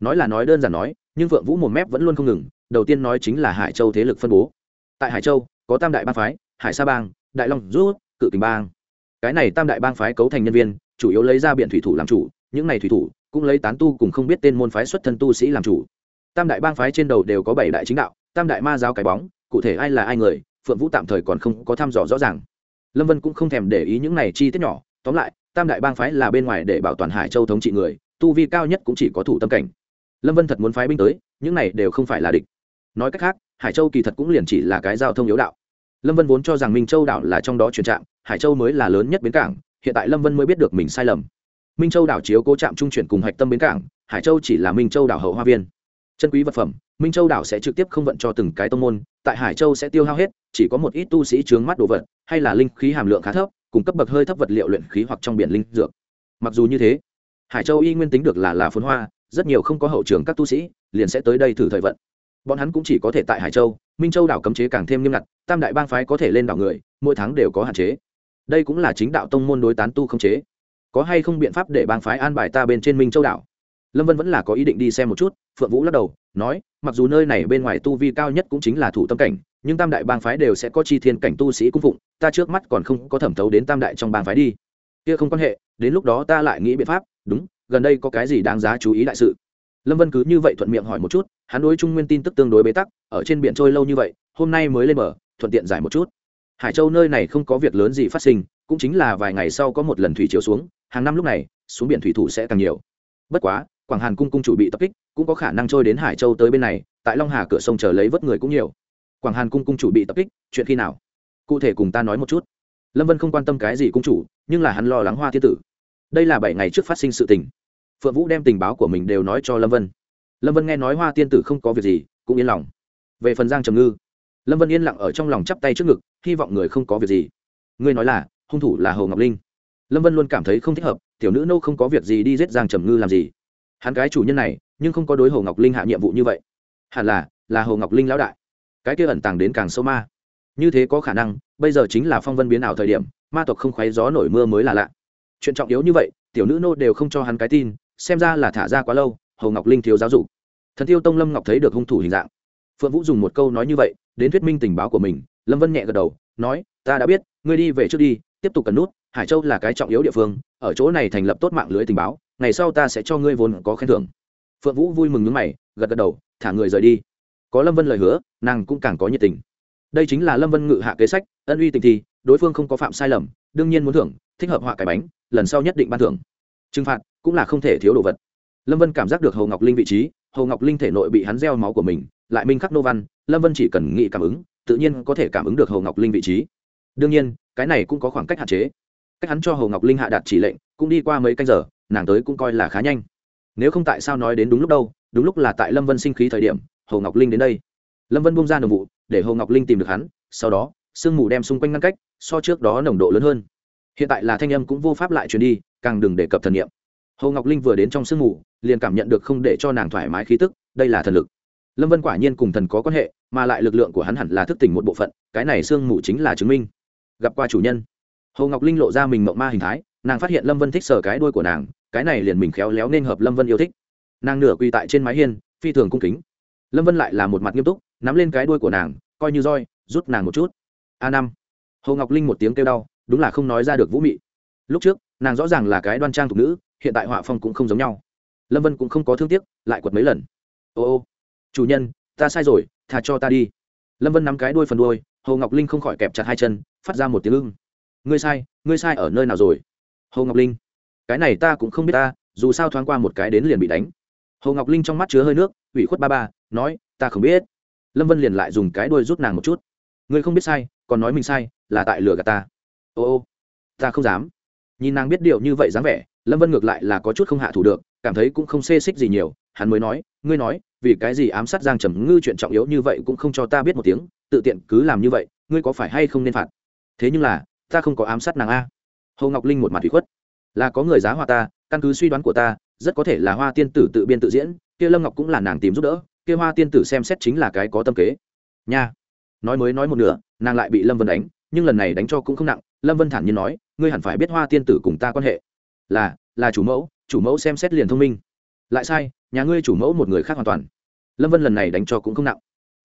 nói là nói đơn giản nói, nhưng phượng vũ một mép vẫn luôn không ngừng, đầu tiên nói chính là hải châu thế lực phân bố. Tại hải châu, có tam đại bang phái, hải sa bang, đại long rút, cự kình bang. Cái này tam đại bang phái cấu thành nhân viên, chủ yếu lấy ra biện thủy thủ làm chủ, những này thủy thủ cũng lấy tán tu cùng không biết tên môn phái xuất thân tu sĩ làm chủ. Tam đại bang phái trên đầu đều có bảy đại chính đạo, tam đại ma giáo cái bóng, cụ thể ai là ai người, phượng vũ tạm thời còn không có thăm dò rõ ràng. Lâm vân cũng không thèm để ý những này chi tiết nhỏ, tóm lại, tam đại bang phái là bên ngoài để bảo toàn hải châu thống trị người, tu vi cao nhất cũng chỉ có thủ tâm cảnh lâm vân thật muốn phái binh tới, những này đều không phải là địch. Nói cách khác, hải châu kỳ thật cũng liền chỉ là cái giao thông yếu đạo. Lâm vân vốn cho rằng minh châu đảo là trong đó truyền trạm, hải châu mới là lớn nhất bến cảng, hiện tại lâm vân mới biết được mình sai lầm. Minh châu đảo chiếu cố trạm trung chuyển cùng hạch tâm bến cảng, hải châu chỉ là minh châu đảo hậu hoa viên. Chân quý vật phẩm, minh châu đảo sẽ trực tiếp không vận cho từng cái tông môn, tại hải châu sẽ tiêu hao hết, chỉ có một ít tu sĩ chướng mắt đồ vật, hay là linh khí hàm lượng khá thấp cùng cấp bậc hơi thấp vật liệu luyện khí hoặc trong biển linh dược. Mặc dù như thế, hải châu y nguyên tính được là là phốn hoa rất nhiều không có hậu trường các tu sĩ liền sẽ tới đây thử thời vận. Bọn hắn cũng chỉ có thể tại hải châu, minh châu đảo cấm chế càng thêm nghiêm ngặt, tam đại bang phái có thể lên đảo người, mỗi tháng đều có hạn chế. Đây cũng là chính đạo tông môn đối tán tu không chế. Có hay không biện pháp để bang phái an bài ta bên trên minh châu đảo? Lâm vân vẫn là có ý định đi xem một chút, phượng vũ lắc đầu, nói, mặc dù nơi này bên ngoài tu vi cao nhất cũng chính là thủ tâm cảnh, nhưng tam đại bang phái đều sẽ có chi thiên cảnh tu sĩ cung phụng, ta trước mắt còn không có thẩm thấu đến tam đại trong bang phái đi. Kia không quan hệ, đến lúc đó ta lại nghĩ biện pháp, đúng gần đây có cái gì đáng giá chú ý đại sự? Lâm vân cứ như vậy thuận miệng hỏi một chút, hắn đối trung nguyên tin tức tương đối bế tắc, ở trên biển trôi lâu như vậy, hôm nay mới lên bờ, thuận tiện giải một chút. Hải châu nơi này không có việc lớn gì phát sinh, cũng chính là vài ngày sau có một lần thủy chiều xuống, hàng năm lúc này, xuống biển thủy thủ sẽ càng nhiều. Bất quá, quảng hàn cung cung chủ bị tập kích, cũng có khả năng trôi đến hải châu tới bên này, tại long hà cửa sông chờ lấy vớt người cũng nhiều. Quảng hàn cung cung chủ bị tập kích, chuyện khi nào? Cụ thể cùng ta nói một chút. Lâm vân không quan tâm cái gì cung chủ, nhưng là hắn lo lắng hoa thiên tử. Đây là bảy ngày trước phát sinh sự tình phượng vũ đem tình báo của mình đều nói cho lâm vân. Lâm vân nghe nói hoa tiên tử không có việc gì, cũng yên lòng. Về phần giang trầm ngư, lâm vân yên lặng ở trong lòng chắp tay trước ngực, hy vọng người không có việc gì. Ngươi nói là, hung thủ là hồ ngọc linh. Lâm vân luôn cảm thấy không thích hợp, tiểu nữ nô không có việc gì đi giết giang trầm ngư làm gì? Hắn cái chủ nhân này, nhưng không có đối hồ ngọc linh hạ nhiệm vụ như vậy. Hẳn là là hồ ngọc linh lão đại. Cái kia ẩn tàng đến càng sâu ma. Như thế có khả năng, bây giờ chính là phong vân biến ảo thời điểm, ma tộc không khoáy gió nổi mưa mới là lạ. Chuyện trọng yếu như vậy, tiểu nữ nô đều không cho hắn cái tin xem ra là thả ra quá lâu hồ ngọc linh thiếu giáo dục. Thần tiêu tông lâm ngọc thấy được hung thủ hình dạng. Phượng vũ dùng một câu nói như vậy, đến thuyết minh tình báo của mình. Lâm vân nhẹ gật đầu, nói, ta đã biết, ngươi đi về trước đi, tiếp tục cần nút, hải châu là cái trọng yếu địa phương, ở chỗ này thành lập tốt mạng lưới tình báo, ngày sau ta sẽ cho ngươi vốn có khen thưởng. Phượng vũ vui mừng nước mày, gật gật đầu, thả người rời đi. Có lâm vân lời hứa, nàng cũng càng có nhiệt tình. Đây chính là lâm vân ngự hạ kế sách, ân uy tình thì, đối phương không có phạm sai lầm, đương nhiên muốn thưởng, thích hợp họa cải bánh, lần sau nhất định ban thưởng. Trừng phạt cũng là không thể thiếu đồ vật. Lâm vân cảm giác được hầu ngọc linh vị trí hầu ngọc linh thể nội bị hắn gieo máu của mình, lại minh khắc nô văn, lâm vân chỉ cần nghĩ cảm ứng, tự nhiên có thể cảm ứng được hầu ngọc linh vị trí. Đương nhiên, cái này cũng có khoảng cách hạn chế. Cách hắn cho hầu ngọc linh hạ đạt chỉ lệnh, cũng đi qua mấy canh giờ, nàng tới cũng coi là khá nhanh. Nếu không tại sao nói đến đúng lúc đâu, đúng lúc là tại lâm vân sinh khí thời điểm hầu ngọc linh đến đây. Lâm vân bung ra nồng vụ, để hầu ngọc linh tìm được hắn, sau đó, sương mù đem xung quanh ngăn cách, so trước đó nồng độ lớn hơn. Hiện tại là thanh âm cũng vô pháp lại truyền đi, càng đừng đề cập thần nghiệm hồ ngọc linh vừa đến trong sương mù, liền cảm nhận được không để cho nàng thoải mái khí tức, đây là thần lực. Lâm vân quả nhiên cùng thần có quan hệ, mà lại lực lượng của hắn hẳn là thức tỉnh một bộ phận, cái này sương mù chính là chứng minh. Gặp qua chủ nhân, hồ ngọc linh lộ ra mình mộng ma hình thái, nàng phát hiện lâm vân thích sờ cái đuôi của nàng, cái này liền mình khéo léo nên hợp lâm vân yêu thích. Nàng nửa quỳ tại trên mái hiên, phi thường cung kính. Lâm vân lại là một mặt nghiêm túc, nắm lên cái đuôi của nàng, coi như roi, rút nàng một chút. A năm. Hồ ngọc linh một tiếng kêu đau, đúng là không nói ra được vũ mị. Lúc trước, nàng rõ ràng là cái đoan trang thục nữ hiện tại họa phong cũng không giống nhau. Lâm vân cũng không có thương tiếc, lại quật mấy lần. Ô ô, chủ nhân, ta sai rồi thà cho ta đi. Lâm vân nắm cái đuôi phần đuôi, hồ ngọc linh không khỏi kẹp chặt hai chân, phát ra một tiếng ưng. Ngươi sai ngươi sai ở nơi nào rồi? Hồ ngọc linh, cái này ta cũng không biết ta, dù sao thoáng qua một cái đến liền bị đánh. Hồ ngọc linh trong mắt chứa hơi nước, ủy khuất ba ba, nói, ta không biết. Lâm vân liền lại dùng cái đuôi rút nàng một chút. Ngươi không biết sai, còn nói mình sai, là tại lừa gạt ta. Ô ô, ta không dám. Nhìn nàng biết điều như vậy dáng vẻ lâm vân ngược lại là có chút không hạ thủ được, cảm thấy cũng không xê xích gì nhiều, hắn mới nói, ngươi nói, vì cái gì ám sát giang trầm ngư chuyện trọng yếu như vậy cũng không cho ta biết một tiếng, tự tiện cứ làm như vậy, ngươi có phải hay không nên phạt? Thế nhưng là, ta không có ám sát nàng a. Hồ ngọc linh một mặt thủy khuất. Là có người giá hoa ta, căn cứ suy đoán của ta, rất có thể là hoa tiên tử tự biên tự diễn, kia lâm ngọc cũng là nàng tìm giúp đỡ, kia hoa tiên tử xem xét chính là cái có tâm kế. Nha. Nói mới nói một nửa, nàng lại bị lâm vân đánh, nhưng lần này đánh cho cũng không nặng, lâm vân thản nhiên nói, ngươi hẳn phải biết hoa tiên tử cùng ta quan hệ là là chủ mẫu chủ mẫu xem xét liền thông minh. Lại sai, nhà ngươi chủ mẫu một người khác hoàn toàn. Lâm vân lần này đánh cho cũng không nặng.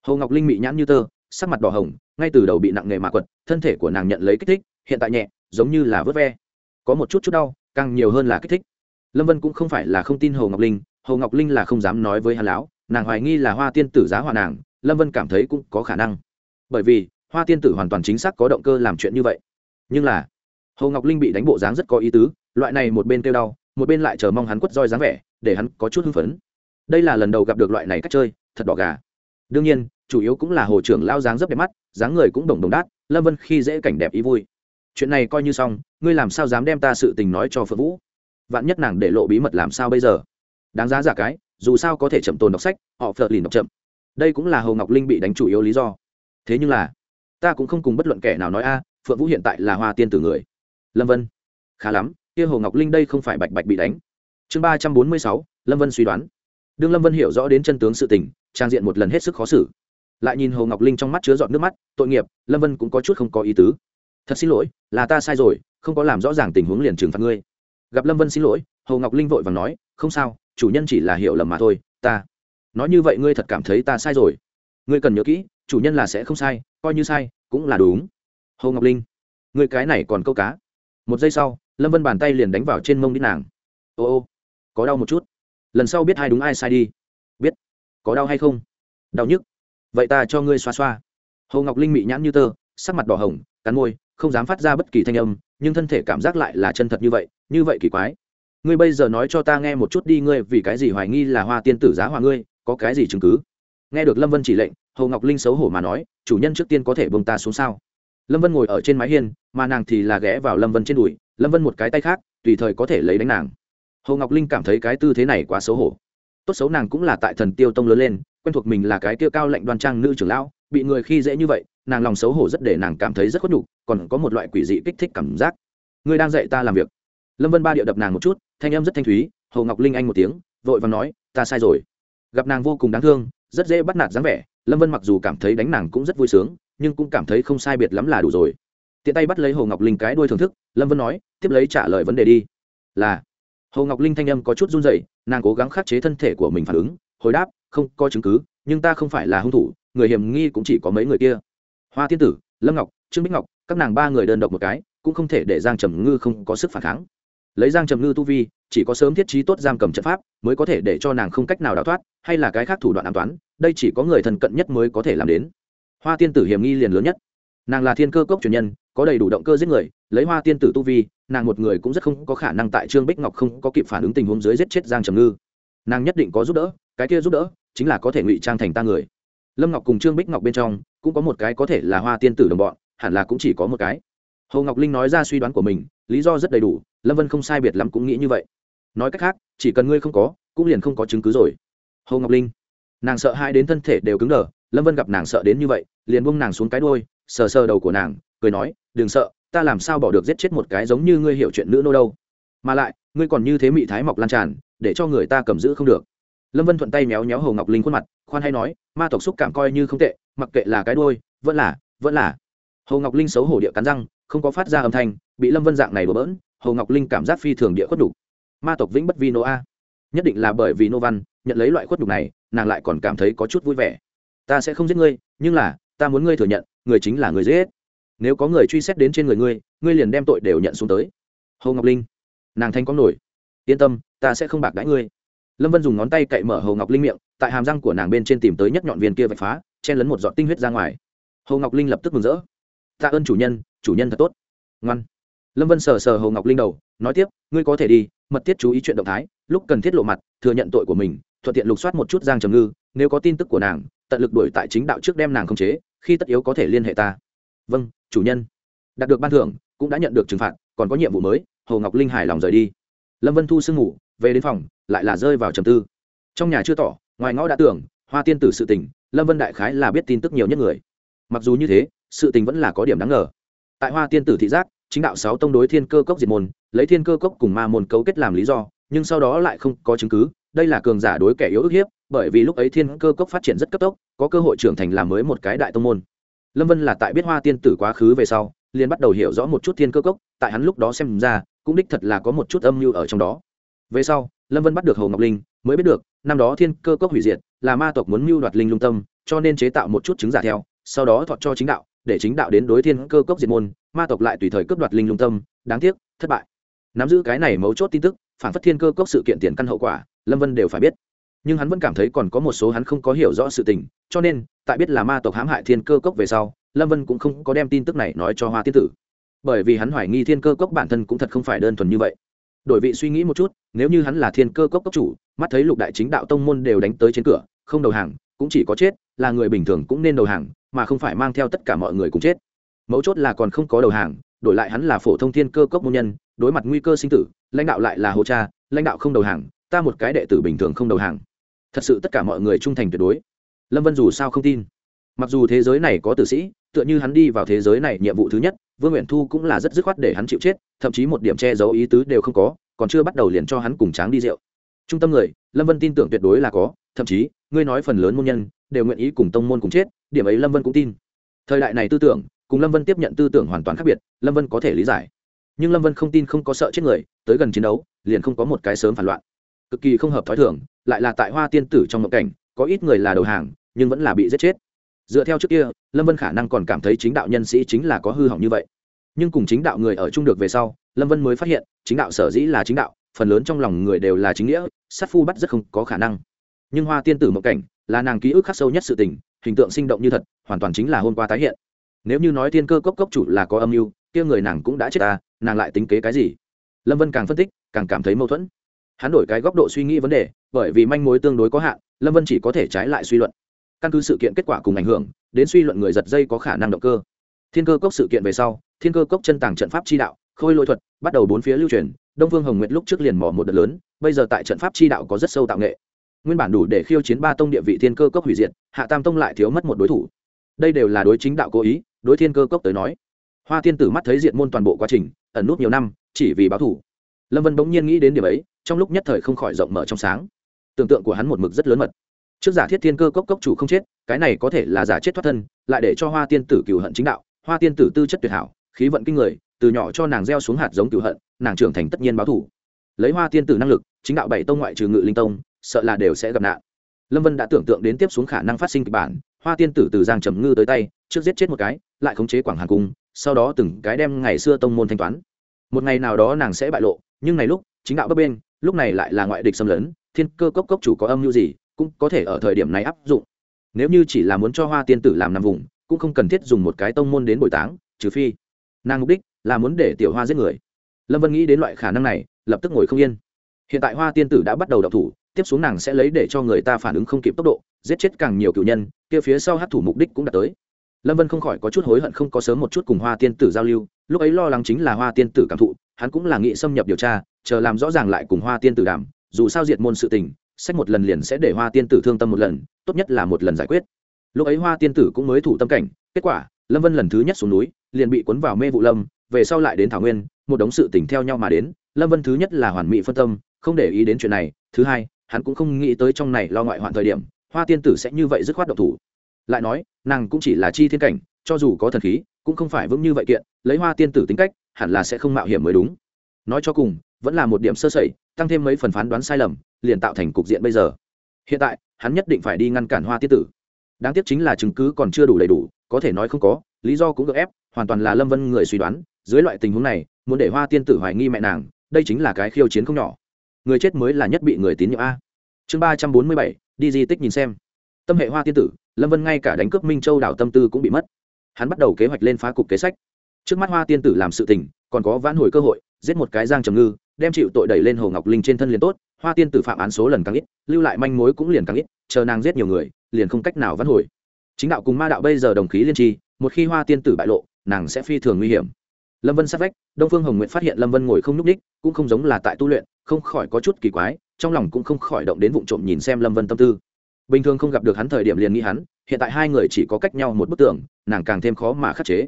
Hồ ngọc linh mị nhãn như tơ, sắc mặt đỏ hồng, ngay từ đầu bị nặng nghề mạ quật, thân thể của nàng nhận lấy kích thích, hiện tại nhẹ, giống như là vớt ve. Có một chút chút đau, càng nhiều hơn là kích thích. Lâm vân cũng không phải là không tin hồ ngọc linh, hồ ngọc linh là không dám nói với hắn lão nàng hoài nghi là hoa tiên tử giá hòa nàng, lâm vân cảm thấy cũng có khả năng. Bởi vì, hoa tiên tử hoàn toàn chính xác có động cơ làm chuyện như vậy. Nhưng là, hồ ngọc linh bị đánh bộ dáng rất có ý tứ loại này một bên kêu đau, một bên lại chờ mong hắn quất roi dáng vẻ, để hắn có chút hưng phấn. Đây là lần đầu gặp được loại này cách chơi, thật đỏ gà. Đương nhiên, chủ yếu cũng là hồ trưởng lao dáng rất đẹp mắt, dáng người cũng đồng đồng đát, lâm vân khi dễ cảnh đẹp ý vui. Chuyện này coi như xong, ngươi làm sao dám đem ta sự tình nói cho phượng vũ? Vạn nhất nàng để lộ bí mật làm sao bây giờ? Đáng giá giả cái, dù sao có thể chậm tồn đọc sách, họ phật lìn đọc chậm. Đây cũng là hồ ngọc linh bị đánh chủ yếu lý do. Thế nhưng là, ta cũng không cùng bất luận kẻ nào nói a, phượng vũ hiện tại là hoa tiên tử người. Lâm vân, khá lắm kia hồ ngọc linh đây không phải bạch bạch bị đánh. Chương ba trăm bốn mươi sáu, lâm vân suy đoán. Đương lâm vân hiểu rõ đến chân tướng sự tình, trang diện một lần hết sức khó xử. Lại nhìn hồ ngọc linh trong mắt chứa giọt nước mắt, tội nghiệp, lâm vân cũng có chút không có ý tứ. Thật xin lỗi, là ta sai rồi, không có làm rõ ràng tình huống liền trừng phạt ngươi. Gặp lâm vân xin lỗi, hồ ngọc linh vội và nói, không sao, chủ nhân chỉ là hiểu lầm mà thôi, ta, nói như vậy ngươi thật cảm thấy ta sai rồi. Ngươi cần nhớ kỹ, chủ nhân là sẽ không sai, coi như sai, cũng là đúng. Hồ ngọc linh, ngươi cái này còn câu cá. Một giây sau lâm vân bàn tay liền đánh vào trên mông đít nàng. Ô ô, có đau một chút. Lần sau biết ai đúng ai sai đi. Biết. Có đau hay không? Đau nhức. Vậy ta cho ngươi xoa xoa. Hồ ngọc linh mị nhãn như tơ, sắc mặt đỏ hồng, cắn môi, không dám phát ra bất kỳ thanh âm, nhưng thân thể cảm giác lại là chân thật như vậy như vậy kỳ quái. Ngươi bây giờ nói cho ta nghe một chút đi, ngươi vì cái gì hoài nghi là hoa tiên tử giá hòa ngươi, có cái gì chứng cứ? Nghe được lâm vân chỉ lệnh, hồ ngọc linh xấu hổ mà nói, chủ nhân trước tiên có thể bông ta xuống sao? Lâm vân ngồi ở trên mái hiên, mà nàng thì là ghé vào lâm vân trên đùi lâm vân một cái tay khác tùy thời có thể lấy đánh nàng hồ ngọc linh cảm thấy cái tư thế này quá xấu hổ tốt xấu nàng cũng là tại thần tiêu tông lớn lên quen thuộc mình là cái tiêu cao lệnh đoan trang nữ trưởng lão bị người khi dễ như vậy nàng lòng xấu hổ rất để nàng cảm thấy rất khuất nhục còn có một loại quỷ dị kích thích cảm giác ngươi đang dạy ta làm việc lâm vân ba điệu đập nàng một chút thanh âm rất thanh thúy hồ ngọc linh anh một tiếng vội và nói ta sai rồi gặp nàng vô cùng đáng thương rất dễ bắt nạt dáng vẻ lâm vân mặc dù cảm thấy đánh nàng cũng rất vui sướng nhưng cũng cảm thấy không sai biệt lắm là đủ rồi tiện tay bắt lấy hồ ngọc linh cái đuôi thưởng thức, lâm vân nói, tiếp lấy trả lời vấn đề đi. Là, hồ ngọc linh thanh âm có chút run dậy nàng cố gắng khắc chế thân thể của mình phản ứng, hồi đáp, không có chứng cứ, nhưng ta không phải là hung thủ, người hiểm nghi cũng chỉ có mấy người kia. Hoa tiên tử, lâm ngọc, trương bích ngọc, các nàng ba người đơn độc một cái, cũng không thể để giang trầm ngư không có sức phản kháng. Lấy giang trầm ngư tu vi, chỉ có sớm thiết trí tốt giam cầm trận pháp, mới có thể để cho nàng không cách nào đào thoát, hay là cái khác thủ đoạn an toán đây chỉ có người thân cận nhất mới có thể làm đến. Hoa tiên tử hiểm nghi liền lớn nhất. Nàng là thiên cơ cốc truyền nhân có đầy đủ động cơ giết người, lấy hoa tiên tử tu vi, nàng một người cũng rất không có khả năng tại trương bích ngọc không có kịp phản ứng tình huống dưới giết chết giang trầm ngư. Nàng nhất định có giúp đỡ, cái kia giúp đỡ chính là có thể ngụy trang thành ta người. Lâm ngọc cùng trương bích ngọc bên trong cũng có một cái có thể là hoa tiên tử đồng bọn, hẳn là cũng chỉ có một cái. Hồ ngọc linh nói ra suy đoán của mình, lý do rất đầy đủ, lâm vân không sai biệt lắm cũng nghĩ như vậy. Nói cách khác, chỉ cần ngươi không có, cũng liền không có chứng cứ rồi. Hồ ngọc linh, nàng sợ hai đến thân thể đều cứng đờ, lâm vân gặp nàng sợ đến như vậy, liền buông nàng xuống cái đôi sờ sờ đầu của nàng, cười nói đừng sợ, ta làm sao bỏ được giết chết một cái giống như ngươi hiểu chuyện nữ nô đâu. Mà lại, ngươi còn như thế mị thái mọc lan tràn, để cho người ta cầm giữ không được. Lâm vân thuận tay méo méo hồ ngọc linh khuôn mặt, khoan hay nói, ma tộc xúc cảm coi như không tệ, mặc kệ là cái đôi vẫn là vẫn là. Hồ ngọc linh xấu hổ địa cắn răng, không có phát ra âm thanh, bị lâm vân dạng này bừa bỡn, hồ ngọc linh cảm giác phi thường địa khuất đục ma tộc vĩnh bất vi nô a. Nhất định là bởi vì nô văn, nhận lấy loại khuất đục này, nàng lại còn cảm thấy có chút vui vẻ. Ta sẽ không giết ngươi, nhưng là, ta muốn ngươi thừa nhận, người chính là người giết nếu có người truy xét đến trên người ngươi ngươi liền đem tội đều nhận xuống tới. Hồ ngọc linh, nàng thanh có nổi. Yên tâm, ta sẽ không bạc đãi ngươi. Lâm vân dùng ngón tay cậy mở hồ ngọc linh miệng, tại hàm răng của nàng bên trên tìm tới nhất nhọn viên kia vạch phá, chen lấn một giọt tinh huyết ra ngoài. Hồ ngọc linh lập tức mừng rỡ. Tạ ơn chủ nhân chủ nhân thật tốt. Ngoan. Lâm vân sờ sờ hồ ngọc linh đầu, nói tiếp, ngươi có thể đi, mật thiết chú ý chuyện động thái, lúc cần thiết lộ mặt, thừa nhận tội của mình, thuận tiện lục soát một chút giang trầm ngư, nếu có tin tức của nàng, tận lực đuổi tại chính đạo trước đem nàng khống chế, khi tất yếu có thể liên hệ ta. Vâng chủ nhân. Đạt được ban thưởng, cũng đã nhận được trừng phạt, còn có nhiệm vụ mới, hồ ngọc linh hài lòng rời đi. Lâm vân thu sương ngủ, về đến phòng, lại là rơi vào trầm tư. Trong nhà chưa tỏ, ngoài ngõ đã tưởng, hoa tiên tử sự tình, lâm vân đại khái là biết tin tức nhiều nhất người. Mặc dù như thế, sự tình vẫn là có điểm đáng ngờ. Tại hoa tiên tử thị giác, chính đạo sáu tông đối thiên cơ cốc diệt môn, lấy thiên cơ cốc cùng ma môn cấu kết làm lý do, nhưng sau đó lại không có chứng cứ, đây là cường giả đối kẻ yếu ức hiếp, bởi vì lúc ấy thiên cơ cốc phát triển rất cấp tốc, có cơ hội trưởng thành làm mới một cái đại tông môn lâm vân là tại biết hoa tiên tử quá khứ về sau, liền bắt đầu hiểu rõ một chút thiên cơ cốc, tại hắn lúc đó xem ra, cũng đích thật là có một chút âm mưu ở trong đó. Về sau, lâm vân bắt được hồ ngọc linh, mới biết được, năm đó thiên cơ cốc hủy diệt, là ma tộc muốn mưu đoạt linh lung tâm, cho nên chế tạo một chút chứng giả theo, sau đó thọt cho chính đạo, để chính đạo đến đối thiên cơ cốc diệt môn, ma tộc lại tùy thời cướp đoạt linh lung tâm, đáng tiếc, thất bại. Nắm giữ cái này mấu chốt tin tức, phản phất thiên cơ cốc sự kiện tiền căn hậu quả, lâm vân đều phải biết. Nhưng hắn vẫn cảm thấy còn có một số hắn không có hiểu rõ sự tình, cho nên tại biết là ma tộc hãm hại thiên cơ cốc về sau, lâm vân cũng không có đem tin tức này nói cho hoa tiên tử. Bởi vì hắn hoài nghi thiên cơ cốc bản thân cũng thật không phải đơn thuần như vậy. Đổi vị suy nghĩ một chút, nếu như hắn là thiên cơ cốc cốc chủ, mắt thấy lục đại chính đạo tông môn đều đánh tới trên cửa, không đầu hàng, cũng chỉ có chết, là người bình thường cũng nên đầu hàng, mà không phải mang theo tất cả mọi người cùng chết. Mấu chốt là còn không có đầu hàng, đổi lại hắn là phổ thông thiên cơ cốc môn nhân, đối mặt nguy cơ sinh tử, lãnh đạo lại là hồ cha, lãnh đạo không đầu hàng, ta một cái đệ tử bình thường không đầu hàng. Thật sự tất cả mọi người trung thành tuyệt đối lâm vân dù sao không tin. Mặc dù thế giới này có tử sĩ, tựa như hắn đi vào thế giới này nhiệm vụ thứ nhất, vương nguyện thu cũng là rất dứt khoát để hắn chịu chết, thậm chí một điểm che giấu ý tứ đều không có, còn chưa bắt đầu liền cho hắn cùng tráng đi rượu. Trung tâm người, lâm vân tin tưởng tuyệt đối là có, thậm chí, ngươi nói phần lớn môn nhân, đều nguyện ý cùng tông môn cùng chết, điểm ấy lâm vân cũng tin. Thời đại này tư tưởng, cùng lâm vân tiếp nhận tư tưởng hoàn toàn khác biệt, lâm vân có thể lý giải. Nhưng lâm vân không tin không có sợ chết người, tới gần chiến đấu, liền không có một cái sớm phản loạn. Cực kỳ không hợp t h ó i thưởng lại là tại hoa tiên tử trong mộng cảnh có ít người là đầu hàng, nhưng vẫn là bị giết chết. Dựa theo trước kia, lâm vân khả năng còn cảm thấy chính đạo nhân sĩ chính là có hư hỏng như vậy. Nhưng cùng chính đạo người ở chung được về sau, lâm vân mới phát hiện, chính đạo sở dĩ là chính đạo, phần lớn trong lòng người đều là chính nghĩa, sát phu bắt rất không có khả năng. Nhưng hoa tiên tử mộng cảnh là nàng ký ức khắc sâu nhất sự tình, hình tượng sinh động như thật, hoàn toàn chính là hôm qua tái hiện. Nếu như nói thiên cơ cốc cốc chủ là có âm mưu, kia người nàng cũng đã chết ta nàng lại tính kế cái gì? Lâm vân càng phân tích, càng cảm thấy mâu thuẫn hắn đổi cái góc độ suy nghĩ vấn đề, bởi vì manh mối tương đối có hạn, lâm vân chỉ có thể trái lại suy luận. Căn cứ sự kiện kết quả cùng ảnh hưởng, đến suy luận người giật dây có khả năng động cơ. Thiên cơ cốc sự kiện về sau, thiên cơ cốc chân tàng trận pháp chi đạo, khôi lỗi thuật, bắt đầu bốn phía lưu truyền, đông Vương hồng nguyệt lúc trước liền mỏ một đợt lớn, bây giờ tại trận pháp chi đạo có rất sâu tạo nghệ. Nguyên bản đủ để khiêu chiến ba tông địa vị thiên cơ cốc hủy diệt, hạ tam tông lại thiếu mất một đối thủ. Đây đều là đối chính đạo cố ý, đối thiên cơ cốc tới nói. Hoa tiên tử mắt thấy diện môn toàn bộ quá trình, ẩn nút nhiều năm, chỉ vì báo thủ lâm vân bỗng nhiên nghĩ đến điểm ấy, trong lúc nhất thời không khỏi rộng mở trong sáng. Tưởng tượng của hắn một mực rất lớn mật. Trước giả thiết thiên cơ cốc cốc chủ không chết, cái này có thể là giả chết thoát thân, lại để cho hoa tiên tử cựu hận chính đạo. Hoa tiên tử tư chất tuyệt hảo, khí vận kinh người, từ nhỏ cho nàng gieo xuống hạt giống cựu hận, nàng trưởng thành tất nhiên báo thủ lấy hoa tiên tử năng lực, chính đạo bảy tông ngoại trừ ngự linh tông, sợ là đều sẽ gặp nạn. Lâm vân đã tưởng tượng đến tiếp xuống khả năng phát sinh kịch bản, hoa tiên tử từ giang trầm ngư tới tay, trước giết chết một cái, lại khống chế quảng hàn cung, sau đó từng cái đem ngày xưa tông môn thanh toán một ngày nào đó nàng sẽ bại lộ, nhưng này lúc, chính đạo bấp bên lúc này lại là ngoại địch xâm lấn, thiên cơ cốc cốc chủ có âm mưu gì, cũng có thể ở thời điểm này áp dụng. Nếu như chỉ là muốn cho hoa tiên tử làm nằm vùng, cũng không cần thiết dùng một cái tông môn đến bồi táng, trừ phi nàng mục đích là muốn để tiểu hoa giết người. Lâm vân nghĩ đến loại khả năng này, lập tức ngồi không yên. Hiện tại hoa tiên tử đã bắt đầu đọc thủ, tiếp xuống nàng sẽ lấy để cho người ta phản ứng không kịp tốc độ, giết chết càng nhiều cựu nhân, kia phía sau hát thủ mục đích cũng đã tới lâm vân không khỏi có chút hối hận không có sớm một chút cùng hoa tiên tử giao lưu, lúc ấy lo lắng chính là hoa tiên tử cảm thụ, hắn cũng là nghị xâm nhập điều tra, chờ làm rõ ràng lại cùng hoa tiên tử đàm, dù sao diệt môn sự tình sách một lần liền sẽ để hoa tiên tử thương tâm một lần, tốt nhất là một lần giải quyết. Lúc ấy hoa tiên tử cũng mới thủ tâm cảnh, kết quả, lâm vân lần thứ nhất xuống núi, liền bị cuốn vào mê vụ lâm, về sau lại đến thảo nguyên, một đống sự tình theo nhau mà đến, lâm vân thứ nhất là hoàn mỹ phân tâm, không để ý đến chuyện này, thứ hai, hắn cũng không nghĩ tới trong này lo ngoại hoạn thời điểm, hoa tiên tử sẽ như vậy dứt khoát độc thủ lại nói, nàng cũng chỉ là chi thiên cảnh, cho dù có thần khí, cũng không phải vững như vậy kiện, lấy hoa tiên tử tính cách, hẳn là sẽ không mạo hiểm mới đúng. Nói cho cùng, vẫn là một điểm sơ sẩy, tăng thêm mấy phần phán đoán sai lầm, liền tạo thành cục diện bây giờ. Hiện tại, hắn nhất định phải đi ngăn cản hoa tiên tử. Đáng tiếc chính là chứng cứ còn chưa đủ đầy đủ, có thể nói không có, lý do cũng được ép, hoàn toàn là lâm vân người suy đoán, dưới loại tình huống này, muốn để hoa tiên tử hoài nghi mẹ nàng, đây chính là cái khiêu chiến không nhỏ. Người chết mới là nhất bị người tín nhiệm a. Chương ba trăm bốn mươi bảy, đi di tích nhìn xem tâm hệ hoa tiên tử, lâm vân ngay cả đánh cướp minh châu đảo tâm tư cũng bị mất. Hắn bắt đầu kế hoạch lên phá cục kế sách. Trước mắt hoa tiên tử làm sự tình, còn có vãn hồi cơ hội, giết một cái giang trầm ngư, đem chịu tội đẩy lên hồ ngọc linh trên thân liền tốt, hoa tiên tử phạm án số lần càng ít, lưu lại manh mối cũng liền càng ít, chờ nàng giết nhiều người, liền không cách nào vãn hồi. Chính đạo cùng ma đạo bây giờ đồng khí liên tri, một khi hoa tiên tử bại lộ, nàng sẽ phi thường nguy hiểm. Lâm vân sát vách, đông phương hồng nguyện phát hiện lâm vân ngồi không n ú c ních cũng không giống là tại tu luyện, không khỏi có chút kỳ quái, trong lòng cũng không khỏi động đến vụ trộm nhìn xem lâm vân tâm tư bình thường không gặp được hắn thời điểm liền nghĩ hắn, hiện tại hai người chỉ có cách nhau một bức tường, nàng càng thêm khó mà khắc chế.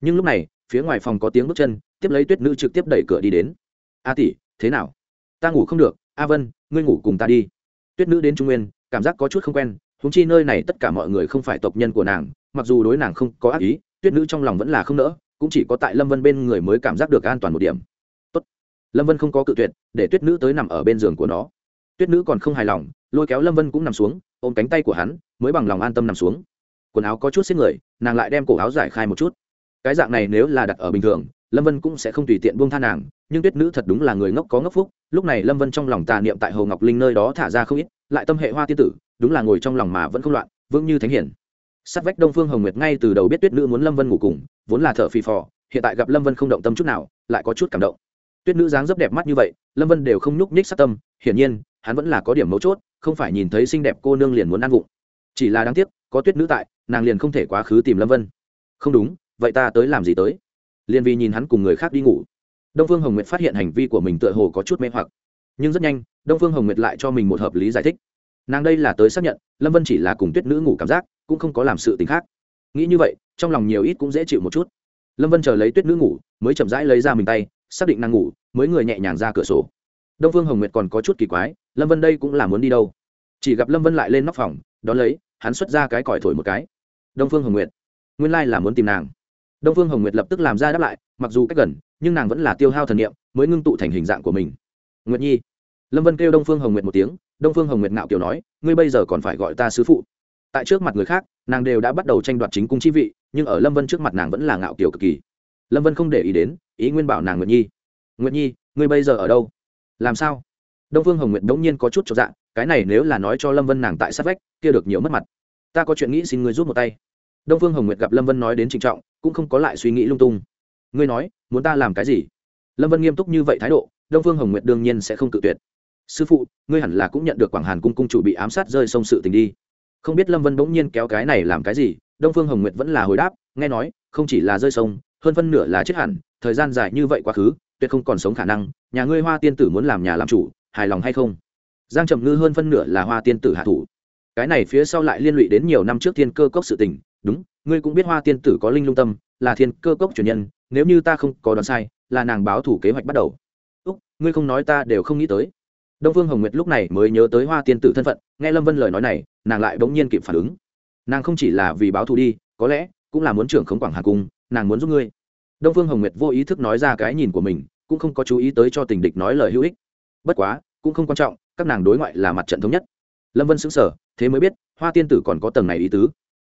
Nhưng lúc này, phía ngoài phòng có tiếng bước chân, tiếp lấy tuyết nữ trực tiếp đẩy cửa đi đến. A tỷ, thế nào? Ta ngủ không được, a vân, ngươi ngủ cùng ta đi. Tuyết nữ đến trung nguyên, cảm giác có chút không quen húng chi nơi này tất cả mọi người không phải tộc nhân của nàng, mặc dù đối nàng không có ác ý, tuyết nữ trong lòng vẫn là không nỡ, cũng chỉ có tại lâm vân bên người mới cảm giác được an toàn một điểm. Tốt. lâm vân không có cự tuyệt, để tuyết nữ tới nằm ở bên giường của nó. Tuyết nữ còn không hài lòng, lôi kéo lâm vân cũng nằm xuống ôm cánh tay của hắn, mới bằng lòng an tâm nằm xuống. Quần áo có chút xếp người, nàng lại đem cổ áo giải khai một chút. Cái dạng này nếu là đặt ở bình thường, lâm vân cũng sẽ không tùy tiện buông tha nàng, nhưng tuyết nữ thật đúng là người ngốc có ngốc phúc. Lúc này lâm vân trong lòng tà niệm tại hồ ngọc linh nơi đó thả ra không ít, lại tâm hệ hoa tiên tử, đúng là ngồi trong lòng mà vẫn không loạn, vững như thánh hiển. Sát vách đông phương hồng nguyệt ngay từ đầu biết tuyết nữ muốn lâm vân ngủ cùng, vốn là thợ phì phò, hiện tại gặp lâm vân không động tâm chút nào, lại có chút cảm động. Tuyết nữ dáng dấp đẹp mắt như vậy, lâm vân đều không nhúc nhích sát tâm, hiển nhiên hắn vẫn là có điểm mấu chốt, không phải nhìn thấy xinh đẹp cô nương liền muốn ăn vụng. Chỉ là đáng tiếc, có tuyết nữ tại, nàng liền không thể quá khứ tìm lâm vân. Không đúng, vậy ta tới làm gì tới? Liền vì nhìn hắn cùng người khác đi ngủ. Đông phương hồng nguyệt phát hiện hành vi của mình tựa hồ có chút mê hoặc. Nhưng rất nhanh, đông phương hồng nguyệt lại cho mình một hợp lý giải thích. Nàng đây là tới xác nhận, lâm vân chỉ là cùng tuyết nữ ngủ cảm giác, cũng không có làm sự t ì n h khác. Nghĩ như vậy, trong lòng nhiều ít cũng dễ chịu một chút. Lâm vân chờ lấy tuyết nữ ngủ, mới chậm rãi lấy ra mình tay, xác định nàng ngủ, mới người nhẹ nhàng ra cửa sổ đông phương hồng nguyệt còn có chút kỳ quái, lâm vân đây cũng là muốn đi đâu? Chỉ gặp lâm vân lại lên nóc phòng, đón lấy, hắn xuất ra cái còi thổi một cái. Đông phương hồng nguyệt, nguyên lai là muốn tìm nàng. Đông phương hồng nguyệt lập tức làm ra đáp lại, mặc dù cách gần, nhưng nàng vẫn là tiêu hao thần niệm, mới ngưng tụ thành hình dạng của mình. Nguyệt nhi, lâm vân kêu đông phương hồng nguyệt một tiếng, đông phương hồng nguyệt ngạo kiều nói, ngươi bây giờ còn phải gọi ta sứ phụ. Tại trước mặt người khác, nàng đều đã bắt đầu tranh đoạt chính cung chi vị, nhưng ở lâm vân trước mặt nàng vẫn là ngạo kiều cực kỳ. Lâm vân không để ý đến, ý nguyên bảo nàng nguyệt nhi. Nguyệt nhi, ngươi bây giờ ở đâu? Làm sao? Đông phương hồng nguyệt đ n g nhiên có chút cho dạng cái này nếu là nói cho lâm vân nàng tại sát vách, kia được nhiều mất mặt. Ta có chuyện nghĩ xin ngươi rút một tay. Đông phương hồng nguyệt gặp lâm vân nói đến trịnh trọng, cũng không có lại suy nghĩ lung tung. Ngươi nói, muốn ta làm cái gì? Lâm vân nghiêm túc như vậy thái độ, đông phương hồng nguyệt đương nhiên sẽ không cự tuyệt. Sư phụ, ngươi hẳn là cũng nhận được quảng hàn cung cung chủ bị ám sát rơi sông sự tình đi. Không biết lâm vân bỗng nhiên kéo cái này làm cái gì, đông phương hồng nguyệt vẫn là hồi đáp, nghe nói, không chỉ là rơi sông, hơn phân nửa là chết hẳn, thời gian dài như vậy quá khứ tuyệt không còn sống khả năng, nhà ngươi hoa tiên tử muốn làm nhà làm chủ, hài lòng hay không? Giang trầm ngư hơn phân nửa là hoa tiên tử hạ thủ. Cái này phía sau lại liên lụy đến nhiều năm trước thiên cơ cốc sự tình, đúng, ngươi cũng biết hoa tiên tử có linh lung tâm, là thiên cơ cốc truyền nhân, nếu như ta không có đoán sai, là nàng báo thủ kế hoạch bắt đầu. Úc, ngươi không nói ta đều không nghĩ tới. Đông phương hồng nguyệt lúc này mới nhớ tới hoa tiên tử thân phận, nghe lâm vân lời nói này, nàng lại bỗng nhiên kịp phản ứng. Nàng không chỉ là vì báo thù đi, có lẽ cũng là muốn trưởng khống quảng hà cung, nàng muốn giúp ngươi đông phương hồng nguyệt vô ý thức nói ra cái nhìn của mình, cũng không có chú ý tới cho tình địch nói lời hữu ích. Bất quá, cũng không quan trọng, các nàng đối ngoại là mặt trận thống nhất. Lâm vân xứng sở thế mới biết, hoa tiên tử còn có tầng này ý tứ.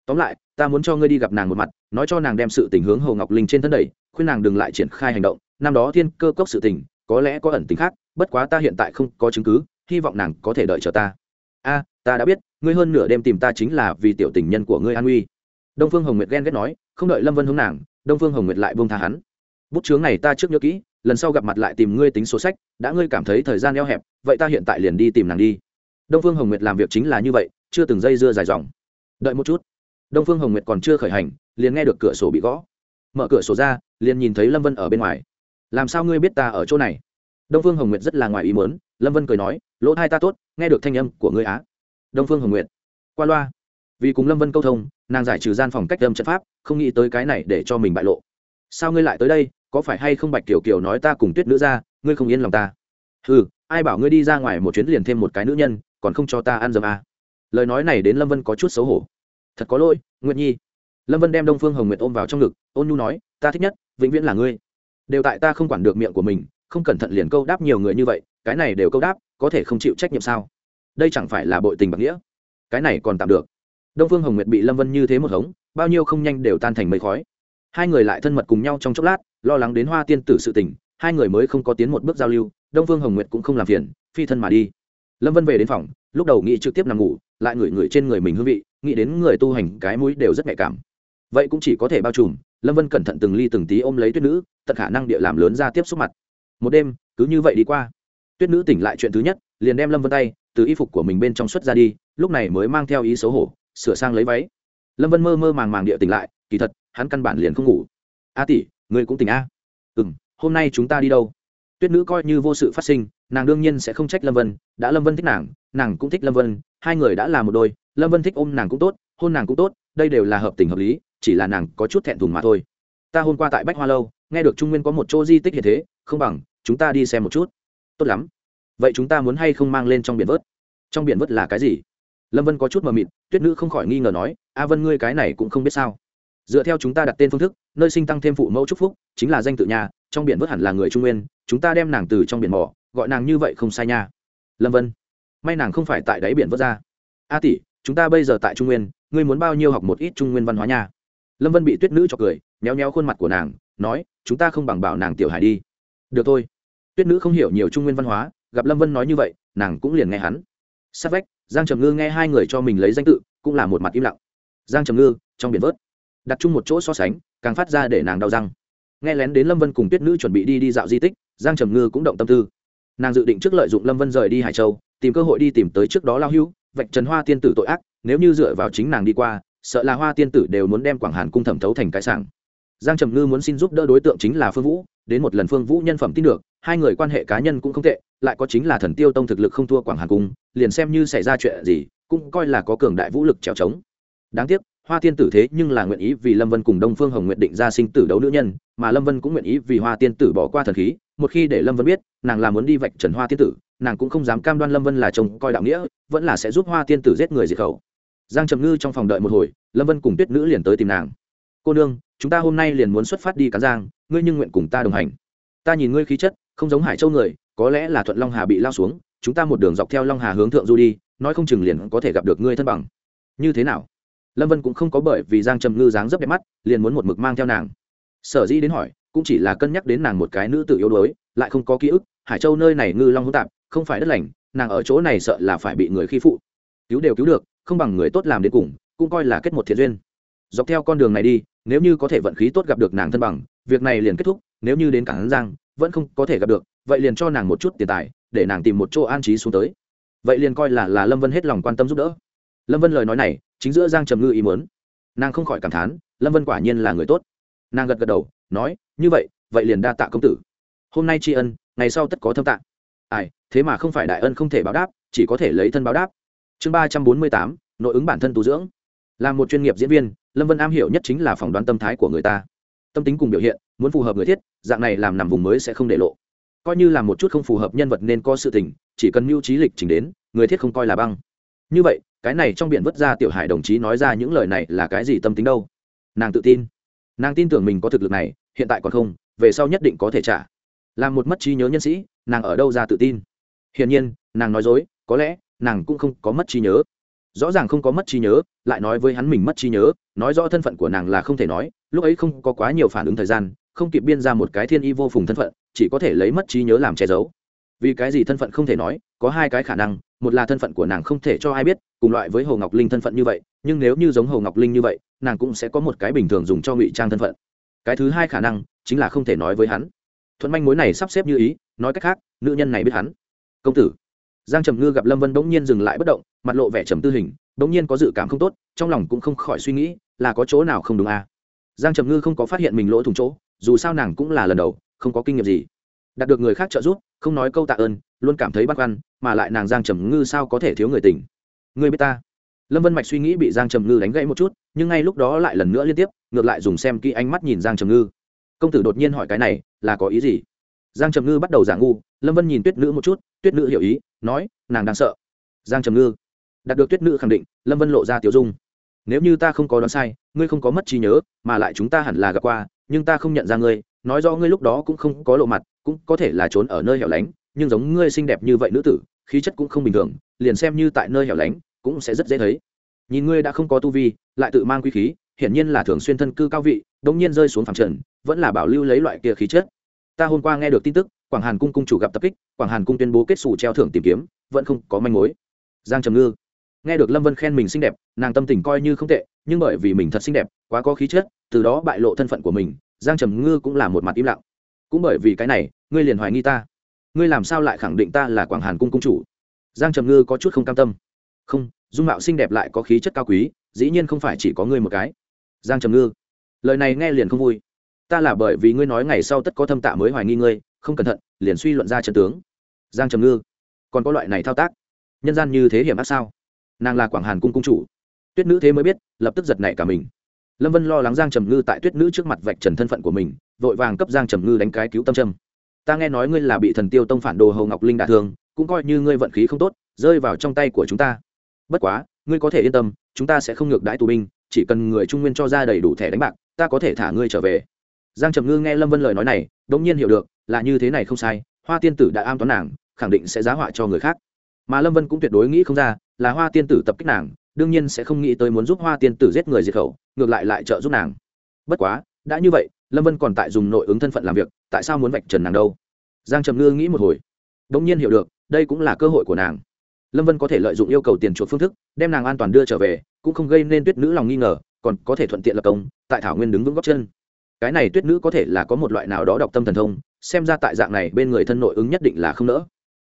Tóm lại, ta muốn cho ngươi đi gặp nàng một mặt, nói cho nàng đem sự tình hướng hồ ngọc linh trên thân đầy khuyên nàng đừng lại triển khai hành động. Năm đó thiên cơ cốc sự tình, có lẽ có ẩn tính khác, bất quá ta hiện tại không có chứng cứ, hy vọng nàng có thể đợi chờ ta. A, ta đã biết, ngươi hơn nửa đêm tìm ta chính là vì tiểu tình nhân của ngươi an uy đông phương hồng nguyệt ghen ghét nói, không đợi lâm vân hướng nàng đông phương hồng nguyệt lại buông tha hắn. Bút chướng này ta trước nhớ kỹ, lần sau gặp mặt lại tìm ngươi tính số sách, đã ngươi cảm thấy thời gian eo hẹp, vậy ta hiện tại liền đi tìm nàng đi. Đông phương hồng nguyệt làm việc chính là như vậy, chưa từng dây dưa dài dòng. Đợi một chút. Đông phương hồng nguyệt còn chưa khởi hành, liền nghe được cửa sổ bị gõ. Mở cửa sổ ra, liền nhìn thấy lâm vân ở bên ngoài. Làm sao ngươi biết ta ở chỗ này? Đông phương hồng nguyệt rất là ngoài ý muốn, lâm vân cười nói, lỗ thai ta tốt, nghe được thanh âm của ngươi á. Đông phương hồng nguyệt, qua loa. Vì cùng lâm vân câu thông nàng giải trừ gian phòng cách âm trận pháp, không nghĩ tới cái này để cho mình bại lộ. Sao ngươi lại tới đây, có phải hay không bạch kiểu kiểu nói ta cùng tuyết nữ ra, ngươi không yên lòng ta? Ừ ai bảo ngươi đi ra ngoài một chuyến liền thêm một cái nữ nhân, còn không cho ta ăn dầm à. lời nói này đến lâm vân có chút xấu hổ. Thật có lỗi, nguyệt nhi. Lâm vân đem đông phương hồng nguyệt ôm vào trong ngực, ôn nhu nói, ta thích nhất, vĩnh viễn là ngươi. Đều tại ta không quản được miệng của mình, không cẩn thận liền câu đáp nhiều người như vậy, cái này đều câu đáp, có thể không chịu trách nhiệm sao? Đây chẳng phải là bội tình bạc nghĩa. Cái này còn tạm được đông phương hồng nguyệt bị lâm vân như thế một hống, bao nhiêu không nhanh đều tan thành mây khói. Hai người lại thân mật cùng nhau trong chốc lát, lo lắng đến hoa tiên tử sự tình, hai người mới không có tiến một bước giao lưu, đông phương hồng nguyệt cũng không làm phiền, phi thân mà đi. Lâm vân về đến phòng, lúc đầu nghĩ trực tiếp nằm ngủ, lại ngửi ngửi trên người mình hương vị, nghĩ đến người tu hành cái mũi đều rất nhạy cảm. Vậy cũng chỉ có thể bao trùm, lâm vân cẩn thận từng ly từng tí ôm lấy tuyết nữ, tận khả năng địa làm lớn ra tiếp xúc mặt. Một đêm, cứ như vậy đi qua. Tuyết nữ tỉnh lại chuyện thứ nhất, liền đem lâm vân tay, từ y phục của mình bên trong xuất ra đi, lúc này mới mang theo ý xấu hổ sửa sang lấy váy. Lâm vân mơ mơ màng màng địa tỉnh lại, kỳ thật, hắn căn bản liền không ngủ. A tỷ người cũng tỉnh a? Ừ m hôm nay chúng ta đi đâu? Tuyết nữ coi như vô sự phát sinh, nàng đương nhiên sẽ không trách lâm vân, đã lâm vân thích nàng nàng cũng thích lâm vân, hai người đã là một đôi, lâm vân thích ôm nàng cũng tốt, hôn nàng cũng tốt, đây đều là hợp tình hợp lý, chỉ là nàng có chút thẹn thùng mà thôi. Ta hôm qua tại bách hoa lâu, nghe được trung nguyên có một chỗ di tích như thế, không bằng chúng ta đi xem một chút. Tốt lắm. Vậy chúng ta muốn hay không mang lên trong biển vớt? Trong biển vớt là cái gì? Lâm vân có chút mờ mịt, tuyết nữ không khỏi nghi ngờ nói, a vân ngươi cái này cũng không biết sao. Dựa theo chúng ta đặt tên phương thức, nơi sinh tăng thêm phụ mẫu trúc phúc, chính là danh tự nhà, trong biển vớt hẳn là người trung nguyên, chúng ta đem nàng từ trong biển mỏ gọi nàng như vậy không sai nha. Lâm vân, may nàng không phải tại đáy biển vớt ra. A tỷ, chúng ta bây giờ tại trung nguyên, ngươi muốn bao nhiêu học một ít trung nguyên văn hóa nha? Lâm vân bị tuyết nữ cho cười, méo méo khuôn mặt của nàng, nói, chúng ta không bằng bảo nàng tiểu hải đi. Được thôi. Tuyết nữ không hiểu nhiều trung nguyên văn hóa, gặp lâm vân nói như vậy, nàng cũng liền nghe hắn sát vách, giang trầm ngư nghe hai người cho mình lấy danh tự, cũng là một mặt im lặng. Giang trầm ngư, trong biển vớt. Đặt chung một chỗ so sánh, càng phát ra để nàng đau răng. Nghe lén đến lâm vân cùng tuyết nữ chuẩn bị đi đi dạo di tích, giang trầm ngư cũng động tâm tư. Nàng dự định trước lợi dụng lâm vân rời đi hải châu, tìm cơ hội đi tìm tới trước đó lao hưu vạch trần hoa tiên tử tội ác, nếu như dựa vào chính nàng đi qua, sợ là hoa tiên tử đều muốn đem quảng hàn cung thẩm thấu thành cái sảng. Giang trầm ngư muốn xin giúp đỡ đối tượng chính là phương vũ, đến một lần phương vũ nhân phẩm tin được hai người quan hệ cá nhân cũng không tệ, lại có chính là thần tiêu tông thực lực không thua quảng hàn cung, liền xem như xảy ra chuyện gì, cũng coi là có cường đại vũ lực trèo trống. Đáng tiếc, hoa tiên tử thế nhưng là nguyện ý vì lâm vân cùng đông phương hồng nguyện định ra sinh tử đấu nữ nhân, mà lâm vân cũng nguyện ý vì hoa tiên tử bỏ qua thần khí, một khi để lâm vân biết, nàng là muốn đi vạch trần hoa tiên tử, nàng cũng không dám cam đoan lâm vân là chồng coi đạo nghĩa, vẫn là sẽ giúp hoa tiên tử giết người diệt khẩu. Giang trầm ngư trong phòng đợi một hồi, lâm vân cùng tuyết nữ liền tới tìm nàng. Cô nương, chúng ta hôm nay liền muốn xuất phát đi cán giang, ngươi nhưng nguyện cùng ta đồng hành. Ta nhìn ngươi khí chất không giống hải châu người, có lẽ là thuận long hà bị lao xuống, chúng ta một đường dọc theo long hà hướng thượng du đi, nói không chừng liền có thể gặp được ngươi thân bằng. Như thế nào? Lâm vân cũng không có bởi vì giang trầm ngư dáng dấp đẹp mắt, liền muốn một mực mang theo nàng. Sở dĩ đến hỏi, cũng chỉ là cân nhắc đến nàng một cái nữ tự yếu đuối, lại không có ký ức, hải châu nơi này ngư long hỗn tạp, không phải đất lành, nàng ở chỗ này sợ là phải bị người khi phụ. Cứu đều cứu được, không bằng người tốt làm đến cùng, cũng coi là kết một thiện duyên. Dọc theo con đường này đi, nếu như có thể vận khí tốt gặp được nàng thân bằng, việc này liền kết thúc, nếu như đến cảng giang vẫn không có thể gặp được, vậy liền cho nàng một chút tiền tài, để nàng tìm một chỗ an trí xuống tới. Vậy liền coi là là lâm vân hết lòng quan tâm giúp đỡ. Lâm vân lời nói này, chính giữa giang trầm ngư ý mớn nàng không khỏi cảm thán, lâm vân quả nhiên là người tốt. Nàng gật gật đầu, nói, như vậy vậy liền đa tạ công tử. Hôm nay tri ân, ngày sau tất có thâm tạ. Ai, thế mà không phải đại ân không thể báo đáp, chỉ có thể lấy thân báo đáp. Chương ba trăm bốn mươi tám, nội ứng bản thân tu dưỡng. Là một chuyên nghiệp diễn viên, lâm vân am hiểu nhất chính là phỏng đoán tâm thái của người ta. Tâm tính cùng biểu hiện muốn phù hợp người thiết, dạng này làm nằm vùng mới sẽ không để lộ. Coi như là một chút không phù hợp nhân vật nên có sự tình, chỉ cần mưu trí lịch trình đến, người thiết không coi là băng. Như vậy, cái này trong biển vứt ra tiểu hải đồng chí nói ra những lời này là cái gì tâm tính đâu? Nàng tự tin. Nàng tin tưởng mình có thực lực này, hiện tại còn không, về sau nhất định có thể trả. Làm một mất trí nhớ nhân sĩ, nàng ở đâu ra tự tin? Hiển nhiên, nàng nói dối, có lẽ, nàng cũng không có mất trí nhớ. Rõ ràng không có mất trí nhớ, lại nói với hắn mình mất trí nhớ, nói rõ thân phận của nàng là không thể nói, lúc ấy không có quá nhiều phản ứng thời gian không kịp biên ra một cái thiên y vô phùng thân phận, chỉ có thể lấy mất trí nhớ làm che giấu. Vì cái gì thân phận không thể nói, có hai cái khả năng, một là thân phận của nàng không thể cho ai biết, cùng loại với hồ ngọc linh thân phận như vậy, nhưng nếu như giống hồ ngọc linh như vậy, nàng cũng sẽ có một cái bình thường dùng cho ngụy trang thân phận. Cái thứ hai khả năng, chính là không thể nói với hắn. Thuận manh mối này sắp xếp như ý, nói cách khác, nữ nhân này biết hắn. Công tử. Giang trầm ngư gặp lâm vân bỗng nhiên dừng lại bất động, mặt lộ vẻ trầm tư hình, bỗng nhiên có dự cảm không tốt, trong lòng cũng không khỏi suy nghĩ, là có chỗ nào không đúng à. giang trầm ngư không có phát hiện mình lỗ thủng chỗ dù sao nàng cũng là lần đầu, không có kinh nghiệm gì. Đạt được người khác trợ giúp, không nói câu tạ ơn, luôn cảm thấy băn khoăn, mà lại nàng giang trầm ngư sao có thể thiếu người tình? Người biết ta. Lâm vân mạch suy nghĩ bị giang trầm ngư đánh gãy một chút, nhưng ngay lúc đó lại lần nữa liên tiếp, ngược lại dùng xem kỹ ánh mắt nhìn giang trầm ngư. Công tử đột nhiên hỏi cái này, là có ý gì? Giang trầm ngư bắt đầu giả ngu, lâm vân nhìn tuyết nữ một chút, tuyết nữ hiểu ý, nói, nàng đang sợ. Giang trầm ngư. Đạt được tuyết nữ khẳng định, lâm vân lộ ra tiểu dung. Nếu như ta không có đoán sai, ngươi không có mất trí nhớ, mà lại chúng ta hẳn là gặp qua nhưng ta không nhận ra ngươi, nói rõ ngươi lúc đó cũng không có lộ mặt, cũng có thể là trốn ở nơi hẻo lánh, nhưng giống ngươi xinh đẹp như vậy nữ tử, khí chất cũng không bình thường, liền xem như tại nơi hẻo lánh, cũng sẽ rất dễ thấy. Nhìn ngươi đã không có tu vi, lại tự mang quý khí, hiển nhiên là thường xuyên thân cư cao vị, đống nhiên rơi xuống phẳng trần, vẫn là bảo lưu lấy loại kia khí chất. Ta hôm qua nghe được tin tức, quảng hàn cung cung chủ gặp tập kích, quảng hàn cung tuyên bố kết xù treo thưởng tìm kiếm, vẫn không có manh mối. Giang trầm ngư nghe được lâm vân khen mình xinh đẹp, nàng tâm tình coi như không tệ, nhưng bởi vì mình thật xinh đẹp, quá có khí chất, từ đó bại lộ thân phận của mình, giang trầm ngư cũng là một mặt im lặng. Cũng bởi vì cái này, ngươi liền hoài nghi ta. Ngươi làm sao lại khẳng định ta là quảng hàn cung cung chủ? Giang trầm ngư có chút không cam tâm. Không, dung mạo xinh đẹp lại có khí chất cao quý, dĩ nhiên không phải chỉ có ngươi một cái. Giang trầm ngư, lời này nghe liền không vui. Ta là bởi vì ngươi nói ngày sau tất có thâm tạ mới hoài nghi ngươi, không cẩn thận, liền suy luận ra trận tướng. Giang trầm ngư, còn có loại này thao tác? Nhân gian như thế hiểm ác sao? Nàng là quảng hàn cung cung chủ. Tuyết nữ thế mới biết, lập tức giật nảy cả mình. Lâm vân lo lắng giang trầm ngư tại tuyết nữ trước mặt vạch trần thân phận của mình, vội vàng cấp giang trầm ngư đánh cái cứu tâm trâm ta nghe nói ngươi là bị thần tiêu tông phản đồ hầu ngọc linh đả thương, cũng coi như ngươi vận khí không tốt, rơi vào trong tay của chúng ta. Bất quá, ngươi có thể yên tâm, chúng ta sẽ không ngược đãi tù binh, chỉ cần người trung nguyên cho ra đầy đủ thẻ đánh bạc, ta có thể thả ngươi trở về. Giang trầm ngư nghe lâm vân lời nói này đ ỗ n g nhiên hiểu được, là như thế này không sai, hoa tiên tử đã am toán nàng, khẳng định sẽ giá họa cho người khác. Mà lâm vân cũng tuyệt đối nghĩ không ra là hoa tiên tử tập kích nàng, đương nhiên sẽ không nghĩ tới muốn giúp hoa tiên tử giết người diệt khẩu, ngược lại lại trợ giúp nàng. Bất quá, đã như vậy, lâm vân còn tại dùng nội ứng thân phận làm việc, tại sao muốn vạch trần nàng đâu? Giang trầm ngư nghĩ một hồi đ ỗ n g nhiên hiểu được, đây cũng là cơ hội của nàng. Lâm vân có thể lợi dụng yêu cầu tiền chuộc phương thức, đem nàng an toàn đưa trở về, cũng không gây nên tuyết nữ lòng nghi ngờ, còn có thể thuận tiện lập công, tại thảo nguyên đứng vững góc chân. Cái này tuyết nữ có thể là có một loại nào đó đọc tâm thần thông, xem ra tại dạng này bên người thân nội ứng nhất định là không nỡ.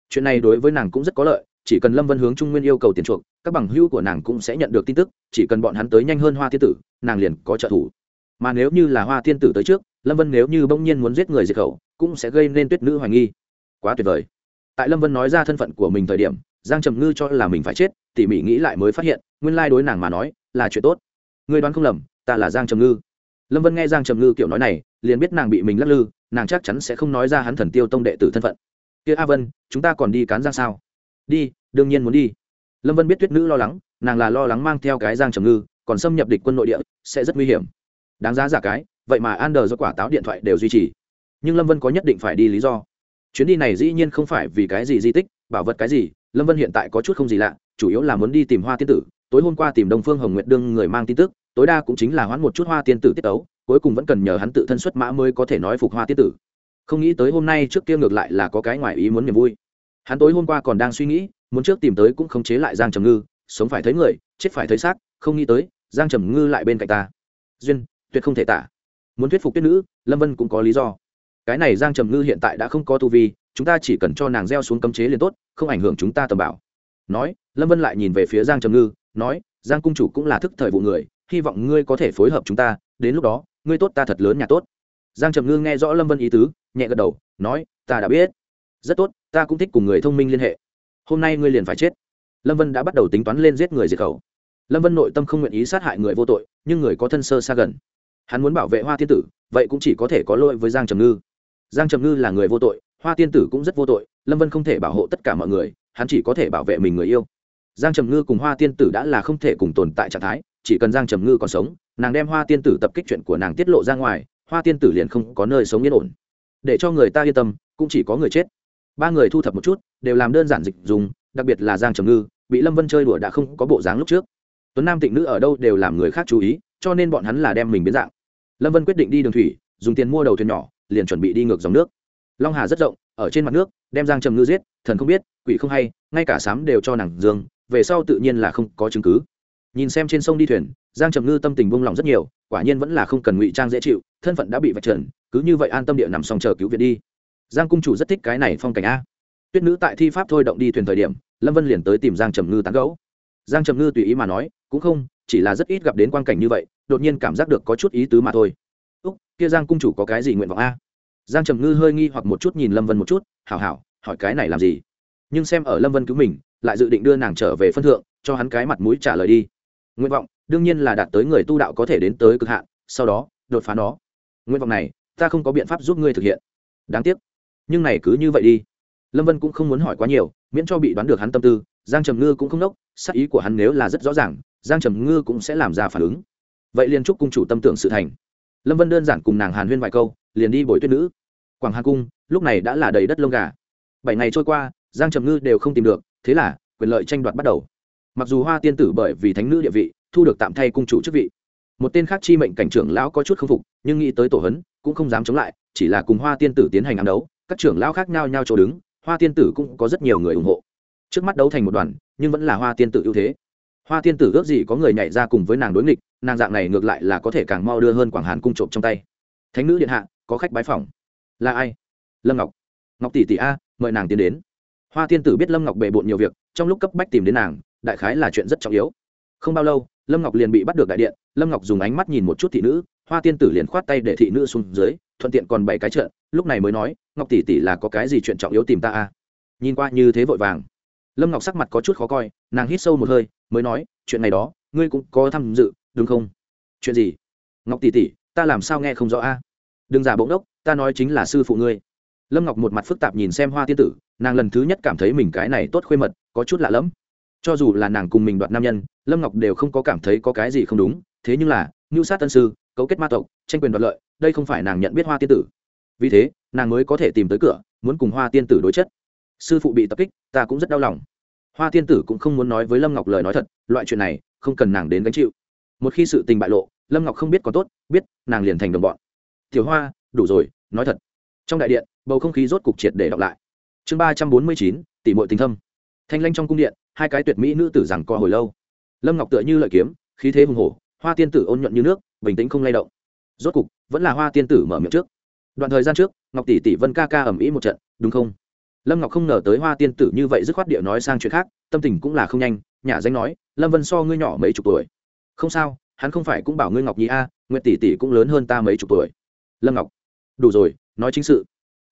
Chuyện này đối với nàng cũng rất có lợi chỉ cần lâm vân hướng trung nguyên yêu cầu tiền chuộc, các bằng hữu của nàng cũng sẽ nhận được tin tức, chỉ cần bọn hắn tới nhanh hơn hoa thiên tử, nàng liền có trợ thủ. Mà nếu như là hoa thiên tử tới trước, lâm vân nếu như bỗng nhiên muốn giết người diệt khẩu, cũng sẽ gây nên tuyết nữ hoài nghi. Quá tuyệt vời. Tại lâm vân nói ra thân phận của mình thời điểm, giang trầm ngư cho là mình phải chết, tỉ mỉ nghĩ lại mới phát hiện, nguyên lai đối nàng mà nói, là chuyện tốt. Người đoán không lầm, ta là giang trầm ngư. Lâm vân nghe giang trầm ngư kiểu nói này, liền biết nàng bị mình lắc lư, nàng chắc chắn sẽ không nói ra hắn thần tiêu tông đệ tử thân phận. Kia a vân, chúng ta còn đi cán ra sao? Đi, đương nhiên muốn đi. Lâm vân biết tuyết nữ lo lắng, nàng là lo lắng mang theo cái giang trầm ngư, còn xâm nhập địch quân nội địa, sẽ rất nguy hiểm. Đáng giá giả cái, vậy mà an đờ do quả táo điện thoại đều duy trì. Nhưng lâm vân có nhất định phải đi lý do. Chuyến đi này dĩ nhiên không phải vì cái gì di tích, bảo vật cái gì, lâm vân hiện tại có chút không gì lạ, chủ yếu là muốn đi tìm hoa tiên tử. Tối hôm qua tìm đông phương hồng nguyệt đương người mang tin tức, tối đa cũng chính là hoãn một chút hoa tiên tử tiết ấu cuối cùng vẫn cần nhờ hắn tự thân xuất mã mới có thể nói phục hoa tiên tử. Không nghĩ tới hôm nay trước kia ngược lại là có cái ngoài ý muốn niềm vui hắn tối hôm qua còn đang suy nghĩ, muốn trước tìm tới cũng không chế lại giang trầm ngư, sống phải thấy người, chết phải thấy xác, không nghĩ tới, giang trầm ngư lại bên cạnh ta. Duyên, tuyệt không thể tả. Muốn thuyết phục tuyết nữ, lâm vân cũng có lý do. Cái này giang trầm ngư hiện tại đã không có tu vi, chúng ta chỉ cần cho nàng gieo xuống cấm chế liền tốt, không ảnh hưởng chúng ta tầm bảo. Nói, lâm vân lại nhìn về phía giang trầm ngư, nói, giang cung chủ cũng là thức thời vụ người, hy vọng ngươi có thể phối hợp chúng ta, đến lúc đó, ngươi tốt ta thật lớn nhà tốt. Giang trầm ngư nghe rõ lâm vân ý tứ, nhẹ gật đầu, nói, ta đã biết rất tốt, ta cũng thích cùng người thông minh liên hệ. Hôm nay ngươi liền phải chết. Lâm vân đã bắt đầu tính toán lên giết người diệt khẩu. Lâm vân nội tâm không nguyện ý sát hại người vô tội, nhưng người có thân sơ xa gần. Hắn muốn bảo vệ hoa thiên tử, vậy cũng chỉ có thể có lỗi với giang trầm ngư. Giang trầm ngư là người vô tội, hoa tiên tử cũng rất vô tội, lâm vân không thể bảo hộ tất cả mọi người, hắn chỉ có thể bảo vệ mình người yêu. Giang trầm ngư cùng hoa tiên tử đã là không thể cùng tồn tại trạng thái, chỉ cần giang trầm ngư còn sống, nàng đem hoa tiên tử tập kích chuyện của nàng tiết lộ ra ngoài, hoa tiên tử liền không có nơi sống yên ổn. Để cho người ta yên tâm, cũng chỉ có người chết ba người thu thập một chút, đều làm đơn giản dịch dùng, đặc biệt là giang trầm ngư, bị lâm vân chơi đùa đã không có bộ dáng lúc trước. Tuấn nam tịnh nữ ở đâu đều làm người khác chú ý, cho nên bọn hắn là đem mình biến dạng. Lâm vân quyết định đi đường thủy, dùng tiền mua đầu thuyền nhỏ, liền chuẩn bị đi ngược dòng nước. Long hà rất rộng, ở trên mặt nước, đem giang trầm ngư giết, thần không biết, quỷ không hay, ngay cả sám đều cho nàng dương, về sau tự nhiên là không có chứng cứ. Nhìn xem trên sông đi thuyền, giang trầm ngư tâm tình buông lỏng rất nhiều, quả nhiên vẫn là không cần ngụy trang dễ chịu, thân phận đã bị vạch trần, cứ như vậy an tâm địa nằm xong chờ cứu viện đi giang cung chủ rất thích cái này phong cảnh a. Tuyết nữ tại thi pháp thôi động đi thuyền thời điểm, lâm vân liền tới tìm giang trầm ngư tán gẫu. giang trầm ngư tùy ý mà nói, cũng không, chỉ là rất ít gặp đến quan cảnh như vậy, đột nhiên cảm giác được có chút ý tứ mà thôi. Úc, kia giang cung chủ có cái gì nguyện vọng a? Giang trầm ngư hơi nghi hoặc một chút nhìn lâm vân một chút, hảo hảo, hỏi cái này làm gì? Nhưng xem ở lâm vân cứu mình, lại dự định đưa nàng trở về phân thượng, cho hắn cái mặt mũi trả lời đi. Nguyện vọng, đương nhiên là đạt tới người tu đạo có thể đến tới cực hạn, sau đó, đột phá nó. Nguyện vọng này, ta không có biện pháp giúp ngươi thực hiện. Đáng tiếc nhưng này cứ như vậy đi. Lâm vân cũng không muốn hỏi quá nhiều, miễn cho bị đoán được hắn tâm tư, giang trầm ngư cũng không nốc sắc ý của hắn nếu là rất rõ ràng, giang trầm ngư cũng sẽ làm ra phản ứng. Vậy liền chúc cung chủ tâm tưởng sự thành. Lâm vân đơn giản cùng nàng hàn huyên vài câu, liền đi bồi tuyết nữ. Quảng hà cung, lúc này đã là đầy đất lông gà. Bảy ngày trôi qua, giang trầm ngư đều không tìm được, thế là quyền lợi tranh đoạt bắt đầu. Mặc dù hoa tiên tử bởi vì thánh nữ địa vị, thu được tạm thay cung chủ chức vị. Một tên khác chi mệnh cảnh trưởng lão có chút k phục, nhưng nghĩ tới tổ hấn, cũng không dám chống lại, chỉ là cùng hoa tiên tử tiến hành ám đấu các trưởng lão khác nhau nhau chỗ đứng, hoa tiên tử cũng có rất nhiều người ủng hộ. Trước mắt đấu thành một đoàn, nhưng vẫn là hoa tiên tử ưu thế. Hoa tiên tử ước gì có người nhảy ra cùng với nàng đối nghịch, nàng dạng này ngược lại là có thể càng mau đưa hơn quảng hàn cung trộm trong tay. Thánh nữ điện hạ, có khách bái phòng. Là ai? Lâm ngọc. Ngọc tỷ tỷ a, mời nàng tiến đến. Hoa tiên tử biết lâm ngọc bề bộn nhiều việc, trong lúc cấp bách tìm đến nàng, đại khái là chuyện rất trọng yếu. Không bao lâu, lâm ngọc liền bị bắt được đại điện, lâm ngọc dùng ánh mắt nhìn một chút thị nữ hoa tiên tử liền khoát tay để thị nữ xuống dưới, thuận tiện còn bảy cái trợn lúc này mới nói, ngọc tỷ tỷ là có cái gì chuyện trọng yếu tìm ta a nhìn qua như thế vội vàng. Lâm ngọc sắc mặt có chút khó coi, nàng hít sâu một hơi, mới nói, chuyện này đó, ngươi cũng có tham dự, đúng không? Chuyện gì? Ngọc tỷ tỷ, ta làm sao nghe không rõ a? Đừng giả bỗng đốc ta nói chính là sư phụ ngươi. Lâm ngọc một mặt phức tạp nhìn xem hoa tiên tử, nàng lần thứ nhất cảm thấy mình cái này tốt khuê mật, có chút lạ lẫm. Cho dù là nàng cùng mình đoạt nam nhân, lâm ngọc đều không có cảm thấy có cái gì không đúng, thế nhưng là ngưu sát tân sư cấu kết ma tộc, tranh quyền đoạt lợi, đây không phải nàng nhận biết hoa tiên tử. Vì thế, nàng mới có thể tìm tới cửa, muốn cùng hoa tiên tử đối chất. Sư phụ bị tập kích, ta cũng rất đau lòng. Hoa tiên tử cũng không muốn nói với lâm ngọc lời nói thật, loại chuyện này, không cần nàng đến gánh chịu. Một khi sự tình bại lộ, lâm ngọc không biết có tốt, biết nàng liền thành đồng bọn. Tiểu hoa, đủ rồi, nói thật. Trong đại điện, bầu không khí rốt cục triệt để đọc lại. Chương ba trăm bốn mươi chín tỷ mội tình thâm. Thanh lanh trong cung điện, hai cái tuyệt mỹ nữ tử rằng co hồi lâu. Lâm ngọc tựa như lợi kiếm, khí thế hùng hổ hoa tiên tử ôn nhuận như nước, bình tĩnh không lay động. Rốt cục, vẫn là hoa tiên tử mở miệng trước. Đoạn thời gian trước, ngọc tỷ tỷ vân ca ca ầm ĩ một trận, đúng không? Lâm ngọc không ngờ tới hoa tiên tử như vậy dứt khoát địa nói sang chuyện khác, tâm tình cũng là không nhanh nhà danh nói, lâm vân so ngươi nhỏ mấy chục tuổi. Không sao, hắn không phải cũng bảo ngươi ngọc nhi a, nguyệt tỷ tỷ cũng lớn hơn ta mấy chục tuổi. Lâm ngọc, đủ rồi, nói chính sự.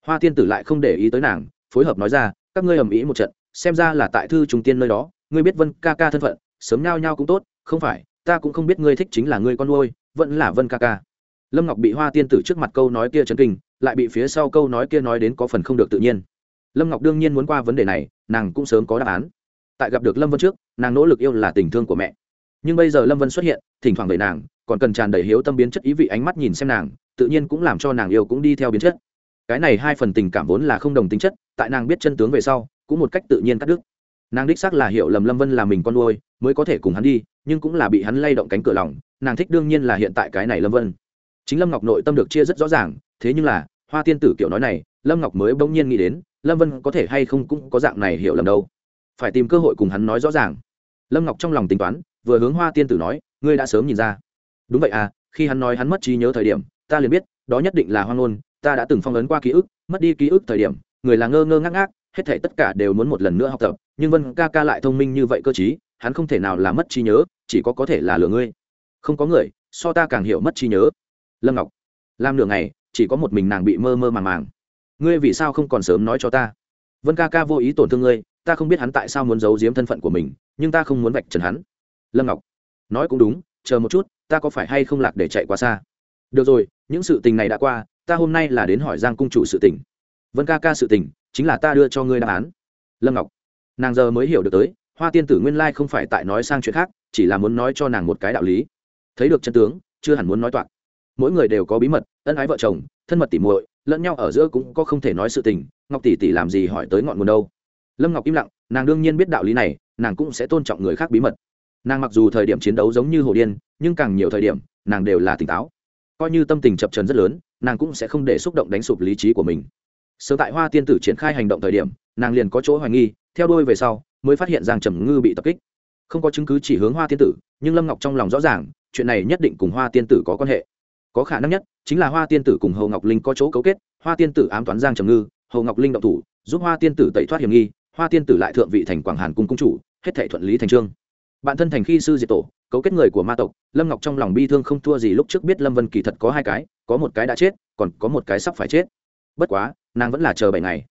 Hoa tiên tử lại không để ý tới nàng, phối hợp nói ra, các ngươi ầm ĩ một trận, xem ra là tại thư trung tiên nơi đó, ngươi biết vân ca ca thân phận, sớm nhau nhau cũng tốt, không phải ta cũng không biết ngươi thích chính là ngươi con nuôi, vẫn là vân ca ca. Lâm ngọc bị hoa tiên tử trước mặt câu nói kia chấn kinh, lại bị phía sau câu nói kia nói đến có phần không được tự nhiên. Lâm ngọc đương nhiên muốn qua vấn đề này, nàng cũng sớm có đáp án. Tại gặp được lâm vân trước, nàng nỗ lực yêu là tình thương của mẹ. Nhưng bây giờ lâm vân xuất hiện, thỉnh thoảng về nàng, còn cần tràn đầy hiếu tâm biến chất ý vị ánh mắt nhìn xem nàng, tự nhiên cũng làm cho nàng yêu cũng đi theo biến chất. Cái này hai phần tình cảm vốn là không đồng tính chất, tại nàng biết chân tướng về sau, cũng một cách tự nhiên cắt đứt. Nàng đích xác là hiểu lầm lâm vân là mình con nuôi mới có thể cùng hắn đi, nhưng cũng là bị hắn lay động cánh cửa lòng, nàng thích đương nhiên là hiện tại cái này lâm vân. Chính lâm ngọc nội tâm được chia rất rõ ràng, thế nhưng là, hoa tiên tử kiểu nói này, lâm ngọc mới bỗng nhiên nghĩ đến, lâm vân có thể hay không cũng có dạng này hiểu lầm đâu. Phải tìm cơ hội cùng hắn nói rõ ràng. Lâm ngọc trong lòng tính toán, vừa hướng hoa tiên tử nói, ngươi đã sớm nhìn ra. Đúng vậy à khi hắn nói hắn mất trí nhớ thời điểm, ta liền biết, đó nhất định là hoang ngôn, ta đã từng phong ấn qua ký ức, mất đi ký ức thời điểm, người là ngơ ngơ ngác ngác, hết thể tất cả đều muốn một lần nữa học tập, nhưng vân ca ca lại thông minh như vậy cơ chí hắn không thể nào là mất trí nhớ, chỉ có có thể là lừa ngươi. Không có người, so ta càng hiểu mất trí nhớ. Lâm ngọc, làm nửa ngày, chỉ có một mình nàng bị mơ mơ màng màng. Ngươi vì sao không còn sớm nói cho ta? Vân ca ca vô ý tổn thương ngươi, ta không biết hắn tại sao muốn giấu giếm thân phận của mình, nhưng ta không muốn vạch trần hắn. Lâm ngọc, nói cũng đúng, chờ một chút, ta có phải hay không lạc để chạy quá xa? Được rồi, những sự tình này đã qua, ta hôm nay là đến hỏi giang cung chủ sự tình. Vân ca ca sự tình, chính là ta đưa cho ngươi đáp án. Lâm ngọc, nàng giờ mới hiểu được tới hoa tiên tử nguyên lai không phải tại nói sang chuyện khác, chỉ là muốn nói cho nàng một cái đạo lý. Thấy được chân tướng, chưa hẳn muốn nói toạc. Mỗi người đều có bí mật, ân ái vợ chồng, thân mật tỉ muội, lẫn nhau ở giữa cũng có không thể nói sự tình, ngọc tỷ tỷ làm gì hỏi tới ngọn nguồn đâu. Lâm ngọc im lặng, nàng đương nhiên biết đạo lý này, nàng cũng sẽ tôn trọng người khác bí mật. Nàng mặc dù thời điểm chiến đấu giống như hồ điên, nhưng càng nhiều thời điểm, nàng đều là tỉnh táo. Coi như tâm tình chập trần rất lớn, nàng cũng sẽ không để xúc động đánh sụp lý trí của mình. Sớm tại hoa tiên tử triển khai hành động thời điểm, nàng liền có chỗ hoài nghi, theo đôi về sau mới phát hiện giang trầm ngư bị tập kích. Không có chứng cứ chỉ hướng hoa tiên tử, nhưng lâm ngọc trong lòng rõ ràng, chuyện này nhất định cùng hoa tiên tử có quan hệ. Có khả năng nhất, chính là hoa tiên tử cùng hầu ngọc linh có chỗ cấu kết, hoa tiên tử ám toán giang trầm ngư hầu ngọc linh động thủ, giúp hoa tiên tử tẩy thoát hiểm nghi, hoa tiên tử lại thượng vị thành quảng hàn cung cung chủ, hết thể thuận lý thành trương. Bạn thân thành khi sư diệt tổ, cấu kết người của ma tộc, lâm ngọc trong lòng bi thương không thua gì lúc trước biết lâm vân kỳ thật có hai cái, có một cái đã chết, còn có một cái sắp phải chết. Bất quá, nàng vẫn là chờ bảy ngày.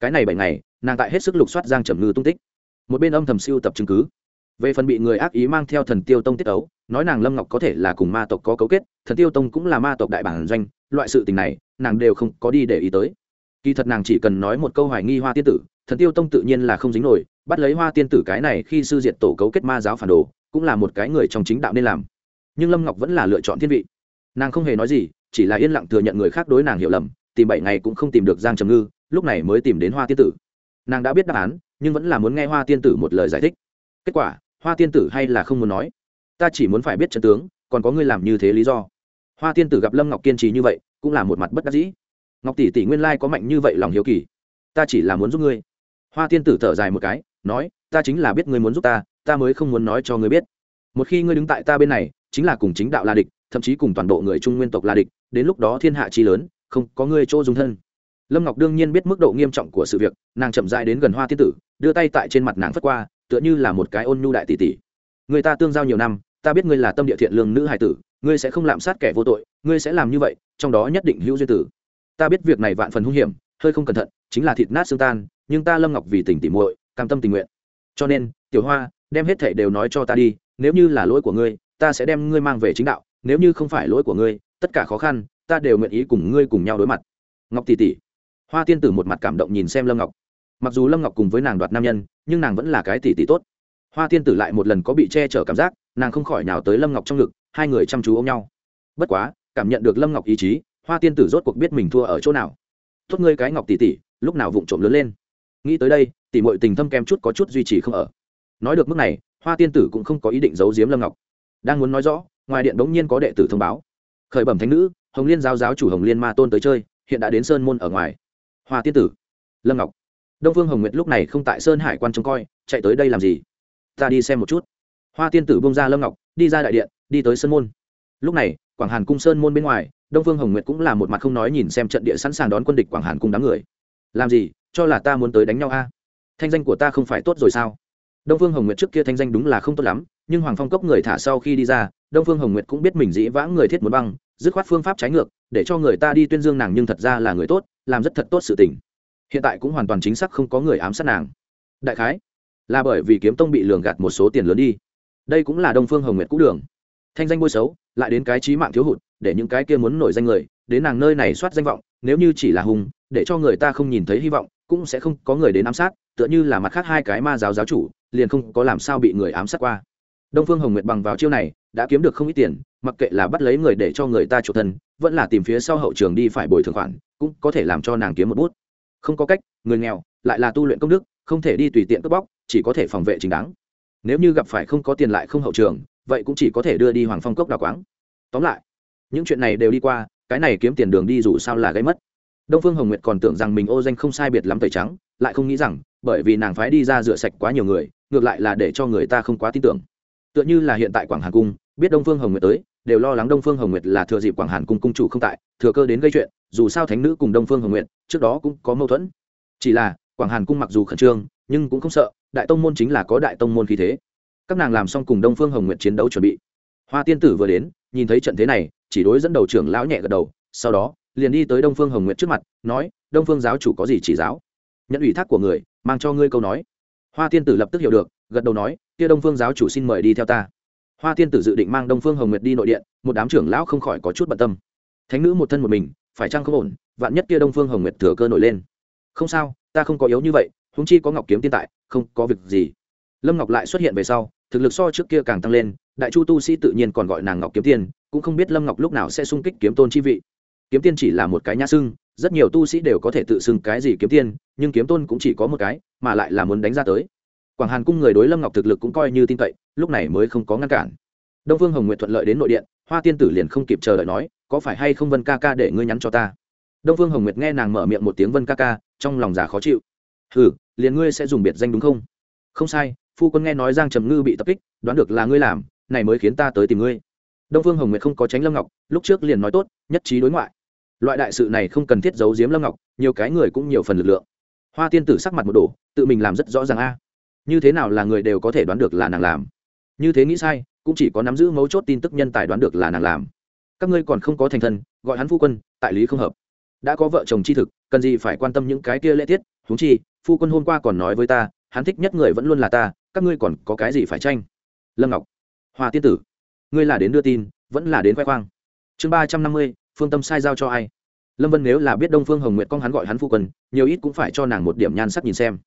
Cái này bảy ngày, nàng tại hết sức lục soát giang trầm ngư tung tích một bên âm thầm siêu tập chứng cứ. Về phần bị người ác ý mang theo thần tiêu tông tiết ấu, nói nàng lâm ngọc có thể là cùng ma tộc có cấu kết, thần tiêu tông cũng là ma tộc đại bản doanh, loại sự tình này, nàng đều không có đi để ý tới. Kỳ thật nàng chỉ cần nói một câu hoài nghi hoa tiên tử, thần tiêu tông tự nhiên là không dính nổi, bắt lấy hoa tiên tử cái này khi sư diệt tổ cấu kết ma giáo phản đồ, cũng là một cái người trong chính đạo nên làm. Nhưng lâm ngọc vẫn là lựa chọn thiên vị. Nàng không hề nói gì, chỉ là yên lặng thừa nhận người khác đối nàng hiểu lầm, tìm bảy ngày cũng không tìm được giang trầm ngư, lúc này mới tìm đến hoa tiên tử. Nàng đã biết đáp án nhưng vẫn là muốn nghe hoa tiên tử một lời giải thích. Kết quả, hoa tiên tử hay là không muốn nói. Ta chỉ muốn phải biết chân tướng, còn có ngươi làm như thế lý do. Hoa tiên tử gặp lâm ngọc kiên trì như vậy, cũng là một mặt bất đắc dĩ. Ngọc tỷ tỷ nguyên lai có mạnh như vậy lòng hiếu kỳ. Ta chỉ là muốn giúp ngươi. Hoa tiên tử thở dài một cái, nói, ta chính là biết ngươi muốn giúp ta ta mới không muốn nói cho ngươi biết. Một khi ngươi đứng tại ta bên này, chính là cùng chính đạo la địch, thậm chí cùng toàn bộ người trung nguyên tộc la địch, đến lúc đó thiên hạ chi lớn, không có ngươi chỗ dùng thân lâm ngọc đương nhiên biết mức độ nghiêm trọng của sự việc, nàng chậm dại đến gần hoa tiên tử, đưa tay tại trên mặt nàng phất qua, tựa như là một cái ôn nhu đại tỷ tỷ. Người ta tương giao nhiều năm, ta biết ngươi là tâm địa thiện lương nữ hải tử, ngươi sẽ không lạm sát kẻ vô tội, ngươi sẽ làm như vậy, trong đó nhất định hữu duyên tử. Ta biết việc này vạn phần hung hiểm, hơi không cẩn thận, chính là thịt nát xương tan, nhưng ta lâm ngọc vì tình tỉ muội, cam tâm tình nguyện. Cho nên, tiểu hoa, đem hết thảy đều nói cho ta đi, nếu như là lỗi của ngươi, ta sẽ đem ngươi mang về chính đạo, nếu như không phải lỗi của ngươi, tất cả khó khăn, ta đều nguyện ý cùng ngươi cùng nhau đối mặt. Ngọc tỷ tỷ hoa tiên tử một mặt cảm động nhìn xem lâm ngọc. Mặc dù lâm ngọc cùng với nàng đoạt nam nhân, nhưng nàng vẫn là cái tỷ tỷ tốt. Hoa tiên tử lại một lần có bị che chở cảm giác, nàng không khỏi nào tới lâm ngọc trong ngực, hai người chăm chú ôm nhau. Bất quá, cảm nhận được lâm ngọc ý chí, hoa tiên tử rốt cuộc biết mình thua ở chỗ nào. Tốt ngươi cái ngọc tỷ tỷ, lúc nào vụng trộm lớn lên. Nghĩ tới đây, tỷ mọi tình thâm kem chút có chút duy trì không ở. Nói được mức này, hoa tiên tử cũng không có ý định giấu giếm lâm ngọc. Đang muốn nói rõ, ngoài điện đống nhiên có đệ tử thông báo. Khởi bẩm thánh nữ, hồng liên giáo giáo chủ hồng liên ma tôn tới chơi, hiện đã đến sơn môn ở ngoài hoa tiên tử. Lâm ngọc. Đông phương hồng nguyệt lúc này không tại sơn hải quan trông coi, chạy tới đây làm gì? Ta đi xem một chút. Hoa tiên tử bông ra lâm ngọc, đi ra đại điện, đi tới sơn môn. Lúc này, quảng hàn cung sơn môn bên ngoài, đông phương hồng nguyệt cũng là một mặt không nói nhìn xem trận địa sẵn sàng đón quân địch quảng hàn cung đám người. Làm gì? Cho là ta muốn tới đánh nhau a? Thanh danh của ta không phải tốt rồi sao? Đông phương hồng nguyệt trước kia thanh danh đúng là không tốt lắm, nhưng hoàng phong cốc người thả sau khi đi ra, đông phương hồng nguyệt cũng biết mình dĩ vãng người thiết muốn băng dứt khoát phương pháp trái ngược, để cho người ta đi tuyên dương nàng nhưng thật ra là người tốt, làm rất thật tốt sự tình. Hiện tại cũng hoàn toàn chính xác không có người ám sát nàng. Đại khái là bởi vì kiếm tông bị lường gạt một số tiền lớn đi. Đây cũng là đông phương hồng nguyệt cũ đường. Thanh danh bôi xấu, lại đến cái trí mạng thiếu hụt, để những cái kia muốn nổi danh người, đến nàng nơi này soát danh vọng, nếu như chỉ là hùng để cho người ta không nhìn thấy hy vọng, cũng sẽ không có người đến ám sát, tựa như là mặt khác hai cái ma giáo giáo chủ, liền không có làm sao bị người ám sát qua. Đông phương hồng nguyệt bằng vào chiêu này, đã kiếm được không ít tiền mặc kệ là bắt lấy người để cho người ta chủ thân, vẫn là tìm phía sau hậu trường đi phải bồi thường khoản, cũng có thể làm cho nàng kiếm một bút. Không có cách, người nghèo, lại là tu luyện công đức, không thể đi tùy tiện cướp bóc, chỉ có thể phòng vệ chính đáng. Nếu như gặp phải không có tiền lại không hậu trường, vậy cũng chỉ có thể đưa đi hoàng phong cốc đào quáng. Tóm lại, những chuyện này đều đi qua, cái này kiếm tiền đường đi dù sao là gây mất. Đông phương hồng nguyệt còn tưởng rằng mình ô danh không sai biệt lắm tẩy trắng, lại không nghĩ rằng, bởi vì nàng phái đi ra rửa sạch quá nhiều người, ngược lại là để cho người ta không quá tin tưởng. Tựa như là hiện tại quảng hàn cung biết đông phương hồng nguyệt tới, đều lo lắng đông phương hồng nguyệt là thừa dịp quảng hàn cung cung chủ không tại, thừa cơ đến gây chuyện, dù sao thánh nữ cùng đông phương hồng nguyệt, trước đó cũng có mâu thuẫn. Chỉ là, quảng hàn cung mặc dù khẩn trương, nhưng cũng không sợ, đại tông môn chính là có đại tông môn khí thế. Các nàng làm xong cùng đông phương hồng nguyệt chiến đấu chuẩn bị. Hoa tiên tử vừa đến, nhìn thấy trận thế này, chỉ đối dẫn đầu trưởng lão nhẹ gật đầu, sau đó, liền đi tới đông phương hồng nguyệt trước mặt, nói, đông phương giáo chủ có gì chỉ giáo? Nhận ủy thác của người, mang cho ngươi câu nói. Hoa tiên tử lập tức hiểu được, gật đầu nói, kia đông phương giáo chủ xin mời đi theo ta hoa tiên tử dự định mang đông phương hồng nguyệt đi nội điện, một đám trưởng lão không khỏi có chút bận tâm. Thánh nữ một thân một mình, phải chăng không ổn? Vạn nhất kia đông phương hồng nguyệt thừa cơ nổi lên. Không sao, ta không có yếu như vậy húng chi có ngọc kiếm tiên tại, không có việc gì. Lâm ngọc lại xuất hiện về sau, thực lực so trước kia càng tăng lên, đại chu tu sĩ tự nhiên còn gọi nàng ngọc kiếm tiên, cũng không biết lâm ngọc lúc nào sẽ sung kích kiếm tôn chi vị. Kiếm tiên chỉ là một cái nhã xưng, rất nhiều tu sĩ đều có thể tự xưng cái gì kiếm tiên, nhưng kiếm tôn cũng chỉ có một cái, mà lại là muốn đánh ra tới quảng hàn cung người đối lâm ngọc thực lực cũng coi như tin cậy, lúc này mới không có ngăn cản. Đông phương hồng nguyện thuận lợi đến nội điện, hoa tiên tử liền không kịp chờ đợi nói, có phải hay không vân ca ca để ngươi nhắn cho ta? Đông phương hồng nguyệt nghe nàng mở miệng một tiếng vân ca ca, trong lòng già khó chịu. Hừ, liền ngươi sẽ dùng biệt danh đúng không? Không sai, phu quân nghe nói giang trầm ngư bị tập kích, đoán được là ngươi làm, này mới khiến ta tới tìm ngươi. Đông phương hồng nguyệt không có tránh lâm ngọc, lúc trước liền nói tốt, nhất trí đối ngoại. Loại đại sự này không cần thiết giấu giếm lâm ngọc, nhiều cái người cũng nhiều phần lực lượng. Hoa tiên tử sắc mặt một đồ tự mình làm rất rõ ràng a như thế nào là người đều có thể đoán được là nàng làm? Như thế nghĩ sai, cũng chỉ có nắm giữ mấu chốt tin tức nhân tài đoán được là nàng làm. Các ngươi còn không có thành thân, gọi hắn phu quân, tại lý không hợp. Đã có vợ chồng chi thực, cần gì phải quan tâm những cái kia lễ tiết? Húng chi, phu quân hôm qua còn nói với ta, hắn thích nhất người vẫn luôn là ta, các ngươi còn có cái gì phải tranh? Lâm ngọc, hoa tiên tử, ngươi là đến đưa tin, vẫn là đến khoe khoang. Chương ba trăm năm mươi, phương tâm sai giao cho ai? Lâm vân nếu là biết đông phương hồng nguyệt con hắn gọi hắn phu quân, nhiều ít cũng phải cho nàng một điểm nhan sắc nhìn xem.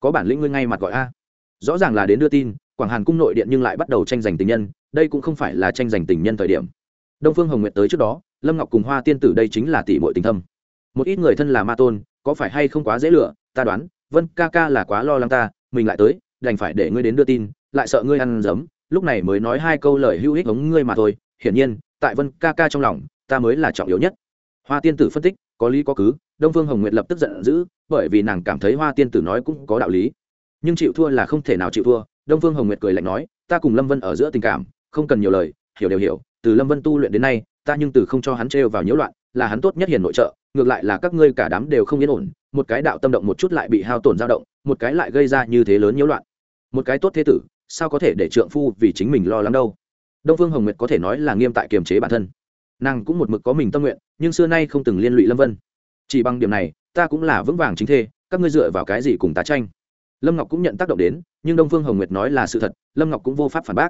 Có bản lĩnh ngươi ngay mặt gọi a rõ ràng là đến đưa tin, quảng hàn cung nội điện nhưng lại bắt đầu tranh giành tình nhân, đây cũng không phải là tranh giành tình nhân thời điểm. Đông phương hồng nguyệt tới trước đó, lâm ngọc cùng hoa tiên tử đây chính là tỷ muội tình thâm. Một ít người thân là ma tôn, có phải hay không quá dễ lựa, ta đoán, vân ca ca là quá lo lắng ta, mình lại tới, đành phải để ngươi đến đưa tin, lại sợ ngươi ăn giấm, lúc này mới nói hai câu lời hữu ích ống ngươi mà thôi, hiển nhiên, tại vân ca ca trong lòng, ta mới là trọng yếu nhất. Hoa tiên tử phân tích, có lý có cứ, đông phương hồng nguyệt lập tức giận dữ, bởi vì nàng cảm thấy hoa tiên tử nói cũng có đạo lý nhưng chịu thua là không thể nào chịu thua. Đông phương hồng nguyệt cười lạnh nói, ta cùng lâm vân ở giữa tình cảm, không cần nhiều lời, hiểu đều hiểu. Từ lâm vân tu luyện đến nay, ta nhưng từ không cho hắn trêu vào nhiễu loạn, là hắn tốt nhất hiền nội trợ, ngược lại là các ngươi cả đám đều không yên ổn, một cái đạo tâm động một chút lại bị hao tổn dao động, một cái lại gây ra như thế lớn nhiễu loạn. Một cái tốt thế tử, sao có thể để trượng phu vì chính mình lo lắng đâu? Đông phương hồng nguyệt có thể nói là nghiêm tại kiềm chế bản thân. Nàng cũng một mực có mình tâm nguyện, nhưng xưa nay không từng liên lụy lâm vân. Chỉ bằng điểm này, ta cũng là vững vàng chính thê, các ngươi dựa vào cái gì cùng tá tranh? Lâm ngọc cũng nhận tác động đến, nhưng đông phương hồng nguyệt nói là sự thật, lâm ngọc cũng vô pháp phản bác.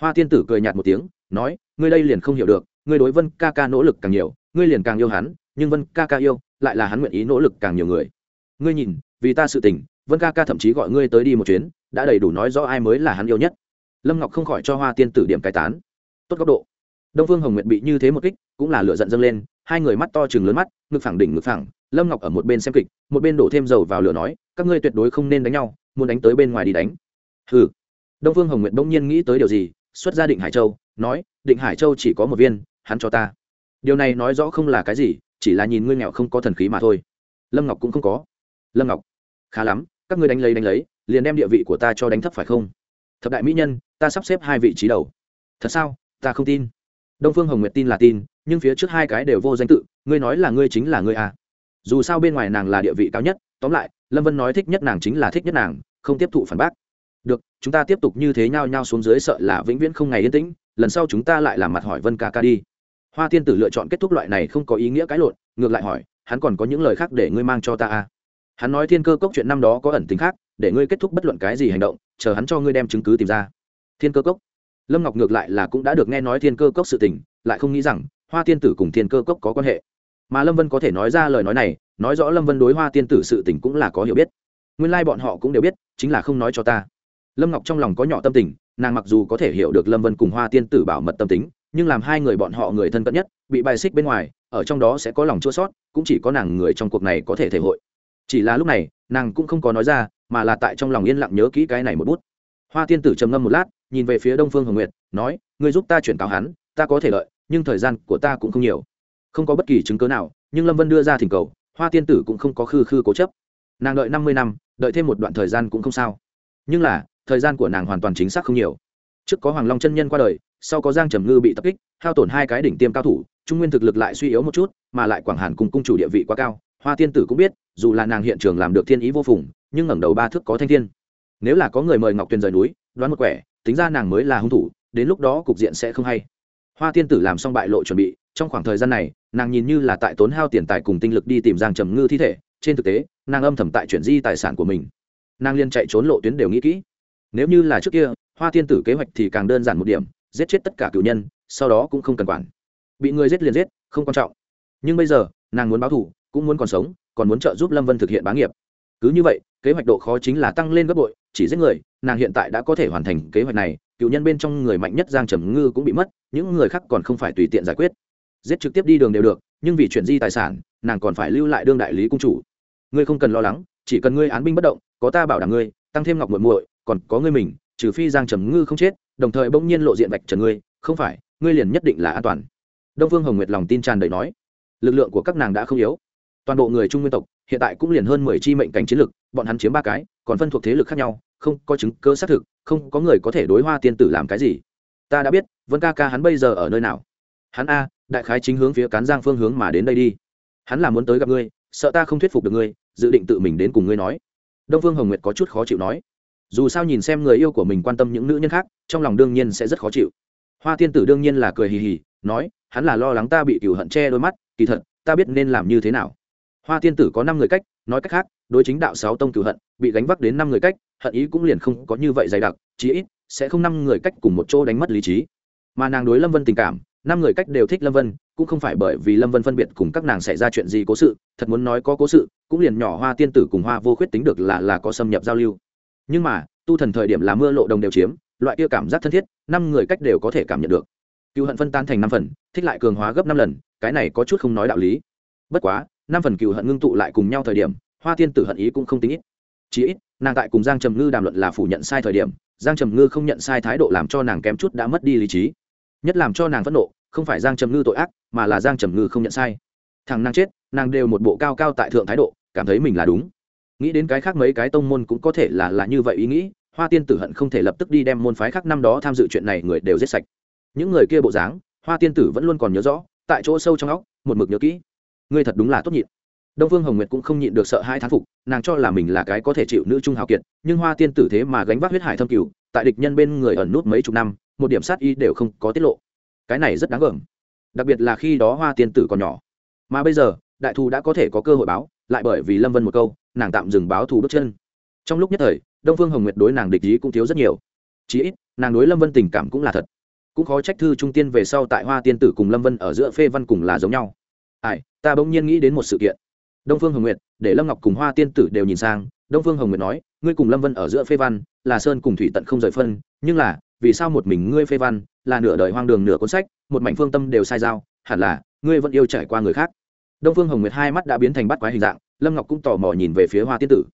Hoa tiên tử cười nhạt một tiếng, nói, ngươi đây liền không hiểu được, ngươi đối vân ca ca nỗ lực càng nhiều, ngươi liền càng yêu hắn, nhưng vân ca ca yêu, lại là hắn nguyện ý nỗ lực càng nhiều người. Ngươi nhìn, vì ta sự tình, vân ca ca thậm chí gọi ngươi tới đi một chuyến, đã đầy đủ nói rõ ai mới là hắn yêu nhất. Lâm ngọc không khỏi cho hoa tiên tử điểm cai tán. Tốt góc độ. Đông phương hồng nguyệt bị như thế một kích, cũng là lửa giận dâng lên hai người mắt to chừng lớn mắt, ngực phẳng đỉnh ngực phẳng, lâm ngọc ở một bên xem kịch, một bên đổ thêm dầu vào lửa nói, các ngươi tuyệt đối không nên đánh nhau, muốn đánh tới bên ngoài đi đánh. Hừ. Đông phương hồng nguyệt bỗng nhiên nghĩ tới điều gì, xuất ra định hải châu, nói, định hải châu chỉ có một viên, hắn cho ta. Điều này nói rõ không là cái gì, chỉ là nhìn ngươi nghèo không có thần khí mà thôi. Lâm ngọc cũng không có. Lâm ngọc, khá lắm, các ngươi đánh lấy đánh lấy, liền đem địa vị của ta cho đánh thấp phải không? Thập đại mỹ nhân, ta sắp xếp hai vị trí đầu. Thật sao? Ta không tin. Đông phương hồng nguyệt tin là tin nhưng phía trước hai cái đều vô danh tự, ngươi nói là ngươi chính là ngươi à. dù sao bên ngoài nàng là địa vị cao nhất, tóm lại, lâm vân nói thích nhất nàng chính là thích nhất nàng, không tiếp thụ phản bác. Được, chúng ta tiếp tục như thế nhau nhau xuống dưới sợ là vĩnh viễn không ngày yên tĩnh, lần sau chúng ta lại làm mặt hỏi vân ca ca đi. Hoa tiên tử lựa chọn kết thúc loại này không có ý nghĩa cãi lộn, ngược lại hỏi, hắn còn có những lời khác để ngươi mang cho ta à? Hắn nói thiên cơ cốc chuyện năm đó có ẩn tính khác, để ngươi kết thúc bất luận cái gì hành động, chờ hắn cho ngươi đem chứng cứ tìm ra. Thiên cơ cốc? Lâm ngọc ngược lại là cũng đã được nghe nói thiên cơ cốc sự tình, lại không nghĩ rằng hoa tiên tử cùng thiên cơ cốc có quan hệ. Mà lâm vân có thể nói ra lời nói này, nói rõ lâm vân đối hoa tiên tử sự tình cũng là có hiểu biết. Nguyên lai、like、bọn họ cũng đều biết, chính là không nói cho ta. Lâm ngọc trong lòng có nhỏ tâm tình, nàng mặc dù có thể hiểu được lâm vân cùng hoa tiên tử bảo mật tâm tính, nhưng làm hai người bọn họ người thân cận nhất, bị bài xích bên ngoài, ở trong đó sẽ có lòng chua sót, cũng chỉ có nàng người trong cuộc này có thể thể hội. Chỉ là lúc này, nàng cũng không có nói ra, mà là tại trong lòng yên lặng nhớ kỹ cái này một bút. Hoa tiên tử trầm ngâm một lát, nhìn về phía đông phương hồng nguyệt, nói, ngươi giúp ta chuyển cáo hắn, ta có thể lợi nhưng thời gian của ta cũng không nhiều. Không có bất kỳ chứng cớ nào, nhưng lâm vân đưa ra thỉnh cầu, hoa tiên tử cũng không có khư khư cố chấp. Nàng đợi năm mươi năm, đợi thêm một đoạn thời gian cũng không sao. Nhưng là, thời gian của nàng hoàn toàn chính xác không nhiều. Trước có hoàng long chân nhân qua đời, sau có giang trầm ngư bị tập kích, hao tổn hai cái đỉnh tiêm cao thủ, trung nguyên thực lực lại suy yếu một chút, mà lại quảng hàn cùng cung chủ địa vị quá cao, hoa tiên tử cũng biết, dù là nàng hiện trường làm được thiên ý vô phùng, nhưng ngẩng đầu ba thước có thanh thiên. Nếu là có người mời ngọc tuyền rời núi, đoán một quẻ, tính ra nàng mới là hung thủ, đến lúc đó cục diện sẽ không hay hoa tiên tử làm xong bại lộ chuẩn bị, trong khoảng thời gian này, nàng nhìn như là tại tốn hao tiền tài cùng tinh lực đi tìm giang trầm ngư thi thể, trên thực tế, nàng âm thầm tại chuyển di tài sản của mình. Nàng liên chạy trốn lộ tuyến đều nghĩ kỹ. Nếu như là trước kia, hoa tiên tử kế hoạch thì càng đơn giản một điểm, giết chết tất cả cựu nhân, sau đó cũng không cần quản. Bị người giết liền giết, không quan trọng. Nhưng bây giờ, nàng muốn báo thù, cũng muốn còn sống, còn muốn trợ giúp lâm vân thực hiện bá nghiệp. Cứ như vậy, kế hoạch độ khó chính là tăng lên gấp bội, chỉ giết người, nàng hiện tại đã có thể hoàn thành kế hoạch này cựu nhân bên trong người mạnh nhất giang trầm ngư cũng bị mất, những người khác còn không phải tùy tiện giải quyết. Giết trực tiếp đi đường đều được, nhưng vì chuyển di tài sản, nàng còn phải lưu lại đương đại lý cung chủ. Ngươi không cần lo lắng, chỉ cần ngươi án binh bất động, có ta bảo đảm ngươi, tăng thêm ngọc muội muội, còn có ngươi mình, trừ phi giang trầm ngư không chết, đồng thời bỗng nhiên lộ diện vạch trần ngươi, không phải, ngươi liền nhất định là an toàn. Đông phương hồng nguyệt lòng tin tràn đầy nói, lực lượng của các nàng đã không yếu. Toàn bộ người trung nguyên tộc, hiện tại cũng liền hơn mười chi mệnh cảnh chiến lực, bọn hắn chiếm ba cái, còn phân thuộc thế lực khác nhau không có chứng cơ xác thực, không có người có thể đối hoa tiên tử làm cái gì. Ta đã biết, vân ca ca hắn bây giờ ở nơi nào. Hắn a, đại khái chính hướng phía cán giang phương hướng mà đến đây đi. Hắn là muốn tới gặp ngươi, sợ ta không thuyết phục được ngươi, dự định tự mình đến cùng ngươi nói. Đông phương hồng nguyệt có chút khó chịu nói. Dù sao nhìn xem người yêu của mình quan tâm những nữ nhân khác, trong lòng đương nhiên sẽ rất khó chịu. Hoa tiên tử đương nhiên là cười hì hì, nói, hắn là lo lắng ta bị cựu hận che đôi mắt, kỳ thật, ta biết nên làm như thế nào hoa tiên tử có năm người cách, nói cách khác, đối chính đạo sáu tông cửu hận, bị gánh vác đến năm người cách, hận ý cũng liền không có như vậy dày đặc, chí ít sẽ không năm người cách cùng một chỗ đánh mất lý trí. Mà nàng đối lâm vân tình cảm, năm người cách đều thích lâm vân, cũng không phải bởi vì lâm vân phân biệt cùng các nàng xảy ra chuyện gì cố sự, thật muốn nói có cố sự, cũng liền nhỏ hoa tiên tử cùng hoa vô khuyết tính được là là có xâm nhập giao lưu. Nhưng mà, tu thần thời điểm là mưa lộ đồng đều chiếm, loại kia cảm giác thân thiết, năm người cách đều có thể cảm nhận được. Cựu hận phân tan thành năm phần, thích lại cường hóa gấp năm lần, cái này có chút không nói đạo lý. Bất quá năm phần cựu hận ngưng tụ lại cùng nhau thời điểm, hoa tiên tử hận ý cũng không tính ít. Chỉ ít, nàng tại cùng giang trầm ngư đàm luận là phủ nhận sai thời điểm, giang trầm ngư không nhận sai thái độ làm cho nàng kém chút đã mất đi lý trí. Nhất làm cho nàng phẫn nộ, không phải giang trầm ngư tội ác, mà là giang trầm ngư không nhận sai. Thằng nàng chết, nàng đều một bộ cao cao tại thượng thái độ, cảm thấy mình là đúng. Nghĩ đến cái khác mấy cái tông môn cũng có thể là là như vậy ý nghĩ, hoa tiên tử hận không thể lập tức đi đem môn phái khác năm đó tham dự chuyện này người đều giết sạch. Những người kia bộ dáng, hoa tiên tử vẫn luôn còn nhớ rõ, tại chỗ sâu trong óc, một mực nhớ kỹ ngươi thật đúng là tốt nhịn. Đông phương hồng nguyệt cũng không nhịn được sợ hai thán phục, nàng cho là mình là cái có thể chịu nữ trung hào kiệt, nhưng hoa tiên tử thế mà gánh vác huyết hải thâm cửu, tại địch nhân bên người ẩn nút mấy chục năm, một điểm sát y đều không có tiết lộ. Cái này rất đáng gờm. Đặc biệt là khi đó hoa tiên tử còn nhỏ. Mà bây giờ, đại thù đã có thể có cơ hội báo, lại bởi vì lâm vân một câu, nàng tạm dừng báo thù bước chân. Trong lúc nhất thời, đông phương hồng nguyệt đối nàng địch ý cũng thiếu rất nhiều. Chí ít, nàng đối lâm vân tình cảm cũng là thật. Cũng khó trách thư trung tiên về sau tại hoa tiên tử cùng lâm vân ở giữa phê văn cùng là giống nhau ai, ta bỗng nhiên nghĩ đến một sự kiện. Đông phương hồng nguyệt, để lâm ngọc cùng hoa tiên tử đều nhìn sang, đông phương hồng nguyệt nói, ngươi cùng lâm vân ở giữa phê văn, là sơn cùng thủy tận không rời phân, nhưng là, vì sao một mình ngươi phê văn, là nửa đời hoang đường nửa cuốn sách, một mảnh phương tâm đều sai dao hẳn là, ngươi vẫn yêu trải qua người khác. Đông phương hồng nguyệt hai mắt đã biến thành bắt quái hình dạng, lâm ngọc cũng tò mò nhìn về phía hoa tiên tử.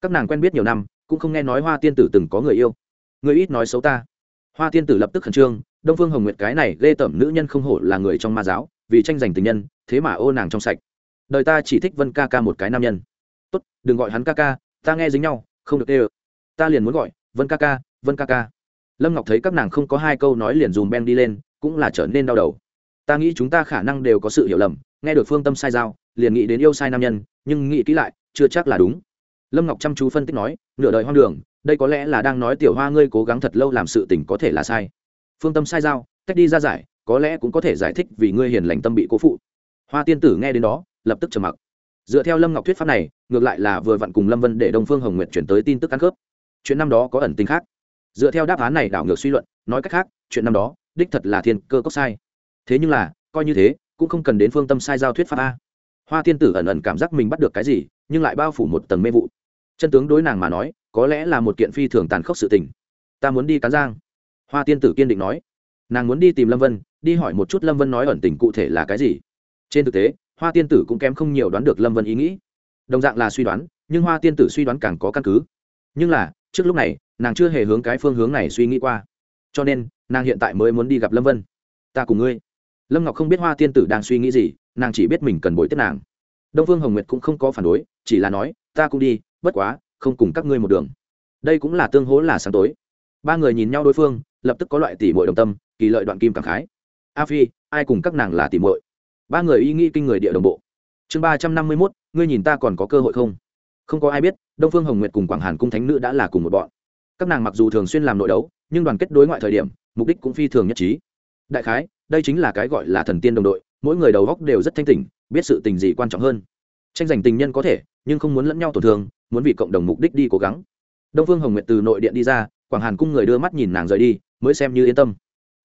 Các nàng quen biết nhiều năm, cũng không nghe nói hoa tiên tử từng có người yêu. Ngươi ít nói xấu ta. Hoa tiên tử lập tức khẩn trương, đông phương hồng nguyệt cái này ghê tởm nữ nhân không hổ là người trong ma giáo vì tranh giành tình nhân, thế mà ô nàng trong sạch. Đời ta chỉ thích vân ca ca một cái nam nhân. Tốt, đừng gọi hắn ca ca, ta nghe dính nhau, không được ê ơ. Ta liền muốn gọi, vân ca ca, vân ca ca. Lâm ngọc thấy các nàng không có hai câu nói liền dùm ben đi lên, cũng là trở nên đau đầu. Ta nghĩ chúng ta khả năng đều có sự hiểu lầm, nghe được phương tâm sai giao, liền nghĩ đến yêu sai nam nhân, nhưng nghĩ kỹ lại, chưa chắc là đúng. Lâm ngọc chăm chú phân tích nói, nửa đời hoang đường, đây có lẽ là đang nói tiểu hoa ngươi cố gắng thật lâu làm sự tình có thể là sai. Phương tâm sai giao cách đi ra giải có lẽ cũng có thể giải thích vì ngươi hiền lành tâm bị cố phụ. Hoa tiên tử nghe đến đó, lập tức trầm mặc. Dựa theo lâm ngọc thuyết pháp này, ngược lại là vừa vặn cùng lâm vân để đông phương hồng nguyện chuyển tới tin tức ăn khớp chuyện năm đó có ẩn tính khác. Dựa theo đáp án này đảo ngược suy luận, nói cách khác, chuyện năm đó, đích thật là thiên cơ cốc sai. Thế nhưng là, coi như thế, cũng không cần đến phương tâm sai giao thuyết pháp a. Hoa tiên tử ẩn ẩn cảm giác mình bắt được cái gì, nhưng lại bao phủ một tầng mê vụ. Chân tướng đối nàng mà nói, có lẽ là một kiện phi thường tàn khốc sự tình. Ta muốn đi cán giang hoa tiên tử kiên định nói. Nàng muốn đi tìm lâm vân đi hỏi một chút lâm vân nói ẩn tình cụ thể là cái gì. Trên thực tế, hoa tiên tử cũng kém không nhiều đoán được lâm vân ý nghĩ. Đồng dạng là suy đoán, nhưng hoa tiên tử suy đoán càng có căn cứ. Nhưng là, trước lúc này, nàng chưa hề hướng cái phương hướng này suy nghĩ qua. Cho nên, nàng hiện tại mới muốn đi gặp lâm vân. Ta cùng ngươi. Lâm ngọc không biết hoa tiên tử đang suy nghĩ gì, nàng chỉ biết mình cần bồi tiếp nàng. Đông phương hồng nguyệt cũng không có phản đối, chỉ là nói, ta cũng đi, bất quá, không cùng các ngươi một đường. Đây cũng là tương hố là sáng tối. Ba người nhìn nhau đối phương, lập tức có loại tỉ mội đồng tâm, kỳ lợi đoạn kim cảm khái a phi, ai cùng các nàng là tìm muội? Ba người ý nghĩ kinh người địa đồng bộ. Chương ba trăm năm mươi mốt, ngươi nhìn ta còn có cơ hội không? Không có ai biết, đông phương hồng nguyệt cùng quảng hàn cung thánh nữ đã là cùng một bọn. Các nàng mặc dù thường xuyên làm nội đấu, nhưng đoàn kết đối ngoại thời điểm, mục đích cũng phi thường nhất trí. Đại khái, đây chính là cái gọi là thần tiên đồng đội, mỗi người đầu góc đều rất thanh tỉnh, biết sự tình gì quan trọng hơn. Tranh giành tình nhân có thể, nhưng không muốn lẫn nhau tổn thương, muốn vì cộng đồng mục đích đi cố gắng. Đông phương hồng nguyệt từ nội điện đi ra, quảng hàn cung người đưa mắt nhìn nàng rời đi, mới xem như yên tâm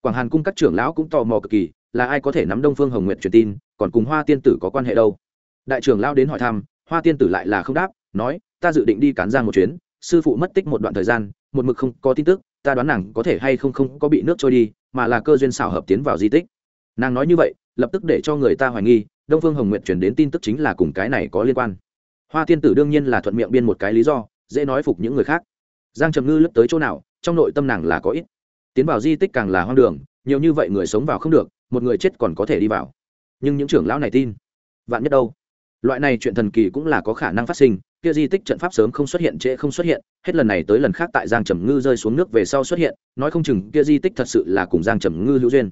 quảng hàn cung các trưởng lão cũng tò mò cực kỳ, là ai có thể nắm đông phương hồng nguyệt truyền tin, còn cùng hoa tiên tử có quan hệ đâu? Đại trưởng lão đến hỏi thăm, hoa tiên tử lại là không đáp, nói, ta dự định đi cán giang một chuyến, sư phụ mất tích một đoạn thời gian, một mực không có tin tức, ta đoán nàng có thể hay không không có bị nước trôi đi, mà là cơ duyên xảo hợp tiến vào di tích. Nàng nói như vậy, lập tức để cho người ta hoài nghi, đông phương hồng nguyện chuyển đến tin tức chính là cùng cái này có liên quan. Hoa tiên tử đương nhiên là thuận miệng biên một cái lý do, dễ nói phục những người khác. Giang trầm ngư lấp tới chỗ nào, trong nội tâm nàng là có ít tiến vào di tích càng là hoang đường, nhiều như vậy người sống vào không được, một người chết còn có thể đi vào. Nhưng những trưởng lão này tin. Vạn nhất đâu? Loại này chuyện thần kỳ cũng là có khả năng phát sinh, kia di tích trận pháp sớm không xuất hiện, trễ không xuất hiện, hết lần này tới lần khác tại giang trầm ngư rơi xuống nước về sau xuất hiện, nói không chừng kia di tích thật sự là cùng giang trầm ngư hữu duyên.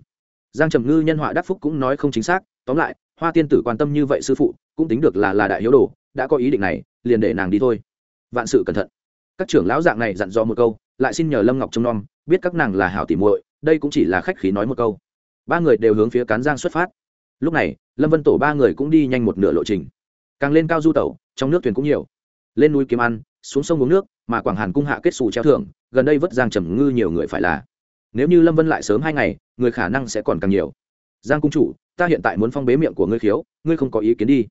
Giang trầm ngư nhân họa đắc phúc cũng nói không chính xác, tóm lại, hoa tiên tử quan tâm như vậy sư phụ, cũng tính được là là đại hiếu đồ, đã có ý định này, liền để nàng đi thôi. Vạn sự cẩn thận. Các trưởng lão dạng này dặn dò một câu, lại xin nhờ lâm ngọc trông nom biết các nàng là hảo tỉ muội, đây cũng chỉ là khách khí nói một câu. Ba người đều hướng phía cán giang xuất phát. Lúc này, lâm vân tổ ba người cũng đi nhanh một nửa lộ trình. Càng lên cao du tẩu, trong nước thuyền cũng nhiều. Lên núi kiếm ăn, xuống sông uống nước, mà quảng hàn cung hạ kết xù treo thưởng, gần đây vất giang trầm ngư nhiều người phải là. Nếu như lâm vân lại sớm hai ngày, người khả năng sẽ còn càng nhiều. Giang cung chủ, ta hiện tại muốn phong bế miệng của ngươi khiếu, ngươi không có ý kiến đi.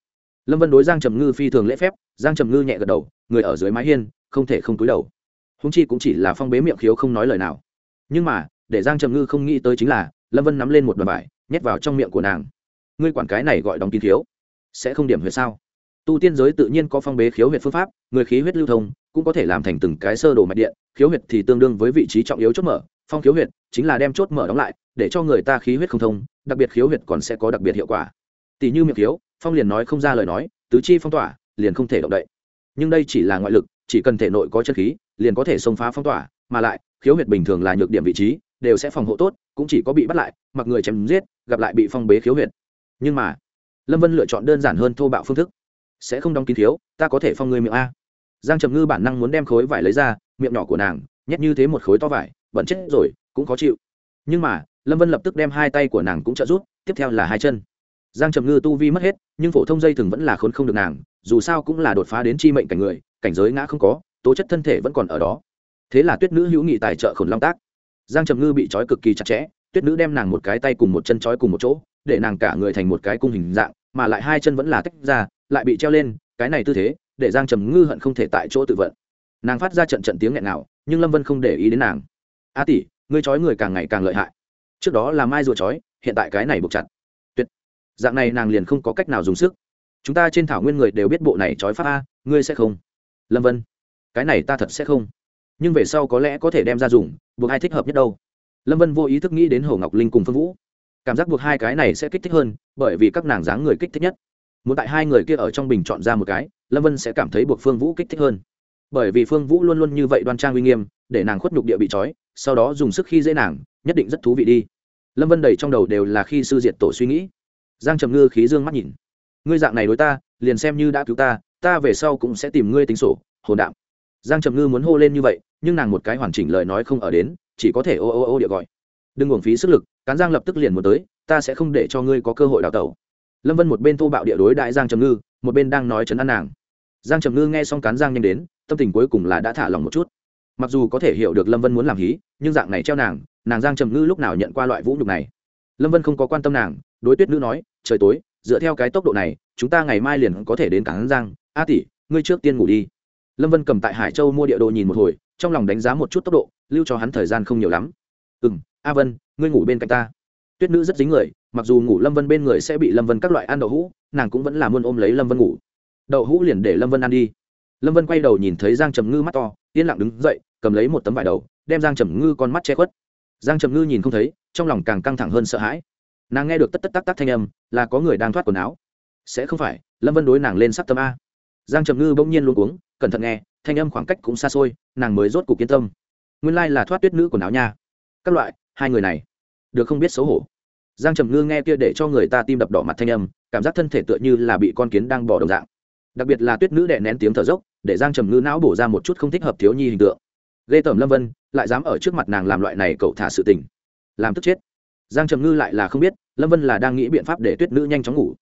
Lâm vân đối giang trầm ngư phi thường lễ phép, giang trầm ngư nhẹ gật đầu, người ở dưới mái hiên, không thể không túi đầu. Húng chi cũng chỉ là phong bế miệng khiếu không nói lời nào nhưng mà, để giang trầm ngư không nghĩ tới chính là, lâm vân nắm lên một đoàn vải, nhét vào trong miệng của nàng. Ngươi quản cái này gọi đóng kín khiếu, sẽ không điểm huyệt sao? Tu tiên giới tự nhiên có phong bế khiếu huyệt phương pháp, người khí huyết lưu thông, cũng có thể làm thành từng cái sơ đồ mạch điện, khiếu huyệt thì tương đương với vị trí trọng yếu chốt mở, phong khiếu huyệt chính là đem chốt mở đóng lại, để cho người ta khí huyết không thông, đặc biệt khiếu huyệt còn sẽ có đặc biệt hiệu quả. Tỷ như miệng khiếu, phong liền nói không ra lời nói, tứ chi phong tỏa, liền không thể động đậy. Nhưng đây chỉ là ngoại lực, chỉ cần thể nội có chân khí, liền có thể xông phá phong tỏa, mà lại khiếu huyệt bình thường là nhược điểm vị trí, đều sẽ phòng hộ tốt, cũng chỉ có bị bắt lại, mặc người chém giết, gặp lại bị phong bế khiếu huyệt. Nhưng mà, lâm vân lựa chọn đơn giản hơn thô bạo phương thức. Sẽ không đóng kín thiếu ta có thể phong người miệng a. Giang trầm ngư bản năng muốn đem khối vải lấy ra, miệng nhỏ của nàng, nhét như thế một khối to vải, vẫn chết rồi, cũng khó chịu. Nhưng mà, lâm vân lập tức đem hai tay của nàng cũng trợ rút tiếp theo là hai chân. Giang trầm ngư tu vi mất hết, nhưng phổ thông dây thừng vẫn là khốn không được nàng, dù sao cũng là đột phá đến chi mệnh cảnh người, cảnh giới ngã không có, tố chất thân thể vẫn còn ở đó thế là tuyết nữ hữu nghị tài trợ khổn long tác. Giang trầm ngư bị trói cực kỳ chặt chẽ, tuyết nữ đem nàng một cái tay cùng một chân trói cùng một chỗ, để nàng cả người thành một cái cung hình dạng, mà lại hai chân vẫn là tách ra, lại bị treo lên, cái này tư thế, để giang trầm ngư hận không thể tại chỗ tự vận. Nàng phát ra trận trận tiếng nghẹn nào nhưng lâm vân không để ý đến nàng. A tỷ, ngươi trói người càng ngày càng lợi hại. Trước đó là mai rùa trói, hiện tại cái này buộc chặt. Tuyệt. Dạng này nàng liền không có cách nào dùng sức. Chúng ta trên thảo nguyên người đều biết bộ này trói pháp a, ngươi sẽ không? Lâm vân, cái này ta thật sẽ không nhưng về sau có lẽ có thể đem ra dùng, buộc ai thích hợp nhất đâu. Lâm vân vô ý thức nghĩ đến hồ ngọc linh cùng phương vũ. Cảm giác buộc hai cái này sẽ kích thích hơn, bởi vì các nàng dáng người kích thích nhất. Muốn tại hai người kia ở trong bình chọn ra một cái, lâm vân sẽ cảm thấy buộc phương vũ kích thích hơn. Bởi vì phương vũ luôn luôn như vậy đoan trang uy nghiêm, để nàng khuất nhục địa bị trói, sau đó dùng sức khi dễ nàng, nhất định rất thú vị đi. Lâm vân đầy trong đầu đều là khi sư diệt tổ suy nghĩ. Giang trầm ngư khí dương mắt nhìn. Ngươi dạng này đối ta, liền xem như đã cứu ta ta về sau cũng sẽ tìm ngươi tính sổ, hồn đạm giang trầm ngư muốn hô lên như vậy, nhưng nàng một cái hoàn chỉnh lời nói không ở đến, chỉ có thể ô ô ô địa gọi. Đừng uổng phí sức lực, cán giang lập tức liền muốn tới, ta sẽ không để cho ngươi có cơ hội đào tẩu. Lâm vân một bên thô bạo địa đối đại giang trầm ngư, một bên đang nói chấn an nàng. Giang trầm ngư nghe xong cán giang nhanh đến, tâm tình cuối cùng là đã thả lòng một chút. Mặc dù có thể hiểu được lâm vân muốn làm hí, nhưng dạng này treo nàng nàng giang trầm ngư lúc nào nhận qua loại vũ nhục này? Lâm vân không có quan tâm nàng, đối tuyết nữ nói, trời tối, dựa theo cái tốc độ này, chúng ta ngày mai liền có thể đến cảng giang. A tỷ, ngươi trước tiên ngủ đi lâm vân cầm tại hải châu mua địa đồ nhìn một hồi, trong lòng đánh giá một chút tốc độ, lưu cho hắn thời gian không nhiều lắm. Ừ m a vân, ngươi ngủ bên cạnh ta. Tuyết nữ rất dính người, mặc dù ngủ lâm vân bên người sẽ bị lâm vân các loại ăn đậu hũ, nàng cũng vẫn là muôn ôm lấy lâm vân ngủ. Đậu hũ liền để lâm vân ăn đi. Lâm vân quay đầu nhìn thấy giang trầm ngư mắt to, yên lặng đứng dậy, cầm lấy một tấm vải đầu, đem giang trầm ngư con mắt che khuất. Giang trầm ngư nhìn không thấy, trong lòng càng căng thẳng hơn sợ hãi. Nàng nghe được tất tất tắc tắc thanh âm, là có người đang thoát quần áo. Sẽ không phải, lâm vân đối nàng lên sắc tâm a. Giang trầm ngư bỗng nhiên luôn uống cẩn thận nghe, thanh âm khoảng cách cũng xa xôi, nàng mới rốt cuộc yên tâm. Nguyên lai là thoát tuyết nữ quần áo nha. Các loại, hai người này, được không biết xấu hổ. Giang trầm ngư nghe kia để cho người ta tim đập đỏ mặt thanh âm, cảm giác thân thể tựa như là bị con kiến đang bỏ đồng dạng. Đặc biệt là tuyết nữ đè nén tiếng thở dốc, để giang trầm ngư não bổ ra một chút không thích hợp thiếu nhi hình tượng. Ghê tởm lâm vân, lại dám ở trước mặt nàng làm loại này cậu thả sự tình. Làm tức chết. Giang trầm ngư lại là không biết, lâm vân là đang nghĩ biện pháp để tuyết nữ nhanh chóng ngủ.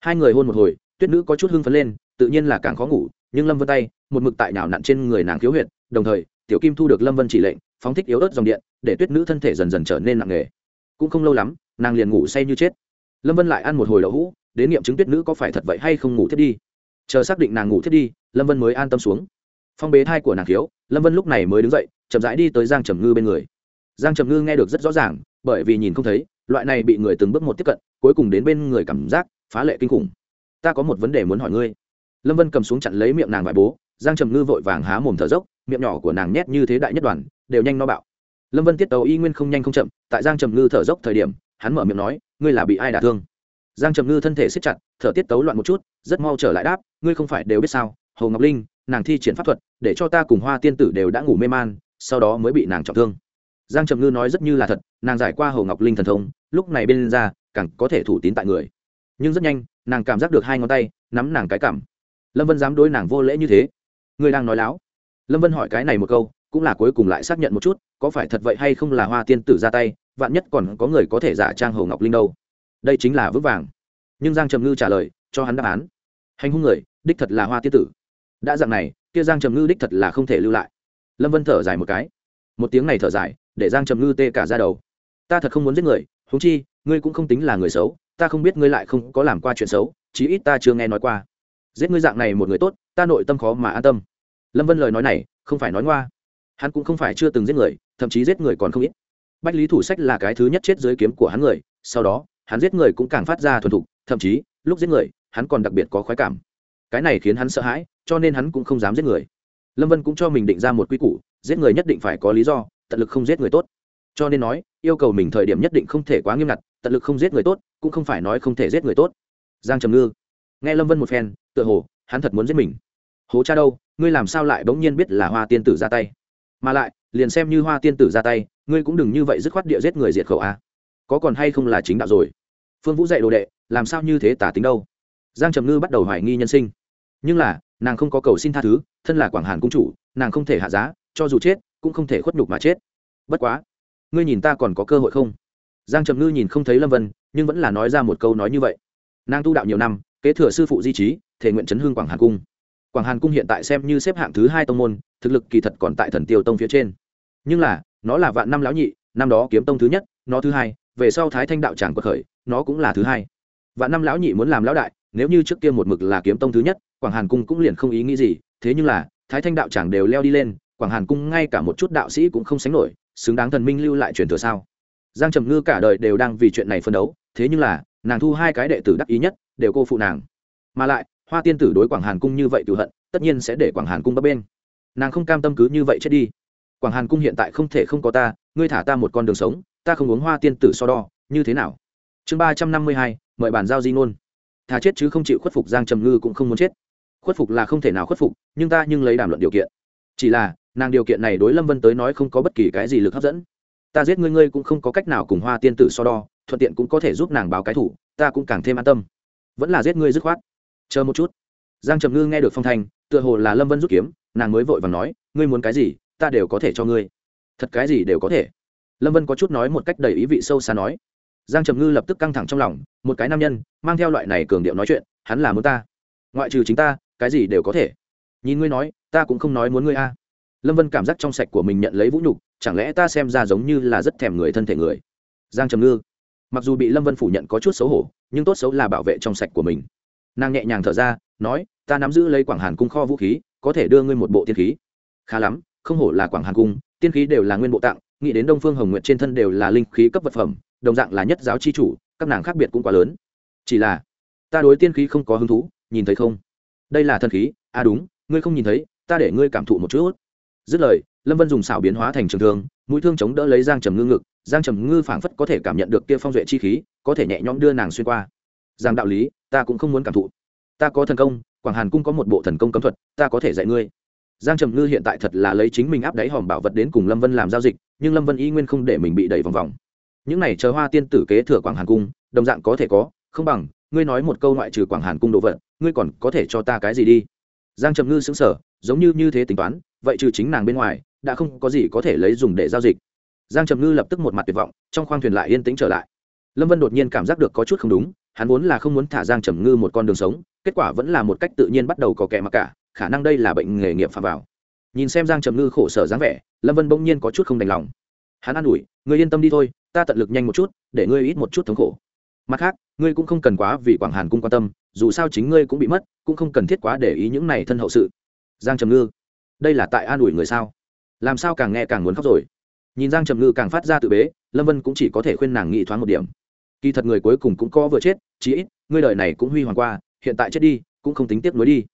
Hai người hôn một hồi, tuyết nữ có chút hưng phấn lên, tự nhiên là càng khó ngủ nhưng lâm vân tay một mực tại nào nặn trên người nàng khiếu huyệt đồng thời tiểu kim thu được lâm vân chỉ lệnh phóng thích yếu ớt dòng điện để tuyết nữ thân thể dần dần trở nên nặng nề cũng không lâu lắm nàng liền ngủ say như chết lâm vân lại ăn một hồi đậu hũ đến nghiệm chứng tuyết nữ có phải thật vậy hay không ngủ thiết đi chờ xác định nàng ngủ thiết đi lâm vân mới an tâm xuống phong bế thai của nàng thiếu lâm vân lúc này mới đứng dậy chậm rãi đi tới giang trầm ngư bên người giang trầm ngư nghe được rất rõ ràng bởi vì nhìn không thấy loại này bị người từng bước một tiếp cận cuối cùng đến bên người cảm giác phá lệ kinh khủng ta có một vấn đề muốn hỏi ngươi lâm vân cầm xuống chặn lấy miệng nàng vải bố, giang trầm ngư vội vàng há mồm thở dốc, miệng nhỏ của nàng nhét như thế đại nhất đoàn, đều nhanh no bạo. Lâm vân tiết tấu y nguyên không nhanh không chậm, tại giang trầm ngư thở dốc thời điểm, hắn mở miệng nói, ngươi là bị ai đả thương? Giang trầm ngư thân thể siết chặt, thở tiết tấu loạn một chút, rất mau trở lại đáp, ngươi không phải đều biết sao, hồ ngọc linh, nàng thi triển pháp thuật, để cho ta cùng hoa tiên tử đều đã ngủ mê man, sau đó mới bị nàng trọng thương. Giang trầm ngư nói rất như là thật, nàng giải qua hồ ngọc linh thần thông, lúc này bên ra, càng có thể thủ tín tại người. Nhưng rất nhanh, nàng cảm giác được hai ngón tay, nắm nàng cái cảm lâm vân dám đối nàng vô lễ như thế. Ngươi đang nói láo. Lâm vân hỏi cái này một câu, cũng là cuối cùng lại xác nhận một chút, có phải thật vậy hay không là hoa tiên tử ra tay, vạn nhất còn có người có thể giả trang hầu ngọc linh đâu. Đây chính là vững vàng. Nhưng giang trầm ngư trả lời, cho hắn đáp án. Hành hung người, đích thật là hoa tiên tử. Đã dạng này, kia giang trầm ngư đích thật là không thể lưu lại. Lâm vân thở dài một cái. Một tiếng này thở dài, để giang trầm ngư tê cả ra đầu. Ta thật không muốn giết người húng chi, ngươi cũng không tính là người xấu, ta không biết ngươi lại không có làm qua chuyện xấu, chí ít ta chưa nghe nói qua giết ngươi dạng này một người tốt, ta nội tâm khó mà an tâm. Lâm vân lời nói này, không phải nói ngoa. Hắn cũng không phải chưa từng giết người, thậm chí giết người còn không ít. Bách lý thủ sách là cái thứ nhất chết dưới kiếm của hắn người, sau đó, hắn giết người cũng càng phát ra thuần thục, thậm chí, lúc giết người, hắn còn đặc biệt có khoái cảm. Cái này khiến hắn sợ hãi, cho nên hắn cũng không dám giết người. Lâm vân cũng cho mình định ra một quy củ, giết người nhất định phải có lý do, tận lực không giết người tốt. Cho nên nói, yêu cầu mình thời điểm nhất định không thể quá nghiêm ngặt, tận lực không giết người tốt, cũng không phải nói không thể giết người tốt. Giang trầm ngư. Nghe lâm vân một phen tựa hồ, hắn thật muốn giết mình. Hố cha đâu, ngươi làm sao lại bỗng nhiên biết là hoa tiên tử ra tay? Mà lại, liền xem như hoa tiên tử ra tay, ngươi cũng đừng như vậy dứt khoát địa giết người diệt khẩu a. Có còn hay không là chính đạo rồi? Phương vũ dạy đồ đệ, làm sao như thế tả tính đâu? Giang trầm ngư bắt đầu hoài nghi nhân sinh. Nhưng là, nàng không có cầu xin tha thứ, thân là quảng hàn cung chủ, nàng không thể hạ giá, cho dù chết, cũng không thể khuất nhục mà chết. Bất quá, ngươi nhìn ta còn có cơ hội không? Giang trầm ngư nhìn không thấy lâm vân, nhưng vẫn là nói ra một câu nói như vậy. Nàng tu đạo nhiều năm kế thừa sư phụ di trí, thể nguyện chấn hương quảng hàn cung. Quảng hàn cung hiện tại xem như xếp hạng thứ hai tông môn, thực lực kỳ thật còn tại thần tiêu tông phía trên. Nhưng là, nó là vạn năm lão nhị, năm đó kiếm tông thứ nhất, nó thứ hai, về sau thái thanh đạo tràng quật khởi, nó cũng là thứ hai. Vạn năm lão nhị muốn làm lão đại, nếu như trước kia một mực là kiếm tông thứ nhất, quảng hàn cung cũng liền không ý nghĩ gì, thế nhưng là, thái thanh đạo tràng đều leo đi lên, quảng hàn cung ngay cả một chút đạo sĩ cũng không sánh nổi, xứng đáng thần minh lưu lại truyền thừa sao? Giang trầm ngư cả đời đều đang vì chuyện này phân đấu, thế nhưng là, nàng thu hai cái đệ tử đắc ý nhất đều cô phụ nàng. Mà lại, hoa tiên tử đối quảng hàn cung như vậy cựu hận, tất nhiên sẽ để quảng hàn cung bấp bên nàng không cam tâm cứ như vậy chết đi. Quảng hàn cung hiện tại không thể không có ta, ngươi thả ta một con đường sống, ta không uống hoa tiên tử so đo, như thế nào? Chương ba trăm năm mươi hai, mời bàn giao di ngôn. Thà chết chứ không chịu khuất phục giang trầm ngư cũng không muốn chết. Khuất phục là không thể nào khuất phục, nhưng ta nhưng lấy đàm luận điều kiện. Chỉ là, nàng điều kiện này đối lâm vân tới nói không có bất kỳ cái gì lực hấp dẫn. Ta giết ngươi ngươi cũng không có cách nào cùng hoa tiên tử so đo, thuận tiện cũng có thể giúp nàng báo cái thủ, ta cũng càng thêm an tâm vẫn là giết ngươi dứt khoát. Chờ một chút. Giang trầm ngư nghe được phong thanh, tựa hồ là lâm vân rút kiếm, nàng mới vội và nói, ngươi muốn cái gì, ta đều có thể cho ngươi. Thật cái gì đều có thể. Lâm vân có chút nói một cách đầy ý vị sâu xa nói. Giang trầm ngư lập tức căng thẳng trong lòng, một cái nam nhân, mang theo loại này cường điệu nói chuyện, hắn là muốn ta. Ngoại trừ chính ta, cái gì đều có thể. Nhìn ngươi nói, ta cũng không nói muốn ngươi a. Lâm vân cảm giác trong sạch của mình nhận lấy vũ nhục, chẳng lẽ ta xem ra giống như là rất thèm người thân thể người? Giang trầm ngư mặc dù bị lâm vân phủ nhận có chút xấu hổ, nhưng tốt xấu là bảo vệ trong sạch của mình. Nàng nhẹ nhàng thở ra, nói, ta nắm giữ lấy quảng hàn cung kho vũ khí, có thể đưa ngươi một bộ tiên khí. Khá lắm, không hổ là quảng hàn cung, tiên khí đều là nguyên bộ tặng, nghĩ đến đông phương hồng nguyện trên thân đều là linh khí cấp vật phẩm, đồng dạng là nhất giáo c h i chủ, các nàng khác biệt cũng quá lớn. Chỉ là, ta đối tiên khí không có hứng thú, nhìn thấy không? Đây là thần khí à đúng, ngươi không nhìn thấy, ta để ngươi cảm thụ một chút. Dứt lời lâm vân dùng xảo biến hóa thành trường thương, mũi thương chống đỡ lấy giang trầm ngư ngực, giang trầm ngư phảng phất có thể cảm nhận được kia phong duệ chi khí, có thể nhẹ nhõm đưa nàng xuyên qua. Giang đạo lý, ta cũng không muốn cảm thụ. Ta có thần công, quảng hàn cung có một bộ thần công cấm thuật, ta có thể dạy ngươi. Giang trầm ngư hiện tại thật là lấy chính mình áp đáy hòm bảo vật đến cùng lâm vân làm giao dịch, nhưng lâm vân y nguyên không để mình bị đẩy vòng vòng. Những này chờ hoa tiên tử kế thừa quảng hàn cung, đồng dạng có thể có, không bằng, ngươi nói một câu ngoại trừ quảng hàn cung đồ vật, ngươi còn có thể cho ta cái gì đi? Giang trầm ngư xứng sở giống như như thế tính toán, vậy trừ chính nàng bên ngoài đã không có gì có thể lấy dùng để giao dịch. Giang trầm ngư lập tức một mặt tuyệt vọng, trong khoang thuyền lại yên tĩnh trở lại. Lâm vân đột nhiên cảm giác được có chút không đúng, hắn vốn là không muốn thả giang trầm ngư một con đường sống, kết quả vẫn là một cách tự nhiên bắt đầu có kẻ mặc cả, khả năng đây là bệnh nghề nghiệp phạm vào. Nhìn xem giang trầm ngư khổ sở dáng vẻ, lâm vân bỗng nhiên có chút không đành lòng. Hắn an ủi, ngươi yên tâm đi thôi, ta tận lực nhanh một chút, để ngươi ít một chút thống khổ. Mặt khác, ngươi cũng không cần quá vì quảng hàn cung quan tâm, dù sao chính ngươi cũng bị mất, cũng không cần thiết quá để ý những này thân hậu sự. Giang trầm ngư, đây là tại an ủi người sao? Làm sao càng nghe càng muốn khóc rồi. Nhìn giang trầm ngư càng phát ra tự bế, lâm vân cũng chỉ có thể khuyên nàng nghĩ thoáng một điểm. Kỳ thật người cuối cùng cũng có vừa chết, chí ít ngươi đời này cũng huy hoàng qua, hiện tại chết đi, cũng không tính tiếc nuối đi.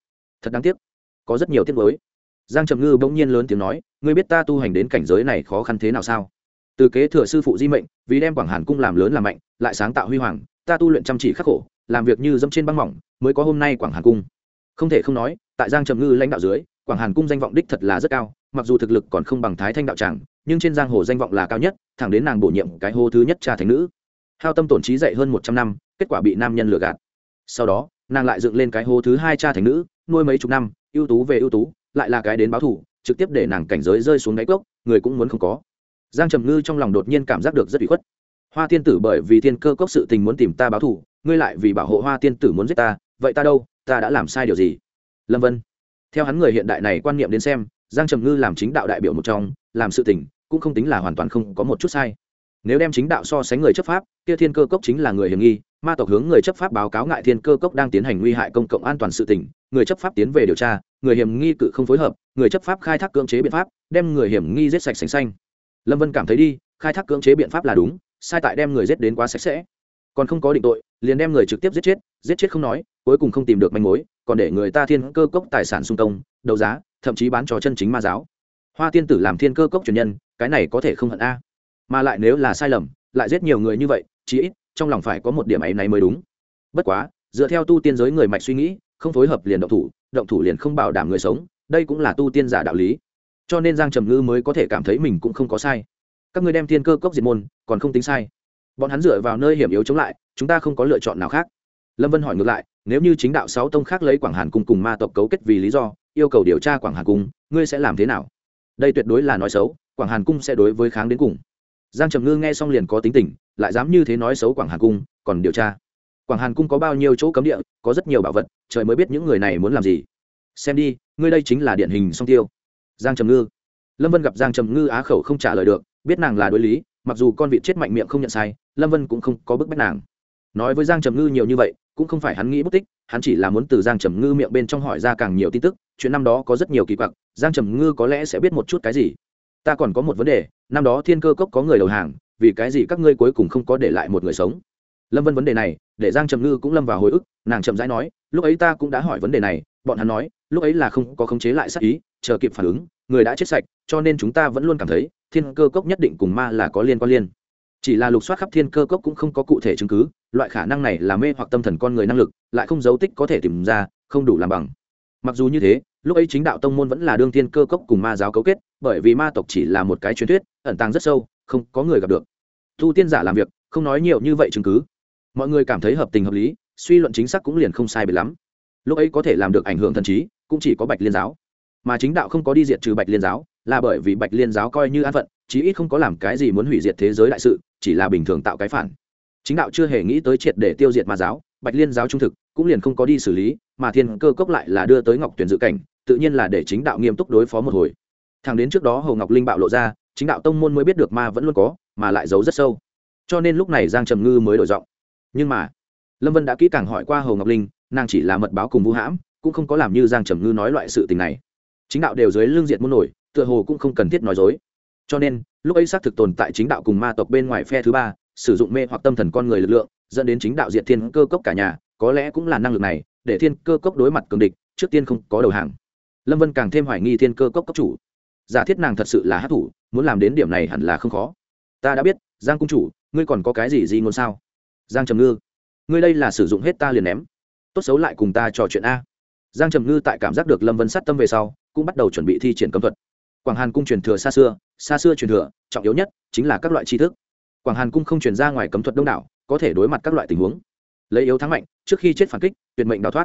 Thật đáng tiếc. Có rất nhiều tiếc nuối. Giang trầm ngư bỗng nhiên lớn tiếng nói, ngươi biết ta tu hành đến cảnh giới này khó khăn thế nào sao? Từ kế thừa sư phụ di mệnh, vì đem quảng hàn cung làm lớn làm mạnh, lại sáng tạo huy hoàng, ta tu luyện chăm chỉ khắc khổ, làm việc như dẫm trên băng mỏng, mới có hôm nay quảng hàn cung. Không thể không nói, tại giang trầm ngư lãnh đạo dưới, quảng hàn cung danh vọng đích thật là rất cao mặc dù thực lực còn không bằng thái thanh đạo tràng, nhưng trên giang hồ danh vọng là cao nhất, thẳng đến nàng bổ nhiệm cái hô thứ nhất cha thành nữ. Hao tâm tổn trí dậy hơn một trăm năm, kết quả bị nam nhân lừa gạt. Sau đó, nàng lại dựng lên cái hô thứ hai cha thành nữ, nuôi mấy chục năm, ưu tú về ưu tú, lại là cái đến báo thủ, trực tiếp để nàng cảnh giới rơi xuống đáy cốc, người cũng muốn không có. Giang trầm ngư trong lòng đột nhiên cảm giác được rất bị khuất. Hoa tiên tử bởi vì thiên cơ cốc sự tình muốn tìm ta báo thủ, ngươi lại vì bảo hộ hoa tiên tử muốn giết ta, vậy ta đâu, ta đã làm sai điều gì? Lâm vân. Theo hắn người hiện đại này quan niệm đến xem giang trầm ngư làm chính đạo đại biểu một trong, làm sự tình, cũng không tính là hoàn toàn không có một chút sai. Nếu đem chính đạo so sánh người chấp pháp, kia thiên cơ cốc chính là người hiểm nghi, ma tộc hướng người chấp pháp báo cáo ngại thiên cơ cốc đang tiến hành nguy hại công cộng an toàn sự tỉnh người chấp pháp tiến về điều tra, người hiểm nghi cự không phối hợp, người chấp pháp khai thác cưỡng chế biện pháp, đem người hiểm nghi giết sạch sành xanh. Lâm vân cảm thấy đi, khai thác cưỡng chế biện pháp là đúng, sai tại đem người giết đến quá sạch sẽ. Còn không có định tội, liền đem người trực tiếp giết chết giết chết không nói, cuối cùng không tìm được manh mối, còn để người ta thiên cơ cốc tài sản sung công, đấu giá thậm chí bán cho chân chính ma giáo. Hoa tiên tử làm thiên cơ cốc truyền nhân, cái này có thể không hận a. Mà lại nếu là sai lầm, lại giết nhiều người như vậy, chí ít trong lòng phải có một điểm ấy này mới đúng. Bất quá, dựa theo tu tiên giới người mạch suy nghĩ, không phối hợp liền động thủ động thủ liền không bảo đảm người sống, đây cũng là tu tiên giả đạo lý. Cho nên giang trầm ngư mới có thể cảm thấy mình cũng không có sai. Các người đem thiên cơ cốc diệt môn, còn không tính sai. Bọn hắn dựa vào nơi hiểm yếu chống lại, chúng ta không có lựa chọn nào khác. Lâm vân hỏi ngược lại, nếu như chính đạo sáu tông khác lấy quảng hàn cung cùng ma tộc cấu kết vì lý do yêu cầu điều tra quảng hàn cung, ngươi sẽ làm thế nào? Đây tuyệt đối là nói xấu, quảng hàn cung sẽ đối với kháng đến cùng. Giang trầm ngư nghe xong liền có tính tình, lại dám như thế nói xấu quảng hàn cung, còn điều tra. Quảng hàn cung có bao nhiêu chỗ cấm địa, có rất nhiều bảo vật, trời mới biết những người này muốn làm gì. Xem đi, ngươi đây chính là điển hình song tiêu. Giang trầm ngư. Lâm vân gặp giang trầm ngư á khẩu không trả lời được, biết nàng là đối lý, mặc dù con vịt chết mạnh miệng không nhận sai, lâm vân cũng không có bức bách nàng nói với giang trầm ngư nhiều như vậy, cũng không phải hắn nghĩ bất tích, hắn chỉ là muốn từ giang trầm ngư miệng bên trong hỏi ra càng nhiều tin tức, chuyện năm đó có rất nhiều kỳ quặc, giang trầm ngư có lẽ sẽ biết một chút cái gì. Ta còn có một vấn đề, năm đó thiên cơ cốc có người đầu hàng, vì cái gì các ngươi cuối cùng không có để lại một người sống? Lâm vân vấn đề này, để giang trầm ngư cũng lâm vào hồi ức, nàng chậm rãi nói, lúc ấy ta cũng đã hỏi vấn đề này, bọn hắn nói, lúc ấy là không có khống chế lại sát ý, chờ kịp phản ứng, người đã chết sạch, cho nên chúng ta vẫn luôn cảm thấy, thiên cơ cốc nhất định cùng ma là có liên quan liên chỉ là lục soát khắp thiên cơ cốc cũng không có cụ thể chứng cứ, loại khả năng này là mê hoặc tâm thần con người năng lực, lại không dấu tích có thể tìm ra, không đủ làm bằng. Mặc dù như thế, lúc ấy chính đạo tông môn vẫn là đương thiên cơ cốc cùng ma giáo cấu kết, bởi vì ma tộc chỉ là một cái truyền thuyết, ẩn tàng rất sâu, không có người gặp được. Thu tiên giả làm việc, không nói nhiều như vậy chứng cứ. Mọi người cảm thấy hợp tình hợp lý, suy luận chính xác cũng liền không sai biệt lắm. Lúc ấy có thể làm được ảnh hưởng thần trí, cũng chỉ có bạch liên giáo. Mà chính đạo không có đi diệt trừ bạch liên giáo, là bởi vì bạch liên giáo coi như an phận chí ít không có làm cái gì muốn hủy diệt thế giới đại sự, chỉ là bình thường tạo cái phản. Chính đạo chưa hề nghĩ tới triệt để tiêu diệt ma giáo, bạch liên giáo trung thực, cũng liền không có đi xử lý, mà thiên cơ cốc lại là đưa tới ngọc tuyển dự cảnh, tự nhiên là để chính đạo nghiêm túc đối phó một hồi. Thằng đến trước đó hầu ngọc linh bạo lộ ra, chính đạo tông môn mới biết được ma vẫn luôn có, mà lại giấu rất sâu. Cho nên lúc này giang trầm ngư mới đổi giọng. Nhưng mà, lâm vân đã kỹ càng hỏi qua hầu ngọc linh, nàng chỉ là mật báo cùng vũ hãm, cũng không có làm như giang trầm ngư nói loại sự tình này. Chính đạo đều dưới lương diện muốn nổi, tựa hồ cũng không cần thiết nói dối cho nên, lúc ấy xác thực tồn tại chính đạo cùng ma tộc bên ngoài phe thứ ba, sử dụng mê hoặc tâm thần con người lực lượng, dẫn đến chính đạo diệt thiên cơ cốc cả nhà, có lẽ cũng là năng lực này, để thiên cơ cốc đối mặt cường địch, trước tiên không có đầu hàng. Lâm vân càng thêm hoài nghi thiên cơ cốc cốc chủ. Giả thiết nàng thật sự là hát thủ, muốn làm đến điểm này hẳn là không khó. Ta đã biết, giang cung chủ, ngươi còn có cái gì gì ngôn sao? Giang trầm ngư, ngươi đây là sử dụng hết ta liền ném. Tốt xấu lại cùng ta trò chuyện a. Giang trầm ngư tại cảm giác được lâm vân sát tâm về sau, cũng bắt đầu chuẩn bị thi triển cấm thuật. Quảng hàn cung truyền thừa xa xưa xa xưa truyền thừa, trọng yếu nhất chính là các loại tri thức. Quảng hàn cung không truyền ra ngoài cấm thuật đông đảo, có thể đối mặt các loại tình huống. Lấy yếu thắng mạnh, trước khi chết phản kích, tuyệt mệnh đào thoát.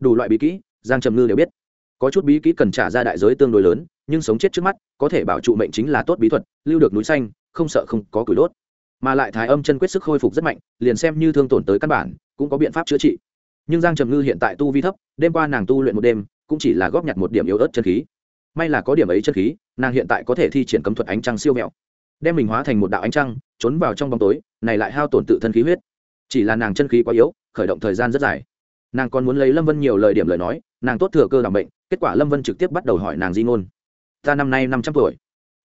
Đủ loại bí kỹ, giang trầm ngư đều biết. Có chút bí kỹ cần trả ra đại giới tương đối lớn, nhưng sống chết trước mắt, có thể bảo trụ mệnh chính là tốt bí thuật, lưu được núi xanh, không sợ không có củi đốt. Mà lại thái âm chân quyết sức khôi phục rất mạnh, liền xem như thương tổn tới căn bản, cũng có biện pháp chữa trị. Nhưng giang trầm ngư hiện tại tu vi thấp, đêm qua nàng tu luyện một đêm, cũng chỉ là góp nhặt một điểm yếu ớt chân khí. May là có điểm ấy chân khí nàng hiện tại có thể thi triển cấm thuật ánh trăng siêu mẹo đem mình hóa thành một đạo ánh trăng, trốn vào trong bóng tối, này lại hao tổn tự thân khí huyết. Chỉ là nàng chân khí quá yếu, khởi động thời gian rất dài. Nàng còn muốn lấy lâm vân nhiều lời điểm lời nói, nàng tốt thừa cơ làm bệnh, kết quả lâm vân trực tiếp bắt đầu hỏi nàng di ngôn. Ta năm nay năm trăm tuổi.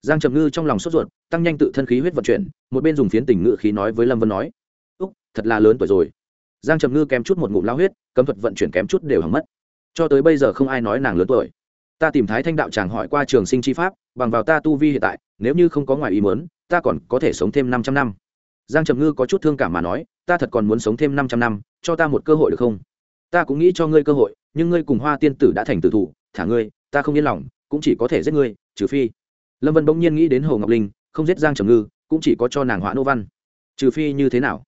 Giang trầm ngư trong lòng sốt ruột, tăng nhanh tự thân khí huyết vận chuyển, một bên dùng phiến tình ngự khí nói với lâm vân nói, úc, thật là lớn tuổi rồi. Giang trầm ngư kém chút một ngụm lao huyết, cấm thuật vận chuyển kém chút đều hỏng mất. Cho tới bây giờ không ai nói nàng lớn tuổi ta tìm thái thanh đạo tràng hỏi qua trường sinh chi pháp, bằng vào ta tu vi hiện tại, nếu như không có ngoài ý mớn ta còn có thể sống thêm năm trăm năm. Giang trầm ngư có chút thương cảm mà nói, ta thật còn muốn sống thêm năm trăm năm, cho ta một cơ hội được không? Ta cũng nghĩ cho ngươi cơ hội, nhưng ngươi cùng hoa tiên tử đã thành tử thủ, thả ngươi, ta không yên lòng, cũng chỉ có thể giết ngươi, trừ phi. Lâm vân bỗng nhiên nghĩ đến hồ ngọc linh, không giết giang trầm ngư, cũng chỉ có cho nàng họa nô văn. Trừ phi như thế nào?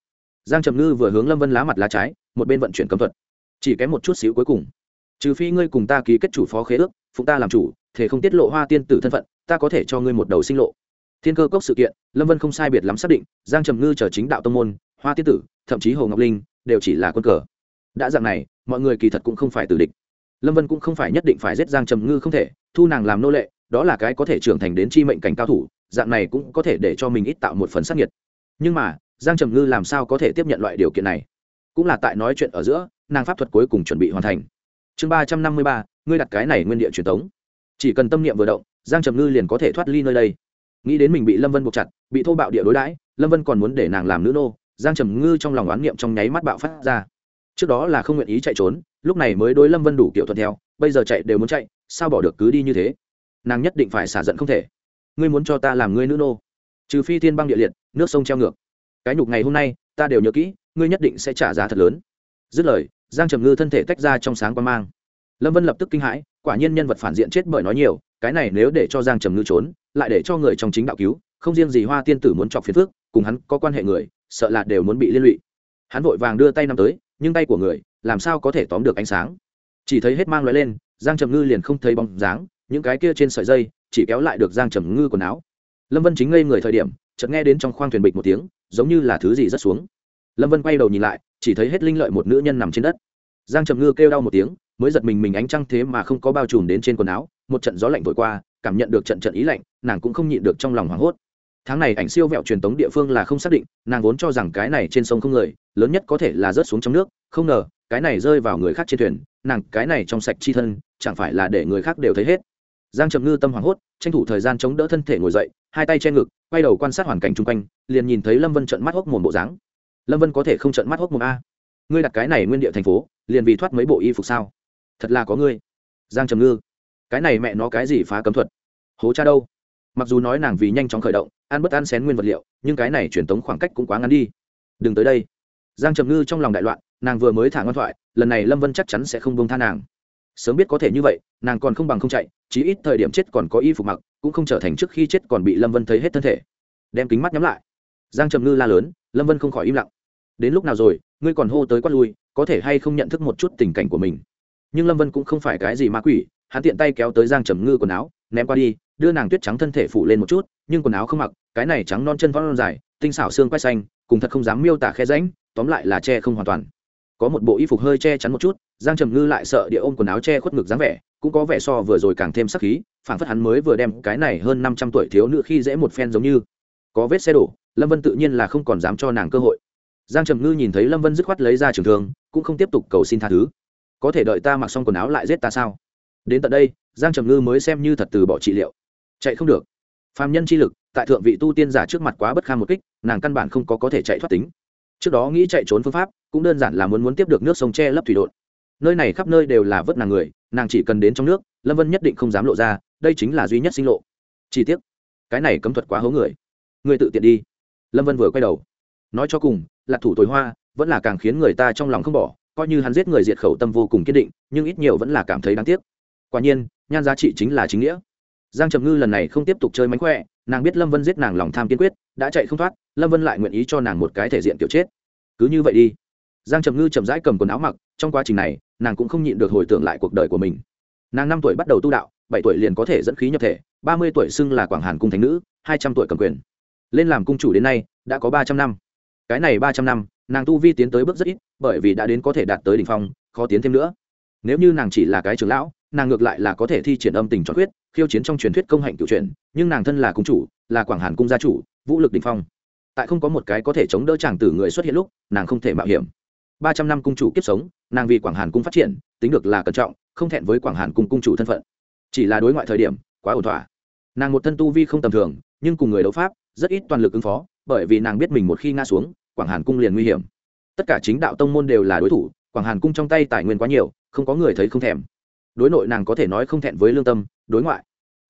Giang trầm ngư vừa hướng lâm vân lá mặt lá trái, một bên vận chuyển cấm thuật. Chỉ kém một chút xíu cuối cùng. Trừ phi ngươi cùng ta ký kết chủ phó khế ước phụng ta làm chủ thể không tiết lộ hoa tiên tử thân phận, ta có thể cho ngươi một đầu sinh lộ. Thiên cơ cốc sự kiện, lâm vân không sai biệt lắm xác định, giang trầm ngư chờ chính đạo tông môn, hoa tiên tử, thậm chí hồ ngọc linh, đều chỉ là quân cờ. Đã dạng này, mọi người kỳ thật cũng không phải tử địch. Lâm vân cũng không phải nhất định phải giết giang trầm ngư không thể, thu nàng làm nô lệ, đó là cái có thể trưởng thành đến chi mệnh cảnh cao thủ, dạng này cũng có thể để cho mình ít tạo một phần sắc nhiệt nhưng mà, giang trầm ngư làm sao có thể tiếp nhận loại điều kiện này? Cũng là tại nói chuyện ở giữa, nàng pháp thuật cuối cùng chuẩn bị hoàn thành. Chương ba trăm năm mươi ba ngươi đặt cái này nguyên địa truyền thống. Chỉ cần tâm niệm vừa động, giang trầm ngư liền có thể thoát ly nơi đây. Nghĩ đến mình bị lâm vân buộc chặt, bị thô bạo địa đối đãi, lâm vân còn muốn để nàng làm nữ nô, giang trầm ngư trong lòng oán niệm trong nháy mắt bạo phát ra. Trước đó là không nguyện ý chạy trốn, lúc này mới đối lâm vân đủ kiểu thuận theo, bây giờ chạy đều muốn chạy, sao bỏ được cứ đi như thế? Nàng nhất định phải xả giận không thể. Ngươi muốn cho ta làm ngươi nữ nô? Trừ phi thiên băng địa liệt, nước sông treo ngược. Cái nhục ngày hôm nay, ta đều nhớ kỹ, ngươi nhất định sẽ trả giá thật lớn. Dứt lời, giang trầm ngư thân thể tách ra trong sáng quan mang lâm vân lập tức kinh hãi, quả nhiên nhân vật phản diện chết bởi nói nhiều, cái này nếu để cho giang trầm ngư trốn, lại để cho người trong chính đạo cứu, không riêng gì hoa tiên tử muốn chọc phiền phước, cùng hắn có quan hệ người, sợ là đều muốn bị liên lụy. Hắn vội vàng đưa tay nắm tới, nhưng tay của người, làm sao có thể tóm được ánh sáng? Chỉ thấy hết mang loại lên, giang trầm ngư liền không thấy bóng dáng, những cái kia trên sợi dây, chỉ kéo lại được giang trầm ngư quần áo. Lâm vân chính ngây người thời điểm, chợt nghe đến trong khoang thuyền bịch một tiếng, giống như là thứ gì rất xuống. Lâm vân quay đầu nhìn lại, chỉ thấy hết linh lợi một nữ nhân nằm trên đất. Giang trầm ngư kêu đau một tiếng mới giật mình mình ánh trăng thế mà không có bao trùm đến trên quần áo, một trận gió lạnh thổi qua, cảm nhận được trận trận ý lạnh, nàng cũng không nhịn được trong lòng hoảng hốt. Tháng này ảnh siêu vẹo truyền tống địa phương là không xác định, nàng vốn cho rằng cái này trên sông không người, lớn nhất có thể là rớt xuống trong nước, không ngờ, cái này rơi vào người khác trên thuyền, nàng cái này trong sạch chi thân, chẳng phải là để người khác đều thấy hết. Giang trầm ngư tâm hoảng hốt, tranh thủ thời gian chống đỡ thân thể ngồi dậy, hai tay che ngực, quay đầu quan sát hoàn cảnh chung quanh, liền nhìn thấy lâm vân trận mắt hốc mồm bộ dáng. Lâm vân có thể không trận mắt hốc mồm a. Ngươi đặt cái này nguyên địa thành phố, liền vì thoát mấy bộ y phục sao? Thật là có ngươi. Giang trầm ngư, cái này mẹ nó cái gì phá cấm thuật? Hố cha đâu? Mặc dù nói nàng vì nhanh chóng khởi động, ăn bất ăn xén nguyên vật liệu, nhưng cái này truyền tống khoảng cách cũng quá ngắn đi. Đừng tới đây. Giang trầm ngư trong lòng đại loạn, nàng vừa mới thả ngoan thoại, lần này lâm vân chắc chắn sẽ không bông tha nàng. Sớm biết có thể như vậy, nàng còn không bằng không chạy, chí ít thời điểm chết còn có y phục mặc, cũng không trở thành trước khi chết còn bị lâm vân thấy hết thân thể. Đem kính mắt nhắm lại. Giang trầm ngư la lớn, lâm vân không khỏi im lặng. Đến lúc nào rồi, ngươi còn hô tới quát lui, có thể hay không nhận thức một chút tình cảnh của mình? Nhưng lâm vân cũng không phải cái gì ma quỷ hắn tiện tay kéo tới giang trầm ngư quần áo ném qua đi đưa nàng tuyết trắng thân thể phủ lên một chút nhưng quần áo không mặc cái này trắng non chân non dài tinh xảo xương quay xanh cùng thật không dám miêu tả khe ránh tóm lại là che không hoàn toàn có một bộ y phục hơi che chắn một chút giang trầm ngư lại sợ địa ôm quần áo che khuất ngực dáng vẻ cũng có vẻ so vừa rồi càng thêm sắc khí phản phất hắn mới vừa đem cái này hơn năm trăm tuổi thiếu nữ khi dễ một phen giống như có vết xe đổ lâm vân tự nhiên là không còn dám cho nàng cơ hội giang trầm ngư nhìn thấy lâm vân dứt khoát lấy ra trường thương cũng không tiếp tục cầu xin tha thứ có thể đợi ta mặc xong quần áo lại giết ta sao? Đến tận đây, giang trầm ngư mới xem như thật từ bỏ trị liệu. Chạy không được. Phàm nhân chi lực, tại thượng vị tu tiên giả trước mặt quá bất kham một kích, nàng căn bản không có có thể chạy thoát tính. Trước đó nghĩ chạy trốn phương pháp, cũng đơn giản là muốn muốn tiếp được nước sông che lấp thủy đột nơi này khắp nơi đều là vớt nàng người, nàng chỉ cần đến trong nước, lâm vân nhất định không dám lộ ra, đây chính là duy nhất sinh lộ. Chi tiết cái này cấm thuật quá hố người. Người tự tiện đi. Lâm vân vừa quay đầu. Nói cho cùng, là thủ tối hoa, vẫn là càng khiến người ta trong lòng không bỏ coi như hắn giết người diệt khẩu tâm vô cùng kiên định, nhưng ít nhiều vẫn là cảm thấy đáng tiếc. Quả nhiên, nhan giá trị chính là chính nghĩa. Giang trầm ngư lần này không tiếp tục chơi mánh khỏe, nàng biết lâm vân giết nàng lòng tham kiên quyết, đã chạy không thoát, lâm vân lại nguyện ý cho nàng một cái thể diện kiểu chết. Cứ như vậy đi. Giang trầm ngư chậm rãi cầm quần áo mặc, trong quá trình này, nàng cũng không nhịn được hồi tưởng lại cuộc đời của mình. Nàng năm tuổi bắt đầu tu đạo, bảy tuổi liền có thể dẫn khí nhập thể, ba mươi tuổi xưng là quảng hàn cung thánh nữ, hai trăm tuổi cầm quyền. Lên làm cung chủ đến nay, đã có ba trăm năm. Cái này ba trăm năm nàng tu vi tiến tới bước rất ít, bởi vì đã đến có thể đạt tới đ ỉ n h phong, khó tiến thêm nữa. Nếu như nàng chỉ là cái trưởng lão, nàng ngược lại là có thể thi triển âm tình trọn huyết khiêu chiến trong truyền thuyết công hạnh cựu truyền, nhưng nàng thân là cung chủ, là quảng hàn cung gia chủ, vũ lực đình phong. Tại không có một cái có thể chống đỡ chàng tử người xuất hiện lúc, nàng không thể mạo hiểm. Ba trăm năm cung chủ kiếp sống, nàng vì quảng hàn cung phát triển, tính được là cẩn trọng, không thẹn với quảng hàn cung cung chủ thân phận. Chỉ là đối ngoại thời điểm, quá ổn thỏa. Nàng một thân tu vi không tầm thường, nhưng cùng người đấu pháp, rất ít toàn lực ứng phó, bởi vì nàng biết mình một khi ngã xuống quảng hàn cung liền nguy hiểm. Tất cả chính đạo tông môn đều là đối thủ, quảng hàn cung trong tay tài nguyên quá nhiều, không có người thấy không thèm. Đối nội nàng có thể nói không thẹn với lương tâm, đối ngoại.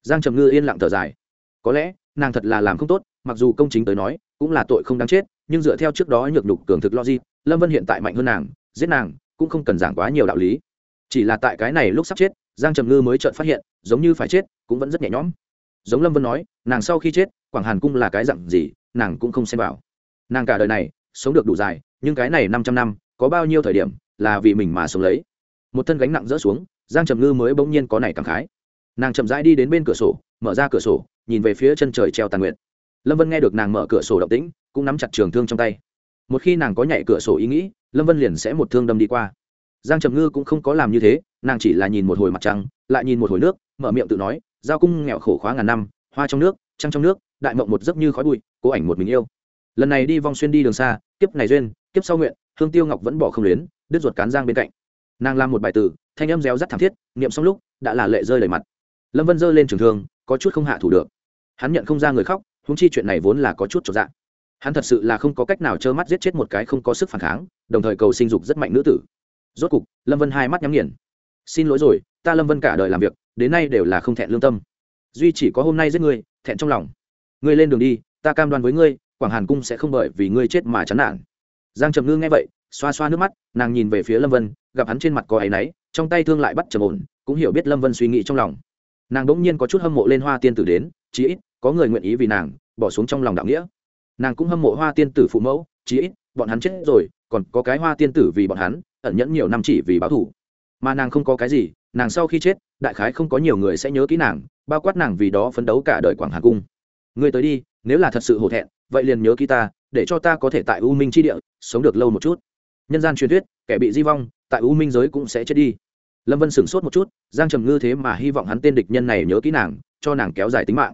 Giang trầm ngư yên lặng thở dài. Có lẽ, nàng thật là làm không tốt, mặc dù công chính tới nói, cũng là tội không đáng chết, nhưng dựa theo trước đó nhược nhục cường thực logic, lâm vân hiện tại mạnh hơn nàng, giết nàng, cũng không cần giảng quá nhiều đạo lý. Chỉ là tại cái này lúc sắp chết, giang trầm ngư mới chợt phát hiện, giống như phải chết, cũng vẫn rất nhẹ nhõm. Giống lâm vân nói, nàng sau khi chết, quảng hàn cung là cái dặn gì, nàng cũng không xem vào. Nàng cả đời này sống được đủ dài, nhưng cái này năm trăm năm, có bao nhiêu thời điểm là vì mình mà sống lấy. Một thân gánh nặng rỡ xuống, giang trầm ngư mới bỗng nhiên có này cảm khái. Nàng chậm rãi đi đến bên cửa sổ, mở ra cửa sổ, nhìn về phía chân trời treo tàn nguyện lâm vân nghe được nàng mở cửa sổ động tĩnh, cũng nắm chặt trường thương trong tay. Một khi nàng có nhảy cửa sổ ý nghĩ, lâm vân liền sẽ một thương đâm đi qua. Giang trầm ngư cũng không có làm như thế, nàng chỉ là nhìn một hồi mặt trăng, lại nhìn một hồi nước, mở miệng tự nói, giao cung nghèo khổ khóa ngàn năm, hoa trong nước, trăng trong nước, đại mộng một giấc như khói bụi, cố ảnh một mình yêu. Lần này đi vong xuyên đi đường xa kiếp này duyên, kiếp sau nguyện, hương tiêu ngọc vẫn bỏ không luyến, đứt ruột cán giang bên cạnh. Nàng làm một bài tử thanh âm réo rắt thảm thiết, niệm xong lúc, đã là lệ rơi đầy mặt. Lâm vân giơ lên trường thương, có chút không hạ thủ được. Hắn nhận không ra người khóc húng chi chuyện này vốn là có chút trọn dạng hắn thật sự là không có cách nào trơ mắt giết chết một cái không có sức phản kháng, đồng thời cầu sinh dục rất mạnh nữ tử. Rốt cục, lâm vân hai mắt nhắm nghiền. Xin lỗi rồi, ta lâm vân cả đời làm việc, đến nay đều là không thẹn lương tâm. Duy chỉ có hôm nay giết ngươi, thẹn trong lòng. Ngươi lên đường đi, ta cam đoan với ngươi quảng hàn cung sẽ không bởi vì ngươi chết mà chán nản. Giang trầm ngư nghe vậy, xoa xoa nước mắt, nàng nhìn về phía lâm vân, gặp hắn trên mặt có áy náy, trong tay thương lại bắt trầm ổn, cũng hiểu biết lâm vân suy nghĩ trong lòng. Nàng đ ỗ n g nhiên có chút hâm mộ lên hoa tiên tử đến, chí ít, có người nguyện ý vì nàng, bỏ xuống trong lòng đạo nghĩa. Nàng cũng hâm mộ hoa tiên tử phụ mẫu, chí ít, bọn hắn chết rồi, còn có cái hoa tiên tử vì bọn hắn, ẩn nhẫn nhiều năm chỉ vì báo thủ mà nàng không có cái gì, nàng sau khi chết, đại khái không có nhiều người sẽ nhớ kỹ nàng, bao quát nàng vì đó phấn đấu cả đời quảng hà cung. Ngươi tới đi, nếu là thật sự hổ thẹn vậy liền nhớ kỹ ta, để cho ta có thể tại u minh tri địa sống được lâu một chút. Nhân gian truyền thuyết, kẻ bị di vong, tại u minh giới cũng sẽ chết đi. Lâm vân sửng sốt một chút, giang trầm ngư thế mà hy vọng hắn tên địch nhân này nhớ kỹ nàng, cho nàng kéo dài tính mạng.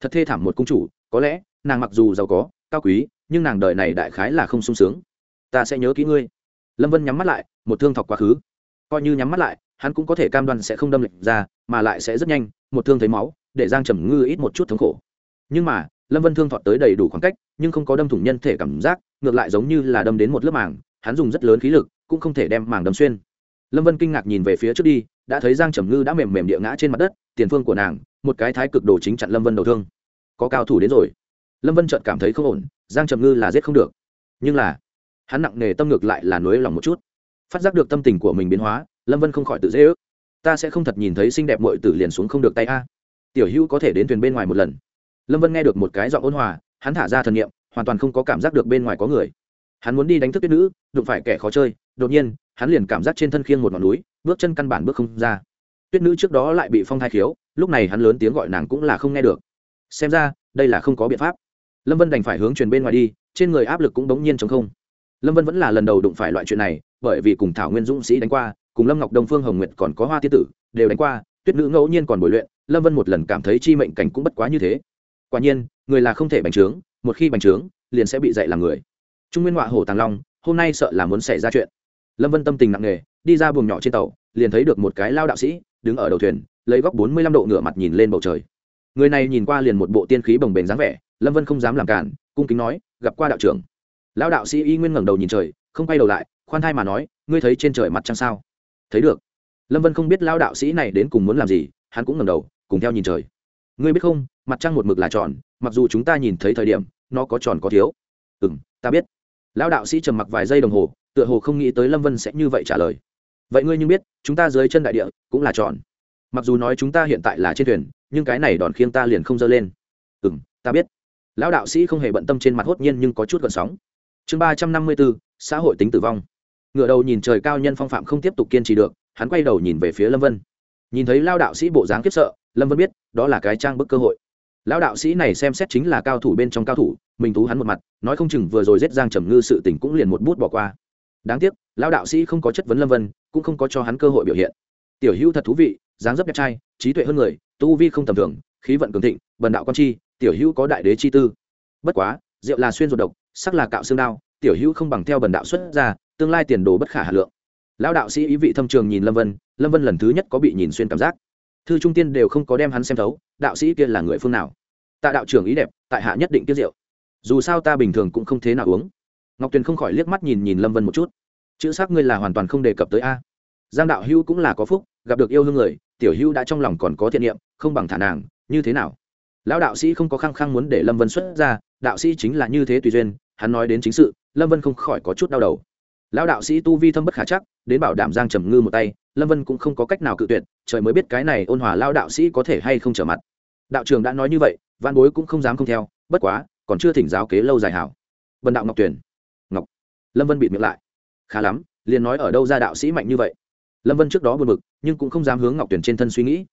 Thật thê thảm một cung chủ, có lẽ, nàng mặc dù giàu có, cao quý, nhưng nàng đời này đại khái là không sung sướng. Ta sẽ nhớ kỹ ngươi. Lâm vân nhắm mắt lại, một thương thọc quá khứ. Coi như nhắm mắt lại, hắn cũng có thể cam đoan sẽ không đâm lệnh ra, mà lại sẽ rất nhanh, một thương thấy máu, để giang trầm ngư ít một chút thống khổ. Nhưng mà lâm vân thương thọt tới đầy đủ khoảng cách, nhưng không có đâm thủng nhân thể cảm giác, ngược lại giống như là đâm đến một lớp màng, hắn dùng rất lớn khí lực, cũng không thể đem màng đâm xuyên. Lâm vân kinh ngạc nhìn về phía trước đi, đã thấy giang trầm ngư đã mềm mềm địa ngã trên mặt đất, tiền phương của nàng, một cái thái cực đồ chính chặn lâm vân đầu thương. Có cao thủ đến rồi. Lâm vân trợt cảm thấy không ổn, giang trầm ngư là giết không được. Nhưng là, hắn nặng nề tâm ngược lại là nối lòng một chút. Phát giác được tâm tình của mình biến hóa, lâm vân không khỏi tự dễ ước. Ta sẽ không thật nhìn thấy xinh đẹp mội tử liền xuống không được tay a. Tiểu hữu có thể đến thuyền bên ngoài một lần lâm vân nghe được một cái giọng ôn hòa, hắn thả ra thần nghiệm hoàn toàn không có cảm giác được bên ngoài có người. Hắn muốn đi đánh thức tuyết nữ, đụng phải kẻ khó chơi, đột nhiên, hắn liền cảm giác trên thân khiêng một ngọn núi, bước chân căn bản bước không ra. Tuyết nữ trước đó lại bị phong thai khiếu, lúc này hắn lớn tiếng gọi nàng cũng là không nghe được. Xem ra, đây là không có biện pháp. Lâm vân đành phải hướng truyền bên ngoài đi, trên người áp lực cũng bỗng nhiên chống không. Lâm vân vẫn là lần đầu đụng phải loại chuyện này, bởi vì cùng thảo nguyên dũng sĩ đánh qua, cùng lâm ngọc đông phương hồng nguyệt còn có hoa tiên tử, đều đánh qua, tuyết nữ ngẫu nhiên còn bồi luyện, lâm vân một lần cảm thấy chi mệnh cảnh cũng bất quá như thế quả nhiên, người là không thể bành trướng, một khi bành trướng, liền sẽ bị dạy làm người. Trung nguyên họa hổ tàng long, hôm nay sợ là muốn xảy ra chuyện. Lâm vân tâm tình nặng nề, đi ra buồng nhỏ trên tàu, liền thấy được một cái lao đạo sĩ đứng ở đầu thuyền, lấy góc bốn mươi lăm độ ngửa mặt nhìn lên bầu trời. Người này nhìn qua liền một bộ tiên khí bồng bềnh dáng vẻ, lâm vân không dám làm cản, cung kính nói, gặp qua đạo trưởng. Lão đạo sĩ y nguyên ngẩng đầu nhìn trời, không quay đầu lại, khoan thai mà nói, ngươi thấy trên trời mặt trăng sao? Thấy được. Lâm vân không biết lão đạo sĩ này đến cùng muốn làm gì, hắn cũng ngẩng đầu, cùng theo nhìn trời. Ngươi biết không mặt trăng một mực là tròn, mặc dù chúng ta nhìn thấy thời điểm, nó có tròn có thiếu. Ừ m ta biết. Lão đạo sĩ trầm mặc vài giây đồng hồ, tựa hồ không nghĩ tới lâm vân sẽ như vậy trả lời. Vậy ngươi nhưng biết, chúng ta dưới chân đại địa cũng là tròn. Mặc dù nói chúng ta hiện tại là trên thuyền, nhưng cái này đòn khiêng ta liền không dơ lên. Ừ m ta biết. Lão đạo sĩ không hề bận tâm trên mặt hốt nhiên nhưng có chút gần sóng. Chương ba trăm năm mươi bốn xã hội tính tử vong. Ngựa đầu nhìn trời cao nhân phong phạm không tiếp tục kiên trì được, hắn quay đầu nhìn về phía lâm vân. Nhìn thấy lao đạo sĩ bộ dáng kiếp sợ, lâm vân biết, đó là cái trang bức cơ hội lão đạo sĩ này xem xét chính là cao thủ bên trong cao thủ, mình tú hắn một mặt, nói không chừng vừa rồi giết giang trầm ngư sự tình cũng liền một bút bỏ qua. Đáng tiếc, lão đạo sĩ không có chất vấn lâm vân, cũng không có cho hắn cơ hội biểu hiện. Tiểu hữu thật thú vị, dáng dấp đẹp trai, trí tuệ hơn người, tu vi không tầm thường, khí vận cường thịnh, bần đạo con chi, tiểu hữu có đại đế chi tư. Bất quá, rượu là xuyên ruột độc, sắc là cạo xương đao, tiểu hữu không bằng theo bần đạo xuất ra, tương lai tiền đồ bất khả hà lượng. Lão đạo sĩ ý vị thâm trường nhìn lâm vân lâm vân lần thứ nhất có bị nhìn xuyên cảm giác thư trung tiên đều không có đem hắn xem thấu, đạo sĩ kia là người phương nào? Tạ đạo trưởng ý đẹp, tại hạ nhất định tiết rượu dù sao ta bình thường cũng không thế nào uống. Ngọc tuyền không khỏi liếc mắt nhìn nhìn lâm vân một chút. Chữ xác ngươi là hoàn toàn không đề cập tới a. Giang đạo hưu cũng là có phúc, gặp được yêu hương người, tiểu hưu đã trong lòng còn có thiện niệm, không bằng thả nàng, như thế nào? Lão đạo sĩ không có khăng khăng muốn để lâm vân xuất ra, đạo sĩ chính là như thế tùy duyên, hắn nói đến chính sự, lâm vân không khỏi có chút đau đầu lão đạo sĩ tu vi thâm bất khả chắc, đến bảo đảm giang trầm ngư một tay, lâm vân cũng không có cách nào cự tuyệt, trời mới biết cái này ôn hòa lao đạo sĩ có thể hay không trở mặt. Đạo trường đã nói như vậy văn bối cũng không dám không theo, bất quá, còn chưa thỉnh giáo kế lâu dài hảo. Vân đạo ngọc tuyển ngọc. Lâm vân bị miệng lại. Khá lắm, liền nói ở đâu ra đạo sĩ mạnh như vậy? Lâm vân trước đó buồn bực, nhưng cũng không dám hướng ngọc tuyển trên thân suy nghĩ.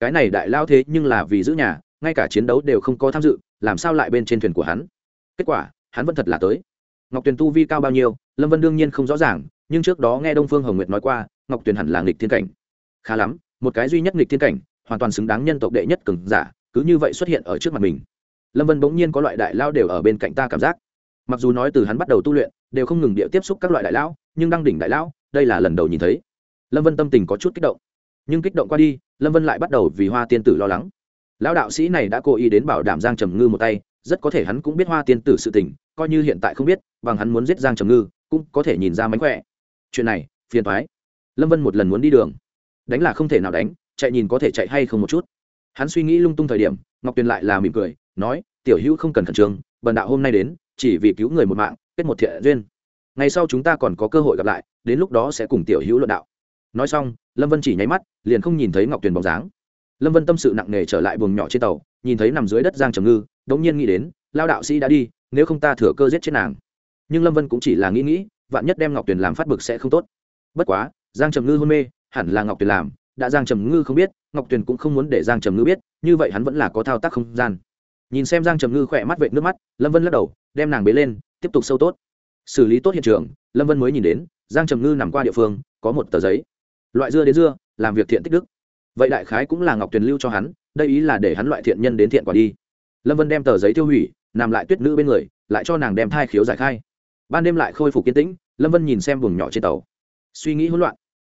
Cái này đại lao thế nhưng là vì giữ nhà, ngay cả chiến đấu đều không có tham dự, làm sao lại bên trên thuyền của hắn? Kết quả, hắn vẫn thật là tới ngọc tuyền tu vi cao bao nhiêu, lâm vân đương nhiên không rõ ràng, nhưng trước đó nghe đông phương hồng nguyệt nói qua, ngọc tuyền hẳn là nghịch thiên cảnh. Khá lắm, một cái duy nhất nghịch thiên cảnh, hoàn toàn xứng đáng nhân tộc đệ nhất cường giả, cứ như vậy xuất hiện ở trước mặt mình. Lâm vân bỗng nhiên có loại đại lao đều ở bên cạnh ta cảm giác. Mặc dù nói từ hắn bắt đầu tu luyện, đều không ngừng địa tiếp xúc các loại đại lão nhưng đăng đỉnh đại lão đây là lần đầu nhìn thấy. Lâm vân tâm tình có chút kích động. Nhưng kích động qua đi, lâm vân lại bắt đầu vì hoa tiên tử lo lắng. Lão đạo sĩ này đã cố ý đến bảo đảm giang trầm ngư một tay, rất có thể hắn cũng biết hoa tiên tử sự tình coi như hiện tại không biết, bằng hắn muốn giết giang trầm ngư, cũng có thể nhìn ra mánh khỏe. Chuyện này, phiền thoái lâm vân một lần muốn đi đường. Đánh là không thể nào đánh, chạy nhìn có thể chạy hay không một chút. Hắn suy nghĩ lung tung thời điểm, ngọc tuyền lại là mỉm cười, nói, tiểu hữu không cần khẩn trương, bần đạo hôm nay đến, chỉ vì cứu người một mạng, kết một thiện duyên. Ngày sau chúng ta còn có cơ hội gặp lại, đến lúc đó sẽ cùng tiểu hữu luận đạo. Nói xong, lâm vân chỉ nháy mắt, liền không nhìn thấy ngọc tuyền bóng dáng. Lâm vân tâm sự nặng nề trở lại buồng nhỏ trên tàu, nhìn thấy nằm dưới đất giang trầm ngư đ ỗ n g nhiên nghĩ đến, lao đạo sĩ đã đi nếu không ta thừa cơ giết chết nàng. Nhưng lâm vân cũng chỉ là nghĩ nghĩ, vạn nhất đem ngọc tuyền làm phát bực sẽ không tốt. Bất quá, giang trầm ngư hôn mê, hẳn là ngọc tuyền làm, đã giang trầm ngư không biết, ngọc tuyền cũng không muốn để giang trầm ngư biết, như vậy hắn vẫn là có thao tác không gian. Nhìn xem giang trầm ngư khỏe mắt vệ nước mắt, lâm vân lắc đầu, đem nàng bế lên, tiếp tục sâu tốt. Xử lý tốt hiện trường, lâm vân mới nhìn đến, giang trầm ngư nằm qua địa phương, có một tờ giấy. Loại dưa đến dưa, làm việc thiện tích đức. Vậy đại khái cũng là ngọc tuyền lưu cho hắn, đây ý là để hắn loại thiện nhân đến thiện quả đi. Lâm vân đem tờ giấy tiêu hủy nằm lại tuyết nữ bên người, lại cho nàng đem thai khiếu giải khai. Ban đêm lại khôi phục kiến tĩnh, lâm vân nhìn xem buồng nhỏ trên tàu. Suy nghĩ hỗn loạn.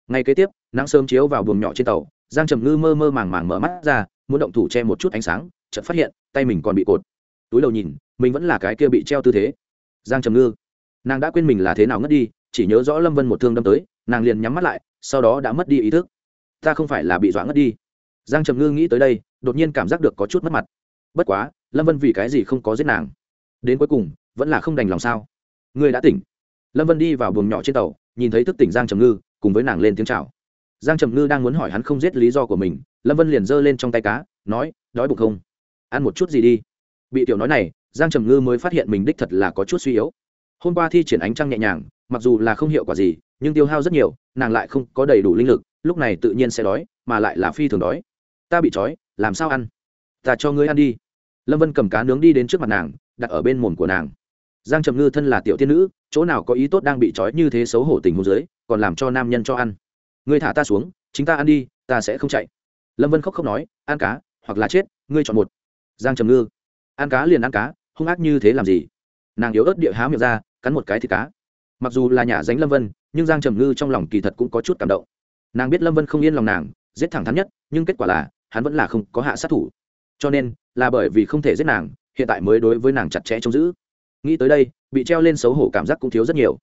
Ngay kế tiếp, nắng sớm chiếu vào buồng nhỏ trên tàu, giang trầm ngư mơ mơ màng màng mở mắt ra, muốn động thủ che một chút ánh sáng, chợt phát hiện, tay mình còn bị cột. Túi đầu nhìn, mình vẫn là cái kia bị treo tư thế. Giang trầm ngư, nàng đã quên mình là thế nào ngất đi, chỉ nhớ rõ lâm vân một thương đâm tới, nàng liền nhắm mắt lại, sau đó đã mất đi ý thức. Ta không phải là bị dọa ngất đi. Giang trầm ngư nghĩ tới đây, đột nhiên cảm giác được có chút mất mặt bất quá, lâm vân vì cái gì không có giết nàng? Đến cuối cùng, vẫn là không đành lòng sao? Ngươi đã tỉnh. Lâm vân đi vào buồng nhỏ trên tàu, nhìn thấy thức tỉnh giang trầm ngư, cùng với nàng lên tiếng c h à o giang trầm ngư đang muốn hỏi hắn không giết lý do của mình, lâm vân liền giơ lên trong tay cá, nói, đói bụng không? Ăn một chút gì đi. Bị tiểu nói này, giang trầm ngư mới phát hiện mình đích thật là có chút suy yếu. Hôm qua thi triển ánh trăng nhẹ nhàng, mặc dù là không hiệu quả gì, nhưng tiêu hao rất nhiều, nàng lại không có đầy đủ linh lực, lúc này tự nhiên sẽ đói, mà lại là phi thường đói. Ta bị trói, làm sao ăn? Ta cho ngươi ăn đi. Lâm vân cầm cá nướng đi đến trước mặt nàng, đặt ở bên mồm của nàng. Giang trầm ngư thân là tiểu tiên nữ, chỗ nào có ý tốt đang bị trói như thế xấu hổ tình hồ dưới, còn làm cho nam nhân cho ăn. Ngươi thả ta xuống, chính ta ăn đi, ta sẽ không chạy. Lâm vân khóc khóc nói, ăn cá, hoặc là chết, ngươi chọn một. Giang trầm ngư, ăn cá liền ăn cá, hung ác như thế làm gì? Nàng yếu ớt địa há miệng ra, cắn một cái thịt cá. Mặc dù là nhà dánh lâm vân, nhưng giang trầm ngư trong lòng kỳ thật cũng có chút cảm động. Nàng biết lâm vân không yên lòng nàng, giết thẳng thắn nhất, nhưng kết quả là, hắn vẫn là không có hạ sát thủ cho nên là bởi vì không thể giết nàng, hiện tại mới đối với nàng chặt chẽ trông giữ. Nghĩ tới đây, bị treo lên xấu hổ cảm giác cũng thiếu rất nhiều.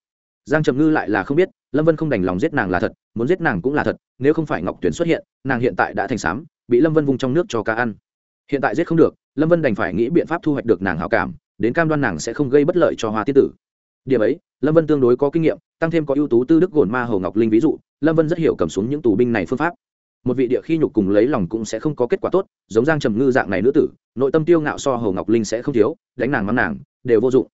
Giang trầm ngư lại là không biết, lâm vân không đành lòng giết nàng là thật, muốn giết nàng cũng là thật, nếu không phải ngọc tuyển xuất hiện, nàng hiện tại đã thành xám bị lâm vân vung trong nước cho cá ăn. Hiện tại giết không được, lâm vân đành phải nghĩ biện pháp thu hoạch được nàng hảo cảm, đến cam đoan nàng sẽ không gây bất lợi cho hoa tiết tử. Điểm ấy, lâm vân tương đối có kinh nghiệm, tăng thêm có ưu tú tư đức gồn ma hồ ngọc linh ví dụ, lâm vân rất hiểu cầm xuống những tù binh này phương pháp một vị địa khi nhục cùng lấy lòng cũng sẽ không có kết quả tốt, giống giang trầm ngư dạng này nữ tử, nội tâm tiêu ngạo so hồ ngọc linh sẽ không thiếu, đánh nàng mắng nàng, đều vô dụng.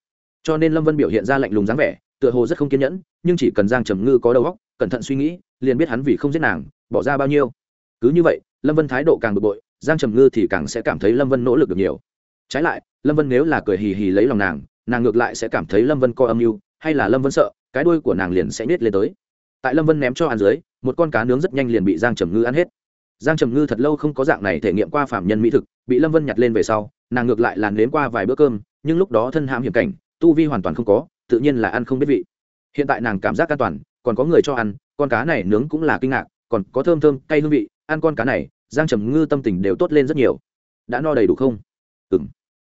Cho nên lâm vân biểu hiện ra lạnh lùng dáng vẻ, tựa hồ rất không kiên nhẫn, nhưng chỉ cần giang trầm ngư có đầu óc, cẩn thận suy nghĩ, liền biết hắn vì không giết nàng, bỏ ra bao nhiêu. Cứ như vậy, lâm vân thái độ càng bực bội, giang trầm ngư thì càng sẽ cảm thấy lâm vân nỗ lực được nhiều. Trái lại, lâm vân nếu là cười hì hì lấy lòng nàng nàng ngược lại sẽ cảm thấy lâm vân coi âm mưu, hay là lâm vân sợ, cái đuôi của nàng liền sẽ nết lên tới tại lâm vân ném cho ăn dưới, một con cá nướng rất nhanh liền bị giang trầm ngư ăn hết. Giang trầm ngư thật lâu không có dạng này thể nghiệm qua phạm nhân mỹ thực, bị lâm vân nhặt lên về sau, nàng ngược lại làn nếm qua vài bữa cơm, nhưng lúc đó thân hãm hiểm cảnh, tu vi hoàn toàn không có, tự nhiên là ăn không biết vị. Hiện tại nàng cảm giác an toàn, còn có người cho ăn, con cá này nướng cũng là kinh ngạc, còn có thơm thơm, cay hương vị, ăn con cá này, giang trầm ngư tâm tình đều tốt lên rất nhiều. Đã no đầy đủ không? Ừ m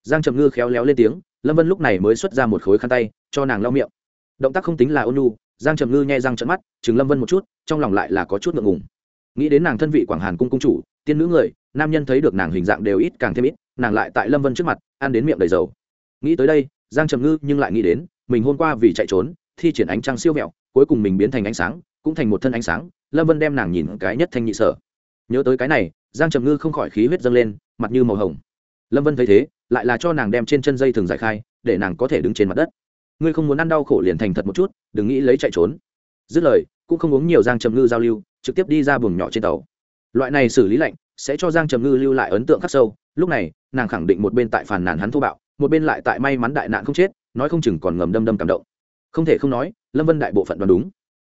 giang trầm ngư khéo léo lên tiếng, lâm vân lúc này mới xuất ra một khối khăn tay, cho nàng lau miệng. Động tác không tính là ôn nhu giang trầm ngư nhai răng trận mắt chừng lâm vân một chút, trong lòng lại là có chút ngượng ngùng. Nghĩ đến nàng thân vị quảng hàn cung cung chủ, tiên nữ người, nam nhân thấy được nàng hình dạng đều ít càng thêm ít, nàng lại tại lâm vân trước mặt, ăn đến miệng đầy dầu. Nghĩ tới đây, giang trầm ngư nhưng lại nghĩ đến, mình hôm qua vì chạy trốn, thi triển ánh trăng siêu vẹo, cuối cùng mình biến thành ánh sáng, cũng thành một thân ánh sáng, lâm vân đem nàng nhìn cái nhất thanh nhị sở. Nhớ tới cái này, giang trầm ngư không khỏi khí huyết dâng lên, mặt như màu hồng. Lâm vân thấy thế, lại là cho nàng đem trên chân dây thường giải khai, để nàng có thể đứng trên mặt đất ngươi không muốn ăn đau khổ liền thành thật một chút, đừng nghĩ lấy chạy trốn. Dứt lời, cũng không uống nhiều giang trầm ngư giao lưu, trực tiếp đi ra buồng nhỏ trên tàu. Loại này xử lý lạnh, sẽ cho giang trầm ngư lưu lại ấn tượng khắc sâu. Lúc này, nàng khẳng định một bên tại phản nàn hắn thô bạo, một bên lại tại may mắn đại nạn không chết, nói không chừng còn ngầm đâm đâm cảm động. Không thể không nói, lâm vân đại bộ phận đoán đúng.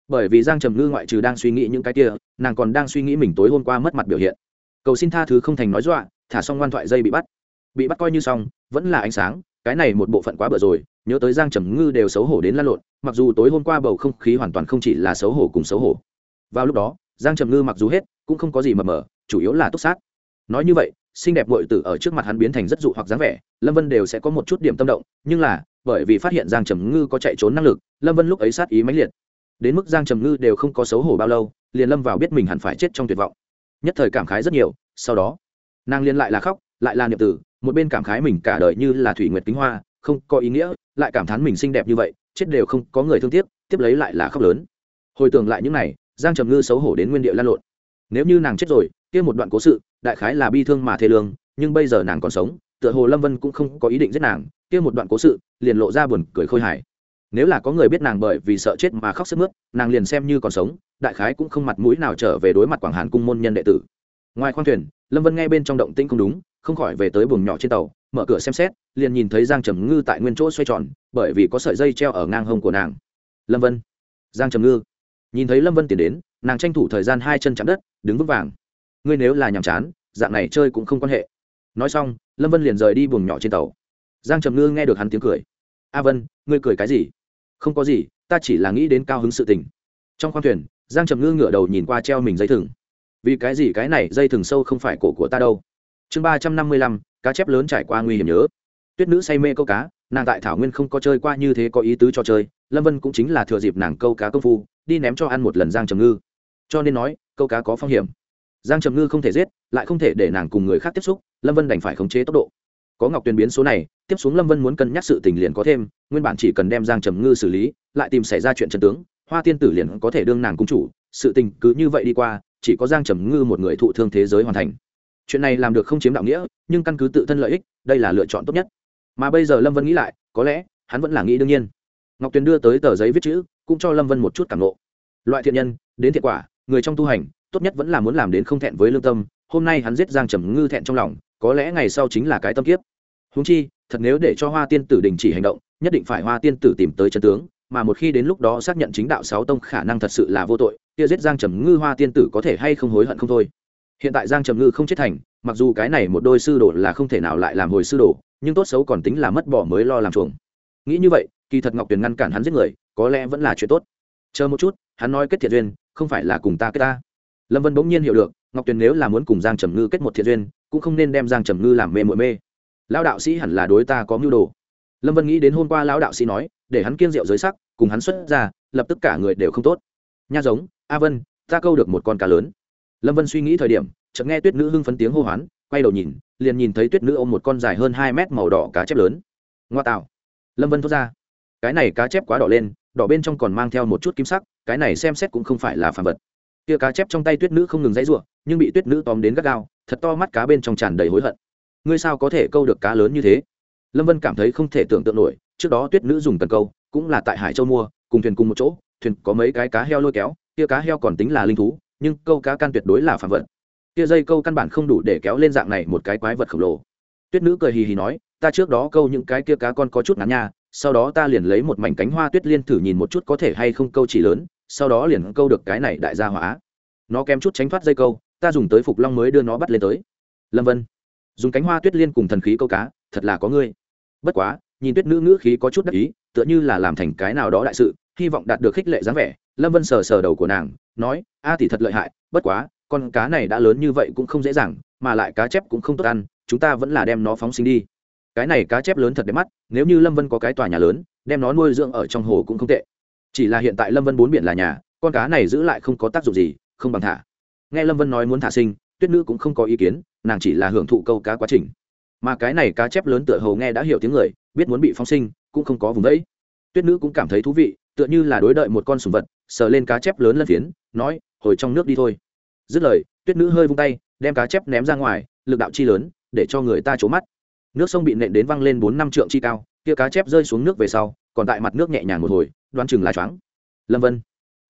Bởi vì giang trầm ngư ngoại trừ đang suy nghĩ những cái kia, nàng còn đang suy nghĩ mình tối hôm qua mất mặt biểu hiện. Cầu xin tha thứ không thành nói dọa, thả xong ngoan thoại dây bị bắt. Bị bắt coi như xong, vẫn là ánh sáng, cái này một bộ phận quá bở rồi nhớ tới giang trầm ngư đều xấu hổ đến lăn lộn, mặc dù tối hôm qua bầu không khí hoàn toàn không chỉ là xấu hổ cùng xấu hổ. Vào lúc đó, giang trầm ngư mặc dù hết, cũng không có gì mờ mờ chủ yếu là túc sát. Nói như vậy, xinh đẹp bội tử ở trước mặt hắn biến thành rất dụ hoặc dáng vẻ, lâm vân đều sẽ có một chút điểm tâm động, nhưng là, bởi vì phát hiện giang trầm ngư có chạy trốn năng lực, lâm vân lúc ấy sát ý mãnh liệt. Đến mức giang trầm ngư đều không có xấu hổ bao lâu, liền lâm vào biết mình hẳn phải chết trong tuyệt vọng. Nhất thời cảm khái rất nhiều, sau đó, nàng liên lại là khóc, lại là niệm tử, một bên cảm khái mình cả đời như là thủy nguyệt kính hoa không có ý nghĩa, lại cảm thán mình xinh đẹp như vậy, chết đều không có người thương tiếc, tiếp lấy lại là khóc lớn. Hồi tưởng lại những này, giang trầm ngư xấu hổ đến nguyên địa lan lộn. Nếu như nàng chết rồi, kia một đoạn cố sự, đại khái là bi thương mà thê lương, nhưng bây giờ nàng còn sống, tựa hồ lâm vân cũng không có ý định giết nàng, kia một đoạn cố sự, liền lộ ra buồn cười khôi hài. Nếu là có người biết nàng bởi vì sợ chết mà khóc sức mướt, nàng liền xem như còn sống, đại khái cũng không mặt mũi nào trở về đối mặt quảng hàn cung môn nhân đệ tử. Ngoài khoang thuyền, lâm vân nghe bên trong động tĩnh không đúng, không khỏi về tới buồng nhỏ trên tàu mở cửa xem xét, liền nhìn thấy giang trầm ngư tại nguyên chỗ xoay tròn, bởi vì có sợi dây treo ở ngang hông của nàng. Lâm vân. Giang trầm ngư. Nhìn thấy lâm vân tiến đến, nàng tranh thủ thời gian hai chân chạm đất, đứng vững vàng. Ngươi nếu là nhàm chán, dạng này chơi cũng không quan hệ. Nói xong, lâm vân liền rời đi buồng nhỏ trên tàu. Giang trầm ngư nghe được hắn tiếng cười. A vân, ngươi cười cái gì? Không có gì, ta chỉ là nghĩ đến cao hứng sự tình. Trong khoang thuyền, giang trầm ngư ngửa đầu nhìn qua treo mình dây thừng. Vì cái gì cái này dây thừng sâu không phải cổ của ta đâu? Chương ba trăm năm mươi lăm cá chép lớn trải qua nguy hiểm nhớ. Tuyết nữ say mê câu cá, nàng tại thảo nguyên không có chơi qua như thế có ý tứ cho chơi, lâm vân cũng chính là thừa dịp nàng câu cá công phu, đi ném cho ăn một lần giang trầm ngư. Cho nên nói, câu cá có phong hiểm. Giang trầm ngư không thể giết, lại không thể để nàng cùng người khác tiếp xúc, lâm vân đành phải khống chế tốc độ. Có ngọc tuyền biến số này, tiếp xuống lâm vân muốn cân nhắc sự tình liền có thêm, nguyên bản chỉ cần đem giang trầm ngư xử lý, lại tìm xảy ra chuyện trần tướng, hoa tiên tử liền có thể đương nàng cung chủ, sự tình cứ như vậy đi qua, chỉ có giang trầm ngư một người thụ thương thế giới hoàn thành. Chuyện này làm được không chiếm đạo nghĩa nhưng căn cứ tự thân lợi ích, đây là lựa chọn tốt nhất. Mà bây giờ lâm vân nghĩ lại, có lẽ, hắn vẫn là nghĩ đương nhiên. Ngọc tuyền đưa tới tờ giấy viết chữ, cũng cho lâm vân một chút cảm lộ. Loại thiện nhân, đến thiện quả, người trong tu hành, tốt nhất vẫn là muốn làm đến không thẹn với lương tâm. Hôm nay hắn giết giang trầm ngư thẹn trong lòng, có lẽ ngày sau chính là cái tâm kiếp. Húng chi, thật nếu để cho hoa tiên tử đình chỉ hành động, nhất định phải hoa tiên tử tìm tới chân tướng, mà một khi đến lúc đó xác nhận chính đạo sáu tông khả năng thật sự là vô tội, kia giết giang trầm ngư hoa tiên tử có thể hay không hối hận không thôi. Hiện tại giang trầm ngư không chết thành mặc dù cái này một đôi sư đồ là không thể nào lại làm hồi sư đồ, nhưng tốt xấu còn tính là mất bỏ mới lo làm chuồng. Nghĩ như vậy, kỳ thật ngọc tuyền ngăn cản hắn giết người, có lẽ vẫn là chuyện tốt. Chờ một chút, hắn nói kết thiện duyên, không phải là cùng ta kết ta. Lâm vân bỗng nhiên hiểu được, ngọc tuyền nếu là muốn cùng giang trầm ngư kết một thiện duyên, cũng không nên đem giang trầm ngư làm mê mội mê. Lão đạo sĩ hẳn là đối ta có mưu đồ. Lâm vân nghĩ đến hôm qua lão đạo sĩ nói, để hắn kiên rượu giới sắc, cùng hắn xuất ra, lập tức cả người đều không tốt. Nha giống, a vân, ta câu được một con cá lớn. Lâm vân suy nghĩ thời điểm chợt nghe tuyết nữ hưng phấn tiếng hô hoán, quay đầu nhìn, liền nhìn thấy tuyết nữ ôm một con dài hơn hai mét màu đỏ cá chép lớn. Ngoa tạo. Lâm vân thốt ra. Cái này cá chép quá đỏ lên, đỏ bên trong còn mang theo một chút kim sắc, cái này xem xét cũng không phải là phản vật. Kia cá chép trong tay tuyết nữ không ngừng dãy r u ộ nhưng bị tuyết nữ tóm đến gắt gao, thật to mắt cá bên trong tràn đầy hối hận. Ngươi sao có thể câu được cá lớn như thế? Lâm vân cảm thấy không thể tưởng tượng nổi, trước đó tuyết nữ dùng cần câu, cũng là tại hải châu mua, cùng thuyền cùng một chỗ, thuyền có mấy cái cá heo lôi kéo, kia cá heo còn tính là linh thú, nhưng câu cá can tuyệt đối là phản vật kia dây câu căn bản không đủ để kéo lên dạng này một cái quái vật khổng lồ. Tuyết nữ cười hì hì nói, ta trước đó câu những cái kia cá con có chút ngắn nha, sau đó ta liền lấy một mảnh cánh hoa tuyết liên thử nhìn một chút có thể hay không câu chỉ lớn, sau đó liền câu được cái này đại gia hỏa nó kém chút tránh thoát dây câu, ta dùng tới phục long mới đưa nó bắt lên tới. Lâm vân, dùng cánh hoa tuyết liên cùng thần khí câu cá, thật là có ngươi. Bất quá, nhìn tuyết nữ ngữ khí có chút đắc ý, tựa như là làm thành cái nào đó đại sự, hy vọng đạt được khích lệ dáng vẻ, lâm vân sờ sờ đầu của nàng, nói, a thì thật lợi hại, bất quá con cá này đã lớn như vậy cũng không dễ dàng, mà lại cá chép cũng không tốt ăn, chúng ta vẫn là đem nó phóng sinh đi. Cái này cá chép lớn thật đẹp mắt, nếu như lâm vân có cái tòa nhà lớn, đem nó nuôi dưỡng ở trong hồ cũng không tệ. Chỉ là hiện tại lâm vân bốn biển là nhà, con cá này giữ lại không có tác dụng gì, không bằng thả. Nghe lâm vân nói muốn thả sinh, tuyết nữ cũng không có ý kiến, nàng chỉ là hưởng thụ câu cá quá trình. Mà cái này cá chép lớn tựa hồ nghe đã hiểu tiếng người, biết muốn bị phóng sinh, cũng không có vùng đấy. Tuyết nữ cũng cảm thấy thú vị, tựa như là đối đợi một con sùng vật, sờ lên cá chép lớn lân phiến, nói, hồi trong nước đi thôi dứt lời tuyết nữ hơi vung tay đem cá chép ném ra ngoài lực đạo chi lớn để cho người ta trố mắt. Nước sông bị nện đến văng lên bốn năm trượng chi cao kia cá chép rơi xuống nước về sau còn tại mặt nước nhẹ nhàng một hồi đoán chừng là choáng. Lâm vân.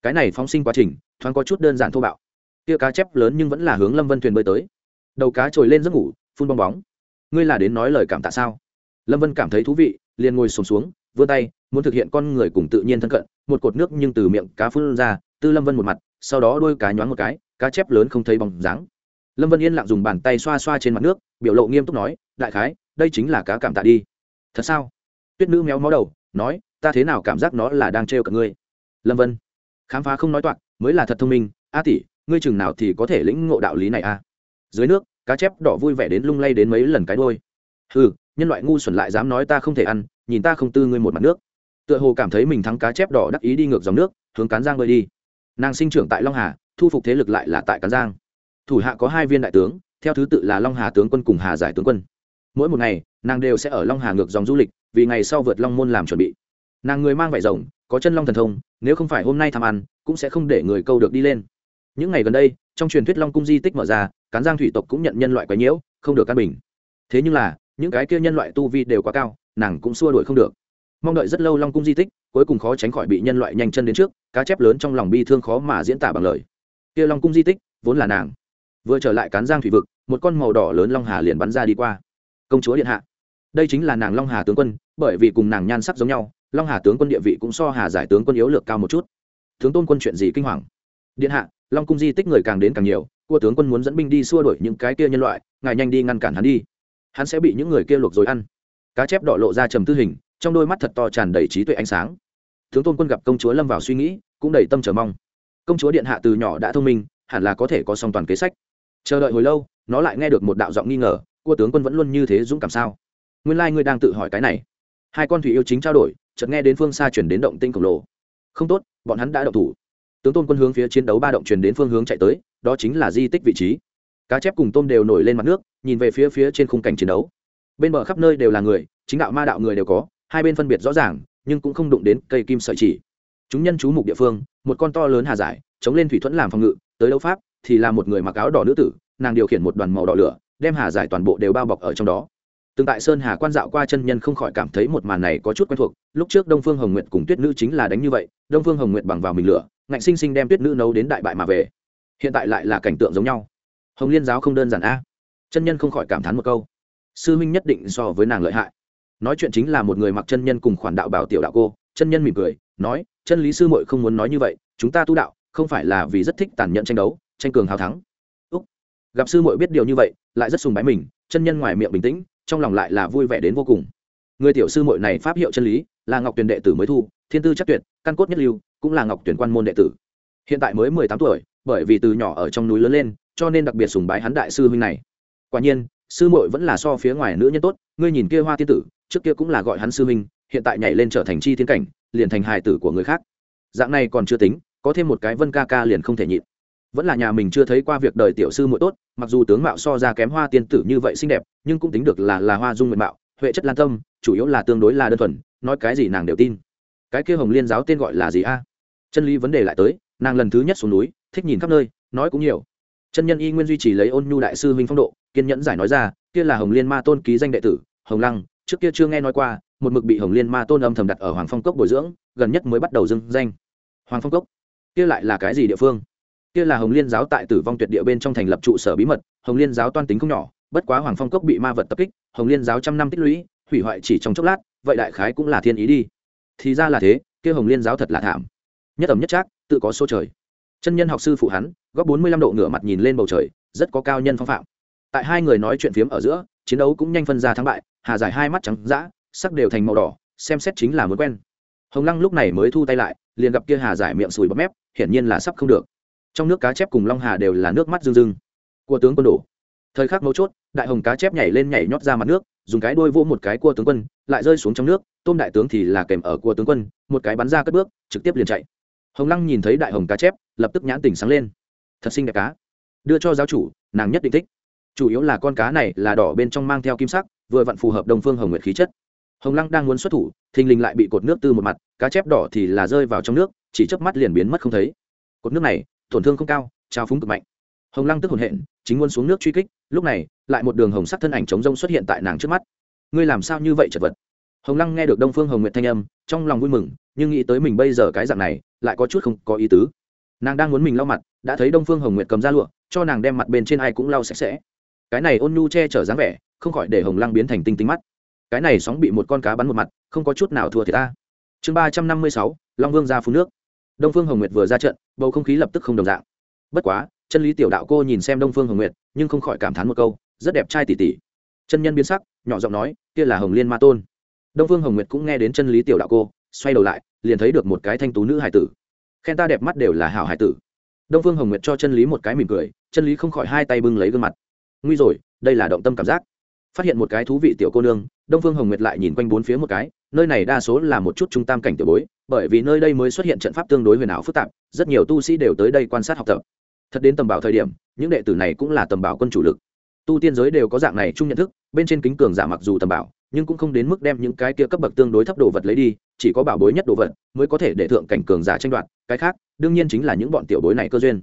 Cái này phóng sinh quá trình thoáng có chút đơn giản thô bạo. Kia cá chép lớn nhưng vẫn là hướng lâm vân thuyền bơi tới. Đầu cá trồi lên giấc ngủ phun bong bóng. Ngươi là đến nói lời cảm tạ sao? Lâm vân cảm thấy thú vị liền ngồi sùng xuống, xuống vươn tay muốn thực hiện con người cùng tự nhiên thân cận một cột nước nhưng từ miệng cá phun ra tư lâm vân một mặt sau đó đôi cá nhoáng một cái, cá chép lớn không thấy bóng dáng. Lâm vân yên lặng dùng bàn tay xoa xoa trên mặt nước, biểu lộ nghiêm túc nói, đại khái, đây chính là cá cảm tạ đi. Thật sao? Tuyết nữ méo mó đầu, nói, ta thế nào cảm giác nó là đang trêu cả ngươi? Lâm vân, khám phá không nói toạc, mới là thật thông minh. A tỷ, ngươi chừng nào thì có thể lĩnh ngộ đạo lý này a dưới nước, cá chép đỏ vui vẻ đến lung lay đến mấy lần cái đôi ừ nhân loại ngu xuẩn lại dám nói ta không thể ăn, nhìn ta không tư ngươi một mặt nước. Tựa hồ cảm thấy mình thắng cá chép đỏ đắc ý đi ngược dòng nước, hướng cán giang bơi đi nàng sinh trưởng tại long hà, thu phục thế lực lại là tại cán giang. Thủ hạ có hai viên đại tướng, theo thứ tự là long hà tướng quân cùng hà giải tướng quân. Mỗi một ngày, nàng đều sẽ ở long hà ngược dòng du lịch, vì ngày sau vượt long môn làm chuẩn bị. Nàng người mang vải rồng, có chân long thần thông, nếu không phải hôm nay tham ăn, cũng sẽ không để người câu được đi lên. Những ngày gần đây, trong truyền thuyết long cung di tích mở ra, cán giang thủy tộc cũng nhận nhân loại quái nhiễu, không được căn bình. Thế nhưng là, những cái kia nhân loại tu vi đều quá cao, nàng cũng xua đuổi không được mong đợi rất lâu long cung di tích, cuối cùng khó tránh khỏi bị nhân loại nhanh chân đến trước, cá chép lớn trong lòng bi thương khó mà diễn tả bằng lời. Kia long cung di tích, vốn là nàng. Vừa trở lại cán giang thủy vực, một con màu đỏ lớn long hà liền bắn ra đi qua. Công chúa điện hạ. Đây chính là nàng long hà tướng quân, bởi vì cùng nàng nhan sắc giống nhau, long hà tướng quân địa vị cũng so hà giải tướng quân yếu lược cao một chút. Tướng tôn quân chuyện gì kinh hoàng? Điện hạ, long cung di tích người càng đến càng nhiều cua tướng quân muốn dẫn binh đi xua đuổi những cái kia nhân loại, ngài nhanh đi ngăn cản hắn đi. Hắn sẽ bị những người kia luộc rồi ăn. Cá chép đỏ lộ ra trầm tư hình trong đôi mắt thật to tràn đầy trí tuệ ánh sáng. Tướng tôn quân gặp công chúa lâm vào suy nghĩ, cũng đầy tâm trở mong. Công chúa điện hạ từ nhỏ đã thông minh, hẳn là có thể có song toàn kế sách. Chờ đợi hồi lâu, nó lại nghe được một đạo giọng nghi ngờ, cua tướng quân vẫn luôn như thế dũng cảm sao? Nguyên lai、like、ngươi đang tự hỏi cái này. Hai con thủy yêu chính trao đổi, chợt nghe đến phương xa chuyển đến động tinh khổng lồ. Không tốt, bọn hắn đã động thủ. Tướng tôn quân hướng phía chiến đấu ba động truyền đến phương hướng chạy tới, đó chính là di tích vị trí. Cá chép cùng tôm đều nổi lên mặt nước, nhìn về phía phía trên khung cảnh chiến đấu. Bên bờ khắp nơi đều là người, chính đạo ma đạo người đều có hai bên phân biệt rõ ràng, nhưng cũng không đụng đến cây kim sợi chỉ. Chúng nhân chú mục địa phương, một con to lớn hà giải, chống lên thủy thuẫn làm phòng ngự, tới đấu pháp, thì là một người mặc áo đỏ nữ tử, nàng điều khiển một đoàn màu đỏ lửa, đem hà giải toàn bộ đều bao bọc ở trong đó. Từng tại sơn hà quan dạo qua chân nhân không khỏi cảm thấy một màn này có chút quen thuộc, lúc trước đông phương hồng nguyện cùng tuyết nữ chính là đánh như vậy, đông phương hồng nguyện bằng vào mình lửa, ngạnh sinh sinh đem tuyết nữ nấu đến đại bại mà về. Hiện tại lại là cảnh tượng giống nhau. Hồng liên giáo không đơn giản a. Chân nhân không khỏi cảm thán một câu. Sư minh nhất định so với nàng lợi hại nói chuyện chính là một người mặc chân nhân cùng khoản đạo bảo tiểu đạo cô. Chân nhân mỉm cười, nói, chân lý sư muội không muốn nói như vậy, chúng ta tu đạo không phải là vì rất thích tàn nhẫn tranh đấu, tranh cường hào thắng. Úc. gặp sư muội biết điều như vậy, lại rất sùng bái mình, chân nhân ngoài miệng bình tĩnh, trong lòng lại là vui vẻ đến vô cùng. Người tiểu sư muội này pháp hiệu chân lý, là ngọc tuyền đệ tử mới thu, thiên tư chắc tuyệt, căn cốt nhất lưu, cũng là ngọc tuyển quan môn đệ tử. Hiện tại mới mười tám tuổi, bởi vì từ nhỏ ở trong núi lớn lên, cho nên đặc biệt sùng bái hắn đại sư huynh này. Quả nhiên, sư muội vẫn là so phía ngoài nữ nhân tốt, ngươi nhìn kia hoa tiên tử trước kia cũng là gọi hắn sư huynh, hiện tại nhảy lên trở thành chi tiến cảnh, liền thành hài tử của người khác. Dạng này còn chưa tính, có thêm một cái vân ca ca liền không thể nhịn. Vẫn là nhà mình chưa thấy qua việc đời tiểu sư muội tốt, mặc dù tướng mạo so ra kém hoa tiên tử như vậy xinh đẹp, nhưng cũng tính được là là hoa dung nguyện mạo, huệ chất lan tâm, chủ yếu là tương đối là đơn thuần, nói cái gì nàng đều tin. Cái kia hồng liên giáo tên gọi là gì a? Chân lý vấn đề lại tới, nàng lần thứ nhất xuống núi, thích nhìn khắp nơi, nói cũng nhiều. Chân nhân y nguyên duy trì lấy ôn nhu đại sư huynh phong độ, kiên nhẫn giải nói ra, kia là hồng liên ma tôn ký danh đệ tử, hồng lăng trước kia chưa nghe nói qua, một mực bị hồng liên ma tôn âm thầm đặt ở hoàng phong cốc bồi dưỡng, gần nhất mới bắt đầu dưng danh. Hoàng phong cốc? Kia lại là cái gì địa phương? Kia là hồng liên giáo tại tử vong tuyệt địa bên trong thành lập trụ sở bí mật, hồng liên giáo toan tính không nhỏ, bất quá hoàng phong cốc bị ma vật tập kích, hồng liên giáo trăm năm tích lũy, hủy hoại chỉ trong chốc lát, vậy đại khái cũng là thiên ý đi. Thì ra là thế, kia hồng liên giáo thật là thảm. Nhất ẩm nhất trác, tự có số trời. Chân nhân học sư phụ hắn góp bốn mươi lăm độ ngửa mặt nhìn lên bầu trời, rất có cao nhân phong phạm. Tại hai người nói chuyện phiếm ở giữa chiến đấu cũng nhanh phân ra thắng bại, hà giải hai mắt trắng d sắc đều thành màu đỏ, xem xét chính là muốn quen. Hồng lăng lúc này mới thu tay lại, liền gặp kia hà giải miệng sùi bắp mép, hiển nhiên là sắp không được. Trong nước cá chép cùng long hà đều là nước mắt rưng rưng. Cua tướng quân đổ. Thời khắc mấu chốt, đại hồng cá chép nhảy lên nhảy nhót ra mặt nước, dùng cái đuôi vỗ một cái cua tướng quân, lại rơi xuống trong nước, tôm đại tướng thì là kèm ở cua tướng quân, một cái bắn ra cất bước, trực tiếp liền chạy. Hồng lăng nhìn thấy đại hồng cá chép, lập tức nhãn tỉnh sáng lên. Thật xinh đẹp cá. Đưa cho giáo chủ, nàng nhất định thích chủ yếu là con cá này là đỏ bên trong mang theo kim sắc, vừa vặn phù hợp đồng phương hồng nguyệt khí chất. Hồng lăng đang muốn xuất thủ, thình lình lại bị cột nước tư một mặt, cá chép đỏ thì là rơi vào trong nước, chỉ chớp mắt liền biến mất không thấy. Cột nước này, tổn thương không cao trao phúng cực mạnh. Hồng lăng tức hồn hện, chính muốn xuống nước truy kích, lúc này, lại một đường hồng sắc thân ảnh chống rông xuất hiện tại nàng trước mắt. Ngươi làm sao như vậy chật vật? Hồng lăng nghe được đông phương hồng nguyệt thanh âm, trong lòng vui mừng, nhưng nghĩ tới mình bây giờ cái dạng này, lại có chút không có ý tứ. Nàng đang muốn mình lau mặt, đã thấy đông phương hồng nguyệt cầm ra lụa, cho nàng đem mặt bên trên ai cũng lau sạch sẽ cái này ôn nhu che chở dáng vẻ, không khỏi để hồng lăng biến thành tinh tinh mắt. Cái này sóng bị một con cá bắn một mặt, không có chút nào thua thì ta. Chương ba trăm năm mươi sáu, long vương ra phú nước. Đông phương hồng nguyệt vừa ra trận, bầu không khí lập tức không đồng dạng. Bất quá, chân lý tiểu đạo cô nhìn xem đông phương hồng nguyệt, nhưng không khỏi cảm thán một câu, rất đẹp trai tỉ tỉ. Chân nhân biến sắc, nhỏ giọng nói, kia là hồng liên ma tôn. Đông phương hồng nguyệt cũng nghe đến chân lý tiểu đạo cô, xoay đầu lại, liền thấy được một cái thanh tú nữ hải tử. Khen ta đẹp mắt đều là hảo hải tử. Đông phương hồng nguyệt cho chân lý một cái mỉm cười, chân lý không khỏi hai tay bưng lấy gương mặt nguy rồi, đây là động tâm cảm giác. Phát hiện một cái thú vị tiểu cô nương, đông phương hồng nguyệt lại nhìn quanh bốn phía một cái, nơi này đa số là một chút trung tam cảnh tiểu bối, bởi vì nơi đây mới xuất hiện trận pháp tương đối huyền ảo phức tạp, rất nhiều tu sĩ đều tới đây quan sát học tập. Thật đến tầm bảo thời điểm, những đệ tử này cũng là tầm bảo quân chủ lực. Tu tiên giới đều có dạng này chung nhận thức, bên trên kính cường giả mặc dù tầm bảo, nhưng cũng không đến mức đem những cái kia cấp bậc tương đối thấp đồ vật lấy đi, chỉ có bảo bối nhất đồ vật mới có thể để thượng cảnh cường giả tranh đoạt, cái khác, đương nhiên chính là những bọn tiểu bối này cơ duyên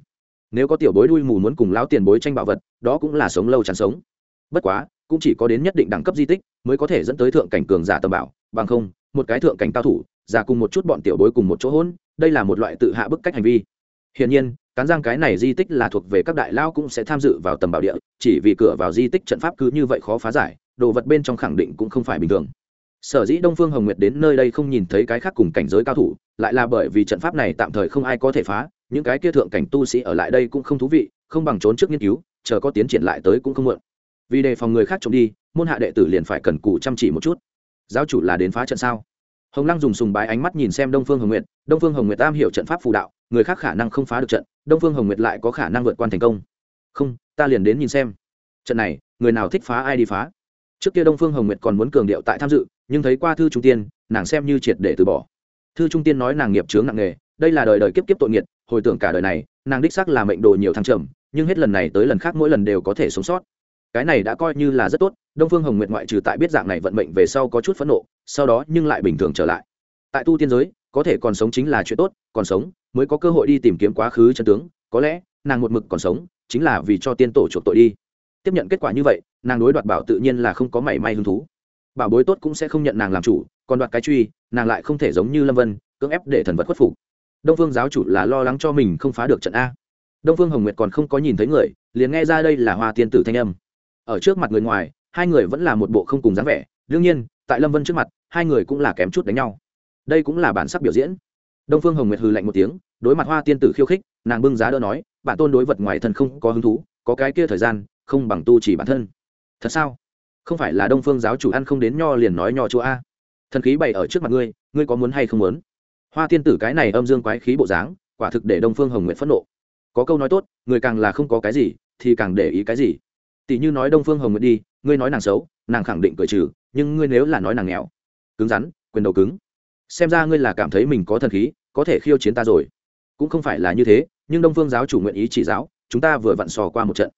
nếu có tiểu bối đuôi mù muốn cùng lão tiền bối tranh bảo vật, đó cũng là sống lâu chẳng sống. Bất quá, cũng chỉ có đến nhất định đẳng cấp di tích mới có thể dẫn tới thượng cảnh cường giả tầm bảo, bằng không, một cái thượng cảnh cao thủ giả cùng một chút bọn tiểu bối cùng một chỗ hôn, đây là một loại tự hạ bức cách hành vi. Hiển nhiên, cán giang cái này di tích là thuộc về các đại lao cũng sẽ tham dự vào tầm bảo địa, chỉ vì cửa vào di tích trận pháp cứ như vậy khó phá giải, đồ vật bên trong khẳng định cũng không phải bình thường. Sở dĩ đông phương hồng nguyệt đến nơi đây không nhìn thấy cái khác cùng cảnh giới cao thủ, lại là bởi vì trận pháp này tạm thời không ai có thể phá những cái kia thượng cảnh tu sĩ ở lại đây cũng không thú vị, không bằng trốn trước nghiên cứu, chờ có tiến triển lại tới cũng không muộn. Vì đề phòng người khác trộm đi, môn hạ đệ tử liền phải cần cù chăm chỉ một chút. Giáo chủ là đến phá trận sao? Hồng lăng dùng sùng bái ánh mắt nhìn xem đông phương hồng nguyệt, đông phương hồng nguyệt tam hiểu trận pháp phù đạo, người khác khả năng không phá được trận, đông phương hồng nguyệt lại có khả năng vượt qua thành công. Không, ta liền đến nhìn xem. Trận này, người nào thích phá ai đi phá. Trước kia đông phương hồng nguyệt còn muốn cường điệu tại tham dự, nhưng thấy qua thư trung tiên, nàng xem như triệt để từ bỏ. Thư trung tiên nói nàng nghiệp chướng nặng nghề đây là đời đời kiếp kiếp tội nghiệt hồi tưởng cả đời này, nàng đích sắc là mệnh đồ nhiều thăng trầm, nhưng hết lần này tới lần khác mỗi lần đều có thể sống sót. Cái này đã coi như là rất tốt, đông phương hồng nguyệt ngoại trừ tại biết dạng này vận mệnh về sau có chút phẫn nộ, sau đó nhưng lại bình thường trở lại. Tại tu tiên giới, có thể còn sống chính là chuyện tốt, còn sống, mới có cơ hội đi tìm kiếm quá khứ chân tướng, có lẽ, nàng một mực còn sống, chính là vì cho tiên tổ chuộc tội đi. Tiếp nhận kết quả như vậy, nàng đối đoạt bảo tự nhiên là không có mảy may hứng thú. Bảo bối tốt cũng sẽ không nhận nàng làm chủ, còn đoạt cái truy, nàng lại không thể giống như lâm vân, cưỡng ép để thần vật khuất phục đông phương giáo chủ là lo lắng cho mình không phá được trận a. Đông phương hồng nguyệt còn không có nhìn thấy người, liền nghe ra đây là hoa tiên tử thanh âm. Ở trước mặt người ngoài, hai người vẫn là một bộ không cùng dáng vẻ, đương nhiên, tại lâm vân trước mặt, hai người cũng là kém chút đánh nhau. Đây cũng là bản sắc biểu diễn. Đông phương hồng nguyệt hừ lạnh một tiếng, đối mặt hoa tiên tử khiêu khích, nàng bưng giá đỡ nói, bản tôn đối vật ngoài thân không có hứng thú, có cái kia thời gian, không bằng tu chỉ bản thân. Thật sao? Không phải là đông phương giáo chủ ăn không đến nho liền nói nho chúa a? Thần khí bày ở trước mặt ngươi ngươi có muốn hay không muốn? Hoa thiên tử cái này âm dương quái khí bộ dáng, quả thực để đông phương hồng nguyện phẫn nộ. Có câu nói tốt, người càng là không có cái gì, thì càng để ý cái gì. Tỷ như nói đông phương hồng nguyện đi, ngươi nói nàng xấu, nàng khẳng định cười trừ, nhưng ngươi nếu là nói nàng nghèo, cứng rắn, quyền đầu cứng. Xem ra ngươi là cảm thấy mình có thần khí, có thể khiêu chiến ta rồi. Cũng không phải là như thế, nhưng đông phương giáo chủ nguyện ý chỉ giáo, chúng ta vừa vặn sò qua một trận.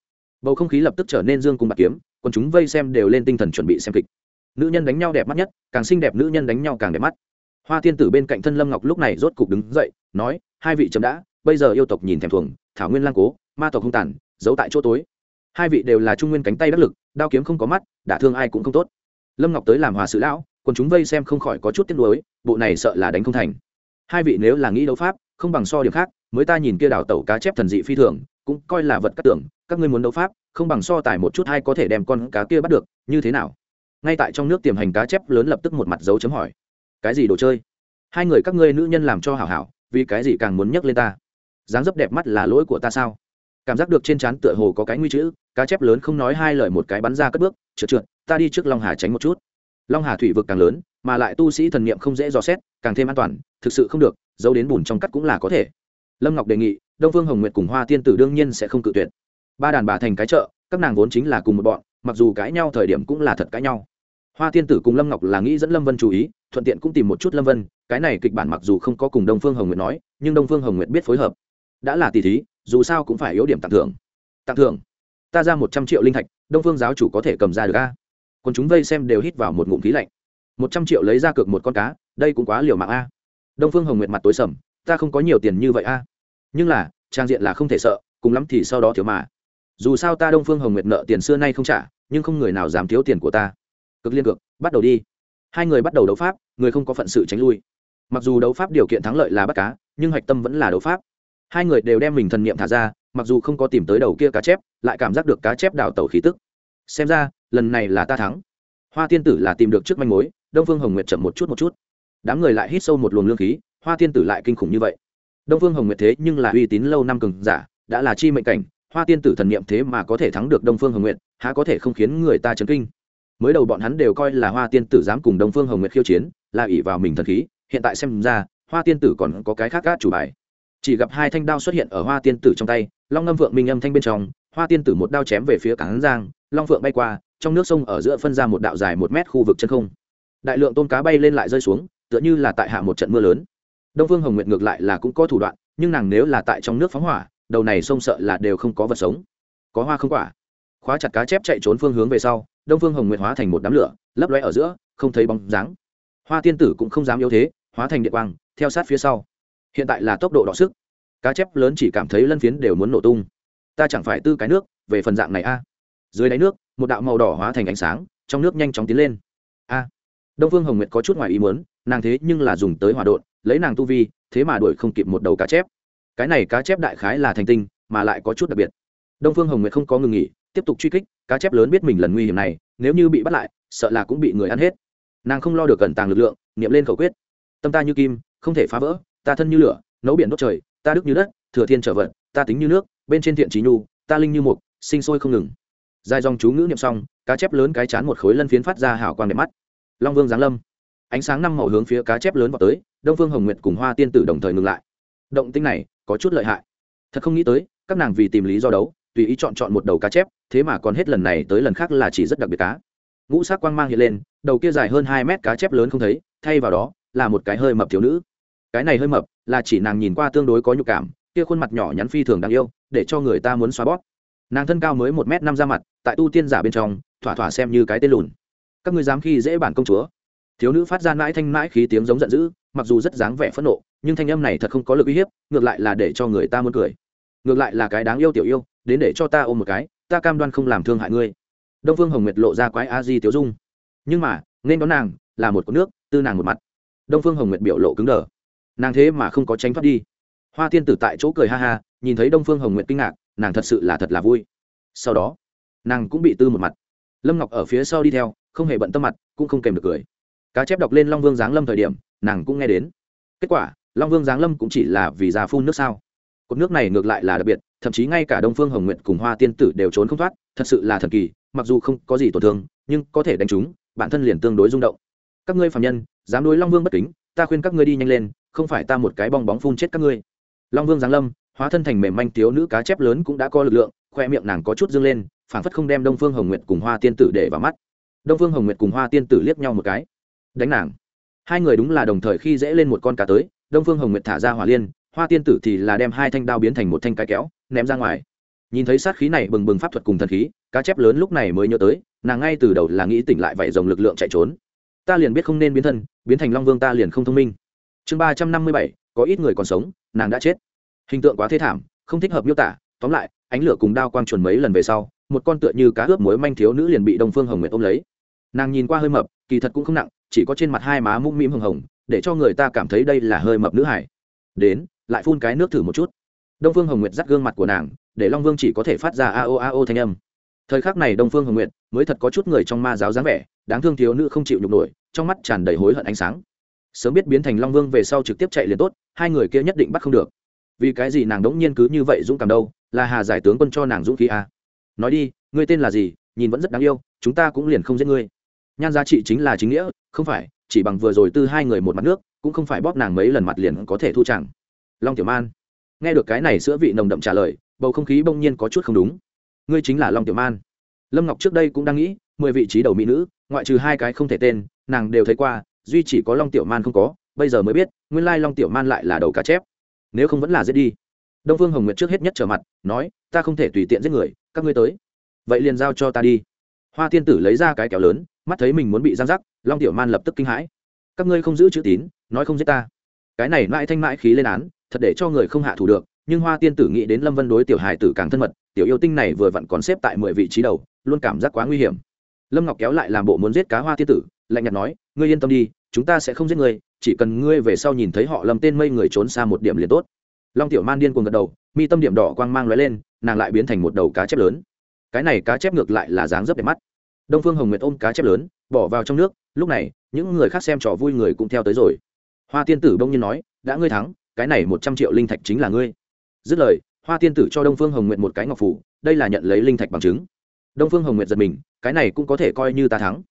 Bầu không khí lập tức trở nên dương cùng bạc kiếm còn chúng vây xem đều lên tinh thần chuẩn bị xem kịch. Nữ nhân đánh nhau đẹp mắt nhất, càng xinh đẹp nữ nhân đánh nhau càng đẹp mắt hoa tiên tử bên cạnh thân lâm ngọc lúc này rốt cục đứng dậy, nói, hai vị chấm đã, bây giờ yêu tộc nhìn thèm thuồng, thảo nguyên lang cố, ma tộc không tàn, giấu tại chỗ tối. Hai vị đều là trung nguyên cánh tay đắc lực, đao kiếm không có mắt, đả thương ai cũng không tốt. Lâm ngọc tới làm hòa sự lão, còn chúng vây xem không khỏi có chút tiếc nuối, bộ này sợ là đánh không thành. Hai vị nếu là nghĩ đấu pháp, không bằng so điểm khác, mới ta nhìn kia đào tẩu cá chép thần dị phi thường, cũng coi là vật cắt tưởng các ngươi muốn đấu pháp, không bằng so tài một chút hay có thể đem con cá kia bắt được, như thế nào? Ngay tại trong nước tiềm hành cá chép lớn lập tức một mặt dấu chấm hỏi cái gì đồ chơi? Hai người các ngươi nữ nhân làm cho hảo hảo, vì cái gì càng muốn nhắc lên ta? Dáng dấp đẹp mắt là lỗi của ta sao? Cảm giác được trên trán tựa hồ có cái nguy chữ, cá chép lớn không nói hai lời một cái bắn ra cất bước, trượt trượt, ta đi trước long hà tránh một chút. Long hà thủy vực càng lớn, mà lại tu sĩ thần niệm không dễ dò xét, càng thêm an toàn, thực sự không được, giấu đến bùn trong cắt cũng là có thể. Lâm ngọc đề nghị, đông phương hồng nguyệt cùng hoa tiên tử đương nhiên sẽ không cự tuyệt. Ba đàn bà thành cái chợ, các nàng vốn chính là cùng một bọn, mặc dù cãi nhau thời điểm cũng là thật cãi nhau hoa tiên tử cùng lâm ngọc là nghĩ dẫn lâm vân chú ý, thuận tiện cũng tìm một chút lâm vân, cái này kịch bản mặc dù không có cùng đông phương hồng nguyệt nói, nhưng đông phương hồng nguyệt biết phối hợp. Đã là tỷ thí, dù sao cũng phải yếu điểm tặng thưởng. Tặng thưởng. Ta ra một trăm triệu linh thạch, đông phương giáo chủ có thể cầm ra được a? Còn chúng vây xem đều hít vào một ngụm khí lạnh. Một trăm triệu lấy ra cược một con cá, đây cũng quá liều mạng a. Đông phương hồng nguyệt mặt tối sầm, ta không có nhiều tiền như vậy a. Nhưng là, trang diện là không thể sợ, cùng lắm thì sau đó thiếu mà. Dù sao ta đông phương hồng nguyệt nợ tiền xưa nay không trả, nhưng không người nào dám thiếu tiền của ta cực liên cực bắt đầu đi. Hai người bắt đầu đấu pháp, người không có phận sự tránh lui. Mặc dù đấu pháp điều kiện thắng lợi là bắt cá, nhưng hạch tâm vẫn là đấu pháp. Hai người đều đem mình thần niệm thả ra, mặc dù không có tìm tới đầu kia cá chép, lại cảm giác được cá chép đào tẩu khí tức. Xem ra, lần này là ta thắng. Hoa tiên tử là tìm được trước manh mối, đông phương hồng nguyệt chậm một chút một chút. Đám người lại hít sâu một luồng lương khí, hoa tiên tử lại kinh khủng như vậy. Đông phương hồng nguyệt thế nhưng là uy tín lâu năm cường giả, đã là chi mệnh cảnh, hoa tiên tử thần niệm thế mà có thể thắng được đông phương hồng nguyệt, há có thể không khiến người ta chấn kinh mới đầu bọn hắn đều coi là hoa tiên tử dám cùng đông phương hồng nguyệt khiêu chiến, là ỷ vào mình thần khí, hiện tại xem ra, hoa tiên tử còn có cái khác gác chủ bài. Chỉ gặp hai thanh đao xuất hiện ở hoa tiên tử trong tay, long ngâm vượng minh âm thanh bên trong, hoa tiên tử một đao chém về phía cảng giang, long vượng bay qua, trong nước sông ở giữa phân ra một đạo dài một mét khu vực chân không. Đại lượng tôm cá bay lên lại rơi xuống, tựa như là tại hạ một trận mưa lớn. Đông phương hồng nguyệt ngược lại là cũng có thủ đoạn, nhưng nàng nếu là tại trong nước phóng hỏa, đầu này sông sợ là đều không có vật sống. Có hoa không quả. Khóa chặt cá chép chạy trốn phương hướng về sau đông phương hồng nguyệt hóa thành một đám lửa, lấp lóe ở giữa, không thấy bóng dáng. Hoa tiên tử cũng không dám yếu thế, hóa thành địa quang, theo sát phía sau. Hiện tại là tốc độ đọ sức. Cá chép lớn chỉ cảm thấy lân phiến đều muốn nổ tung. Ta chẳng phải tư cái nước, về phần dạng này a. Dưới đáy nước, một đạo màu đỏ hóa thành ánh sáng, trong nước nhanh chóng tiến lên. A. Đông phương hồng nguyệt có chút ngoài ý muốn, nàng thế nhưng là dùng tới hòa đột lấy nàng tu vi, thế mà đuổi không kịp một đầu cá chép. Cái này cá chép đại khái là thành tinh, mà lại có chút đặc biệt. Đông phương hồng nguyệt không có ngừng nghỉ tiếp tục truy kích, cá chép lớn biết mình lần nguy hiểm này, nếu như bị bắt lại, sợ là cũng bị người ăn hết. Nàng không lo được cẩn tàng lực lượng, niệm lên khẩu quyết. Tâm ta như kim, không thể phá vỡ, ta thân như lửa, nấu biển đốt trời, ta đức như đất, thừa thiên trở vận, ta tính như nước, bên trên thiện trí nhu, ta linh như mục, sinh sôi không ngừng. Dài dòng chú ngữ niệm xong, cá chép lớn cái chán một khối lân phiến phát ra hảo quang đẹp mắt. Long vương giáng lâm. Ánh sáng năm màu hướng phía cá chép lớn vào tới, đông phương hồng nguyệt cùng hoa tiên tử đồng thời ngừng lại. Động tinh này có chút lợi hại. Thật không nghĩ tới, các nàng vì tìm lý do đấu tùy ý chọn chọn một đầu cá chép, thế mà còn hết lần này tới lần khác là chỉ rất đặc biệt cá. Ngũ sắc quang mang hiện lên, đầu kia dài hơn hai mét cá chép lớn không thấy, thay vào đó là một cái hơi mập thiếu nữ. Cái này hơi mập là chỉ nàng nhìn qua tương đối có nhục cảm, kia khuôn mặt nhỏ nhắn phi thường đáng yêu, để cho người ta muốn xóa bót nàng thân cao mới một m năm ra mặt, tại tu tiên giả bên trong, thỏa thỏa xem như cái tên lùn. Các ngươi dám khi dễ bản công chúa. Thiếu nữ phát ra mãi thanh mãi khí tiếng giống giận dữ, mặc dù rất dáng vẻ phẫn nộ, nhưng thanh âm này thật không có lực uy hiếp, ngược lại là để cho người ta muốn cười. Ngược lại là cái đáng yêu tiểu yêu đến để cho ta ôm một cái, ta cam đoan không làm thương hại ngươi. Đông phương hồng nguyệt lộ ra quái a di tiếu dung. Nhưng mà, nên đón nàng là một con nước, tư nàng một mặt. Đông phương hồng nguyệt biểu lộ cứng đờ. Nàng thế mà không có tránh thoát đi. Hoa tiên tử tại chỗ cười ha ha, nhìn thấy đông phương hồng nguyệt kinh ngạc, nàng thật sự là thật là vui. Sau đó, nàng cũng bị tư một mặt. Lâm ngọc ở phía sau đi theo, không hề bận tâm mặt, cũng không kèm được cười. Cá chép đọc lên long vương giáng lâm thời điểm, nàng cũng nghe đến. Kết quả, long vương giáng lâm cũng chỉ là vì già phun nước sao. Cột nước này ngược lại là đặc biệt thậm chí ngay cả đông phương hồng nguyện cùng hoa tiên tử đều trốn không thoát, thật sự là thần kỳ, mặc dù không có gì tổn thương, nhưng có thể đánh chúng, bản thân liền tương đối rung động. Các ngươi phạm nhân, dám đối long vương bất kính, ta khuyên các ngươi đi nhanh lên, không phải ta một cái bong bóng phun chết các ngươi. Long vương giáng lâm, hóa thân thành mềm manh thiếu nữ cá chép lớn cũng đã có lực lượng, khoe miệng nàng có chút dâng lên, phảng phất không đem đông phương hồng nguyệt cùng hoa tiên tử để vào mắt. Đông phương hồng nguyệt cùng hoa tiên tử liếc nhau một cái. Đánh nàng. Hai người đúng là đồng thời khi dễ lên một con cá tới, đông phương hồng nguyệt thả ra hỏa liên hoa tiên tử thì là đem hai thanh đao biến thành một thanh cái kéo, ném ra ngoài. Nhìn thấy sát khí này bừng bừng pháp thuật cùng thần khí, cá chép lớn lúc này mới nhớ tới, nàng ngay từ đầu là nghĩ tỉnh lại vậy dòng lực lượng chạy trốn. Ta liền biết không nên biến thân, biến thành long vương ta liền không thông minh. Chương ba trăm năm mươi bảy, có ít người còn sống, nàng đã chết. Hình tượng quá thê thảm, không thích hợp miêu tả. Tóm lại, ánh lửa cùng đao quang chuẩn mấy lần về sau, một con tựa như cá ướp muối manh thiếu nữ liền bị đông phương hồng nguyệt ôm lấy. Nàng nhìn qua hơi mập, kỳ thật cũng không nặng, chỉ có trên mặt hai má mũm mĩm hồng hồng, để cho người ta cảm thấy đây là hơi mập nữ hải. Đến lại phun cái nước thử một chút. Đông phương hồng nguyệt dắt gương mặt của nàng, để long vương chỉ có thể phát ra a o a o thanh âm. Thời khắc này đông phương hồng nguyệt mới thật có chút người trong ma giáo dáng vẻ, đáng thương thiếu nữ không chịu nhục nổi, trong mắt tràn đầy hối hận ánh sáng. Sớm biết biến thành long vương về sau trực tiếp chạy liền tốt, hai người kia nhất định bắt không được. Vì cái gì nàng đống nhiên cứ như vậy dũng cảm đâu, là hà giải tướng quân cho nàng dũng khí à. nói đi, ngươi tên là gì, nhìn vẫn rất đáng yêu, chúng ta cũng liền không giết ngươi. Nhan giá trị chính là chính nghĩa, không phải, chỉ bằng vừa rồi tư hai người một mặt nước, cũng không phải bóp nàng mấy lần mặt liền có thể thu chẳng long tiểu man. Nghe được cái này sữa vị nồng đậm trả lời, bầu không khí bỗng nhiên có chút không đúng. Ngươi chính là long tiểu man. Lâm ngọc trước đây cũng đang nghĩ, mười vị trí đầu mỹ nữ, ngoại trừ hai cái không thể tên, nàng đều thấy qua, duy chỉ có long tiểu man không có, bây giờ mới biết, nguyên lai long tiểu man lại là đầu cá chép. Nếu không vẫn là giết đi. Đông phương hồng nguyệt trước hết nhất trở mặt, nói, ta không thể tùy tiện giết người, các ngươi tới. Vậy liền giao cho ta đi. Hoa tiên tử lấy ra cái kéo lớn, mắt thấy mình muốn bị giang rắc, long tiểu man lập tức kinh hãi. Các ngươi không giữ chữ tín, nói không giết ta. Cái này mãi thanh mãi khí lên án thật để cho người không hạ thủ được, nhưng hoa tiên tử nghĩ đến lâm vân đối tiểu hài tử càng thân mật, tiểu yêu tinh này vừa vặn còn xếp tại mười vị trí đầu, luôn cảm giác quá nguy hiểm. Lâm ngọc kéo lại làm bộ muốn giết cá hoa tiên tử, lạnh nhạt nói, ngươi yên tâm đi, chúng ta sẽ không giết ngươi, chỉ cần ngươi về sau nhìn thấy họ lầm tên mây người trốn xa một điểm liền tốt. Long tiểu man điên cuồng gật đầu, mi tâm điểm đỏ quang mang lóe lên, nàng lại biến thành một đầu cá chép lớn. Cái này cá chép ngược lại là dáng rất đẹp mắt. Đông phương hồng nguyệt ôm cá chép lớn, bỏ vào trong nước, lúc này, những người khác xem trò vui người cũng theo tới rồi. Hoa tiên tử bỗng nhiên nói, đã ngươi thắng cái này một trăm triệu linh thạch chính là ngươi. Dứt lời, hoa tiên tử cho đông phương hồng nguyệt một cái ngọc phủ, đây là nhận lấy linh thạch bằng chứng. Đông phương hồng nguyệt giật mình, cái này cũng có thể coi như ta thắng.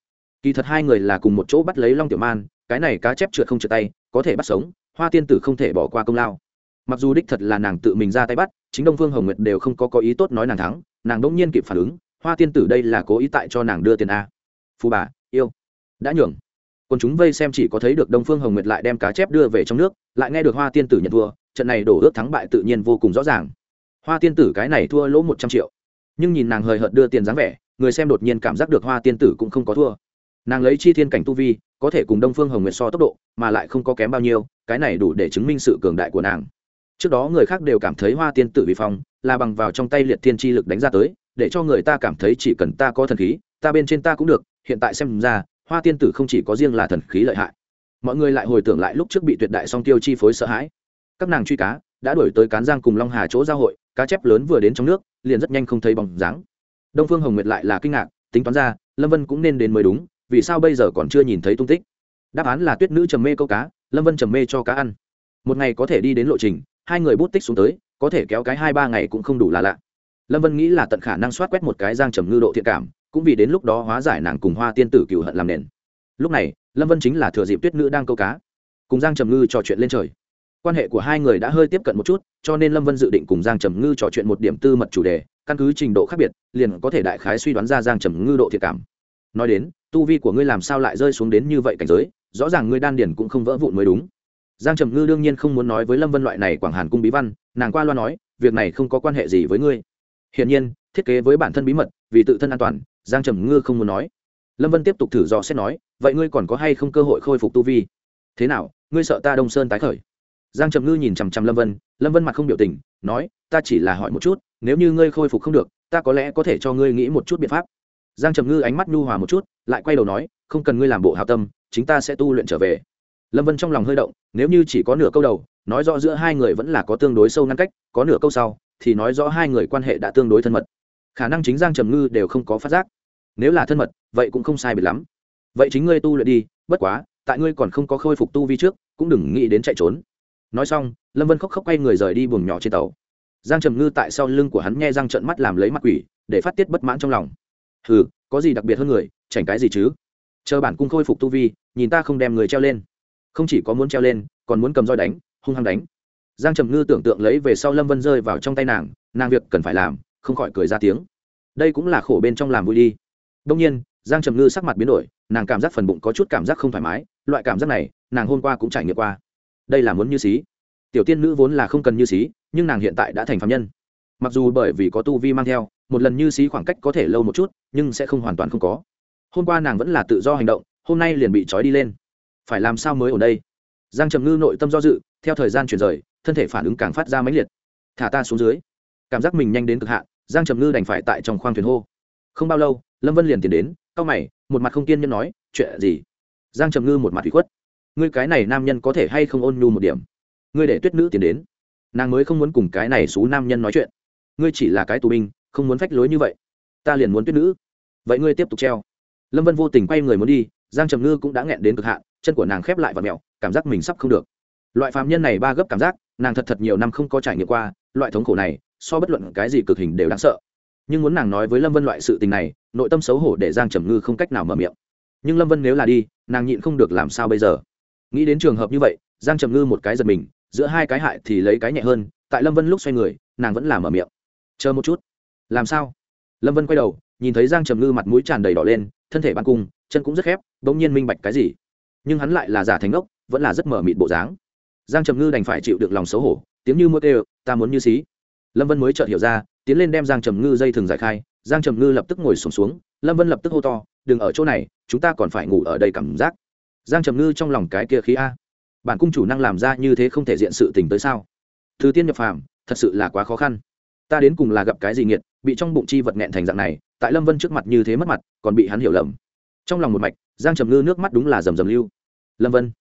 Kỳ thật hai người là cùng một chỗ bắt lấy long tiểu man, cái này cá chép trượt không trượt tay, có thể bắt sống, hoa tiên tử không thể bỏ qua công lao. Mặc dù đích thật là nàng tự mình ra tay bắt, chính đông phương hồng nguyệt đều không có có ý tốt nói nàng thắng, nàng đ ỗ n g nhiên kịp phản ứng, hoa tiên tử đây là cố ý tại cho nàng đưa tiền a. Phù bà, yêu. Đã nhường còn chúng vây xem chỉ có thấy được đông phương hồng nguyệt lại đem cá chép đưa về trong nước, lại nghe được hoa tiên tử nhận thua, trận này đổ ước thắng bại tự nhiên vô cùng rõ ràng. Hoa tiên tử cái này thua lỗ một trăm triệu. Nhưng nhìn nàng hời hợt đưa tiền dáng vẻ, người xem đột nhiên cảm giác được hoa tiên tử cũng không có thua. Nàng lấy chi thiên cảnh tu vi, có thể cùng đông phương hồng nguyệt so tốc độ, mà lại không có kém bao nhiêu, cái này đủ để chứng minh sự cường đại của nàng. Trước đó người khác đều cảm thấy hoa tiên tử vi phong, là bằng vào trong tay liệt thiên chi lực đánh ra tới, để cho người ta cảm thấy chỉ cần ta có thần khí, ta bên trên ta cũng được, hiện tại xem ra hoa tiên tử không chỉ có riêng là thần khí lợi hại, mọi người lại hồi tưởng lại lúc trước bị tuyệt đại song tiêu chi phối sợ hãi. Các nàng truy cá, đã đổi tới cán giang cùng long hà chỗ giao hội, cá chép lớn vừa đến trong nước, liền rất nhanh không thấy bóng dáng. Đông phương hồng nguyệt lại là kinh ngạc, tính toán ra, lâm vân cũng nên đến mới đúng, vì sao bây giờ còn chưa nhìn thấy tung tích? Đáp án là tuyết nữ trầm mê câu cá, lâm vân trầm mê cho cá ăn. Một ngày có thể đi đến lộ trình, hai người bút tích xuống tới, có thể kéo cái hai ba ngày cũng không đủ là lạ. Lâm vân nghĩ là tận khả năng soát quét một cái giang trầm ngư độ thiện cảm cũng vì đến lúc đó hóa giải nàng cùng hoa tiên tử cựu hận làm nền. Lúc này, lâm vân chính là thừa dịp tuyết nữ đang câu cá, cùng giang trầm ngư trò chuyện lên trời. Quan hệ của hai người đã hơi tiếp cận một chút, cho nên lâm vân dự định cùng giang trầm ngư trò chuyện một điểm tư mật chủ đề, căn cứ trình độ khác biệt, liền có thể đại khái suy đoán ra giang trầm ngư độ thiệt cảm. Nói đến, tu vi của ngươi làm sao lại rơi xuống đến như vậy cảnh giới, rõ ràng ngươi đan điển cũng không vỡ vụn mới đúng. Giang trầm ngư đương nhiên không muốn nói với lâm vân loại này quảng hàn cung bí văn, nàng qua loa nói, việc này không có quan hệ gì với ngươi. Hiển nhiên, thiết kế với bản thân bí mật, vì tự thân an toàn giang trầm ngư không muốn nói. Lâm vân tiếp tục thử dò xét nói, vậy ngươi còn có hay không cơ hội khôi phục tu vi? Thế nào, ngươi sợ ta đông sơn tái khởi? Giang trầm ngư nhìn chằm chằm lâm vân lâm vân mặt không biểu tình, nói, ta chỉ là hỏi một chút, nếu như ngươi khôi phục không được, ta có lẽ có thể cho ngươi nghĩ một chút biện pháp. Giang trầm ngư ánh mắt nhu hòa một chút, lại quay đầu nói, không cần ngươi làm bộ hào tâm, chính ta sẽ tu luyện trở về. Lâm vân trong lòng hơi động, nếu như chỉ có nửa câu đầu, nói rõ giữa hai người vẫn là có tương đối sâu ngăn cách, có nửa câu sau, thì nói rõ hai người quan hệ đã tương đối thân mật khả năng chính giang trầm ngư đều không có phát giác. Nếu là thân mật, vậy cũng không sai biệt lắm. Vậy chính ngươi tu luyện đi, bất quá, tại ngươi còn không có khôi phục tu vi trước, cũng đừng nghĩ đến chạy trốn. Nói xong, lâm vân khóc khóc quay người rời đi buồng nhỏ trên tàu. Giang trầm ngư tại sau lưng của hắn nghe răng trợn mắt làm lấy mặt quỷ, để phát tiết bất mãn trong lòng. Hừ, có gì đặc biệt hơn người, chảnh cái gì chứ? Chờ bản cung khôi phục tu vi, nhìn ta không đem người treo lên. Không chỉ có muốn treo lên, còn muốn cầm roi đánh, hung hăng đánh. Giang trầm ngư tưởng tượng lấy về sau lâm vân rơi vào trong tay nàng nàng việc cần phải làm không khỏi cười ra tiếng. Đây cũng là khổ bên trong làm vui đi. Đông nhiên, giang trầm ngư sắc mặt biến đổi, nàng cảm giác phần bụng có chút cảm giác không thoải mái, loại cảm giác này, nàng hôm qua cũng trải nghiệm qua. Đây là muốn như xí. Tiểu tiên nữ vốn là không cần như xí, nhưng nàng hiện tại đã thành phạm nhân. Mặc dù bởi vì có tu vi mang theo, một lần như xí khoảng cách có thể lâu một chút, nhưng sẽ không hoàn toàn không có. Hôm qua nàng vẫn là tự do hành động, hôm nay liền bị trói đi lên. Phải làm sao mới ở đây? Giang trầm ngư nội tâm do dự, theo thời gian chuyển rời, thân thể phản ứng càng phát ra mãnh liệt. Thả ta xuống dưới. Cảm giác mình nhanh đến cực hạn giang trầm ngư đành phải tại trong khoang thuyền hô. Không bao lâu, lâm vân liền tiến đến, cau mày, một mặt không kiên nhẫn nói, chuyện gì? Giang trầm ngư một mặt hủy khuất. Ngươi cái này nam nhân có thể hay không ôn nhu một điểm? Ngươi để tuyết nữ tiến đến, nàng mới không muốn cùng cái này xú nam nhân nói chuyện. Ngươi chỉ là cái tù binh, không muốn phách lối như vậy. Ta liền muốn tuyết nữ. Vậy ngươi tiếp tục treo. Lâm vân vô tình quay người muốn đi, giang trầm ngư cũng đã nghẹn đến cực hạn, chân của nàng khép lại và mẹo cảm giác mình sắp không được. Loại phạm nhân này ba gấp cảm giác, nàng thật thật nhiều năm không có trải nghiệm qua, loại thống khổ này so bất luận cái gì cực hình đều đáng sợ. Nhưng muốn nàng nói với lâm vân loại sự tình này, nội tâm xấu hổ để giang trầm ngư không cách nào mở miệng. Nhưng lâm vân nếu là đi, nàng nhịn không được làm sao bây giờ? Nghĩ đến trường hợp như vậy, giang trầm ngư một cái giật mình, giữa hai cái hại thì lấy cái nhẹ hơn, tại lâm vân lúc xoay người, nàng vẫn làm mở miệng. Chờ một chút. Làm sao? Lâm vân quay đầu, nhìn thấy giang trầm ngư mặt mũi tràn đầy đỏ lên, thân thể bắn cung, chân cũng rất khép đ ỗ n g nhiên minh bạch cái gì. Nhưng hắn lại là giả thành ốc vẫn là rất mở mịt bộ dáng. Giang trầm ngư đành phải chịu được lòng xấu hổ, tiếng như mua tê ta muốn như xí lâm vân mới chợt hiểu ra tiến lên đem giang trầm ngư dây thừng giải khai giang trầm ngư lập tức ngồi sùng xuống, xuống lâm vân lập tức hô to đừng ở chỗ này chúng ta còn phải ngủ ở đây cảm giác. Giang trầm ngư trong lòng cái kia khí a. Bản cung chủ năng làm ra như thế không thể diện sự tình tới sao? Thứ tiên nhập phàm thật sự là quá khó khăn. Ta đến cùng là gặp cái gì nghiệt bị trong bụng chi vật nghẹn thành dạng này tại lâm vân trước mặt như thế mất mặt còn bị hắn hiểu lầm. Trong lòng một mạch giang trầm ngư nước mắt đúng là rầm rầm lưu. Lâm vân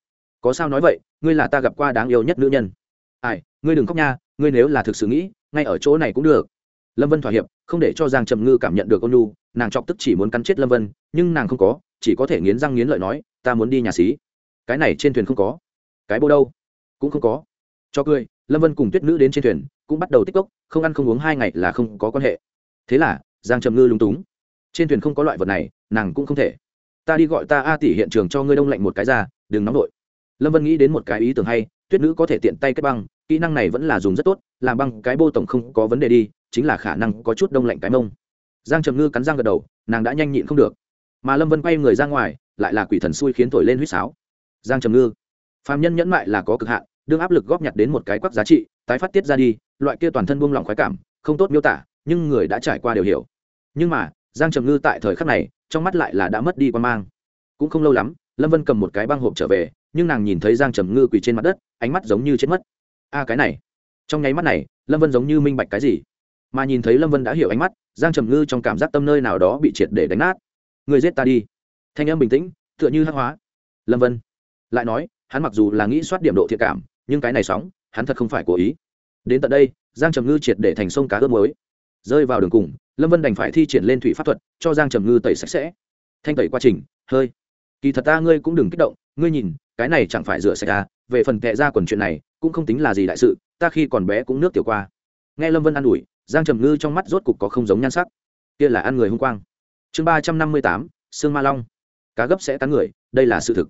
có sao nói vậy ngươi là ta gặp qua đáng yêu nhất nữ nhân. Ai ngươi đừng khóc nha ngươi nếu là thực sự nghĩ, ngay ở chỗ này cũng được. Lâm vân thỏa hiệp, không để cho giang trầm ngư cảm nhận được ôn nhu, nàng chọc tức chỉ muốn cắn chết lâm vân, nhưng nàng không có, chỉ có thể nghiến răng nghiến lợi nói, ta muốn đi nhà xí. Cái này trên thuyền không có. Cái bô đâu? Cũng không có. Cho cười, lâm vân cùng tuyết nữ đến trên thuyền, cũng bắt đầu tích cốc, không ăn không uống hai ngày là không có quan hệ. Thế là, giang trầm ngư lúng túng. Trên thuyền không có loại vật này, nàng cũng không thể. Ta đi gọi ta a tỷ hiện trường cho ngươi đông lạnh một cái ra, đừng nóng nổi. lâm vân nghĩ đến một cái ý tưởng hay, tuyết nữ có thể tiện tay kết băng kỹ năng này vẫn là dùng rất tốt, làm băng cái bô tổng không có vấn đề đi, chính là khả năng có chút đông lạnh cái mông. Giang trầm ngư cắn răng gật đầu, nàng đã nhanh nhịn không được. Mà lâm vân quay người ra ngoài, lại là quỷ thần xui khiến thổi lên huýt sáo. Giang trầm ngư phạm nhân nhẫn mại là có cực hạn, đương áp lực góp nhặt đến một cái quắc giá trị, tái phát tiết ra đi, loại kia toàn thân buông lỏng khoái cảm, không tốt miêu tả, nhưng người đã trải qua đều hiểu. Nhưng mà, giang trầm ngư tại thời khắc này, trong mắt lại là đã mất đi quan mang. Cũng không lâu lắm, lâm vân cầm một cái băng hộp trở về, nhưng nàng nhìn thấy giang trầm ngư quỳ trên mặt đất, ánh mắt giống như chết mất a, cái này. Trong nháy mắt này, lâm vân giống như minh bạch cái gì. Mà nhìn thấy lâm vân đã hiểu ánh mắt, giang trầm ngư trong cảm giác tâm nơi nào đó bị triệt để đánh nát. Người giết ta đi. Thanh âm bình tĩnh, tựa như hắc hóa. Lâm vân lại nói, hắn mặc dù là nghĩ soát điểm độ thiệt cảm, nhưng cái này sóng, hắn thật không phải cố ý. Đến tận đây, giang trầm ngư triệt để thành sông cá ướp mới rơi vào đường cùng, lâm vân đành phải thi triển lên thủy pháp thuật, cho giang trầm ngư tẩy sạch sẽ. Thanh tẩy quá trình, hơi. Kỳ thật ta ngươi cũng đừng kích động, ngươi nhìn, cái này chẳng phải rửa sạch à về phần tệ ra quần chuyện này cũng không tính là gì đại sự, ta khi còn bé cũng nước tiểu qua. Nghe lâm vân an ủi, giang trầm ngư trong mắt rốt cục có không giống nhan sắc. Kia là ăn người hung quang. Chương ba trăm năm mươi tám, sương ma long. Cá gấp sẽ cắn người, đây là sự thực.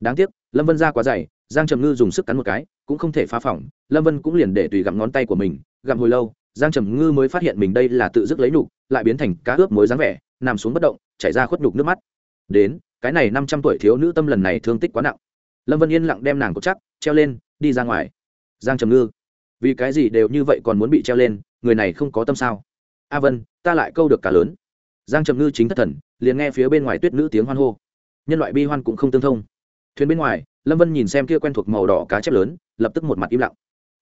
Đáng tiếc, lâm vân ra quá dày, giang trầm ngư dùng sức cắn một cái, cũng không thể phá phỏng, lâm vân cũng liền để tùy gặm ngón tay của mình, gặm hồi lâu, giang trầm ngư mới phát hiện mình đây là tự dứt lấy nhục, lại biến thành cá ướp mối dáng vẻ, nằm xuống bất động, chảy ra khuất nhục nước mắt. Đến, cái này năm trăm tuổi thiếu nữ tâm lần này thương tích quá nặng lâm vân yên lặng đem nàng cột chắc, treo lên, đi ra ngoài. Giang trầm ngư, vì cái gì đều như vậy còn muốn bị treo lên, người này không có tâm sao? A vân, ta lại câu được cả lớn. Giang trầm ngư chính thất thần, liền nghe phía bên ngoài tuyết nữ tiếng hoan hô. Nhân loại bi hoan cũng không tương thông. Thuyền bên ngoài, lâm vân nhìn xem kia quen thuộc màu đỏ cá chép lớn, lập tức một mặt im lặng.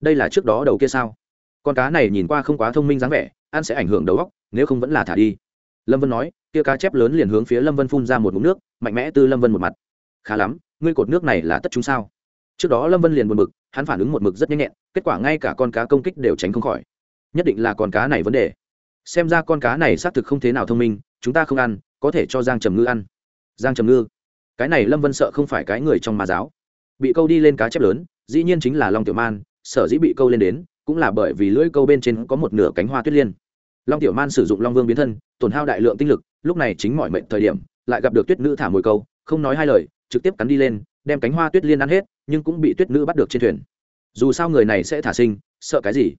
Đây là trước đó đầu kia sao? Con cá này nhìn qua không quá thông minh dáng vẻ, ăn sẽ ảnh hưởng đầu óc, nếu không vẫn là thả đi. Lâm vân nói, kia cá chép lớn liền hướng phía lâm vân phun ra một ngụm nước, mạnh mẽ tư lâm vân một mặt. Khá lắm ngươi cột nước này là tất chúng sao? Trước đó lâm vân liền buồn mực hắn phản ứng một mực rất nhanh nhẹn, kết quả ngay cả con cá công kích đều tránh không khỏi. Nhất định là con cá này vấn đề. Xem ra con cá này xác thực không thế nào thông minh, chúng ta không ăn, có thể cho giang trầm ngư ăn. Giang trầm ngư? Cái này lâm vân sợ không phải cái người trong mà giáo. Bị câu đi lên cá chép lớn, dĩ nhiên chính là long tiểu man, sở dĩ bị câu lên đến, cũng là bởi vì lưỡi câu bên trên có một nửa cánh hoa tuyết liên. Long tiểu man sử dụng long vương biến thân, tổn hao đại lượng tinh lực, lúc này chính mọi mệnh thời điểm, lại gặp được tuyết nữ thả mồi câu, không nói hai lời trực tiếp cắn đi lên, đem cánh hoa tuyết liên ăn hết, nhưng cũng bị tuyết nữ bắt được trên thuyền. Dù sao người này sẽ thả sinh, sợ cái gì?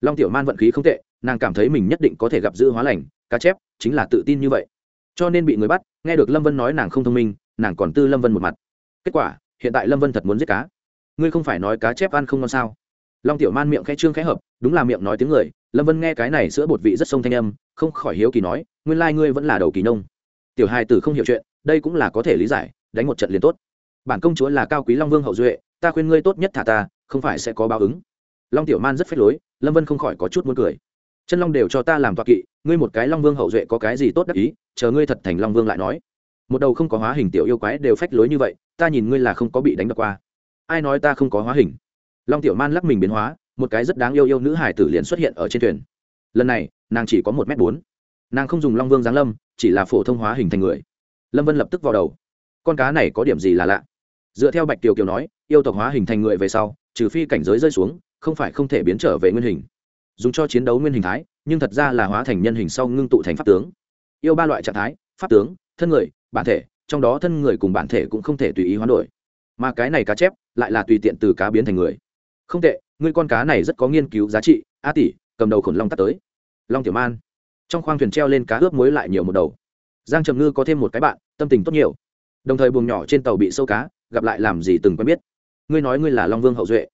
Long tiểu man vận khí không tệ, nàng cảm thấy mình nhất định có thể gặp giữ hóa lành, cá chép chính là tự tin như vậy. Cho nên bị người bắt, nghe được lâm vân nói nàng không thông minh, nàng còn tư lâm vân một mặt. Kết quả, hiện tại lâm vân thật muốn giết cá. Ngươi không phải nói cá chép ăn không ngon sao? Long tiểu man miệng khẽ trương khẽ hợp, đúng là miệng nói tiếng người, lâm vân nghe cái này sữa bột vị rất sông thanh âm, không khỏi hiếu kỳ nói, nguyên lai、like、ngươi vẫn là đầu kỳ nông. Tiểu hai tử không hiểu chuyện, đây cũng là có thể lý giải đánh một trận liền tốt. Bản công chúa là cao quý long vương hậu duệ, ta khuyên ngươi tốt nhất thả ta, không phải sẽ có báo ứng. Long tiểu man rất phết lối, lâm vân không khỏi có chút muốn cười. Chân long đều cho ta làm toa kỵ, ngươi một cái long vương hậu duệ có cái gì tốt đắc ý, chờ ngươi thật thành long vương lại nói. Một đầu không có hóa hình tiểu yêu quái đều phách lối như vậy, ta nhìn ngươi là không có bị đánh đập qua. Ai nói ta không có hóa hình? Long tiểu man lắc mình biến hóa, một cái rất đáng yêu yêu nữ hải tử liền xuất hiện ở trên thuyền. Lần này, nàng chỉ có một m bốn. Nàng không dùng long vương giáng lâm, chỉ là phổ thông hóa hình thành người. Lâm vân lập tức vào đầu con cá này có điểm gì là lạ? Dựa theo bạch kiều kiều nói, yêu tộc hóa hình thành người về sau, trừ phi cảnh giới rơi xuống, không phải không thể biến trở về nguyên hình. Dùng cho chiến đấu nguyên hình thái, nhưng thật ra là hóa thành nhân hình sau ngưng tụ thành pháp tướng. Yêu ba loại trạng thái, pháp tướng, thân người, bản thể, trong đó thân người cùng bản thể cũng không thể tùy ý hoán đổi. Mà cái này cá chép lại là tùy tiện từ cá biến thành người. Không tệ ngươi con cá này rất có nghiên cứu giá trị, a tỷ, cầm đầu khổn long tắt tới. Long tiểu man. Trong khoang thuyền treo lên cá ướp muối lại nhiều một đầu. Giang trầm ngư có thêm một cái bạn, tâm tình tốt nhiều đồng thời buồng nhỏ trên tàu bị sâu cá, gặp lại làm gì từng quen biết. Ngươi nói ngươi là long vương hậu duệ.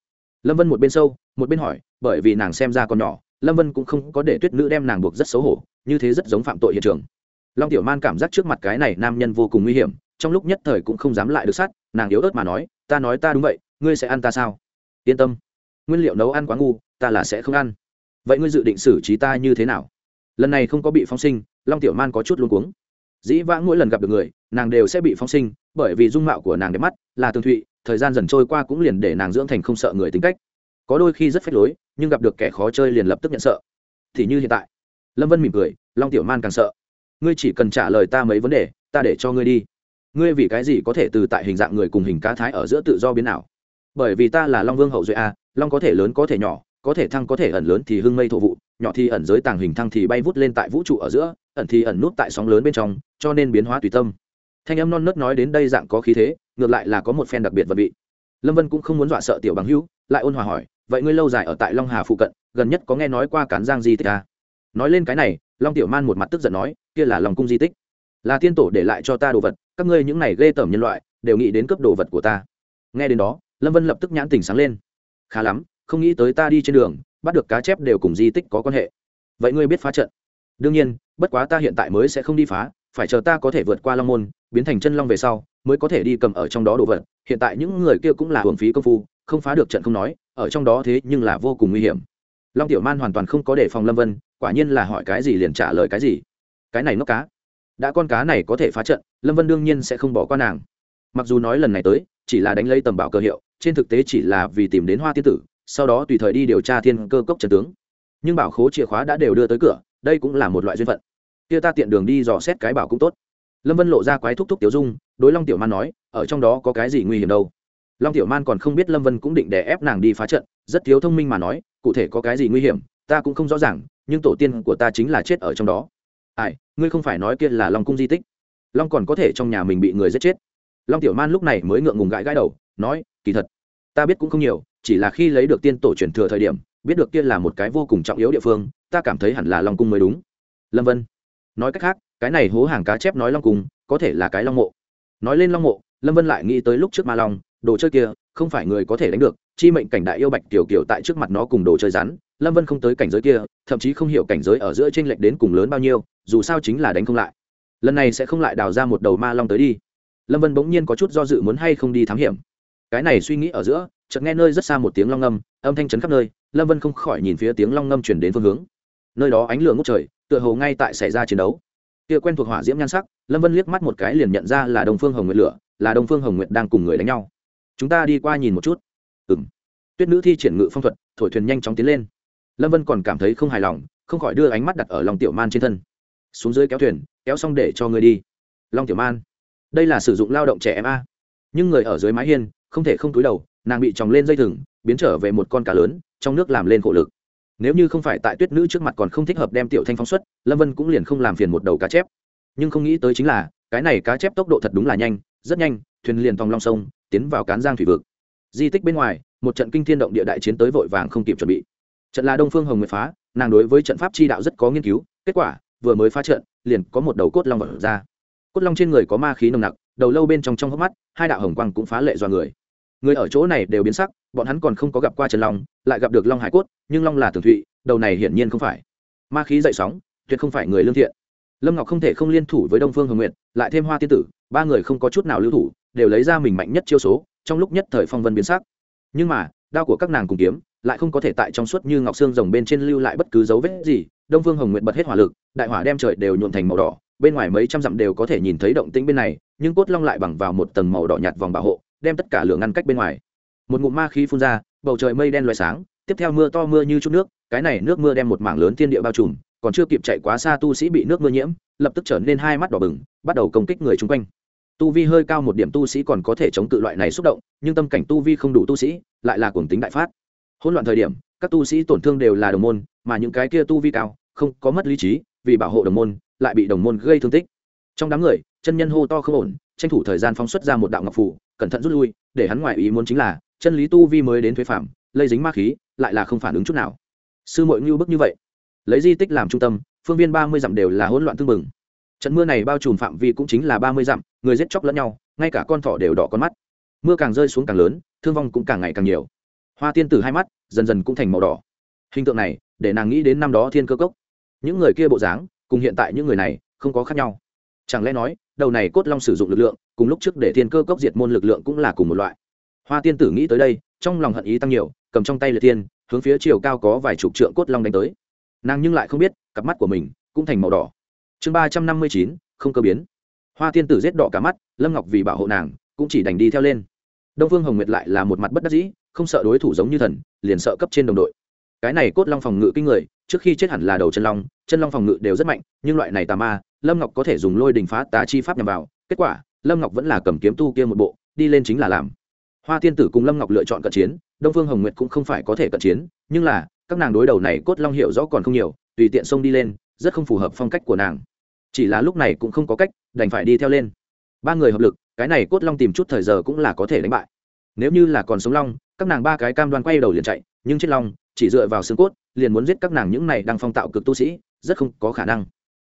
Lâm vân một bên sâu, một bên hỏi, bởi vì nàng xem ra còn nhỏ, lâm vân cũng không có để tuyết nữ đem nàng buộc rất xấu hổ, như thế rất giống phạm tội hiện trường. Long tiểu man cảm giác trước mặt cái này nam nhân vô cùng nguy hiểm, trong lúc nhất thời cũng không dám lại được sát, nàng yếu ớt mà nói, ta nói ta đúng vậy, ngươi sẽ ăn ta sao? Yên tâm, nguyên liệu nấu ăn quá ngu, ta là sẽ không ăn. Vậy ngươi dự định xử trí ta như thế nào? Lần này không có bị phóng sinh, long tiểu man có chút luôn cuống. Dĩ vãng mỗi lần gặp được người nàng đều sẽ bị phóng sinh, bởi vì dung mạo của nàng đẹp mắt, là tương thụy, thời gian dần trôi qua cũng liền để nàng dưỡng thành không sợ người tính cách. Có đôi khi rất phách lối, nhưng gặp được kẻ khó chơi liền lập tức nhận sợ. Thì như hiện tại, lâm vân mỉm cười, long tiểu man càng sợ. Ngươi chỉ cần trả lời ta mấy vấn đề, ta để cho ngươi đi. Ngươi vì cái gì có thể từ tại hình dạng người cùng hình cá thái ở giữa tự do biến nào bởi vì ta là long vương hậu duệ a, long có thể lớn có thể nhỏ, có thể thăng có thể ẩn lớn thì hưng mây thổ vụ, nhỏ thì ẩn giới tàng hình thăng thì bay vút lên tại vũ trụ ở giữa, ẩn thì ẩn nút tại sóng lớn bên trong, cho nên biến hóa tùy tâm thanh âm non nớt nói đến đây dạng có khí thế, ngược lại là có một phen đặc biệt vật vị. Lâm vân cũng không muốn dọa sợ tiểu bằng hữu, lại ôn hòa hỏi, vậy ngươi lâu dài ở tại long hà phụ cận, gần nhất có nghe nói qua cán giang di tích à? nói lên cái này, long tiểu man một mặt tức giận nói, kia là lòng cung di tích. Là tiên tổ để lại cho ta đồ vật, các ngươi những này ghê tởm nhân loại, đều nghĩ đến cướp đồ vật của ta. Nghe đến đó, lâm vân lập tức nhãn tình sáng lên. Khá lắm, không nghĩ tới ta đi trên đường, bắt được cá chép đều cùng di tích có quan hệ. Vậy ngươi biết phá trận? Đương nhiên, bất quá ta hiện tại mới sẽ không đi phá phải chờ ta có thể vượt qua long môn, biến thành chân long về sau, mới có thể đi cầm ở trong đó đồ vật. Hiện tại những người kia cũng là hưởng phí công phu, không phá được trận không nói, ở trong đó thế nhưng là vô cùng nguy hiểm. Long tiểu man hoàn toàn không có đề phòng lâm vân, quả nhiên là hỏi cái gì liền trả lời cái gì. Cái này nó cá. Đã con cá này có thể phá trận, lâm vân đương nhiên sẽ không bỏ qua nàng. Mặc dù nói lần này tới, chỉ là đánh lấy tầm bảo cơ hiệu, trên thực tế chỉ là vì tìm đến hoa tiên tử, sau đó tùy thời đi điều tra thiên cơ cốc trần tướng. Nhưng bảo khố chìa khóa đã đều đưa tới cửa, đây cũng là một loại duyên phận kia ta tiện đường đi dò xét cái bảo cũng tốt. Lâm vân lộ ra quái thúc thúc tiểu dung, đối long tiểu man nói, ở trong đó có cái gì nguy hiểm đâu? Long tiểu man còn không biết lâm vân cũng định để ép nàng đi phá trận, rất thiếu thông minh mà nói, cụ thể có cái gì nguy hiểm, ta cũng không rõ ràng, nhưng tổ tiên của ta chính là chết ở trong đó. Ai, ngươi không phải nói kia là long cung di tích? Long còn có thể trong nhà mình bị người giết chết. Long tiểu man lúc này mới ngượng ngùng gãi gãi đầu, nói, kỳ thật, ta biết cũng không nhiều, chỉ là khi lấy được tiên tổ truyền thừa thời điểm, biết được kia là một cái vô cùng trọng yếu địa phương, ta cảm thấy hẳn là long cung mới đúng. Lâm vân nói cách khác, cái này hố hàng cá chép nói long cung, có thể là cái long mộ. Nói lên long mộ, lâm vân lại nghĩ tới lúc trước ma long, đồ chơi kia, không phải người có thể đánh được, chi mệnh cảnh đại yêu bạch tiểu kiểu tại trước mặt nó cùng đồ chơi rắn, lâm vân không tới cảnh giới kia, thậm chí không hiểu cảnh giới ở giữa t r ê n lệch đến cùng lớn bao nhiêu, dù sao chính là đánh không lại. Lần này sẽ không lại đào ra một đầu ma long tới đi. Lâm vân bỗng nhiên có chút do dự muốn hay không đi thám hiểm. Cái này suy nghĩ ở giữa, chợt nghe nơi rất xa một tiếng long ngâm, âm thanh chấn khắp nơi, lâm vân không khỏi nhìn phía tiếng long ngâm chuyển đến phương hướng nơi đó ánh lửa ngút trời, tựa hồ ngay tại xảy ra chiến đấu. Kia quen thuộc hỏa diễm nhan sắc, lâm vân liếc mắt một cái liền nhận ra là đồng phương hồng nguyệt lửa, là đông phương hồng nguyệt đang cùng người đánh nhau. Chúng ta đi qua nhìn một chút. Ừ m tuyết nữ thi triển ngự phong thuật, thổi thuyền nhanh chóng tiến lên. Lâm vân còn cảm thấy không hài lòng, không khỏi đưa ánh mắt đặt ở lòng tiểu man trên thân. Xuống dưới kéo thuyền, kéo xong để cho người đi. Long tiểu man, đây là sử dụng lao động trẻ em a. Nhưng người ở dưới mái hiên, không thể không túi đầu, nàng bị tròng lên dây thừng, biến trở về một con cá lớn, trong nước làm lên khổ lực nếu như không phải tại tuyết nữ trước mặt còn không thích hợp đem tiểu thanh phóng xuất, lâm vân cũng liền không làm phiền một đầu cá chép. Nhưng không nghĩ tới chính là, cái này cá chép tốc độ thật đúng là nhanh, rất nhanh, thuyền liền tòng long sông, tiến vào cán giang thủy vực. Di tích bên ngoài, một trận kinh thiên động địa đại chiến tới vội vàng không kịp chuẩn bị. Trận là đông phương hồng nguyệt phá, nàng đối với trận pháp chi đạo rất có nghiên cứu, kết quả, vừa mới phá trận, liền có một đầu cốt long vật ra. Cốt long trên người có ma khí nồng nặc, đầu lâu bên trong trong hốc mắt, hai đạo hồng quang cũng phá lệ do người người ở chỗ này đều biến sắc, bọn hắn còn không có gặp qua trần long, lại gặp được long hải cốt, nhưng long là tường thụy, đầu này hiển nhiên không phải. Ma khí dậy sóng, tuyệt không phải người lương thiện. Lâm ngọc không thể không liên thủ với đông phương hồng nguyện lại thêm hoa tiên tử, ba người không có chút nào lưu thủ, đều lấy ra mình mạnh nhất chiêu số, trong lúc nhất thời phong vân biến sắc. Nhưng mà, đao của các nàng cùng kiếm, lại không có thể tại trong suốt như ngọc xương rồng bên trên lưu lại bất cứ dấu vết gì. Đông phương hồng nguyện bật hết hỏa lực, đại hỏa đem trời đều nhuộn thành màu đỏ, bên ngoài mấy trăm dặm đều có thể nhìn thấy động tĩnh bên này, nhưng cốt long lại bằng vào một tầng màu đỏ nhạt vòng bảo hộ đem tất cả lửa ngăn cách bên ngoài. Một ngụm ma khí phun ra, bầu trời mây đen loại sáng, tiếp theo mưa to mưa như chút nước, cái này nước mưa đem một mảng lớn thiên địa bao trùm, còn chưa kịp chạy quá xa tu sĩ bị nước mưa nhiễm, lập tức trở nên hai mắt đỏ bừng, bắt đầu công kích người chung quanh. Tu vi hơi cao một điểm tu sĩ còn có thể chống cự loại này xúc động, nhưng tâm cảnh tu vi không đủ tu sĩ, lại là cuồng tính đại phát. Hỗn loạn thời điểm, các tu sĩ tổn thương đều là đồng môn, mà những cái kia tu vi cao, không có mất lý trí, vì bảo hộ đồng môn, lại bị đồng môn gây thương tích. Trong đám người, chân nhân hô to không ổn, tranh thủ thời gian phóng xuất ra một đạo ngọc phủ cẩn thận rút lui, để hắn ngoại ý muốn chính là, chân lý tu vi mới đến thuế phạm, lây dính ma khí, lại là không phản ứng chút nào. Sư mội ngưu bức như vậy, lấy di tích làm trung tâm, phương viên ba mươi dặm đều là hỗn loạn tương mừng trận mưa này bao trùm phạm vi cũng chính là ba mươi dặm, người giết chóc lẫn nhau, ngay cả con thỏ đều đỏ con mắt. Mưa càng rơi xuống càng lớn, thương vong cũng càng ngày càng nhiều. Hoa tiên tử hai mắt dần dần cũng thành màu đỏ. Hình tượng này, để nàng nghĩ đến năm đó thiên cơ cốc. Những người kia bộ dáng, cùng hiện tại những người này, không có khác nhau. Chẳng lẽ nói đầu này cốt long sử dụng lực lượng, cùng lúc trước để thiên cơ cốc diệt môn lực lượng cũng là cùng một loại. Hoa tiên tử nghĩ tới đây, trong lòng hận ý tăng nhiều, cầm trong tay liệt tiên, hướng phía chiều cao có vài chục trượng cốt long đánh tới. Nàng nhưng lại không biết, cặp mắt của mình cũng thành màu đỏ. Chương ba trăm năm mươi chín, không cơ biến. Hoa tiên tử giết đỏ cả mắt, lâm ngọc vì bảo hộ nàng, cũng chỉ đành đi theo lên. Đông phương hồng nguyệt lại là một mặt bất đắc dĩ, không sợ đối thủ giống như thần, liền sợ cấp trên đồng đội. Cái này cốt long phòng ngự kinh người trước khi chết hẳn là đầu chân long chân long phòng ngự đều rất mạnh, nhưng loại này tà ma, lâm ngọc có thể dùng lôi đình phá tà chi pháp nhằm vào. Kết quả, lâm ngọc vẫn là cầm kiếm tu kia một bộ, đi lên chính là làm. Hoa tiên tử cùng lâm ngọc lựa chọn cận chiến, đông phương hồng nguyệt cũng không phải có thể cận chiến, nhưng là, các nàng đối đầu này cốt long hiểu rõ còn không nhiều, tùy tiện xông đi lên, rất không phù hợp phong cách của nàng. Chỉ là lúc này cũng không có cách, đành phải đi theo lên. Ba người hợp lực, cái này cốt long tìm chút thời giờ cũng là có thể đánh bại. Nếu như là còn sống long, các nàng ba cái cam đoan quay đầu liền chạy nhưng chết long, chỉ dựa vào xương cốt, liền muốn giết các nàng những này đang phong tạo cực tu sĩ, rất không có khả năng.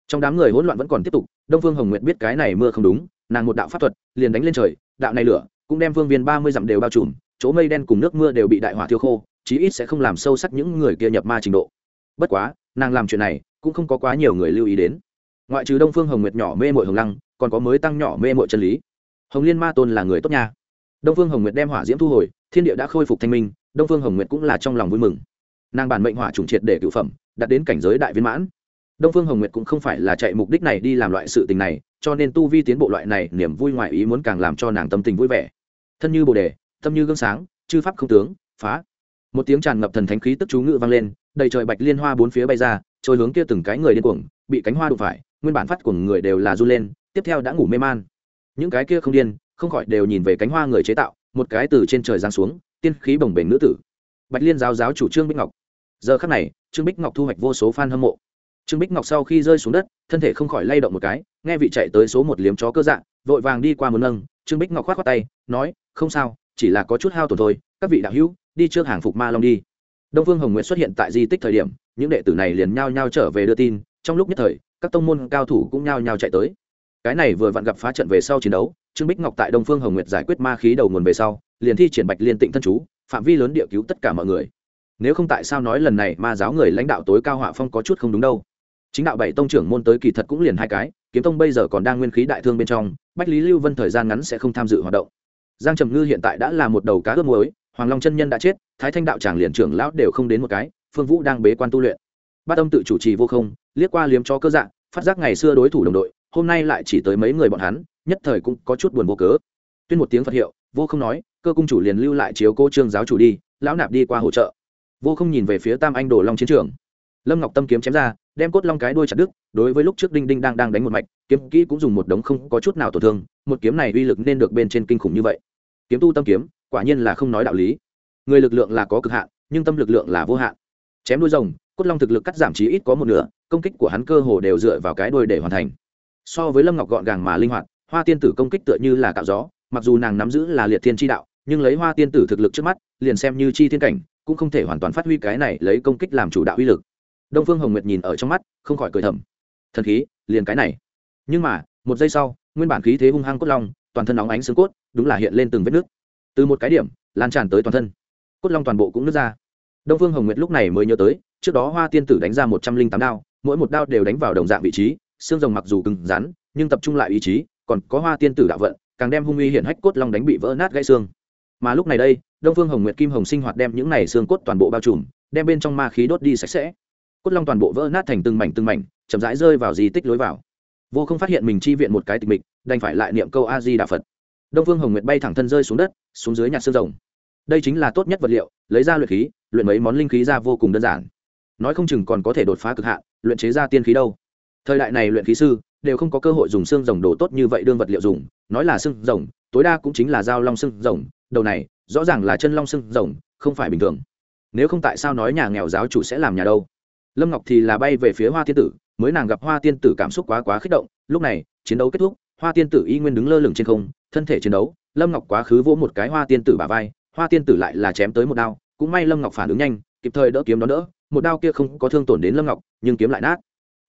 Trong đám người hỗn loạn vẫn còn tiếp tục, đông phương hồng nguyệt biết cái này mưa không đúng, nàng một đạo pháp thuật, liền đánh lên trời, đạo này lửa, cũng đem phương viên ba mươi dặm đều bao trùm, chỗ mây đen cùng nước mưa đều bị đại hỏa thiêu khô, chí ít sẽ không làm sâu sắc những người kia nhập ma trình độ. Bất quá, nàng làm chuyện này, cũng không có quá nhiều người lưu ý đến. Ngoại trừ đông phương hồng nguyệt nhỏ mê mội hồng lăng, còn có mới tăng nhỏ mê mội chân lý. Hồng liên ma tôn là người tốt nha. Đông phương hồng nguyệt đem hỏa diễm thu hồi, thiên địa đã khôi phục thanh minh đông phương hồng nguyệt cũng là trong lòng vui mừng. Nàng bản mệnh hỏa trùng triệt để cựu phẩm đặt đến cảnh giới đại viên mãn. Đông phương hồng nguyệt cũng không phải là chạy mục đích này đi làm loại sự tình này, cho nên tu vi tiến bộ loại này, niềm vui ngoại ý muốn càng làm cho nàng tâm tình vui vẻ. Thân như bồ đề, tâm như gương sáng, chư pháp không tướng, phá. Một tiếng tràn ngập thần thánh khí tức chú ngự vang lên, đầy trời bạch liên hoa bốn phía bay ra, trôi hướng kia từng cái người điên cuồng, bị cánh hoa đụng phải, nguyên bản phát của người đều là du lên, tiếp theo đã ngủ mê man. Những cái kia không điên, không khỏi đều nhìn về cánh hoa người chế tạo, một cái từ trên trời giáng xuống tiên khí bồng bềnh nữ tử. Bạch liên giáo giáo chủ trương bích ngọc. Giờ khắc này, trương bích ngọc thu hoạch vô số f a n hâm mộ. Trương bích ngọc sau khi rơi xuống đất, thân thể không khỏi lay động một cái, nghe vị chạy tới số một liếm chó cơ dạng vội vàng đi qua một nâng. Trương bích ngọc k h o á t khoác tay, nói, không sao, chỉ là có chút hao tổn thôi, các vị đạo hữu, đi trước hàng phục ma long đi. Đông phương hồng nguyện xuất hiện tại di tích thời điểm, những đệ tử này liền nhao nhao trở về đưa tin. Trong lúc nhất thời, các tông môn cao thủ cũng nhao nhao chạy tới. Cái này vừa vặn gặp phá trận về sau chiến đấu trương bích ngọc tại đông phương hồng nguyệt giải quyết ma khí đầu nguồn về sau, liền thi triển bạch liên tịnh thân chú, phạm vi lớn địa cứu tất cả mọi người. Nếu không tại sao nói lần này ma giáo người lãnh đạo tối cao họa phong có chút không đúng đâu. Chính đạo bảy tông trưởng môn tới kỳ thật cũng liền hai cái, kiếm tông bây giờ còn đang nguyên khí đại thương bên trong, bách lý lưu vân thời gian ngắn sẽ không tham dự hoạt động. Giang trầm ngư hiện tại đã là một đầu cá ướp muối, hoàng long chân nhân đã chết, thái thanh đạo tràng liền trưởng lão đều không đến một cái, phương vũ đang bế quan tu luyện. Bát âm tự chủ trì vô không, liếc qua liếm cho cơ dạng phát giác ngày xưa đối thủ đồng đội, hôm nay lại chỉ tới mấy người bọn hắn nhất thời cũng có chút buồn vô cớ. Tuyên một tiếng phật hiệu, vô không nói, cơ cung chủ liền lưu lại chiếu cô trương giáo chủ đi, lão nạp đi qua hỗ trợ. Vô không nhìn về phía tam anh đồ long chiến trường. Lâm ngọc tâm kiếm chém ra, đem cốt long cái đuôi chặt đứt, đối với lúc trước đinh đinh đang đang đánh một mạch, kiếm kỹ cũng dùng một đống không có chút nào tổn thương, một kiếm này uy lực nên được bên trên kinh khủng như vậy. Kiếm tu tâm kiếm, quả nhiên là không nói đạo lý. Người lực lượng là có cực hạn, nhưng tâm lực lượng là vô hạn. Chém đuôi rồng, cốt long thực lực cắt giảm chí ít có một nửa, công kích của hắn cơ hồ đều dựa vào cái đuôi để hoàn thành. So với lâm ngọc gọn gàng mà linh hoạt hoa tiên tử công kích tựa như là cạo gió, mặc dù nàng nắm giữ là liệt thiên tri đạo, nhưng lấy hoa tiên tử thực lực trước mắt, liền xem như chi thiên cảnh, cũng không thể hoàn toàn phát huy cái này lấy công kích làm chủ đạo uy lực. Đông phương hồng nguyệt nhìn ở trong mắt, không khỏi cười thầm. Thần khí, liền cái này. Nhưng mà, một giây sau, nguyên bản khí thế hung hăng cốt long, toàn thân nóng ánh xương cốt, đúng là hiện lên từng vết nước từ một cái điểm, lan tràn tới toàn thân. Cốt long toàn bộ cũng nứt ra. Đông phương hồng nguyệt lúc này mới nhớ tới, trước đó hoa tiên tử đánh ra một trăm linh tám đao, mỗi một đao đều đánh vào đồng dạng vị trí, xương rồng mặc dù cứng rắn, nhưng tập trung lại ý chí còn có hoa tiên tử đạo vận, càng đem hung uy hiển hách cốt long đánh bị vỡ nát gãy xương. Mà lúc này đây, đông phương hồng nguyệt kim hồng sinh hoạt đem những này xương cốt toàn bộ bao trùm, đem bên trong ma khí đốt đi sạch sẽ. Cốt long toàn bộ vỡ nát thành từng mảnh từng mảnh, chậm rãi rơi vào di tích lối vào. Vô không phát hiện mình chi viện một cái tịch mịch, đành phải lại niệm câu a di đà phật. Đông phương hồng nguyệt bay thẳng thân rơi xuống đất, xuống dưới nhặt xương rồng. Đây chính là tốt nhất vật liệu, lấy ra luyện khí, luyện mấy món linh khí ra vô cùng đơn giản. Nói không chừng còn có thể đột phá cực hạn, luyện chế ra tiên khí đâu. Thời đại này luyện khí sư đều không có cơ hội dùng xương rồng đồ tốt như vậy đương vật liệu dùng, nói là xương rồng, tối đa cũng chính là dao long xương rồng, đầu này, rõ ràng là chân long xương rồng, không phải bình thường. Nếu không tại sao nói nhà nghèo giáo chủ sẽ làm nhà đâu? Lâm ngọc thì là bay về phía hoa tiên tử, mới nàng gặp hoa tiên tử cảm xúc quá quá kích động, lúc này, chiến đấu kết thúc, hoa tiên tử y nguyên đứng lơ lửng trên không, thân thể chiến đấu, lâm ngọc quá khứ vỗ một cái hoa tiên tử bà vai, hoa tiên tử lại là chém tới một đao, cũng may lâm ngọc phản ứng nhanh, kịp thời đỡ kiếm đó đỡ, một đao kia không có thương tổn đến lâm ngọc, nhưng kiếm lại nát.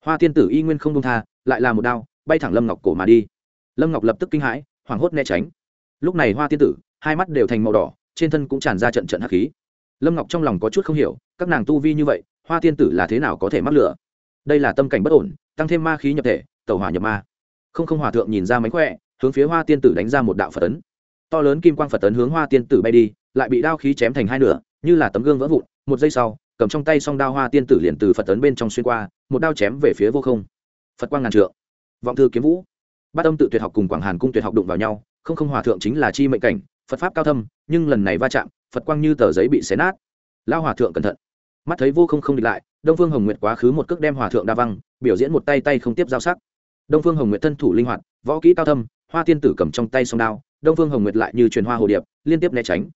Hoa tiên tử y nguyên không đông tha lại là một đao, bay thẳng lâm ngọc cổ mà đi. Lâm ngọc lập tức kinh hãi, hoảng hốt né tránh. Lúc này hoa tiên tử, hai mắt đều thành màu đỏ, trên thân cũng tràn ra trận trận hắc khí. Lâm ngọc trong lòng có chút không hiểu, các nàng tu vi như vậy, hoa tiên tử là thế nào có thể mắc lửa? Đây là tâm cảnh bất ổn, tăng thêm ma khí nhập thể tàu hỏa nhập ma. Không không hòa thượng nhìn ra mánh khỏe, hướng phía hoa tiên tử đánh ra một đạo phật tấn. To lớn kim quang phật tấn hướng hoa tiên tử bay đi, lại bị đao khí chém thành hai nửa, như là tấm gương vỡ vụn, một giây sau, cầm trong tay song đao hoa tiên tử liền từ phật tấn bên trong xuyên qua, một đao chém về phía vô không phật quang ngàn trượng. Vọng thư kiếm vũ. Bát âm tự tuyệt học cùng quảng hàn cung tuyệt học đụng vào nhau, không không hòa thượng chính là chi mệnh cảnh, phật pháp cao thâm, nhưng lần này va chạm, phật quang như tờ giấy bị xé nát. Lao hòa thượng cẩn thận. Mắt thấy vô không không địch lại, đông phương hồng nguyệt quá khứ một cước đem hòa thượng đa văng, biểu diễn một tay tay không tiếp giao sắc. Đông phương hồng nguyệt thân thủ linh hoạt, võ kỹ cao thâm, hoa tiên tử cầm trong tay song đao, đông phương hồng nguyệt lại như truyền hoa hồ điệp, liên tiếp né tránh.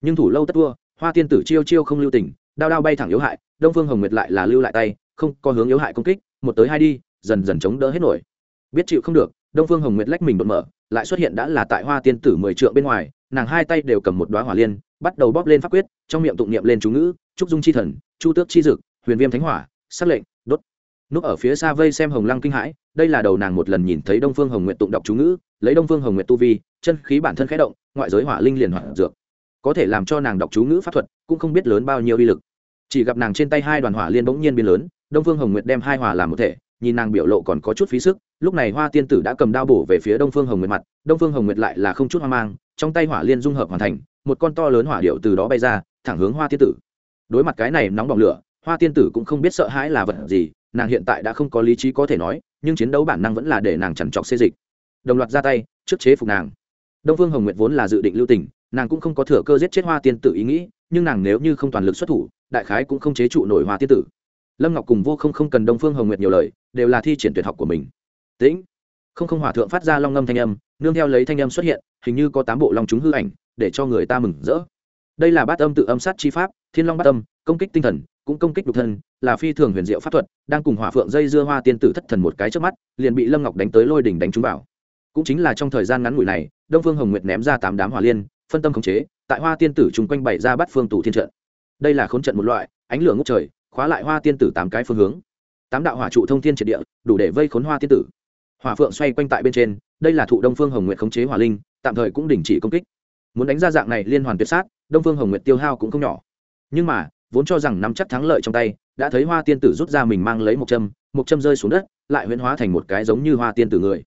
Nhưng thủ lâu tất vua hoa tiên tử chiêu chiêu không lưu tình, đao đao bay thẳng yếu hại, đông phương hồng nguyệt lại là lưu lại tay, không có hướng yếu hại công kích, một tới hai đi dần dần chống đỡ hết nổi. Biết chịu không được, đông phương hồng nguyệt lách mình đột mở, lại xuất hiện đã là tại hoa tiên tử mười trượng bên ngoài, nàng hai tay đều cầm một đoá hỏa liên, bắt đầu bóp lên pháp quyết, trong miệng tụng niệm lên chú ngữ, trúc dung chi thần, chu tước chi dực, huyền viêm thánh hỏa, sắc lệnh, đốt. Núp ở phía xa vây xem hồng lăng kinh hãi, đây là đầu nàng một lần nhìn thấy đông phương hồng nguyện tụng đọc chú ngữ, lấy đông phương hồng nguyện tu vi, chân khí bản thân khẽ động, ngoại giới hỏa linh liền hỏa dược. Có thể làm cho nàng đọc chú ngữ pháp thuật, cũng không biết lớn bao nhiêu uy lực. Chỉ gặp nàng trên tay hai đoàn hỏa liên bỗng nhiên biến lớn, đông phương hồng nguyệt đem hai hỏa làm một thể nhìn nàng biểu lộ còn có chút phí sức, lúc này hoa tiên tử đã cầm đao bổ về phía đông phương hồng nguyệt mặt, đông phương hồng nguyệt lại là không chút hoang mang, trong tay hỏa liên dung hợp hoàn thành, một con to lớn hỏa điệu từ đó bay ra, thẳng hướng hoa tiên tử. Đối mặt cái này nóng bỏng lửa, hoa tiên tử cũng không biết sợ hãi là vật gì, nàng hiện tại đã không có lý trí có thể nói, nhưng chiến đấu bản năng vẫn là để nàng chẳng chọc xê dịch. Đồng loạt ra tay, trước chế phục nàng. Đông phương hồng nguyệt vốn là dự định lưu tình, nàng cũng không có thừa cơ giết chết hoa tiên tử ý nghĩ, nhưng nàng nếu như không toàn lực xuất thủ, đại khái cũng không chế trụ nổi hoa tiên tử lâm ngọc cùng vô không không cần đông phương hồng nguyệt nhiều lời, đều là thi triển tuyệt học của mình. Tĩnh. Không không hòa thượng phát ra long ngâm thanh âm, nương theo lấy thanh âm xuất hiện, hình như có tám bộ long chúng hư ảnh, để cho người ta mừng rỡ. Đây là bát âm tự âm sát chi pháp, thiên long bát âm, công kích tinh thần, cũng công kích đục thân, là phi thường huyền diệu pháp thuật, đang cùng hỏa phượng dây dưa hoa tiên tử thất thần một cái trước mắt, liền bị lâm ngọc đánh tới lôi đỉnh đánh trúng vào. Cũng chính là trong thời gian ngắn ngủi này, đông phương hồng nguyệt ném ra tám đám hỏa liên, phân tâm khống chế, tại hoa tiên tử chung quanh bày ra bắt phương tủ thiên trận. Đây là khốn trận một loại, ánh lửa ngốc trời khóa lại hoa tiên tử tám cái phương hướng. Tám đạo hỏa trụ thông thiên triệt địa, đủ để vây khốn hoa tiên tử. Hỏa phượng xoay quanh tại bên trên, đây là thụ đông phương hồng nguyệt khống chế hỏa linh, tạm thời cũng đình chỉ công kích. Muốn đánh ra dạng này liên hoàn tuyệt sát, đông phương hồng nguyệt tiêu hao cũng không nhỏ. Nhưng mà, vốn cho rằng nắm chắc thắng lợi trong tay, đã thấy hoa tiên tử rút ra mình mang lấy một châm một châm rơi xuống đất, lại huyễn hóa thành một cái giống như hoa tiên tử người.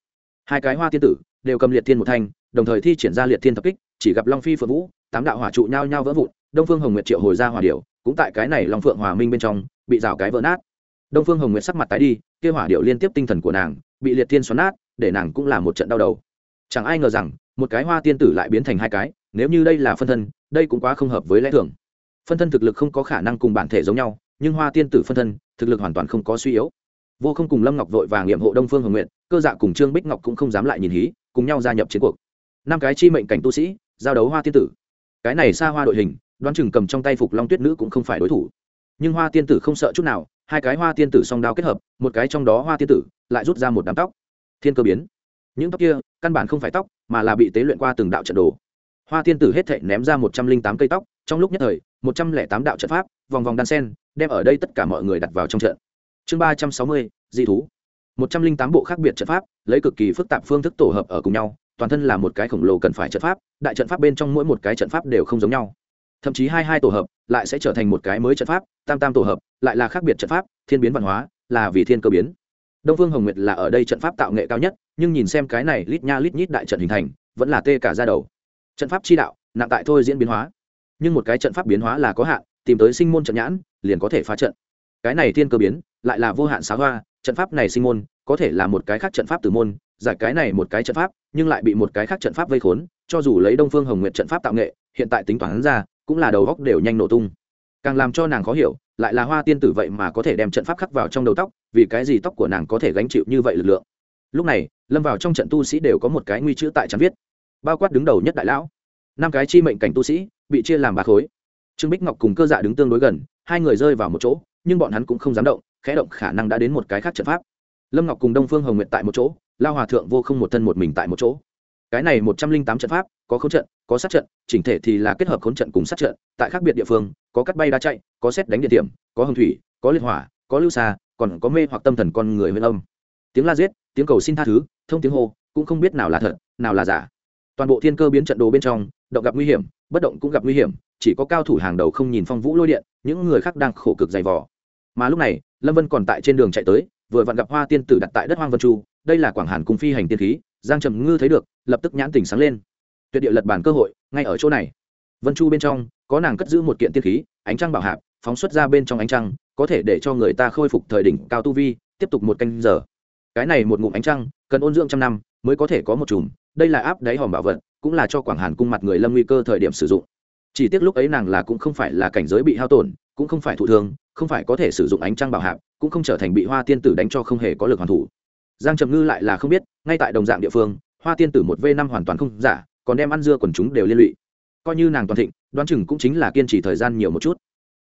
Hai cái hoa tiên tử đều cầm liệt thiên một thanh, đồng thời thi triển ra liệt thiên thập kích, chỉ gặp long phi phượng vũ, tám đạo hỏa trụ nhao nhau vỡ vụn đông phương hồng nguyệt triệu hồi ra hỏa điệu cũng tại cái này long phượng hòa minh bên trong, bị rào cái vỡ nát. Đông phương hồng nguyệt sắc mặt tái đi, kia hỏa điệu liên tiếp tinh thần của nàng, bị liệt thiên xoắn nát, để nàng cũng là một trận đau đầu. Chẳng ai ngờ rằng, một cái hoa tiên tử lại biến thành hai cái, nếu như đây là phân thân, đây cũng quá không hợp với lẽ thường. Phân thân thực lực không có khả năng cùng bản thể giống nhau, nhưng hoa tiên tử phân thân, thực lực hoàn toàn không có suy yếu. Vô không cùng lâm ngọc vội vàng nghiệm hộ đông phương hồng nguyện cơ dạ cùng trương bích ngọc cũng không dám lại nhìn hí, cùng nhau gia nhập chiến cuộc. Năm cái chi mệnh cảnh tu sĩ, giao đấu hoa tiên tử. Cái này xa hoa đội hình đoán chừng cầm trong tay phục long tuyết nữ cũng không phải đối thủ. Nhưng hoa tiên tử không sợ chút nào, hai cái hoa tiên tử song đao kết hợp, một cái trong đó hoa tiên tử lại rút ra một đám tóc. Thiên cơ biến. Những tóc kia, căn bản không phải tóc, mà là bị tế luyện qua từng đạo trận đồ. Hoa tiên tử hết thệ ném ra một trăm linh tám cây tóc, trong lúc nhất thời, một trăm lẻ tám đạo trận pháp, vòng vòng đan sen, đem ở đây tất cả mọi người đặt vào trong trận. Chương ba trăm sáu mươi di thú. Một trăm linh tám bộ khác biệt trận pháp, lấy cực kỳ phức tạp phương thức tổ hợp ở cùng nhau, toàn thân là một cái khổng lồ cần phải trận pháp, đại trận pháp bên trong mỗi một cái trận pháp đều không giống nhau thậm chí hai hai tổ hợp lại sẽ trở thành một cái mới trận pháp, tam tam tổ hợp lại là khác biệt trận pháp, thiên biến văn hóa là vì thiên cơ biến. Đông phương hồng nguyệt là ở đây trận pháp tạo nghệ cao nhất, nhưng nhìn xem cái này lít nha lít nhít đại trận hình thành, vẫn là tê cả ra đầu. Trận pháp chi đạo, nặng tại thôi diễn biến hóa. Nhưng một cái trận pháp biến hóa là có hạn, tìm tới sinh môn trận nhãn, liền có thể phá trận. Cái này thiên cơ biến, lại là vô hạn xá hoa, trận pháp này sinh môn, có thể là một cái khác trận pháp từ môn, giải cái này một cái trận pháp, nhưng lại bị một cái khác trận pháp vây khốn. Cho dù lấy đông phương hồng nguyện trận pháp tạo nghệ, hiện tại tính toán ra cũng là đầu góc đều nhanh nổ tung. Càng làm cho nàng khó hiểu, lại là hoa tiên tử vậy mà có thể đem trận pháp khắc vào trong đầu tóc, vì cái gì tóc của nàng có thể gánh chịu như vậy lực lượng? Lúc này, lâm vào trong trận tu sĩ đều có một cái nguy chữ tại chắn viết. Bao quát đứng đầu nhất đại lão, năm cái chi mệnh cảnh tu sĩ, bị chia làm ba khối. Trương bích ngọc cùng cơ dạ đứng tương đối gần, hai người rơi vào một chỗ, nhưng bọn hắn cũng không dám động, khẽ động khả năng đã đến một cái khác trận pháp. Lâm ngọc cùng đông phương hồng nguyện tại một chỗ, lao hòa thượng vô không một thân một mình tại một chỗ cái này một trăm linh tám trận pháp, có khống trận, có sát trận, chỉnh thể thì là kết hợp khống trận cùng sát trận, tại khác biệt địa phương, có cắt bay đá chạy, có xét đánh địa điểm, có hồng thủy, có liên hỏa, có lưu xa còn có mê hoặc tâm thần con người huyền âm. Tiếng la giết, tiếng cầu xin tha thứ, thông tiếng hô, cũng không biết nào là thật, nào là giả. Toàn bộ thiên cơ biến trận đồ bên trong, động gặp nguy hiểm, bất động cũng gặp nguy hiểm, chỉ có cao thủ hàng đầu không nhìn phong vũ lôi điện, những người khác đang khổ cực dày vò. Mà lúc này, lâm vân còn tại trên đường chạy tới, vừa vặn gặp hoa tiên tử đặt tại đất hoang vân chu, đây là quảng hàn cung phi hành tiên khí giang trầm ngư thấy được, lập tức nhãn tình sáng lên. Tuyệt địa lật bản cơ hội, ngay ở chỗ này. Vân chu bên trong, có nàng cất giữ một kiện tiên khí, ánh trăng bảo hạp, phóng xuất ra bên trong ánh trăng, có thể để cho người ta khôi phục thời đỉnh cao tu vi, tiếp tục một canh giờ. Cái này một ngụm ánh trăng, cần ôn dưỡng trăm năm, mới có thể có một chùm. Đây là áp đáy hòm bảo vật, cũng là cho quảng hàn cung mặt người lâm nguy cơ thời điểm sử dụng. Chỉ tiếc lúc ấy nàng là cũng không phải là cảnh giới bị hao tổn, cũng không phải thụ thương, không phải có thể sử dụng ánh trăng bảo hạp, cũng không trở thành bị hoa tiên tử đánh cho không hề có lực hoàn thủ giang trầm ngư lại là không biết, ngay tại đồng dạng địa phương, hoa tiên tử một v năm hoàn toàn không giả, còn đem ăn dưa quần chúng đều liên lụy. Coi như nàng toàn thịnh, đoán chừng cũng chính là kiên trì thời gian nhiều một chút.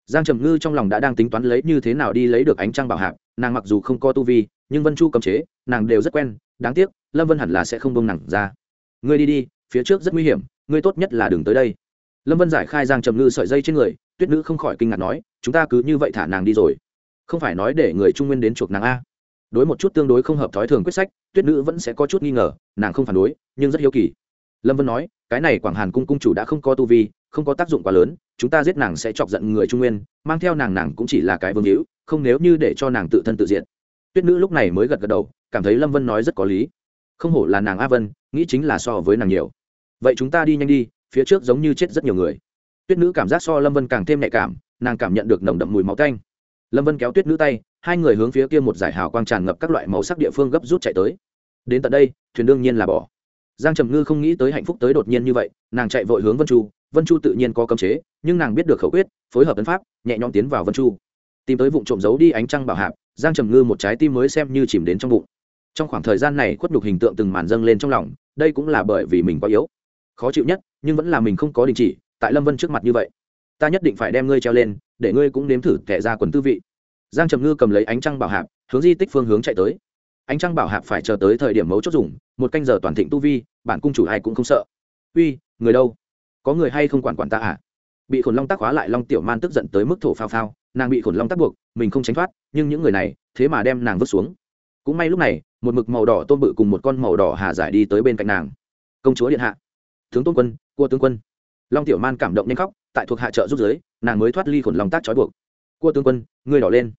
Giang trầm ngư trong lòng đã đang tính toán lấy như thế nào đi lấy được ánh trăng bảo hạc, nàng mặc dù không có tu vi, nhưng vân chu cầm chế, nàng đều rất quen, đáng tiếc, lâm vân hẳn là sẽ không bông nặng ra. Ngươi đi đi, phía trước rất nguy hiểm, ngươi tốt nhất là đừng tới đây. Lâm vân giải khai giang trầm ngư sợi dây trên người, tuyết nữ không khỏi kinh ngạc nói, chúng ta cứ như vậy thả nàng đi rồi. Không phải nói để người trung nguyên đến chuộc nàng a? Đối một chút tương đối không hợp thói thường quyết sách, tuyết nữ vẫn sẽ có chút nghi ngờ, nàng không phản đối, nhưng rất hiếu kỳ. Lâm vân nói, cái này quảng hàn cung cung chủ đã không có tu vi, không có tác dụng quá lớn, chúng ta giết nàng sẽ chọc giận người trung nguyên, mang theo nàng nàng cũng chỉ là cái vương hữu, không nếu như để cho nàng tự thân tự diện tuyết nữ lúc này mới gật gật đầu, cảm thấy lâm vân nói rất có lý. Không hổ là nàng a vân, nghĩ chính là so với nàng nhiều. Vậy chúng ta đi nhanh đi, phía trước giống như chết rất nhiều người. Tuyết nữ cảm giác so lâm vân càng thêm nhạy cảm, nàng cảm nhận được nồng đậm mùi máu tanh lâm vân kéo tuyết nữ tay, hai người hướng phía kia một giải hào quang tràn ngập các loại màu sắc địa phương gấp rút chạy tới. Đến tận đây, thuyền đương nhiên là bỏ. Giang trầm ngư không nghĩ tới hạnh phúc tới đột nhiên như vậy, nàng chạy vội hướng vân chu. Vân chu tự nhiên có cấm chế, nhưng nàng biết được khẩu quyết, phối hợp tấn pháp, nhẹ nhõm tiến vào vân chu. Tìm tới vụ trộm giấu đi ánh trăng bảo hạp, giang trầm ngư một trái tim mới xem như chìm đến trong bụng. Trong khoảng thời gian này khuất nhục hình tượng từng màn dâng lên trong lòng, đây cũng là bởi vì mình quá yếu. Khó chịu nhất, nhưng vẫn là mình không có đình chỉ, tại lâm vân trước mặt như vậy ta nhất định phải đem ngươi treo lên, để ngươi cũng nếm thử tệ ra quần tư vị. Giang trầm ngư cầm lấy ánh trăng bảo hạp, hướng di tích phương hướng chạy tới. Ánh trăng bảo hạp phải chờ tới thời điểm mấu chốt dùng, một canh giờ toàn thịnh tu vi, bản cung chủ ai cũng không sợ. Uy, người đâu? Có người hay không quản quản ta à? Bị khổn long tác hóa lại long tiểu man tức giận tới mức thổ phao phao, nàng bị khổn long tác buộc, mình không tránh thoát, nhưng những người này, thế mà đem nàng vứt xuống. Cũng may lúc này, một mực màu đỏ tôm bự cùng một con màu đỏ hà giải đi tới bên cạnh nàng. Công chúa điện hạ. Tướng tôn quân, cua tướng quân. Long tiểu man cảm động nhanh khóc tại thuộc hạ trợ giúp giới, nàng mới thoát ly khổn lòng tác trói buộc. Cua tướng quân, ngươi đỏ lên.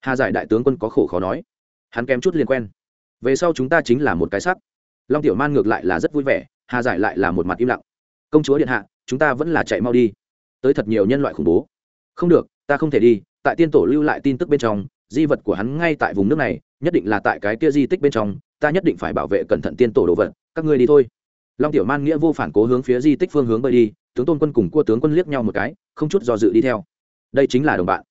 Hà giải đại tướng quân có khổ khó nói. Hắn kém chút liên quen. Về sau chúng ta chính là một cái sắc long tiểu man ngược lại là rất vui vẻ, hà giải lại là một mặt im lặng. Công chúa điện hạ, chúng ta vẫn là chạy mau đi. Tới thật nhiều nhân loại khủng bố. Không được, ta không thể đi, tại tiên tổ lưu lại tin tức bên trong, di vật của hắn ngay tại vùng nước này, nhất định là tại cái kia di tích bên trong, ta nhất định phải bảo vệ cẩn thận tiên tổ đồ vật, các ngươi đi thôi long tiểu man nghĩa vô phản cố hướng phía di tích phương hướng bơi đi, tướng tôn quân cùng cua tướng quân liếc nhau một cái, không chút do dự đi theo. Đây chính là đồng bạn.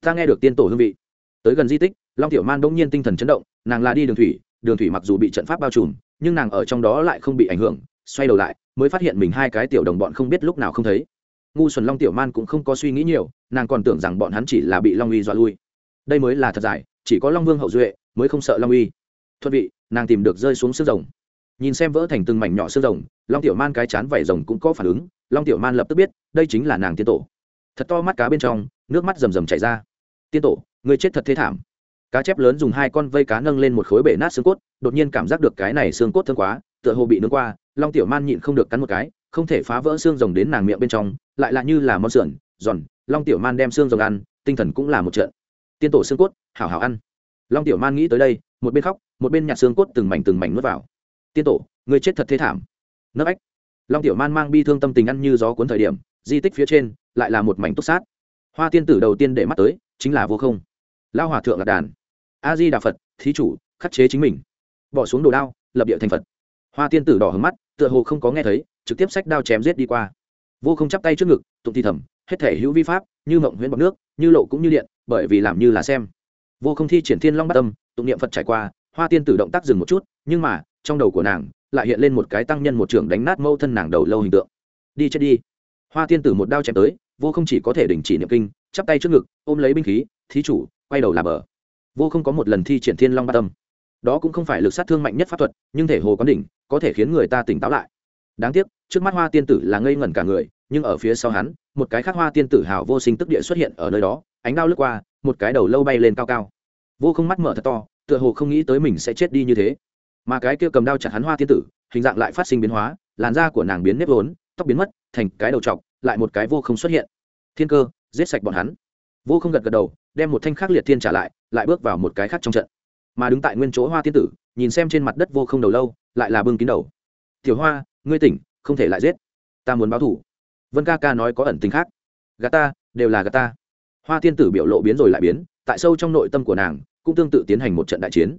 Ta nghe được tiên tổ hương vị. Tới gần di tích, long tiểu man bỗng nhiên tinh thần chấn động, nàng là đi đường thủy đường thủy mặc dù bị trận pháp bao trùm, nhưng nàng ở trong đó lại không bị ảnh hưởng, xoay đầu lại, mới phát hiện mình hai cái tiểu đồng bọn không biết lúc nào không thấy. Ngu xuẩn long tiểu man cũng không có suy nghĩ nhiều, nàng còn tưởng rằng bọn hắn chỉ là bị long uy dọa lui. Đây mới là thật giải chỉ có long vương hậu duệ, mới không sợ long uy. Thuận vị, nàng tìm được rơi xuống sức rồng nhìn xem vỡ thành từng mảnh nhỏ xương rồng, long tiểu man cái chán vảy rồng cũng có phản ứng, long tiểu man lập tức biết, đây chính là nàng tiên tổ. Thật to mắt cá bên trong, nước mắt rầm rầm chảy ra. Tiên tổ, người chết thật thế thảm. Cá chép lớn dùng hai con vây cá nâng lên một khối bể nát xương cốt, đột nhiên cảm giác được cái này xương cốt thương quá, tựa hồ bị nướng qua, long tiểu man nhịn không được cắn một cái, không thể phá vỡ xương rồng đến nàng miệng bên trong, lại là như là món sườn, giòn, long tiểu man đem xương rồng ăn, tinh thần cũng là một trận. Tiên tổ xương cốt, hảo hảo ăn. Long tiểu man nghĩ tới đây, một bên khóc, một bên nhặt xương cốt từng mảnh từng mảnh nuốt vào tiên tổ người chết thật thế thảm. Nấc ách. Long tiểu man mang bi thương tâm tình ăn như gió cuốn thời điểm, di tích phía trên lại là một mảnh túc sát. Hoa tiên tử đầu tiên để mắt tới chính là vô không. Lao hòa thượng lạc đàn. A di đà phật, thí chủ, khắc chế chính mình. Bỏ xuống đồ đao, lập địa thành phật. Hoa tiên tử đỏ hứng mắt, tựa hồ không có nghe thấy, trực tiếp sách đao chém giết đi qua. Vô không chắp tay trước ngực, tụng thi thầm, hết thể hữu vi pháp, như mộng huyễn bọc nước, như lộ cũng như điện, bởi vì làm như là xem. Vô không thi triển thiên long bắt tâm, tụng niệm phật trải qua, hoa tiên tử động tác dừng một chút, nhưng mà trong đầu của nàng lại hiện lên một cái tăng nhân một trưởng đánh nát mâu thân nàng đầu lâu hình tượng. Đi chết đi. Hoa tiên tử một đao chém tới, vô không chỉ có thể đình chỉ niệm kinh, chắp tay trước ngực, ôm lấy binh khí, thí chủ, quay đầu là bờ. Vô không có một lần thi triển thiên long ba tâm. Đó cũng không phải lực sát thương mạnh nhất pháp thuật, nhưng thể hồ quán đỉnh, có thể khiến người ta tỉnh táo lại. Đáng tiếc, trước mắt hoa tiên tử là ngây ngẩn cả người, nhưng ở phía sau hắn, một cái khác hoa tiên tử hào vô sinh tức địa xuất hiện ở nơi đó, ánh đao lướt qua, một cái đầu lâu bay lên cao cao. Vô không mắt mở thật to, tựa hồ không nghĩ tới mình sẽ chết đi như thế mà cái kia cầm đao chặt hắn hoa tiên tử, hình dạng lại phát sinh biến hóa, làn da của nàng biến nếp vốn, tóc biến mất, thành cái đầu t lại một cái vô không xuất hiện. Thiên cơ, giết sạch bọn hắn. Vô không gật gật đầu, đem một thanh khắc liệt thiên trả lại lại bước vào một cái khác trong trận. Mà đứng tại nguyên chỗ hoa tiên tử, nhìn xem trên mặt đất vô không đầu lâu, lại là bưng kín đầu. Tiểu hoa, ngươi tỉnh, không thể lại giết. Ta muốn báo thủ. Vân ca ca nói có ẩn tính khác. Gà ta, đều là gà ta. Hoa tiên tử biểu lộ biến rồi lại biến, tại sâu trong nội tâm của nàng, cũng tương tự tiến hành một trận đại chiến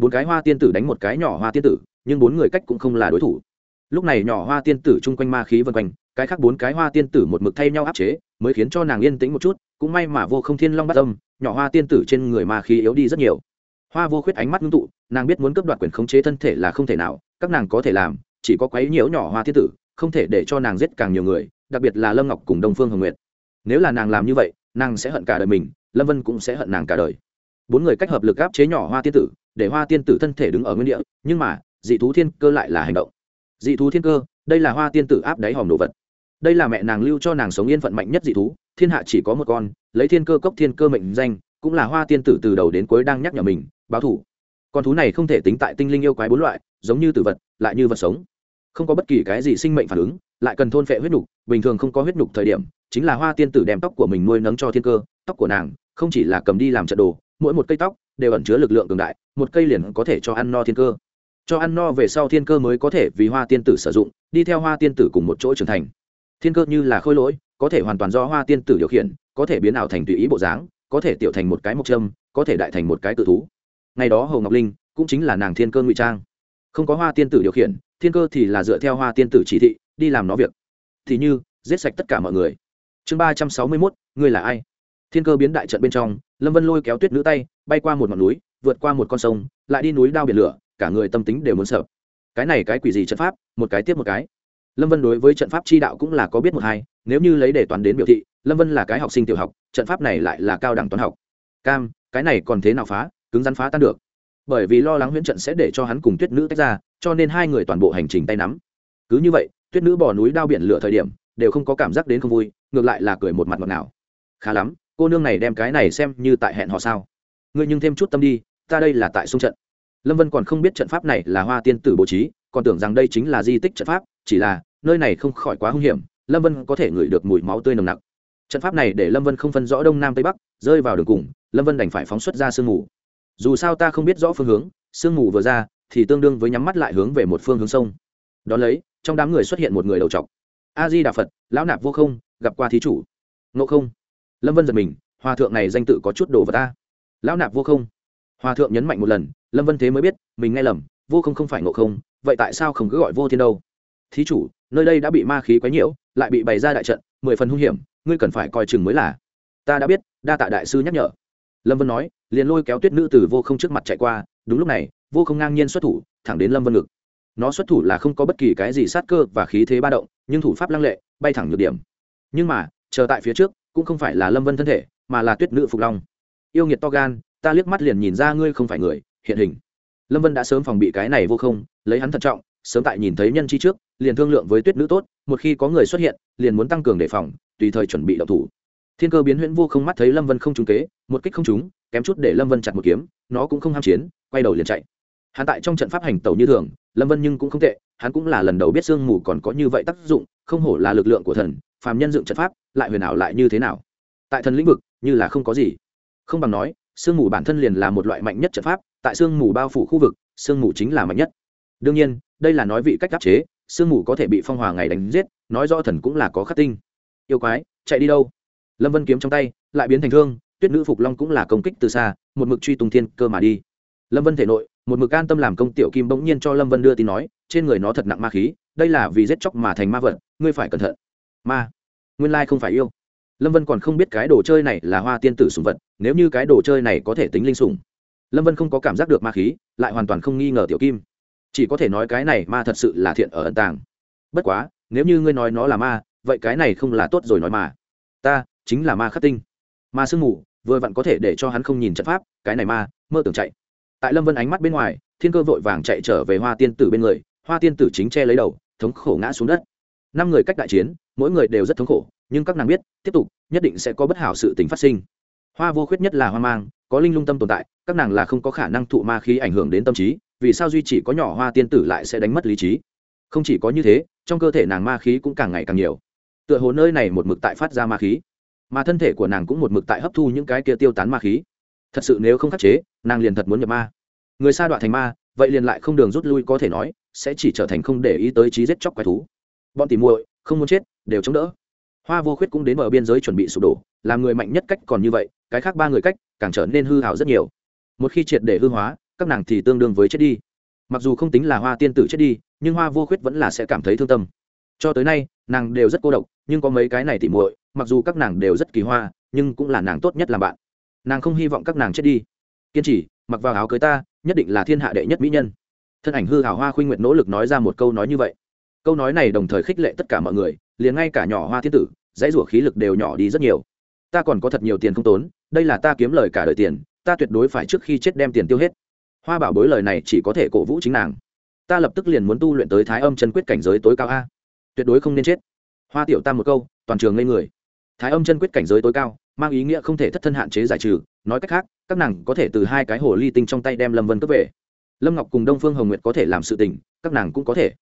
bốn cái hoa tiên tử đánh một cái nhỏ hoa tiên tử, nhưng bốn người cách cũng không là đối thủ. Lúc này nhỏ hoa tiên tử chung quanh ma khí vân quanh, cái khác bốn cái hoa tiên tử một mực thay nhau áp chế, mới khiến cho nàng yên tĩnh một chút, cũng may mà vô không thiên long bắt tâm nhỏ hoa tiên tử trên người ma khí yếu đi rất nhiều. Hoa vô khuyết ánh mắt ngưng tụ, nàng biết muốn cướp đoạt quyền khống chế thân thể là không thể nào, các nàng có thể làm, chỉ có quấy nhiễu nhỏ hoa tiên tử, không thể để cho nàng giết càng nhiều người, đặc biệt là lâm ngọc cùng đông phương hồng nguyệt. Nếu là nàng làm như vậy, nàng sẽ hận cả đời mình, lâm vân cũng sẽ hận nàng cả đời. Bốn người cách hợp lực áp chế nhỏ hoa tiên tử để hoa tiên tử thân thể đứng ở nguyên địa, nhưng mà, dị thú thiên cơ lại là hành động. Dị thú thiên cơ, đây là hoa tiên tử áp đáy hòm đồ vật. Đây là mẹ nàng lưu cho nàng sống yên phận mạnh nhất dị thú, thiên hạ chỉ có một con, lấy thiên cơ cốc thiên cơ mệnh danh, cũng là hoa tiên tử từ đầu đến cuối đang nhắc nhở mình, báo thủ. Con thú này không thể tính tại tinh linh yêu quái bốn loại, giống như tử vật, lại như vật sống. Không có bất kỳ cái gì sinh mệnh phản ứng, lại cần thôn phệ huyết nhục, bình thường không có huyết nhục thời điểm, chính là hoa tiên tử đem tóc của mình nuôi nấng cho thiên cơ, tóc của nàng, không chỉ là cầm đi làm trận đồ, mỗi một cây tóc đều ẩn chứa lực lượng cường đại, một cây liền có thể cho ăn no thiên cơ. Cho ăn no về sau thiên cơ mới có thể vì hoa tiên tử sử dụng, đi theo hoa tiên tử cùng một chỗ trưởng thành. Thiên cơ như là khôi lỗi, có thể hoàn toàn do hoa tiên tử điều khiển, có thể biến ảo thành tùy ý bộ dáng, có thể tiểu thành một cái mộc trâm có thể đại thành một cái cự thú. Ngày đó hồ ngọc linh cũng chính là nàng thiên cơ ngụy trang. Không có hoa tiên tử điều khiển, thiên cơ thì là dựa theo hoa tiên tử chỉ thị, đi làm nó việc. Thì như, giết sạch tất cả mọi người. Chương ba trăm sáu mươi mốt, ngươi là ai? Thiên cơ biến đại trận bên trong, lâm vân lôi kéo tuyết nữ tay, bay qua một ngọn núi, vượt qua một con sông, lại đi núi đao biển lửa, cả người tâm tính đều muốn sợ. Cái này cái quỷ gì trận pháp, một cái tiếp một cái. Lâm vân đối với trận pháp chi đạo cũng là có biết một hai, nếu như lấy để toán đến biểu thị, lâm vân là cái học sinh tiểu học, trận pháp này lại là cao đẳng toán học. Cam, cái này còn thế nào phá, cứng rắn phá tan được. Bởi vì lo lắng huyễn trận sẽ để cho hắn cùng tuyết nữ tách ra, cho nên hai người toàn bộ hành trình tay nắm. Cứ như vậy, tuyết nữ bỏ núi đao biển lửa thời điểm, đều không có cảm giác đến không vui, ngược lại là cười một mặt ngọt nào khá lắm cô nương này đem cái này xem như tại hẹn họ sao? Ngươi nhưng thêm chút tâm đi, ta đây là tại sông trận. Lâm vân còn không biết trận pháp này là hoa tiên tử bố trí, còn tưởng rằng đây chính là di tích trận pháp, chỉ là, nơi này không khỏi quá hung hiểm, lâm vân có thể ngửi được mùi máu tươi nồng nặc. Trận pháp này để lâm vân không phân rõ đông nam tây bắc, rơi vào đường cùng, lâm vân đành phải phóng xuất ra sương mù. Dù sao ta không biết rõ phương hướng, sương mù vừa ra, thì tương đương với nhắm mắt lại hướng về một phương hướng sông. Đ ó lấy, trong đám người xuất hiện một người đầu t a di đà phật, lão nạp vô không, gặp qua thí chủ. Ngộ không lâm vân giật mình, hòa thượng này danh tự có chút đồ vật ta. Lão nạp vô không. Hòa thượng nhấn mạnh một lần, lâm vân thế mới biết, mình nghe lầm, vô không không phải ngộ không, vậy tại sao không cứ gọi vô thiên đâu? Thí chủ, nơi đây đã bị ma khí quấy nhiễu, lại bị bày ra đại trận, mười phần hung hiểm, ngươi cần phải coi chừng mới là. Ta đã biết, đa tạ đại sư nhắc nhở. Lâm vân nói, liền lôi kéo tuyết nữ từ vô không trước mặt chạy qua, đúng lúc này, vô không ngang nhiên xuất thủ, thẳng đến lâm vân ngực. Nó xuất thủ là không có bất kỳ cái gì sát cơ và khí thế ba động, nhưng thủ pháp lăng lệ, bay thẳng nhược điểm. Nhưng mà, chờ tại phía trước cũng không phải là lâm vân thân thể, mà là tuyết nữ phục long. Yêu nghiệt to gan, ta liếc mắt liền nhìn ra ngươi không phải người, hiện hình. Lâm vân đã sớm phòng bị cái này vô không, lấy hắn thận trọng, sớm tại nhìn thấy nhân chi trước, liền thương lượng với tuyết nữ tốt, một khi có người xuất hiện, liền muốn tăng cường đề phòng, tùy thời chuẩn bị đậu thủ. Thiên cơ biến huyễn vô không mắt thấy lâm vân không trúng kế, một kích không trúng, kém chút để lâm vân chặt một kiếm, nó cũng không ham chiến, quay đầu liền chạy. Hắn tại trong trận pháp hành tẩu như thường, lâm vân nhưng cũng không tệ, hắn cũng là lần đầu biết sương mù còn có như vậy tác dụng, không hổ là lực lượng của thần, phàm nhân dựng trận pháp lại huyền ảo lại như thế nào? Tại thần lĩnh vực, như là không có gì. Không bằng nói, sương mù bản thân liền là một loại mạnh nhất trận pháp, tại sương mù bao phủ khu vực, sương mù chính là mạnh nhất. Đương nhiên, đây là nói vị cách áp chế, sương mù có thể bị phong hòa ngày đánh giết, nói rõ thần cũng là có khắc tinh. Yêu quái, chạy đi đâu? Lâm vân kiếm trong tay, lại biến thành thương, tuyết nữ phục long cũng là công kích từ xa, một mực truy tùng thiên cơ mà đi. Lâm vân thể nội, một mực an tâm làm công tiểu kim bỗng nhiên cho lâm vân đưa tin nói, trên người nó thật nặng ma khí, đây là vì giết chóc mà thành ma vật, ngươi phải cẩn thận. Ma nguyên lai không phải yêu. Lâm vân còn không biết cái đồ chơi này là hoa tiên tử sùng vật, nếu như cái đồ chơi này có thể tính linh sùng lâm vân không có cảm giác được ma khí, lại hoàn toàn không nghi ngờ tiểu kim. Chỉ có thể nói cái này ma thật sự là thiện ở ẩn tàng. Bất quá, nếu như ngươi nói nó là ma, vậy cái này không là tốt rồi nói mà. Ta, chính là ma khắc tinh. Ma sương mù, vừa vặn có thể để cho hắn không nhìn trận pháp, cái này ma, mơ tưởng chạy. Tại lâm vân ánh mắt bên ngoài, thiên cơ vội vàng chạy trở về hoa tiên tử bên người, hoa tiên tử chính che lấy đầu, thống khổ ngã xuống đất năm người cách đại chiến, mỗi người đều rất thống khổ, nhưng các nàng biết, tiếp tục, nhất định sẽ có bất hảo sự tình phát sinh. Hoa vô khuyết nhất là hoa mang, có linh lung tâm tồn tại, các nàng là không có khả năng thụ ma khí ảnh hưởng đến tâm trí, vì sao duy chỉ có nhỏ hoa tiên tử lại sẽ đánh mất lý trí? Không chỉ có như thế, trong cơ thể nàng ma khí cũng càng ngày càng nhiều. Tựa hồ nơi này một mực tại phát ra ma khí, mà thân thể của nàng cũng một mực tại hấp thu những cái kia tiêu tán ma khí. Thật sự nếu không khắc chế, nàng liền thật muốn nhập ma. Người xa đoạn thành ma, vậy liền lại không đường rút lui có thể nói, sẽ chỉ trở thành không để ý tới trí giết chóc quái thú bọn tỉ muội, không muốn chết, đều chống đỡ. Hoa vô khuyết cũng đến bờ biên giới chuẩn bị sụp đổ, làm người mạnh nhất cách còn như vậy, cái khác ba người cách càng trở nên hư hào rất nhiều. Một khi triệt để hư hóa, các nàng thì tương đương với chết đi. Mặc dù không tính là hoa tiên tử chết đi, nhưng hoa vô khuyết vẫn là sẽ cảm thấy thương tâm. Cho tới nay, nàng đều rất cô độc, nhưng có mấy cái này tỉ muội, mặc dù các nàng đều rất kỳ hoa, nhưng cũng là nàng tốt nhất làm bạn. Nàng không hy vọng các nàng chết đi. Kiên trì, mặc vào áo cưới ta, nhất định là thiên hạ đệ nhất mỹ nhân. Thân ảnh hư hào hoa khuynh nguyệt nỗ lực nói ra một câu nói như vậy câu nói này đồng thời khích lệ tất cả mọi người, liền ngay cả nhỏ hoa thiên tử, dãy rủa khí lực đều nhỏ đi rất nhiều. Ta còn có thật nhiều tiền không tốn, đây là ta kiếm lời cả đời tiền, ta tuyệt đối phải trước khi chết đem tiền tiêu hết. Hoa bảo bối lời này chỉ có thể cổ vũ chính nàng. Ta lập tức liền muốn tu luyện tới thái âm chân quyết cảnh giới tối cao a. Tuyệt đối không nên chết. Hoa tiểu tam một câu, toàn trường ngây người. Thái âm chân quyết cảnh giới tối cao, mang ý nghĩa không thể thất thân hạn chế giải trừ, nói cách khác, các nàng có thể từ hai cái hồ ly tinh trong tay đem lâm vân cướp về. Lâm ngọc cùng đông phương hồng nguyệt có thể làm sự tình, các nàng cũng có thể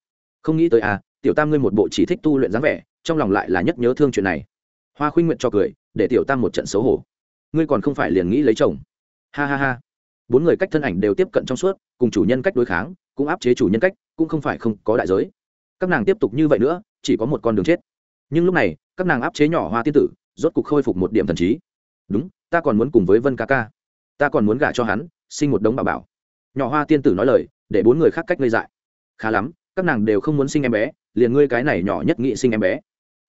không nghĩ tới à tiểu tam ngươi một bộ chỉ thích tu luyện dáng vẻ, trong lòng lại là nhất nhớ thương chuyện này. Hoa khuynh nguyện cho cười, để tiểu tam một trận xấu hổ. Ngươi còn không phải liền nghĩ lấy chồng. Ha ha ha. Bốn người cách thân ảnh đều tiếp cận trong suốt, cùng chủ nhân cách đối kháng, cũng áp chế chủ nhân cách, cũng không phải không có đại giới. Các nàng tiếp tục như vậy nữa, chỉ có một con đường chết. Nhưng lúc này, các nàng áp chế nhỏ hoa tiên tử, rốt cục khôi phục một điểm thần trí. Đúng, ta còn muốn cùng với vân ca ca. Ta còn muốn gả cho hắn, sinh một đống bà bảo. Nhỏ hoa tiên tử nói lời, để bốn người khác cách ngây dại. Khá lắm các nàng đều không muốn sinh em bé, liền ngươi cái này nhỏ nhất nghị sinh em bé.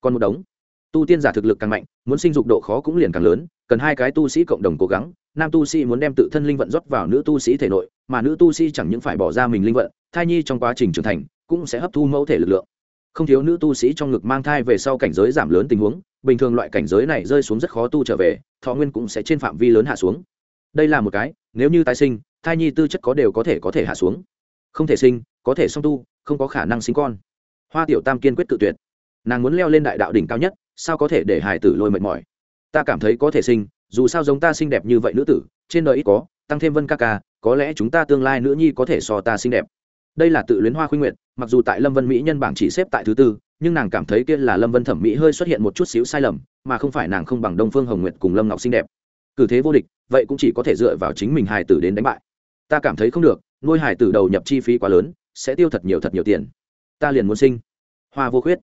Còn một đống. Tu tiên giả thực lực càng mạnh, muốn sinh dục độ khó cũng liền càng lớn, cần hai cái tu sĩ cộng đồng cố gắng, nam tu sĩ muốn đem tự thân linh vận rót vào nữ tu sĩ thể nội, mà nữ tu sĩ chẳng những phải bỏ ra mình linh vận, thai nhi trong quá trình trưởng thành, cũng sẽ hấp thu mẫu thể lực lượng. Không thiếu nữ tu sĩ trong ngực mang thai về sau cảnh giới giảm lớn tình huống, bình thường loại cảnh giới này rơi xuống rất khó tu trở về, thọ nguyên cũng sẽ trên phạm vi lớn hạ xuống. Đây là một cái, nếu như tái sinh, thai nhi tư chất có đều có thể có thể hạ xuống. Không thể sinh, có thể song tu không có khả năng sinh con. Hoa tiểu tam kiên quyết tự tuyệt. Nàng muốn leo lên đại đạo đỉnh cao nhất, sao có thể để hải tử lôi mệt mỏi? Ta cảm thấy có thể sinh, dù sao giống ta xinh đẹp như vậy nữ tử, trên đời ít có, tăng thêm vân ca ca, có lẽ chúng ta tương lai nữ nhi có thể so ta xinh đẹp. Đây là tự luyến hoa khuyên nguyện mặc dù tại lâm vân mỹ nhân bảng chỉ xếp tại thứ tư, nhưng nàng cảm thấy kia là lâm vân thẩm mỹ hơi xuất hiện một chút xíu sai lầm, mà không phải nàng không bằng đông phương hồng nguyệt cùng lâm ngọc xinh đẹp. Cử thế vô địch, vậy cũng chỉ có thể dựa vào chính mình hài tử đến đánh bại. Ta cảm thấy không được, nuôi hài tử đầu nhập chi phí quá lớn sẽ tiêu thật nhiều thật nhiều tiền. Ta liền muốn sinh. Hoa vô khuyết.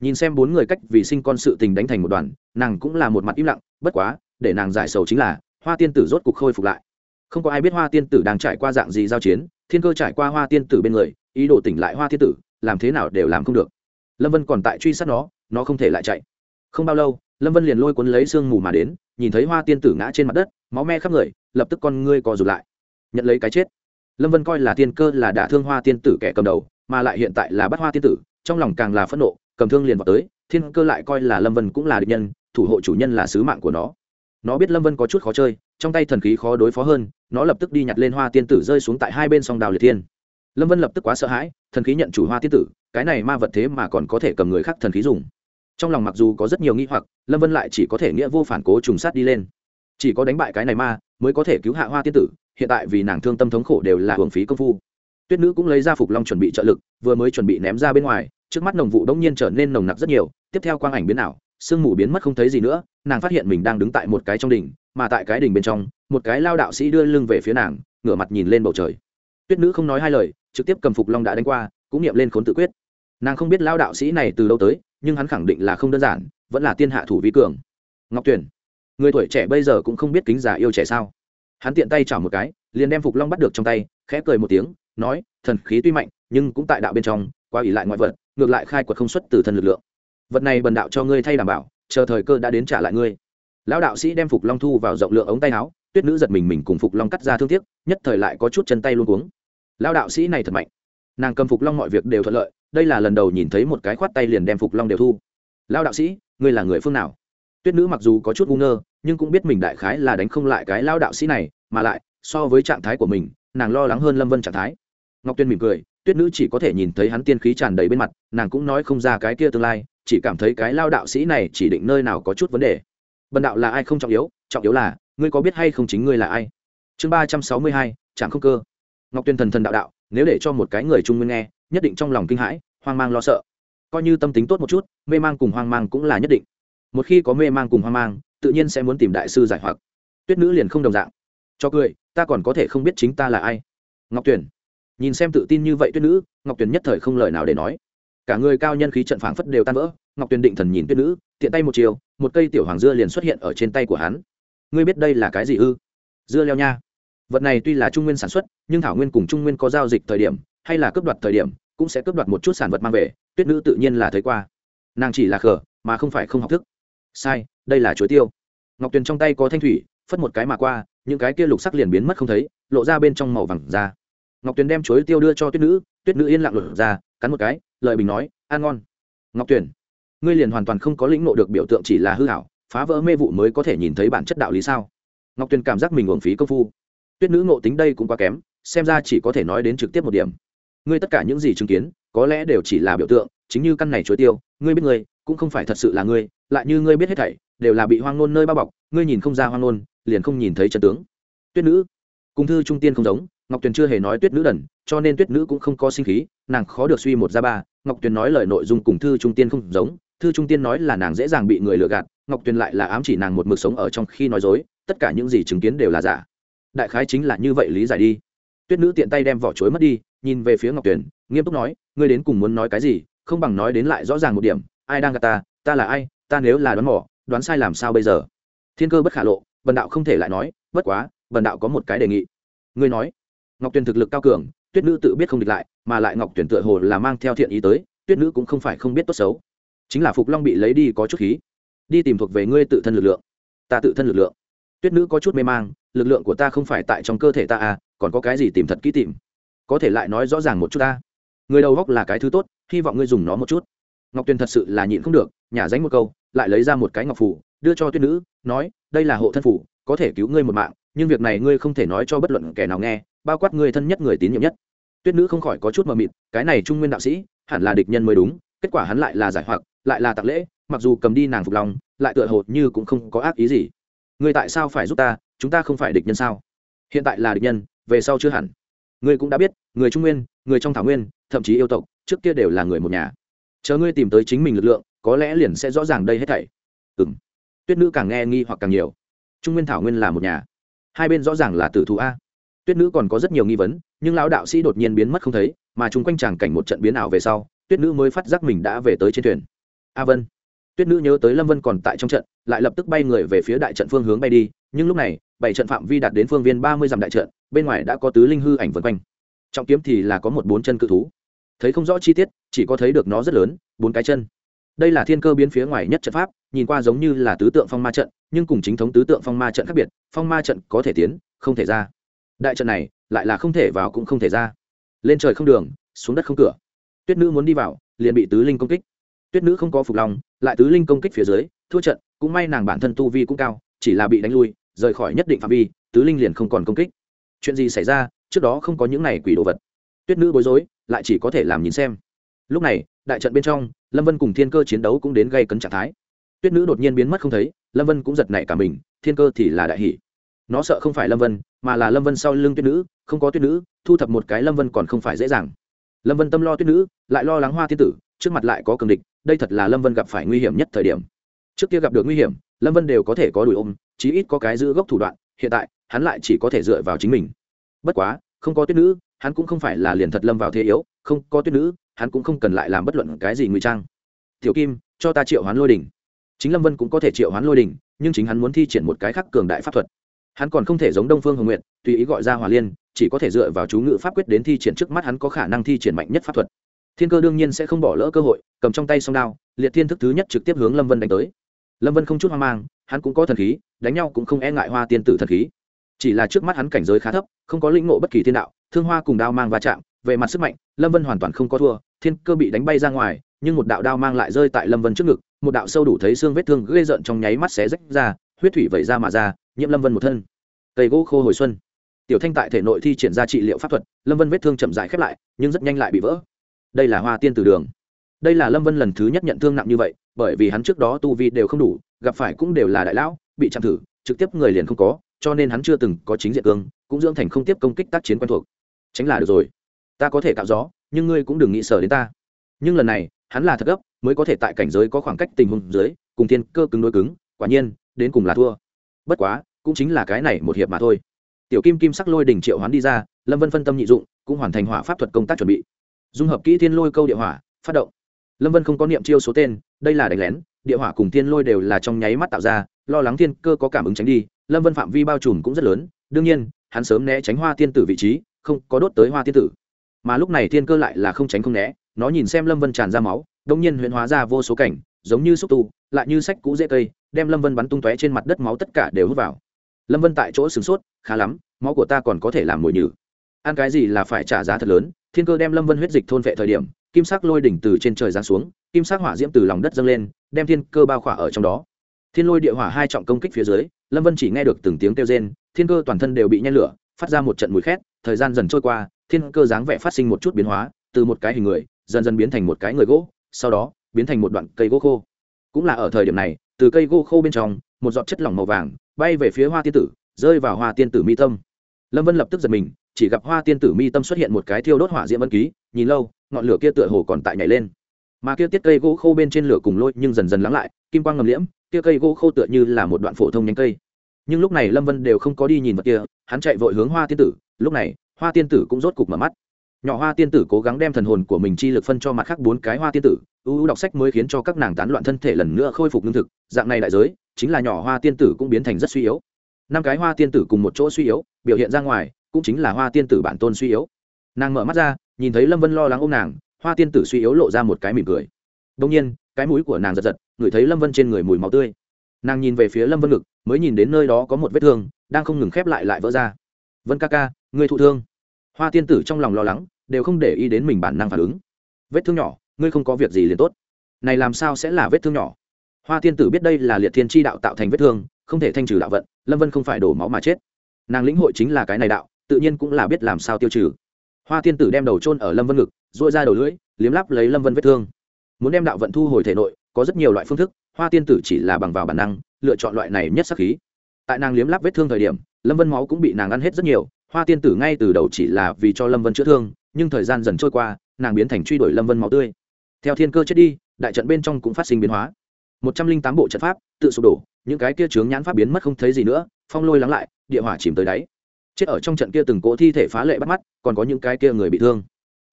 Nhìn xem bốn người cách vì sinh con sự tình đánh thành một đoàn, nàng cũng là một mặt im lặng, bất quá, để nàng giải sầu chính là, hoa tiên tử rốt cục khôi phục lại. Không có ai biết hoa tiên tử đang trải qua dạng gì giao chiến, thiên cơ trải qua hoa tiên tử bên người, ý đồ tỉnh lại hoa tiên tử, làm thế nào đều làm không được. Lâm vân còn tại truy sát nó nó không thể lại chạy. Không bao lâu, lâm vân liền lôi cuốn lấy sương mù mà đến, nhìn thấy hoa tiên tử ngã trên mặt đất, máu me khắp người, lập tức con ngươi co rụt lại. Nhận lấy cái chết lâm vân coi là tiên cơ là đả thương hoa tiên tử kẻ cầm đầu, mà lại hiện tại là bắt hoa tiên tử, trong lòng càng là phẫn nộ, cầm thương liền vào tới, thiên cơ lại coi là lâm vân cũng là địch nhân, thủ hộ chủ nhân là sứ mạng của nó. Nó biết lâm vân có chút khó chơi, trong tay thần khí khó đối phó hơn, nó lập tức đi nhặt lên hoa tiên tử rơi xuống tại hai bên sông đào liệt thiên. Lâm vân lập tức quá sợ hãi, thần khí nhận chủ hoa tiên tử, cái này ma vật thế mà còn có thể cầm người khác thần khí dùng. Trong lòng mặc dù có rất nhiều nghi hoặc, lâm vân lại chỉ có thể nghĩa vô phản cố trùng sát đi lên. Chỉ có đánh bại cái này ma, mới có thể cứu hạ hoa tiên tử hiện tại vì nàng thương tâm thống khổ đều là hưởng phí công phu. Tuyết nữ cũng lấy ra phục long chuẩn bị trợ lực vừa mới chuẩn bị ném ra bên ngoài trước mắt nồng vụ đông nhiên trở nên nồng nặc rất nhiều tiếp theo quang ảnh biến ảo sương mù biến mất không thấy gì nữa nàng phát hiện mình đang đứng tại một cái trong đỉnh mà tại cái đỉnh bên trong một cái lao đạo sĩ đưa lưng về phía nàng ngửa mặt nhìn lên bầu trời. Tuyết nữ không nói hai lời trực tiếp cầm phục long đã đánh qua cũng nghiệm lên khốn tự quyết. Nàng không biết lao đạo sĩ này từ đâu tới nhưng hắn khẳng định là không đơn giản vẫn là tiên hạ thủ vi cường. Ngọc tuyển, người tuổi trẻ bây giờ cũng không biết kính già yêu trẻ sao? Hắn tiện tay chảo một cái, liền đem phục long bắt được trong tay, khẽ cười một tiếng, nói, thần khí tuy mạnh, nhưng cũng tại đạo bên trong, qua ủy lại ngoại vật, ngược lại khai quật không xuất từ thân lực lượng. Vật này bần đạo cho ngươi thay đảm bảo, chờ thời cơ đã đến trả lại ngươi. Lão đạo sĩ đem phục long thu vào rộng lượng ống tay áo, tuyết nữ giật mình mình cùng phục long cắt ra thương tiếc, nhất thời lại có chút chân tay luôn cuống. Lão đạo sĩ này thật mạnh. Nàng cầm phục long mọi việc đều thuận lợi, đây là lần đầu nhìn thấy một cái khoát tay liền đem phục long đều thu. Lão đạo sĩ, ngươi là người phương nào? Tuyết nữ mặc dù có chút ngu ngơ, nhưng cũng biết mình đại khái là đánh không lại cái lão đạo sĩ này, mà lại, so với trạng thái của mình, nàng lo lắng hơn lâm vân trạng thái. Ngọc tuyên mỉm cười, tuyết nữ chỉ có thể nhìn thấy hắn tiên khí tràn đầy bên mặt, nàng cũng nói không ra cái kia tương lai, chỉ cảm thấy cái lao đạo sĩ này chỉ định nơi nào có chút vấn đề. Bần đạo là ai không trọng yếu trọng yếu là, ngươi có biết hay không chính ngươi là ai? Chương ba trăm sáu mươi hai chẳng không cơ. Ngọc tuyên thần thần đạo đạo, nếu để cho một cái người trung nguyên nghe, nhất định trong lòng kinh hãi, hoang mang lo sợ. Coi như tâm tính tốt một chút, mê mang cùng hoang mang cũng là nhất định một khi có mê mang cùng hoang mang, tự nhiên sẽ muốn tìm đại sư giải hoặc. Tuyết nữ liền không đồng dạng. Cho cười, ta còn có thể không biết chính ta là ai. Ngọc tuyển nhìn xem tự tin như vậy tuyết nữ, ngọc tuyển nhất thời không lời nào để nói. Cả người cao nhân khí trận phảng phất đều tan vỡ, ngọc tuyển định thần nhìn tuyết nữ, tiện tay một chiều, một cây tiểu hoàng dưa liền xuất hiện ở trên tay của hắn. Ngươi biết đây là cái gì ư? Dưa leo nha. Vật này tuy là trung nguyên sản xuất, nhưng thảo nguyên cùng trung nguyên có giao dịch thời điểm, hay là cướp đoạt thời điểm, cũng sẽ cướp đoạt một chút sản vật mang về, tuyết nữ tự nhiên là thấy qua. Nàng chỉ là khờ, mà không phải không học thức sai, đây là chuối tiêu. Ngọc tuyền trong tay có thanh thủy, phất một cái mà qua, những cái kia lục sắc liền biến mất không thấy, lộ ra bên trong màu vàng ra ngọc tuyền đem chuối tiêu đưa cho tuyết nữ tuyết nữ yên lặng lột ra, cắn một cái lợi bình nói, ăn ngon. Ngọc tuyền, ngươi liền hoàn toàn không có lĩnh nộ được biểu tượng chỉ là hư hảo phá vỡ mê vụ mới có thể nhìn thấy bản chất đạo lý sao? Ngọc tuyền cảm giác mình uổng phí công phu. Tuyết nữ ngộ tính đây cũng quá kém, xem ra chỉ có thể nói đến trực tiếp một điểm. Ngươi tất cả những gì chứng kiến, có lẽ đều chỉ là biểu tượng, chính như căn này chuối tiêu, ngươi biết ngươi, cũng không phải thật sự là ngươi lại như ngươi biết hết thảy, đều là bị hoang nôn nơi bao bọc, ngươi nhìn không ra hoang nôn liền không nhìn thấy chân tướng. Tuyết nữ, cùng thư trung tiên không giống, ngọc tuyền chưa hề nói tuyết nữ đần, cho nên tuyết nữ cũng không có sinh khí, nàng khó được suy một ra ba, ngọc tuyền nói lời nội dung cùng thư trung tiên không giống, thư trung tiên nói là nàng dễ dàng bị người lừa gạt, ngọc tuyền lại là ám chỉ nàng một mực sống ở trong khi nói dối, tất cả những gì chứng kiến đều là giả. Đại khái chính là như vậy lý giải đi. Tuyết nữ tiện tay đem vỏ chuối mất đi, nhìn về phía ngọc tuyền, nghiêm túc nói, ngươi đến cùng muốn nói cái gì, không bằng nói đến lại rõ ràng một điểm, ai đang gạt ta ta là ai ta nếu là đoán mỏ đoán sai làm sao bây giờ? Thiên cơ bất khả lộ vần đạo không thể lại nói, bất quá vần đạo có một cái đề nghị. Ngươi nói, ngọc tuyền thực lực cao cường, tuyết nữ tự biết không địch lại, mà lại ngọc tuyển tựa hồ là mang theo thiện ý tới, tuyết nữ cũng không phải không biết tốt xấu. Chính là phục long bị lấy đi có chút khí. Đi tìm thuộc về ngươi tự thân lực lượng. Ta tự thân lực lượng. Tuyết nữ có chút mê mang, lực lượng của ta không phải tại trong cơ thể ta à còn có cái gì tìm thật kỹ tìm? Có thể lại nói rõ ràng một chút ta. Người đầu góc là cái thứ tốt, hy vọng ngươi dùng nó một chút. Ngọc tuyền thật sự là nhịn không được, nhả dánh một câu lại lấy ra một cái ngọc phủ, đưa cho tuyết nữ, nói, đây là hộ thân phủ, có thể cứu ngươi một mạng, nhưng việc này ngươi không thể nói cho bất luận kẻ nào nghe, bao quát ngươi thân nhất người tín nhiệm nhất. Tuyết nữ không khỏi có chút mờ mịt, cái này trung nguyên đạo sĩ, hẳn là địch nhân mới đúng, kết quả hắn lại là giải hoặc, lại là tạc lễ, mặc dù cầm đi nàng phục lòng, lại tựa hồ như cũng không có ác ý gì. Ngươi tại sao phải giúp ta, chúng ta không phải địch nhân sao? Hiện tại là địch nhân, về sau chưa hẳn. Ngươi cũng đã biết, người trung nguyên, người trong thảo nguyên, thậm chí yêu tộc, trước kia đều là người một nhà. Chờ ngươi tìm tới chính mình lực lượng có lẽ liền sẽ rõ ràng đây hết thảy. Ừ m tuyết nữ càng nghe nghi hoặc càng nhiều. Trung nguyên thảo nguyên là một nhà. Hai bên rõ ràng là tử thù a. Tuyết nữ còn có rất nhiều nghi vấn, nhưng lão đạo sĩ đột nhiên biến mất không thấy, mà chung quanh chàng cảnh một trận biến ảo về sau, tuyết nữ mới phát giác mình đã về tới trên thuyền. A vân. Tuyết nữ nhớ tới lâm vân còn tại trong trận, lại lập tức bay người về phía đại trận phương hướng bay đi, nhưng lúc này, bảy trận phạm vi đạt đến phương viên ba mươi dặm đại trận, bên ngoài đã có tứ linh hư ảnh vân quanh. Trọng kiếm thì là có một bốn chân cự thú. Thấy không rõ chi tiết, chỉ có thấy được nó rất lớn, bốn cái chân đây là thiên cơ biến phía ngoài nhất trận pháp, nhìn qua giống như là tứ tượng phong ma trận, nhưng cùng chính thống tứ tượng phong ma trận khác biệt, phong ma trận có thể tiến, không thể ra. Đại trận này lại là không thể vào cũng không thể ra. Lên trời không đường, xuống đất không cửa. Tuyết nữ muốn đi vào, liền bị tứ linh công kích. Tuyết nữ không có phục lòng, lại tứ linh công kích phía dưới, thua trận, cũng may nàng bản thân tu vi cũng cao, chỉ là bị đánh lui, rời khỏi nhất định phạm vi, tứ linh liền không còn công kích. Chuyện gì xảy ra, trước đó không có những này quỷ đồ vật. Tuyết nữ bối rối, lại chỉ có thể làm nhìn xem. Lúc này, đại trận bên trong lâm vân cùng thiên cơ chiến đấu cũng đến gây cấn trạng thái. Tuyết nữ đột nhiên biến mất không thấy, lâm vân cũng giật nảy cả mình, thiên cơ thì là đại hỷ nó sợ không phải lâm vân, mà là lâm vân sau lưng tuyết nữ, không có tuyết nữ, thu thập một cái lâm vân còn không phải dễ dàng. Lâm vân tâm lo tuyết nữ, lại lo lắng hoa thiên tử, trước mặt lại có cường địch, đây thật là lâm vân gặp phải nguy hiểm nhất thời điểm. Trước kia gặp được nguy hiểm, lâm vân đều có thể có đùi ôm, chí ít có cái giữ gốc thủ đoạn, hiện tại, hắn lại chỉ có thể dựa vào chính mình. Bất quá, không có tuyết nữ, hắn cũng không phải là liền thật lâm vào thế yếu, không có tuyết nữ hắn cũng không cần lại làm bất luận cái gì ngụy trang. Tiểu kim, cho ta triệu hoán lôi đỉnh. Chính lâm vân cũng có thể triệu hoán lôi đỉnh, nhưng chính hắn muốn thi triển một cái khắc cường đại pháp thuật. Hắn còn không thể giống đông phương hồng nguyện tùy ý gọi ra hòa liên, chỉ có thể dựa vào chú ngự pháp quyết đến thi triển trước mắt hắn có khả năng thi triển mạnh nhất pháp thuật. Thiên cơ đương nhiên sẽ không bỏ lỡ cơ hội, cầm trong tay song đao, liệt thiên thức thứ nhất trực tiếp hướng lâm vân đánh tới. Lâm vân không chút hoang mang, hắn cũng có thần khí, đánh nhau cũng không e ngại hoa tiên tử thần khí. Chỉ là trước mắt hắn cảnh giới khá thấp, không có lĩnh ngộ bất kỳ thiên đạo, thương hoa cùng đao mang va chạm về mặt sức mạnh, lâm vân hoàn toàn không có thua, thiên cơ bị đánh bay ra ngoài, nhưng một đạo đao mang lại rơi tại lâm vân trước ngực, một đạo sâu đủ thấy xương vết thương ghê rợn trong nháy mắt xé rách ra, huyết thủy vẩy ra mà ra, nhiễm lâm vân một thân. Cây gỗ khô hồi xuân. Tiểu thanh tại thể nội thi triển ra trị liệu pháp thuật, lâm vân vết thương chậm rãi khép lại, nhưng rất nhanh lại bị vỡ. Đây là hoa tiên tử đường. Đây là lâm vân lần thứ nhất nhận thương nặng như vậy, bởi vì hắn trước đó tu vi đều không đủ, gặp phải cũng đều là đại lão, bị chạm thử, trực tiếp người liền không có, cho nên hắn chưa từng có chính diện cương, cũng dưỡng thành không tiếp công kích tác chiến quen thuộc. Tránh là được rồi ta có thể cạo gió, nhưng ngươi cũng đừng nghĩ sở đến ta. Nhưng lần này, hắn là thật gấp, mới có thể tại cảnh giới có khoảng cách tình huống dưới, cùng thiên cơ cứng đối cứng, quả nhiên, đến cùng là thua. Bất quá, cũng chính là cái này một hiệp mà thôi. Tiểu kim kim sắc lôi đỉnh triệu hoán đi ra, lâm vân phân tâm nhị dụng, cũng hoàn thành hỏa pháp thuật công tác chuẩn bị. Dung hợp kỹ thiên lôi câu địa hỏa, phát động. Lâm vân không có niệm chiêu số tên, đây là đánh lén, địa hỏa cùng thiên lôi đều là trong nháy mắt tạo ra, lo lắng thiên cơ có cảm ứng tránh đi, lâm vân phạm vi bao trùm cũng rất lớn, đương nhiên, hắn sớm né tránh hoa tiên tử vị trí, không có đốt tới hoa tiên tử mà lúc này thiên cơ lại là không tránh không né, nó nhìn xem lâm vân tràn ra máu, đông nhiên huyễn hóa ra vô số cảnh, giống như xúc tu, lại như sách cũ dễ cây, đem lâm vân bắn tung tóe trên mặt đất máu tất cả đều hút vào. Lâm vân tại chỗ sửng sốt, khá lắm, máu của ta còn có thể làm mồi nhử. Ăn cái gì là phải trả giá thật lớn, thiên cơ đem lâm vân huyết dịch thôn vệ thời điểm, kim sắc lôi đỉnh từ trên trời giáng xuống, kim sắc hỏa diễm từ lòng đất dâng lên, đem thiên cơ bao khỏa ở trong đó. Thiên lôi địa hỏa hai trọng công kích phía dưới, lâm vân chỉ nghe được từng tiếng kêu rên, thiên cơ toàn thân đều bị nhen lửa, phát ra một trận mùi khét, thời gian dần trôi qua thiên cơ dáng vẻ phát sinh một chút biến hóa, từ một cái hình người, dần dần biến thành một cái người gỗ, sau đó, biến thành một đoạn cây gỗ khô. Cũng là ở thời điểm này, từ cây gỗ khô bên trong, một giọt chất lỏng màu vàng bay về phía hoa tiên tử, rơi vào hoa tiên tử mi tâm. Lâm vân lập tức giật mình, chỉ gặp hoa tiên tử mi tâm xuất hiện một cái thiêu đốt hỏa diễm ân ký, nhìn lâu, ngọn lửa kia tựa hồ còn tại nhảy lên. Mà kia tiết cây gỗ khô bên trên lửa cùng lôi nhưng dần dần lắng lại, kim quang ngầm liễm, kia cây gỗ khô tựa như là một đoạn phổ thông nhánh cây. Nhưng lúc này lâm vân đều không có đi nhìn vật kia, hắn chạy vội hướng hoa tiên tử, lúc này hoa tiên tử cũng rốt cục mở mắt. Nhỏ hoa tiên tử cố gắng đem thần hồn của mình chi lực phân cho mặt khác bốn cái hoa tiên tử. Ưu ưu đọc sách mới khiến cho các nàng tán loạn thân thể lần nữa khôi phục lương thực. Dạng này đại giới, chính là nhỏ hoa tiên tử cũng biến thành rất suy yếu. Năm cái hoa tiên tử cùng một chỗ suy yếu, biểu hiện ra ngoài, cũng chính là hoa tiên tử bản tôn suy yếu. Nàng mở mắt ra, nhìn thấy lâm vân lo lắng ô m nàng, hoa tiên tử suy yếu lộ ra một cái mỉm cười. Đông nhiên, cái mũi của nàng giật giật, ngửi thấy lâm vân trên người mùi máu tươi. Nàng nhìn về phía lâm vân ngực, mới nhìn đến nơi đó có một vết thương, đang không ngừng khép lại lại vỡ ra. Vân ca ca người thụ thương hoa tiên tử trong lòng lo lắng, đều không để ý đến mình bản năng phản ứng. Vết thương nhỏ, ngươi không có việc gì liền tốt. Này làm sao sẽ là vết thương nhỏ? Hoa tiên tử biết đây là liệt thiên tri đạo tạo thành vết thương, không thể thanh trừ đạo vận, lâm vân không phải đổ máu mà chết. Nàng lĩnh hội chính là cái này đạo, tự nhiên cũng là biết làm sao tiêu trừ. Hoa tiên tử đem đầu trôn ở lâm vân ngực dội ra đầu lưỡi, liếm lắp lấy lâm vân vết thương. Muốn đem đạo vận thu hồi thể nội, có rất nhiều loại phương thức, hoa tiên tử chỉ là bằng vào bản năng, lựa chọn loại này nhất sắc khí. Tại nàng liếm lắp vết thương thời điểm, lâm vân máu cũng bị nàng ăn hết rất nhiều hoa tiên tử ngay từ đầu chỉ là vì cho lâm vân chữa thương, nhưng thời gian dần trôi qua, nàng biến thành truy đuổi lâm vân máu tươi. Theo thiên cơ chết đi, đại trận bên trong cũng phát sinh biến hóa. Một trăm linh tám bộ trận pháp, tự sụp đổ, những cái kia chướng nhãn pháp biến mất không thấy gì nữa, phong lôi lắng lại, địa hỏa chìm tới đáy. Chết ở trong trận kia từng cỗ thi thể phá lệ bắt mắt, còn có những cái kia người bị thương.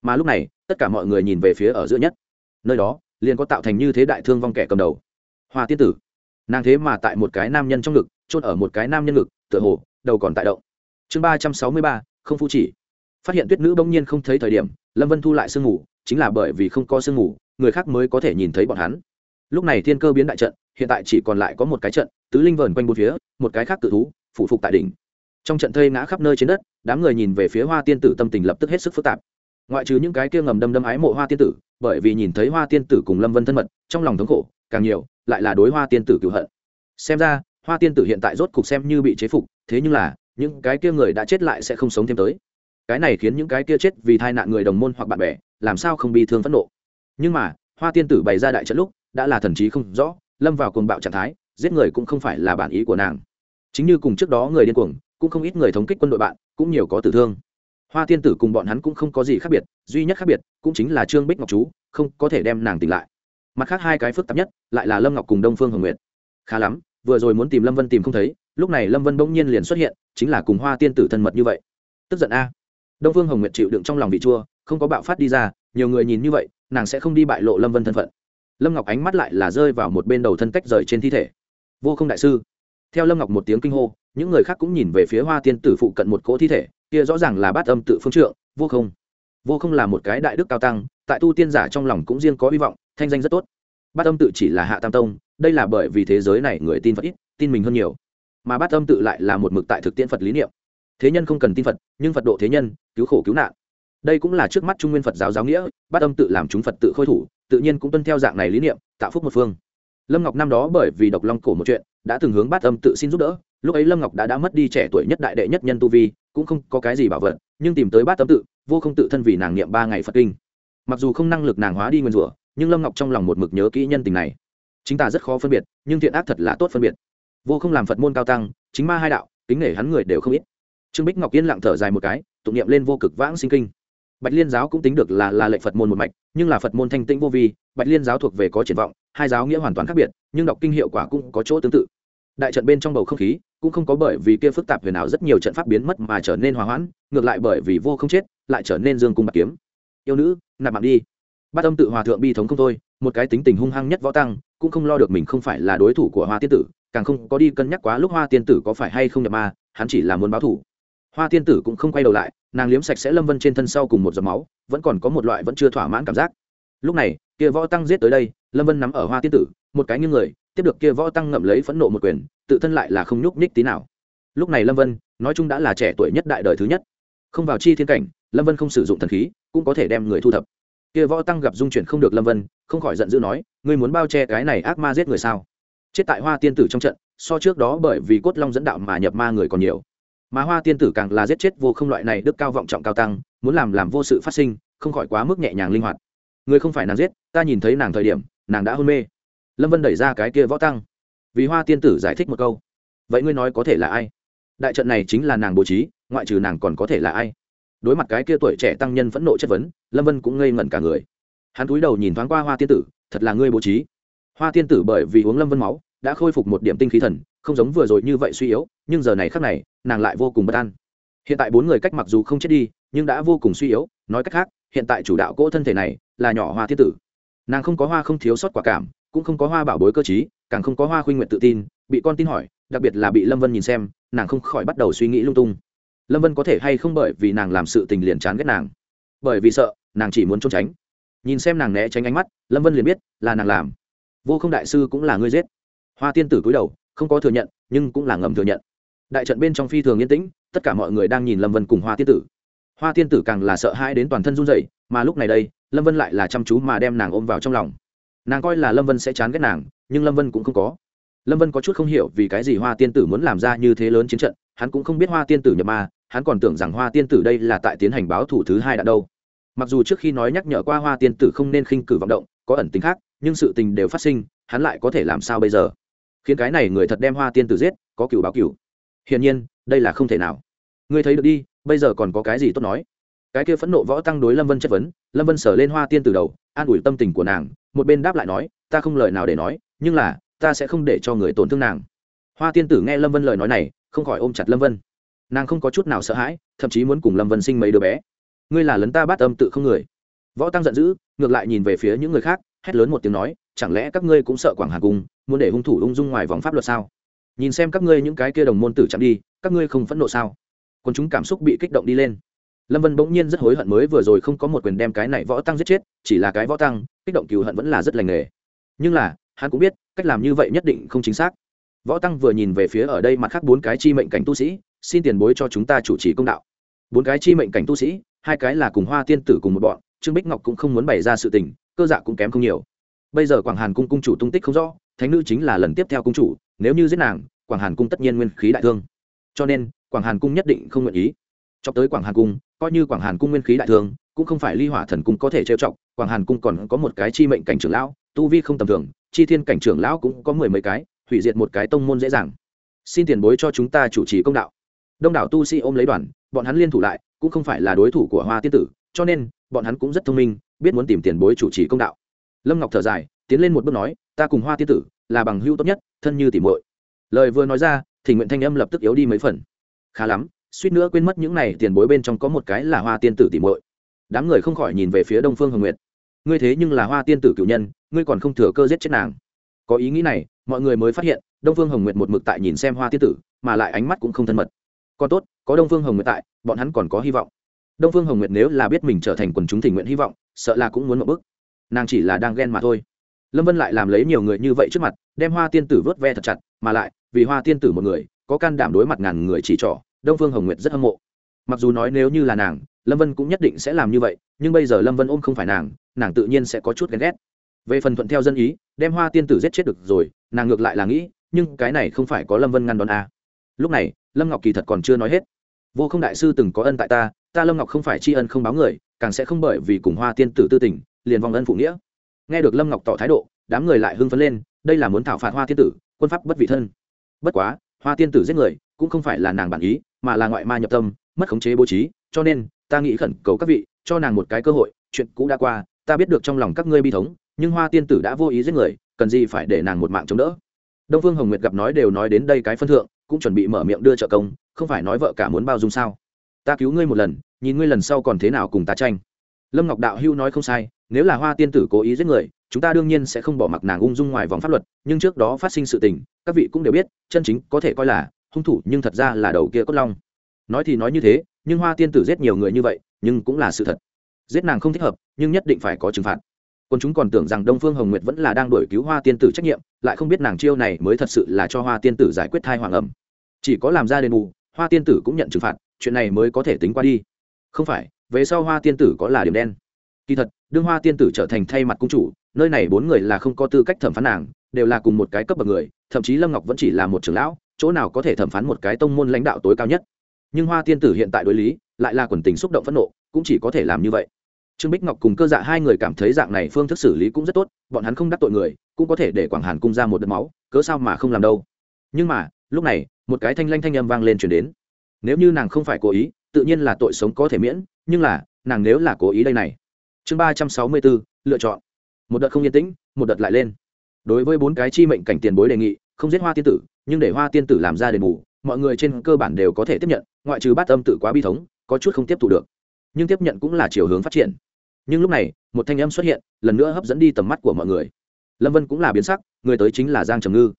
Mà lúc này, tất cả mọi người nhìn về phía ở giữa nhất. Nơi đó, liền có tạo thành như thế đại thương vong kẻ cầm đầu. Hoa tiên tử. Nàng thế mà tại một cái nam nhân trong ngực, chôn ở một cái nam nhân ngực, tựa hồ, đầu còn tại động chương ba trăm sáu mươi ba, không phu chỉ. Phát hiện tuyết nữ bỗng nhiên không thấy thời điểm, lâm vân thu lại sương ngủ, chính là bởi vì không có sương ngủ, người khác mới có thể nhìn thấy bọn hắn. Lúc này thiên cơ biến đại trận, hiện tại chỉ còn lại có một cái trận, tứ linh vờn quanh bốn phía, một cái khác tự thú phụ phục tại đỉnh. Trong trận thây ngã khắp nơi trên đất, đám người nhìn về phía hoa tiên tử tâm tình lập tức hết sức phức tạp. Ngoại trừ những cái kia ngầm đâm đâm ái mộ hoa tiên tử, bởi vì nhìn thấy hoa tiên tử cùng lâm vân thân mật, trong lòng thống khổ, càng nhiều, lại là đối hoa tiên tử cựu hận. Xem ra, hoa tiên tử hiện tại rốt cục xem như bị chế phục, thế nhưng là những cái kia người đã chết lại sẽ không sống thêm tới. Cái này khiến những cái kia chết vì tai nạn người đồng môn hoặc bạn bè, làm sao không bị thương phẫn nộ. Nhưng mà, hoa tiên tử bày ra đại trận lúc, đã là thần trí không rõ, lâm vào cuồng bạo trạng thái, giết người cũng không phải là bản ý của nàng. Chính như cùng trước đó người điên cuồng, cũng không ít người thống kích quân đội bạn, cũng nhiều có tử thương. Hoa tiên tử cùng bọn hắn cũng không có gì khác biệt, duy nhất khác biệt, cũng chính là trương bích ngọc chú, không có thể đem nàng tỉnh lại. Mặt khác hai cái phức tạp nhất, lại là lâm ngọc cùng đông phương hồng nguyệt. Khá lắm, vừa rồi muốn tìm lâm vân tìm không thấy lúc này lâm vân bỗng nhiên liền xuất hiện chính là cùng hoa tiên tử thân mật như vậy tức giận a đông phương hồng nguyệt chịu đựng trong lòng vị chua không có bạo phát đi ra nhiều người nhìn như vậy nàng sẽ không đi bại lộ lâm vân thân phận lâm ngọc ánh mắt lại là rơi vào một bên đầu thân cách rời trên thi thể vô không đại sư theo lâm ngọc một tiếng kinh hô những người khác cũng nhìn về phía hoa tiên tử phụ cận một cỗ thi thể kia rõ ràng là bát âm tự phương trượng vô không vô không là một cái đại đức cao tăng tại tu tiên giả trong lòng cũng riêng có hy vọng thanh danh rất tốt bát âm tự chỉ là hạ tam tông đây là bởi vì thế giới này người tin vẫn ít tin mình hơn nhiều mà bát âm tự lại là một mực tại thực tiễn phật lý niệm. Thế nhân không cần tin phật, nhưng phật độ thế nhân, cứu khổ cứu nạn. Đây cũng là trước mắt trung nguyên phật giáo giáo nghĩa, bát âm tự làm chúng phật tự khôi thủ, tự nhiên cũng tuân theo dạng này lý niệm, tạo phúc một phương. Lâm ngọc năm đó bởi vì độc long cổ một chuyện, đã từng hướng bát âm tự xin giúp đỡ. Lúc ấy lâm ngọc đã đã mất đi trẻ tuổi nhất đại đệ nhất nhân tu vi, cũng không có cái gì bảo vật, nhưng tìm tới bát âm tự, vô không tự thân vì nàng niệm ba ngày phật kinh. Mặc dù không năng lực nàng hóa đi nguyên rủa, nhưng lâm ngọc trong lòng một mực nhớ kỹ nhân tình này. Chính ta rất khó phân biệt, nhưng thiện ác thật là tốt phân biệt vô không làm phật môn cao tăng chính ma hai đạo kính nể hắn người đều không ít trương bích ngọc yên lặng thở dài một cái tụng niệm lên vô cực vãng sinh kinh bạch liên giáo cũng tính được là là lệ phật môn một mạch nhưng là phật môn thanh tĩnh vô vi bạch liên giáo thuộc về có triển vọng hai giáo nghĩa hoàn toàn khác biệt nhưng đọc kinh hiệu quả cũng có chỗ tương tự đại trận bên trong bầu không khí cũng không có bởi vì kia phức tạp huyền ảo rất nhiều trận pháp biến mất mà trở nên hòa hoãn ngược lại bởi vì vô không chết lại trở nên dương cung bạc kiếm yêu nữ nạp mạng đi bát âm tự hòa thượng bi thống không thôi một cái tính tình hung hăng nhất võ tăng cũng không lo được mình không phải là đối thủ của hoa tiên tử càng không có đi cân nhắc quá lúc hoa tiên tử có phải hay không nhập ma, hắn chỉ là muốn báo thủ. Hoa tiên tử cũng không quay đầu lại, nàng liếm sạch sẽ lâm vân trên thân sau cùng một giọt máu, vẫn còn có một loại vẫn chưa thỏa mãn cảm giác. Lúc này, kia võ tăng giết tới đây, lâm vân nắm ở hoa tiên tử, một cái như người, tiếp được kia võ tăng ngậm lấy phẫn nộ một quyền, tự thân lại là không nhúc nhích tí nào. Lúc này lâm vân, nói chung đã là trẻ tuổi nhất đại đời thứ nhất. Không vào chi thiên cảnh, lâm vân không sử dụng thần khí, cũng có thể đem người thu thập. Kia võ tăng gặp dung chuyển không được lâm vân, không khỏi giận dữ nói, ngươi muốn bao che cái này ác ma giết người sao? Chết tại hoa tiên tử trong trận, so trước đó bởi vì cốt long dẫn đạo mà nhập ma người còn nhiều. Mà hoa tiên tử càng là giết chết vô không loại này đức cao vọng trọng cao tăng, muốn làm làm vô sự phát sinh, không khỏi quá mức nhẹ nhàng linh hoạt. Người không phải nàng giết, ta nhìn thấy nàng thời điểm, nàng đã hôn mê. Lâm vân đẩy ra cái kia võ tăng. Vì hoa tiên tử giải thích một câu. Vậy ngươi nói có thể là ai? Đại trận này chính là nàng bố trí, ngoại trừ nàng còn có thể là ai? Đối mặt cái kia tuổi trẻ tăng nhân phẫn nộ chất vấn, lâm vân cũng ngây ngẩn cả người. Hắn cúi đầu nhìn thoáng qua hoa tiên tử, thật là ngươi bố trí. Hoa tiên tử bởi vì uống lâm vân máu đã khôi phục một điểm tinh khí thần, không giống vừa rồi như vậy suy yếu, nhưng giờ này khác này, nàng lại vô cùng bất an. Hiện tại bốn người cách mặc dù không chết đi, nhưng đã vô cùng suy yếu, nói cách khác, hiện tại chủ đạo cỗ thân thể này là nhỏ hoa tiên tử. Nàng không có hoa không thiếu sót quả cảm, cũng không có hoa bảo bối cơ t càng không có hoa khuynh nguyện tự tin, bị con tin hỏi, đặc biệt là bị lâm vân nhìn xem, nàng không khỏi bắt đầu suy nghĩ lung tung. Lâm vân có thể hay không bởi vì nàng làm sự tình liền chán ghét nàng? Bởi vì sợ, nàng chỉ muốn trốn tránh. Nhìn xem nàng né tránh ánh mắt, lâm vân liền biết là nàng làm. Vô không đại sư cũng là ngươi giết hoa tiên tử cúi đầu, không có thừa nhận, nhưng cũng là ngầm thừa nhận. Đại trận bên trong phi thường yên tĩnh, tất cả mọi người đang nhìn lâm vân cùng hoa tiên tử. Hoa tiên tử càng là sợ hãi đến toàn thân run rẩy, mà lúc này đây, lâm vân lại là chăm chú mà đem nàng ôm vào trong lòng. Nàng coi là lâm vân sẽ chán ghét nàng, nhưng lâm vân cũng không có. Lâm vân có chút không hiểu vì cái gì hoa tiên tử muốn làm ra như thế lớn chiến trận, hắn cũng không biết hoa tiên tử nhập ma, hắn còn tưởng rằng hoa tiên tử đây là tại tiến hành báo thủ thứ hai đã đâu. Mặc dù trước khi nói nhắc nhở qua hoa tiên tử không nên khinh cử vọng động, có ẩn tính khác, nhưng sự tình đều phát sinh, hắn lại có thể làm sao bây giờ? Khiến cái này người thật đem hoa tiên tử giết, có cựu báo cựu hiển nhiên, đây là không thể nào. Ngươi thấy được đi, bây giờ còn có cái gì tốt nói? Cái kia phẫn nộ võ tăng đối lâm vân chất vấn, lâm vân sờ lên hoa tiên từ đầu, an ủi tâm tình của nàng, một bên đáp lại nói, ta không lời nào để nói, nhưng là, ta sẽ không để cho người tổn thương nàng. Hoa tiên tử nghe lâm vân lời nói này, không khỏi ôm chặt lâm vân. Nàng không có chút nào sợ hãi, thậm chí muốn cùng lâm vân sinh mấy đứa bé. Ngươi là lấn ta bắt âm tự không người? Võ tăng giận dữ, ngược lại nhìn về phía những người khác, hét lớn một tiếng nói chẳng lẽ các ngươi cũng sợ quảng hà cung, muốn để hung thủ ung dung ngoài vòng pháp luật sao? Nhìn xem các ngươi những cái kia đồng môn tử chạm đi, các ngươi không phẫn nộ sao? Còn chúng cảm xúc bị kích động đi lên. Lâm vân bỗng nhiên rất hối hận mới vừa rồi không có một quyền đem cái này võ tăng giết chết, chỉ là cái võ tăng, kích động cừu hận vẫn là rất lành nghề. Nhưng là, hắn cũng biết, cách làm như vậy nhất định không chính xác. Võ tăng vừa nhìn về phía ở đây mặt khác bốn cái chi mệnh cảnh tu sĩ, xin tiền bối cho chúng ta chủ trì công đạo. Bốn cái chi mệnh cảnh tu sĩ, hai cái là cùng hoa tiên tử cùng một bọn, trương bích ngọc cũng không muốn bày ra sự tình, cơ dạ cũng kém không nhiều bây giờ quảng hàn cung cung chủ tung tích không rõ, thánh nữ chính là lần tiếp theo cung chủ, nếu như giết nàng, quảng hàn cung tất nhiên nguyên khí đại thương. Cho nên, quảng hàn cung nhất định không nguyện ý. Cho tới quảng hàn cung, coi như quảng hàn cung nguyên khí đại thương, cũng không phải ly hỏa thần cung có thể trêu chọc, quảng hàn cung còn có một cái chi mệnh cảnh trưởng lão, tu vi không tầm thường, chi thiên cảnh trưởng lão cũng có mười mấy cái, hủy diệt một cái tông môn dễ dàng. Xin tiền bối cho chúng ta chủ trì công đạo. Đông đảo tu sĩ ôm lấy đoàn, bọn hắn liên thủ lại, cũng không phải là đối thủ của hoa tiên tử, cho nên, bọn hắn cũng rất thông minh, biết muốn tìm tiền bối chủ trì công đạo lâm ngọc thở dài, tiến lên một bước nói, ta cùng hoa tiên tử là bằng hữu tốt nhất, thân như tỉ muội. Lời vừa nói ra, thì nguyện thanh âm lập tức yếu đi mấy phần. Khá lắm, suýt nữa quên mất những này tiền bối bên trong có một cái là hoa tiên tử tỉ muội. Đám người không khỏi nhìn về phía đông phương hồng nguyệt. Ngươi thế nhưng là hoa tiên tử cựu nhân, ngươi còn không thừa cơ giết chết nàng. Có ý nghĩ này, mọi người mới phát hiện, đông phương hồng nguyệt một mực tại nhìn xem hoa tiên tử, mà lại ánh mắt cũng không thân mật. Còn tốt, có đông phương hồng nguyệt tại, bọn hắn còn có hy vọng. Đông phương hồng nguyệt nếu là biết mình trở thành quần chúng tình nguyện hy vọng, sợ là cũng muốn một bước nàng chỉ là đang ghen mà thôi. Lâm vân lại làm lấy nhiều người như vậy trước mặt, đem hoa tiên tử vớt ve thật chặt, mà lại, vì hoa tiên tử một người, có can đảm đối mặt ngàn người chỉ trỏ, đông phương hồng nguyệt rất hâm mộ. Mặc dù nói nếu như là nàng, lâm vân cũng nhất định sẽ làm như vậy, nhưng bây giờ lâm vân ôm không phải nàng nàng tự nhiên sẽ có chút ghen ghét. Về phần thuận theo dân ý, đem hoa tiên tử giết chết được rồi, nàng ngược lại là nghĩ, nhưng cái này không phải có lâm vân ngăn đón à. lúc này, lâm ngọc kỳ thật còn chưa nói hết. Vô không đại sư từng có ân tại ta ta lâm ngọc không phải tri ân không báo người, càng sẽ không bởi vì cùng hoa tiên tử tư tình liền vong ân phụ nghĩa. Nghe được lâm ngọc tỏ thái độ, đám người lại hưng phấn lên, đây là muốn thảo phạt hoa tiên tử, quân pháp bất vị thân. Bất quá, hoa tiên tử giết người, cũng không phải là nàng bản ý, mà là ngoại ma nhập tâm, mất khống chế bố trí, cho nên, ta nghĩ khẩn cầu các vị, cho nàng một cái cơ hội, chuyện cũ đã qua, ta biết được trong lòng các ngươi bi thống, nhưng hoa tiên tử đã vô ý giết người, cần gì phải để nàng một mạng chống đỡ. Đông phương hồng nguyệt gặp nói đều nói đến đây cái phân thượng, cũng chuẩn bị mở miệng đưa trợ công, không phải nói vợ cả muốn bao dung sao? Ta cứu ngươi một lần, nhìn ngươi lần sau còn thế nào cùng ta tranh. Lâm ngọc đạo hưu nói không sai nếu là hoa tiên tử cố ý giết người, chúng ta đương nhiên sẽ không bỏ mặc nàng ung dung ngoài vòng pháp luật, nhưng trước đó phát sinh sự tình, các vị cũng đều biết, chân chính có thể coi là hung thủ, nhưng thật ra là đầu kia cốt long. Nói thì nói như thế, nhưng hoa tiên tử giết nhiều người như vậy, nhưng cũng là sự thật. Giết nàng không thích hợp, nhưng nhất định phải có trừng phạt. Còn chúng còn tưởng rằng đông phương hồng nguyệt vẫn là đang đổi cứu hoa tiên tử trách nhiệm, lại không biết nàng chiêu này mới thật sự là cho hoa tiên tử giải quyết thai hoàng ẩm. Chỉ có làm ra đền bù, hoa tiên tử cũng nhận trừng phạt, chuyện này mới có thể tính qua đi. Không phải, về sau hoa tiên tử có là điểm đen kỳ thật, đương hoa tiên tử trở thành thay mặt cung chủ, nơi này bốn người là không có tư cách thẩm phán nàng, đều là cùng một cái cấp bậc người, thậm chí lâm ngọc vẫn chỉ là một trưởng lão, chỗ nào có thể thẩm phán một cái tông môn lãnh đạo tối cao nhất. Nhưng hoa tiên tử hiện tại đối lý, lại là quần tình xúc động phẫn nộ, cũng chỉ có thể làm như vậy. Trương bích ngọc cùng cơ dạ hai người cảm thấy dạng này phương thức xử lý cũng rất tốt, bọn hắn không đắc tội người, cũng có thể để quảng hàn cung ra một đợt máu, cớ sao mà không làm đâu. Nhưng mà, lúc này, một cái thanh lanh thanh âm vang lên chuyển đến. Nếu như nàng không phải cố ý, tự nhiên là tội sống có thể miễn, nhưng là, nàng nếu là cố ý đây này chương ba trăm sáu mươi bốn lựa chọn. Một đợt không yên tĩnh, một đợt lại lên. Đối với bốn cái chi mệnh cảnh tiền bối đề nghị, không giết hoa tiên tử, nhưng để hoa tiên tử làm ra đền bù, mọi người trên cơ bản đều có thể tiếp nhận, ngoại trừ bát âm tử quá bi thống, có chút không tiếp thu được. Nhưng tiếp nhận cũng là chiều hướng phát triển. Nhưng lúc này, một thanh âm xuất hiện, lần nữa hấp dẫn đi tầm mắt của mọi người. Lâm vân cũng là biến sắc, người tới chính là giang trầm ngư.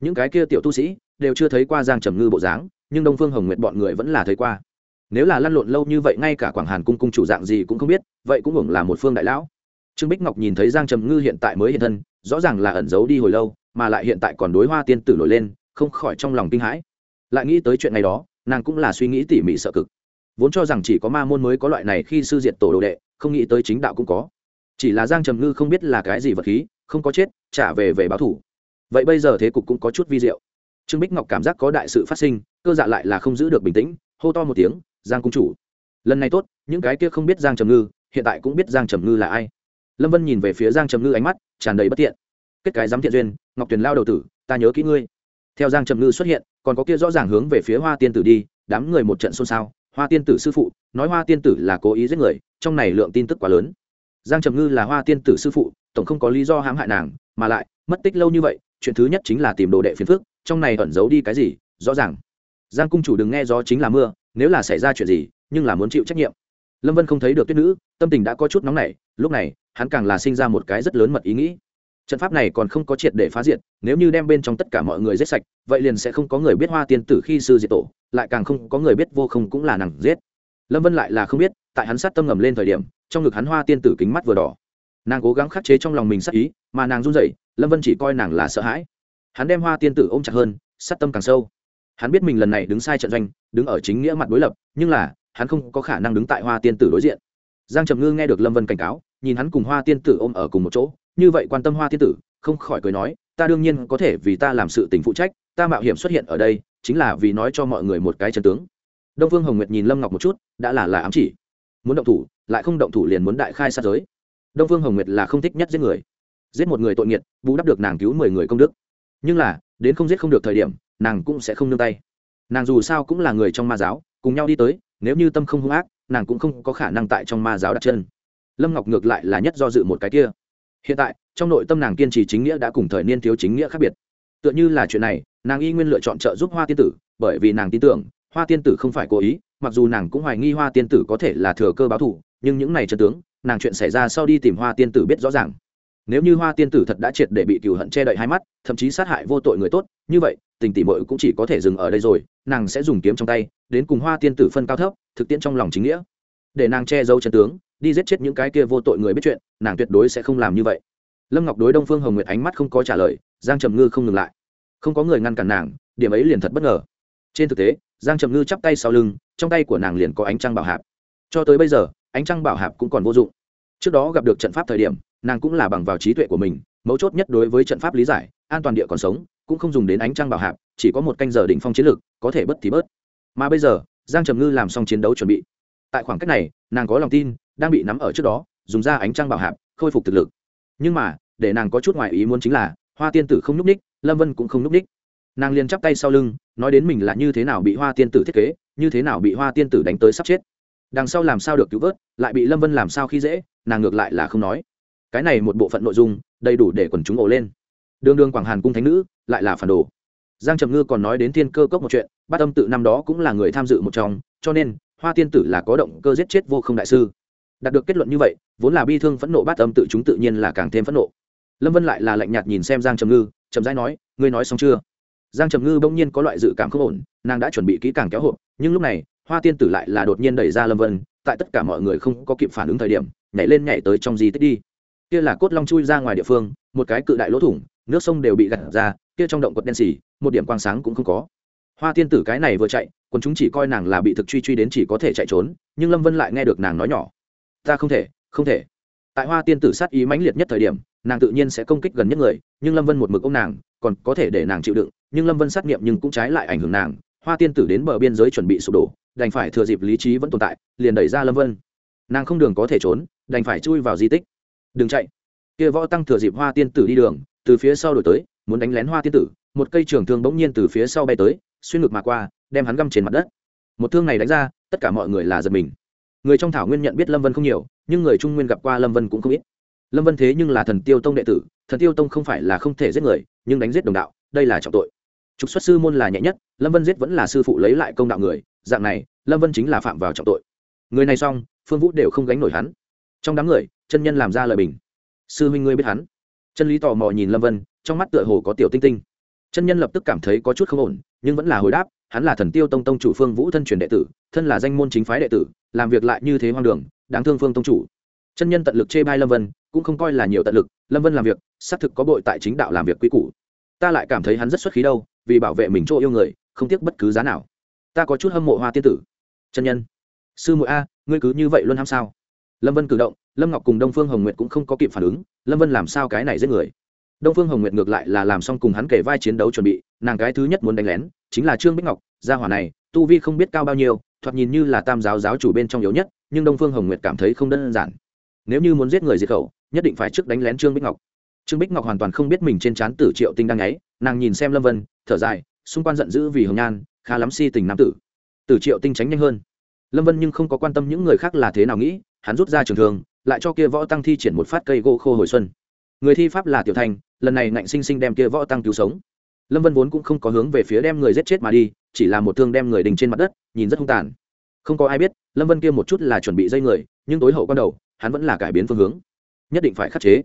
Những cái kia tiểu tu sĩ, đều chưa thấy qua giang trầm ngư bộ dáng, nhưng đông phương hồng nguyệt bọn người vẫn là thấy qua nếu là lăn lộn lâu như vậy, ngay cả quảng hàn cung cung chủ dạng gì cũng không biết, vậy cũng hưởng là một phương đại lão. Trương bích ngọc nhìn thấy giang trầm ngư hiện tại mới hiện thân, rõ ràng là ẩn giấu đi hồi lâu, mà lại hiện tại còn đối hoa tiên tử nổi lên, không khỏi trong lòng kinh hãi. Lại nghĩ tới chuyện này đó, nàng cũng là suy nghĩ tỉ mỉ sợ cực. Vốn cho rằng chỉ có ma môn mới có loại này khi sư diệt tổ đồ đệ, không nghĩ tới chính đạo cũng có. Chỉ là giang trầm ngư không biết là cái gì vật khí, không có chết, trả về về báo thủ. Vậy bây giờ thế cục cũng có chút vi diệu. Trương bích ngọc cảm giác có đại sự phát sinh, cơ dạ lại là không giữ được bình tĩnh, hô to một tiếng giang cung chủ. Lần này tốt, những cái kia không biết giang trầm ngư, hiện tại cũng biết giang trầm ngư là ai. Lâm vân nhìn về phía giang trầm ngư ánh mắt, tràn đầy bất tiện. Kết cái dám thiện duyên, ngọc tuyền lao đầu tử, ta nhớ kỹ ngươi. Theo giang trầm ngư xuất hiện, còn có kia rõ ràng hướng về phía hoa tiên tử đi, đám người một trận xôn xao. Hoa tiên tử sư phụ, nói hoa tiên tử là cố ý giết người, trong này lượng tin tức quá lớn. Giang trầm ngư là hoa tiên tử sư phụ, tổng không có lý do hãm hại nàng, mà lại, mất tích lâu như vậy, chuyện thứ nhất chính là tìm đồ đệ phiền phức, trong này ẩn giấu đi cái gì, rõ ràng. Giang cung chủ đừng nghe gió chính là mưa nếu là xảy ra chuyện gì, nhưng là muốn chịu trách nhiệm. Lâm vân không thấy được tuyết nữ, tâm tình đã có chút nóng nảy, lúc này, hắn càng là sinh ra một cái rất lớn mật ý nghĩ. Trận pháp này còn không có triệt để phá diệt, nếu như đem bên trong tất cả mọi người giết sạch, vậy liền sẽ không có người biết hoa tiên tử khi sư diệt tổ, lại càng không có người biết vô không cũng là nàng giết. Lâm vân lại là không biết, tại hắn sát tâm ngầm lên thời điểm, trong ngực hắn hoa tiên tử kính mắt vừa đỏ. Nàng cố gắng khắc chế trong lòng mình sát ý, mà nàng run rẩy, lâm vân chỉ coi nàng là sợ hãi. Hắn đem hoa tiên tử ôm chặt hơn, sát tâm càng sâu hắn biết mình lần này đứng sai trận doanh, đứng ở chính nghĩa mặt đối lập, nhưng là, hắn không có khả năng đứng tại hoa tiên tử đối diện. Giang trầm ngư nghe được lâm vân cảnh cáo, nhìn hắn cùng hoa tiên tử ôm ở cùng một chỗ, như vậy quan tâm hoa tiên tử, không khỏi cười nói, ta đương nhiên có thể vì ta làm sự tình phụ trách, ta mạo hiểm xuất hiện ở đây, chính là vì nói cho mọi người một cái chân tướng. Đông phương hồng nguyệt nhìn lâm ngọc một chút, đã là là ám chỉ. Muốn động thủ, lại không động thủ liền muốn đại khai sát giới. Đông phương hồng nguyệt là không thích nhất giết người. Giết một người tội nghiệt, bù đắp được nàng cứu mười người công đức. Nhưng là, đến không giết không được thời điểm nàng cũng sẽ không nương tay. Nàng dù sao cũng là người trong ma giáo, cùng nhau đi tới, nếu như tâm không hung ác, nàng cũng không có khả năng tại trong ma giáo đặt chân. Lâm ngọc ngược lại là nhất do dự một cái kia. Hiện tại, trong nội tâm nàng kiên trì chính nghĩa đã cùng thời niên thiếu chính nghĩa khác biệt. Tựa như là chuyện này, nàng y nguyên lựa chọn trợ giúp hoa tiên tử, bởi vì nàng tin tưởng, hoa tiên tử không phải cố ý, mặc dù nàng cũng hoài nghi hoa tiên tử có thể là thừa cơ báo thù, nhưng những này chân tướng, nàng chuyện xảy ra sau đi tìm hoa tiên tử biết rõ ràng. Nếu như hoa tiên tử thật đã triệt để bị cựu hận che đậy hai mắt, thậm chí sát hại vô tội người tốt, như vậy tình tỷ muội cũng chỉ có thể dừng ở đây rồi, nàng sẽ dùng kiếm trong tay, đến cùng hoa tiên tử phân cao thấp, thực tiễn trong lòng chính nghĩa. Để nàng che giấu chân tướng, đi giết chết những cái kia vô tội người biết chuyện, nàng tuyệt đối sẽ không làm như vậy. Lâm ngọc đối đông phương hồng nguyệt ánh mắt không có trả lời, giang trầm ngư không ngừng lại. Không có người ngăn cản nàng, điểm ấy liền thật bất ngờ. Trên thực tế, giang trầm ngư chắp tay sau lưng, trong tay của nàng liền có ánh trăng bảo hạp. Cho tới bây giờ, ánh trăng bảo hạp cũng còn vô dụng. Trước đó gặp được trận pháp thời điểm, nàng cũng là bằng vào trí tuệ của mình, mấu chốt nhất đối với trận pháp lý giải, an toàn địa còn sống cũng không dùng đến ánh trăng bảo hạp, chỉ có một canh giờ đỉnh phong chiến lược, có thể bất thì bớt. Mà bây giờ, giang trầm ngư làm xong chiến đấu chuẩn bị. Tại khoảng cách này, nàng có lòng tin, đang bị nắm ở trước đó, dùng ra ánh trăng bảo hạp, khôi phục thực lực. Nhưng mà, để nàng có chút ngoài ý muốn chính là, hoa tiên tử không n ú c ních, lâm vân cũng không n ú c ních. Nàng liền chắp tay sau lưng, nói đến mình là như thế nào bị hoa tiên tử thiết kế, như thế nào bị hoa tiên tử đánh tới sắp chết. Đằng sau làm sao được cứu vớt, lại bị lâm vân làm sao khi dễ, nàng ngược lại là không nói. Cái này một bộ phận nội dung, đầy đủ để quần chúng ổ lên đường đường quảng hàn cung thánh nữ, lại là phản đồ. Giang trầm ngư còn nói đến thiên cơ cốc một chuyện, bát âm tự năm đó cũng là người tham dự một trong, cho nên, hoa tiên tử là có động cơ giết chết vô không đại sư. Đạt được kết luận như vậy, vốn là bi thương phẫn nộ bát âm tự chúng tự nhiên là càng thêm phẫn nộ. Lâm vân lại là lạnh nhạt nhìn xem giang trầm ngư trầm rãi nói, ngươi nói xong chưa? Giang trầm ngư bỗng nhiên có loại dự cảm không ổn, nàng đã chuẩn bị kỹ càng kéo hộp, nhưng lúc này, hoa tiên tử lại là đột nhiên đẩy ra lâm vân, tại tất cả mọi người không có kịp phản ứng thời điểm, nhảy lên nhảy tới trong di tích đi. Kia là cốt long chui ra ngoài địa phương, một cái cự đại lỗ thủng nước sông đều bị gặt ra, kia trong động quật đen xì, một điểm quang sáng cũng không có. Hoa tiên tử cái này vừa chạy còn chúng chỉ coi nàng là bị thực truy truy đến chỉ có thể chạy trốn, nhưng lâm vân lại nghe được nàng nói nhỏ. Ta không thể không thể. Tại hoa tiên tử sát ý mãnh liệt nhất thời điểm, nàng tự nhiên sẽ công kích gần nhất người, nhưng lâm vân một mực ông nàng, còn có thể để nàng chịu đựng, nhưng lâm vân sát nghiệm nhưng cũng trái lại ảnh hưởng nàng. Hoa tiên tử đến bờ biên giới chuẩn bị sụp đổ, đành phải thừa dịp lý trí vẫn tồn tại, liền đẩy ra lâm vân. Nàng không đường có thể trốn, đành phải chui vào di tích. Đừng chạy. Kia võ tăng thừa dịp hoa tiên tử đi đường từ phía sau đổi tới, muốn đánh lén hoa tiên tử, một cây trường thương bỗng nhiên từ phía sau bay tới, xuyên ngực mà qua, đem hắn găm trên mặt đất. Một thương này đánh ra, tất cả mọi người là giật mình. Người trong thảo nguyên nhận biết lâm vân không nhiều, nhưng người trung nguyên gặp qua lâm vân cũng không ít. Lâm vân thế nhưng là thần tiêu tông đệ tử, thần tiêu tông không phải là không thể giết người, nhưng đánh giết đồng đạo, đây là trọng tội. Trục xuất sư môn là nhẹ nhất, lâm vân giết vẫn là sư phụ lấy lại công đạo người, dạng này, lâm vân chính là phạm vào trọng tội. Người này xong, phương vũ đều không gánh nổi hắn. Trong đám người, chân nhân làm ra lời bình. Sư huynh ngươi biết hắn chân lý tò mò nhìn lâm vân, trong mắt tựa hồ có tiểu tinh tinh. Chân nhân lập tức cảm thấy có chút không ổn, nhưng vẫn là hồi đáp, hắn là thần tiêu tông tông chủ phương vũ thân truyền đệ tử, thân là danh môn chính phái đệ tử, làm việc lại như thế hoang đường, đáng thương phương tông chủ. Chân nhân tận lực chê bai lâm vân, cũng không coi là nhiều tận lực, lâm vân làm việc, xác thực có bội tại chính đạo làm việc quy củ. Ta lại cảm thấy hắn rất xuất khí đâu, vì bảo vệ mình chỗ yêu người, không tiếc bất cứ giá nào. Ta có chút hâm mộ hoa tiên tử. Chân nhân. Sư muội a, ngươi cứ như vậy luôn ham sao? Lâm vân cử động lâm ngọc cùng đông phương hồng nguyệt cũng không có kịp phản ứng, lâm vân làm sao cái này giết người? Đông phương hồng nguyệt ngược lại là làm xong cùng hắn kể vai chiến đấu chuẩn bị, nàng cái thứ nhất muốn đánh lén, chính là trương bích ngọc, gia hỏa này, tu vi không biết cao bao nhiêu, thoạt nhìn như là tam giáo giáo chủ bên trong yếu nhất, nhưng đông phương hồng nguyệt cảm thấy không đơn giản. Nếu như muốn giết người diệt khẩu, nhất định phải trước đánh lén trương bích ngọc. Trương bích ngọc hoàn toàn không biết mình trên trán tử triệu tinh đang nháy nàng nhìn xem lâm vân, thở dài, xung quanh giận dữ vì hồng nhan, khá lắm si tình nam tử. Tử triệu tinh tránh nhanh hơn. Lâm vân nhưng không có quan tâm những người khác là thế nào nghĩ, hắn rút ra trường thường lại cho kia võ tăng thi triển một phát cây gỗ khô hồi xuân. Người thi pháp là tiểu thành, lần này ngạnh sinh sinh đem kia võ tăng cứu sống. Lâm vân vốn cũng không có hướng về phía đem người giết chết mà đi, chỉ là một thương đem người đình trên mặt đất, nhìn rất hung tàn. Không có ai biết, lâm vân kia một chút là chuẩn bị dây người, nhưng tối hậu quan đầu, hắn vẫn là cải biến phương hướng. Nhất định phải khắc chế.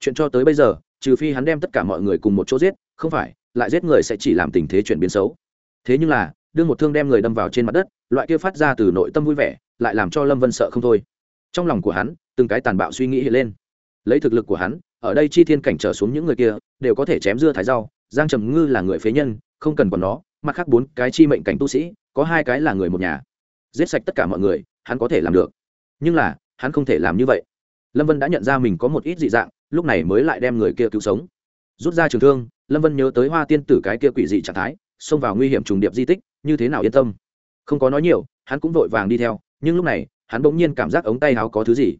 Chuyện cho tới bây giờ, trừ phi hắn đem tất cả mọi người cùng một chỗ giết, không phải, lại giết người sẽ chỉ làm tình thế chuyển biến xấu. Thế nhưng là đương một thương đem người đâm vào trên mặt đất, loại kia phát ra từ nội tâm vui vẻ, lại làm cho lâm vân sợ không thôi. Trong lòng của hắn từng cái tàn bạo suy nghĩ hiện lên. Lấy thực lực của hắn, ở đây chi thiên cảnh trở xuống những người kia, đều có thể chém dưa thái rau. Giang trầm ngư là người phế nhân, không cần còn nó, mặt khác bốn cái chi mệnh cảnh tu sĩ, có hai cái là người một nhà. Giết sạch tất cả mọi người, hắn có thể làm được. Nhưng là, hắn không thể làm như vậy. Lâm vân đã nhận ra mình có một ít dị dạng, lúc này mới lại đem người kia cứu sống. Rút ra trường thương, lâm vân nhớ tới hoa tiên tử cái kia quỷ dị trạng thái, xông vào nguy hiểm trùng điệp di tích, như thế nào yên tâm? Không có nói nhiều, hắn cũng vội vàng đi theo, nhưng lúc này, hắn bỗng nhiên cảm giác ống tay áo có thứ gì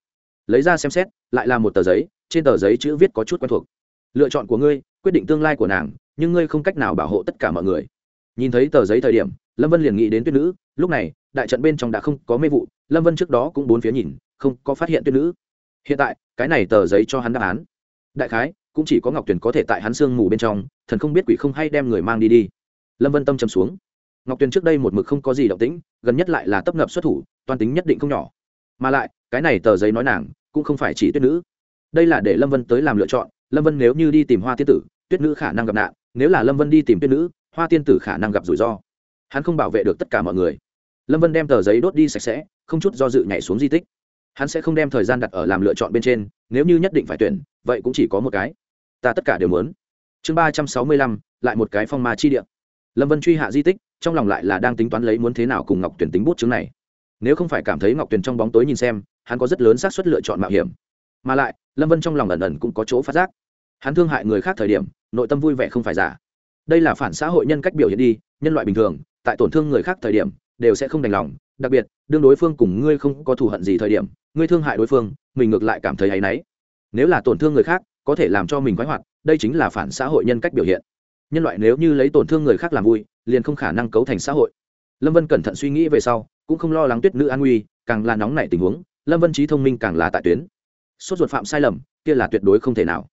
lấy ra xem xét, lại là một tờ giấy, trên tờ giấy chữ viết có chút quen thuộc. Lựa chọn của ngươi, quyết định tương lai của nàng, nhưng ngươi không cách nào bảo hộ tất cả mọi người. Nhìn thấy tờ giấy thời điểm, lâm vân liền nghĩ đến tuyết nữ. Lúc này, đại trận bên trong đã không có mê vụ, lâm vân trước đó cũng bốn phía nhìn, không có phát hiện tuyết nữ. Hiện tại, cái này tờ giấy cho hắn đáp án. Đại khái, cũng chỉ có ngọc tuyền có thể tại hắn sương mù bên trong, thần không biết quỷ không hay đem người mang đi đi. Lâm vân tâm trầm xuống. Ngọc tuyền trước đây một mực không có gì động tĩnh, gần nhất lại là tấp nập xuất thủ toàn tính nhất định không nhỏ mà lại, cái này tờ giấy nói nàng, cũng không phải chỉ tuyết nữ. Đây là để lâm vân tới làm lựa chọn. Lâm vân nếu như đi tìm hoa tiên tử, tuyết nữ khả năng gặp nạn. Nếu là lâm vân đi tìm tuyết nữ, hoa tiên tử khả năng gặp rủi ro. Hắn không bảo vệ được tất cả mọi người. Lâm vân đem tờ giấy đốt đi sạch sẽ, không chút do dự nhảy xuống di tích. Hắn sẽ không đem thời gian đặt ở làm lựa chọn bên trên, nếu như nhất định phải tuyển, vậy cũng chỉ có một cái. Ta tất cả đều muốn. Chương ba trăm sáu mươi lăm, lại một cái phong ma chi địa. Lâm vân truy hạ di tích, trong lòng lại là đang tính toán lấy muốn thế nào cùng ngọc tuyển tính bút chứng này nếu không phải cảm thấy ngọc tuyền trong bóng tối nhìn xem, hắn có rất lớn xác suất lựa chọn mạo hiểm. Mà lại, lâm vân trong lòng ẩn ẩn cũng có chỗ phát giác. Hắn thương hại người khác thời điểm, nội tâm vui vẻ không phải giả. Đây là phản xã hội nhân cách biểu hiện đi, nhân loại bình thường, tại tổn thương người khác thời điểm, đều sẽ không đành lòng. Đặc biệt, đương đối phương cùng ngươi không có thù hận gì thời điểm, ngươi thương hại đối phương, mình ngược lại cảm thấy hay náy. Nếu là tổn thương người khác, có thể làm cho mình khoái hoạt, đây chính là phản xã hội nhân cách biểu hiện. Nhân loại nếu như lấy tổn thương người khác làm vui, liền không khả năng cấu thành xã hội lâm vân cẩn thận suy nghĩ về sau, cũng không lo lắng tuyết nữ an nguy, càng là nóng nảy tình huống, lâm vân trí thông minh càng là tại tuyến. Sốt ruột phạm sai lầm, kia là tuyệt đối không thể nào.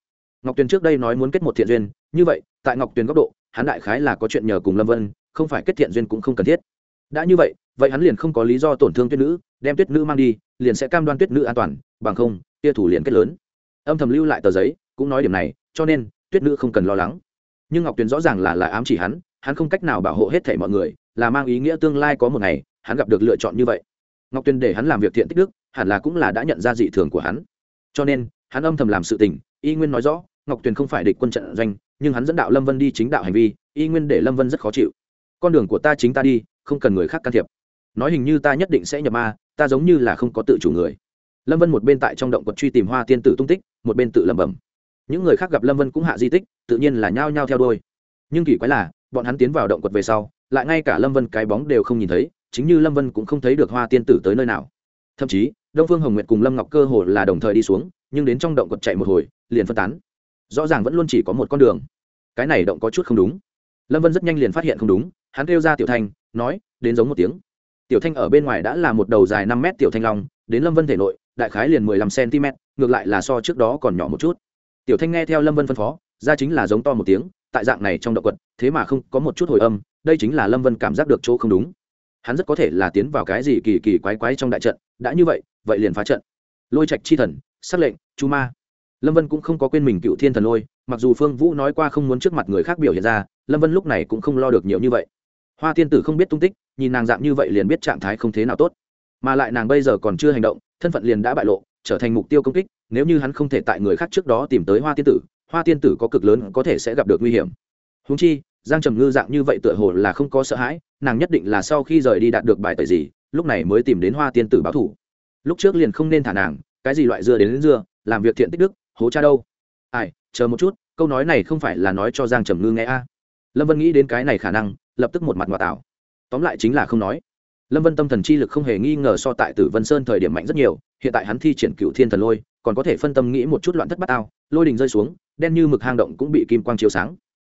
Ngọc tuyền trước đây nói muốn kết một thiện duyên, như vậy, tại ngọc tuyền góc độ, hắn đại khái là có chuyện nhờ cùng lâm vân, không phải kết thiện duyên cũng không cần thiết. Đã như vậy vậy hắn liền không có lý do tổn thương tuyết nữ, đem tuyết nữ mang đi, liền sẽ cam đoan tuyết nữ an toàn, bằng không tia thủ liền kết lớn. Âm thầm lưu lại tờ giấy, cũng nói điểm này, cho nên, tuyết nữ không cần lo lắng. Nhưng ngọc tuyền rõ ràng là lại ám chỉ hắn hắn không cách nào bảo hộ hết thể mọi người, là mang ý nghĩa tương lai có một ngày, hắn gặp được lựa chọn như vậy. Ngọc tuyền để hắn làm việc thiện tích đức, hẳn là cũng là đã nhận ra dị thường của hắn. Cho nên, hắn âm thầm làm sự tình, y nguyên nói rõ, ngọc tuyền không phải địch quân trận doanh, nhưng hắn dẫn đạo lâm vân đi chính đạo hành vi, y nguyên để lâm vân rất khó chịu. Con đường của ta chính ta đi, không cần người khác can thiệp. Nói hình như ta nhất định sẽ nhập ma, ta giống như là không có tự chủ người. Lâm vân một bên tại trong động quật truy tìm hoa tiên tử tung tích, một bên tự lẩm bẩm. Những người khác gặp lâm vân cũng hạ di tích, tự nhiên là nhao nhao theo đôi nhưng kỳ quái là bọn hắn tiến vào động quật về sau, lại ngay cả lâm vân cái bóng đều không nhìn thấy, chính như lâm vân cũng không thấy được hoa tiên tử tới nơi nào. Thậm chí, đông phương hồng nguyệt cùng lâm ngọc cơ hồ là đồng thời đi xuống, nhưng đến trong động quật chạy một hồi, liền phân tán. Rõ ràng vẫn luôn chỉ có một con đường. Cái này động có chút không đúng. Lâm vân rất nhanh liền phát hiện không đúng, hắn kêu ra tiểu thanh, nói, đến giống một tiếng. Tiểu thanh ở bên ngoài đã là một đầu dài năm mét tiểu thanh long, đến lâm vân thể nội, đại khái liền mười lăm cm ngược lại là so trước đó còn nhỏ một chút. Tiểu thanh nghe theo lâm vân phân phó, ra chính là giống to một tiếng tại dạng này trong động quật, thế mà không có một chút hồi âm, đây chính là lâm vân cảm giác được chỗ không đúng. Hắn rất có thể là tiến vào cái gì kỳ kỳ quái quái trong đại trận, đã như vậy vậy liền phá trận. Lôi trạch chi thần xác lệnh, chu ma. Lâm vân cũng không có quên mình cựu thiên thần lôi, mặc dù phương vũ nói qua không muốn trước mặt người khác biểu hiện ra, lâm vân lúc này cũng không lo được nhiều như vậy. Hoa tiên tử không biết tung tích, nhìn nàng dạng như vậy liền biết trạng thái không thế nào tốt. Mà lại nàng bây giờ còn chưa hành động, thân phận liền đã bại lộ, trở thành mục tiêu công kích, nếu như hắn không thể tại người khác trước đó tìm tới hoa tiên tử hoa tiên tử có cực lớn có thể sẽ gặp được nguy hiểm. Húng chi giang trầm ngư dạng như vậy tựa hồ là không có sợ hãi nàng nhất định là sau khi rời đi đạt được bài tời gì lúc này mới tìm đến hoa tiên tử báo thủ. Lúc trước liền không nên thả nàng cái gì loại dưa đến, đến dưa làm việc thiện tích đức hố cha đâu. Ai chờ một chút câu nói này không phải là nói cho giang trầm ngư nghe a? Lâm vân nghĩ đến cái này khả năng lập tức một mặt ngoại tạo tóm lại chính là không nói. Lâm vân tâm thần chi lực không hề nghi ngờ so tại tử vân sơn thời điểm mạnh rất nhiều hiện tại hắn thi triển cựu thiên thần lôi còn có thể phân tâm nghĩ một chút loạn thất bát ao lôi đình rơi xuống đen như mực hang động cũng bị kim quang chiếu sáng.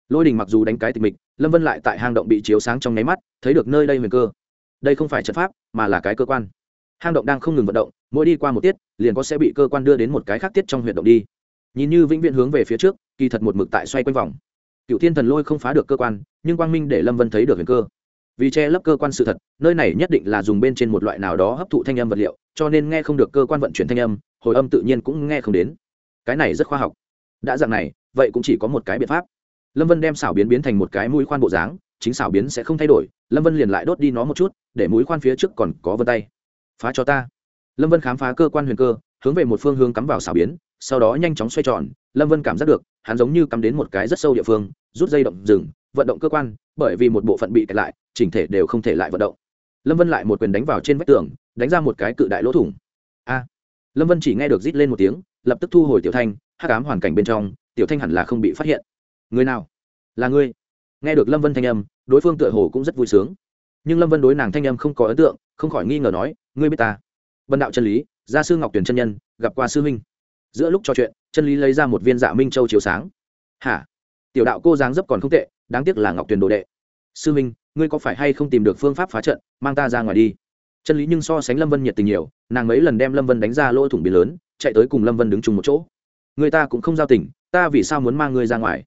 Lôi đình mặc dù đánh cái tịch mịch, lâm vân lại tại hang động bị chiếu sáng trong nháy mắt, thấy được nơi đây huyền cơ. Đây không phải trận pháp, mà là cái cơ quan. Hang động đang không ngừng vận động, mỗi đi qua một tiết, liền có sẽ bị cơ quan đưa đến một cái khác tiết trong huyệt động đi. Nhìn như vĩnh viễn hướng về phía trước, kỳ thật một mực tại xoay quanh vòng. Cựu thiên thần lôi không phá được cơ quan, nhưng quang minh để lâm vân thấy được huyền cơ. Vì che lấp cơ quan sự thật, nơi này nhất định là dùng bên trên một loại nào đó hấp thụ thanh âm vật liệu, cho nên nghe không được cơ quan vận chuyển thanh âm, hồi âm tự nhiên cũng nghe không đến. Cái này rất khoa học đã dạng này, vậy cũng chỉ có một cái biện pháp. Lâm vân đem xảo biến biến thành một cái mũi khoan bộ dáng, chính xảo biến sẽ không thay đổi, lâm vân liền lại đốt đi nó một chút, để mũi khoan phía trước còn có vân tay. Phá cho ta. Lâm vân khám phá cơ quan huyền cơ, hướng về một phương hướng cắm vào xảo biến, sau đó nhanh chóng xoay tròn, lâm vân cảm giác được, hắn giống như cắm đến một cái rất sâu địa phương, rút dây động rừng vận động cơ quan, bởi vì một bộ phận bị kẹt lại, chỉnh thể đều không thể lại vận động. Lâm vân lại một quyền đánh vào trên vách tường, đánh ra một cái cự đại lỗ thủng. A. Lâm vân chỉ nghe được rít lên một tiếng lập tức thu hồi tiểu thanh, hắc ám hoàn cảnh bên trong, tiểu thanh hẳn là không bị phát hiện. Người nào? Là ngươi. Nghe được lâm vân thanh âm, đối phương tựa hồ cũng rất vui sướng. Nhưng lâm vân đối nàng thanh âm không có ấn tượng, không khỏi nghi ngờ nói, ngươi biết ta? Vân đạo chân lý, gia sư ngọc tuyển chân nhân, gặp qua sư huynh. Giữa lúc trò chuyện, chân lý lấy ra một viên dạ minh châu chiếu sáng. Hả? Tiểu đạo cô dáng dấp còn không tệ, đáng tiếc là ngọc tuyển đồ đệ. Sư huynh, ngươi có phải hay không tìm được phương pháp phá trận, mang ta ra ngoài đi? Chân lý nhưng so sánh lâm vân nhiệt tình nhiều, nàng mấy lần đem lâm vân đánh ra lỗ thủng biển lớn chạy tới cùng lâm vân đứng chung một chỗ. Người ta cũng không giao tình, ta vì sao muốn mang ngươi ra ngoài?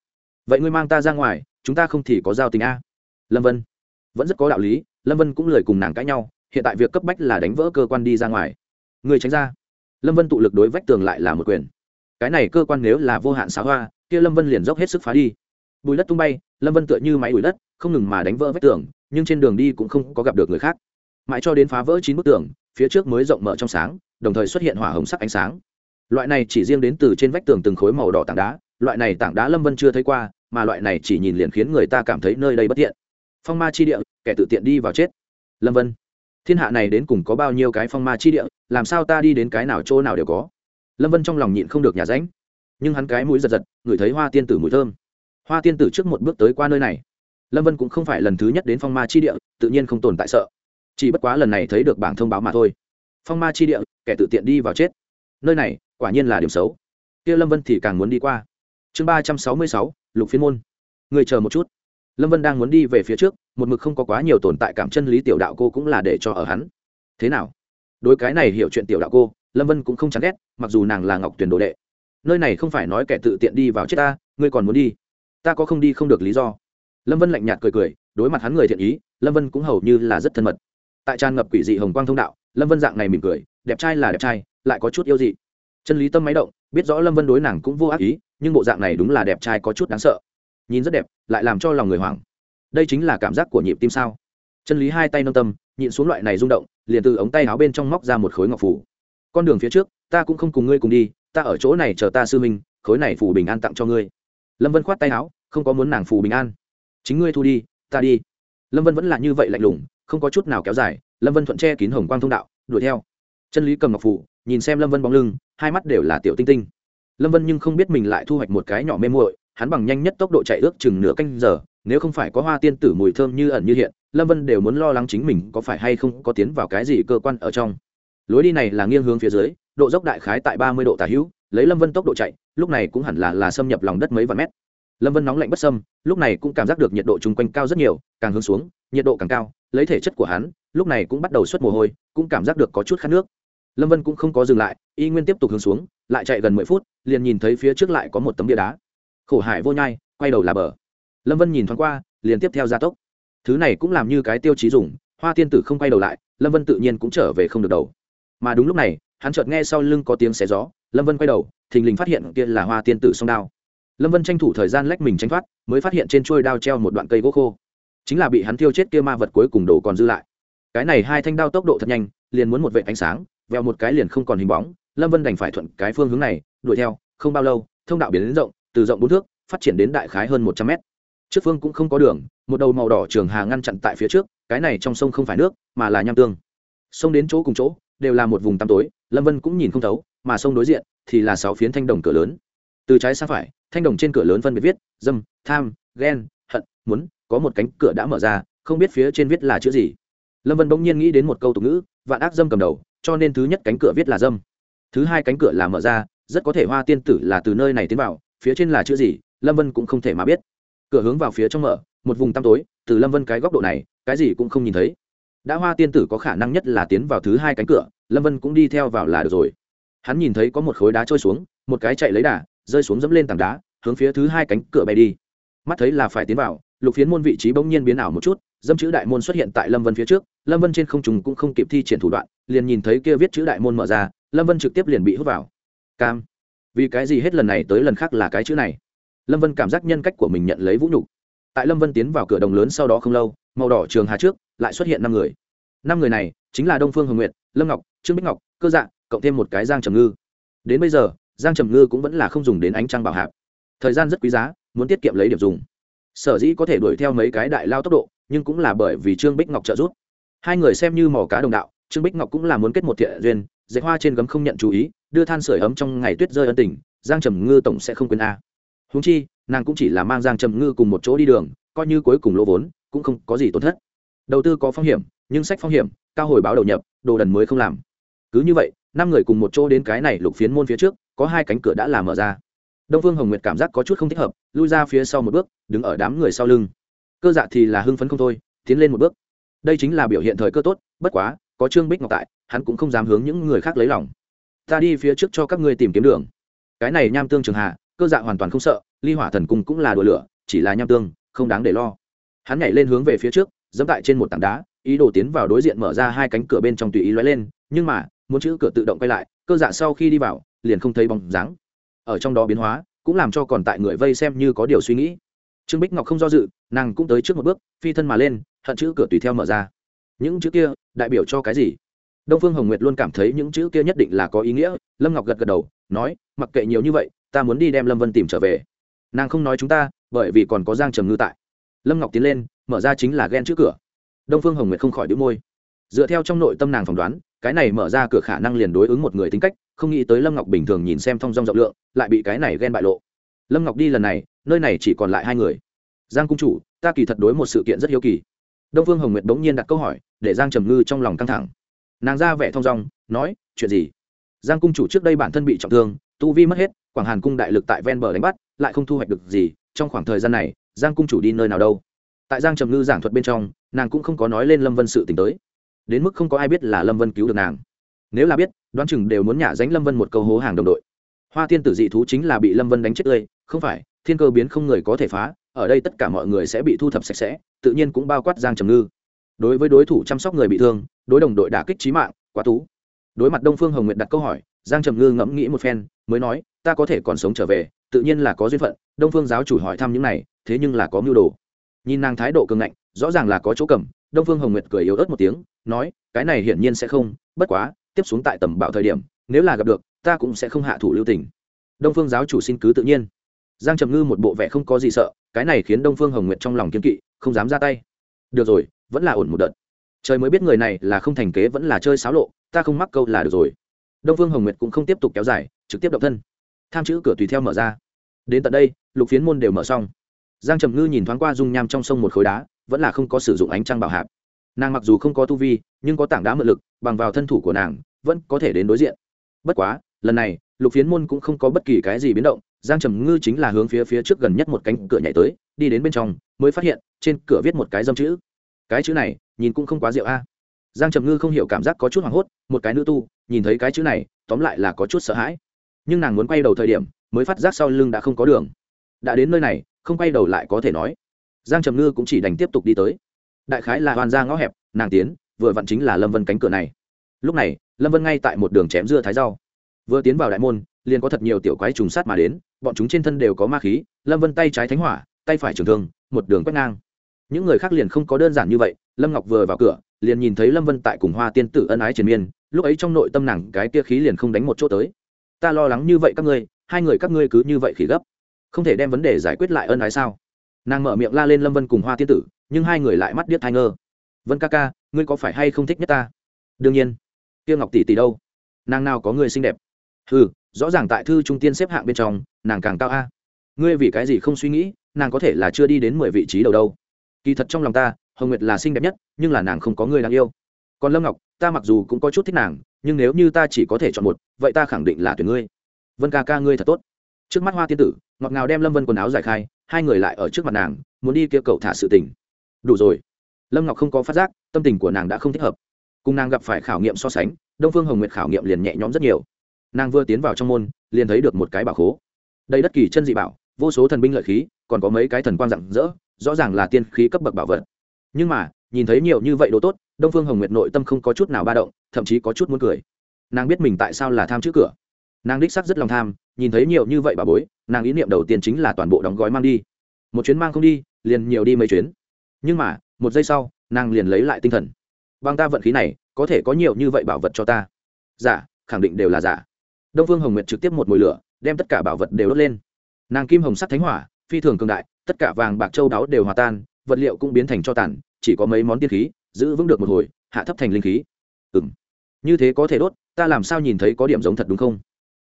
Vậy ngươi mang ta ra ngoài, chúng ta không thì có giao tình a? Lâm vân. Vẫn rất có đạo lý, lâm vân cũng lời cùng nàng cãi nhau, hiện tại việc cấp bách là đánh vỡ cơ quan đi ra ngoài. Người tránh ra. Lâm vân tụ lực đối vách tường lại là một quyền. Cái này cơ quan nếu là vô hạn xá hoa, kia lâm vân liền dốc hết sức phá đi. Bùi đất tung bay, lâm vân tựa như máy ủi đất, không ngừng mà đánh vỡ vách tường, nhưng trên đường đi cũng không có gặp được người khác. Mãi cho đến phá vỡ chín bức tường, phía trước mới rộng mở trong sáng đồng thời xuất hiện hỏa hồng sắc ánh sáng. Loại này chỉ riêng đến từ trên vách tường từng khối màu đỏ tảng đá, loại này tảng đá lâm vân chưa thấy qua, mà loại này chỉ nhìn liền khiến người ta cảm thấy nơi đây bất tiện. Phong ma chi địa, kẻ tự tiện đi vào chết. Lâm vân, thiên hạ này đến cùng có bao nhiêu cái phong ma chi địa, làm sao ta đi đến cái nào chỗ nào đều có. Lâm vân trong lòng nhịn không được nhà ránh. Nhưng hắn cái mũi giật giật, ngửi thấy hoa tiên tử mùi thơm. Hoa tiên tử trước một bước tới qua nơi này. Lâm vân cũng không phải lần thứ nhất đến phong ma chi địa, tự nhiên không tồn tại sợ. Chỉ bất quá lần này thấy được bảng thông báo mà thôi phong ma chi địa, kẻ tự tiện đi vào chết. Nơi này, quả nhiên là điểm xấu. Kia lâm vân thì càng muốn đi qua. Chương ba trăm sáu mươi sáu, lục phiên môn. Người chờ một chút. Lâm vân đang muốn đi về phía trước, một mực không có quá nhiều tồn tại cảm chân lý tiểu đạo cô cũng là để cho ở hắn. Thế nào? Đối cái này hiểu chuyện tiểu đạo cô, lâm vân cũng không chán ghét, mặc dù nàng là ngọc tuyển đồ đệ. Nơi này không phải nói kẻ tự tiện đi vào chết ta, ngươi còn muốn đi. Ta có không đi không được lý do. Lâm vân lạnh nhạt cười cười, đối mặt hắn người thiện ý, lâm vân cũng hầu như là rất thân mật. Tại tràn ngập quỷ dị hồng quang thông đạo lâm vân dạng này mỉm cười, đẹp trai là đẹp trai, lại có chút yêu dị. Chân lý tâm máy động, biết rõ lâm vân đối nàng cũng vô ác ý, nhưng bộ dạng này đúng là đẹp trai có chút đáng sợ. Nhìn rất đẹp, lại làm cho lòng người hoảng. Đây chính là cảm giác của nhịp tim sao? Chân lý hai tay nâng tâm, nhịn xuống loại này rung động, liền từ ống tay áo bên trong móc ra một khối ngọc phủ. Con đường phía trước, ta cũng không cùng ngươi cùng đi, ta ở chỗ này chờ ta sư minh, khối này phủ bình an tặng cho ngươi. Lâm vân khoát tay áo, không có muốn nàng phủ bình an. Chính ngươi thu đi, ta đi. Lâm vân vẫn là như vậy lạnh lùng, không có chút nào kéo dài lâm vân thuận che kín hồng quang thông đạo, đuổi theo. Chân lý cầm ngọc phủ, nhìn xem lâm vân bóng lưng, hai mắt đều là tiểu tinh tinh. Lâm vân nhưng không biết mình lại thu hoạch một cái nhỏ mê muội, hắn bằng nhanh nhất tốc độ chạy ước chừng nửa canh giờ, nếu không phải có hoa tiên tử mùi thơm như ẩn như hiện, lâm vân đều muốn lo lắng chính mình có phải hay không có tiến vào cái gì cơ quan ở trong. Lối đi này là nghiêng hướng phía dưới, độ dốc đại khái tại ba mươi độ tả hữu, lấy lâm vân tốc độ chạy, lúc này cũng hẳn là là xâm nhập lòng đất mấy vạn mét. Lâm vân nóng lạnh bất sâm lúc này cũng cảm giác được nhiệt độ chung quanh cao rất nhiều, càng hướng xuống, nhiệt độ càng cao, lấy thể chất của hắn lúc này cũng bắt đầu xuất mồ hôi, cũng cảm giác được có chút khát nước. Lâm vân cũng không có dừng lại, y nguyên tiếp tục hướng xuống, lại chạy gần mười phút, liền nhìn thấy phía trước lại có một tấm bia đá. Khổ hải vô nhai, quay đầu là bờ. Lâm vân nhìn thoáng qua, liền tiếp theo gia tốc. Thứ này cũng làm như cái tiêu chí dùng, hoa tiên tử không quay đầu lại, lâm vân tự nhiên cũng trở về không được đầu. Mà đúng lúc này, hắn chợt nghe sau lưng có tiếng xé gió, lâm vân quay đầu, thình lình phát hiện kia là hoa tiên tử song đao. Lâm vân tranh thủ thời gian lách mình tranh thoát, mới phát hiện trên trôi đao treo một đoạn cây gỗ khô. Chính là bị hắn thiêu chết kia ma vật cuối cùng đổ còn dư lại cái này hai thanh đao tốc độ thật nhanh, liền muốn một vệ ánh sáng veo một cái liền không còn hình bóng. Lâm vân đành phải thuận cái phương hướng này, đuổi theo, không bao lâu, thông đạo biến đến rộng, từ rộng bốn thước, phát triển đến đại khái hơn một trăm mét. Trước phương cũng không có đường, một đầu màu đỏ trường hà ngăn chặn tại phía trước, cái này trong sông không phải nước, mà là nham tương. Sông đến chỗ cùng chỗ, đều là một vùng tăm tối, lâm vân cũng nhìn không thấu, mà sông đối diện thì là sáu phiến thanh đồng cửa lớn. Từ trái sang phải, thanh đồng trên cửa lớn phân biệt viết, dâm, tham, ghen, hận, muốn, có một cánh cửa đã mở ra, không biết phía trên viết là chữ gì lâm vân bỗng nhiên nghĩ đến một câu tục ngữ, vạn ác dâm cầm đầu, cho nên thứ nhất cánh cửa viết là dâm. Thứ hai cánh cửa là mở ra, rất có thể hoa tiên tử là từ nơi này tiến vào, phía trên là chữ gì, lâm vân cũng không thể mà biết. Cửa hướng vào phía trong mở, một vùng tăm tối, từ lâm vân cái góc độ này, cái gì cũng không nhìn thấy. Đã hoa tiên tử có khả năng nhất là tiến vào thứ hai cánh cửa, lâm vân cũng đi theo vào là được rồi. Hắn nhìn thấy có một khối đá trôi xuống, một cái chạy lấy đà, rơi xuống dẫm lên tảng đá, hướng phía thứ hai cánh cửa bay đi. Mắt thấy là phải tiến vào, lục phiến môn vị trí bỗng nhiên biến ảo một chút dâm chữ đại môn xuất hiện tại lâm vân phía trước, lâm vân trên không trùng cũng không kịp thi triển thủ đoạn, liền nhìn thấy kia viết chữ đại môn mở ra, lâm vân trực tiếp liền bị hút vào. Cam. Vì cái gì hết lần này tới lần khác là cái chữ này? Lâm vân cảm giác nhân cách của mình nhận lấy vũ nhục. Tại lâm vân tiến vào cửa đồng lớn sau đó không lâu, màu đỏ trường hà trước, lại xuất hiện năm người. Năm người này chính là đông phương hồng nguyệt, lâm ngọc, trương bích ngọc, cơ dạ cộng thêm một cái giang trầm ngư. Đến bây giờ, giang trầm ngư cũng vẫn là không dùng đến ánh trăng bảo hạp. Thời gian rất quý giá, muốn tiết kiệm lấy điểm dùng sở dĩ có thể đuổi theo mấy cái đại lao tốc độ, nhưng cũng là bởi vì trương bích ngọc trợ giúp. Hai người xem như mỏ cá đồng đạo, trương bích ngọc cũng là muốn kết một thiện duyên dạy hoa trên gấm không nhận chú ý, đưa than sửa ấm trong ngày tuyết rơi ân tình, giang trầm ngư tổng sẽ không quên a. Húng chi, nàng cũng chỉ là mang giang trầm ngư cùng một chỗ đi đường, coi như cuối cùng lỗ vốn, cũng không có gì tổn thất. Đầu tư có phong hiểm, nhưng sách phong hiểm, cao hồi báo đầu nhập, đồ đần mới không làm. Cứ như vậy, năm người cùng một chỗ đến cái này lục phiến môn phía trước, có hai cánh cửa đã làm mở ra đông vương hồng nguyệt cảm giác có chút không thích hợp, lui ra phía sau một bước, đứng ở đám người sau lưng. Cơ dạ thì là hưng phấn không thôi, tiến lên một bước. Đây chính là biểu hiện thời cơ tốt, bất quá, có trương bích ngọc tại, hắn cũng không dám hướng những người khác lấy lòng. Ta đi phía trước cho các ngươi tìm kiếm đường. Cái này nham tương trường hạ, cơ dạ hoàn toàn không sợ, ly hỏa thần cung cũng là đùa lửa, chỉ là nham tương, không đáng để lo. Hắn nhảy lên hướng về phía trước dẫm tại trên một tảng đá, ý đồ tiến vào đối diện mở ra hai cánh cửa bên trong tùy ý lóe lên, nhưng mà, muốn chữ cửa tự động quay lại, cơ dạ sau khi đi vào, liền không thấy bóng dáng ở trong đó biến hóa, cũng làm cho còn tại người vây xem như có điều suy nghĩ. Trương bích ngọc không do dự, nàng cũng tới trước một bước, phi thân mà lên, hận chữ cửa tùy theo mở ra. Những chữ kia, đại biểu cho cái gì? Đông phương hồng nguyệt luôn cảm thấy những chữ kia nhất định là có ý nghĩa, lâm ngọc gật gật đầu, nói, mặc kệ nhiều như vậy, ta muốn đi đem lâm vân tìm trở về. Nàng không nói chúng ta, bởi vì còn có giang trầm ngư tại. Lâm ngọc tiến lên, mở ra chính là ghen chữ cửa. Đông phương hồng nguyệt không khỏi đĩu môi. Dựa theo trong nội tâm nàng phỏng đoán, cái này mở ra cửa khả năng liền đối ứng một người tính cách không nghĩ tới lâm ngọc bình thường nhìn xem thong dong rộng lượng, lại bị cái này ghen bại lộ. Lâm ngọc đi lần này, nơi này chỉ còn lại hai người. Giang cung chủ, ta kỳ thật đối một sự kiện rất hiếu kỳ. Đông phương hồng nguyệt bỗng nhiên đặt câu hỏi, để giang trầm ngư trong lòng căng thẳng. Nàng ra vẻ thong dong, nói, chuyện gì? Giang cung chủ trước đây bản thân bị trọng thương, tu vi mất hết, quảng hàn cung đại lực tại ven bờ đánh bắt, lại không thu hoạch được gì, trong khoảng thời gian này, giang cung chủ đi nơi nào đâu? Tại giang trầm ngư giảng thuật bên trong, nàng cũng không có nói lên lâm vân sự t ì n h tới. Đến mức không có ai biết là lâm vân cứu được nàng nếu là biết, đoán chừng đều muốn nhả dánh lâm vân một câu hố hàng đồng đội. Hoa Thiên tử dị thú chính là bị lâm vân đánh chết tươi, không phải, thiên cơ biến không người có thể phá, ở đây tất cả mọi người sẽ bị thu thập sạch sẽ, tự nhiên cũng bao quát giang trầm ngư. Đối với đối thủ chăm sóc người bị thương, đối đồng đội đả kích trí mạng, quá tú đối mặt đông phương hồng nguyệt đặt câu hỏi, giang trầm ngư ngẫm nghĩ một phen, mới nói, ta có thể còn sống trở về, tự nhiên là có duyên phận, đông phương giáo chủ hỏi thăm những này, thế nhưng là có mưu đồ. Nhìn nàng thái độ cường ngạnh, rõ ràng là có chỗ cầm, đông phương hồng nguyệt cười yếu ớt một tiếng, nói, cái này hiển nhiên sẽ không, bất quá tiếp xuống tại tầm bảo thời điểm, nếu là gặp được, ta cũng sẽ không hạ thủ lưu tình. Đông phương giáo chủ xin cứ tự nhiên. Giang trầm ngư một bộ vẻ không có gì sợ, cái này khiến đông phương hồng nguyệt trong lòng kiên kỵ, không dám ra tay. Được rồi, vẫn là ổn một đợt. Trời mới biết người này là không thành kế vẫn là chơi xáo lộ, ta không mắc câu là được rồi. Đông phương hồng nguyệt cũng không tiếp tục kéo dài, trực tiếp động thân. Tham chữ cửa tùy theo mở ra. Đến tận đây, lục phiến môn đều mở xong. Giang trầm ngư nhìn thoáng qua dung nham trong sông một khối đá, vẫn là không có sử dụng ánh trăng bảo hạp. Nàng mặc dù không có tu vi nhưng có tảng đá mượn lực, bằng vào thân thủ của nàng, vẫn có thể đến đối diện. Bất quá, lần này, lục phiến môn cũng không có bất kỳ cái gì biến động, giang trầm ngư chính là hướng phía phía trước gần nhất một cánh cửa nhảy tới, đi đến bên trong, mới phát hiện, trên cửa viết một cái dâm chữ. Cái chữ này, nhìn cũng không quá rượu a. Giang trầm ngư không hiểu cảm giác có chút hoảng hốt, một cái nữ tu, nhìn thấy cái chữ này, tóm lại là có chút sợ hãi. Nhưng nàng muốn quay đầu thời điểm, mới phát giác sau lưng đã không có đường. Đã đến nơi này, không quay đầu lại có thể nói. Giang trầm ngư cũng chỉ đành tiếp tục đi tới. Đại khái là hoàn ra ngõ hẹp, nàng tiến vừa vặn chính là lâm vân cánh cửa này. Lúc này, lâm vân ngay tại một đường chém dưa thái rau. Vừa tiến vào đại môn, liền có thật nhiều tiểu quái trùng sát mà đến, bọn chúng trên thân đều có ma khí, lâm vân tay trái thánh hỏa, tay phải trường thương, một đường quét ngang. Những người khác liền không có đơn giản như vậy, lâm ngọc vừa vào cửa, liền nhìn thấy lâm vân tại cùng hoa tiên tử ân ái triền miên, lúc ấy trong nội tâm nàng cái kia khí liền không đánh một chỗ tới. Ta lo lắng như vậy các ngươi, hai người các ngươi cứ như vậy khỉ gấp, không thể đem vấn đề giải quyết lại ân ái sao? Nàng mở miệng la lên lâm vân cùng hoa tiên tử, nhưng hai người lại mắt điếc thai ngơ. Vân ca ca ngươi có phải hay không thích nhất ta? Đương nhiên. Tiêu ngọc tỷ tỷ đâu? Nàng nào có người xinh đẹp? Ừ rõ ràng tại thư trung tiên xếp hạng bên trong, nàng càng cao a. Ngươi vì cái gì không suy nghĩ, nàng có thể là chưa đi đến mười vị trí đầu đâu. Kỳ thật trong lòng ta, hồng nguyệt là xinh đẹp nhất, nhưng là nàng không có người đáng yêu. Còn lâm ngọc, ta mặc dù cũng có chút thích nàng, nhưng nếu như ta chỉ có thể chọn một, vậy ta khẳng định là tuyển ngươi. Vân ca ca ngươi thật tốt. Trước mắt hoa tiên tử, ngọt ngào đem lâm vân quần áo giải khai, hai người lại ở trước mặt nàng, muốn đi kia cậu thả sự tình. Đủ rồi lâm ngọc không có phát giác tâm tình của nàng đã không thích hợp cùng nàng gặp phải khảo nghiệm so sánh đông phương hồng nguyệt khảo nghiệm liền nhẹ nhõm rất nhiều nàng vừa tiến vào trong môn liền thấy được một cái bảo khố đây đất kỳ chân dị bảo vô số thần binh lợi khí còn có mấy cái thần quang rạng rỡ rõ ràng là tiên khí cấp bậc bảo vật nhưng mà nhìn thấy nhiều như vậy đồ tốt đông phương hồng nguyệt nội tâm không có chút nào ba động thậm chí có chút muốn cười nàng biết mình tại sao là tham trước cửa nàng đích sắc rất lòng tham nhìn thấy nhiều như vậy bà bối nàng ý niệm đầu tiên chính là toàn bộ đóng gói mang đi một chuyến mang không đi liền nhiều đi mấy chuyến nhưng mà một giây sau, nàng liền lấy lại tinh thần. Bằng ta vận khí này, có thể có nhiều như vậy bảo vật cho ta? Giả khẳng định đều là giả đông phương hồng nguyệt trực tiếp một mồi lửa, đem tất cả bảo vật đều đốt lên. Nàng kim hồng sắc thánh hỏa, phi thường cường đại, tất cả vàng bạc châu đáo đều hòa tan, vật liệu cũng biến thành cho tàn, chỉ có mấy món tiên khí, giữ vững được một hồi, hạ thấp thành linh khí. Ừ m như thế có thể đốt, ta làm sao nhìn thấy có điểm giống thật đúng không?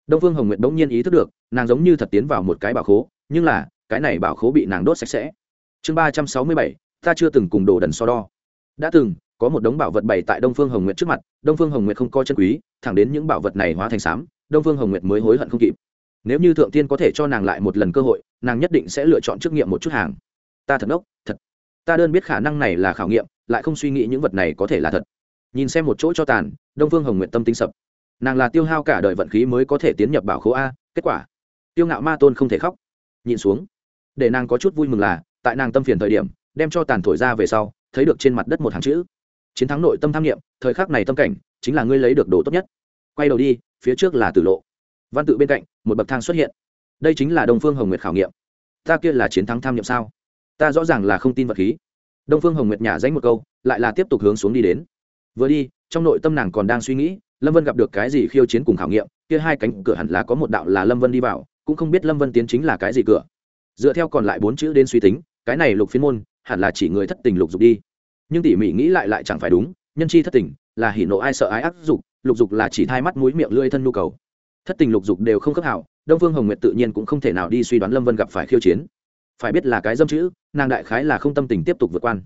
Đông phương hồng nguyệt bỗng nhiên ý thức được, nàng giống như thật tiến vào một cái bảo khố, nhưng là, cái này bảo khố bị nàng đốt sạch sẽ. Chương ba trăm sáu mươi bảy ta chưa từng cùng đồ đần so đo. Đã từng, có một đống bảo vật bày tại đông phương hồng nguyệt trước mặt, đông phương hồng nguyệt không coi chân quý, thẳng đến những bảo vật này hóa thành xám đông phương hồng nguyệt mới hối hận không kịp. Nếu như thượng tiên có thể cho nàng lại một lần cơ hội, nàng nhất định sẽ lựa chọn trước nghiệm một chút hàng. Ta thật ốc thật. Ta đơn biết khả năng này là khảo nghiệm, lại không suy nghĩ những vật này có thể là thật. Nhìn xem một chỗ cho tàn, đông phương hồng nguyện tâm tính sập. Nàng là tiêu hao cả đời vận khí mới có thể tiến nhập bảo khố a, kết quả, tiêu ngạo ma tôn không thể khóc. Nhìn xuống, để nàng có chút vui mừng là, tại nàng tâm phiền thời điểm đem cho tàn thổi ra về sau, thấy được trên mặt đất một hàng chữ. Chiến thắng nội tâm tham nghiệm thời khắc này tâm cảnh, chính là ngươi lấy được đồ tốt nhất. Quay đầu đi, phía trước là tử lộ. Văn tự bên cạnh, một bậc thang xuất hiện. Đây chính là đông phương hồng nguyệt khảo nghiệm. Ta kia là chiến thắng tham nghiệm sao? Ta rõ ràng là không tin vật khí. Đông phương hồng nguyệt nhả danh một câu, lại là tiếp tục hướng xuống đi đến. Vừa đi, trong nội tâm nàng còn đang suy nghĩ, lâm vân gặp được cái gì khiêu chiến cùng khảo nghiệm, kia hai cánh cửa hẳn là có một đạo là lâm vân đi vào, cũng không biết lâm vân tiến chính là cái gì cửa. Dựa theo còn lại bốn chữ đến suy tính, cái này lục phiên môn hẳn là chỉ người thất tình lục dục đi. Nhưng tỉ mỉ nghĩ lại lại chẳng phải đúng, nhân chi thất tình là hỉ nộ ai sợ ai ác dục, lục dục là chỉ thai mắt mũi miệng lưỡi thân nhu cầu. Thất tình lục dục đều không khớp hảo, đông phương hồng nguyệt tự nhiên cũng không thể nào đi suy đoán lâm vân gặp phải khiêu chiến. Phải biết là cái dâm chữ, nàng đại khái là không tâm tình tiếp tục vượt quan.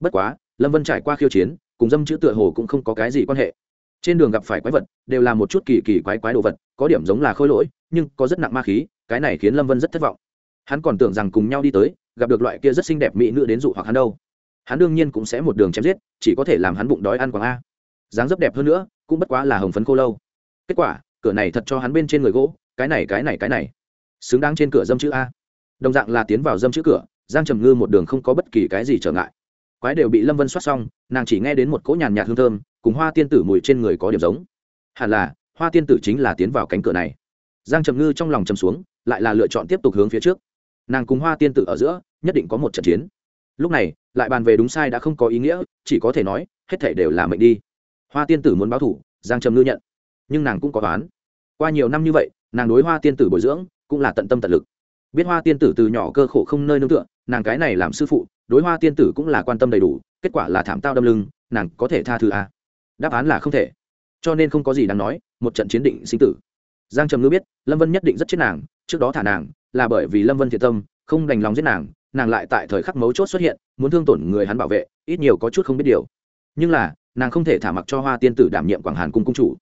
Bất quá, lâm vân trải qua khiêu chiến, cùng dâm chữ tựa hồ cũng không có cái gì quan hệ. Trên đường gặp phải quái vật, đều là một chút kỳ kỳ quái quái đồ vật, có điểm giống là khôi lỗi, nhưng có rất nặng ma khí, cái này khiến lâm vân rất thất vọng. Hắn còn tưởng rằng cùng nhau đi tới gặp được loại kia rất xinh đẹp mỹ nữ đến dụ hoặc hắn đâu. Hắn đương nhiên cũng sẽ một đường chém giết, chỉ có thể làm hắn bụng đói ăn quảng a. Dáng dấp đẹp hơn nữa, cũng bất quá là hồng phấn cô lâu. Kết quả, cửa này thật cho hắn bên trên người gỗ, cái này cái này cái này. Xứng đáng trên cửa dâm chữ a. Đồng dạng là tiến vào dâm chữ cửa, giang trầm ngư một đường không có bất kỳ cái gì trở ngại. Quái đều bị lâm vân soát xong, nàng chỉ nghe đến một cỗ nhàn nhạt hương thơm, cùng hoa tiên tử mùi trên người có điểm giống. Hẳn là, hoa tiên tử chính là tiến vào cánh cửa này. Giang trầm ngư trong lòng trầm xuống, lại là lựa chọn tiếp tục hướng phía trước nàng cùng hoa tiên tử ở giữa, nhất định có một trận chiến. Lúc này, lại bàn về đúng sai đã không có ý nghĩa, chỉ có thể nói, hết thể đều là mệnh đi. Hoa tiên tử muốn báo thủ, giang trầm ngư nhận. Nhưng nàng cũng có toán. Qua nhiều năm như vậy, nàng đối hoa tiên tử bồi dưỡng, cũng là tận tâm tận lực. Biết hoa tiên tử từ nhỏ cơ khổ không nơi nương tựa, nàng cái này làm sư phụ, đối hoa tiên tử cũng là quan tâm đầy đủ, kết quả là thảm tao đâm lưng, nàng có thể tha thứ à? đáp án là không thể. Cho nên không có gì đáng nói, một trận chiến định sinh tử. Giang trầm ngư biết, lâm vân nhất định rất chết nàng, trước đó thả nàng là bởi vì lâm vân thiệt tâm không đành lòng giết nàng nàng lại tại thời khắc mấu chốt xuất hiện, muốn thương tổn người hắn bảo vệ, ít nhiều có chút không biết điều. Nhưng là, nàng không thể thả mặc cho hoa tiên tử đảm nhiệm quảng hàn cung cung chủ.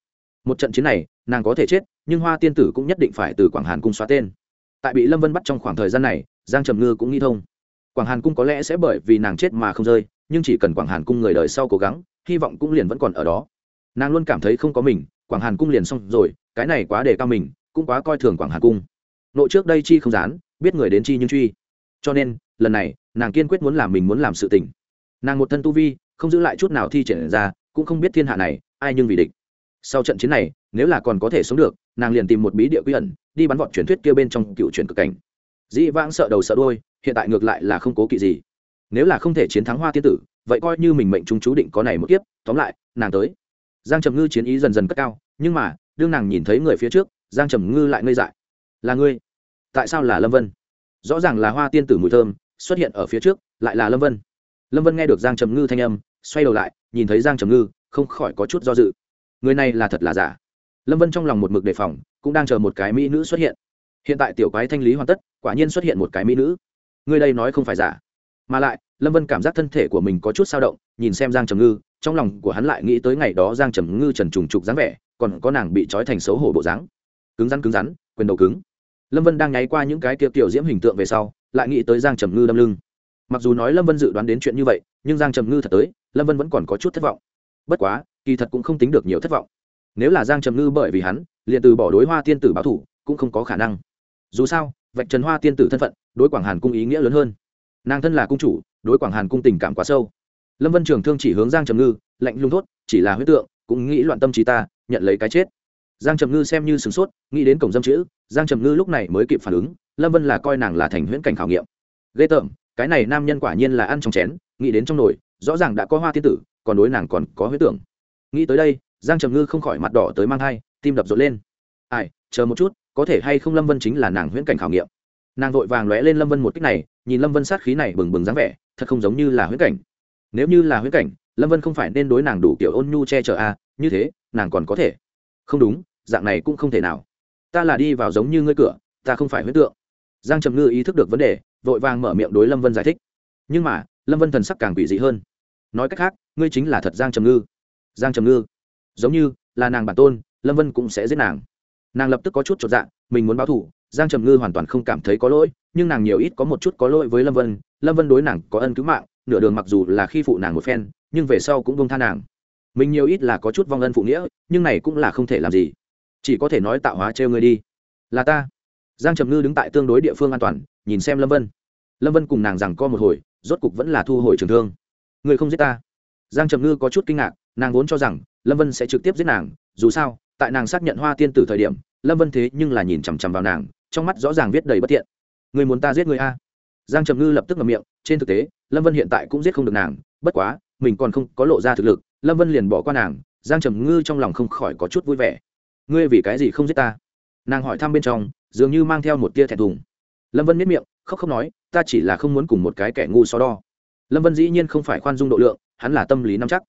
Một trận chiến này, nàng có thể chết, nhưng hoa tiên tử cũng nhất định phải từ quảng hàn cung xóa tên. Tại bị lâm vân bắt trong khoảng thời gian này, giang trầm ngư cũng nghĩ thông. Quảng hàn cung có lẽ sẽ bởi vì nàng chết mà không rơi, nhưng chỉ cần quảng hàn cung người đời sau cố gắng, hy vọng cũng liền vẫn còn ở đó. Nàng luôn cảm thấy không có mình, quảng hàn cung liền xong rồi, cái này quá đề cao mình, cũng quá coi thường quảng hàn cung nội trước đây chi không dán, biết người đến chi nhưng truy. Cho nên, lần này, nàng kiên quyết muốn làm mình muốn làm sự tình. Nàng một thân tu vi, không giữ lại chút nào thi triển ra, cũng không biết thiên hạ này, ai nhưng vì địch. Sau trận chiến này, nếu là còn có thể sống được, nàng liền tìm một bí địa quy ẩn, đi bắn vọt truyền thuyết kia bên trong cựu truyền cực cảnh. Dĩ vãng sợ đầu sợ đôi hiện tại ngược lại là không cố kỵ gì. Nếu là không thể chiến thắng hoa tiên tử, vậy coi như mình mệnh trung chú định có này một kiếp, tóm lại, nàng tới. Giang trầm ngư chiến ý dần dần cất cao, nhưng mà, đương nàng nhìn thấy người phía trước, giang trầm ngư lại ngây dại là ngươi? Tại sao là lâm vân? Rõ ràng là hoa tiên tử mùi thơm, xuất hiện ở phía trước, lại là lâm vân. Lâm vân nghe được giang trầm ngư thanh âm, xoay đầu lại, nhìn thấy giang trầm ngư, không khỏi có chút do dự. Người này là thật là giả? Lâm vân trong lòng một mực đề phòng, cũng đang chờ một cái mỹ nữ xuất hiện. Hiện tại tiểu quái thanh lý hoàn tất, quả nhiên xuất hiện một cái mỹ nữ. Người đây nói không phải giả. Mà lại, lâm vân cảm giác thân thể của mình có chút sao động, nhìn xem giang trầm ngư, trong lòng của hắn lại nghĩ tới ngày đó giang trầm ngư trần trùng trục dáng vẻ, còn có nàng bị trói thành xấu hổ bộ dáng. Cứng rắn cứng rắn, quyền đầu cứng lâm vân đang nháy qua những cái kia tiểu diễm hình tượng về sau, lại nghĩ tới giang trầm ngư đâm lưng. Mặc dù nói lâm vân dự đoán đến chuyện như vậy, nhưng giang trầm ngư thật tới, lâm vân vẫn còn có chút thất vọng. Bất quá, kỳ thật cũng không tính được nhiều thất vọng. Nếu là giang trầm ngư bởi vì hắn, liền từ bỏ đối hoa tiên tử báo thủ, cũng không có khả năng. Dù sao, vạch trần hoa tiên tử thân phận, đối quảng hàn cung ý nghĩa lớn hơn. Nàng thân là cung chủ, đối quảng hàn cung tình cảm quá sâu. Lâm vân trường thương chỉ hướng giang trầm ngư, lạnh lung thốt, chỉ là huyết tượng, cũng nghĩ loạn tâm trí ta, nhận lấy cái chết. Giang trầm ngư xem như sửng sốt, nghĩ đến cổng dâm chữ giang trầm ngư lúc này mới kịp phản ứng lâm vân là coi nàng là thành huyễn cảnh khảo nghiệm. Ghê tởm cái này nam nhân quả nhiên là ăn trong chén nghĩ đến trong nồi rõ ràng đã có hoa tiên tử còn đối nàng còn có huyết tưởng. Nghĩ tới đây giang trầm ngư không khỏi mặt đỏ tới mang thai tim đập rộn lên. Ai chờ một chút có thể hay không lâm vân chính là nàng huyễn cảnh khảo nghiệm? Nàng vội vàng lóe lên lâm vân một cách này nhìn lâm vân sát khí này bừng bừng dáng vẻ thật không giống như là huyễn cảnh. Nếu như là huyễn cảnh lâm vân không phải nên đối nàng đủ kiểu ôn nhu che chở a à, như thế nàng còn có thể. Không đúng dạng này cũng không thể nào ta là đi vào giống như ngươi cửa, ta không phải huyết tượng. Giang trầm ngư ý thức được vấn đề, vội vàng mở miệng đối lâm vân giải thích. Nhưng mà, lâm vân thần sắc càng quỷ dị hơn. Nói cách khác, ngươi chính là thật giang trầm ngư. Giang trầm ngư. Giống như là nàng bản tôn, lâm vân cũng sẽ giết nàng. Nàng lập tức có chút chột dạ mình muốn báo thủ. giang trầm ngư hoàn toàn không cảm thấy có lỗi, nhưng nàng nhiều ít có một chút có lỗi với lâm vân. Lâm vân đối nàng có ân cứu mạng, nửa đường mặc dù là khi phụ nàng một phen, nhưng về sau cũng bông tha nàng. Mình nhiều ít là có chút vong ân phụ nghĩa, nhưng này cũng là không thể làm gì chỉ có thể nói tạo hóa trêu ngươi đi. Là ta. Giang trầm ngư đứng tại tương đối địa phương an toàn, nhìn xem lâm vân. Lâm vân cùng nàng rằng co một hồi, rốt cục vẫn là thu hồi trường thương. Người không giết ta. Giang trầm ngư có chút kinh ngạc, nàng vốn cho rằng lâm vân sẽ trực tiếp giết nàng, dù sao, tại nàng xác nhận hoa tiên tử thời điểm, lâm vân thế nhưng là nhìn chằm chằm vào nàng, trong mắt rõ ràng viết đầy bất tiện người muốn ta giết người a? Giang trầm ngư lập tức ngậm miệng, trên thực tế, lâm vân hiện tại cũng giết không được nàng, bất quá, mình còn không có lộ ra thực lực, lâm vân liền bỏ qua nàng, giang trầm ngư trong lòng không khỏi có chút vui vẻ ngươi vì cái gì không giết ta? Nàng hỏi thăm bên trong, dường như mang theo một tia thẹn thùng. Lâm vân miết miệng, khóc không nói, ta chỉ là không muốn cùng một cái kẻ ngu so đo. Lâm vân dĩ nhiên không phải khoan dung độ lượng, hắn là tâm lý nắm chắc.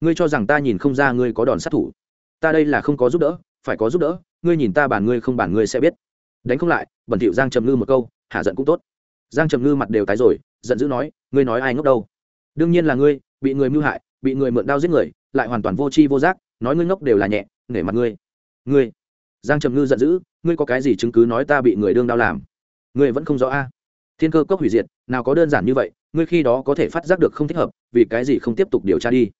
Ngươi cho rằng ta nhìn không ra ngươi có đòn sát thủ. Ta đây là không có giúp đỡ, phải có giúp đỡ, ngươi nhìn ta bàn ngươi không bàn ngươi sẽ biết. Đánh không lại, bẩn thiệu giang trầm ngư một câu, hạ giận cũng tốt. Giang trầm ngư mặt đều tái rồi, giận dữ nói, ngươi nói ai ngốc đâu? Đương nhiên là ngươi, bị người mưu hại, bị người mượn đao giết người, lại hoàn toàn vô tri vô giác, nói ngươi ngốc đều là nhẹ, nể mặt ngươi ngươi, giang trầm ngư giận dữ, ngươi có cái gì chứng cứ nói ta bị người đương đao làm? Ngươi vẫn không rõ a. À? Thiên cơ cốc hủy diệt, nào có đơn giản như vậy, ngươi khi đó có thể phát giác được không thích hợp, vì cái gì không tiếp tục điều tra đi?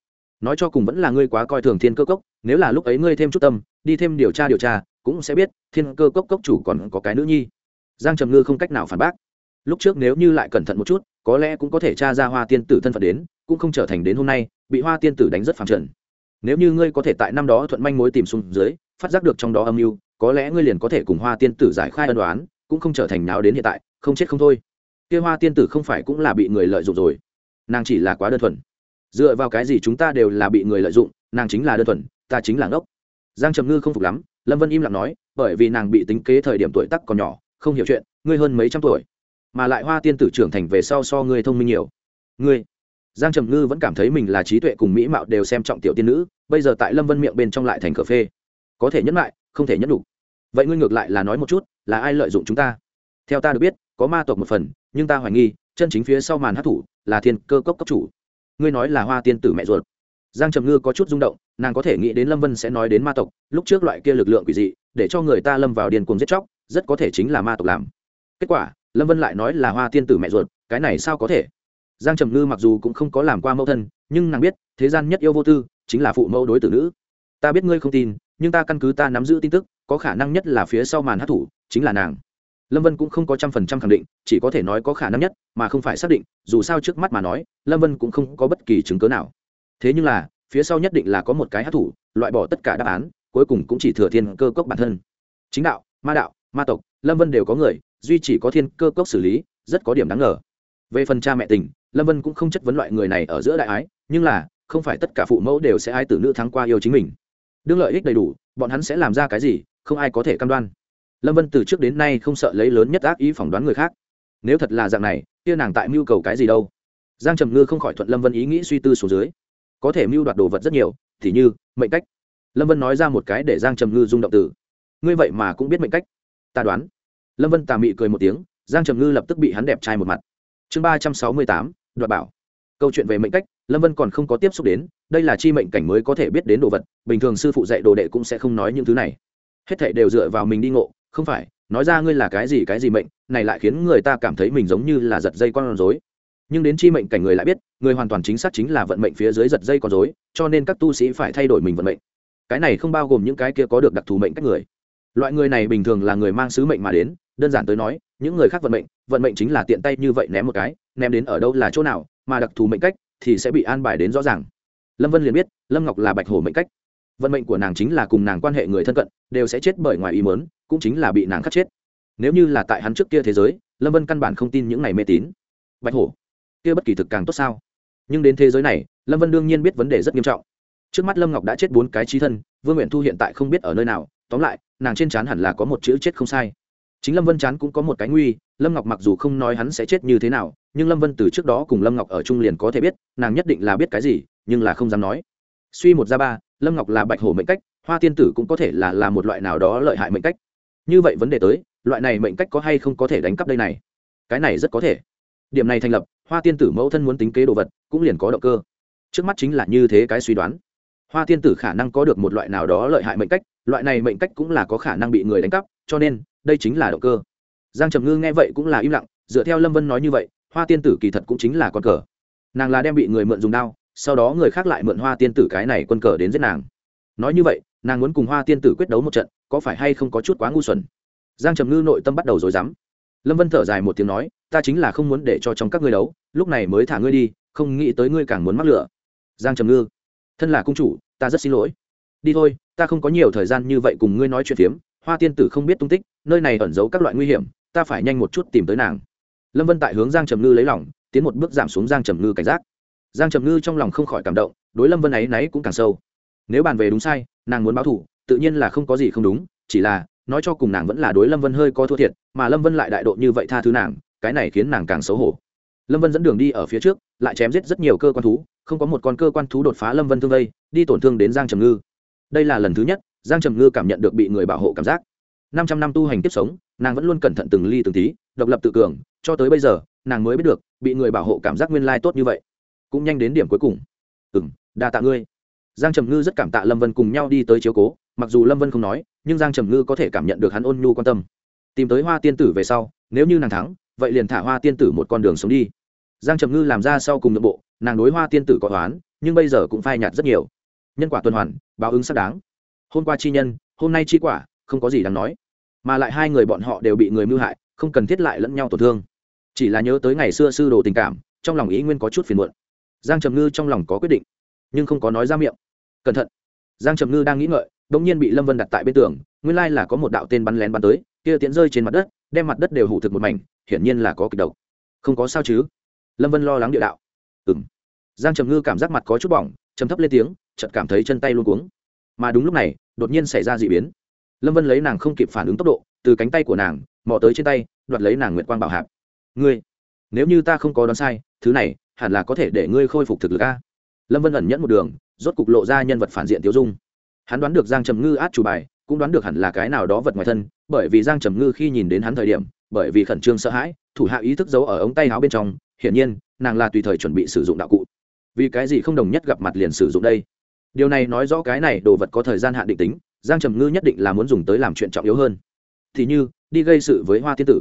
Nói cho cùng vẫn là ngươi quá coi thường thiên cơ cốc, nếu là lúc ấy ngươi thêm chút tâm, đi thêm điều tra điều tra, cũng sẽ biết thiên cơ cốc cốc chủ còn có cái nữ nhi. Giang trầm ngư không cách nào phản bác. Lúc trước nếu như lại cẩn thận một chút, có lẽ cũng có thể tra ra hoa tiên tử thân phận đến, cũng không trở thành đến hôm nay, bị hoa tiên tử đánh rất phẳng trần. Nếu như ngươi có thể tại năm đó thuận manh mối tìm xuống dưới phát giác được trong đó âm mưu, có lẽ ngươi liền có thể cùng hoa tiên tử giải khai ân đoán cũng không trở thành nào đến hiện tại, không chết không thôi. Kia hoa tiên tử không phải cũng là bị người lợi dụng rồi? Nàng chỉ là quá đơn thuần. Dựa vào cái gì chúng ta đều là bị người lợi dụng, nàng chính là đơn thuần, ta chính là ngốc. Giang trầm ngư không phục lắm, lâm vân im lặng nói, bởi vì nàng bị tính kế thời điểm tuổi tắc còn nhỏ, không hiểu chuyện, ngươi hơn mấy trăm tuổi. Mà lại hoa tiên tử trưởng thành về sau so ngươi thông minh nhiều. Ngươi. Giang trầm ngư vẫn cảm thấy mình là trí tuệ cùng mỹ mạo đều xem trọng tiểu tiên nữ, bây giờ tại lâm vân miệng bên trong lại thành cờ phê có thể nhẫn lại, không thể nhẫn đủ. Vậy ngươi ngược lại là nói một chút, là ai lợi dụng chúng ta? Theo ta được biết, có ma tộc một phần, nhưng ta hoài nghi, chân chính phía sau màn hát thủ là thiên cơ cốc cấp chủ. Ngươi nói là hoa tiên tử mẹ ruột. Giang trầm ngư có chút rung động, nàng có thể nghĩ đến lâm vân sẽ nói đến ma tộc, lúc trước loại kia lực lượng quỷ dị, để cho người ta lâm vào điền cuồng giết chóc, rất có thể chính là ma tộc làm. Kết quả, lâm vân lại nói là hoa tiên tử mẹ ruột, cái này sao có thể? Giang trầm ngư mặc dù cũng không có làm qua mẫu thân, nhưng nàng biết, thế gian nhất yêu vô tư, chính là phụ mẫu đối tử nữ. Ta biết ngươi không tin nhưng ta căn cứ ta nắm giữ tin tức, có khả năng nhất là phía sau màn hát thủ, chính là nàng. Lâm vân cũng không có trăm phần trăm khẳng định, chỉ có thể nói có khả năng nhất, mà không phải xác định, dù sao trước mắt mà nói, lâm vân cũng không có bất kỳ chứng cớ nào. Thế nhưng là, phía sau nhất định là có một cái hát thủ, loại bỏ tất cả đáp án, cuối cùng cũng chỉ thừa thiên cơ cốc bản thân. Chính đạo, ma đạo, ma tộc, lâm vân đều có người, duy chỉ có thiên cơ cốc xử lý, rất có điểm đáng ngờ. Về phần cha mẹ tình, lâm vân cũng không chất vấn loại người này ở giữa đại ái, nhưng là, không phải tất cả phụ mẫu đều sẽ ai tử nữ thắng qua yêu chính mình đương lợi ích đầy đủ, bọn hắn sẽ làm ra cái gì, không ai có thể cam đoan. Lâm vân từ trước đến nay không sợ lấy lớn nhất ác ý phỏng đoán người khác. Nếu thật là dạng này, kia nàng tại mưu cầu cái gì đâu? Giang trầm ngư không khỏi thuận lâm vân ý nghĩ suy tư xuống dưới. Có thể mưu đoạt đồ vật rất nhiều, thì như, mệnh cách. Lâm vân nói ra một cái để giang trầm ngư rung động từ. Ngươi vậy mà cũng biết mệnh cách. Ta đoán. Lâm vân tà mị cười một tiếng, giang trầm ngư lập tức bị hắn đẹp trai một mặt. Chương ba trăm sáu mươi tám, đoạt bảo câu chuyện về mệnh cách lâm vân còn không có tiếp xúc đến đây là chi mệnh cảnh mới có thể biết đến đồ vật bình thường sư phụ dạy đồ đệ cũng sẽ không nói những thứ này. Hết thệ đều dựa vào mình đi ngộ không phải nói ra ngươi là cái gì cái gì mệnh này lại khiến người ta cảm thấy mình giống như là giật dây con rối. Nhưng đến chi mệnh cảnh người lại biết người hoàn toàn chính xác chính là vận mệnh phía dưới giật dây con rối, cho nên các tu sĩ phải thay đổi mình vận mệnh. Cái này không bao gồm những cái kia có được đặc thù mệnh cách người. Loại người này bình thường là người mang sứ mệnh mà đến đơn giản tới nói những người khác vận mệnh vận mệnh chính là tiện tay như vậy ném một cái ném đến ở đâu là chỗ nào mà đặc thù mệnh cách thì sẽ bị an bài đến rõ ràng. Lâm vân liền biết, lâm ngọc là bạch hổ mệnh cách. Vận mệnh của nàng chính là cùng nàng quan hệ người thân cận, đều sẽ chết bởi ngoài ý mớn cũng chính là bị nàng khắc chết. Nếu như là tại hắn trước kia thế giới, lâm vân căn bản không tin những này mê tín. Bạch hổ, kia bất kỳ thực càng tốt sao? Nhưng đến thế giới này, lâm vân đương nhiên biết vấn đề rất nghiêm trọng. Trước mắt lâm ngọc đã chết bốn cái trí thân, vương nguyện thu hiện tại không biết ở nơi nào. Tóm lại, nàng trên trán hẳn là có một chữ chết không sai. Chính lâm vân chán cũng có một cái nguy lâm ngọc mặc dù không nói hắn sẽ chết như thế nào, nhưng lâm vân từ trước đó cùng lâm ngọc ở trung liền có thể biết, nàng nhất định là biết cái gì, nhưng là không dám nói. Suy một ra ba, lâm ngọc là bạch hổ mệnh cách, hoa tiên tử cũng có thể là là một loại nào đó lợi hại mệnh cách. Như vậy vấn đề tới, loại này mệnh cách có hay không có thể đánh cắp đây này? Cái này rất có thể. Điểm này thành lập, hoa tiên tử mẫu thân muốn tính kế đồ vật, cũng liền có động cơ. Trước mắt chính là như thế cái suy đoán. Hoa tiên tử khả năng có được một loại nào đó lợi hại mệnh cách, loại này mệnh cách cũng là có khả năng bị người đánh cắp, cho nên, đây chính là động cơ giang trầm ngư nghe vậy cũng là im lặng, dựa theo lâm vân nói như vậy, hoa tiên tử kỳ thật cũng chính là con cờ. Nàng là đem bị người mượn dùng đao, sau đó người khác lại mượn hoa tiên tử cái này quân cờ đến giết nàng. Nói như vậy, nàng muốn cùng hoa tiên tử quyết đấu một trận, có phải hay không có chút quá ngu xuẩn? Giang trầm ngư nội tâm bắt đầu rồi dám lâm vân thở dài một tiếng nói, ta chính là không muốn để cho trong các ngươi đấu, lúc này mới thả ngươi đi, không nghĩ tới ngươi càng muốn mắc lửa. Giang trầm ngư, thân là cung chủ, ta rất xin lỗi. Đi thôi, ta không có nhiều thời gian như vậy cùng ngươi nói chuyện phiếm, hoa tiên tử không biết tung tích, nơi này ẩn giấu các loại nguy hiểm ta phải nhanh một chút tìm tới nàng. Lâm vân tại hướng giang trầm ngư lấy lỏng tiến một bước giảm xuống giang trầm ngư cảnh giác. Giang trầm ngư trong lòng không khỏi cảm động, đối lâm vân ấy náy cũng càng sâu. Nếu bàn về đúng sai, nàng muốn báo thủ tự nhiên là không có gì không đúng, chỉ là, nói cho cùng nàng vẫn là đối lâm vân hơi có thua thiệt, mà lâm vân lại đại độ như vậy tha thứ nàng, cái này khiến nàng càng xấu hổ. Lâm vân dẫn đường đi ở phía trước, lại chém giết rất nhiều cơ quan thú, không có một con cơ quan thú đột phá lâm vân thương vây, đi tổn thương đến giang trầm ngư. Đây là lần thứ nhất, giang trầm ngư cảm nhận được bị người bảo hộ cảm giác năm trăm năm tu hành tiếp sống, nàng vẫn luôn cẩn thận từng ly từng tí, độc lập tự cường, cho tới bây giờ, nàng mới biết được, bị người bảo hộ cảm giác nguyên lai tốt như vậy. Cũng nhanh đến điểm cuối cùng. Ừ m đa tạ ngươi. Giang trầm ngư rất cảm tạ lâm vân cùng nhau đi tới chiếu cố, mặc dù lâm vân không nói, nhưng giang trầm ngư có thể cảm nhận được hắn ôn nhu quan tâm. Tìm tới hoa tiên tử về sau, nếu như nàng thắng, vậy liền thả hoa tiên tử một con đường sống đi. Giang trầm ngư làm ra sau cùng nội bộ, nàng đối hoa tiên tử có toán nhưng bây giờ cũng phai nhạt rất nhiều. Nhân quả tuần hoàn, báo ứng xác đáng. Hôm qua chi nhân, hôm nay chi quả không có gì đáng nói. Mà lại hai người bọn họ đều bị người mưu hại, không cần thiết lại lẫn nhau tổn thương. Chỉ là nhớ tới ngày xưa sư đồ tình cảm, trong lòng ý nguyên có chút phiền muộn. Giang trầm ngư trong lòng có quyết định, nhưng không có nói ra miệng. Cẩn thận. Giang trầm ngư đang nghĩ ngợi đ ỗ n g nhiên bị lâm vân đặt tại bên tường, nguyên lai là có một đạo tên bắn lén bắn tới, kia tiễn rơi trên mặt đất, đem mặt đất đều hủ thực một mảnh, hiển nhiên là có kịch độc. Không có sao chứ? Lâm vân lo lắng địa đạo. Ừ m giang trầm ngư cảm giác mặt có chút bỏng chấm thấp lên tiếng, chợt cảm thấy chân tay luôn cuống. Mà đúng lúc này, đột nhiên xảy ra d ị biến lâm vân lấy nàng không kịp phản ứng tốc độ, từ cánh tay của nàng, mò tới trên tay, đoạt lấy nàng nguyệt quang bảo hạp. Ngươi, nếu như ta không có đoán sai, thứ này hẳn là có thể để ngươi khôi phục thực lực a. Lâm vân ẩn nhẫn một đường, rốt cục lộ ra nhân vật phản diện tiêu dung. Hắn đoán được giang trầm ngư át chủ bài, cũng đoán được hẳn là cái nào đó vật ngoài thân, bởi vì giang trầm ngư khi nhìn đến hắn thời điểm, bởi vì khẩn trương sợ hãi, thủ hạ ý thức giấu ở ống tay áo bên trong, hiển nhiên, nàng là tùy thời chuẩn bị sử dụng đạo cụ. Vì cái gì không đồng nhất gặp mặt liền sử dụng đây? Điều này nói rõ cái này đồ vật có thời gian hạn định tính giang trầm ngư nhất định là muốn dùng tới làm chuyện trọng yếu hơn. Thì như, đi gây sự với hoa tiên tử.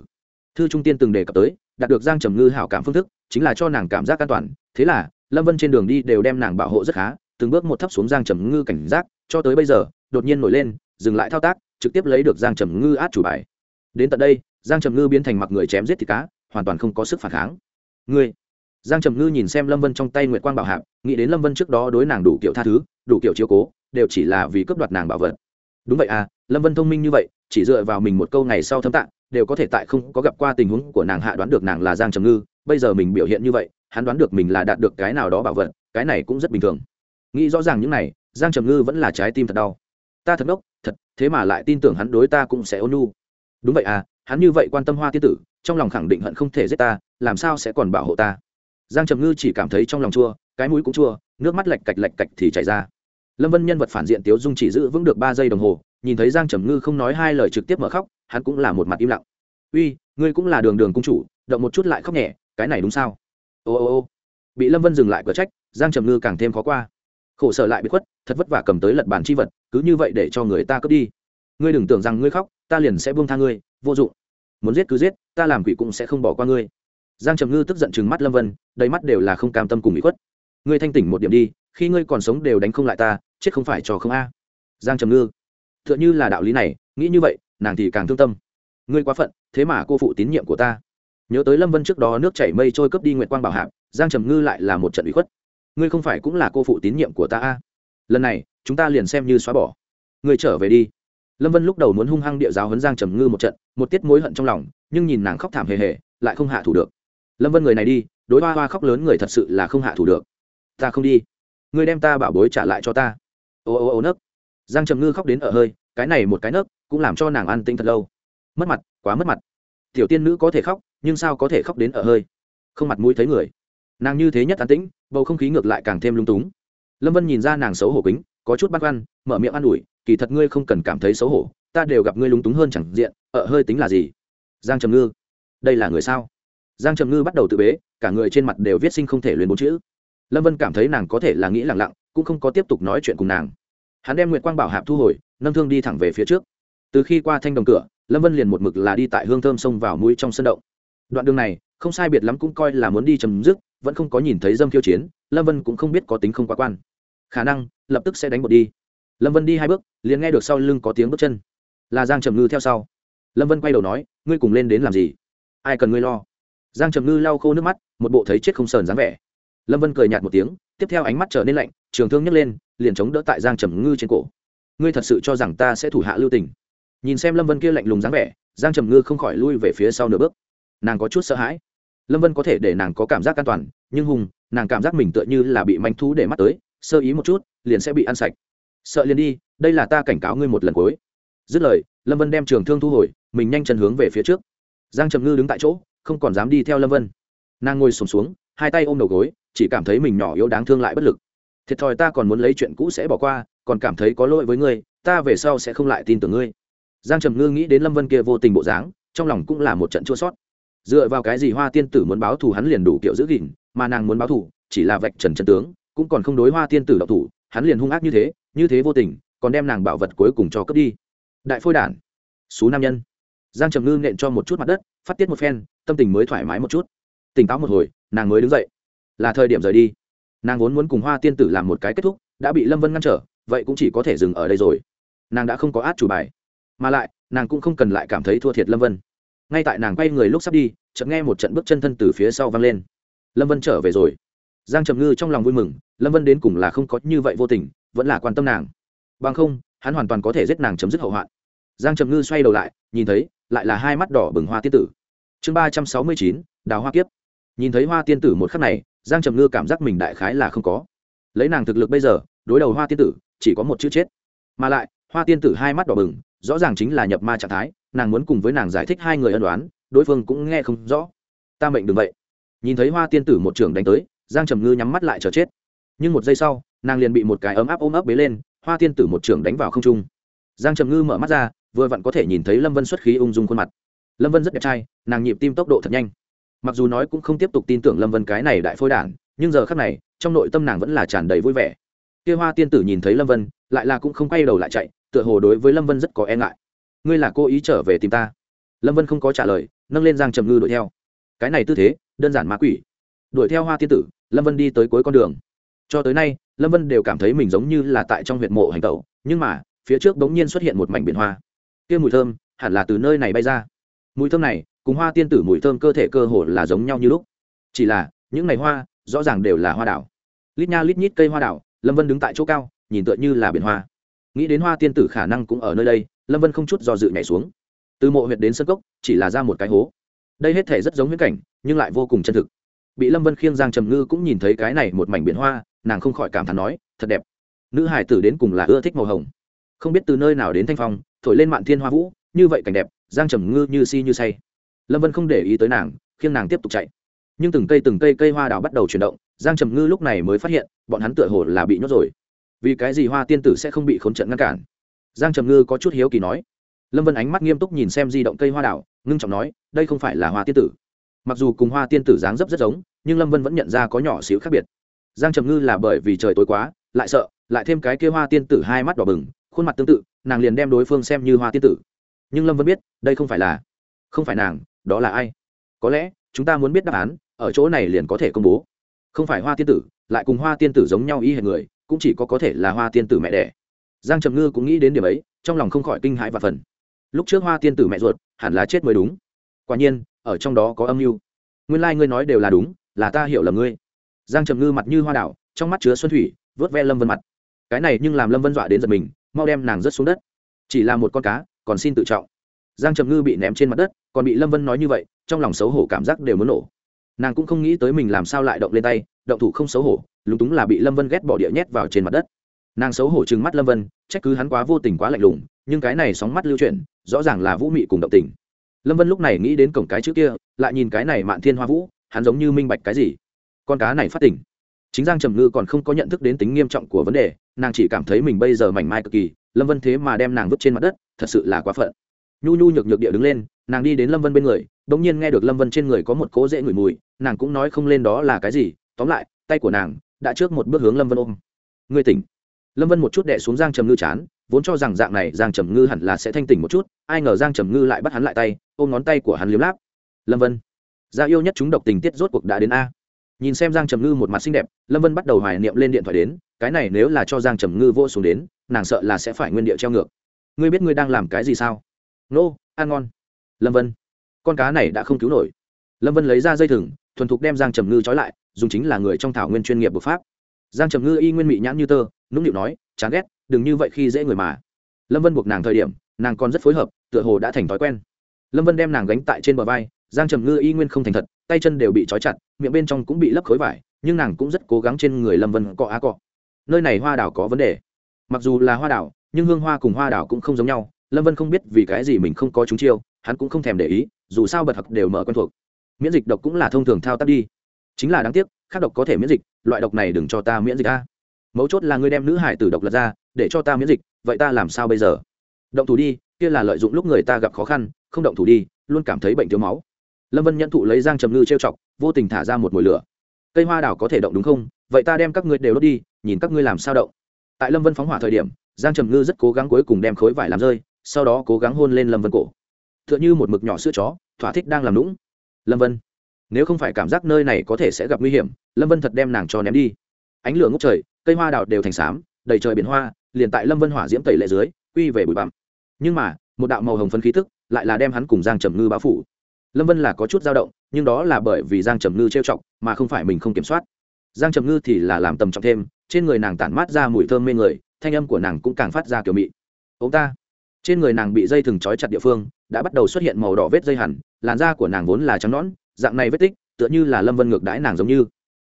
Thư trung tiên từng đề cập tới, đạt được giang trầm ngư hảo cảm phương thức, chính là cho nàng cảm giác an toàn. Thế là, lâm vân trên đường đi đều đem nàng bảo hộ rất khá, từng bước một thấp xuống giang trầm ngư cảnh giác, cho tới bây giờ, đột nhiên nổi lên, dừng lại thao tác, trực tiếp lấy được giang trầm ngư át chủ bài. Đến tận đây, giang trầm ngư biến thành mặc người chém giết thịt cá, hoàn toàn không có sức phản kháng. Ngươi! Giang trầm ngư nhìn xem lâm vân trong tay nguyệt quang bảo hạp, nghĩ đến lâm vân trước đó đối nàng đủ kiểu tha thứ, đủ kiểu chiếu cố, đều chỉ là vì cướp đoạt nàng bảo vật đúng vậy à lâm vân thông minh như vậy, chỉ dựa vào mình một câu ngày sau thâm tạng đều có thể tại không có gặp qua tình huống của nàng hạ đoán được nàng là giang trầm ngư. Bây giờ mình biểu hiện như vậy, hắn đoán được mình là đạt được cái nào đó bảo vật, cái này cũng rất bình thường. Nghĩ rõ ràng những này, giang trầm ngư vẫn là trái tim thật đau. Ta thật đốc thật, thế mà lại tin tưởng hắn đối ta cũng sẽ ôn nu đúng vậy à hắn như vậy quan tâm hoa tiên tử, trong lòng khẳng định hận không thể giết ta, làm sao sẽ còn bảo hộ ta? Giang trầm ngư chỉ cảm thấy trong lòng chua, cái mũi cũng chua, nước mắt lạch cạch lạch cạch thì chảy ra lâm vân nhân vật phản diện tiếu dung chỉ giữ vững được ba giây đồng hồ, nhìn thấy giang trầm ngư không nói hai lời trực tiếp mở khóc, hắn cũng là một mặt im lặng. Uy, ngươi cũng là đường đường cung chủ, động một chút lại khóc nhẹ, cái này đúng sao? Ô ô ô. Bị lâm vân dừng lại cửa trách, giang trầm ngư càng thêm khó qua. Khổ sở lại bị khuất, thật vất vả cầm tới lật bàn chi vật, cứ như vậy để cho người ta cướp đi. Ngươi đừng tưởng rằng ngươi khóc, ta liền sẽ buông tha ngươi, vô dụng. Muốn giết cứ giết, ta làm quỷ cũng sẽ không bỏ qua ngươi. Giang trầm ngư tức giận chừng mắt lâm vân, đầy mắt đều là không cam tâm cùng bị khuất. Ngươi thanh tỉnh một điểm đi, khi ngươi còn sống đều đánh không lại ta chết không phải trò không a. Giang trầm ngư t h ư ợ n h ư là đạo lý này, nghĩ như vậy, nàng thì càng thương tâm. Ngươi quá phận, thế mà cô phụ tín nhiệm của ta. Nhớ tới lâm vân trước đó nước chảy mây trôi cướp đi nguyện quang bảo hạp, giang trầm ngư lại là một trận bị khuất. Ngươi không phải cũng là cô phụ tín nhiệm của ta a? Lần này, chúng ta liền xem như xóa bỏ. Ngươi trở về đi. Lâm vân lúc đầu muốn hung hăng địa giáo hấn giang trầm ngư một trận, một tiết mối hận trong lòng, nhưng nhìn nàng khóc thảm hề hề, lại không hạ thủ được. Lâm vân người này đi, đối hoa hoa khóc lớn người thật sự là không hạ thủ được. Ta không đi. Ngươi đem ta bảo bối trả lại cho ta ô ô ô nấc. Giang trầm ngư khóc đến ở hơi, cái này một cái nấc cũng làm cho nàng an tinh thật lâu. Mất mặt, quá mất mặt. Tiểu tiên nữ có thể khóc, nhưng sao có thể khóc đến ở hơi? Không mặt mũi thấy người. Nàng như thế nhất an tĩnh, bầu không khí ngược lại càng thêm lung túng. Lâm vân nhìn ra nàng xấu hổ kính, có chút băn khoăn, mở miệng an ủi, kỳ thật ngươi không cần cảm thấy xấu hổ, ta đều gặp ngươi lung túng hơn chẳng diện, ở hơi tính là gì? Giang trầm ngư, đây là người sao? Giang trầm ngư bắt đầu tự bế, cả người trên mặt đều viết sinh không thể luyện bốn chữ. Lâm vân cảm thấy nàng có thể là nghĩ lẳng lặng cũng không có tiếp tục nói chuyện cùng nàng. Hắn đem nguyệt quang bảo hạp thu hồi, nâng thương đi thẳng về phía trước. Từ khi qua thanh đồng cửa, lâm vân liền một mực là đi tại hương thơm xông vào mũi trong sân động. Đoạn đường này, không sai biệt lắm cũng coi là muốn đi chấm dứt, vẫn không có nhìn thấy dâm khiêu chiến, lâm vân cũng không biết có tính không quá quan. Khả năng, lập tức sẽ đánh bột đi. Lâm vân đi hai bước, liền nghe được sau lưng có tiếng bước chân. Là giang trầm ngư theo sau. Lâm vân quay đầu nói, ngươi cùng lên đến làm gì? Ai cần ngươi lo? Giang trầm ngư lau khô nước mắt, một bộ thấy chết không sờn dáng vẻ lâm vân cười nhạt một tiếng tiếp theo ánh mắt trở nên lạnh trường thương nhấc lên liền chống đỡ tại giang trầm ngư trên cổ. Ngươi thật sự cho rằng ta sẽ thủ hạ lưu tình? Nhìn xem lâm vân kia lạnh lùng dáng vẻ giang trầm ngư không khỏi lui về phía sau nửa bước. Nàng có chút sợ hãi. Lâm vân có thể để nàng có cảm giác an toàn nhưng hùng nàng cảm giác mình tựa như là bị manh thú để mắt tới sơ ý một chút liền sẽ bị ăn sạch. Sợ liền đi đây là ta cảnh cáo ngươi một lần cuối. Dứt lời lâm vân đem trường thương thu hồi mình nhanh chân hướng về phía trước. Giang trầm ngư đứng tại chỗ không còn dám đi theo lâm vân. Nàng ngồi sùng xuống, xuống hai tay ôm đầu gối, chỉ cảm thấy mình nhỏ yếu đáng thương lại bất lực. Thiệt thòi ta còn muốn lấy chuyện cũ sẽ bỏ qua, còn cảm thấy có lỗi với ngươi, ta về sau sẽ không lại tin tưởng ngươi. Giang trầm ngư nghĩ đến lâm vân kia vô tình bộ dáng, trong lòng cũng là một trận chua sót dựa vào cái gì hoa tiên tử muốn báo thù hắn liền đủ kiểu giữ gìn, mà nàng muốn báo thù, chỉ là vạch trần trần tướng, cũng còn không đối hoa tiên tử độc thủ, hắn liền hung ác như thế như thế vô tình, còn đem nàng bảo vật cuối cùng cho cướp đi. Đại phôi đản, xú nam nhân. Giang trầm ngư nện cho một chút mặt đất, phát tiết một phen, tâm tình mới thoải mái một chút. Tỉnh táo một hồi nàng mới đứng dậy. Là thời điểm rời đi. Nàng vốn muốn cùng hoa tiên tử làm một cái kết thúc, đã bị lâm vân ngăn trở, vậy cũng chỉ có thể dừng ở đây rồi. Nàng đã không có át chủ bài. Mà lại, nàng cũng không cần lại cảm thấy thua thiệt lâm vân. Ngay tại nàng quay người lúc sắp đi, chợt nghe một trận bước chân thân từ phía sau vang lên. Lâm vân trở về rồi. Giang trầm ngư trong lòng vui mừng, lâm vân đến cùng là không có như vậy vô tình, vẫn là quan tâm nàng. Bằng không, hắn hoàn toàn có thể giết nàng chấm dứt hậu hoạn. Giang trầm ngư xoay đầu lại, nhìn thấy, lại là hai mắt đỏ bừng hoa tiên tử. Chương ba trăm sáu mươi chín, đào hoa kiếp nhìn thấy hoa tiên tử một khắc này, giang trầm ngư cảm giác mình đại khái là không có. Lấy nàng thực lực bây giờ, đối đầu hoa tiên tử, chỉ có một chữ chết. Mà lại, hoa tiên tử hai mắt đỏ bừng, rõ ràng chính là nhập ma trạng thái, nàng muốn cùng với nàng giải thích hai người ân đoán đối phương cũng nghe không rõ. Ta mệnh đừng vậy. Nhìn thấy hoa tiên tử một trường đánh tới, giang trầm ngư nhắm mắt lại chờ chết. Nhưng một giây sau, nàng liền bị một cái ấm áp ôm ấp bế lên, hoa tiên tử một trường đánh vào không trung. Giang trầm ngư mở mắt ra, vừa vặn có thể nhìn thấy lâm vân xuất khí ung dung khuôn mặt. Lâm vân rất đẹp trai, nàng nhịp tim tốc độ thật nhanh mặc dù nói cũng không tiếp tục tin tưởng lâm vân cái này đại phôi đản, nhưng giờ khác này, trong nội tâm nàng vẫn là tràn đầy vui vẻ. Kia hoa tiên tử nhìn thấy lâm vân, lại là cũng không quay đầu lại chạy, tựa hồ đối với lâm vân rất có e ngại. Ngươi là cô ý trở về tìm ta? Lâm vân không có trả lời, nâng lên giang trầm ngư đuổi theo. Cái này tư thế, đơn giản ma quỷ. Đuổi theo hoa tiên tử, lâm vân đi tới cuối con đường. Cho tới nay, lâm vân đều cảm thấy mình giống như là tại trong huyện mộ hành tẩu, nhưng mà, phía trước bỗng nhiên xuất hiện một mảnh biển hoa. Kia mùi thơm, hẳn là từ nơi này bay ra. Mùi thơm này cùng hoa tiên tử mùi thơm cơ thể cơ hồ là giống nhau như lúc. Chỉ là, những ngày hoa, rõ ràng đều là hoa đảo. Lít nha lít nhít cây hoa đảo, lâm vân đứng tại chỗ cao, nhìn tựa như là biển hoa. Nghĩ đến hoa tiên tử khả năng cũng ở nơi đây, lâm vân không chút do dự nhảy xuống. Từ mộ huyệt đến sân cốc, chỉ là ra một cái hố. Đây hết thể rất giống huyễn cảnh, nhưng lại vô cùng chân thực. Bị lâm vân khiêng giang trầm ngư cũng nhìn thấy cái này một mảnh biển hoa, nàng không khỏi cảm thán nói, thật đẹp. Nữ hải tử đến cùng là ưa thích màu hồng. Không biết từ nơi nào đến thanh phong, thổi lên mạn thiên hoa vũ, như vậy cảnh đẹp, giang trầm ngư như si như say lâm vân không để ý tới nàng khiêng nàng tiếp tục chạy nhưng từng cây từng cây cây hoa đào bắt đầu chuyển động giang trầm ngư lúc này mới phát hiện bọn hắn tựa hồ là bị nhốt rồi vì cái gì hoa tiên tử sẽ không bị khốn trận ngăn cản giang trầm ngư có chút hiếu kỳ nói lâm vân ánh mắt nghiêm túc nhìn xem di động cây hoa đào ngưng trọng nói đây không phải là hoa tiên tử mặc dù cùng hoa tiên tử dáng dấp rất giống nhưng lâm vân vẫn nhận ra có nhỏ xíu khác biệt giang trầm ngư là bởi vì trời tối quá lại sợ lại thêm cái kia hoa tiên tử hai mắt đỏ bừng khuôn mặt tương tự nàng liền đem đối phương xem như hoa tiên tử nhưng lâm vân biết đây không phải là không phải nàng đó là ai? Có lẽ, chúng ta muốn biết đáp án, ở chỗ này liền có thể công bố. Không phải hoa tiên tử, lại cùng hoa tiên tử giống nhau y hệt người, cũng chỉ có có thể là hoa tiên tử mẹ đẻ. Giang trầm ngư cũng nghĩ đến điểm ấy, trong lòng không khỏi kinh hãi và phần lúc trước hoa tiên tử mẹ ruột, hẳn là chết mới đúng. Quả nhiên, ở trong đó có âm mưu. Nguyên lai、like、ngươi nói đều là đúng, là ta hiểu lầm ngươi. Giang trầm ngư mặt như hoa đảo, trong mắt chứa xuân thủy, vớt ve lâm vân mặt. Cái này nhưng làm lâm vân dọa đến giật mình, mau đem nàng rớt xuống đất. Chỉ là một con cá, còn xin tự trọng giang trầm ngư bị ném trên mặt đất, còn bị lâm vân nói như vậy, trong lòng xấu hổ cảm giác đều muốn nổ. Nàng cũng không nghĩ tới mình làm sao lại động lên tay, động thủ không xấu hổ, lúng túng là bị lâm vân ghét bỏ địa nhét vào trên mặt đất. Nàng xấu hổ trừng mắt lâm vân, trách cứ hắn quá vô tình quá lạnh lùng, nhưng cái này sóng mắt lưu chuyển, rõ ràng là vũ mị cùng động tình. Lâm vân lúc này nghĩ đến cổng cái chữ kia, lại nhìn cái này mạn thiên hoa vũ, hắn giống như minh bạch cái gì? Con cá này phát tỉnh chính giang trầm ngư còn không có nhận thức đến tính nghiêm trọng của vấn đề, nàng chỉ cảm thấy mình bây giờ mảnh mai cực kỳ, lâm vân thế mà đem nàng vứt trên mặt đất, thật sự là quá phận nhu nhu nhược nhược địa đứng lên, nàng đi đến lâm vân bên người đ ỗ n g nhiên nghe được lâm vân trên người có một cỗ dễ ngửi mùi, nàng cũng nói không lên đó là cái gì, tóm lại, tay của nàng đã trước một bước hướng lâm vân ôm. Ngươi tỉnh. Lâm vân một chút đẻ xuống giang trầm ngư chán, vốn cho rằng dạng này giang trầm ngư hẳn là sẽ thanh tỉnh một chút, ai ngờ giang trầm ngư lại bắt hắn lại tay, ôm ngón tay của hắn liếm láp. Lâm vân, gia yêu nhất chúng độc tình tiết rốt cuộc đã đến a. Nhìn xem giang trầm ngư một mặt xinh đẹp, lâm vân bắt đầu hoài niệm lên điện thoại đến, cái này nếu là cho giang trầm ngư vô xuống đến, nàng sợ là sẽ phải nguyên địa treo ngược. Ngươi biết ngươi đang làm cái gì sao? Nô, ăn ngon. Lâm vân. Con cá này đã không cứu nổi. Lâm vân lấy ra dây thừng, thuần thục đem giang trầm ngư trói lại, dùng chính là người trong thảo nguyên chuyên nghiệp bộc pháp. Giang trầm ngư y nguyên mị nhãn như tơ, nũng nịu nói, chán ghét, đừng như vậy khi dễ người mà. Lâm vân buộc nàng thời điểm, nàng còn rất phối hợp, tựa hồ đã thành thói quen. Lâm vân đem nàng gánh tại trên bờ vai, giang trầm ngư y nguyên không thành thật, tay chân đều bị trói chặt, miệng bên trong cũng bị lấp khối vải, nhưng nàng cũng rất cố gắng trên người lâm vân cọ á cọ. Nơi này hoa đảo có vấn đề. Mặc dù là hoa đảo, nhưng hương hoa cùng hoa đảo cũng không giống nhau lâm vân không biết vì cái gì mình không có chúng chiêu, hắn cũng không thèm để ý, dù sao bật hặc đều mở quen thuộc. Miễn dịch độc cũng là thông thường thao tác đi. Chính là đáng tiếc, khác độc có thể miễn dịch, loại độc này đừng cho ta miễn dịch a. Mấu chốt là ngươi đem nữ hải tử độc lật ra, để cho ta miễn dịch, vậy ta làm sao bây giờ? Động thủ đi, kia là lợi dụng lúc người ta gặp khó khăn, không động thủ đi, luôn cảm thấy bệnh thiếu máu. Lâm vân nhận thụ lấy giang trầm ngư trêu chọc, vô tình thả ra một mồi lửa. Cây hoa đảo có thể động đúng không? Vậy ta đem các ngươi đều đốt đi, nhìn các ngươi làm sao động. Tại lâm vân phóng hỏa thời điểm, giang trầm ngư rất cố gắng cuối cùng đem khối vải làm rơi sau đó cố gắng hôn lên lâm vân cổ. T h ư ợ n h ư một mực nhỏ sữa chó, thỏa thích đang làm lũng lâm vân, nếu không phải cảm giác nơi này có thể sẽ gặp nguy hiểm, lâm vân thật đem nàng cho ném đi. Ánh lửa ngốc trời, cây hoa đào đều thành xám, đầy trời biển hoa, liền tại lâm vân hỏa diễm tẩy lệ dưới, quy về bụi bặm. Nhưng mà, một đạo màu hồng phấn khí tức lại là đem hắn cùng giang trầm ngư báo phủ. Lâm vân là có chút dao động, nhưng đó là bởi vì giang trầm ngư trêu chọc, mà không phải mình không kiểm soát. Giang trầm ngư thì là làm tầm trọng thêm, trên người nàng tản mát ra mùi thơm mê người, thanh âm của nàng cũng càng phát ra kiểu mị. Ông ta trên người nàng bị dây thừng trói chặt địa phương, đã bắt đầu xuất hiện màu đỏ vết dây hẳn, làn da của nàng vốn là trắng nõn, dạng này vết tích, tựa như là lâm vân ngược đãi nàng giống như.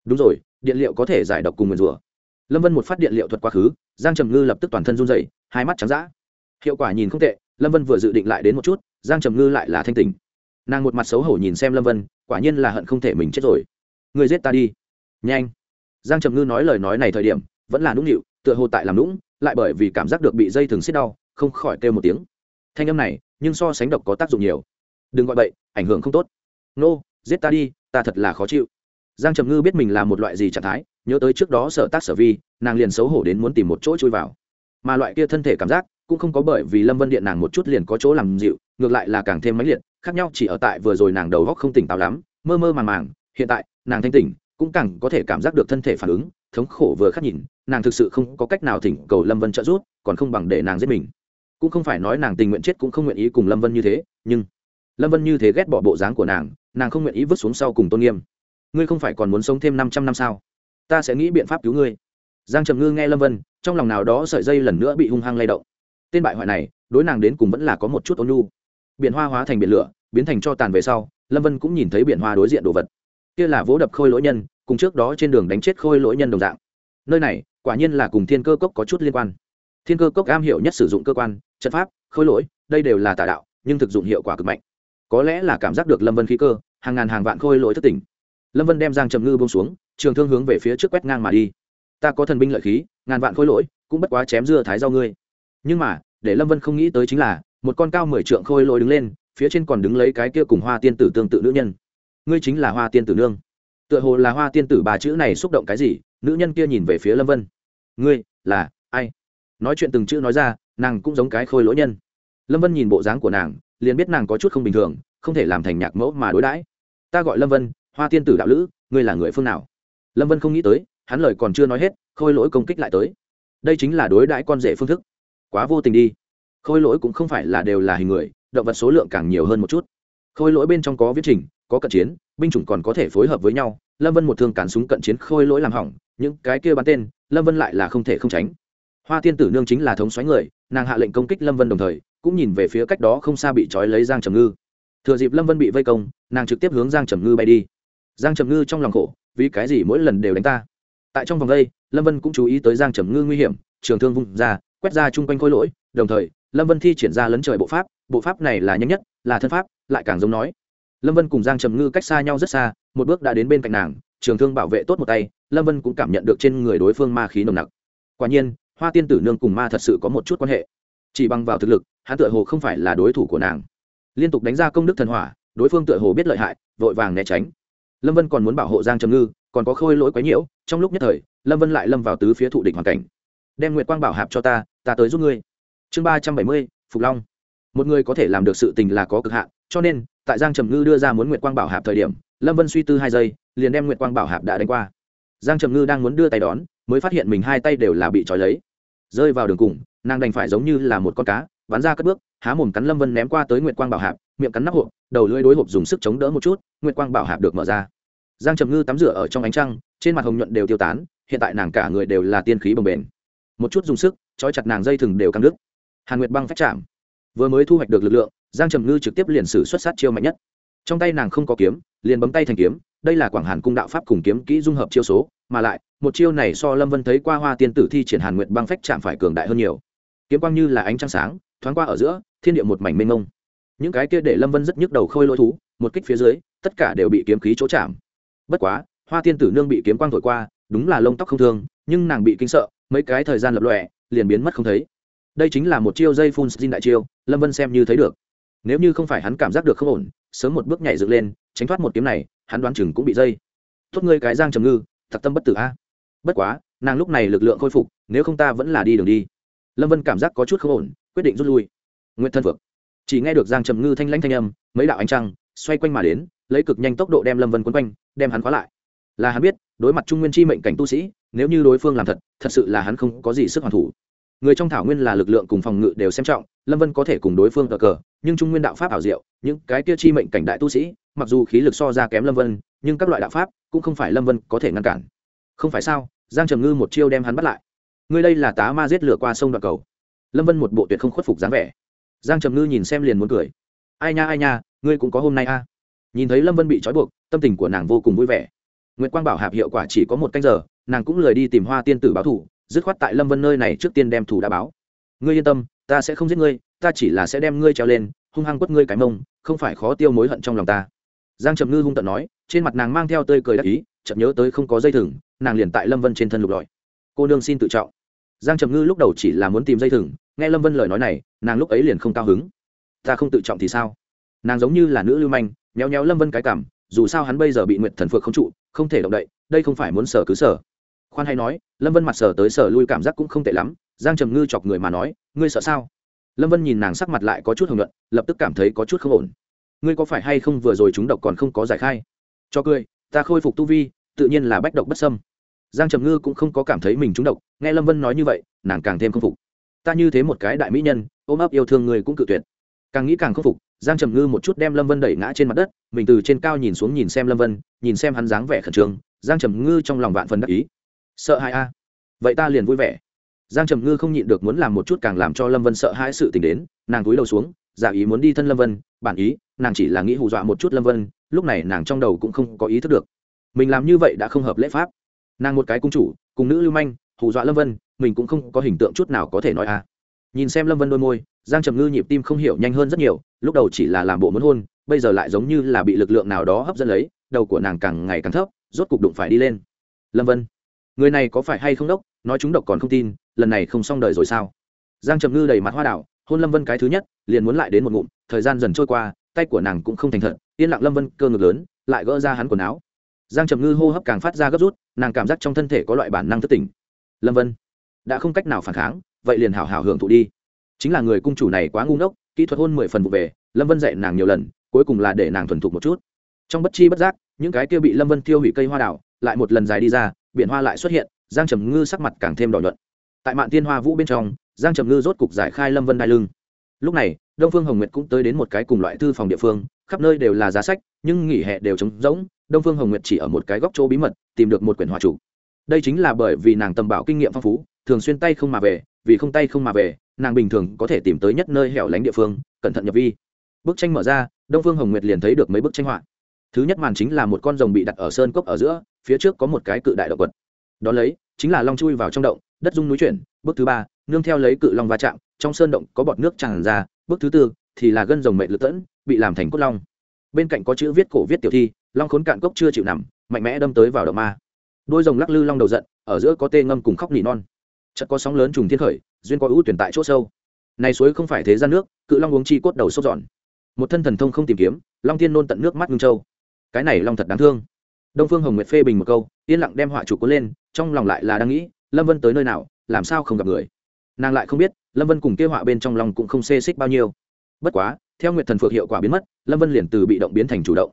Đúng rồi, điện liệu có thể giải độc cùng nguyền rủa. Lâm vân một phát điện liệu thuật quá khứ, giang trầm ngư lập tức toàn thân run dày hai mắt trắng d ã hiệu quả nhìn không tệ, lâm vân vừa dự định lại đến một chút, giang trầm ngư lại là thanh tình nàng một mặt xấu hổ nhìn xem lâm vân, quả nhiên là hận không thể mình chết rồi. Người giết ta đi. Nhanh. Giang trầm ngư nói lời nói này thời điểm, vẫn là nũng nịu, tựa hồ tại làm nũng, lại bởi vì cảm giác được bị dây thừng xiết đau không khỏi kêu một tiếng. Thanh âm này, nhưng so sánh độc có tác dụng nhiều. Đừng gọi bậy, ảnh hưởng không tốt. Nô, giết ta đi, ta thật là khó chịu. Giang trầm ngư biết mình là một loại gì trạng thái, nhớ tới trước đó sở tác sở vi, nàng liền xấu hổ đến muốn tìm một chỗ chui vào. Mà loại kia thân thể cảm giác, cũng không có bởi vì lâm vân điện nàng một chút liền có chỗ làm dịu, ngược lại là càng thêm mãnh liệt, khác nhau chỉ ở tại vừa rồi nàng đầu góc không tỉnh táo lắm, mơ mơ màng màng, hiện tại, nàng thanh tỉnh, cũng càng có thể cảm giác được thân thể phản ứng, thống khổ vừa khắc nhìn, nàng thực sự không có cách nào thỉnh cầu lâm vân trợ giúp, còn không bằng để nàng giết mình cũng không phải nói nàng tình nguyện chết cũng không nguyện ý cùng lâm vân như thế, nhưng lâm vân như thế ghét bỏ bộ dáng của nàng nàng không nguyện ý vứt xuống sau cùng tôn nghiêm. Ngươi không phải còn muốn sống thêm năm trăm năm sao? Ta sẽ nghĩ biện pháp cứu ngươi. Giang trầm ngư nghe lâm vân, trong lòng nào đó sợi dây lần nữa bị hung hăng lay động. Tên bại hoại này, đối nàng đến cùng vẫn là có một chút ôn nhu. Biển hoa hóa thành biển lửa, biến thành cho tàn về sau, lâm vân cũng nhìn thấy biển hoa đối diện đồ vật. Kia là vỗ đập khôi lỗi nhân, cùng trước đó trên đường đánh chết khôi lỗi nhân đồng dạng. Nơi này, quả nhiên là cùng thiên cơ cốc có chút liên quan. Thiên cơ cốc am hiểu nhất sử dụng cơ quan trận pháp, khôi lỗi, đây đều là tà đạo, nhưng thực dụng hiệu quả cực mạnh. Có lẽ là cảm giác được lâm vân khí cơ, hàng ngàn hàng vạn khôi lỗi thất tỉnh. Lâm vân đem giang trầm ngư bông xuống, trường thương hướng về phía trước quét ngang mà đi. Ta có thần binh lợi khí, ngàn vạn khôi lỗi, cũng bất quá chém dưa thái rau ngươi. Nhưng mà, để lâm vân không nghĩ tới chính là, một con cao mười trượng khôi lỗi đứng lên, phía trên còn đứng lấy cái kia cùng hoa tiên tử tương tự nữ nhân. Ngươi chính là hoa tiên tử nương. Tựa hồ là hoa tiên tử bà chữ này xúc động cái gì, nữ nhân kia nhìn về phía lâm vân. Ngươi, là ai? Nói chuyện từng chữ nói ra nàng cũng giống cái khôi lỗi nhân. Lâm vân nhìn bộ dáng của nàng, liền biết nàng có chút không bình thường, không thể làm thành nhạc mẫu mà đối đãi. Ta gọi lâm vân, hoa tiên tử đạo lữ, ngươi là người phương nào? Lâm vân không nghĩ tới, hắn lời còn chưa nói hết, khôi lỗi công kích lại tới. Đây chính là đối đãi con rể phương thức. Quá vô tình đi. Khôi lỗi cũng không phải là đều là hình người, động vật số lượng càng nhiều hơn một chút. Khôi lỗi bên trong có viết trình, có cận chiến, binh chủng còn có thể phối hợp với nhau. Lâm vân một thương cản súng cận chiến khôi lỗi làm hỏng, những cái kia bắn tên, lâm vân lại là không thể không tránh. Hoa tiên tử nương chính là thống xoáy người nàng hạ lệnh công kích lâm vân đồng thời cũng nhìn về phía cách đó không xa bị trói lấy giang trầm ngư thừa dịp lâm vân bị vây công nàng trực tiếp hướng giang trầm ngư bay đi giang trầm ngư trong lòng khổ vì cái gì mỗi lần đều đánh ta tại trong vòng đây lâm vân cũng chú ý tới giang trầm ngư nguy hiểm trường thương vung ra quét ra chung quanh khôi lỗi đồng thời lâm vân thi triển ra lấn trời bộ pháp bộ pháp này là nhanh nhất là thân pháp lại càng giống nói lâm vân cùng giang trầm ngư cách xa nhau rất xa một bước đã đến bên cạnh nàng trường thương bảo vệ tốt một tay lâm vân cũng cảm nhận được trên người đối phương ma khí nồng nặc quả nhiên hoa tiên tử nương cùng ma thật sự có một chút quan hệ. Chỉ bằng vào thực lực, hắn tựa hồ không phải là đối thủ của nàng. Liên tục đánh ra công đức thần hỏa, đối phương tựa hồ biết lợi hại, vội vàng né tránh. Lâm vân còn muốn bảo hộ giang trầm ngư, còn có khôi lỗi quái nhiễu, trong lúc nhất thời, lâm vân lại lâm vào tứ phía thụ địch hoàn cảnh. Đem nguyệt quang bảo hạp cho ta ta tới giúp ngươi. Chương ba trăm bảy mươi, phục long. Một người có thể làm được sự tình là có cực hạn, cho nên, tại giang trầm ngư đưa ra muốn nguyệt quang bảo hạp thời điểm, lâm vân suy tư hai giây, liền đem nguyệt quang bảo hạp đã đánh qua. Giang trầm ngư đang muốn đưa tay đón, mới phát hiện mình hai tay đều là bị trói lấy rơi vào đường cùng, nàng đành phải giống như là một con cá, ván ra cất bước, há mồm cắn lâm vân ném qua tới nguyệt quang bảo hạp, miệng cắn nắp hộp, đầu lưỡi đối hộp dùng sức chống đỡ một chút, nguyệt quang bảo hạp được mở ra. Giang trầm ngư tắm rửa ở trong ánh trăng, trên mặt hồng nhuận đều tiêu tán, hiện tại nàng cả người đều là tiên khí bồng bềnh. Một chút dùng sức, trói chặt nàng dây thừng đều căng đứt. Hàn nguyệt băng phách chạm. Vừa mới thu hoạch được lực lượng, giang trầm ngư trực tiếp liền sử xuất sát chiêu mạnh nhất. Trong tay nàng không có kiếm, liền bấm tay thành kiếm đây là quảng hàn cung đạo pháp cùng kiếm kỹ dung hợp chiêu số, mà lại, một chiêu này so lâm vân thấy qua hoa tiên tử thi triển hàn nguyệt băng phách chạm phải cường đại hơn nhiều. Kiếm quang như là ánh trăng sáng, thoáng qua ở giữa, thiên địa một mảnh mênh mông. Những cái kia để lâm vân rất nhức đầu khôi lỗi thú, một kích phía dưới, tất cả đều bị kiếm khí chỗ chạm. Bất quá, hoa tiên tử nương bị kiếm quang thổi qua, đúng là lông tóc không thương, nhưng nàng bị kinh sợ, mấy cái thời gian lập lọe liền biến mất không thấy. Đây chính là một chiêu dây phun xin đại chiêu, lâm vân xem như thấy được. Nếu như không phải hắn cảm giác được không ổn, sớm một bước nhảy dựng lên, tránh thoát một kiếm này hắn đoán chừng cũng bị dây. Tốt ngươi cái giang trầm ngư thật tâm bất tử a. Bất quá, nàng lúc này lực lượng khôi phục, nếu không ta vẫn là đi đường đi. Lâm vân cảm giác có chút không ổn, quyết định rút lui. Nguyễn thân phượng. Chỉ nghe được giang trầm ngư thanh lãnh thanh âm, mấy đạo ánh trăng xoay quanh mà đến, lấy cực nhanh tốc độ đem lâm vân quấn quanh, đem hắn khóa lại. Là hắn biết, đối mặt trung nguyên chi mệnh cảnh tu sĩ, nếu như đối phương làm thật thật sự là hắn không có gì sức hoàn thủ người trong thảo nguyên là lực lượng cùng phòng ngự đều xem trọng, lâm vân có thể cùng đối phương cờ cờ, nhưng trung nguyên đạo pháp ảo diệu, những cái kia chi mệnh cảnh đại tu sĩ, mặc dù khí lực so ra kém lâm vân, nhưng các loại đạo pháp cũng không phải lâm vân có thể ngăn cản. Không phải sao? Giang trầm ngư một chiêu đem hắn bắt lại. Ngươi đây là tá ma giết lửa qua sông đoạn cầu. Lâm vân một bộ tuyệt không khuất phục dáng vẻ. Giang trầm ngư nhìn xem liền muốn cười. Ai nha ai nha, ngươi cũng có hôm nay a. Nhìn thấy lâm vân bị trói buộc, tâm tình của nàng vô cùng vui vẻ. N quang bảo hạp hiệu quả chỉ có một canh giờ, nàng cũng lười đi tìm hoa tiên tử báo thủ dứt khoát tại lâm vân nơi này trước tiên đem thủ đã báo. Ngươi yên tâm, ta sẽ không giết ngươi, ta chỉ là sẽ đem ngươi treo lên, hung hăng quất ngươi cái mông, không phải khó tiêu mối hận trong lòng ta. Giang trầm ngư hung tận nói, trên mặt nàng mang theo tơi cười đắc ý, chợt nhớ tới không có dây thừng, nàng liền tại lâm vân trên thân lục lọi. Cô nương xin tự trọng. Giang trầm ngư lúc đầu chỉ là muốn tìm dây thừng, nghe lâm vân lời nói này, nàng lúc ấy liền không cao hứng. Ta không tự trọng thì sao? Nàng giống như là nữ lưu manh, méo nhéo lâm vân cái cảm dù sao hắn bây giờ bị nguyệt thần phược không trụ, không thể động đậy, đây không phải muốn sở cứ sở khoan hay nói, lâm vân mặt sở tới sở lui cảm giác cũng không tệ lắm, giang trầm ngư chọc người mà nói, ngươi sợ sao? Lâm vân nhìn nàng sắc mặt lại có chút hồng luận lập tức cảm thấy có chút không ổn. Ngươi có phải hay không vừa rồi chúng độc còn không có giải khai? Cho cười, ta khôi phục tu vi, tự nhiên là bách độc bất sâm giang trầm ngư cũng không có cảm thấy mình trúng độc, nghe lâm vân nói như vậy, nàng càng thêm không phục. Ta như thế một cái đại mỹ nhân, ôm ấp yêu thương người cũng cự tuyệt. Càng nghĩ càng không phục, giang trầm ngư một chút đem lâm vân đẩy ngã trên mặt đất, mình từ trên cao nhìn xuống nhìn xem lâm vân, nhìn xem hắn dáng vẻ khẩn trương, giang trầm ngư trong lòng vạn phần đắc ý sợ hãi a. Vậy ta liền vui vẻ. Giang trầm ngư không nhịn được muốn làm một chút càng làm cho lâm vân sợ hãi sự t ì n h đến, nàng túi đầu xuống, giả ý muốn đi thân lâm vân, bản ý, nàng chỉ là nghĩ hù dọa một chút lâm vân, lúc này nàng trong đầu cũng không có ý thức được. Mình làm như vậy đã không hợp lễ pháp. Nàng một cái cung chủ, cùng nữ lưu manh, hù dọa lâm vân, mình cũng không có hình tượng chút nào có thể nói a. Nhìn xem lâm vân đôi môi, giang trầm ngư nhịp tim không hiểu nhanh hơn rất nhiều, lúc đầu chỉ là làm bộ muốn hôn, bây giờ lại giống như là bị lực lượng nào đó hấp dẫn lấy, đầu của nàng càng ngày càng thấp, rốt cục đụng phải đi lên. Lâm vân người này có phải hay không đốc? Nói chúng độc còn không tin, lần này không xong đời rồi sao? Giang trầm ngư đầy mặt hoa đảo, hôn lâm vân cái thứ nhất, liền muốn lại đến một ngụm, thời gian dần trôi qua, tay của nàng cũng không thành thật, yên lặng lâm vân cơ ngực lớn, lại gỡ ra hắn quần áo. Giang trầm ngư hô hấp càng phát ra gấp rút, nàng cảm giác trong thân thể có loại bản năng thất tỉnh. Lâm vân, đã không cách nào phản kháng, vậy liền hảo hảo hưởng thụ đi. Chính là người cung chủ này quá ngu ngốc, kỹ thuật hôn mười phần vụ về, lâm vân dạy nàng nhiều lần, cuối cùng là để nàng thuần thục một chút. Trong bất chi bất giác, những cái kia bị lâm vân tiêu hủy cây hoa đảo, lại một lần dài đi ra biển hoa lại xuất hiện, giang trầm ngư sắc mặt càng thêm đỏ nhuận. Tại mạn tiên hoa vũ bên trong, giang trầm ngư rốt cục giải khai lâm vân đai lưng. Lúc này, đông phương hồng nguyệt cũng tới đến một cái cùng loại thư phòng địa phương, khắp nơi đều là giá sách, nhưng nghỉ hè đều trống rỗng, đông phương hồng nguyệt chỉ ở một cái góc chỗ bí mật, tìm được một quyển hòa chủ. Đây chính là bởi vì nàng tầm bảo kinh nghiệm phong phú, thường xuyên tay không mà về, vì không tay không mà về, nàng bình thường có thể tìm tới nhất nơi hẻo lánh địa phương, cẩn thận nhập vi. Bức tranh mở ra, đông phương hồng nguyệt liền thấy được mấy bức tranh họa thứ nhất màn chính là một con rồng bị đặt ở sơn cốc ở giữa, phía trước có một cái cự đại động vật. Đó lấy, chính là long chui vào trong động, đất dung núi chuyển, bước thứ ba, nương theo lấy cự long va chạm, trong sơn động có bọt nước tràn ra, bước thứ tư thì là gân rồng mệnh lực tẫn, bị làm thành cốt long. Bên cạnh có chữ viết cổ viết tiểu thi, long khốn cạn cốc chưa chịu nằm, mạnh mẽ đâm tới vào động ma. Đôi rồng lắc lư long đầu giận, ở giữa có tê ngâm cùng khóc nỉ non. Chợt có sóng lớn trùng thiên khởi, duyên có ưu tuyển tại chỗ sâu. Này suối không phải thế gian nước, cự long uống chi cốt đầu sốc dọn một thân thần thông không tìm kiếm, long thiên nôn tận nước mắt ngưng châu cái này long thật đáng thương. Đông phương hồng nguyệt phê bình một câu, yên lặng đem họa chủ cuốn lên, trong lòng lại là đang nghĩ, lâm vân tới nơi nào, làm sao không gặp người. Nàng lại không biết, lâm vân cùng kêu họa bên trong lòng cũng không xê xích bao nhiêu. Bất quá, theo nguyệt thần phược hiệu quả biến mất, lâm vân liền từ bị động biến thành chủ động.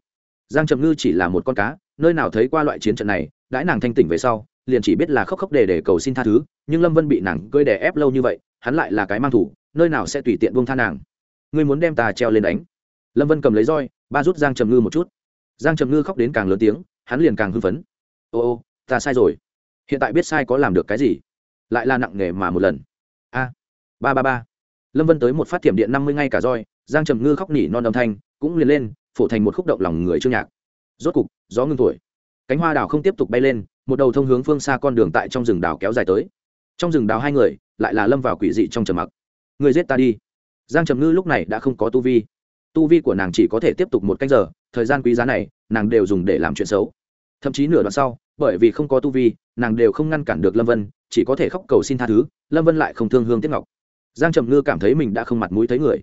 Giang trầm ngư chỉ là một con cá, nơi nào thấy qua loại chiến trận này, đãi nàng thanh tỉnh về sau, liền chỉ biết là khóc khóc để để cầu xin tha thứ, nhưng lâm vân bị nàng cơi đè ép lâu như vậy, hắn lại là cái mang thủ, nơi nào sẽ tùy tiện buông tha nàng. Ngươi muốn đem ta treo lên đánh. Lâm vân cầm lấy roi, ba rút giang trầm ngư một chút giang trầm ngư khóc đến càng lớn tiếng, hắn liền càng hưng phấn. Ô ô, ta sai rồi. Hiện tại biết sai có làm được cái gì? Lại là nặng nề mà một lần. A, ba ba ba. Lâm vân tới một phát thiểm điện năm mươi ngay cả roi, giang trầm ngư khóc nỉ non âm thanh cũng liền lên, phổ thành một khúc động lòng người trương nhạc. Rốt cục, gió ngưng thổi. Cánh hoa đào không tiếp tục bay lên, một đầu thông hướng phương xa con đường tại trong rừng đào kéo dài tới. Trong rừng đào hai người, lại là lâm vào quỷ dị trong trầm mặc. Người giết ta đi. Giang trầm ngư lúc này đã không có tu vi. Tu vi của nàng chỉ có thể tiếp tục một canh giờ thời gian quý giá này, nàng đều dùng để làm chuyện xấu. Thậm chí nửa đoạn sau, bởi vì không có tu vi, nàng đều không ngăn cản được lâm vân, chỉ có thể khóc cầu xin tha thứ, lâm vân lại không thương hương tiếp ngọc. Giang trầm ngư cảm thấy mình đã không mặt mũi thấy người.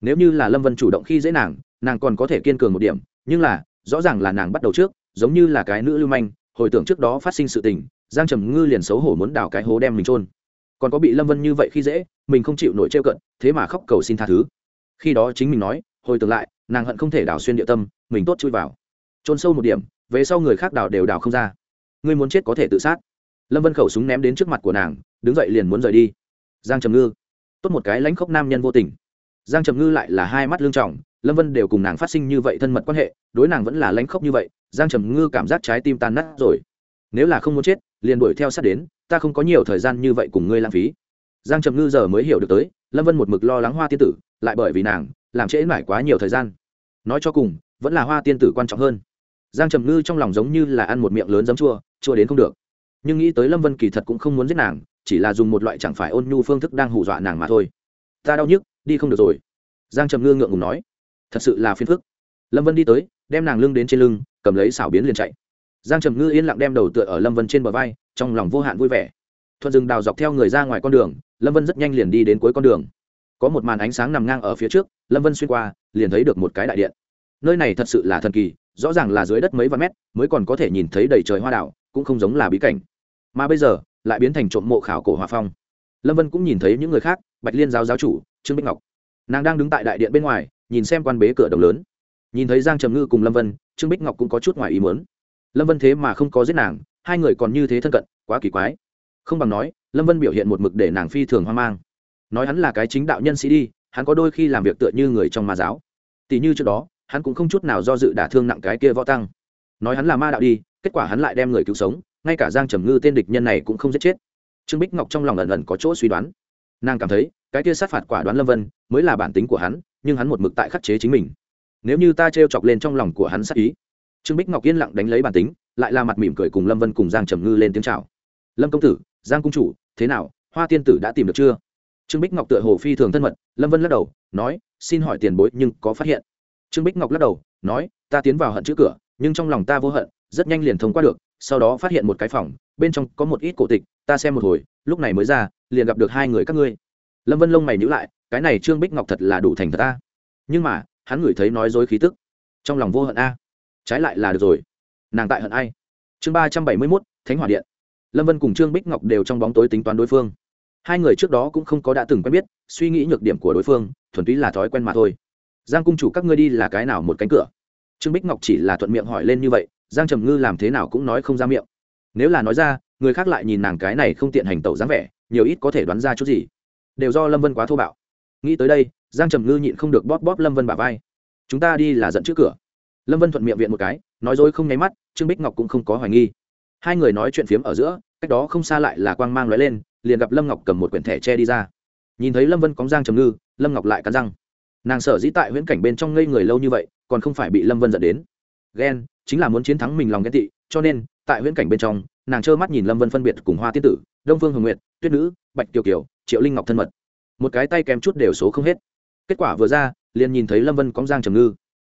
Nếu như là lâm vân chủ động khi dễ nàng nàng còn có thể kiên cường một điểm, nhưng là, rõ ràng là nàng bắt đầu trước, giống như là cái nữ lưu manh, hồi tưởng trước đó phát sinh sự tình, giang trầm ngư liền xấu hổ muốn đào cái hố đem mình trôn còn có bị lâm vân như vậy khi dễ, mình không chịu nổi trêu cận, thế mà khóc cầu xin tha thứ. Khi đó chính mình nói, hồi tưởng lại, nàng hận không thể đào xuyên địa tâm mình tốt chui vào. Trôn sâu một điểm, về sau người khác đào đều đào không ra. Ngươi muốn chết có thể tự sát. Lâm vân khẩu súng ném đến trước mặt của nàng, đứng dậy liền muốn rời đi. Giang trầm ngư, tốt một cái lãnh khốc nam nhân vô tình. Giang trầm ngư lại là hai mắt lương trọng, lâm vân đều cùng nàng phát sinh như vậy thân mật quan hệ, đối nàng vẫn là lãnh khốc như vậy, giang trầm ngư cảm giác trái tim tan nát rồi. Nếu là không muốn chết, liền đuổi theo sát đến, ta không có nhiều thời gian như vậy cùng ngươi lãng phí. Giang trầm ngư giờ mới hiểu được tới, lâm vân một mực lo lắng hoa tiên tử, lại bởi vì nàng, làm trễ mãi quá nhiều thời gian. Nói cho cùng vẫn là hoa tiên tử quan trọng hơn. Giang trầm ngư trong lòng giống như là ăn một miệng lớn giấm chua chua đến không được. Nhưng nghĩ tới lâm vân kỳ thật cũng không muốn giết nàng, chỉ là dùng một loại chẳng phải ôn nhu phương thức đang hù dọa nàng mà thôi. Ta đau nhức, đi không được rồi. Giang trầm ngư ngượng ngùng nói. Thật sự là phiền phức. Lâm vân đi tới, đem nàng lưng đến trên lưng, cầm lấy xảo biến liền chạy. Giang trầm ngư yên lặng đem đầu tựa ở lâm vân trên bờ vai, trong lòng vô hạn vui vẻ. Thuận rừng đào dọc theo người ra ngoài con đường, lâm vân rất nhanh liền đi đến cuối con đường. Có một màn ánh sáng nằm ngang ở phía trước, lâm vân xuyên qua, liền thấy được một cái đại điện nơi này thật sự là thần kỳ, rõ ràng là dưới đất mấy vạn mét, mới còn có thể nhìn thấy đầy trời hoa đảo cũng không giống là bí cảnh. Mà bây giờ, lại biến thành trộm mộ khảo cổ hòa phong. Lâm vân cũng nhìn thấy những người khác, bạch liên giáo giáo chủ, trương bích ngọc. Nàng đang đứng tại đại điện bên ngoài, nhìn xem quan bế cửa đồng lớn. Nhìn thấy giang trầm ngư cùng lâm vân, trương bích ngọc cũng có chút ngoài ý muốn. Lâm vân thế mà không có giết nàng, hai người còn như thế thân cận, quá kỳ quái. Không bằng nói, lâm vân biểu hiện một mực để nàng phi thường hoang mang. Nói hắn là cái chính đạo nhân sĩ đi, hắn có đôi khi làm việc tựa như người trong ma giáo. Tỷ như trước đó hắn cũng không chút nào do dự đả thương nặng cái kia võ tăng. Nói hắn là ma đạo đi, kết quả hắn lại đem người cứu sống, ngay cả giang trầm ngư tên địch nhân này cũng không giết chết. Trương bích ngọc trong lòng ẩn ẩn có chỗ suy đoán. Nàng cảm thấy, cái kia sát phạt quả đoán lâm vân, mới là bản tính của hắn, nhưng hắn một mực tại khắc chế chính mình. Nếu như ta t chọc lên trong lòng của hắn sát ý. Trương bích ngọc yên lặng đánh lấy bản tính, lại là mặt mỉm cười cùng lâm vân cùng giang trầm ngư lên tiếng c h à o lâm công tử, giang công chủ, thế nào, hoa tiên tử đã tìm được chưa? Trương bích ngọc tựa hồ phi thường thân mật, lâm vân lắc đầu, nói, xin hỏi tiền bối nhưng có phát hiện trương bích ngọc lắc đầu, nói, ta tiến vào hận chữ cửa, nhưng trong lòng ta vô hận, rất nhanh liền thông qua được, sau đó phát hiện một cái phòng, bên trong có một ít cổ tịch, ta xem một hồi, lúc này mới ra, liền gặp được hai người các ngươi. Lâm vân lông mày nhữ lại, cái này trương bích ngọc thật là đủ thành thật ta. Nhưng mà, hắn ngửi thấy nói dối khí tức, trong lòng vô hận a. Trái lại là được rồi. Nàng tại hận ai? Chương ba trăm bảy mươi mốt, thánh hỏa điện. Lâm vân cùng trương bích ngọc đều trong bóng tối tính toán đối phương. Hai người trước đó cũng không có đã từng quen biết, suy nghĩ nhược điểm của đối phương, thuần túy là thói quen mà thôi giang cung chủ các ngươi đi là cái nào một cánh cửa? Trương bích ngọc chỉ là thuận miệng hỏi lên như vậy, giang trầm ngư làm thế nào cũng nói không ra miệng. Nếu là nói ra, người khác lại nhìn nàng cái này không tiện hành tẩu dáng vẻ, nhiều ít có thể đoán ra chút gì. Đều do lâm vân quá thô bạo. Nghĩ tới đây, giang trầm ngư nhịn không được bóp bóp lâm vân bà vai. Chúng ta đi là dẫn trước cửa. Lâm vân thuận miệng viện một cái, nói dối không nháy mắt, trương bích ngọc cũng không có hoài nghi. Hai người nói chuyện phiếm ở giữa, cách đó không xa lại là quang mang lóe lên, liền gặp lâm ngọc cầm một quyển thẻ tre đi ra. Nhìn thấy lâm vân cóng giang trầm ngư, lâm ngọc lại cắn răng nàng sở dĩ tại huyễn cảnh bên trong ngây người lâu như vậy, còn không phải bị lâm vân dẫn đến. Ghen, chính là muốn chiến thắng mình lòng ghen tị, cho nên, tại huyễn cảnh bên trong, nàng trơ mắt nhìn lâm vân phân biệt cùng hoa tiết tử, đông phương hồng nguyệt, tuyết nữ, bạch kiều kiều, triệu linh ngọc thân mật. Một cái tay kèm chút đều số không hết. Kết quả vừa ra, liền nhìn thấy lâm vân cóng giang trầm ngư.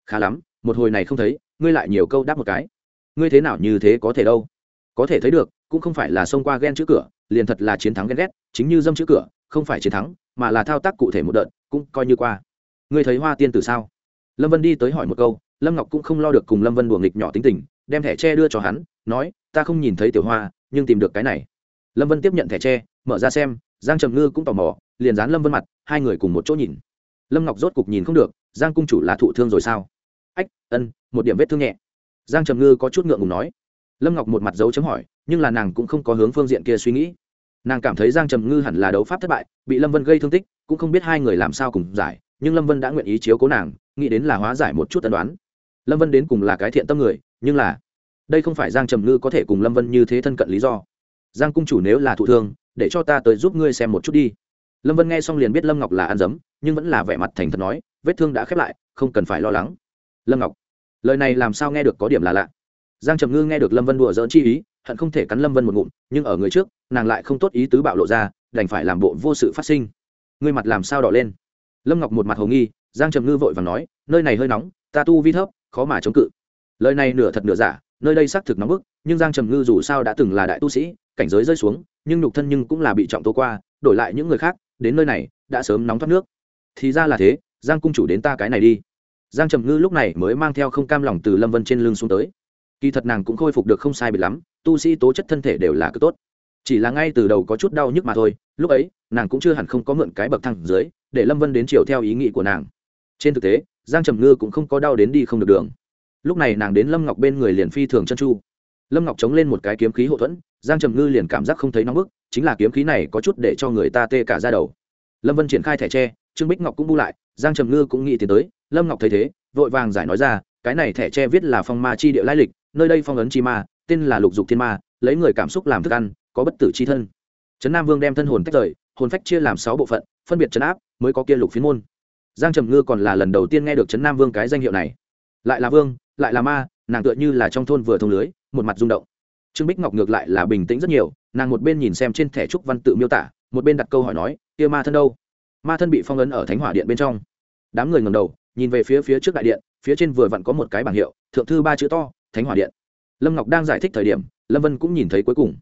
Khá lắm, một hồi này không thấy, ngươi lại nhiều câu đáp một cái. Ngươi thế nào như thế có thể đâu? Có thể thấy được, cũng không phải là xông qua ghen chữ cửa, liền thật là chiến thắng ghen ghét, chính như dâm chữ cửa, không phải chiến thắng, mà là thao tác cụ thể một đợt, cũng coi như qua ngươi thấy hoa tiên tử sao? Lâm vân đi tới hỏi một câu, lâm ngọc cũng không lo được cùng lâm vân đùa nghịch nhỏ tính tình, đem thẻ tre đưa cho hắn, nói, ta không nhìn thấy tiểu hoa, nhưng tìm được cái này. Lâm vân tiếp nhận thẻ tre, mở ra xem, giang trầm ngư cũng tò mò, liền dán lâm vân mặt, hai người cùng một chỗ nhìn. Lâm ngọc rốt cục nhìn không được, giang cung chủ là thụ thương rồi sao? Ách, ân, một điểm vết thương nhẹ. Giang trầm ngư có chút ngượng ngùng nói. Lâm ngọc một mặt dấu chấm hỏi, nhưng là nàng cũng không có hướng phương diện kia suy nghĩ. Nàng cảm thấy giang trầm ngư hẳn là đấu pháp thất bại, bị lâm vân gây thương tích, cũng không biết hai người làm sao cùng giải nhưng lâm vân đã nguyện ý chiếu cố nàng nghĩ đến là hóa giải một chút tân đoán lâm vân đến cùng là cái thiện tâm người nhưng là đây không phải giang trầm ngư có thể cùng lâm vân như thế thân cận lý do giang cung chủ nếu là thụ thương để cho ta tới giúp ngươi xem một chút đi lâm vân nghe xong liền biết lâm ngọc là ăn dấm nhưng vẫn là vẻ mặt thành thật nói vết thương đã khép lại không cần phải lo lắng lâm ngọc lời này làm sao nghe được có điểm là lạ giang trầm ngư nghe được lâm vân đùa dỡn chi ý hận không thể cắn lâm vân một ngụm nhưng ở người trước nàng lại không tốt ý tứ bạo lộ ra đành phải làm bộ vô sự phát sinh ngươi mặt làm sao đỏ lên lâm ngọc một mặt hồ nghi, giang trầm ngư vội và nói, nơi này hơi nóng, ta tu vi thấp, khó mà chống cự. Lời này nửa thật nửa giả, nơi đây xác thực nóng bức, nhưng giang trầm ngư dù sao đã từng là đại tu sĩ, cảnh giới rơi xuống, nhưng nhục thân nhưng cũng là bị trọng tố qua, đổi lại những người khác, đến nơi này, đã sớm nóng thoát nước. Thì ra là thế, giang cung chủ đến ta cái này đi. Giang trầm ngư lúc này mới mang theo không cam lòng từ lâm vân trên lưng xuống tới. Kỳ thật nàng cũng khôi phục được không sai biệt lắm, tu sĩ tố chất thân thể đều là cực tốt. Chỉ là ngay từ đầu có chút đau nhức mà thôi, lúc ấy, nàng cũng chưa hẳn không có mượn cái bậc thang dưới để lâm vân đến chiều theo ý nghĩ của nàng. Trên thực tế, giang trầm ngư cũng không có đau đến đi không được đường. Lúc này nàng đến lâm ngọc bên người liền phi thường chân chu. Lâm ngọc chống lên một cái kiếm khí hậu thuẫn, giang trầm ngư liền cảm giác không thấy nóng bức, chính là kiếm khí này có chút để cho người ta tê cả ra đầu. Lâm vân triển khai thẻ tre, trương bích ngọc cũng bu lại, giang trầm ngư cũng nghĩ tiến tới, lâm ngọc thấy thế, vội vàng giải nói ra, cái này thẻ tre viết là phong ma chi địa lai lịch, nơi đây phong ấn chi ma, tên là lục dục thiên ma, lấy người cảm xúc làm thức ăn, có bất tử chi thân. Trấn nam vương đem thân hồn tách rời, hồn phách chia làm sáu bộ phận phân biệt trấn áp mới có kia lục phiến môn. Giang trầm ngư còn là lần đầu tiên nghe được trấn nam vương cái danh hiệu này. Lại là vương, lại là ma, nàng tựa như là trong thôn vừa thông lưới, một mặt rung động. Trương bích ngọc ngược lại là bình tĩnh rất nhiều, nàng một bên nhìn xem trên thẻ trúc văn tự miêu tả, một bên đặt câu hỏi nói, kia ma thân đâu? Ma thân bị phong ấn ở thánh hỏa điện bên trong. Đám người ngầm đầu, nhìn về phía phía trước đại điện, phía trên vừa vặn có một cái bảng hiệu, thượng thư ba chữ to, thánh hỏa điện. Lâm ngọc đang giải thích thời điểm, lâm vân cũng nhìn thấy cuối cùng.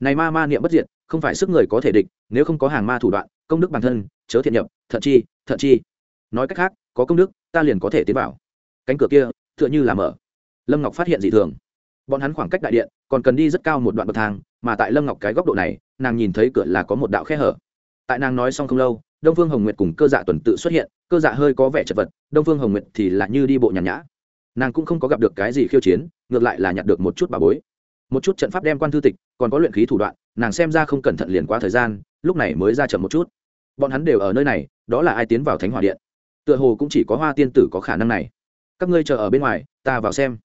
Này ma ma niệm bất diệt, không phải sức người có thể địch, nếu không có hàng ma thủ đoạn công đức bản thân, chớ thiện nhập, thận chi thận chi. Nói cách khác, có công đức, ta liền có thể tiến vào. Cánh cửa kia, tựa như là mở. Lâm ngọc phát hiện dị thường. Bọn hắn khoảng cách đại điện, còn cần đi rất cao một đoạn bậc thang, mà tại lâm ngọc cái góc độ này, nàng nhìn thấy cửa là có một đạo khe hở. Tại nàng nói xong không lâu, đông phương hồng nguyệt cùng cơ dạ tuần tự xuất hiện, cơ dạ hơi có vẻ chật vật, đông phương hồng nguyệt thì là như đi bộ nhàn nhã. Nàng cũng không có gặp được cái gì khiêu chiến, ngược lại là nhặt được một chút bà bối. Một chút trận pháp đem quan thư tịch, còn có luyện khí thủ đoạn, nàng xem ra không cẩn thận liền qua thời gian lúc này mới ra chậm một chút. Bọn hắn đều ở nơi này, đó là ai tiến vào thánh hỏa điện? Tựa hồ cũng chỉ có hoa tiên tử có khả năng này. Các ngươi chờ ở bên ngoài, ta vào xem.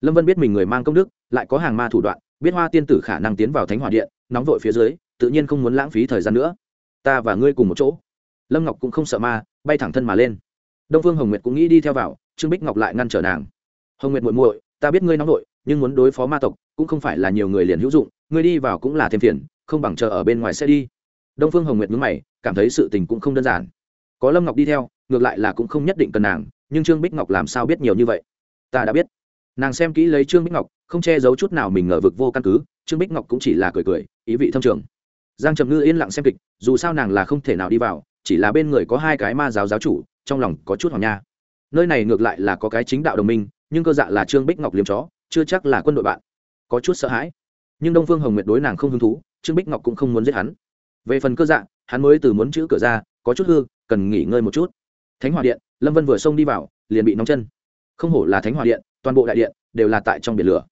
Lâm vân biết mình người mang công đức, lại có hàng ma thủ đoạn, biết hoa tiên tử khả năng tiến vào thánh hỏa điện, nóng vội phía dưới, tự nhiên không muốn lãng phí thời gian nữa. Ta và ngươi cùng một chỗ. Lâm ngọc cũng không sợ ma, bay thẳng thân mà lên. Đông phương hồng nguyệt cũng nghĩ đi theo vào, trương bích ngọc lại ngăn trở nàng. Hồng nguyệt muội muội, ta biết ngươi nóng vội, nhưng muốn đối phó ma tộc cũng không phải là nhiều người liền hữu dụng, ngươi đi vào cũng là thêm phiền, không bằng chờ ở bên ngoài sẽ đi đông phương hồng nguyệt mướn mày, cảm thấy sự tình cũng không đơn giản. Có lâm ngọc đi theo, ngược lại là cũng không nhất định cần nàng, nhưng trương bích ngọc làm sao biết nhiều như vậy? Ta đã biết. Nàng xem kỹ lấy trương bích ngọc, không che giấu chút nào mình ngờ vực vô căn cứ, trương bích ngọc cũng chỉ là cười cười, ý vị thâm trường. Giang trầm ngư yên lặng xem kịch, dù sao nàng là không thể nào đi vào, chỉ là bên người có hai cái ma giáo giáo chủ, trong lòng có chút hoàng nha. Nơi này ngược lại là có cái chính đạo đồng minh, nhưng cơ dạ là trương bích ngọc liếm chó, chưa chắc là quân đội bạn. Có chút sợ hãi. Nhưng đông phương hồng nguyệt đối nàng không hứng thú, trương bích ngọc cũng không muốn giết hắn về phần cơ dạ hắn mới từ muốn chữ cửa ra, có chút hư, cần nghỉ ngơi một chút. Thánh hòa điện, lâm vân vừa xông đi vào, liền bị nóng chân. Không hổ là thánh hòa điện, toàn bộ đại điện đều là tại trong biển lửa.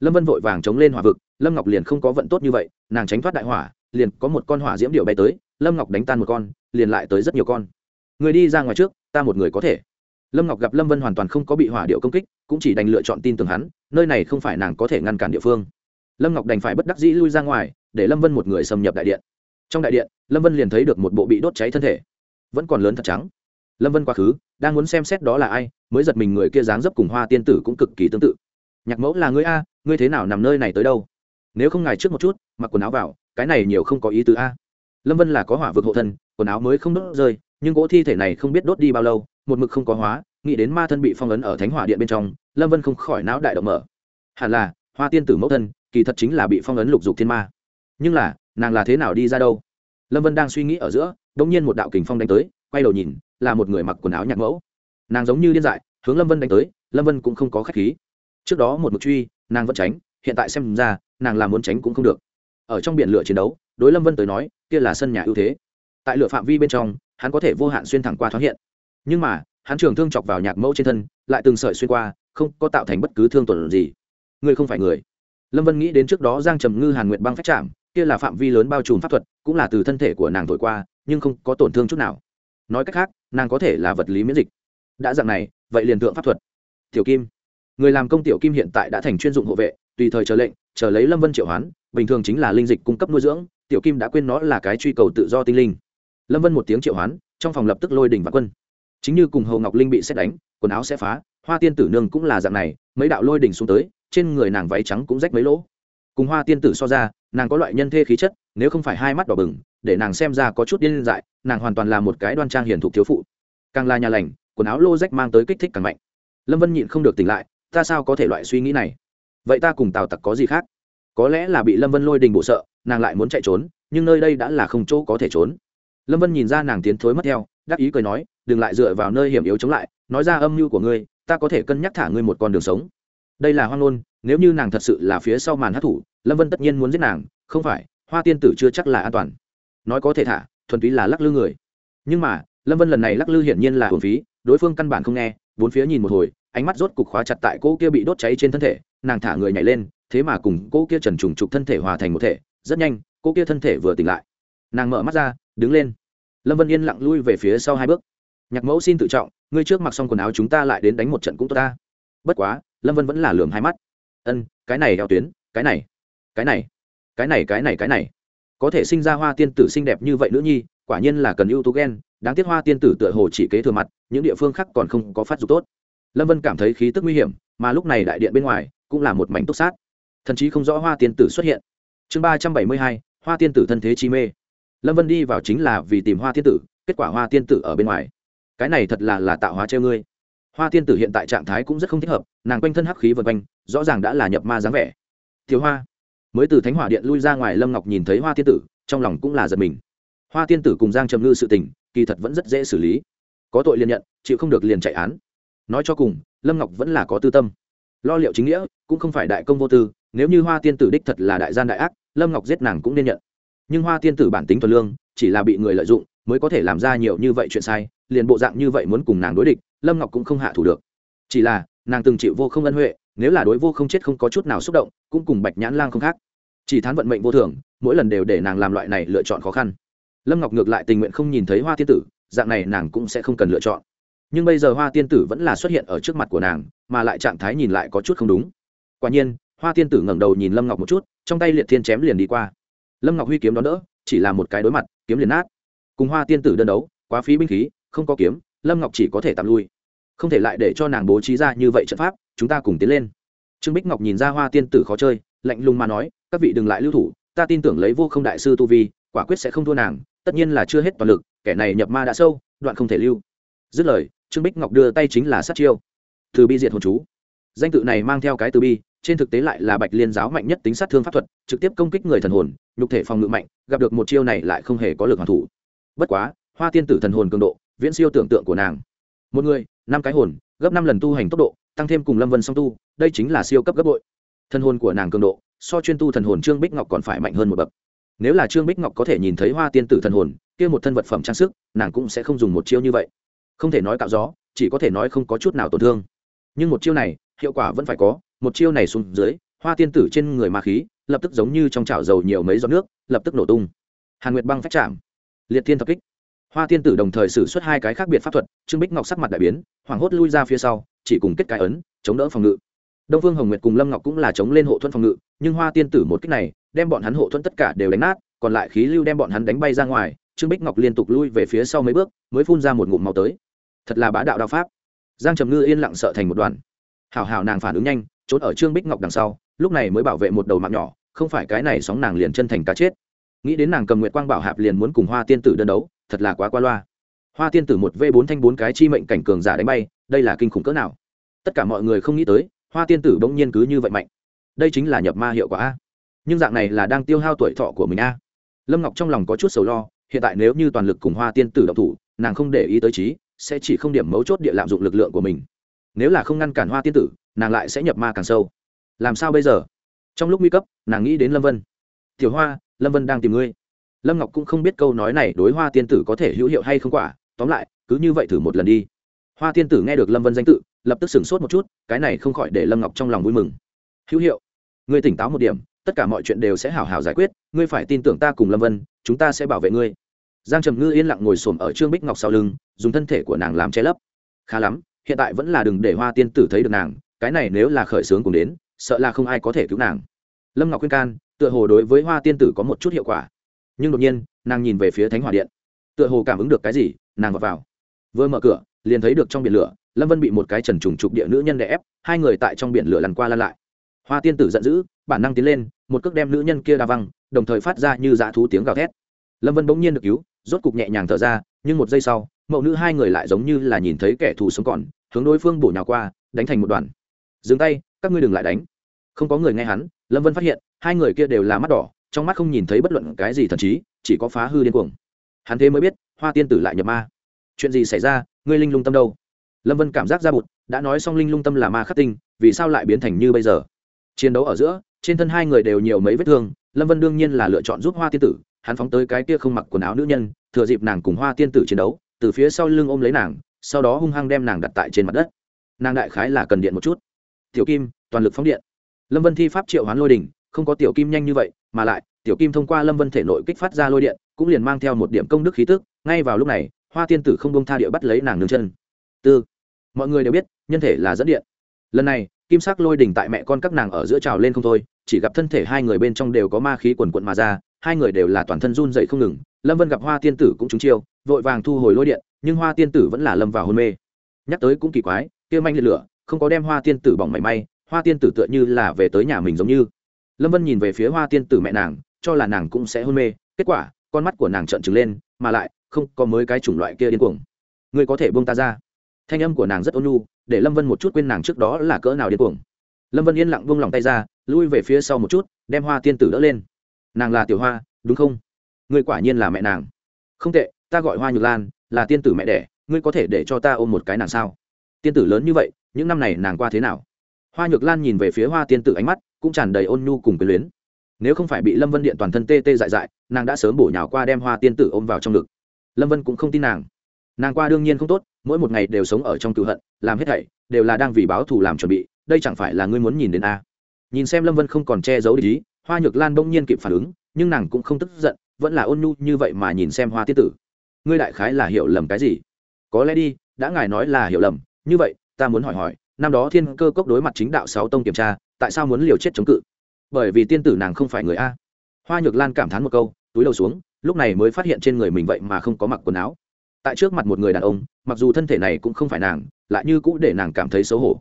Lâm vân vội vàng chống lên hỏa vực, lâm ngọc liền không có vận tốt như vậy, nàng tránh thoát đại hỏa, liền có một con hỏa diễm điệu bay tới, lâm ngọc đánh tan một con, liền lại tới rất nhiều con. Người đi ra ngoài trước, ta một người có thể. Lâm ngọc gặp lâm vân hoàn toàn không có bị hỏa điệu công kích, cũng chỉ đành lựa chọn tin tưởng hắn, nơi này không phải nàng có thể ngăn cản địa phương. Lâm ngọc đành phải bất đắc dĩ lui ra ngoài, để lâm vân một người xâm nhập đại điện trong đại điện, lâm vân liền thấy được một bộ bị đốt cháy thân thể. Vẫn còn lớn thật trắng. Lâm vân quá khứ, đang muốn xem xét đó là ai, mới giật mình người kia dáng dấp cùng hoa tiên tử cũng cực kỳ tương tự. Nhạc mẫu là ngươi a, ngươi thế nào nằm nơi này tới đâu? Nếu không ngài trước một chút, mặc quần áo vào, cái này nhiều không có ý tứ a. Lâm vân là có hỏa vực hộ thân, quần áo mới không đốt rơi, nhưng cỗ thi thể này không biết đốt đi bao lâu, một mực không có hóa, nghĩ đến ma thân bị phong ấn ở thánh hỏa điện bên trong, lâm vân không khỏi não đại động mở. Hẳn là, hoa tiên tử mẫu thân, kỳ thật chính là bị phong ấn lục dục thiên ma. Nhưng là nàng là thế nào đi ra đâu? Lâm vân đang suy nghĩ ở giữa đ ỗ n g nhiên một đạo kình phong đánh tới, quay đầu nhìn, là một người mặc quần áo nhạc mẫu. Nàng giống như điên dại, hướng lâm vân đánh tới, lâm vân cũng không có k h á c h khí. Trước đó một mực truy, nàng vẫn tránh, hiện tại xem ra, nàng làm muốn tránh cũng không được. Ở trong biển lửa chiến đấu, đối lâm vân tới nói, kia là sân nhà ưu thế. Tại lửa phạm vi bên trong, hắn có thể vô hạn xuyên thẳng qua thoáng hiện. Nhưng mà, hắn trường thương chọc vào nhạc mẫu trên thân, lại từng sợi xuyên qua, không có tạo thành bất cứ thương tổn gì. Ngươi không phải người. Lâm vân nghĩ đến trước đó giang trầm ngư hàn nguyệt băng phách chạm kia là phạm vi lớn bao trùm pháp thuật, cũng là từ thân thể của nàng thổi qua, nhưng không có tổn thương chút nào. Nói cách khác, nàng có thể là vật lý miễn dịch. Đã dạng này, vậy liền tượng pháp thuật. Tiểu kim. Người làm công tiểu kim hiện tại đã thành chuyên dụng hộ vệ, tùy thời chờ lệnh, chờ lấy lâm vân triệu hoán, bình thường chính là linh dịch cung cấp nuôi dưỡng, tiểu kim đã quên nó là cái truy cầu tự do tinh linh. Lâm vân một tiếng triệu hoán, trong phòng lập tức lôi đỉnh và quân. Chính như cùng hồ ngọc linh bị xét đánh, quần áo sẽ phá, hoa tiên tử nương cũng là dạng này, mấy đạo lôi đỉnh xuống tới, trên người nàng váy trắng cũng rách mấy lỗ cùng hoa tiên tử so ra, nàng có loại nhân thê khí chất, nếu không phải hai mắt đỏ bừng, để nàng xem ra có chút điên dại, nàng hoàn toàn là một cái đoan trang hiền thục thiếu phụ. Càng là nhà lành, quần áo lô rách mang tới kích thích càng mạnh. Lâm vân nhịn không được tỉnh lại, ta sao có thể loại suy nghĩ này? Vậy ta cùng tào tặc có gì khác? Có lẽ là bị lâm vân lôi đình bộ sợ, nàng lại muốn chạy trốn, nhưng nơi đây đã là không chỗ có thể trốn. Lâm vân nhìn ra nàng tiến thối mất theo, đắc ý cười nói, đừng lại dựa vào nơi hiểm yếu chống lại, nói ra âm mưu của ngươi, ta có thể cân nhắc thả ngươi một con đường sống đây là hoang ngôn, nếu như nàng thật sự là phía sau màn hát thủ, lâm vân tất nhiên muốn giết nàng, không phải, hoa tiên tử chưa chắc là an toàn. Nói có thể thả, thuần túy là lắc lư người. Nhưng mà, lâm vân lần này lắc lư hiển nhiên là hồn phí, đối phương căn bản không nghe, bốn phía nhìn một hồi, ánh mắt rốt cục khóa chặt tại cô kia bị đốt cháy trên thân thể, nàng thả người nhảy lên, thế mà cùng cô kia trần trùng trục thân thể hòa thành một thể, rất nhanh cô kia thân thể vừa tỉnh lại. Nàng mở mắt ra, đứng lên. Lâm vân yên lặng lui về phía sau hai bước. Nhạc mẫu xin tự trọng, ngươi trước mặc xong quần áo chúng ta lại đến đánh một trận cũng tốt ta. Bất quá lâm vân vẫn là lường hai mắt ân cái này eo tuyến cái này cái này cái này cái này cái này có thể sinh ra hoa tiên tử xinh đẹp như vậy nữ nhi quả nhiên là cần ưu tú ghen đáng tiếc hoa tiên tử tựa hồ chỉ kế thừa mặt những địa phương khác còn không có phát dục tốt lâm vân cảm thấy khí tức nguy hiểm mà lúc này đại điện bên ngoài cũng là một mảnh túc sát thậm chí không rõ hoa tiên tử xuất hiện chương ba trăm bảy mươi hai hoa tiên tử thân thế chi mê lâm vân đi vào chính là vì tìm hoa tiên tử kết quả hoa tiên tử ở bên ngoài cái này thật là là tạo hóa treo ngươi hoa tiên tử hiện tại trạng thái cũng rất không thích hợp, nàng quanh thân hắc khí vượt quanh, rõ ràng đã là nhập ma dáng vẻ. Thiếu hoa, mới từ thánh hỏa điện lui ra ngoài lâm ngọc nhìn thấy hoa tiên tử, trong lòng cũng là giật mình. Hoa tiên tử cùng giang trầm ngư sự tình, kỳ thật vẫn rất dễ xử lý. Có tội liền nhận, chịu không được liền chạy án. Nói cho cùng, lâm ngọc vẫn là có tư tâm. Lo liệu chính nghĩa, cũng không phải đại công vô tư, nếu như hoa tiên tử đích thật là đại gian đại ác, lâm ngọc giết nàng cũng nên nhận. Nhưng hoa tiên tử bản tính thuần lương, chỉ là bị người lợi dụng, mới có thể làm ra nhiều như vậy chuyện sai, liền bộ dạng như vậy muốn cùng nàng đối địch lâm ngọc cũng không hạ thủ được. Chỉ là, nàng từng chịu vô không ân huệ, nếu là đối vô không chết không có chút nào xúc động, cũng cùng bạch nhãn lang không khác. Chỉ thán vận mệnh vô thường, mỗi lần đều để nàng làm loại này lựa chọn khó khăn. Lâm ngọc ngược lại tình nguyện không nhìn thấy hoa tiên tử, dạng này nàng cũng sẽ không cần lựa chọn. Nhưng bây giờ hoa tiên tử vẫn là xuất hiện ở trước mặt của nàng, mà lại trạng thái nhìn lại có chút không đúng. Quả nhiên, hoa tiên tử ngẩng đầu nhìn lâm ngọc một chút, trong tay liệt thiên chém liền đi qua. Lâm ngọc huy kiếm đón đỡ, chỉ là một cái đối mặt, kiếm liền nát. Cùng hoa tiên tử đơn đấu, quá phí binh khí, không có kiếm lâm ngọc chỉ có thể tạm lui. Không thể lại để cho nàng bố trí ra như vậy trận pháp, chúng ta cùng tiến lên. Trương bích ngọc nhìn ra hoa tiên tử khó chơi, lạnh lùng mà nói, các vị đừng lại lưu thủ, ta tin tưởng lấy vô không đại sư tu vi, quả quyết sẽ không thua nàng, tất nhiên là chưa hết toàn lực, kẻ này nhập ma đã sâu, đoạn không thể lưu. Dứt lời, trương bích ngọc đưa tay chính là sát chiêu. Từ bi diệt hồn chú. Danh tự này mang theo cái từ bi, trên thực tế lại là bạch liên giáo mạnh nhất tính sát thương pháp thuật, trực tiếp công kích người thần hồn, nhục thể phòng ngự mạnh, gặp được một chiêu này lại không hề có lực hoàn thủ. Bất quá, hoa tiên tử thần hồn cường độ viễn siêu tưởng tượng của nàng. Một người, năm cái hồn, gấp năm lần tu hành tốc độ, tăng thêm cùng lâm vân song tu, đây chính là siêu cấp gấp bội. Thân hồn của nàng cường độ, so chuyên tu thần hồn trương bích ngọc còn phải mạnh hơn một bậc. Nếu là trương bích ngọc có thể nhìn thấy hoa tiên tử thần hồn, kia một thân vật phẩm trang sức, nàng cũng sẽ không dùng một chiêu như vậy. Không thể nói cạo gió, chỉ có thể nói không có chút nào tổn thương. Nhưng một chiêu này, hiệu quả vẫn phải có, một chiêu này xuống dưới, hoa tiên tử trên người ma khí, lập tức giống như trong chảo dầu nhiều mấy giọt nước, lập tức nổ tung. Hàn nguyệt băng phách chạm. Liệt thiên thập kích hoa tiên tử đồng thời xử suất hai cái khác biệt pháp thuật, trương bích ngọc sắc mặt đại biến, hoảng hốt lui ra phía sau, chỉ cùng kết cái ấn, chống đỡ phòng ngự. Đông phương hồng nguyệt cùng lâm ngọc cũng là chống lên hộ thuẫn phòng ngự, nhưng hoa tiên tử một cách này, đem bọn hắn hộ thuẫn tất cả đều đánh nát, còn lại khí lưu đem bọn hắn đánh bay ra ngoài, trương bích ngọc liên tục lui về phía sau mấy bước, mới phun ra một ngụm màu tới. Thật là bá đạo đao pháp. Giang trầm ngư yên lặng sợ thành một đoàn. Hảo hảo nàng phản ứng nhanh, trốn ở trương bích ngọc đằng sau, lúc này mới bảo vệ một đầu mạng nhỏ, không phải cái này sóng nàng liền chân thành cá chết. Nghĩ đến nàng cầm nguyệt quang bảo hạp liền muốn cùng hoa tiên tử đơn đấu thật là quá qua loa. Hoa tiên tử một v bốn thanh bốn cái chi mệnh cảnh cường giả đánh bay, đây là kinh khủng cỡ nào? Tất cả mọi người không nghĩ tới, hoa tiên tử bỗng nhiên cứ như vậy mạnh. Đây chính là nhập ma hiệu quả a. Nhưng dạng này là đang tiêu hao tuổi thọ của mình a. Lâm ngọc trong lòng có chút sầu lo, hiện tại nếu như toàn lực cùng hoa tiên tử động thủ, nàng không để ý tới trí, sẽ chỉ không điểm mấu chốt địa lạm dụng lực lượng của mình. Nếu là không ngăn cản hoa tiên tử, nàng lại sẽ nhập ma càng sâu. Làm sao bây giờ? Trong lúc nguy cấp, nàng nghĩ đến lâm vân. Tiểu hoa, lâm vân đang tìm ngươi lâm ngọc cũng không biết câu nói này đối hoa tiên tử có thể hữu hiệu hay không quả, tóm lại, cứ như vậy thử một lần đi. Hoa tiên tử nghe được lâm vân danh tự, lập tức sửng sốt một chút, cái này không khỏi để lâm ngọc trong lòng vui mừng. Hữu hiệu, ngươi tỉnh táo một điểm, tất cả mọi chuyện đều sẽ hảo hảo giải quyết, ngươi phải tin tưởng ta cùng lâm vân, chúng ta sẽ bảo vệ ngươi. Giang trầm ngư yên lặng ngồi s ổ m ở trương bích ngọc sau lưng, dùng thân thể của nàng làm che lấp. Khá lắm, hiện tại vẫn là đừng để hoa tiên tử thấy được nàng, cái này nếu là khởi xướng cùng đến, sợ là không ai có thể cứu nàng. Lâm ngọc khuyên can, tựa hồ đối với hoa tiên tử có một chút hiệu quả nhưng đột nhiên nàng nhìn về phía thánh hỏa điện. Tựa hồ cảm ứng được cái gì nàng vào, vào. vừa mở cửa liền thấy được trong biển lửa lâm vân bị một cái trần trùng trục địa nữ nhân đè ép hai người tại trong biển lửa lăn qua lăn lại. Hoa tiên tử giận dữ bản năng tiến lên một cước đem nữ nhân kia đa văng đồng thời phát ra như dã thú tiếng gào thét. Lâm vân bỗng nhiên được cứu rốt cục nhẹ nhàng thở ra nhưng một giây sau mẫu nữ hai người lại giống như là nhìn thấy kẻ thù sống còn hướng đối phương bổ nhào qua đánh thành một đoàn. Dừng tay các ngươi đừng lại đánh. Không có người nghe hắn lâm vân phát hiện hai người kia đều là mắt đỏ trong mắt không nhìn thấy bất luận cái gì thần trí, chỉ có phá hư điên cuồng. Hắn thế mới biết, hoa tiên tử lại nhập ma. Chuyện gì xảy ra, ngươi linh lung tâm đâu? Lâm vân cảm giác ra bụt, đã nói xong linh lung tâm là ma khắc tinh, vì sao lại biến thành như bây giờ? Chiến đấu ở giữa, trên thân hai người đều nhiều mấy vết thương, lâm vân đương nhiên là lựa chọn giúp hoa tiên tử, hắn phóng tới cái kia không mặc quần áo nữ nhân, thừa dịp nàng cùng hoa tiên tử chiến đấu, từ phía sau lưng ôm lấy nàng, sau đó hung hăng đem nàng đặt tại trên mặt đất. Nàng đại khái là cần điện một chút. Tiểu kim, toàn lực phóng điện. Lâm vân thi pháp triệu hoán lôi đình không có tiểu kim nhanh như vậy mà lại, tiểu kim thông qua lâm vân thể nội kích phát ra lôi điện, cũng liền mang theo một điểm công đức khí tức, ngay vào lúc này, hoa tiên tử không bông tha địa bắt lấy nàng nương chân. Tư. Mọi người đều biết, nhân thể là dẫn điện. Lần này, kim sắc lôi đỉnh tại mẹ con các nàng ở giữa trào lên không thôi, chỉ gặp thân thể hai người bên trong đều có ma khí quần quận mà ra, hai người đều là toàn thân run dậy không ngừng. Lâm vân gặp hoa tiên tử cũng trúng chiêu, vội vàng thu hồi lôi điện, nhưng hoa tiên tử vẫn là lâm vào hôn mê. Nhắc tới cũng kỳ quái, kia manh liệt lửa, không có đem hoa tiên tử bỏng mảy may, hoa tiên tử tựa như là về tới nhà mình giống như lâm vân nhìn về phía hoa tiên tử mẹ nàng, cho là nàng cũng sẽ hôn mê, kết quả, con mắt của nàng trợn trừng lên, mà lại, không có mới cái chủng loại kia điên cuồng. Ngươi có thể buông ta ra. Thanh âm của nàng rất ôn nhu, để lâm vân một chút quên nàng trước đó là cỡ nào điên cuồng. Lâm vân yên lặng buông lòng tay ra, lui về phía sau một chút, đem hoa tiên tử đỡ lên. Nàng là tiểu hoa, đúng không? Ngươi quả nhiên là mẹ nàng. Không tệ, ta gọi hoa nhược lan, là tiên tử mẹ đẻ, ngươi có thể để cho ta ôm một cái nàng sao? Tiên tử lớn như vậy, những năm này nàng qua thế nào? Hoa nhược lan nhìn về phía hoa tiên tử ánh mắt cũng tràn đầy ôn nhu cùng quyền luyến. Nếu không phải bị lâm vân điện toàn thân tê tê dại dại, nàng đã sớm bổ nhào qua đem hoa tiên tử ôm vào trong ngực. Lâm vân cũng không tin nàng. Nàng qua đương nhiên không tốt, mỗi một ngày đều sống ở trong cựu hận, làm hết thảy, đều là đang vì báo thù làm chuẩn bị, đây chẳng phải là ngươi muốn nhìn đến a? Nhìn xem lâm vân không còn che giấu lý hoa nhược lan bỗng nhiên kịp phản ứng, nhưng nàng cũng không tức giận, vẫn là ôn nhu như vậy mà nhìn xem hoa tiên tử. Ngươi đại khái là hiểu lầm cái gì? Có lẽ đi, đã ngài nói là hiểu lầm, như vậy, ta muốn hỏi hỏi, năm đó thiên cơ cốc đối mặt chính đạo sáu tông kiểm tra tại sao muốn liều chết chống cự? Bởi vì tiên tử nàng không phải người a. Hoa nhược lan cảm thán một câu, túi đầu xuống, lúc này mới phát hiện trên người mình vậy mà không có mặc quần áo. Tại trước mặt một người đàn ông, mặc dù thân thể này cũng không phải nàng, lại như cũ để nàng cảm thấy xấu hổ.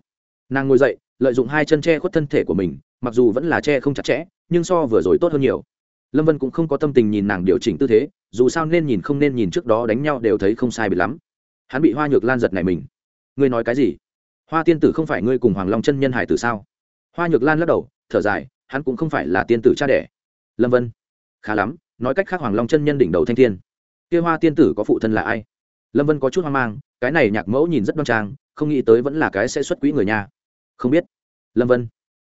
Nàng ngồi dậy, lợi dụng hai chân che khuất thân thể của mình, mặc dù vẫn là che không chặt chẽ, nhưng so vừa rồi tốt hơn nhiều. Lâm vân cũng không có tâm tình nhìn nàng điều chỉnh tư thế, dù sao nên nhìn không nên nhìn trước đó đánh nhau đều thấy không sai bị lắm. Hắn bị hoa nhược lan giật này mình. Ngươi nói cái gì? Hoa tiên tử không phải ngươi cùng hoàng long chân nhân hải tử sao? Hoa nhược lan lắc đầu, thở dài, hắn cũng không phải là tiên tử cha đẻ. Lâm vân, khá lắm, nói cách khác hoàng long chân nhân đỉnh đầu thanh thiên. Kia hoa tiên tử có phụ thân là ai? Lâm vân có chút hoang mang, cái này nhạc mẫu nhìn rất đoan trang, không nghĩ tới vẫn là cái sẽ xuất quỹ người nhà. Không biết. Lâm vân,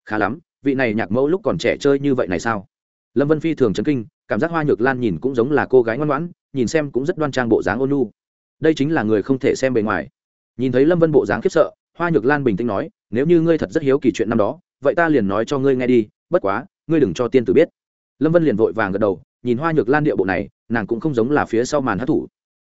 khá lắm, vị này nhạc mẫu lúc còn trẻ chơi như vậy này sao? Lâm vân phi thường chấn kinh, cảm giác hoa nhược lan nhìn cũng giống là cô gái ngoan ngoãn, nhìn xem cũng rất đoan trang bộ dáng ôn lu đây chính là người không thể xem bề ngoài. Nhìn thấy lâm vân bộ dáng khiếp sợ, hoa nhược lan bình tĩnh nói, nếu như ngươi thật rất hiếu kỳ chuyện năm đó vậy ta liền nói cho ngươi nghe đi, bất quá, ngươi đừng cho tiên tử biết. Lâm vân liền vội vàng gật đầu, nhìn hoa nhược lan điệu bộ này, nàng cũng không giống là phía sau màn hát thủ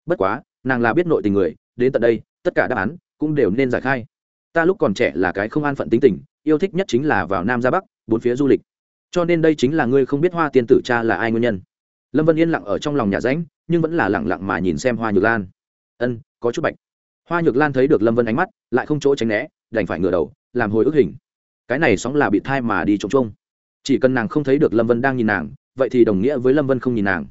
bất quá, nàng là biết nội tình người, đến tận đây, tất cả đáp án cũng đều nên giải khai. Ta lúc còn trẻ là cái không an phận tính tình, yêu thích nhất chính là vào nam ra bắc, bốn phía du lịch. Cho nên đây chính là ngươi không biết hoa tiên tử cha là ai nguyên nhân. Lâm vân yên lặng ở trong lòng nhà ránh nhưng vẫn là lặng lặng mà nhìn xem hoa nhược lan. Ân, có chút bạch. Hoa nhược lan thấy được lâm vân ánh mắt, lại không chỗ tránh né, đành phải ngửa đầu, làm hồi ức hình cái này sóng là bị thai mà đi trống trông chỉ cần nàng không thấy được lâm vân đang nhìn nàng, vậy thì đồng nghĩa với lâm vân không nhìn nàng.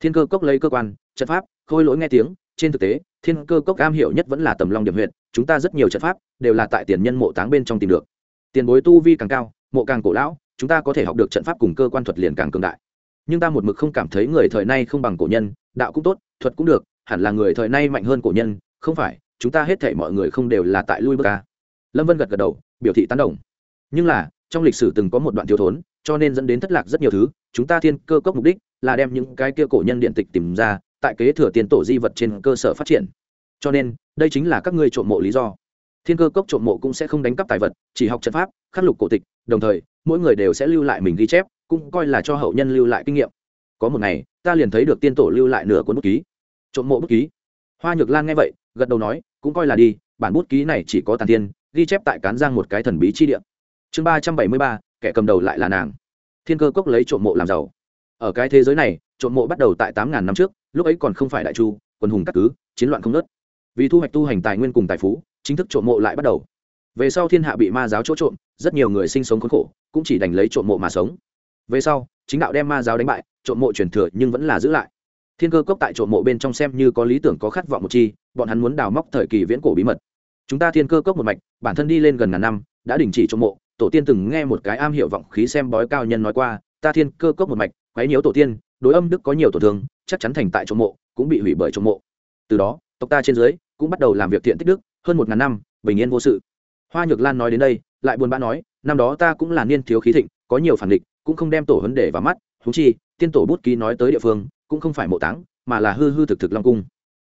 Thiên cơ cốc lấy cơ quan, trận pháp, khôi lỗi nghe tiếng, trên thực tế, thiên cơ cốc am hiểu nhất vẫn là tầm long điểm huyện chúng ta rất nhiều trận pháp đều là tại tiền nhân mộ táng bên trong tìm được. Tiền bối tu vi càng cao, mộ càng cổ lão, chúng ta có thể học được trận pháp cùng cơ quan thuật liền càng cường đại. Nhưng ta một mực không cảm thấy người thời nay không bằng cổ nhân, đạo cũng tốt, thuật cũng được, hẳn là người thời nay mạnh hơn cổ nhân, không phải, chúng ta hết thể mọi người không đều là tại lui bước ca lâm vân gật gật đầu, biểu thị tán đồng nhưng là, trong lịch sử từng có một đoạn thiếu thốn, cho nên dẫn đến thất lạc rất nhiều thứ, chúng ta thiên cơ cốc mục đích là đem những cái kia cổ nhân điện tịch tìm ra, tại kế thừa tiền tổ di vật trên cơ sở phát triển. Cho nên, đây chính là các ngươi trộm mộ lý do. Thiên cơ cốc trộm mộ cũng sẽ không đánh cắp tài vật, chỉ học trận pháp, khắc lục cổ tịch, đồng thời, mỗi người đều sẽ lưu lại mình ghi chép, cũng coi là cho hậu nhân lưu lại kinh nghiệm. Có một ngày, ta liền thấy được tiên tổ lưu lại nửa cuốn bút ký. Trộm mộ bút ký. Hoa nhược lan nghe vậy, gật đầu nói, cũng coi là đi, bản bút ký này chỉ có tàn tiên, ghi chép tại cán giang một cái thần bí chi địa chương ba trăm bảy mươi ba, kẻ cầm đầu lại là nàng. Thiên cơ cốc lấy trộm mộ làm giàu. Ở cái thế giới này, trộm mộ bắt đầu tại tám ngàn năm trước, lúc ấy còn không phải đại chu, quân hùng cắt cứ, chiến loạn không nớt vì thu hoạch tu hành tài nguyên cùng tài phú, chính thức trộm mộ lại bắt đầu. Về sau thiên hạ bị ma giáo chỗ trộm, rất nhiều người sinh sống khốn khổ, cũng chỉ đành lấy trộm mộ mà sống. Về sau, chính đạo đem ma giáo đánh bại, trộm mộ truyền thừa nhưng vẫn là giữ lại. Thiên cơ cốc tại trộm mộ bên trong xem như có lý tưởng, có khát vọng một chi, bọn hắn muốn đào móc thời kỳ viễn cổ bí mật. Chúng ta thiên cơ cốc một mạch, bản thân đi lên gần ngàn năm, đã đình chỉ trộm mộ tổ tiên từng nghe một cái am hiểu vọng khí xem bói cao nhân nói qua, ta thiên cơ cốc một mạch, quấy nhiễu tổ tiên, đối âm đức có nhiều tổn thương, chắc chắn thành tại chỗ mộ, cũng bị hủy bởi chỗ mộ. Từ đó, tộc ta trên dưới cũng bắt đầu làm việc thiện tích đức, hơn một ngàn năm, bình yên vô sự. Hoa nhược lan nói đến đây, lại buồn bã nói, năm đó ta cũng là niên thiếu khí thịnh, có nhiều phản địch cũng không đem tổ vấn đề vào mắt thú chi, tiên tổ bút ký nói tới địa phương, cũng không phải mộ táng, mà là hư hư thực thực long cung.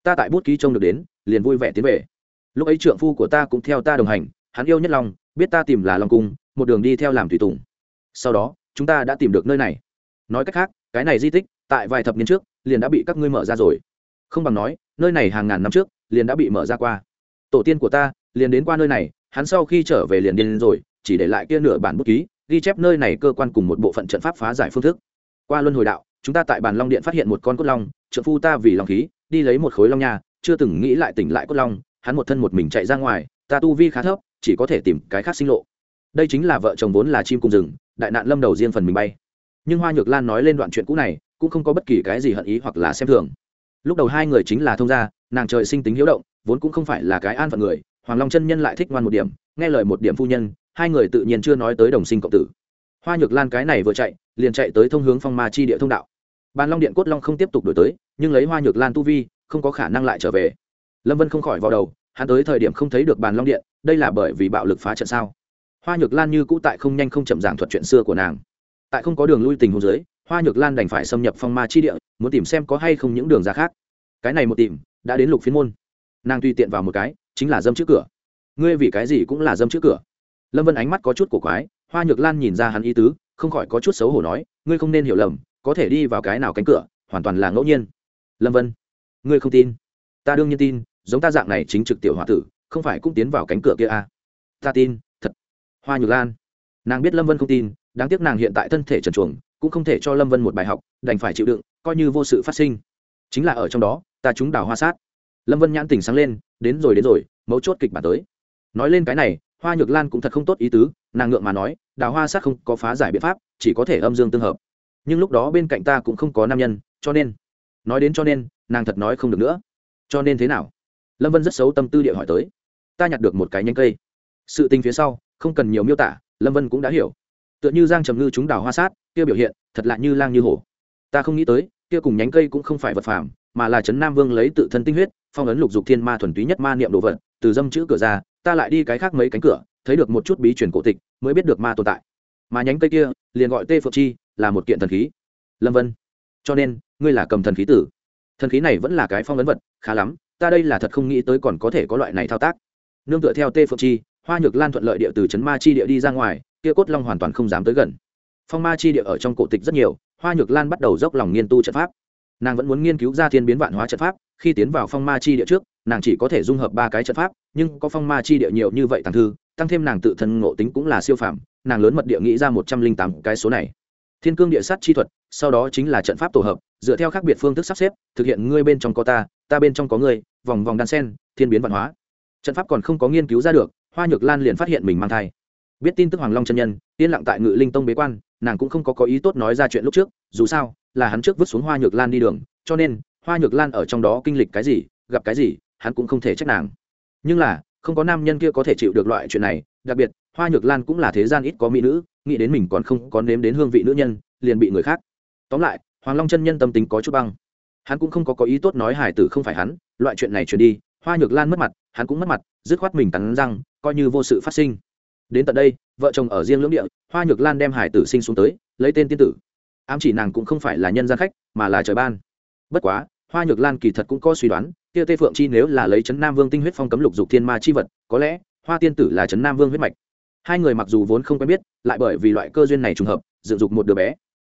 Ta tại bút ký trông được đến, liền vui vẻ tiến về. Lúc ấy trượng phu của ta cũng theo ta đồng hành, hắn yêu nhất long biết ta tìm là long cung, một đường đi theo làm thủy tùng. Sau đó, chúng ta đã tìm được nơi này. Nói cách khác, cái này di tích, tại vài thập niên trước, liền đã bị các ngươi mở ra rồi. Không bằng nói, nơi này hàng ngàn năm trước, liền đã bị mở ra qua. Tổ tiên của ta, liền đến qua nơi này, hắn sau khi trở về liền điên rồi, chỉ để lại kia nửa bản bút ký, ghi chép nơi này cơ quan cùng một bộ phận trận pháp phá giải phương thức. Qua luân hồi đạo, chúng ta tại bàn long điện phát hiện một con cốt long trợ phu ta vì lòng khí, đi lấy một khối long nha, chưa từng nghĩ lại tỉnh lại cốt long, hắn một thân một mình chạy ra ngoài, ta tu vi khá thấp chỉ có thể tìm cái khác sinh lộ. Đây chính là vợ chồng vốn là chim cùng rừng, đại nạn lâm đầu riêng phần mình bay. Nhưng hoa nhược lan nói lên đoạn chuyện cũ này, cũng không có bất kỳ cái gì hận ý hoặc là xem thường. Lúc đầu hai người chính là thông gia, nàng trời sinh tính hiếu động, vốn cũng không phải là cái an phận người, hoàng long chân nhân lại thích ngoan một điểm, nghe lời một điểm phu nhân, hai người tự nhiên chưa nói tới đồng sinh cộng tử. Hoa nhược lan cái này vừa chạy, liền chạy tới thông hướng phong ma chi địa thông đạo. Bàn long điện cốt long không tiếp tục đổi tới, nhưng lấy hoa nhược lan tu vi, không có khả năng lại trở về. Lâm vân không khỏi vào đầu hắn tới thời điểm không thấy được bàn long điện, đây là bởi vì bạo lực phá trận sao? Hoa nhược lan như cũ tại không nhanh không chậm giảng thuật chuyện xưa của nàng. Tại không có đường lui tình hồ dưới, hoa nhược lan đành phải xâm nhập phong ma chi địa, muốn tìm xem có hay không những đường ra khác. Cái này một tìm, đã đến lục phiên môn. Nàng tùy tiện vào một cái, chính là dâm trước cửa. Ngươi vì cái gì cũng là dâm trước cửa? Lâm vân ánh mắt có chút cổ quái, hoa nhược lan nhìn ra hắn ý tứ, không khỏi có chút xấu hổ nói, ngươi không nên hiểu lầm, có thể đi vào cái nào cánh cửa, hoàn toàn là ngẫu nhiên. Lâm vân, ngươi không tin? Ta đương nhiên tin giống ta dạng này chính trực tiểu hòa tử, không phải cũng tiến vào cánh cửa kia à? ta tin, thật. Hoa nhược lan. Nàng biết lâm vân không tin, đáng tiếc nàng hiện tại thân thể trần chuồng cũng không thể cho lâm vân một bài học, đành phải chịu đựng, coi như vô sự phát sinh. Chính là ở trong đó, ta chúng đào hoa sát. Lâm vân nhãn tình sáng lên, đến rồi đến rồi, mấu chốt kịch bản tới. Nói lên cái này, hoa nhược lan cũng thật không tốt ý tứ, nàng ngượng mà nói, đào hoa sát không có phá giải biện pháp, chỉ có thể âm dương tương hợp. Nhưng lúc đó bên cạnh ta cũng không có nam nhân, cho nên, nói đến cho nên, nàng thật nói không được nữa. Cho nên thế nào? Lâm vân rất xấu tâm tư địa hỏi tới ta nhặt được một cái nhánh cây sự tình phía sau không cần nhiều miêu tả lâm vân cũng đã hiểu tựa như giang trầm ngư chúng đào hoa sát kia biểu hiện thật lạ như lang như hổ ta không nghĩ tới kia cùng nhánh cây cũng không phải vật phàm mà là trấn nam vương lấy tự thân tinh huyết phong ấn lục dục thiên ma thuần túy nhất ma niệm đồ vật từ dâm chữ cửa ra ta lại đi cái khác mấy cánh cửa thấy được một chút bí truyền cổ tịch mới biết được ma tồn tại mà nhánh cây kia liền gọi tê phượng chi là một kiện thần khí lâm vân cho nên ngươi là cầm thần khí tử thần khí này vẫn là cái phong ấn vật khá lắm ta đây là thật không nghĩ tới còn có thể có loại này thao tác. Nương tựa theo tê phượng chi, hoa nhược lan thuận lợi địa từ trấn ma chi địa đi ra ngoài, kia cốt long hoàn toàn không dám tới gần. Phong ma chi địa ở trong cổ tịch rất nhiều, hoa nhược lan bắt đầu dốc lòng nghiên tu trận pháp. Nàng vẫn muốn nghiên cứu ra thiên biến vạn hóa trận pháp, khi tiến vào phong ma chi địa trước, nàng chỉ có thể dung hợp ba cái trận pháp, nhưng có phong ma chi địa nhiều như vậy tàng thư, tăng thêm nàng tự thân ngộ tính cũng là siêu phàm, nàng lớn mật địa nghĩ ra một trăm linh tám cái số này. Thiên cương địa sát chi thuật, sau đó chính là trận pháp tổ hợp, dựa theo khác biệt phương thức sắp xếp, thực hiện ngươi bên trong có ta ta bên trong có ngươi, vòng vòng đan sen, thiên biến văn hóa. Trận pháp còn không có nghiên cứu ra được, hoa nhược lan liền phát hiện mình mang thai. Biết tin tức hoàng long chân nhân, yên lặng tại ngự linh tông bế quan, nàng cũng không có có ý tốt nói ra chuyện lúc trước, dù sao, là hắn trước vứt xuống hoa nhược lan đi đường, cho nên, hoa nhược lan ở trong đó kinh lịch cái gì, gặp cái gì, hắn cũng không thể trách nàng. Nhưng là, không có nam nhân kia có thể chịu được loại chuyện này, đặc biệt, hoa nhược lan cũng là thế gian ít có mỹ nữ, nghĩ đến mình còn không có nếm đến hương vị nữ nhân, liền bị người khác. Tóm lại, hoàng long chân nhân tâm tính có chút băng hắn cũng không có có ý tốt nói hải tử không phải hắn, loại chuyện này chuyển đi, hoa nhược lan mất mặt, hắn cũng mất mặt, dứt khoát mình cắn răng, coi như vô sự phát sinh. Đến tận đây, vợ chồng ở riêng lưỡng địa, hoa nhược lan đem hải tử sinh xuống tới, lấy tên tiên tử. Ám chỉ nàng cũng không phải là nhân gian khách, mà là trời ban. Bất quá, hoa nhược lan kỳ thật cũng có suy đoán, kia tê phượng chi nếu là lấy trấn nam vương tinh huyết phong cấm lục dục thiên ma chi vật, có lẽ hoa tiên tử là trấn nam vương huyết mạch. Hai người mặc dù vốn không quen biết, lại bởi vì loại cơ duyên này trùng hợp, dựng dục một đứa bé.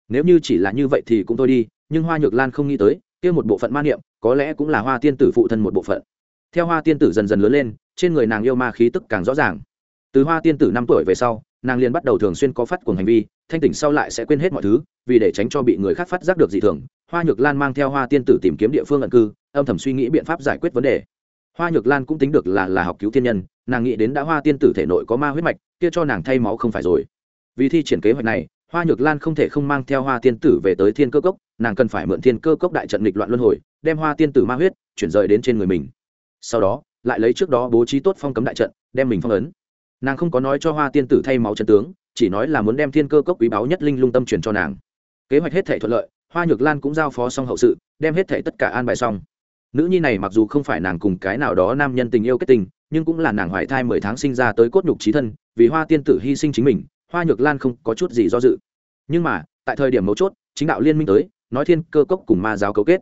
Nếu như chỉ là như vậy thì cũng thôi đi, nhưng hoa nhược lan không nghĩ tới kia một bộ phận ma niệm, có lẽ cũng là hoa tiên tử phụ thân một bộ phận. Theo hoa tiên tử dần dần lớn lên, trên người nàng yêu ma khí tức càng rõ ràng. Từ hoa tiên tử năm tuổi về sau, nàng liền bắt đầu thường xuyên có phát cuồng hành vi, thanh tỉnh sau lại sẽ quên hết mọi thứ, vì để tránh cho bị người khác phát giác được dị thường. Hoa nhược lan mang theo hoa tiên tử tìm kiếm địa phương ẩn cư, âm thầm suy nghĩ biện pháp giải quyết vấn đề. Hoa nhược lan cũng tính được là là học cứu thiên nhân, nàng nghĩ đến đã hoa tiên tử thể nội có ma huyết mạch, kia cho nàng thay máu không phải rồi. Vì thi triển kế hoạch này, hoa nhược lan không thể không mang theo hoa tiên tử về tới thiên cơ cốc nàng cần phải mượn thiên cơ cốc đại trận nghịch loạn luân hồi, đem hoa tiên tử ma huyết chuyển rời đến trên người mình. Sau đó, lại lấy trước đó bố trí tốt phong cấm đại trận, đem mình phong ấn. Nàng không có nói cho hoa tiên tử thay máu chân tướng, chỉ nói là muốn đem thiên cơ cốc quý báu nhất linh lung tâm truyền cho nàng. Kế hoạch hết thể thuận lợi, hoa nhược lan cũng giao phó xong hậu sự, đem hết thể tất cả an bài xong. Nữ nhi này mặc dù không phải nàng cùng cái nào đó nam nhân tình yêu kết tình, nhưng cũng là nàng hoài thai mười tháng sinh ra tới cốt nhục trí thân, vì hoa tiên tử hy sinh chính mình, hoa nhược lan không có chút gì do dự. Nhưng mà, tại thời điểm mấu chốt, chính đạo liên minh tới nói thiên cơ cốc cùng ma giáo cấu kết.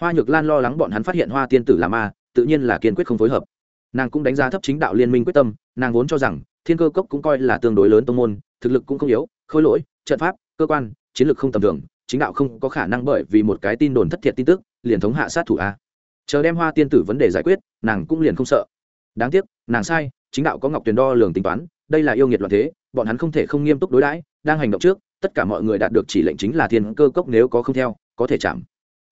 Hoa nhược lan lo lắng bọn hắn phát hiện hoa tiên tử là ma, tự nhiên là kiên quyết không phối hợp. Nàng cũng đánh giá thấp chính đạo liên minh quyết tâm, nàng vốn cho rằng thiên cơ cốc cũng coi là tương đối lớn tông môn, thực lực cũng không yếu, khôi lỗi, trận pháp, cơ quan, chiến lược không tầm thường, chính đạo không có khả năng bởi vì một cái tin đồn thất thiệt tin tức, liền thống hạ sát thủ a. Chờ đem hoa tiên tử vấn đề giải quyết, nàng cũng liền không sợ. Đáng tiếc, nàng sai, chính đạo có ngọc tuyền đo lường tính toán, đây là yêu nghiệt loạn thế, bọn hắn không thể không nghiêm túc đối đãi, đang hành động trước tất cả mọi người đạt được chỉ lệnh chính là thiên cơ cốc nếu có không theo, có thể chạm.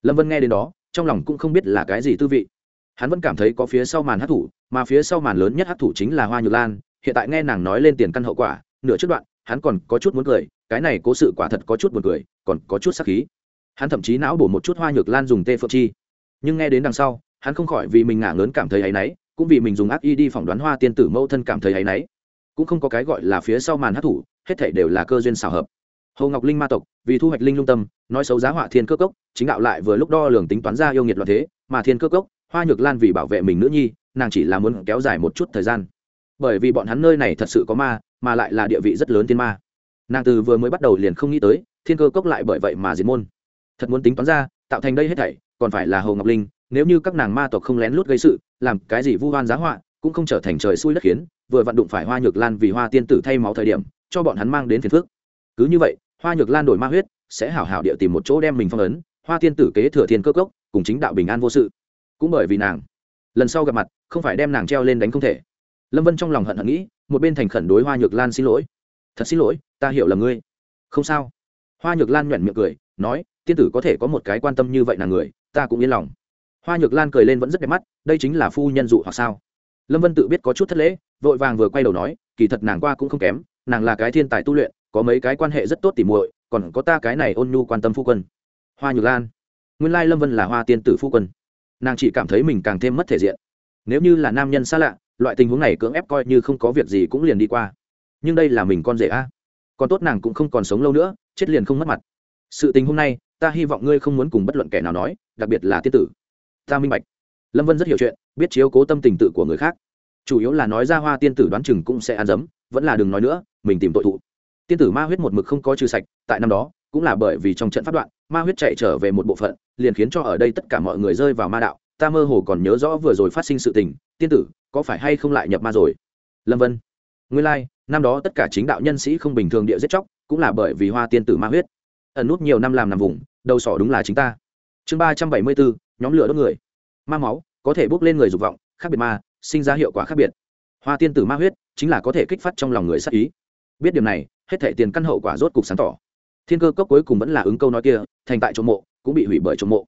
Lâm vân nghe đến đó, trong lòng cũng không biết là cái gì tư vị. Hắn vẫn cảm thấy có phía sau màn hát thủ, mà phía sau màn lớn nhất hát thủ chính là hoa nhược lan, hiện tại nghe nàng nói lên tiền căn hậu quả, nửa trước đoạn, hắn còn có chút muốn cười, cái này cố sự quả thật có chút buồn cười, còn có chút sắc khí. Hắn thậm chí não bổ một chút hoa nhược lan dùng tê phượng chi. Nhưng nghe đến đằng sau, hắn không khỏi vì mình ngả lớn cảm thấy áy náy, cũng vì mình dùng ác y đi phỏng đoán hoa tiên tử mẫu thân cảm thấy áy náy. Cũng không có cái gọi là phía sau màn hát thủ, hết thể đều là cơ duyên xào hợp hồ ngọc linh ma tộc, vì thu hoạch linh lung tâm, nói xấu giá họa thiên cơ cốc, chính đạo lại vừa lúc đo lường tính toán ra yêu nghiệt loạn thế, mà thiên cơ cốc, hoa nhược lan vì bảo vệ mình nữ nhi, nàng chỉ là muốn kéo dài một chút thời gian. Bởi vì bọn hắn nơi này thật sự có ma, mà lại là địa vị rất lớn thiên ma. Nàng từ vừa mới bắt đầu liền không nghĩ tới, thiên cơ cốc lại bởi vậy mà diệt môn. Thật muốn tính toán ra, tạo thành đây hết thảy, còn phải là hồ ngọc linh, nếu như các nàng ma tộc không lén lút gây sự, làm cái gì vu hoan giá họa, cũng không trở thành trời xui đất khiến, vừa vặn đụng phải hoa nhược lan vì hoa tiên tử thay máu thời điểm, cho bọn hắn mang đến phiền phước cứ như vậy hoa nhược lan đổi ma huyết, sẽ hảo hảo địa tìm một chỗ đem mình phong ấn, hoa tiên tử kế thừa thiên cơ cốc, cùng chính đạo bình an vô sự. Cũng bởi vì nàng, lần sau gặp mặt, không phải đem nàng treo lên đánh không thể. Lâm vân trong lòng hận hận nghĩ, một bên thành khẩn đối hoa nhược lan xin lỗi. Thật xin lỗi, ta hiểu là ngươi. Không sao. Hoa nhược lan nhoẻn miệng cười, nói, tiên tử có thể có một cái quan tâm như vậy là người, ta cũng yên lòng. Hoa nhược lan cười lên vẫn rất đẹp mắt, đây chính là phu nhân dụ hoặc sao? Lâm vân tự biết có chút thất lễ, vội vàng vừa quay đầu nói, kỳ thật nàng qua cũng không kém, nàng là cái thiên tài tu luyện có mấy cái quan hệ rất tốt tỉ muội, còn có ta cái này ôn nhu quan tâm phu quân. Hoa nhược lan. Nguyên lai lâm vân là hoa tiên tử phu quân. Nàng chỉ cảm thấy mình càng thêm mất thể diện. Nếu như là nam nhân xa lạ, loại tình huống này cưỡng ép coi như không có việc gì cũng liền đi qua. Nhưng đây là mình con rể a. Còn tốt nàng cũng không còn sống lâu nữa, chết liền không mất mặt. Sự tình hôm nay, ta hy vọng ngươi không muốn cùng bất luận kẻ nào nói, đặc biệt là tiên tử. Ta minh bạch. Lâm vân rất hiểu chuyện, biết chiếu cố tâm tình tự của người khác. Chủ yếu là nói ra hoa tiên tử đoán chừng cũng sẽ ăn dấm, vẫn là đừng nói nữa, mình tìm tội thụ tiên tử ma huyết một mực không có trừ sạch tại năm đó cũng là bởi vì trong trận pháp đoạn ma huyết chạy trở về một bộ phận liền khiến cho ở đây tất cả mọi người rơi vào ma đạo. Ta mơ hồ còn nhớ rõ vừa rồi phát sinh sự tình tiên tử có phải hay không lại nhập ma rồi? Lâm vân. Nguyên lai、like, năm đó tất cả chính đạo nhân sĩ không bình thường địa giết chóc cũng là bởi vì hoa tiên tử ma huyết. Ẩn nút nhiều năm làm nằm vùng đầu sỏ đúng là chính ta. Chương ba trăm bảy mươi bốn nhóm lửa đốt người. Ma máu có thể bốc lên người dục vọng khác biệt ma sinh ra hiệu quả khác biệt. Hoa tiên tử ma huyết chính là có thể kích phát trong lòng người sắc ý. Biết điểm này hết thể tiền căn hậu quả rốt cục sáng tỏ. Thiên cơ cốc cuối cùng vẫn là ứng câu nói kia, thành tại chỗ mộ, cũng bị hủy bởi chỗ mộ.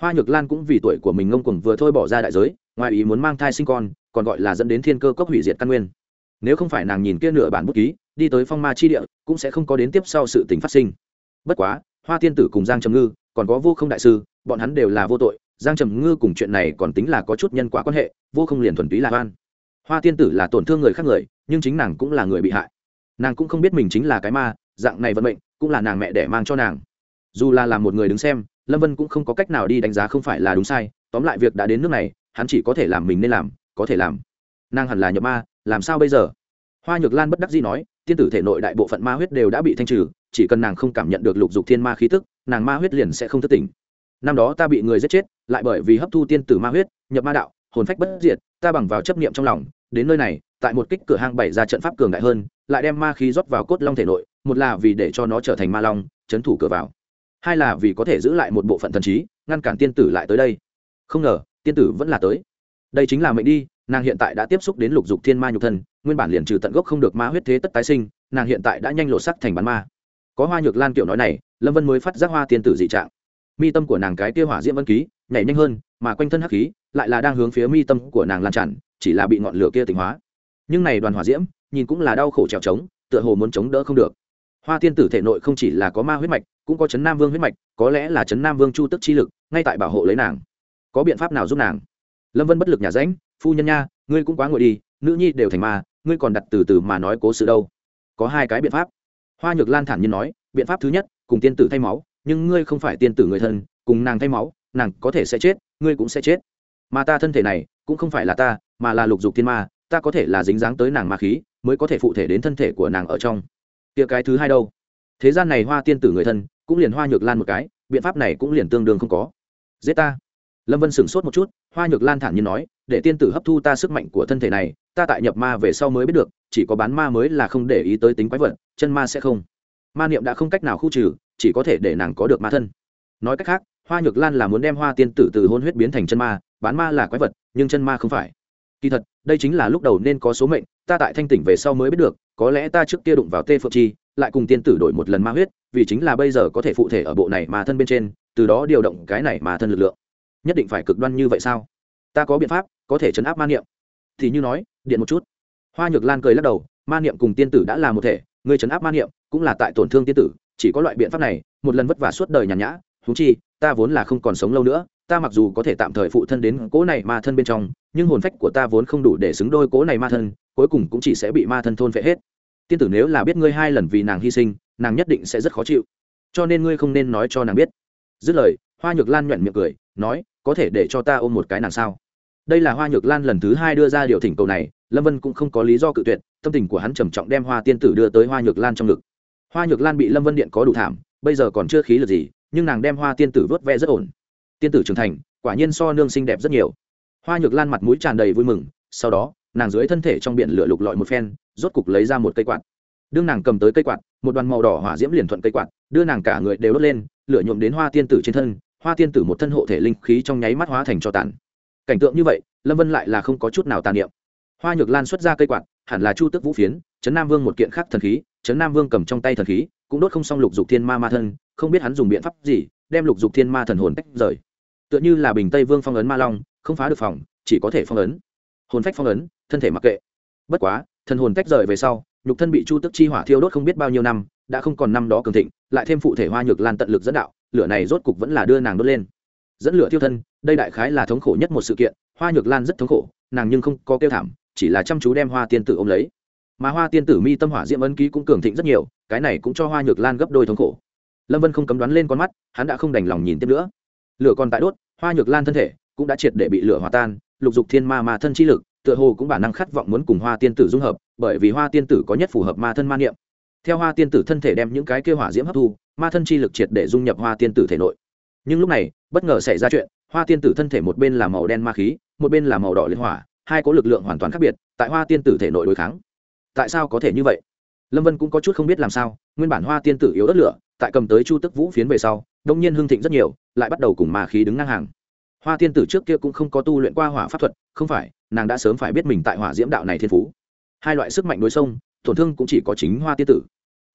Hoa nhược lan cũng vì tuổi của mình ngông cuồng vừa thôi bỏ ra đại giới, ngoài ý muốn mang thai sinh con, còn gọi là dẫn đến thiên cơ cốc hủy diệt căn nguyên. Nếu không phải nàng nhìn kia nửa bản bút ký, đi tới phong ma chi địa, cũng sẽ không có đến tiếp sau sự tình phát sinh. Bất quá, hoa tiên tử cùng giang trầm ngư, còn có vô không đại sư, bọn hắn đều là vô tội, giang trầm ngư cùng chuyện này còn tính là có chút nhân quả quan hệ, vô không liền thuần túy là hoan hoa tiên tử là tổn thương người khác người, nhưng chính nàng cũng là người bị hại nàng cũng không biết mình chính là cái ma, dạng này vận mệnh cũng là nàng mẹ để mang cho nàng. Dù là làm một người đứng xem, lâm vân cũng không có cách nào đi đánh giá không phải là đúng sai, tóm lại việc đã đến nước này, hắn chỉ có thể làm mình nên làm, có thể làm. Nàng hẳn là nhập ma, làm sao bây giờ? Hoa nhược lan bất đắc dĩ nói, tiên tử thể nội đại bộ phận ma huyết đều đã bị thanh trừ, chỉ cần nàng không cảm nhận được lục dục thiên ma khí tức, nàng ma huyết liền sẽ không thất tỉnh. Năm đó ta bị người giết chết, lại bởi vì hấp thu tiên tử ma huyết, nhập ma đạo, hồn phách bất diệt, ta bằng vào chấp niệm trong lòng, đến nơi này tại một kích cửa hang bảy ra trận pháp cường đại hơn, lại đem ma khí rót vào cốt long thể nội, một là vì để cho nó trở thành ma long, chấn thủ cửa vào. Hai là vì có thể giữ lại một bộ phận thần trí, ngăn cản tiên tử lại tới đây. Không ngờ, tiên tử vẫn là tới. Đây chính là mệnh đi, nàng hiện tại đã tiếp xúc đến lục dục thiên ma nhục thân, nguyên bản liền trừ tận gốc không được ma huyết thế tất tái sinh, nàng hiện tại đã nhanh lộ sắc thành bán ma. Có hoa nhược lan kiểu nói này, lâm vân mới phát giác hoa tiên tử dị trạng. Mi tâm của nàng cái tiêu hỏa diễm vân ký, nhảy nhanh hơn, mà quanh thân hắc khí, lại là đang hướng phía mi tâm của nàng lan tràn, chỉ là bị ngọn lửa kia tỉnh hóa nhưng này đoàn hỏa diễm, nhìn cũng là đau khổ trèo trống, tựa hồ muốn chống đỡ không được. Hoa tiên tử thể nội không chỉ là có ma huyết mạch, cũng có chấn nam vương huyết mạch, có lẽ là chấn nam vương chu tức chi lực, ngay tại bảo hộ lấy nàng. Có biện pháp nào giúp nàng? Lâm vân bất lực nhà ránh, phu nhân nha, ngươi cũng quá ngồi đi, nữ nhi đều thành ma, ngươi còn đặt từ từ mà nói cố sự đâu. Có hai cái biện pháp. Hoa nhược lan thản nhiên nói, biện pháp thứ nhất, cùng tiên tử thay máu, nhưng ngươi không phải tiên tử người thân, cùng nàng thay máu, nàng có thể sẽ chết, ngươi cũng sẽ chết. Mà ta thân thể này, cũng không phải là ta, mà là lục dục thiên ma ta có thể là dính dáng tới nàng ma khí, mới có thể phụ thể đến thân thể của nàng ở trong. Tia cái thứ hai đâu? Thế gian này hoa tiên tử người thân, cũng liền hoa nhược lan một cái, biện pháp này cũng liền tương đương không có. Dễ ta. Lâm vân sửng sốt một chút, hoa nhược lan thản nhiên nói, để tiên tử hấp thu ta sức mạnh của thân thể này, ta tại nhập ma về sau mới biết được, chỉ có bán ma mới là không để ý tới tính quái vật, chân ma sẽ không. Ma niệm đã không cách nào khu trừ, chỉ có thể để nàng có được ma thân. Nói cách khác, hoa nhược lan là muốn đem hoa tiên tử từ hôn huyết biến thành chân ma, bán ma là quái vật, nhưng chân ma không phải. Kỳ thật đây chính là lúc đầu nên có số mệnh, ta tại thanh tỉnh về sau mới biết được, có lẽ ta trước kia đụng vào tê phượng chi, lại cùng tiên tử đổi một lần ma huyết, vì chính là bây giờ có thể phụ thể ở bộ này mà thân bên trên, từ đó điều động cái này mà thân lực lượng. Nhất định phải cực đoan như vậy sao? Ta có biện pháp, có thể chấn áp ma niệm. Thì như nói, điện một chút. Hoa nhược lan cười lắc đầu, ma niệm cùng tiên tử đã là một thể người chấn áp ma niệm, cũng là tại tổn thương tiên tử, chỉ có loại biện pháp này, một lần vất vả suốt đời nhàn nhã thú chi, ta vốn là không còn sống lâu nữa ta mặc dù có thể tạm thời phụ thân đến cỗ này ma thân bên trong, nhưng hồn phách của ta vốn không đủ để xứng đôi cỗ này ma thân, cuối cùng cũng chỉ sẽ bị ma thân thôn phệ hết. Tiên tử nếu là biết ngươi hai lần vì nàng hy sinh, nàng nhất định sẽ rất khó chịu. Cho nên ngươi không nên nói cho nàng biết. Dứt lời, hoa nhược lan nhuận miệng cười, nói, có thể để cho ta ôm một cái nàng sao? Đây là hoa nhược lan lần thứ hai đưa ra điều thỉnh cầu này, lâm vân cũng không có lý do cự tuyệt, tâm tình của hắn trầm trọng đem hoa tiên tử đưa tới hoa nhược lan trong ngực. Hoa nhược lan bị lâm vân điện có đủ thảm, bây giờ còn chưa khí lực gì, nhưng nàng đem hoa tiên tử vớt ve rất ổn tiên tử trưởng thành, quả nhiên so nương xinh đẹp rất nhiều. Hoa nhược lan mặt mũi tràn đầy vui mừng, sau đó, nàng dưới thân thể trong biển lửa lục lọi một phen, rốt cục lấy ra một cây quạt. Đương nàng cầm tới cây quạt, một đoàn màu đỏ hỏa diễm liền thuận cây quạt, đưa nàng cả người đều đốt lên, lửa nhuộm đến hoa tiên tử trên thân, hoa tiên tử một thân hộ thể linh khí trong nháy mắt hóa thành cho tàn. Cảnh tượng như vậy, lâm vân lại là không có chút nào tàn niệm. Hoa nhược lan xuất ra cây quạt, hẳn là chu tức vũ phiến, trấn nam vương một kiện khác thần khí, trấn nam vương cầm trong tay thần khí, cũng đốt không xong lục dục thiên ma ma thân, không biết hắn dùng biện pháp gì, đem lục dục thiên ma thần hồn tách rời tựa như là bình tây vương phong ấn ma long, không phá được phòng, chỉ có thể phong ấn. Hồn phách phong ấn, thân thể mặc kệ. Bất quá, thần hồn tách rời về sau, nhục thân bị chu tức chi hỏa thiêu đốt không biết bao nhiêu năm, đã không còn năm đó cường thịnh, lại thêm phụ thể hoa nhược lan tận lực dẫn đạo, lửa này rốt cục vẫn là đưa nàng đốt lên. Dẫn lửa thiêu thân, đây đại khái là thống khổ nhất một sự kiện, hoa nhược lan rất thống khổ, nàng nhưng không có kêu thảm, chỉ là chăm chú đem hoa tiên tử ôm lấy. Mà hoa tiên tử mi tâm hỏa diễm ấn ký cũng cường thịnh rất nhiều, cái này cũng cho hoa nhược lan gấp đôi thống khổ. Lâm vân không cấm đoán lên con mắt, hắn đã không đành lòng nhìn tiếp nữa lửa còn tại đốt, hoa nhược lan thân thể cũng đã triệt để bị lửa hòa tan, lục dục thiên ma ma thân chi lực, tựa hồ cũng bản năng khát vọng muốn cùng hoa tiên tử dung hợp, bởi vì hoa tiên tử có nhất phù hợp ma thân ma niệm. Theo hoa tiên tử thân thể đem những cái kêu hỏa diễm hấp thu, ma thân chi lực triệt để dung nhập hoa tiên tử thể nội. Nhưng lúc này, bất ngờ xảy ra chuyện, hoa tiên tử thân thể một bên là màu đen ma khí, một bên là màu đỏ liên hỏa, hai có lực lượng hoàn toàn khác biệt, tại hoa tiên tử thể nội đối kháng. Tại sao có thể như vậy? Lâm vân cũng có chút không biết làm sao, nguyên bản hoa tiên tử yếu đất lửa, tại cầm tới chu tức vũ phiến về sau đông nhiên hưng thịnh rất nhiều, lại bắt đầu cùng ma khí đứng ngang hàng. Hoa tiên tử trước kia cũng không có tu luyện qua hỏa pháp thuật, không phải, nàng đã sớm phải biết mình tại hỏa diễm đạo này thiên phú. Hai loại sức mạnh đối sông tổn thương cũng chỉ có chính hoa tiên tử.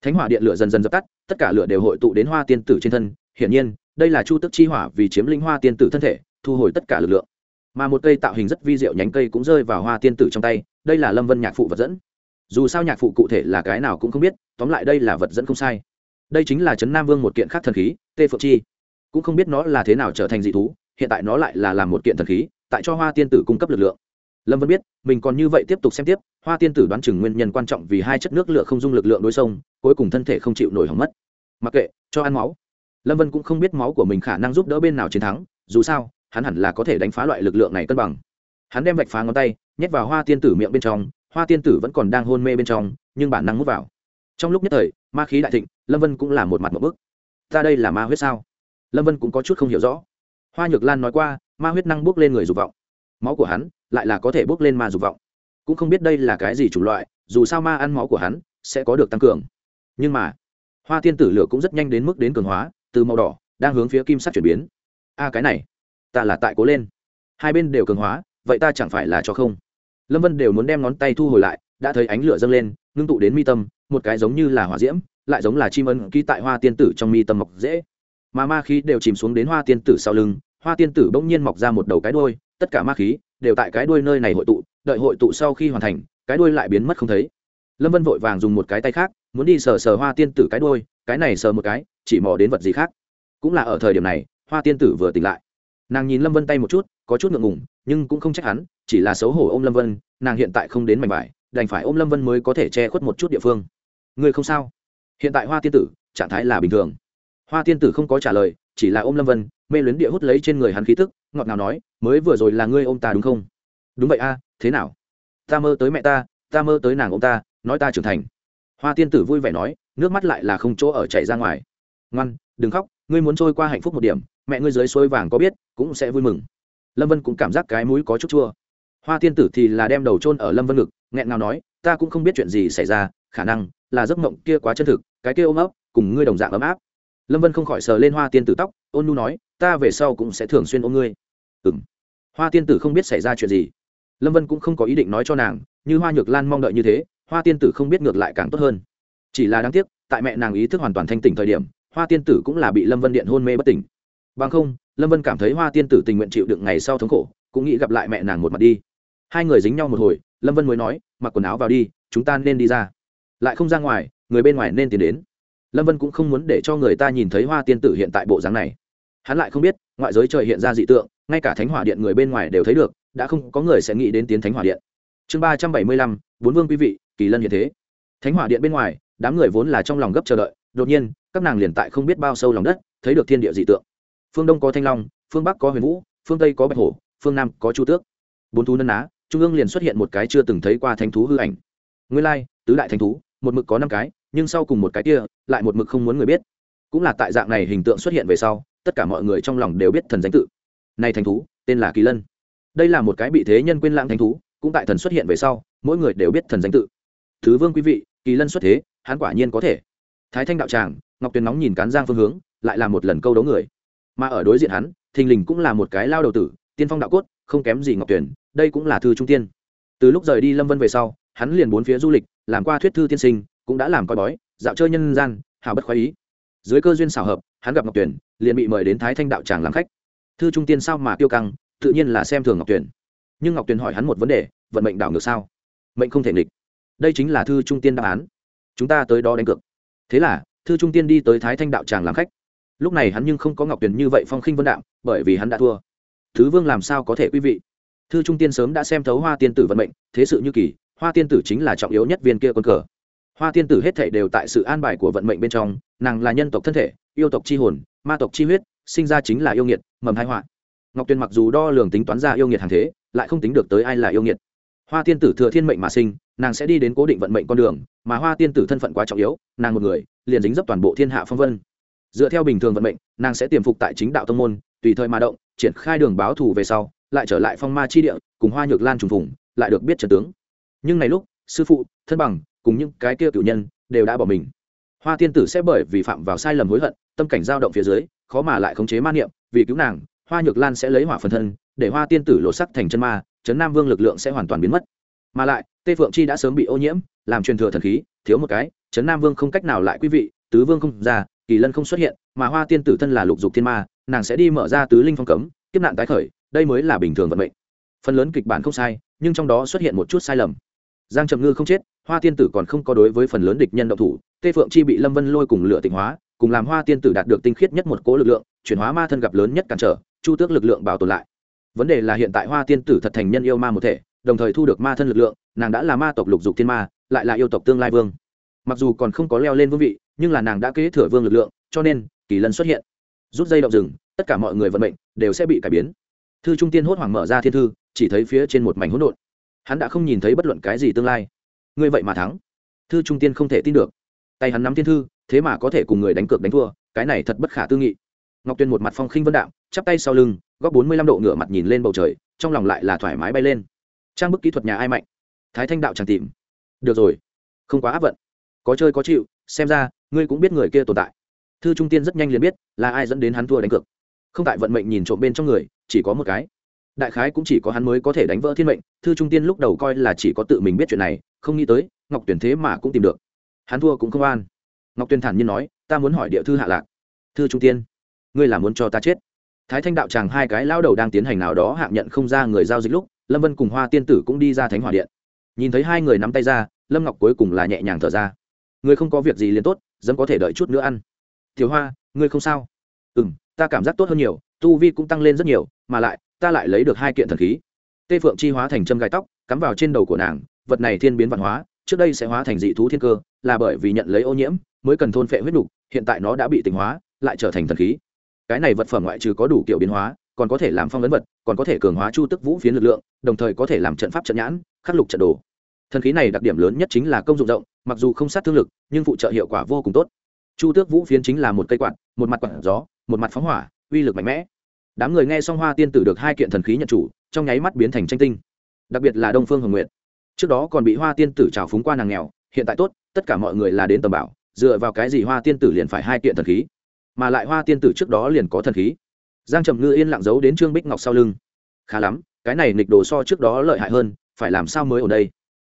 Thánh hỏa điện lửa dần dần dập tắt, tất cả lửa đều hội tụ đến hoa tiên tử trên thân, hiển nhiên, đây là chu tức chi hỏa vì chiếm linh hoa tiên tử thân thể, thu hồi tất cả lực lượng. Mà một cây tạo hình rất vi diệu nhánh cây cũng rơi vào hoa tiên tử trong tay, đây là lâm vân nhạc phụ vật dẫn. Dù sao nhạc phụ cụ thể là cái nào cũng không biết, tóm lại đây là vật dẫn không sai đây chính là trấn nam vương một kiện khác thần khí, tê phượng chi. Cũng không biết nó là thế nào trở thành dị thú, hiện tại nó lại là làm một kiện thần khí, tại cho hoa tiên tử cung cấp lực lượng. Lâm vân biết, mình còn như vậy tiếp tục xem tiếp, hoa tiên tử đoán chừng nguyên nhân quan trọng vì hai chất nước lựa không dung lực lượng đối sông, cuối cùng thân thể không chịu nổi hỏng mất. Mặc kệ, cho ăn máu. Lâm vân cũng không biết máu của mình khả năng giúp đỡ bên nào chiến thắng, dù sao, hắn hẳn là có thể đánh phá loại lực lượng này cân bằng. Hắn đem vạch phá ngón tay, nhét vào hoa tiên tử miệng bên trong, hoa tiên tử vẫn còn đang hôn mê bên trong, nhưng bản năng mút vào. Trong lúc nhất thời, ma khí đại thịnh lâm vân cũng là một mặt một bức ta đây là ma huyết sao lâm vân cũng có chút không hiểu rõ hoa nhược lan nói qua ma huyết năng bước lên người dục vọng máu của hắn lại là có thể bước lên ma dục vọng cũng không biết đây là cái gì chủng loại dù sao ma ăn máu của hắn sẽ có được tăng cường nhưng mà hoa tiên tử lửa cũng rất nhanh đến mức đến cường hóa từ màu đỏ đang hướng phía kim sắc chuyển biến a à, cái này ta là tại cố lên hai bên đều cường hóa vậy ta chẳng phải là cho không lâm vân đều muốn đem ngón tay thu hồi lại đã thấy ánh lửa dâng lên ngưng tụ đến mi tâm một cái giống như là hỏa diễm lại giống là chim ân ký tại hoa tiên tử trong mi tâm mọc dễ. Mà ma khí đều chìm xuống đến hoa tiên tử sau lưng, hoa tiên tử bỗng nhiên mọc ra một đầu cái đuôi, tất cả ma khí đều tại cái đuôi nơi này hội tụ, đợi hội tụ sau khi hoàn thành, cái đuôi lại biến mất không thấy. Lâm vân vội vàng dùng một cái tay khác, muốn đi sờ sờ hoa tiên tử cái đuôi, cái này sờ một cái, chỉ mò đến vật gì khác. Cũng là ở thời điểm này, hoa tiên tử vừa tỉnh lại. Nàng nhìn lâm vân tay một chút, có chút ngượng ngùng, nhưng cũng không trách hắn, chỉ là xấu hổ ôm lâm vân, nàng hiện tại không đến mảnh vải, đành phải ôm lâm vân mới có thể che khuất một chút địa phương. Người không sao? Hiện tại hoa tiên tử, trạng thái là bình thường. Hoa tiên tử không có trả lời, chỉ là ôm lâm vân, mê luyến địa hút lấy trên người hắn khí tức, ngọt ngào nói, mới vừa rồi là ngươi ôm ta đúng không? Đúng vậy a, thế nào? Ta mơ tới mẹ ta ta mơ tới nàng ôm ta, nói ta trưởng thành. Hoa tiên tử vui vẻ nói, nước mắt lại là không chỗ ở chảy ra ngoài. Ngoan, đừng khóc, ngươi muốn trôi qua hạnh phúc một điểm, mẹ ngươi dưới suối vàng có biết, cũng sẽ vui mừng. Lâm vân cũng cảm giác cái mũi có chút chua. Hoa tiên tử thì là đem đầu trôn ở lâm vân ngực, nghẹn ngào nói, ta cũng không biết chuyện gì xảy ra, khả năng là giấc mộng kia quá chân thực, cái kia ôm ấp, cùng ngươi đồng dạng ấm áp. Lâm vân không khỏi sờ lên hoa tiên tử tóc, ôn nu nói, ta về sau cũng sẽ thường xuyên ôm ngươi. Ừ m hoa tiên tử không biết xảy ra chuyện gì. Lâm vân cũng không có ý định nói cho nàng, như hoa nhược lan mong đợi như thế, hoa tiên tử không biết ngược lại càng tốt hơn. Chỉ là đáng tiếc, tại mẹ nàng ý thức hoàn toàn thanh tỉnh thời điểm, hoa tiên tử cũng là bị lâm vân điện hôn mê bất tỉnh. Bằng không, lâm vân cảm thấy hoa tiên tử tình nguyện chịu đựng ngày sau thống khổ, cũng nghĩ gặp lại mẹ nàng một mặt đi. Hai người dính nhau một hồi, lâm vân mới nói, mặc quần áo vào đi, chúng ta nên đi ra lại không ra ngoài, người bên ngoài nên tiến đến. Lâm vân cũng không muốn để cho người ta nhìn thấy hoa tiên tử hiện tại bộ dáng này. Hắn lại không biết, ngoại giới trời hiện ra dị tượng, ngay cả thánh hỏa điện người bên ngoài đều thấy được, đã không có người sẽ nghĩ đến tiến thánh hỏa điện. Chương ba trăm bảy mươi lăm, bốn vương quý vị, kỳ lân hiện thế. Thánh hỏa điện bên ngoài, đám người vốn là trong lòng gấp chờ đợi, đột nhiên, các nàng liền tại không biết bao sâu lòng đất, thấy được thiên địa dị tượng. Phương đông có thanh long, phương bắc có huyền vũ, phương tây có bạch hổ, phương nam có chu tước. Bốn thú nân á trung ương liền xuất hiện một cái chưa từng thấy qua thánh thú hư ảnh. Nguyên lai, tứ đại thánh thú một mực có năm cái, nhưng sau cùng một cái kia, lại một mực không muốn người biết. Cũng là tại dạng này hình tượng xuất hiện về sau, tất cả mọi người trong lòng đều biết thần danh tự. Này thành thú, tên là kỳ lân. Đây là một cái bị thế nhân quên lãng thánh thú, cũng tại thần xuất hiện về sau, mỗi người đều biết thần danh tự. Thứ vương quý vị, kỳ lân xuất thế, hắn quả nhiên có thể. Thái thanh đạo tràng, ngọc tuyền nóng nhìn cán giang phương hướng, lại là một lần câu đấu người. Mà ở đối diện hắn, thình lình cũng là một cái lao đầu tử, tiên phong đạo cốt, không kém gì ngọc tuyền. đây cũng là thư trung tiên. Từ lúc rời đi lâm vân về sau hắn liền bốn phía du lịch, làm qua thuyết thư tiên sinh, cũng đã làm coi bói, dạo chơi nhân gian, hào bất khoái ý. Dưới cơ duyên xảo hợp, hắn gặp ngọc tuyển, liền bị mời đến thái thanh đạo tràng làm khách. Thư trung tiên sao mà tiêu căng, tự nhiên là xem thường ngọc tuyển. Nhưng ngọc tuyển hỏi hắn một vấn đề, vận mệnh đảo ngược sao? Mệnh không thể nghịch. Đây chính là thư trung tiên đáp án. Chúng ta tới đó đánh cược. Thế là, thư trung tiên đi tới thái thanh đạo tràng làm khách. Lúc này hắn nhưng không có ngọc tuyển như vậy phong khinh vân đạm, bởi vì hắn đã thua. Thứ vương làm sao có thể quý vị? Thư trung tiên sớm đã xem thấu hoa tiên tử vận mệnh, thế sự như kỳ hoa tiên tử chính là trọng yếu nhất viên kia quân cờ. Hoa tiên tử hết thể đều tại sự an bài của vận mệnh bên trong, nàng là nhân tộc thân thể, yêu tộc c h i hồn, ma tộc chi huyết, sinh ra chính là yêu nghiệt, mầm hai họa. Ngọc tuyền mặc dù đo lường tính toán ra yêu nghiệt hàng thế, lại không tính được tới ai là yêu nghiệt. Hoa tiên tử thừa thiên mệnh mà sinh, nàng sẽ đi đến cố định vận mệnh con đường, mà hoa tiên tử thân phận quá trọng yếu, nàng một người, liền dính dấp toàn bộ thiên hạ phong vân. Dựa theo bình thường vận mệnh, nàng sẽ tiềm phục tại chính đạo tâm môn, tùy thời mà động, triển khai đường báo thù về sau, lại trở lại phong ma chi địa, cùng hoa nhược lan trùng phùng, lại được biết trần tướng nhưng này lúc, sư phụ, thân bằng, cùng những cái kia cựu nhân, đều đã bỏ mình. Hoa tiên tử sẽ bởi vì phạm vào sai lầm hối hận, tâm cảnh dao động phía dưới, khó mà lại khống chế ma niệm, vì cứu nàng, hoa nhược lan sẽ lấy hỏa phần thân, để hoa tiên tử lộ sắc thành chân ma, chấn nam vương lực lượng sẽ hoàn toàn biến mất. Mà lại, tê phượng chi đã sớm bị ô nhiễm, làm truyền thừa thần khí, thiếu một cái, chấn nam vương không cách nào lại quý vị, tứ vương không ra, kỳ lân không xuất hiện, mà hoa tiên tử thân là lục dục thiên ma, nàng sẽ đi mở ra tứ linh phong cấm, kiếp nạn tái khởi, đây mới là bình thường vận mệnh. Phần lớn kịch bản không sai, nhưng trong đó xuất hiện một chút sai lầm giang trầm ngư không chết, hoa tiên tử còn không có đối với phần lớn địch nhân động thủ, tê phượng chi bị lâm vân lôi cùng lửa tịnh hóa, cùng làm hoa tiên tử đạt được tinh khiết nhất một cố lực lượng, chuyển hóa ma thân gặp lớn nhất cản trở, chu tước lực lượng bảo tồn lại. Vấn đề là hiện tại hoa tiên tử thật thành nhân yêu ma một thể, đồng thời thu được ma thân lực lượng, nàng đã là ma tộc lục dục thiên ma, lại là yêu tộc tương lai vương. Mặc dù còn không có leo lên vương vị, nhưng là nàng đã kế thừa vương lực lượng, cho nên, kỳ lân xuất hiện. Rút dây động rừng, tất cả mọi người vận mệnh đều sẽ bị cải biến. Thư trung tiên hốt hoảng mở ra thiên thư, chỉ thấy phía trên một mảnh hỗn độn hắn đã không nhìn thấy bất luận cái gì tương lai. Ngươi vậy mà thắng. Thư trung tiên không thể tin được. Tay hắn nắm thiên thư, thế mà có thể cùng người đánh cược đánh thua, cái này thật bất khả tư nghị. Ngọc tuyên một mặt phong khinh vân đạm, chắp tay sau lưng, góc bốn mươi lăm độ ngửa mặt nhìn lên bầu trời, trong lòng lại là thoải mái bay lên. Trang bức kỹ thuật nhà ai mạnh? Thái thanh đạo chẳng tìm. Được rồi. Không quá áp vận. Có chơi có chịu, xem ra, ngươi cũng biết người kia tồn tại. Thư trung tiên rất nhanh liền biết là ai dẫn đến hắn thua đánh cược. Không tại vận mệnh nhìn trộm bên trong người, chỉ có một cái đại khái cũng chỉ có hắn mới có thể đánh vỡ thiên mệnh, thư trung tiên lúc đầu coi là chỉ có tự mình biết chuyện này, không nghĩ tới, ngọc tuyển thế mà cũng tìm được. Hắn thua cũng không an ngọc tuyển thản nhiên nói, ta muốn hỏi địa thư hạ lạc. Thư trung tiên, ngươi là muốn cho ta chết? Thái thanh đạo tràng hai cái lao đầu đang tiến hành nào đó hạng nhận không ra người giao dịch lúc, lâm vân cùng hoa tiên tử cũng đi ra thánh hỏa điện. Nhìn thấy hai người nắm tay ra, lâm ngọc cuối cùng là nhẹ nhàng thở ra. Ngươi không có việc gì liền tốt, dẫm có thể đợi chút nữa ăn. Thiếu hoa, ngươi không sao? Ừ m ta cảm giác tốt hơn nhiều, tu vi cũng tăng lên rất nhiều, mà lại ta lại lấy được hai kiện thần khí. Tê phượng chi hóa thành châm gai tóc, cắm vào trên đầu của nàng, vật này thiên biến văn hóa, trước đây sẽ hóa thành dị thú thiên cơ, là bởi vì nhận lấy ô nhiễm, mới cần thôn phệ huyết đục hiện tại nó đã bị tỉnh hóa, lại trở thành thần khí. Cái này vật phẩm ngoại trừ có đủ kiểu biến hóa, còn có thể làm phong ấn vật, còn có thể cường hóa chu tức vũ phiến lực lượng, đồng thời có thể làm trận pháp trận nhãn, khắc lục trận đồ. Thần khí này đặc điểm lớn nhất chính là công dụng rộng, mặc dù không sát thương lực, nhưng phụ trợ hiệu quả vô cùng tốt. Chu tước vũ phiến chính là một cây quạt, một mặt quạt gió, một mặt phóng hỏa, uy lực mạnh mẽ đám người nghe xong hoa tiên tử được hai kiện thần khí nhận chủ trong nháy mắt biến thành tranh tinh. Đặc biệt là đông phương hồng nguyệt, trước đó còn bị hoa tiên tử trào phúng qua nàng nghèo hiện tại tốt tất cả mọi người là đến tầm bảo dựa vào cái gì hoa tiên tử liền phải hai kiện thần khí? Mà lại hoa tiên tử trước đó liền có thần khí. Giang trầm ngư yên lặng giấu đến trương bích ngọc sau lưng. Khá lắm cái này nịch đồ so trước đó lợi hại hơn phải làm sao mới ở đây?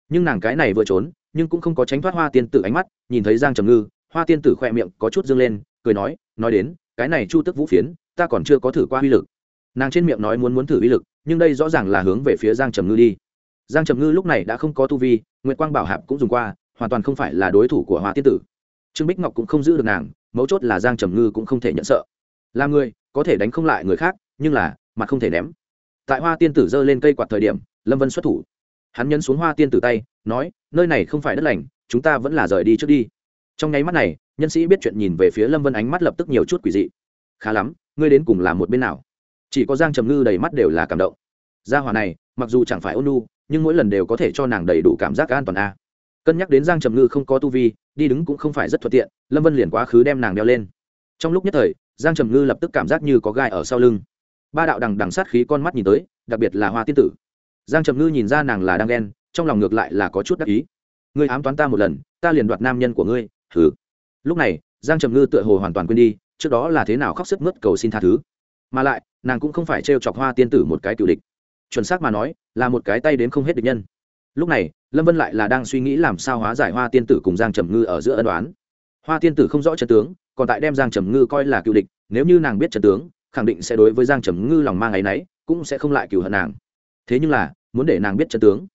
Nhưng nàng cái này vừa trốn nhưng cũng không có tránh thoát hoa tiên tử ánh mắt nhìn thấy giang trầm ngư hoa tiên tử khoe miệng có chút dâng lên cười nói nói đến cái này chu tức vũ phiến ta còn chưa có thử qua uy lực. Nàng trên miệng nói muốn muốn thử uy lực, nhưng đây rõ ràng là hướng về phía giang trầm ngư đi. Giang trầm ngư lúc này đã không có tu vi nguyễn quang bảo hạp cũng dùng qua, hoàn toàn không phải là đối thủ của hoa tiên tử. Trương bích ngọc cũng không giữ được nàng, mấu chốt là giang trầm ngư cũng không thể nhận sợ. Là người, có thể đánh không lại người khác, nhưng là, mặt không thể ném. Tại hoa tiên tử giơ lên cây quạt thời điểm, lâm vân xuất thủ. Hắn nhấn xuống hoa tiên tử tay, nói, nơi này không phải đất lành, chúng ta vẫn là rời đi trước đi. Trong nháy mắt này, nhân sĩ biết chuyện nhìn về phía lâm vân ánh mắt lập tức nhiều chút quỷ dị. Khá lắm ngươi đến cùng là một bên nào? Chỉ có giang trầm ngư đầy mắt đều là cảm động. Gia hòa này, mặc dù chẳng phải ôn nu nhưng mỗi lần đều có thể cho nàng đầy đủ cảm giác an toàn a. Cân nhắc đến giang trầm ngư không có tu vi, đi đứng cũng không phải rất thuận tiện, lâm vân liền quá khứ đem nàng đeo lên. Trong lúc nhất thời, giang trầm ngư lập tức cảm giác như có gai ở sau lưng. Ba đạo đằng đằng sát khí con mắt nhìn tới, đặc biệt là hoa tiên tử. Giang trầm ngư nhìn ra nàng là đang ghen, trong lòng ngược lại là có chút đắc ý. Ngươi ám toán ta một lần, ta liền đoạt nam nhân của ngươi thử lúc này, giang trầm ngư tựa hồ hoàn toàn quên đi trước đó là thế nào khóc sức mướt cầu xin tha thứ. Mà lại, nàng cũng không phải t chọc hoa tiên tử một cái cựu địch. Chuẩn xác mà nói, là một cái tay đến không hết địch nhân. Lúc này, lâm vân lại là đang suy nghĩ làm sao hóa giải hoa tiên tử cùng giang trầm ngư ở giữa ân đoán hoa tiên tử không rõ trận tướng, còn tại đem giang trầm ngư coi là cựu địch, nếu như nàng biết trận tướng, khẳng định sẽ đối với giang trầm ngư lòng mang áy náy, cũng sẽ không lại cựu hận nàng. Thế nhưng là, muốn để nàng biết trận tướng.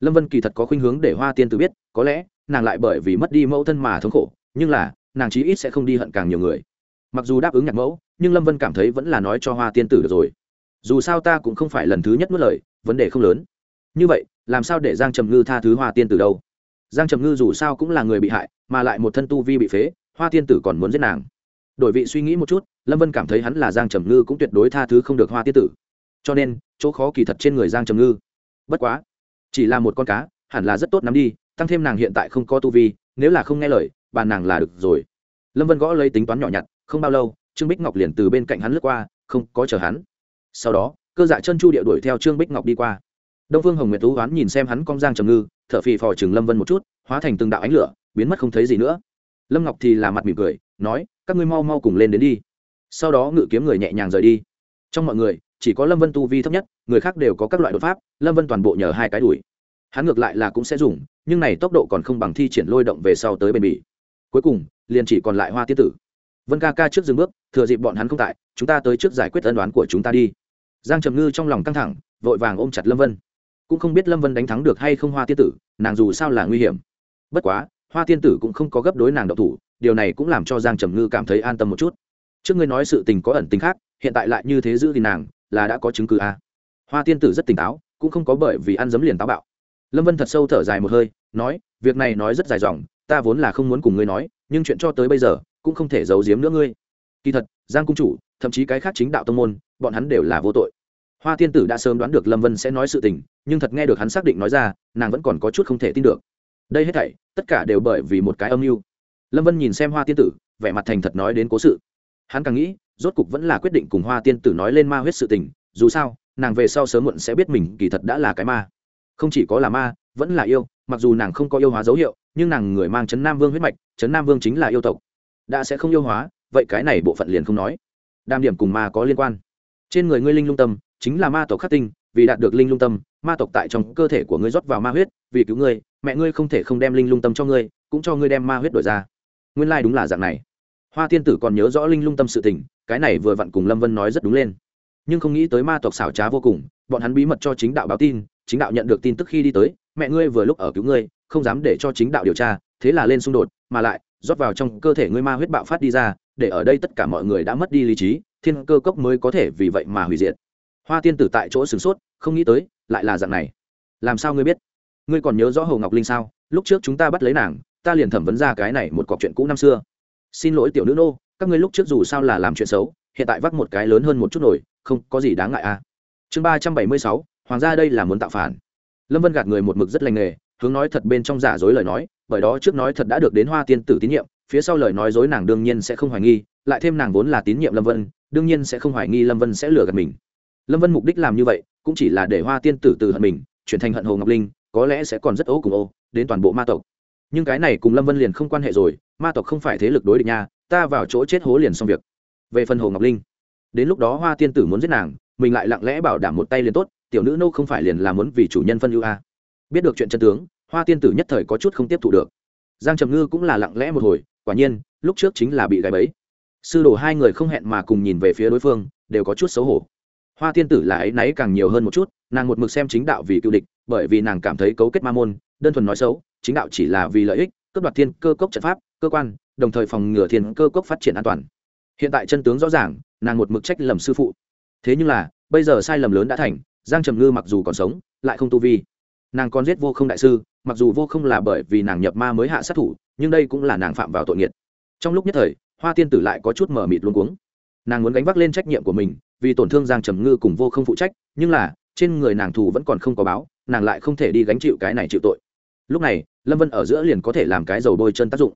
Lâm vân kỳ thật có khuynh hướng để hoa tiên tử biết, có lẽ, nàng lại bởi vì mất đi mẫu thân mà thống khổ, nhưng là, nàng chí ít sẽ không đi hận càng nhiều người mặc dù đáp ứng nhạc mẫu, nhưng lâm vân cảm thấy vẫn là nói cho hoa tiên tử được rồi. Dù sao ta cũng không phải lần thứ nhất mất lời, vấn đề không lớn. Như vậy, làm sao để giang trầm ngư tha thứ hoa tiên tử đâu? Giang trầm ngư dù sao cũng là người bị hại, mà lại một thân tu vi bị phế, hoa tiên tử còn muốn giết nàng. Đổi vị suy nghĩ một chút, lâm vân cảm thấy hắn là giang trầm ngư cũng tuyệt đối tha thứ không được hoa tiên tử. Cho nên, chỗ khó kỳ thật trên người giang trầm ngư. Bất quá, chỉ là một con cá, hẳn là rất tốt nắm đi, tăng thêm nàng hiện tại không có tu vi, nếu là không nghe lời bàn nàng là được rồi. Lâm vân gõ lấy tính toán nhỏ nhặt không bao lâu, trương bích ngọc liền từ bên cạnh hắn lướt qua, không có chờ hắn. Sau đó, cơ dạ chân chu địa đuổi theo trương bích ngọc đi qua. Đông phương hồng nguyệt tú oán nhìn xem hắn cong giang trầm ngư t h ở phì phò chừng lâm vân một chút, hóa thành từng đạo ánh lửa, biến mất không thấy gì nữa. Lâm ngọc thì là mặt mỉm cười, nói, các ngươi mau mau cùng lên đến đi. Sau đó ngự kiếm người nhẹ nhàng rời đi. Trong mọi người, chỉ có lâm vân tu vi thấp nhất, người khác đều có các loại đột pháp, lâm vân toàn bộ nhờ hai cái đuổi. Hắn ngược lại là cũng sẽ dùng, nhưng này tốc độ còn không bằng thi triển lôi động về sau tới bền bỉ. Cuối cùng, liền chỉ còn lại hoa tiết tử vân ca ca trước dừng bước, thừa dịp bọn hắn không tại, chúng ta tới trước giải quyết ân đoán của chúng ta đi. Giang trầm ngư trong lòng căng thẳng, vội vàng ôm chặt lâm vân. Cũng không biết lâm vân đánh thắng được hay không hoa tiên tử, nàng dù sao là nguy hiểm. Bất quá, hoa tiên tử cũng không có gấp đối nàng độc thủ, điều này cũng làm cho giang trầm ngư cảm thấy an tâm một chút. Trước ngươi nói sự tình có ẩn tính khác, hiện tại lại như thế giữ thì nàng, là đã có chứng cứ à. hoa tiên tử rất tỉnh táo, cũng không có bởi vì ăn dấm liền táo bạo. Lâm vân thật sâu thở dài một hơi, nói, việc này nói rất dài dòng, ta vốn là không muốn cùng ngươi nói, nhưng chuyện cho tới bây giờ cũng không thể giấu giếm nữa ngươi. Kỳ thật, giang cung chủ, thậm chí cái khác chính đạo tông môn, bọn hắn đều là vô tội. Hoa tiên tử đã sớm đoán được lâm vân sẽ nói sự tình, nhưng thật nghe được hắn xác định nói ra, nàng vẫn còn có chút không thể tin được. Đây hết thảy, tất cả đều bởi vì một cái âm mưu. Lâm vân nhìn xem hoa tiên tử, vẻ mặt thành thật nói đến cố sự. Hắn càng nghĩ, rốt cục vẫn là quyết định cùng hoa tiên tử nói lên ma huyết sự tình, dù sao, nàng về sau sớm muộn sẽ biết mình kỳ thật đã là cái ma. Không chỉ có là ma, vẫn là yêu, mặc dù nàng không có yêu hóa dấu hiệu, nhưng nàng người mang chấn nam vương huyết mạch, chấn nam vương chính là yêu tộc đã sẽ không yêu hóa, vậy cái này bộ phận liền không nói. Đam điểm cùng ma có liên quan. Trên người ngươi linh lung tâm, chính là ma tộc khắc tinh, vì đạt được linh lung tâm, ma tộc tại trong cơ thể của ngươi rót vào ma huyết, vì cứu ngươi, mẹ ngươi không thể không đem linh lung tâm cho ngươi, cũng cho ngươi đem ma huyết đổi ra. Nguyên lai、like、đúng là dạng này. Hoa tiên tử còn nhớ rõ linh lung tâm sự tình, cái này vừa vặn cùng lâm vân nói rất đúng lên. Nhưng không nghĩ tới ma tộc xảo trá vô cùng, bọn hắn bí mật cho chính đạo báo tin, chính đạo nhận được tin tức khi đi tới, mẹ ngươi vừa lúc ở cứu ngươi, không dám để cho chính đạo điều tra, thế là lên xung đột, mà lại rót vào trong cơ thể ngươi ma huyết bạo phát đi ra, để ở đây tất cả mọi người đã mất đi lý trí, thiên cơ cốc mới có thể vì vậy mà hủy diệt. Hoa tiên tử tại chỗ sửng sốt, không nghĩ tới, lại là dạng này. Làm sao ngươi biết? Ngươi còn nhớ rõ hồ ngọc linh sao? Lúc trước chúng ta bắt lấy nàng, ta liền thẩm vấn ra cái này một cọc chuyện cũ năm xưa. Xin lỗi tiểu nữ nô, các ngươi lúc trước dù sao là làm chuyện xấu, hiện tại vắt một cái lớn hơn một chút nổi, không có gì đáng ngại à. Chương ba trăm bảy mươi sáu, hoàng gia đây là muốn tạo phản. Lâm vân gạt người một mực rất lành nghề hướng nói thật bên trong giả dối lời nói, bởi đó trước nói thật đã được đến hoa tiên tử tín nhiệm, phía sau lời nói dối nàng đương nhiên sẽ không hoài nghi, lại thêm nàng vốn là tín nhiệm lâm vân, đương nhiên sẽ không hoài nghi lâm vân sẽ lừa gạt mình. Lâm vân mục đích làm như vậy, cũng chỉ là để hoa tiên tử từ hận mình, chuyển thành hận hồ ngọc linh, có lẽ sẽ còn rất ố cùng ô, đến toàn bộ ma tộc. Nhưng cái này cùng lâm vân liền không quan hệ rồi, ma tộc không phải thế lực đối địch nha, ta vào chỗ chết hố liền xong việc. Về phần hồ ngọc linh, đến lúc đó hoa tiên tử muốn giết nàng, mình lại lặng lẽ bảo đảm một tay liền tốt, tiểu nữ nô không phải liền là muốn vì chủ nhân phân ưu a biết được chuyện chân tướng, hoa tiên tử nhất thời có chút không tiếp thụ được. Giang trầm ngư cũng là lặng lẽ một hồi, quả nhiên, lúc trước chính là bị gáy bẫy. Sư đồ hai người không hẹn mà cùng nhìn về phía đối phương, đều có chút xấu hổ. Hoa tiên tử là ấy náy càng nhiều hơn một chút, nàng một mực xem chính đạo vì cựu địch, bởi vì nàng cảm thấy cấu kết ma môn, đơn thuần nói xấu, chính đạo chỉ là vì lợi ích, cướp đoạt thiên cơ cốc trận pháp, cơ quan, đồng thời phòng ngừa thiên cơ cốc phát triển an toàn. Hiện tại chân tướng rõ ràng, nàng một mực trách lầm sư phụ. Thế nhưng là, bây giờ sai lầm lớn đã thành, giang trầm ngư mặc dù còn sống, lại không tu vi nàng còn giết vô không đại sư, mặc dù vô không là bởi vì nàng nhập ma mới hạ sát thủ, nhưng đây cũng là nàng phạm vào tội nghiệt. Trong lúc nhất thời, hoa tiên tử lại có chút mờ mịt luôn cuống. Nàng muốn gánh vác lên trách nhiệm của mình, vì tổn thương giang trầm ngư cùng vô không phụ trách, nhưng là, trên người nàng thù vẫn còn không có báo, nàng lại không thể đi gánh chịu cái này chịu tội. Lúc này, lâm vân ở giữa liền có thể làm cái dầu bôi chân tác dụng.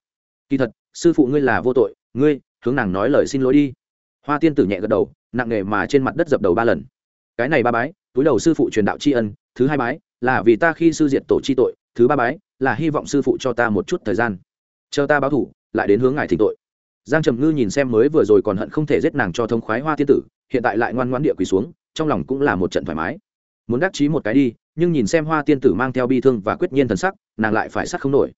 Kỳ thật, sư phụ ngươi là vô tội, ngươi, hướng nàng nói lời xin lỗi đi. Hoa tiên tử nhẹ gật đầu, nặng nề mà trên mặt đất dập đầu ba lần. Cái này ba bái, túi đầu sư phụ truyền đạo tri ân, thứ hai bái là vì ta khi sư diện tổ chi tội, thứ ba bái, là hy vọng sư phụ cho ta một chút thời gian. Chờ ta báo thủ, lại đến hướng ngài thỉnh tội. Giang trầm ngư nhìn xem mới vừa rồi còn hận không thể giết nàng cho thông khoái hoa tiên tử, hiện tại lại ngoan ngoãn địa quỳ xuống, trong lòng cũng là một trận thoải mái. Muốn đắc chí một cái đi, nhưng nhìn xem hoa tiên tử mang theo bi thương và quyết nhiên thần sắc, nàng lại phải sắc không nổi.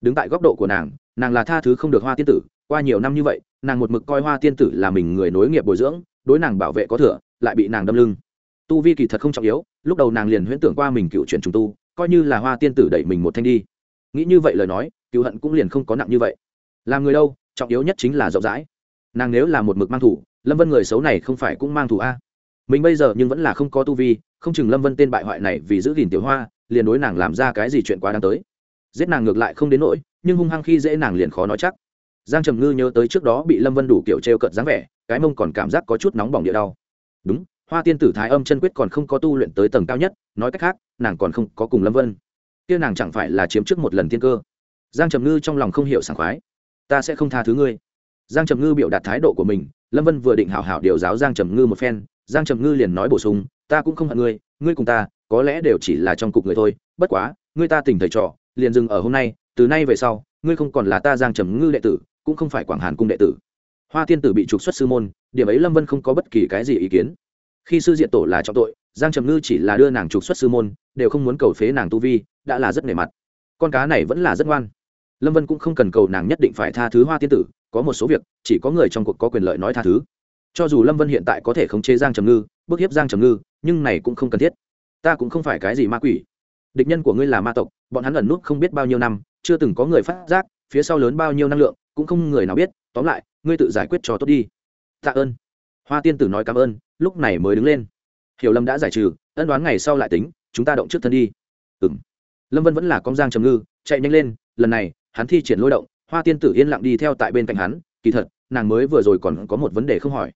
Đứng tại góc độ của nàng nàng là tha thứ không được hoa tiên tử, qua nhiều năm như vậy, nàng một mực coi hoa tiên tử là mình người nối nghiệp bồi dưỡng, đối nàng bảo vệ có thừa, lại bị nàng đâm lưng tu vi kỳ thật không trọng yếu, lúc đầu nàng liền huyễn tưởng qua mình cựu chuyển trùng tu, coi như là hoa tiên tử đẩy mình một thanh đi. Nghĩ như vậy lời nói, cựu hận cũng liền không có nặng như vậy. Làm người đâu, trọng yếu nhất chính là rộng rãi. Nàng nếu là một mực mang thủ, lâm vân người xấu này không phải cũng mang thủ a? Mình bây giờ nhưng vẫn là không có tu vi, không chừng lâm vân tên bại hoại này vì giữ gìn tiểu hoa, liền đối nàng làm ra cái gì chuyện quá đáng tới. Giết nàng ngược lại không đến nỗi, nhưng hung hăng khi dễ nàng liền khó nói chắc. Giang trầm ngư nhớ tới trước đó bị lâm vân đủ kiểu t r e o cận dáng vẻ, cái mông còn cảm giác có chút nóng bỏng địa đau. Đúng hoa tiên tử thái âm chân quyết còn không có tu luyện tới tầng cao nhất, nói cách khác, nàng còn không có cùng lâm vân. Kia nàng chẳng phải là chiếm trước một lần tiên cơ. Giang trầm ngư trong lòng không hiểu sảng khoái. Ta sẽ không tha thứ ngươi. Giang trầm ngư biểu đạt thái độ của mình, lâm vân vừa định hảo hảo điều giáo giang trầm ngư một phen, giang trầm ngư liền nói bổ sung, ta cũng không hận ngươi ngươi cùng ta, có lẽ đều chỉ là trong cục người thôi, bất quá, ngươi ta tình thầy trò, liền dừng ở hôm nay, từ nay về sau, ngươi không còn là ta giang trầm ngư đệ tử, cũng không phải quảng hàn cung đệ tử. Hoa tiên tử bị trục xuất sư môn, điểm ấy lâm vân không có bất kỳ cái gì ý kiến khi sư diện tổ là trọng tội, giang trầm ngư chỉ là đưa nàng trục xuất sư môn, đều không muốn cầu phế nàng tu vi, đã là rất nề mặt. Con cá này vẫn là rất ngoan. Lâm vân cũng không cần cầu nàng nhất định phải tha thứ hoa tiên tử, có một số việc, chỉ có người trong cuộc có quyền lợi nói tha thứ. Cho dù lâm vân hiện tại có thể khống chế giang trầm ngư, bức hiếp giang trầm ngư, nhưng này cũng không cần thiết. Ta cũng không phải cái gì ma quỷ. Địch nhân của ngươi là ma tộc, bọn hắn ẩn nút không biết bao nhiêu năm, chưa từng có người phát giác, phía sau lớn bao nhiêu năng lượng, cũng không người nào biết. Tóm lại, ngươi tự giải quyết cho tốt đi. Tạ ơn. Hoa tiên tử nói cảm ơn lúc này mới đứng lên. Hiểu lâm đã giải trừ, ân đoán ngày sau lại tính, chúng ta động trước thân đi. Ừ m lâm vân vẫn là con giang trầm ngư, chạy nhanh lên, lần này, hắn thi triển lôi động, hoa tiên tử yên lặng đi theo tại bên cạnh hắn, kỳ thật, nàng mới vừa rồi còn có một vấn đề không hỏi.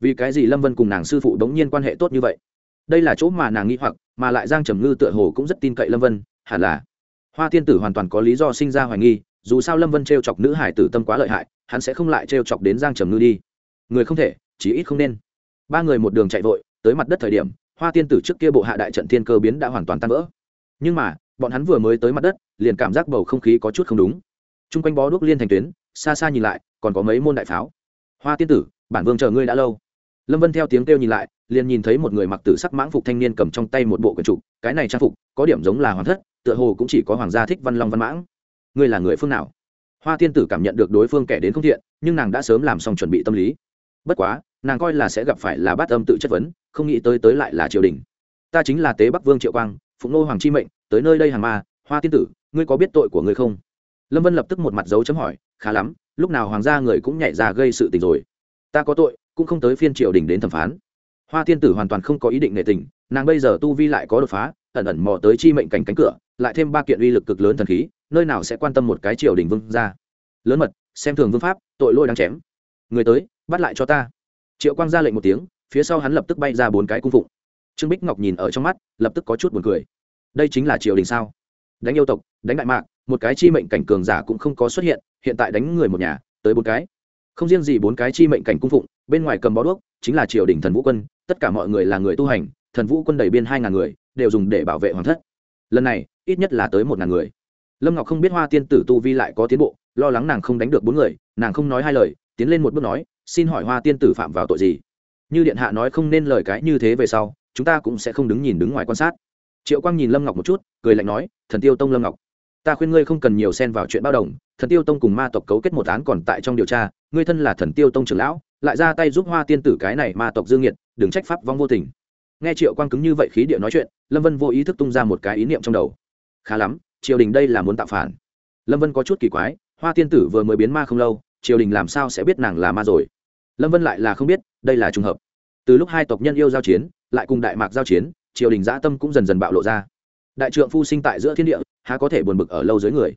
Vì cái gì lâm vân cùng nàng sư phụ đống nhiên quan hệ tốt như vậy? Đây là chỗ mà nàng nghĩ hoặc, mà lại giang trầm ngư tựa hồ cũng rất tin cậy lâm vân, hẳn là. Hoa tiên tử hoàn toàn có lý do sinh ra hoài nghi, dù sao lâm vân t r e o chọc nữ hải tử tâm quá lợi hại, hắn sẽ không lại t r e o chọc đến giang trầm ngư đi. Người không thể chỉ ít không nên ba người một đường chạy vội, tới mặt đất thời điểm, hoa tiên tử trước kia bộ hạ đại trận thiên cơ biến đã hoàn toàn tan vỡ. Nhưng mà, bọn hắn vừa mới tới mặt đất, liền cảm giác bầu không khí có chút không đúng. T r u n g quanh bó đuốc liên thành tuyến, xa xa nhìn lại, còn có mấy môn đại pháo. Hoa tiên tử, bản vương chờ ngươi đã lâu. Lâm vân theo tiếng kêu nhìn lại, liền nhìn thấy một người mặc tử sắc mãng phục thanh niên cầm trong tay một bộ quần trụ, cái này trang phục, có điểm giống là hoàng thất, tựa hồ cũng chỉ có hoàng gia thích văn long văn mãng. Ngươi là người phương nào? Hoa tiên tử cảm nhận được đối phương kẻ đến không thiện, nhưng nàng đã sớm làm xong chuẩn bị tâm lý. Bất quá nàng coi là sẽ gặp phải là bát âm tự chất vấn, không nghĩ tới tới lại là triều đình. Ta chính là tế bắc vương triệu quang phụng nô hoàng chi mệnh, tới nơi đây hàng ma, hoa tiên tử, ngươi có biết tội của ngươi không? Lâm vân lập tức một mặt dấu chấm hỏi, khá lắm, lúc nào hoàng gia người cũng nhảy ra gây sự tình rồi. Ta có tội, cũng không tới phiên triều đình đến thẩm phán. Hoa tiên tử hoàn toàn không có ý định nệ tình, nàng bây giờ tu vi lại có đột phá, ẩn ẩn mò tới chi mệnh cảnh cánh cửa, lại thêm ba kiện uy lực cực lớn thần khí, nơi nào sẽ quan tâm một cái triều đình vương ra lớn mật, xem thường vương pháp, tội lôi đang chém. Người tới, bắt lại cho ta triệu quang ra lệnh một tiếng, phía sau hắn lập tức bay ra bốn cái cung phụng. Trương bích ngọc nhìn ở trong mắt, lập tức có chút buồn cười. Đây chính là triều đình sao? Đánh yêu tộc, đánh đại mạc, một cái chi mệnh cảnh cường giả cũng không có xuất hiện hiện tại đánh người một nhà, tới bốn cái. Không riêng gì bốn cái chi mệnh cảnh cung phụng, bên ngoài cầm bó đuốc, chính là triều đình thần vũ quân, tất cả mọi người là người tu hành, thần vũ quân đầy biên hai ngàn người, đều dùng để bảo vệ hoàng thất. Lần này, ít nhất là tới một ngàn người. Lâm ngọc không biết hoa tiên tử tu vi lại có tiến bộ, lo lắng nàng không đánh được bốn người, nàng không nói hai lời, tiến lên một bước nói xin hỏi hoa tiên tử phạm vào tội gì? Như điện hạ nói không nên lời cái như thế về sau, chúng ta cũng sẽ không đứng nhìn đứng ngoài quan sát. Triệu quang nhìn lâm ngọc một chút, cười lạnh nói, thần tiêu tông lâm ngọc, ta khuyên ngươi không cần nhiều xen vào chuyện bao đồng. Thần tiêu tông cùng ma tộc cấu kết một án còn tại trong điều tra, ngươi thân là thần tiêu tông trưởng lão, lại ra tay giúp hoa tiên tử cái này ma tộc dương nhiệt đừng trách pháp vong vô tình. Nghe triệu quang cứng như vậy khí địa nói chuyện, lâm vân vô ý thức tung ra một cái ý niệm trong đầu. Khá lắm, triều đình đây là muốn tạo phản. Lâm vân có chút kỳ quái, hoa tiên tử vừa mới biến ma không lâu triều đình làm sao sẽ biết nàng là ma rồi? Lâm vân lại là không biết, đây là trùng hợp. Từ lúc hai tộc nhân yêu giao chiến, lại cùng đại mạc giao chiến, triều đình dã tâm cũng dần dần bạo lộ ra. Đại trượng phu sinh tại giữa thiên địa, há có thể buồn bực ở lâu dưới người?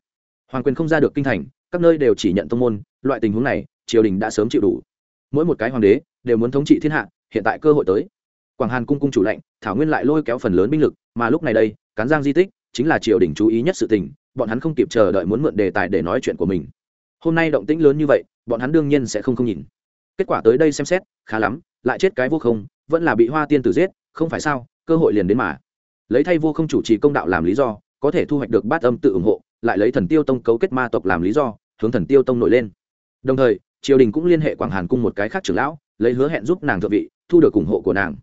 Hoàng quyền không ra được kinh thành, các nơi đều chỉ nhận tông môn, loại tình huống này, triều đình đã sớm chịu đủ. Mỗi một cái hoàng đế đều muốn thống trị thiên hạ, hiện tại cơ hội tới. Quảng hàn cung cung chủ lệnh, thảo nguyên lại lôi kéo phần lớn binh lực, mà lúc này đây, cán giang di tích chính là triều đình chú ý nhất sự tình, bọn hắn không kịp chờ đợi muốn mượn đề tài để nói chuyện của mình hôm nay động tĩnh lớn như vậy, bọn hắn đương nhiên sẽ không không nhìn. Kết quả tới đây xem xét, khá lắm, lại chết cái vô không, vẫn là bị hoa tiên tử giết, không phải sao, cơ hội liền đến mà. Lấy thay vô không chủ trì công đạo làm lý do, có thể thu hoạch được bát âm tự ủng hộ, lại lấy thần tiêu tông cấu kết ma tộc làm lý do, hướng thần tiêu tông nổi lên. Đồng thời, triều đình cũng liên hệ quảng hàn cung một cái khác trưởng lão, lấy hứa hẹn giúp nàng thượng vị, thu được ủng hộ của nàng.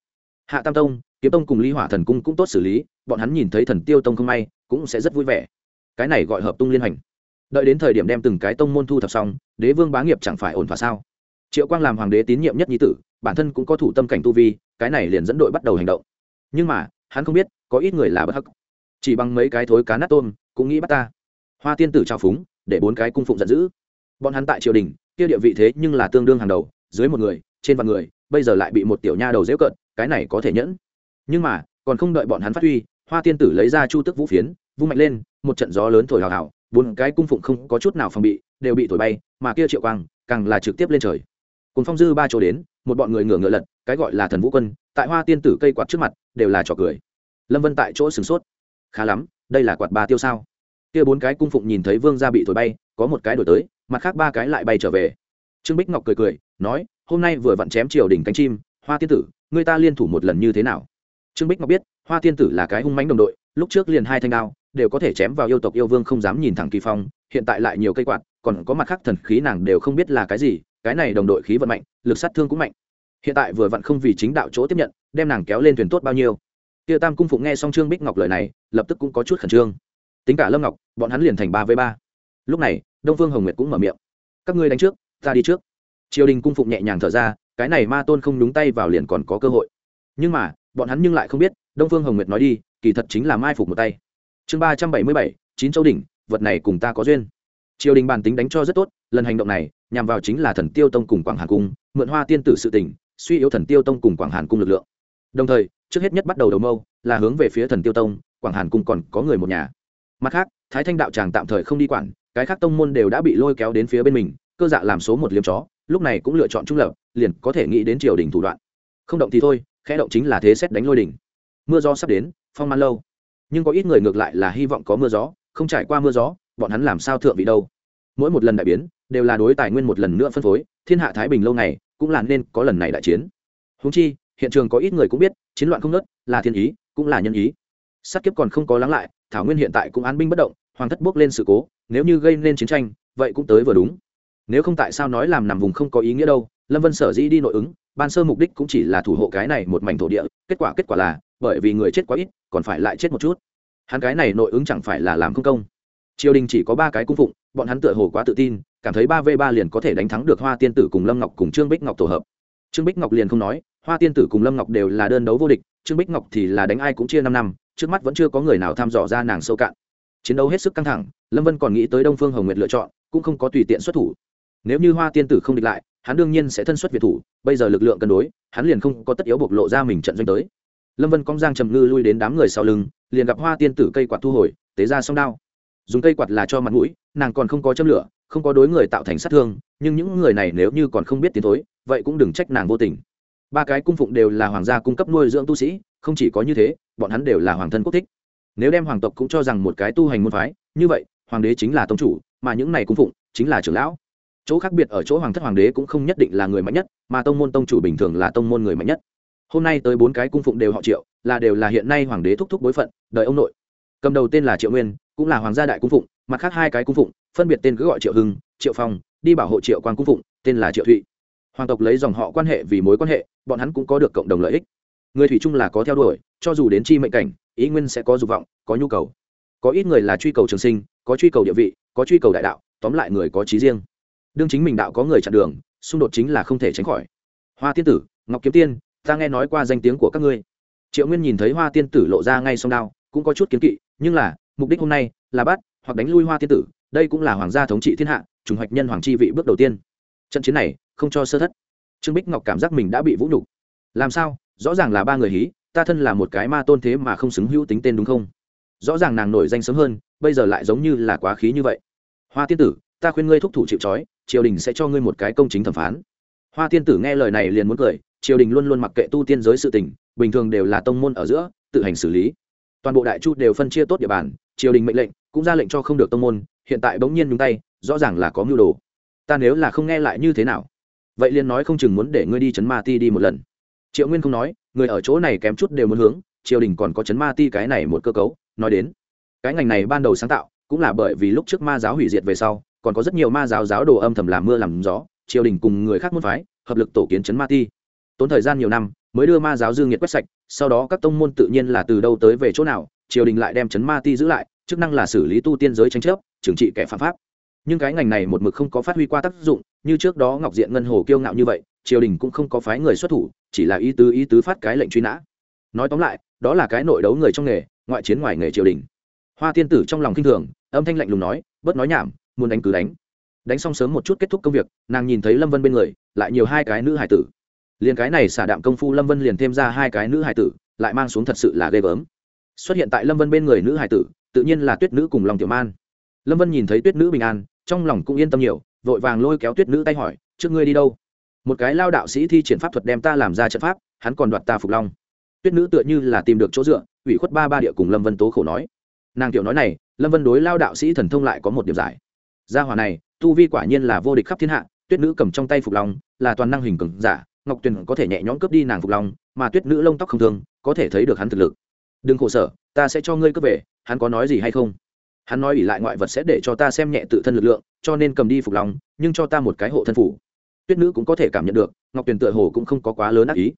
Hạ tam tông, kiếm tông cùng ly hỏa thần cung cũng tốt xử lý, bọn hắn nhìn thấy thần tiêu tông không may, cũng sẽ rất vui vẻ. Cái này gọi hợp tung liên hành đợi đến thời điểm đem từng cái tông môn thu thập xong, đế vương bá nghiệp chẳng phải ổn thỏa sao? Triệu quang làm hoàng đế tín nhiệm nhất nhi tử, bản thân cũng có thủ tâm cảnh tu vi, cái này liền dẫn đội bắt đầu hành động. Nhưng mà, hắn không biết, có ít người là bất hắc. Chỉ bằng mấy cái thối cá nát tôm, cũng nghĩ bắt ta. Hoa tiên tử trao phúng, để bốn cái cung phụng giận dữ. Bọn hắn tại triều đình, kia địa vị thế nhưng là tương đương hàng đầu, dưới một người, trên vạn người, bây giờ lại bị một tiểu nha đầu dễ cận cái này có thể nhẫn. Nhưng mà, còn không đợi bọn hắn phát huy, hoa tiên tử lấy ra chu tức vũ phiến, vung mạnh lên, một trận gió lớn thổi hào hào bốn cái cung phụng không có chút nào phòng bị, đều bị thổi bay, mà kia triệu quang càng là trực tiếp lên trời. Cùng phong dư ba chỗ đến, một bọn người ngửa ngựa lật, cái gọi là thần vũ quân, tại hoa tiên tử cây quạt trước mặt, đều là trò cười. Lâm vân tại chỗ sửng sốt. Khá lắm, đây là quạt ba tiêu sao? Kia bốn cái cung phụng nhìn thấy vương gia bị thổi bay, có một cái đổi tới, mặt khác ba cái lại bay trở về. Trương bích ngọc cười cười, nói, hôm nay vừa vặn chém triều đỉnh cánh chim, hoa tiên tử, người ta liên thủ một lần như thế nào? Trương bích ngọc biết, hoa tiên tử là cái hung mánh đồng đội, lúc trước liền hai thanh đao đều có thể chém vào yêu tộc yêu vương không dám nhìn thẳng kỳ phong, hiện tại lại nhiều cây quạt, còn có mặt khác thần khí nàng đều không biết là cái gì, cái này đồng đội khí vận mạnh, lực sát thương cũng mạnh. Hiện tại vừa vặn không vì chính đạo chỗ tiếp nhận, đem nàng kéo lên thuyền tốt bao nhiêu. Tia tam cung phụng nghe xong trương bích ngọc lời này, lập tức cũng có chút khẩn trương. Tính cả lâm ngọc, bọn hắn liền thành ba với ba. Lúc này, đông phương hồng nguyệt cũng mở miệng. Các ngươi đánh trước, ta đi trước. Triều đình cung phụng nhẹ nhàng thở ra, cái này ma tôn không nhúng tay vào liền còn có cơ hội. Nhưng mà, bọn hắn nhưng lại không biết, đông phương hồng nguyệt nói đi, kỳ thật chính là mai phục một tay chương ba trăm bảy mươi bảy, chín châu đỉnh, vật này cùng ta có duyên. Triều đình bàn tính đánh cho rất tốt, lần hành động này nhằm vào chính là thần tiêu tông cùng quảng hàn cung, mượn hoa tiên tử sự tỉnh suy yếu thần tiêu tông cùng quảng hàn cung lực lượng. Đồng thời, trước hết nhất bắt đầu đầu mâu, là hướng về phía thần tiêu tông, quảng hàn cung còn có người một nhà. Mặt khác, thái thanh đạo tràng tạm thời không đi quản, cái khác tông môn đều đã bị lôi kéo đến phía bên mình, cơ dạ làm số một liếm chó, lúc này cũng lựa chọn trung lập, liền có thể nghĩ đến triều đình thủ đoạn. Không động thì thôi, khẽ động chính là thế xét đánh lôi đỉnh. Mưa gió sắp đến, phong man lâu nhưng có ít người ngược lại là hy vọng có mưa gió, không trải qua mưa gió, bọn hắn làm sao thượng vị đâu? Mỗi một lần đại biến, đều là đối tài nguyên một lần nữa phân phối, thiên hạ thái bình lâu này cũng là nên có lần này đại chiến. Húng chi, hiện trường có ít người cũng biết, chiến loạn không nớt là thiên ý, cũng là nhân ý. Sát kiếp còn không có lắng lại, thảo nguyên hiện tại cũng án binh bất động, hoàng thất bước lên sự cố, nếu như gây nên chiến tranh, vậy cũng tới vừa đúng. Nếu không tại sao nói làm nằm vùng không có ý nghĩa đâu, lâm vân sở dĩ đi nội ứng, ban sơ mục đích cũng chỉ là thủ hộ cái này một mảnh thổ địa, kết quả kết quả là bởi vì người chết quá ít, còn phải lại chết một chút. Hắn cái này nội ứng chẳng phải là làm không công. Triều đình chỉ có ba cái cung phụng, bọn hắn tựa hồ quá tự tin, cảm thấy ba v ba liền có thể đánh thắng được hoa tiên tử cùng lâm ngọc cùng trương bích ngọc tổ hợp. Trương bích ngọc liền không nói, hoa tiên tử cùng lâm ngọc đều là đơn đấu vô địch, trương bích ngọc thì là đánh ai cũng chia năm năm, trước mắt vẫn chưa có người nào thăm dò ra nàng sâu cạn. Chiến đấu hết sức căng thẳng, lâm vân còn nghĩ tới đông phương hồng nguyệt lựa chọn, cũng không có tùy tiện xuất thủ. Nếu như hoa tiên tử không địch lại, hắn đương nhiên sẽ thân xuất việt thủ, bây giờ lực lượng cân đối, hắn liền không có tất yếu bộc lộ ra mình trận doanh tới lâm vân cong giang trầm ngư lui đến đám người sau lưng, liền gặp hoa tiên tử cây quạt thu hồi, tế ra song đao. Dùng cây quạt là cho mặt mũi, nàng còn không có châm lửa, không có đối người tạo thành sát thương, nhưng những người này nếu như còn không biết tiến thối, vậy cũng đừng trách nàng vô tình. Ba cái cung phụng đều là hoàng gia cung cấp nuôi dưỡng tu sĩ, không chỉ có như thế, bọn hắn đều là hoàng thân quốc thích. Nếu đem hoàng tộc cũng cho rằng một cái tu hành môn phái, như vậy, hoàng đế chính là tông chủ, mà những này cung phụng chính là trưởng lão. Chỗ khác biệt ở chỗ hoàng thất hoàng đế cũng không nhất định là người mạnh nhất, mà tông môn tông chủ bình thường là tông môn người mạnh nhất hôm nay tới bốn cái cung phụng đều họ triệu, là đều là hiện nay hoàng đế thúc thúc bối phận, đời ông nội. Cầm đầu tên là triệu nguyên, cũng là hoàng gia đại cung phụng, mặt khác hai cái cung phụng, phân biệt tên cứ gọi triệu hưng, triệu phong, đi bảo hộ triệu quan cung phụng, tên là triệu thụy. Hoàng tộc lấy dòng họ quan hệ vì mối quan hệ, bọn hắn cũng có được cộng đồng lợi ích. Người thủy chung là có theo đuổi, cho dù đến chi mệnh cảnh, ý nguyên sẽ có dục vọng, có nhu cầu. Có ít người là truy cầu trường sinh, có truy cầu địa vị, có truy cầu đại đạo, tóm lại người có trí riêng. Đương chính mình đạo có người chặn đường, xung đột chính là không thể tránh khỏi. Hoa tiên tử, ngọc kiếm tiên ta nghe nói qua danh tiếng của các ngươi. Triệu nguyên nhìn thấy hoa tiên tử lộ ra ngay sông đao, cũng có chút kiến kỵ, nhưng là, mục đích hôm nay là bắt hoặc đánh lui hoa tiên tử, đây cũng là hoàng gia thống trị thiên hạ, trùng hoạch nhân hoàng chi vị bước đầu tiên. Trận chiến này, không cho sơ thất. Trương bích ngọc cảm giác mình đã bị vũ nhục. Làm sao? Rõ ràng là ba người hí, ta thân là một cái ma tôn thế mà không xứng hữu tính tên đúng không? Rõ ràng nàng nổi danh sớm hơn, bây giờ lại giống như là quá khí như vậy. Hoa tiên tử, ta khuyên ngươi thúc thủ chịu trói, triều đình sẽ cho ngươi một cái công chính thẩm phán. Hoa tiên tử nghe lời này liền muốn cười triều đình luôn luôn mặc kệ tu tiên giới sự tình, bình thường đều là tông môn ở giữa, tự hành xử lý. Toàn bộ đại chu đều phân chia tốt địa bàn, triều đình mệnh lệnh, cũng ra lệnh cho không được tông môn, hiện tại bỗng nhiên nhúng tay, rõ ràng là có mưu đồ. Ta nếu là không nghe lại như thế nào? Vậy liền nói không chừng muốn để ngươi đi chấn ma ti đi một lần. Triệu nguyên không nói, người ở chỗ này kém chút đều muốn hướng, triều đình còn có chấn ma ti cái này một cơ cấu, nói đến. Cái ngành này ban đầu sáng tạo, cũng là bởi vì lúc trước ma giáo hủy diệt về sau, còn có rất nhiều ma giáo giáo đồ âm thầm làm mưa làm gió, triều đình cùng người khác môn phái, hợp lực tổ kiến chấn ma ti tốn thời gian nhiều năm, mới đưa ma giáo dương nhiệt quét sạch, sau đó các tông môn tự nhiên là từ đâu tới về chỗ nào, triều đình lại đem chấn ma ti giữ lại, chức năng là xử lý tu tiên giới tranh chấp, trừng trị kẻ phạm pháp. Nhưng cái ngành này một mực không có phát huy qua tác dụng, như trước đó ngọc diện ngân hồ kiêu ngạo như vậy, triều đình cũng không có phái người xuất thủ, chỉ là ý tứ ý tứ phát cái lệnh truy nã. Nói tóm lại, đó là cái nội đấu người trong nghề, ngoại chiến ngoài nghề triều đình. Hoa tiên tử trong lòng kinh thường, âm thanh lạnh lùng nói, bớt nói nhảm, muốn đánh cứ đánh. Đánh xong sớm một chút kết thúc công việc, nàng nhìn thấy lâm vân bên người, lại nhiều hai cái nữ hải tử liền cái này xả đạm công phu lâm vân liền thêm ra hai cái nữ hải tử, lại mang xuống thật sự là ghê gớm. Xuất hiện tại lâm vân bên người nữ hải tử, tự nhiên là tuyết nữ cùng lòng tiểu man. Lâm vân nhìn thấy tuyết nữ bình an, trong lòng cũng yên tâm nhiều, vội vàng lôi kéo tuyết nữ tay hỏi, trước ngươi đi đâu? Một cái lao đạo sĩ thi triển pháp thuật đem ta làm ra trận pháp, hắn còn đoạt ta phục long. Tuyết nữ tựa như là tìm được chỗ dựa, ủy khuất ba ba địa cùng lâm vân tố khổ nói. Nàng tiểu nói này, lâm vân đối lao đạo sĩ thần thông lại có một điểm giải. Gia hòa này, tu vi quả nhiên là vô địch khắp thiên hạ, tuyết nữ cầm trong tay phục long, là toàn năng hình cường giả ngọc tuyền có thể nhẹ nhõm cướp đi nàng phục long mà tuyết nữ lông tóc không thương, có thể thấy được hắn thực lực. Đừng khổ sở, ta sẽ cho ngươi cướp về, hắn có nói gì hay không? Hắn nói ỉ lại ngoại vật sẽ để cho ta xem nhẹ tự thân lực lượng, cho nên cầm đi phục lòng, nhưng cho ta một cái hộ thân phủ. Tuyết nữ cũng có thể cảm nhận được, ngọc tuyền tựa hồ cũng không có quá lớn ác ý.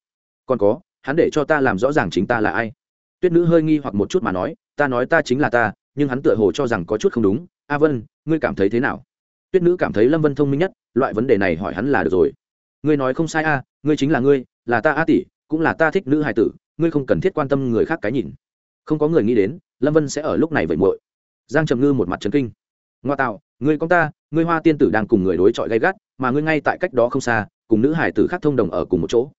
Còn có, hắn để cho ta làm rõ ràng chính ta là ai. Tuyết nữ hơi nghi hoặc một chút mà nói, ta nói ta chính là ta, nhưng hắn tựa hồ cho rằng có chút không đúng. A vân, ngươi cảm thấy thế nào? Tuyết nữ cảm thấy lâm vân thông minh nhất, loại vấn đề này hỏi hắn là được rồi ngươi nói không sai a, ngươi chính là ngươi, là ta a tỷ, cũng là ta thích nữ hài tử, ngươi không cần thiết quan tâm người khác cái nhìn. Không có người nghĩ đến, lâm vân sẽ ở lúc này vậy muội. Giang trầm ngư một mặt trấn kinh. Ngoa tạo, ngươi con ta, ngươi hoa tiên tử đang cùng người đối chọi gay gắt, mà ngươi ngay tại cách đó không xa, cùng nữ hải tử khác thông đồng ở cùng một chỗ.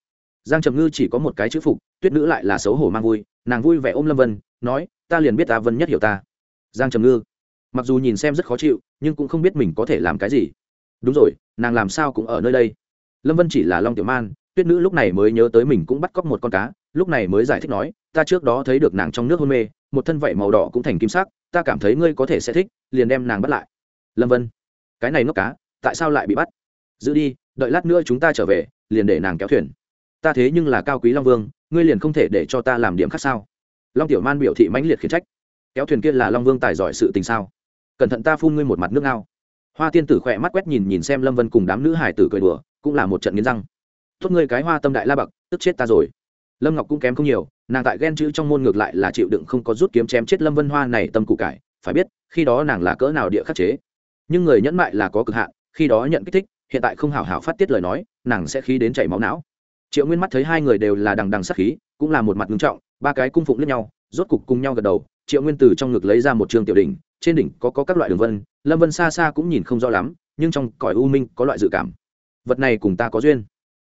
Giang trầm ngư chỉ có một cái chữ phục, tuyết nữ lại là xấu hổ mang vui, nàng vui vẻ ôm lâm vân, nói, ta liền biết ta vân nhất hiểu ta. Giang trầm ngư, mặc dù nhìn xem rất khó chịu, nhưng cũng không biết mình có thể làm cái gì. Đúng rồi, nàng làm sao cũng ở nơi đây lâm vân chỉ là long tiểu man, tuyết nữ lúc này mới nhớ tới mình cũng bắt cóc một con cá, lúc này mới giải thích nói, ta trước đó thấy được nàng trong nước hôn mê, một thân vảy màu đỏ cũng thành kim sắc, ta cảm thấy ngươi có thể sẽ thích, liền đem nàng bắt lại. Lâm vân, cái này ngốc cá, tại sao lại bị bắt? Giữ đi, đợi lát nữa chúng ta trở về, liền để nàng kéo thuyền. Ta thế nhưng là cao quý long vương, ngươi liền không thể để cho ta làm điểm khác sao? Long tiểu man biểu thị mãnh liệt khiển trách. Kéo thuyền kia là long vương tài giỏi sự tình sao? Cẩn thận ta phun ngươi một mặt nước ngao hoa tiên tử khỏe mắt quét nhìn nhìn xem lâm vân cùng đám nữ hải tử cười đùa cũng là một trận nghiến răng. Tốt ngươi cái hoa tâm đại la bậc tức chết ta rồi. Lâm ngọc cũng kém không nhiều nàng tại ghen chữ trong môn ngược lại là chịu đựng không có rút kiếm chém chết lâm vân hoa này tâm cụ cải phải biết khi đó nàng là cỡ nào địa khắc chế. Nhưng người nhẫn mại là có cực hạn khi đó nhận kích thích hiện tại không hào hào phát tiết lời nói nàng sẽ khí đến chảy máu não. Triệu nguyên mắt thấy hai người đều là đằng đằng sắc khí cũng là một mặt ngưng trọng ba cái cung phụng lẫn nhau rốt cục cùng nhau gật đầu triệu nguyên từ trong ngực lấy ra một trường tiểu đỉnh trên đỉnh có, có các loại đường vân lâm vân xa xa cũng nhìn không rõ lắm nhưng trong cõi u minh có loại dự cảm vật này cùng ta có duyên.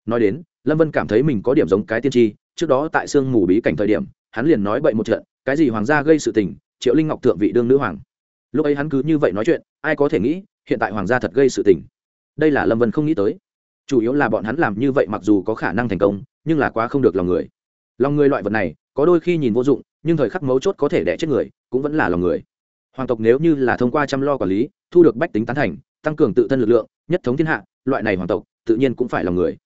Nói đến, lâm vân cảm thấy mình có điểm giống cái tiên tri, trước đó tại sương mù bí cảnh thời điểm, hắn liền nói bậy một trận, cái gì hoàng gia gây sự tình, triệu linh ngọc thượng vị đương nữ hoàng. Lúc ấy hắn cứ như vậy nói chuyện, ai có thể nghĩ, hiện tại hoàng gia thật gây sự tình. Đây là lâm vân không nghĩ tới. Chủ yếu là bọn hắn làm như vậy mặc dù có khả năng thành công, nhưng là quá không được lòng người. Lòng người loại vật này, có đôi khi nhìn vô dụng, nhưng thời khắc mấu chốt có thể đẻ chết người, cũng vẫn là lòng người. Hoàng tộc nếu như là thông qua chăm lo quản lý, thu được bách tính tán thành, tăng cường tự thân lực lượng, nhất thống thiên hạ loại này hoàng tộc tự nhiên cũng phải lòng người.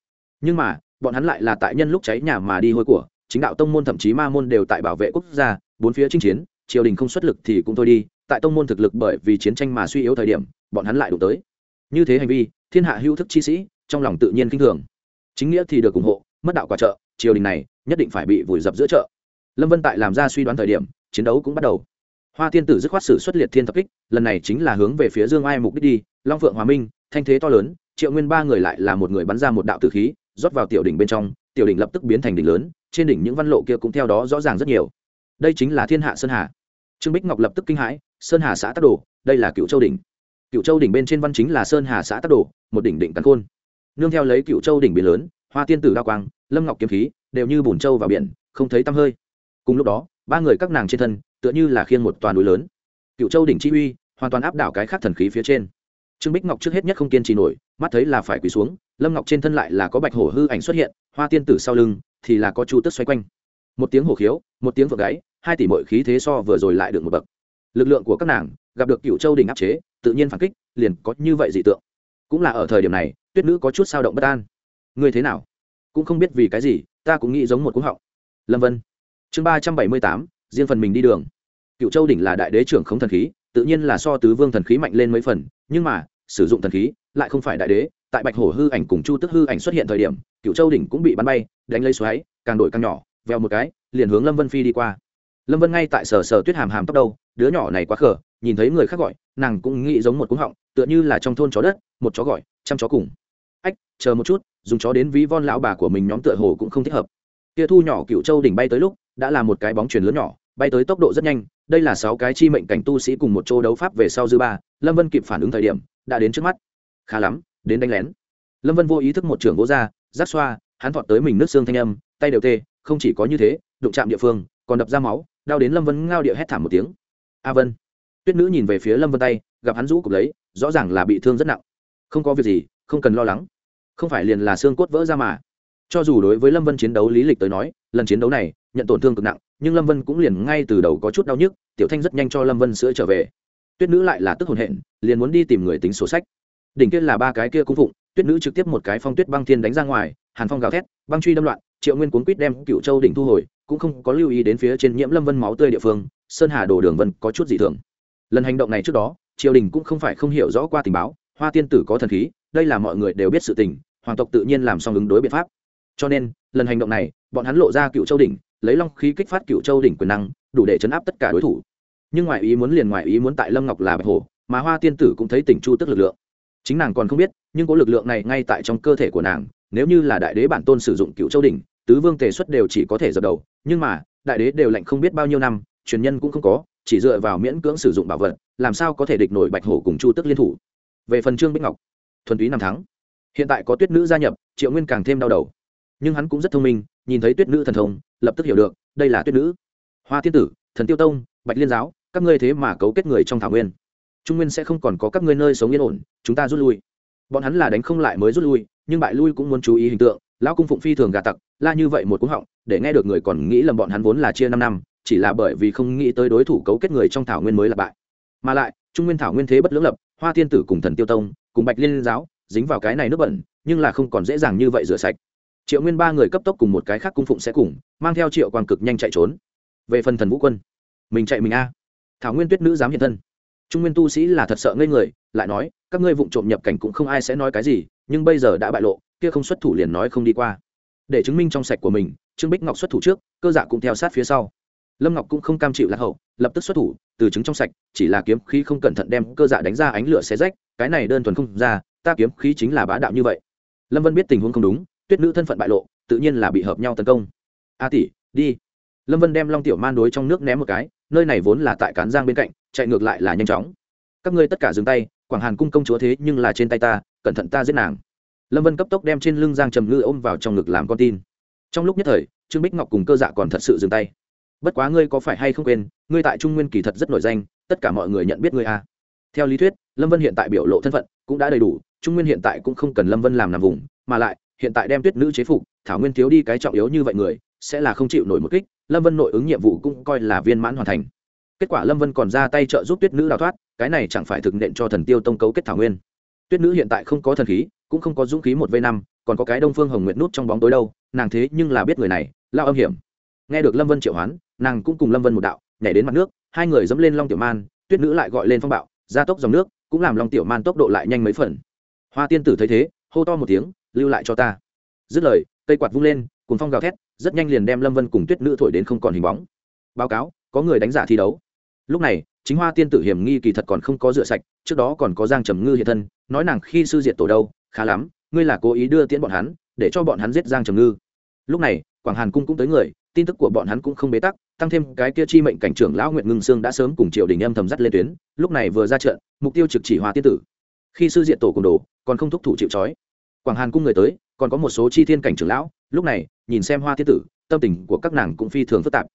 Nhưng mà, bọn hắn lại là tại nhân lúc cháy nhà mà đi hôi của, chính đạo tông môn thậm chí ma môn đều tại bảo vệ quốc gia, bốn phía chinh chiến, triều đình không xuất lực thì cũng thôi đi, tại tông môn thực lực bởi vì chiến tranh mà suy yếu thời điểm, bọn hắn lại đụng tới. Như thế hành vi, thiên hạ hữu thức chi sĩ, trong lòng tự nhiên kinh thường. Chính nghĩa thì được ủng hộ, mất đạo quả trợ, triều đình này nhất định phải bị vùi dập giữa chợ. Lâm vân tại làm ra suy đoán thời điểm, chiến đấu cũng bắt đầu. Hoa tiên tử dứt khoát sử xuất liệt thiên thập kích, lần này chính là hướng về phía dương ai mục đích đi, long phượng hòa minh, thanh thế to lớn triệu nguyên ba người lại là một người bắn ra một đạo tử khí, rót vào tiểu đỉnh bên trong, tiểu đỉnh lập tức biến thành đỉnh lớn, trên đỉnh những văn lộ kia cũng theo đó rõ ràng rất nhiều. Đây chính là thiên hạ sơn hà. Trương bích ngọc lập tức kinh hãi, sơn hà xã tắc đồ, đây là cựu châu đỉnh. Cựu châu đỉnh bên trên văn chính là sơn hà xã tắc đồ, một đỉnh đỉnh cắn khôn. Nương theo lấy cựu châu đỉnh biển lớn, hoa tiên tử đa quang, lâm ngọc kiếm khí, đều như bùn châu vào biển, không thấy tăm hơi. Cùng lúc đó, ba người các nàng trên thân, tựa như là khiên một toàn núi lớn. Cựu châu đỉnh chi uy, hoàn toàn áp đảo cái khác thần khí phía trên trương bích ngọc trước hết nhất không kiên trì nổi, mắt thấy là phải quỳ xuống, lâm ngọc trên thân lại là có bạch hổ hư ảnh xuất hiện, hoa tiên tử sau lưng thì là có chu tức xoay quanh. Một tiếng hổ khiếu, một tiếng vượt gáy hai tỷ mọi khí thế so vừa rồi lại được một bậc. Lực lượng của các nàng gặp được cựu châu đình áp chế, tự nhiên phản kích, liền có như vậy dị tượng. Cũng là ở thời điểm này, tuyết nữ có chút sao động bất an. Ngươi thế nào? Cũng không biết vì cái gì, ta cũng nghĩ giống một cúng họng. Lâm vân. Chương ba trăm bảy mươi tám, riêng phần mình đi đường. Cựu châu đỉnh là đại đế trưởng không thần khí tự nhiên là so tứ vương thần khí mạnh lên mấy phần, nhưng mà, sử dụng thần khí lại không phải đại đế, tại bạch hổ hư ảnh cùng chu tức hư ảnh xuất hiện thời điểm cựu châu đỉnh cũng bị bắn bay, đánh lấy xoáy, càng đổi càng nhỏ veo một cái, liền hướng lâm vân phi đi qua. Lâm vân ngay tại sở sở tuyết hàm hàm tóc đâu, đứa nhỏ này quá khờ, nhìn thấy người khác gọi, nàng cũng nghĩ giống một cúng họng, tựa như là trong thôn chó đất, một chó gọi, chăm chó cùng. Ách, chờ một chút, dùng chó đến ví von lão bà của mình nhóm tựa hồ cũng không thích hợp. Kia thu nhỏ cựu châu đỉnh bay tới lúc, đã là một cái bóng chuyển lớn nhỏ bay tới tốc độ rất nhanh, đây là sáu cái chi mệnh cảnh tu sĩ cùng một chỗ đấu pháp về sau dư ba, lâm vân kịp phản ứng thời điểm, đã đến trước mắt. Khá lắm, đến đánh lén. Lâm vân vô ý thức một trưởng vỗ ra rát xoa, hắn thọt tới mình nước xương thanh âm, tay đều tê, không chỉ có như thế, đụng chạm địa phương, còn đập ra máu, đau đến lâm vân ngao địa hét thảm một tiếng. A vân. Tuyết nữ nhìn về phía lâm vân tay, gặp hắn rũ cục lấy, rõ ràng là bị thương rất nặng. Không có việc gì, không cần lo lắng. Không phải liền là xương cốt vỡ ra mà. Cho dù đối với lâm vân chiến đấu lý lịch tới nói, lần chiến đấu này, nhận tổn thương cực nặng nhưng lâm vân cũng liền ngay từ đầu có chút đau nhức, tiểu thanh rất nhanh cho lâm vân sữa trở về. Tuyết nữ lại là tức hồn hện, liền muốn đi tìm người tính sổ sách. Đỉnh kia là ba cái kia cung phụng, tuyết nữ trực tiếp một cái phong tuyết băng thiên đánh ra ngoài, hàn phong gào thét, băng truy đâm loạn, triệu nguyên cuốn quýt đem cựu châu đỉnh thu hồi, cũng không có lưu ý đến phía trên nhiễm lâm vân máu tươi địa phương, sơn hà đồ đường vân có chút dị thường. Lần hành động này trước đó, triều đình cũng không phải không hiểu rõ qua tình báo, hoa tiên tử có thần khí, đây là mọi người đều biết sự tình, hoàng tộc tự nhiên làm xong ứng đối biện pháp. Cho nên, lần hành động này, bọn hắn lộ ra cựu châu đỉnh lấy long khí kích phát cựu châu đỉnh quyền năng, đủ để chấn áp tất cả đối thủ. Nhưng ngoại ý muốn liền ngoại ý muốn tại lâm ngọc là bạch hổ, mà hoa tiên tử cũng thấy tỉnh chu tức lực lượng. Chính nàng còn không biết, nhưng có lực lượng này ngay tại trong cơ thể của nàng, nếu như là đại đế bản tôn sử dụng cựu châu đỉnh, tứ vương tề xuất đều chỉ có thể dập đầu, nhưng mà, đại đế đều lạnh không biết bao nhiêu năm, truyền nhân cũng không có, chỉ dựa vào miễn cưỡng sử dụng bảo vật, làm sao có thể địch nổi bạch hổ cùng chu tức liên thủ. Về phần trương bích ngọc, thuần túy năm tháng hiện tại có tuyết nữ gia nhập, triệu nguyên càng thêm đau đầu. Nhưng hắn cũng rất thông minh nhìn thấy tuyết nữ thần thông, lập tức hiểu được, đây là tuyết nữ. Hoa tiên tử, thần tiêu tông, bạch liên giáo, các ngươi thế mà cấu kết người trong thảo nguyên. Trung nguyên sẽ không còn có các ngươi nơi sống yên ổn, chúng ta rút lui. Bọn hắn là đánh không lại mới rút lui, nhưng bại lui cũng muốn chú ý hình tượng, lão cung phụng phi thường gà tặc, la như vậy một cúng họng, để nghe được người còn nghĩ lầm bọn hắn vốn là chia năm năm, chỉ là bởi vì không nghĩ tới đối thủ cấu kết người trong thảo nguyên mới là bại. Mà lại, trung nguyên thảo nguyên thế bất lưỡng lập, hoa tiên tử cùng thần tiêu tông, cùng bạch liên giáo, dính vào cái này nước bẩn, nhưng là không còn dễ dàng như vậy rửa sạch triệu nguyên ba người cấp tốc cùng một cái khác cung phụng sẽ cùng, mang theo triệu quang cực nhanh chạy trốn. Về phần thần vũ quân, mình chạy mình a. Thảo nguyên tuyết nữ dám hiện thân. Trung nguyên tu sĩ là thật sợ ngây người, lại nói, các ngươi vụng trộm nhập cảnh cũng không ai sẽ nói cái gì, nhưng bây giờ đã bại lộ, kia không xuất thủ liền nói không đi qua. Để chứng minh trong sạch của mình, trương bích ngọc xuất thủ trước, cơ dạ cũng theo sát phía sau. Lâm ngọc cũng không cam chịu lạc hậu, lập tức xuất thủ, từ chứng trong sạch, chỉ là kiếm khí không cẩn thận đem cơ dạ đánh ra ánh lửa xé rách, cái này đơn thuần không ra, ta kiếm khí chính là bá đạo như vậy. Lâm vân biết tình huống không đúng tuyết nữ thân phận bại lộ, tự nhiên là bị hợp nhau tấn công. A tỷ, đi. Lâm vân đem long tiểu man đối trong nước ném một cái, nơi này vốn là tại cán giang bên cạnh, chạy ngược lại là nhanh chóng. Các ngươi tất cả dừng tay, quảng hàn cung công chúa thế nhưng là trên tay ta, cẩn thận ta giết nàng. Lâm vân cấp tốc đem trên lưng giang trầm ngư ôm vào trong ngực làm con tin. Trong lúc nhất thời, trương bích ngọc cùng cơ dạ còn thật sự dừng tay. Bất quá ngươi có phải hay không quên, ngươi tại trung nguyên kỳ thật rất nổi danh, tất cả mọi người nhận biết ngươi a à. theo lý thuyết, lâm vân hiện tại biểu lộ thân phận cũng đã đầy đủ, trung nguyên hiện tại cũng không cần lâm vân làm nằm vùng, mà lại hiện tại đem tuyết nữ chế phục, thảo nguyên thiếu đi cái trọng yếu như vậy người, sẽ là không chịu nổi một kích, lâm vân nội ứng nhiệm vụ cũng coi là viên mãn hoàn thành. Kết quả lâm vân còn ra tay trợ giúp tuyết nữ đào thoát, cái này chẳng phải thực nện cho thần tiêu tông cấu kết thảo nguyên. Tuyết nữ hiện tại không có thần khí, cũng không có dũng khí một v năm, còn có cái đông phương hồng nguyệt nút trong bóng tối đâu, nàng thế nhưng là biết người này, lao âm hiểm. Nghe được lâm vân triệu hoán, nàng cũng cùng lâm vân một đạo, nhảy đến mặt nước, hai người dẫm lên long tiểu man, tuyết nữ lại gọi lên phong bạo, gia tốc dòng nước, cũng làm long tiểu man tốc độ lại nhanh mấy phần. Hoa tiên tử thấy thế, hô to một tiếng lưu lại cho ta. Dứt lời, cây quạt vung lên cùng phong gào thét, rất nhanh liền đem lâm vân cùng tuyết nữ thổi đến không còn hình bóng. Báo cáo, có người đánh giả thi đấu. Lúc này, chính hoa tiên tử hiểm nghi kỳ thật còn không có rửa sạch, trước đó còn có giang trầm ngư hiện thân, nói nàng khi sư diệt tổ đâu, khá lắm, ngươi là cố ý đưa tiễn bọn hắn, để cho bọn hắn giết giang trầm ngư. Lúc này, quảng hàn cung cũng tới người, tin tức của bọn hắn cũng không bế tắc, tăng thêm cái kia chi mệnh cảnh trưởng lão nguyện ngưng sương đã sớm cùng triều đình âm thầm dắt lên tuyến, lúc này vừa ra trận, mục tiêu trực chỉ hoa tiên tử. Khi sư diện tổ cùng đồ, còn không thúc thủ chịu trói quảng hàn cung người tới, còn có một số chi thiên cảnh trưởng lão, lúc này, nhìn xem hoa tiên tử, tâm tình của các nàng cũng phi thường phức tạp.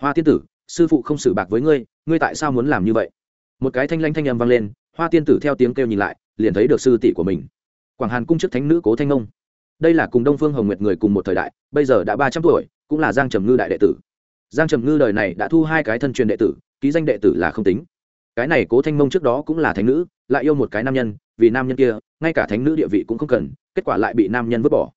Hoa tiên tử, sư phụ không xử bạc với ngươi ngươi tại sao muốn làm như vậy? Một cái thanh lanh thanh âm vang lên, hoa tiên tử theo tiếng kêu nhìn lại, liền thấy được sư tỷ của mình. Quảng hàn cung chức thánh nữ cố thanh ông đây là cùng đông phương hồng nguyệt người cùng một thời đại, bây giờ đã ba trăm tuổi, cũng là giang trầm ngư đại đệ tử. Giang trầm ngư đời này đã thu hai cái thân truyền đệ tử, ký danh đệ tử là không tính. Cái này cố thanh mông trước đó cũng là thánh nữ, lại yêu một cái nam nhân, vì nam nhân kia, ngay cả thánh nữ địa vị cũng không cần kết quả lại bị nam nhân vứt bỏ.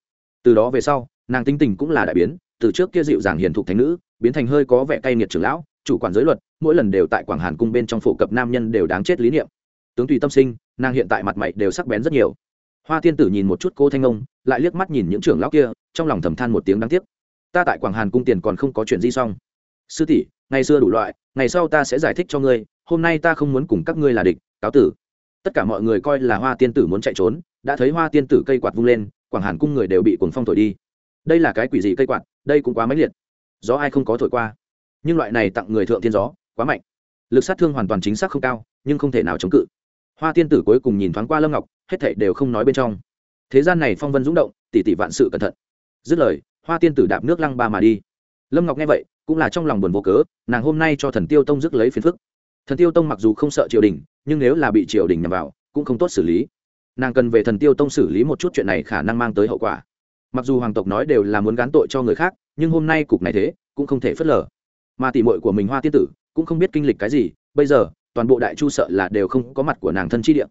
Từ đó về sau, nàng tinh tình cũng là đại biến, từ trước kia dịu dàng hiền thục thánh nữ, biến thành hơi có vẻ cay nghiệt trưởng lão, chủ quản giới luật, mỗi lần đều tại quảng hàn cung bên trong phổ cập nam nhân đều đáng chết lý niệm. Tướng tùy tâm sinh, nàng hiện tại mặt mày đều sắc bén rất nhiều. Hoa tiên tử nhìn một chút cô thanh ông lại liếc mắt nhìn những trưởng lão kia, trong lòng thầm than một tiếng đáng tiếc. Ta tại quảng hàn cung tiền còn không có chuyện gì xong. Sư tỷ, ngày xưa đủ loại, ngày sau ta sẽ giải thích cho ngươi, hôm nay ta không muốn cùng các ngươi là địch, cáo tử tất cả mọi người coi là hoa tiên tử muốn chạy trốn, đã thấy hoa tiên tử cây quạt vung lên, quảng hàn cung người đều bị cuồng phong thổi đi. Đây là cái quỷ gì cây quạt, đây cũng quá mãnh liệt. Gió ai không có thổi qua. Nhưng loại này tặng người thượng tiên gió, quá mạnh. Lực sát thương hoàn toàn chính xác không cao, nhưng không thể nào chống cự. Hoa tiên tử cuối cùng nhìn thoáng qua lâm ngọc, hết thảy đều không nói bên trong. Thế gian này phong vân rúng động, tỷ tỷ vạn sự cẩn thận. Dứt lời, hoa tiên tử đạp nước lăng ba mà đi. Lâm ngọc nghe vậy, cũng là trong lòng buồn vô cớ, nàng hôm nay cho thần tiêu tông dứt lấy phiền phức thần tiêu tông mặc dù không sợ triều đình, nhưng nếu là bị triều đình nhằm vào, cũng không tốt xử lý. Nàng cần về thần tiêu tông xử lý một chút chuyện này khả năng mang tới hậu quả. Mặc dù hoàng tộc nói đều là muốn gán tội cho người khác, nhưng hôm nay cục này thế, cũng không thể phớt lờ. Mà tỉ mội của mình hoa tiên tử, cũng không biết kinh lịch cái gì, bây giờ, toàn bộ đại chu sợ là đều không có mặt của nàng thân chi địa.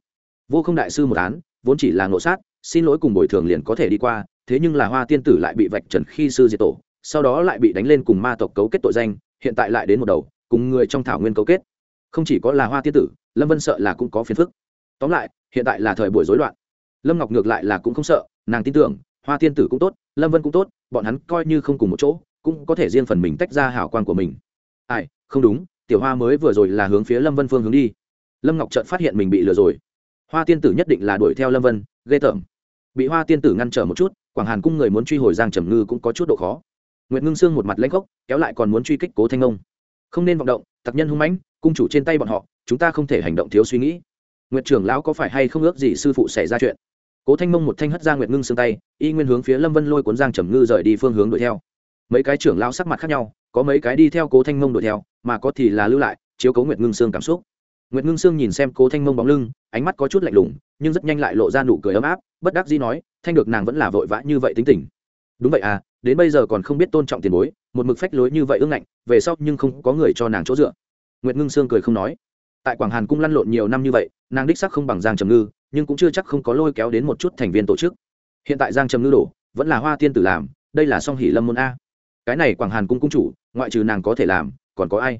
Vô không đại sư một án, vốn chỉ là ngộ sát, xin lỗi cùng bồi thường liền có thể đi qua, thế nhưng là hoa tiên tử lại bị vạch trần khi sư diệt tổ, sau đó lại bị đánh lên cùng ma tộc cấu kết tội danh, hiện tại lại đến một đầu, cùng người trong thảo nguyên cấu kết không chỉ có là hoa tiên tử, lâm vân sợ là cũng có phiền phức. Tóm lại, hiện tại là thời buổi rối loạn. Lâm ngọc ngược lại là cũng không sợ, nàng tin tưởng, hoa tiên tử cũng tốt, lâm vân cũng tốt, bọn hắn coi như không cùng một chỗ, cũng có thể riêng phần mình tách ra hảo quan của mình. Ai, không đúng, tiểu hoa mới vừa rồi là hướng phía lâm vân phương hướng đi. Lâm ngọc trợt phát hiện mình bị lừa rồi. Hoa tiên tử nhất định là đuổi theo lâm vân, ghê tởm. Bị hoa tiên tử ngăn trở một chút, quảng hàn cung người muốn truy hồi giang trầm ngư cũng có chút độ khó. Nguyệt ngưng sương một mặt lãnh gốc kéo lại còn muốn truy kích cố thanh ông không nên vọng động tặc nhân hung mãnh, cung chủ trên tay bọn họ, chúng ta không thể hành động thiếu suy nghĩ. Nguyệt trưởng lão có phải hay không ước gì sư phụ xảy ra chuyện? Cố thanh mông một thanh hất ra nguyệt ngưng xương tay, y nguyên hướng phía lâm vân lôi cuốn giang trầm ngư rời đi phương hướng đuổi theo. Mấy cái trưởng lão sắc mặt khác nhau, có mấy cái đi theo cố thanh mông đuổi theo, mà có thì là lưu lại, chiếu cố nguyệt ngưng xương cảm xúc. Nguyệt ngưng xương nhìn xem cố thanh mông bóng lưng, ánh mắt có chút lạnh lùng, nhưng rất nhanh lại lộ ra nụ cười ấm áp, bất đắc dĩ nói, thanh được nàng vẫn là vội vã như vậy tính tình. Đúng vậy à đến bây giờ còn không biết tôn trọng tiền bối một mực phách lối như vậy ương ngạnh, về sau nhưng không có người cho nàng chỗ dựa. Nguyệt ngưng sương cười không nói. Tại quảng hàn cung lăn lộn nhiều năm như vậy, nàng đích sắc không bằng giang trầm ngư, nhưng cũng chưa chắc không có lôi kéo đến một chút thành viên tổ chức. Hiện tại giang trầm ngư đổ, vẫn là hoa tiên tử làm, đây là song hỷ lâm môn a. Cái này quảng hàn cung cung chủ, ngoại trừ nàng có thể làm, còn có ai?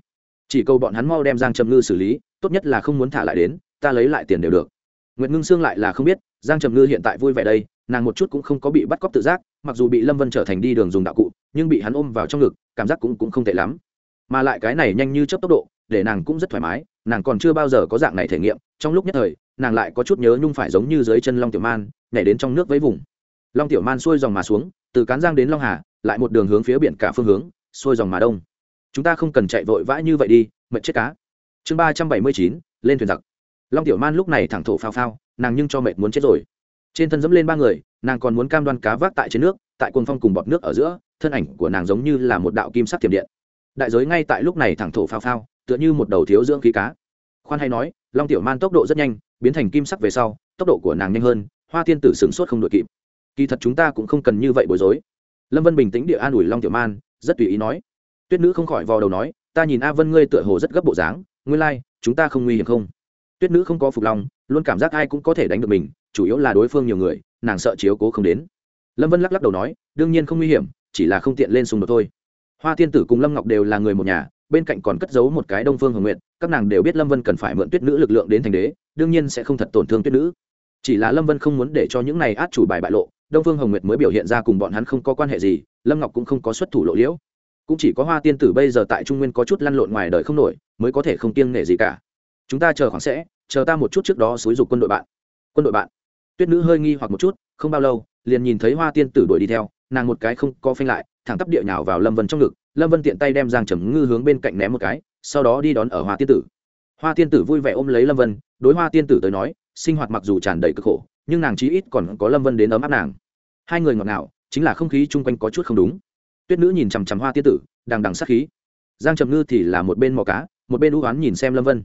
Chỉ câu bọn hắn mau đem giang trầm ngư xử lý, tốt nhất là không muốn thả lại đến, ta lấy lại tiền đều được. Nguyệt ngưng sương lại là không biết, giang trầm ngư hiện tại vui vẻ đây, nàng một chút cũng không có bị bắt cóc tự giác, mặc dù bị lâm vân trở thành đi đường dùng đạo cụ nhưng bị hắn ôm vào trong ngực cảm giác cũng, cũng không tệ lắm. Mà lại cái này nhanh như chấp tốc độ để nàng cũng rất thoải mái nàng còn chưa bao giờ có dạng này thể nghiệm trong lúc nhất thời nàng lại có chút nhớ nhung phải giống như dưới chân long tiểu man nhảy đến trong nước với vùng. Long tiểu man xuôi dòng mà xuống từ cán giang đến long hà lại một đường hướng phía biển cả phương hướng xuôi dòng mà đông. Chúng ta không cần chạy vội vã như vậy đi mệt chết cá. Chương ba trăm bảy mươi chín lên thuyền giặc. Long tiểu man lúc này thẳng thổ phao phao nàng nhưng cho mệt muốn chết rồi. Trên thân dẫm lên ba người nàng còn muốn cam đoan cá vác tại trên nước tại cuồng phong cùng bọt nước ở giữa thân ảnh của nàng giống như là một đạo kim sắc thiểm điện. Đại giới ngay tại lúc này thẳng thổ phao phao tựa như một đầu thiếu dưỡng khí cá. Khoan hay nói long tiểu man tốc độ rất nhanh biến thành kim sắc về sau tốc độ của nàng nhanh hơn hoa thiên tử sửng sốt không đội kịp. Kỳ thật chúng ta cũng không cần như vậy bối rối. Lâm vân bình tĩnh địa an ủi long tiểu man rất tùy ý nói. Tuyết nữ không khỏi vò đầu nói ta nhìn a vân ngươi tựa hồ rất gấp bộ dáng nguyên lai、like, chúng ta không nguy hiểm không? Tuyết nữ không có phục lòng luôn cảm giác ai cũng có thể đánh được mình chủ yếu là đối phương nhiều người nàng sợ chiếu cố không đến lâm vân lắc lắc đầu nói đương nhiên không nguy hiểm chỉ là không tiện lên xung đột thôi hoa tiên tử cùng lâm ngọc đều là người một nhà bên cạnh còn cất giấu một cái đông phương hồng nguyện các nàng đều biết lâm vân cần phải mượn tuyết nữ lực lượng đến thành đế đương nhiên sẽ không thật tổn thương tuyết nữ chỉ là lâm vân không muốn để cho những này át chủ bài bại lộ đông phương hồng nguyệt mới biểu hiện ra cùng bọn hắn không có quan hệ gì lâm ngọc cũng không có xuất thủ lộ liễu cũng chỉ có hoa tiên tử bây giờ tại trung nguyên có chút lăn lộn ngoài đời không nổi mới có thể không kiêng nể gì cả chúng ta chờ khoảng sẽ chờ ta một chút trước đó xúi dục quân đội bạn quân đội bạn tuyết nữ hơi nghi hoặc một chút không bao lâu liền nhìn thấy hoa tiên tử đuổi đi theo, nàng một cái không có phanh lại, thẳng tắp địa nhào vào lâm vân trong ngực, lâm vân tiện tay đem giang trầm ngư hướng bên cạnh ném một cái, sau đó đi đón ở hoa tiên tử. Hoa tiên tử vui vẻ ôm lấy lâm vân, đối hoa tiên tử tới nói, sinh hoạt mặc dù tràn đầy cực khổ, nhưng nàng chí ít còn có lâm vân đến ấm áp nàng. Hai người ngọt ngào, chính là không khí chung quanh có chút không đúng. Tuyết nữ nhìn chằm chằm hoa tiên tử đang đằng sát khí. Giang trầm ngư thì là một bên mò cá, một bên đũ oán nhìn xem lâm vân.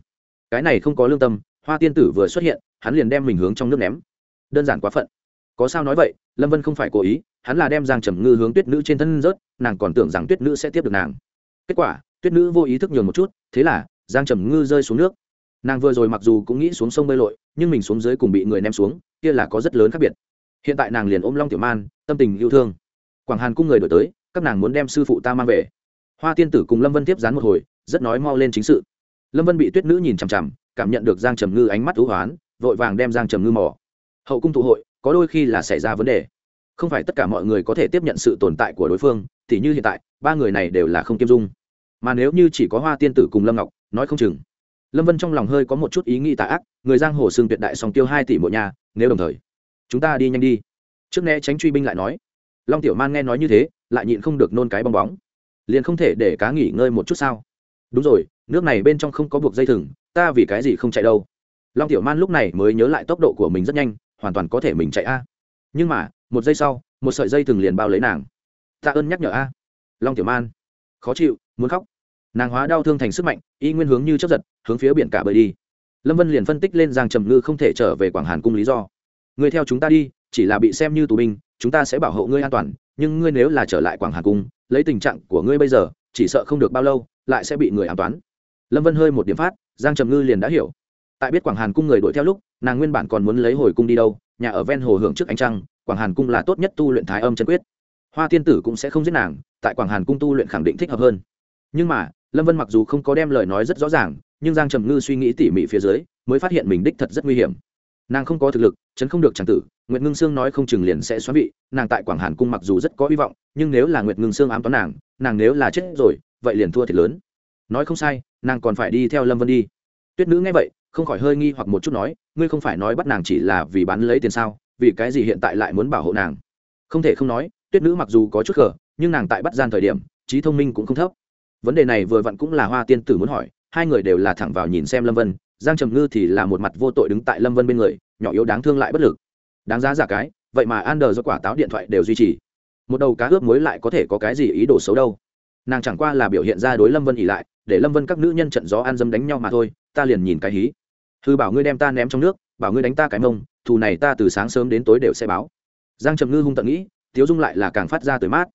Cái này không có lương tâm, hoa tiên tử vừa xuất hiện, hắn liền đem mình hướng trong nước ném. Đơn giản quá phận có sao nói vậy, lâm vân không phải cố ý, hắn là đem giang trầm ngư hướng tuyết nữ trên thân rớt, nàng còn tưởng rằng tuyết nữ sẽ tiếp được nàng. Kết quả, tuyết nữ vô ý thức nhường một chút, thế là, giang trầm ngư rơi xuống nước. Nàng vừa rồi mặc dù cũng nghĩ xuống sông bơi lội, nhưng mình xuống dưới cùng bị người ném xuống, kia là có rất lớn khác biệt. Hiện tại nàng liền ôm long tiểu man, tâm tình yêu thương. Quảng hàn cung người đổi tới, các nàng muốn đem sư phụ ta mang về. Hoa tiên tử cùng lâm vân tiếp dán một hồi, rất nói mau lên chính sự. Lâm vân bị tuyết nữ nhìn chằm chằm, cảm nhận được giang trầm ngư ánh mắt thú hoán, vội vàng đem giang trầm ngư mỏ hậu cung tụ hội có đôi khi là xảy ra vấn đề. Không phải tất cả mọi người có thể tiếp nhận sự tồn tại của đối phương, thì như hiện tại, ba người này đều là không kiêm dung. Mà nếu như chỉ có hoa tiên tử cùng lâm ngọc, nói không chừng. Lâm vân trong lòng hơi có một chút ý nghĩ tạ ác, người giang hồ xương tuyệt đại song tiêu hai tỷ mỗi nhà, nếu đồng thời, chúng ta đi nhanh đi. Trước né tránh truy binh lại nói. Long tiểu man nghe nói như thế, lại nhịn không được nôn cái bong bóng. Liền không thể để cá nghỉ ngơi một chút sao? Đúng rồi, nước này bên trong không có buộc dây thừng, ta vì cái gì không chạy đâu? Long tiểu man lúc này mới nhớ lại tốc độ của mình rất nhanh hoàn toàn có thể mình chạy a. Nhưng mà, một giây sau, một sợi dây thừng liền bao lấy nàng. Tạ ơn nhắc nhở a. Long tiểu man. Khó chịu, muốn khóc. Nàng hóa đau thương thành sức mạnh, y nguyên hướng như chấp giật, hướng phía biển cả bơi đi. Lâm vân liền phân tích lên giang trầm ngư không thể trở về quảng hàn cung lý do. Người theo chúng ta đi, chỉ là bị xem như tù binh, chúng ta sẽ bảo hộ ngươi an toàn, nhưng ngươi nếu là trở lại quảng hàn cung, lấy tình trạng của ngươi bây giờ, chỉ sợ không được bao lâu, lại sẽ bị người an toán. Lâm vân hơi một điểm phát, giang trầm ngư liền đã hiểu tại biết quảng hàn cung người đuổi theo lúc, nàng nguyên bản còn muốn lấy hồi cung đi đâu, nhà ở ven hồ hưởng trước ánh trăng, quảng hàn cung là tốt nhất tu luyện thái âm chân quyết. Hoa tiên tử cũng sẽ không giết nàng, tại quảng hàn cung tu luyện khẳng định thích hợp hơn. Nhưng mà, lâm vân mặc dù không có đem lời nói rất rõ ràng, nhưng giang trầm ngư suy nghĩ tỉ mỉ phía dưới, mới phát hiện mình đích thật rất nguy hiểm. Nàng không có thực lực, chấn không được tràng tử, nguyệt ngưng sương nói không chừng liền sẽ xóa vị, nàng tại quảng hàn cung mặc dù rất có hy vọng, nhưng nếu là nguyệt ngưng sương ám toán nàng nàng nếu là chết rồi, vậy liền thua thiệt lớn. Nói không sai, nàng còn phải đi theo lâm vân đi. Tuyết nữ nghe vậy không khỏi hơi nghi hoặc một chút nói, ngươi không phải nói bắt nàng chỉ là vì bán lấy tiền sao, vì cái gì hiện tại lại muốn bảo hộ nàng? Không thể không nói, tuyết nữ mặc dù có chút khở nhưng nàng tại bắt gian thời điểm, trí thông minh cũng không thấp. Vấn đề này vừa vặn cũng là hoa tiên tử muốn hỏi, hai người đều là thẳng vào nhìn xem lâm vân, giang trầm ngư thì là một mặt vô tội đứng tại lâm vân bên người, nhỏ yếu đáng thương lại bất lực. Đáng giá giả cái, vậy mà an đờ do quả táo điện thoại đều duy trì. Một đầu cá ướp mới lại có thể có cái gì ý đồ xấu đâu? Nàng chẳng qua là biểu hiện ra đối lâm vân ỉ lại, để lâm vân các nữ nhân trận gió an dâm đánh nhau mà thôi, ta liền nhìn cái hí thư bảo ngươi đem ta ném trong nước, bảo ngươi đánh ta cái mông, thù này ta từ sáng sớm đến tối đều sẽ báo. Giang trầm ngư hung tận nghĩ, tiếu dung lại là càng phát ra tới mát.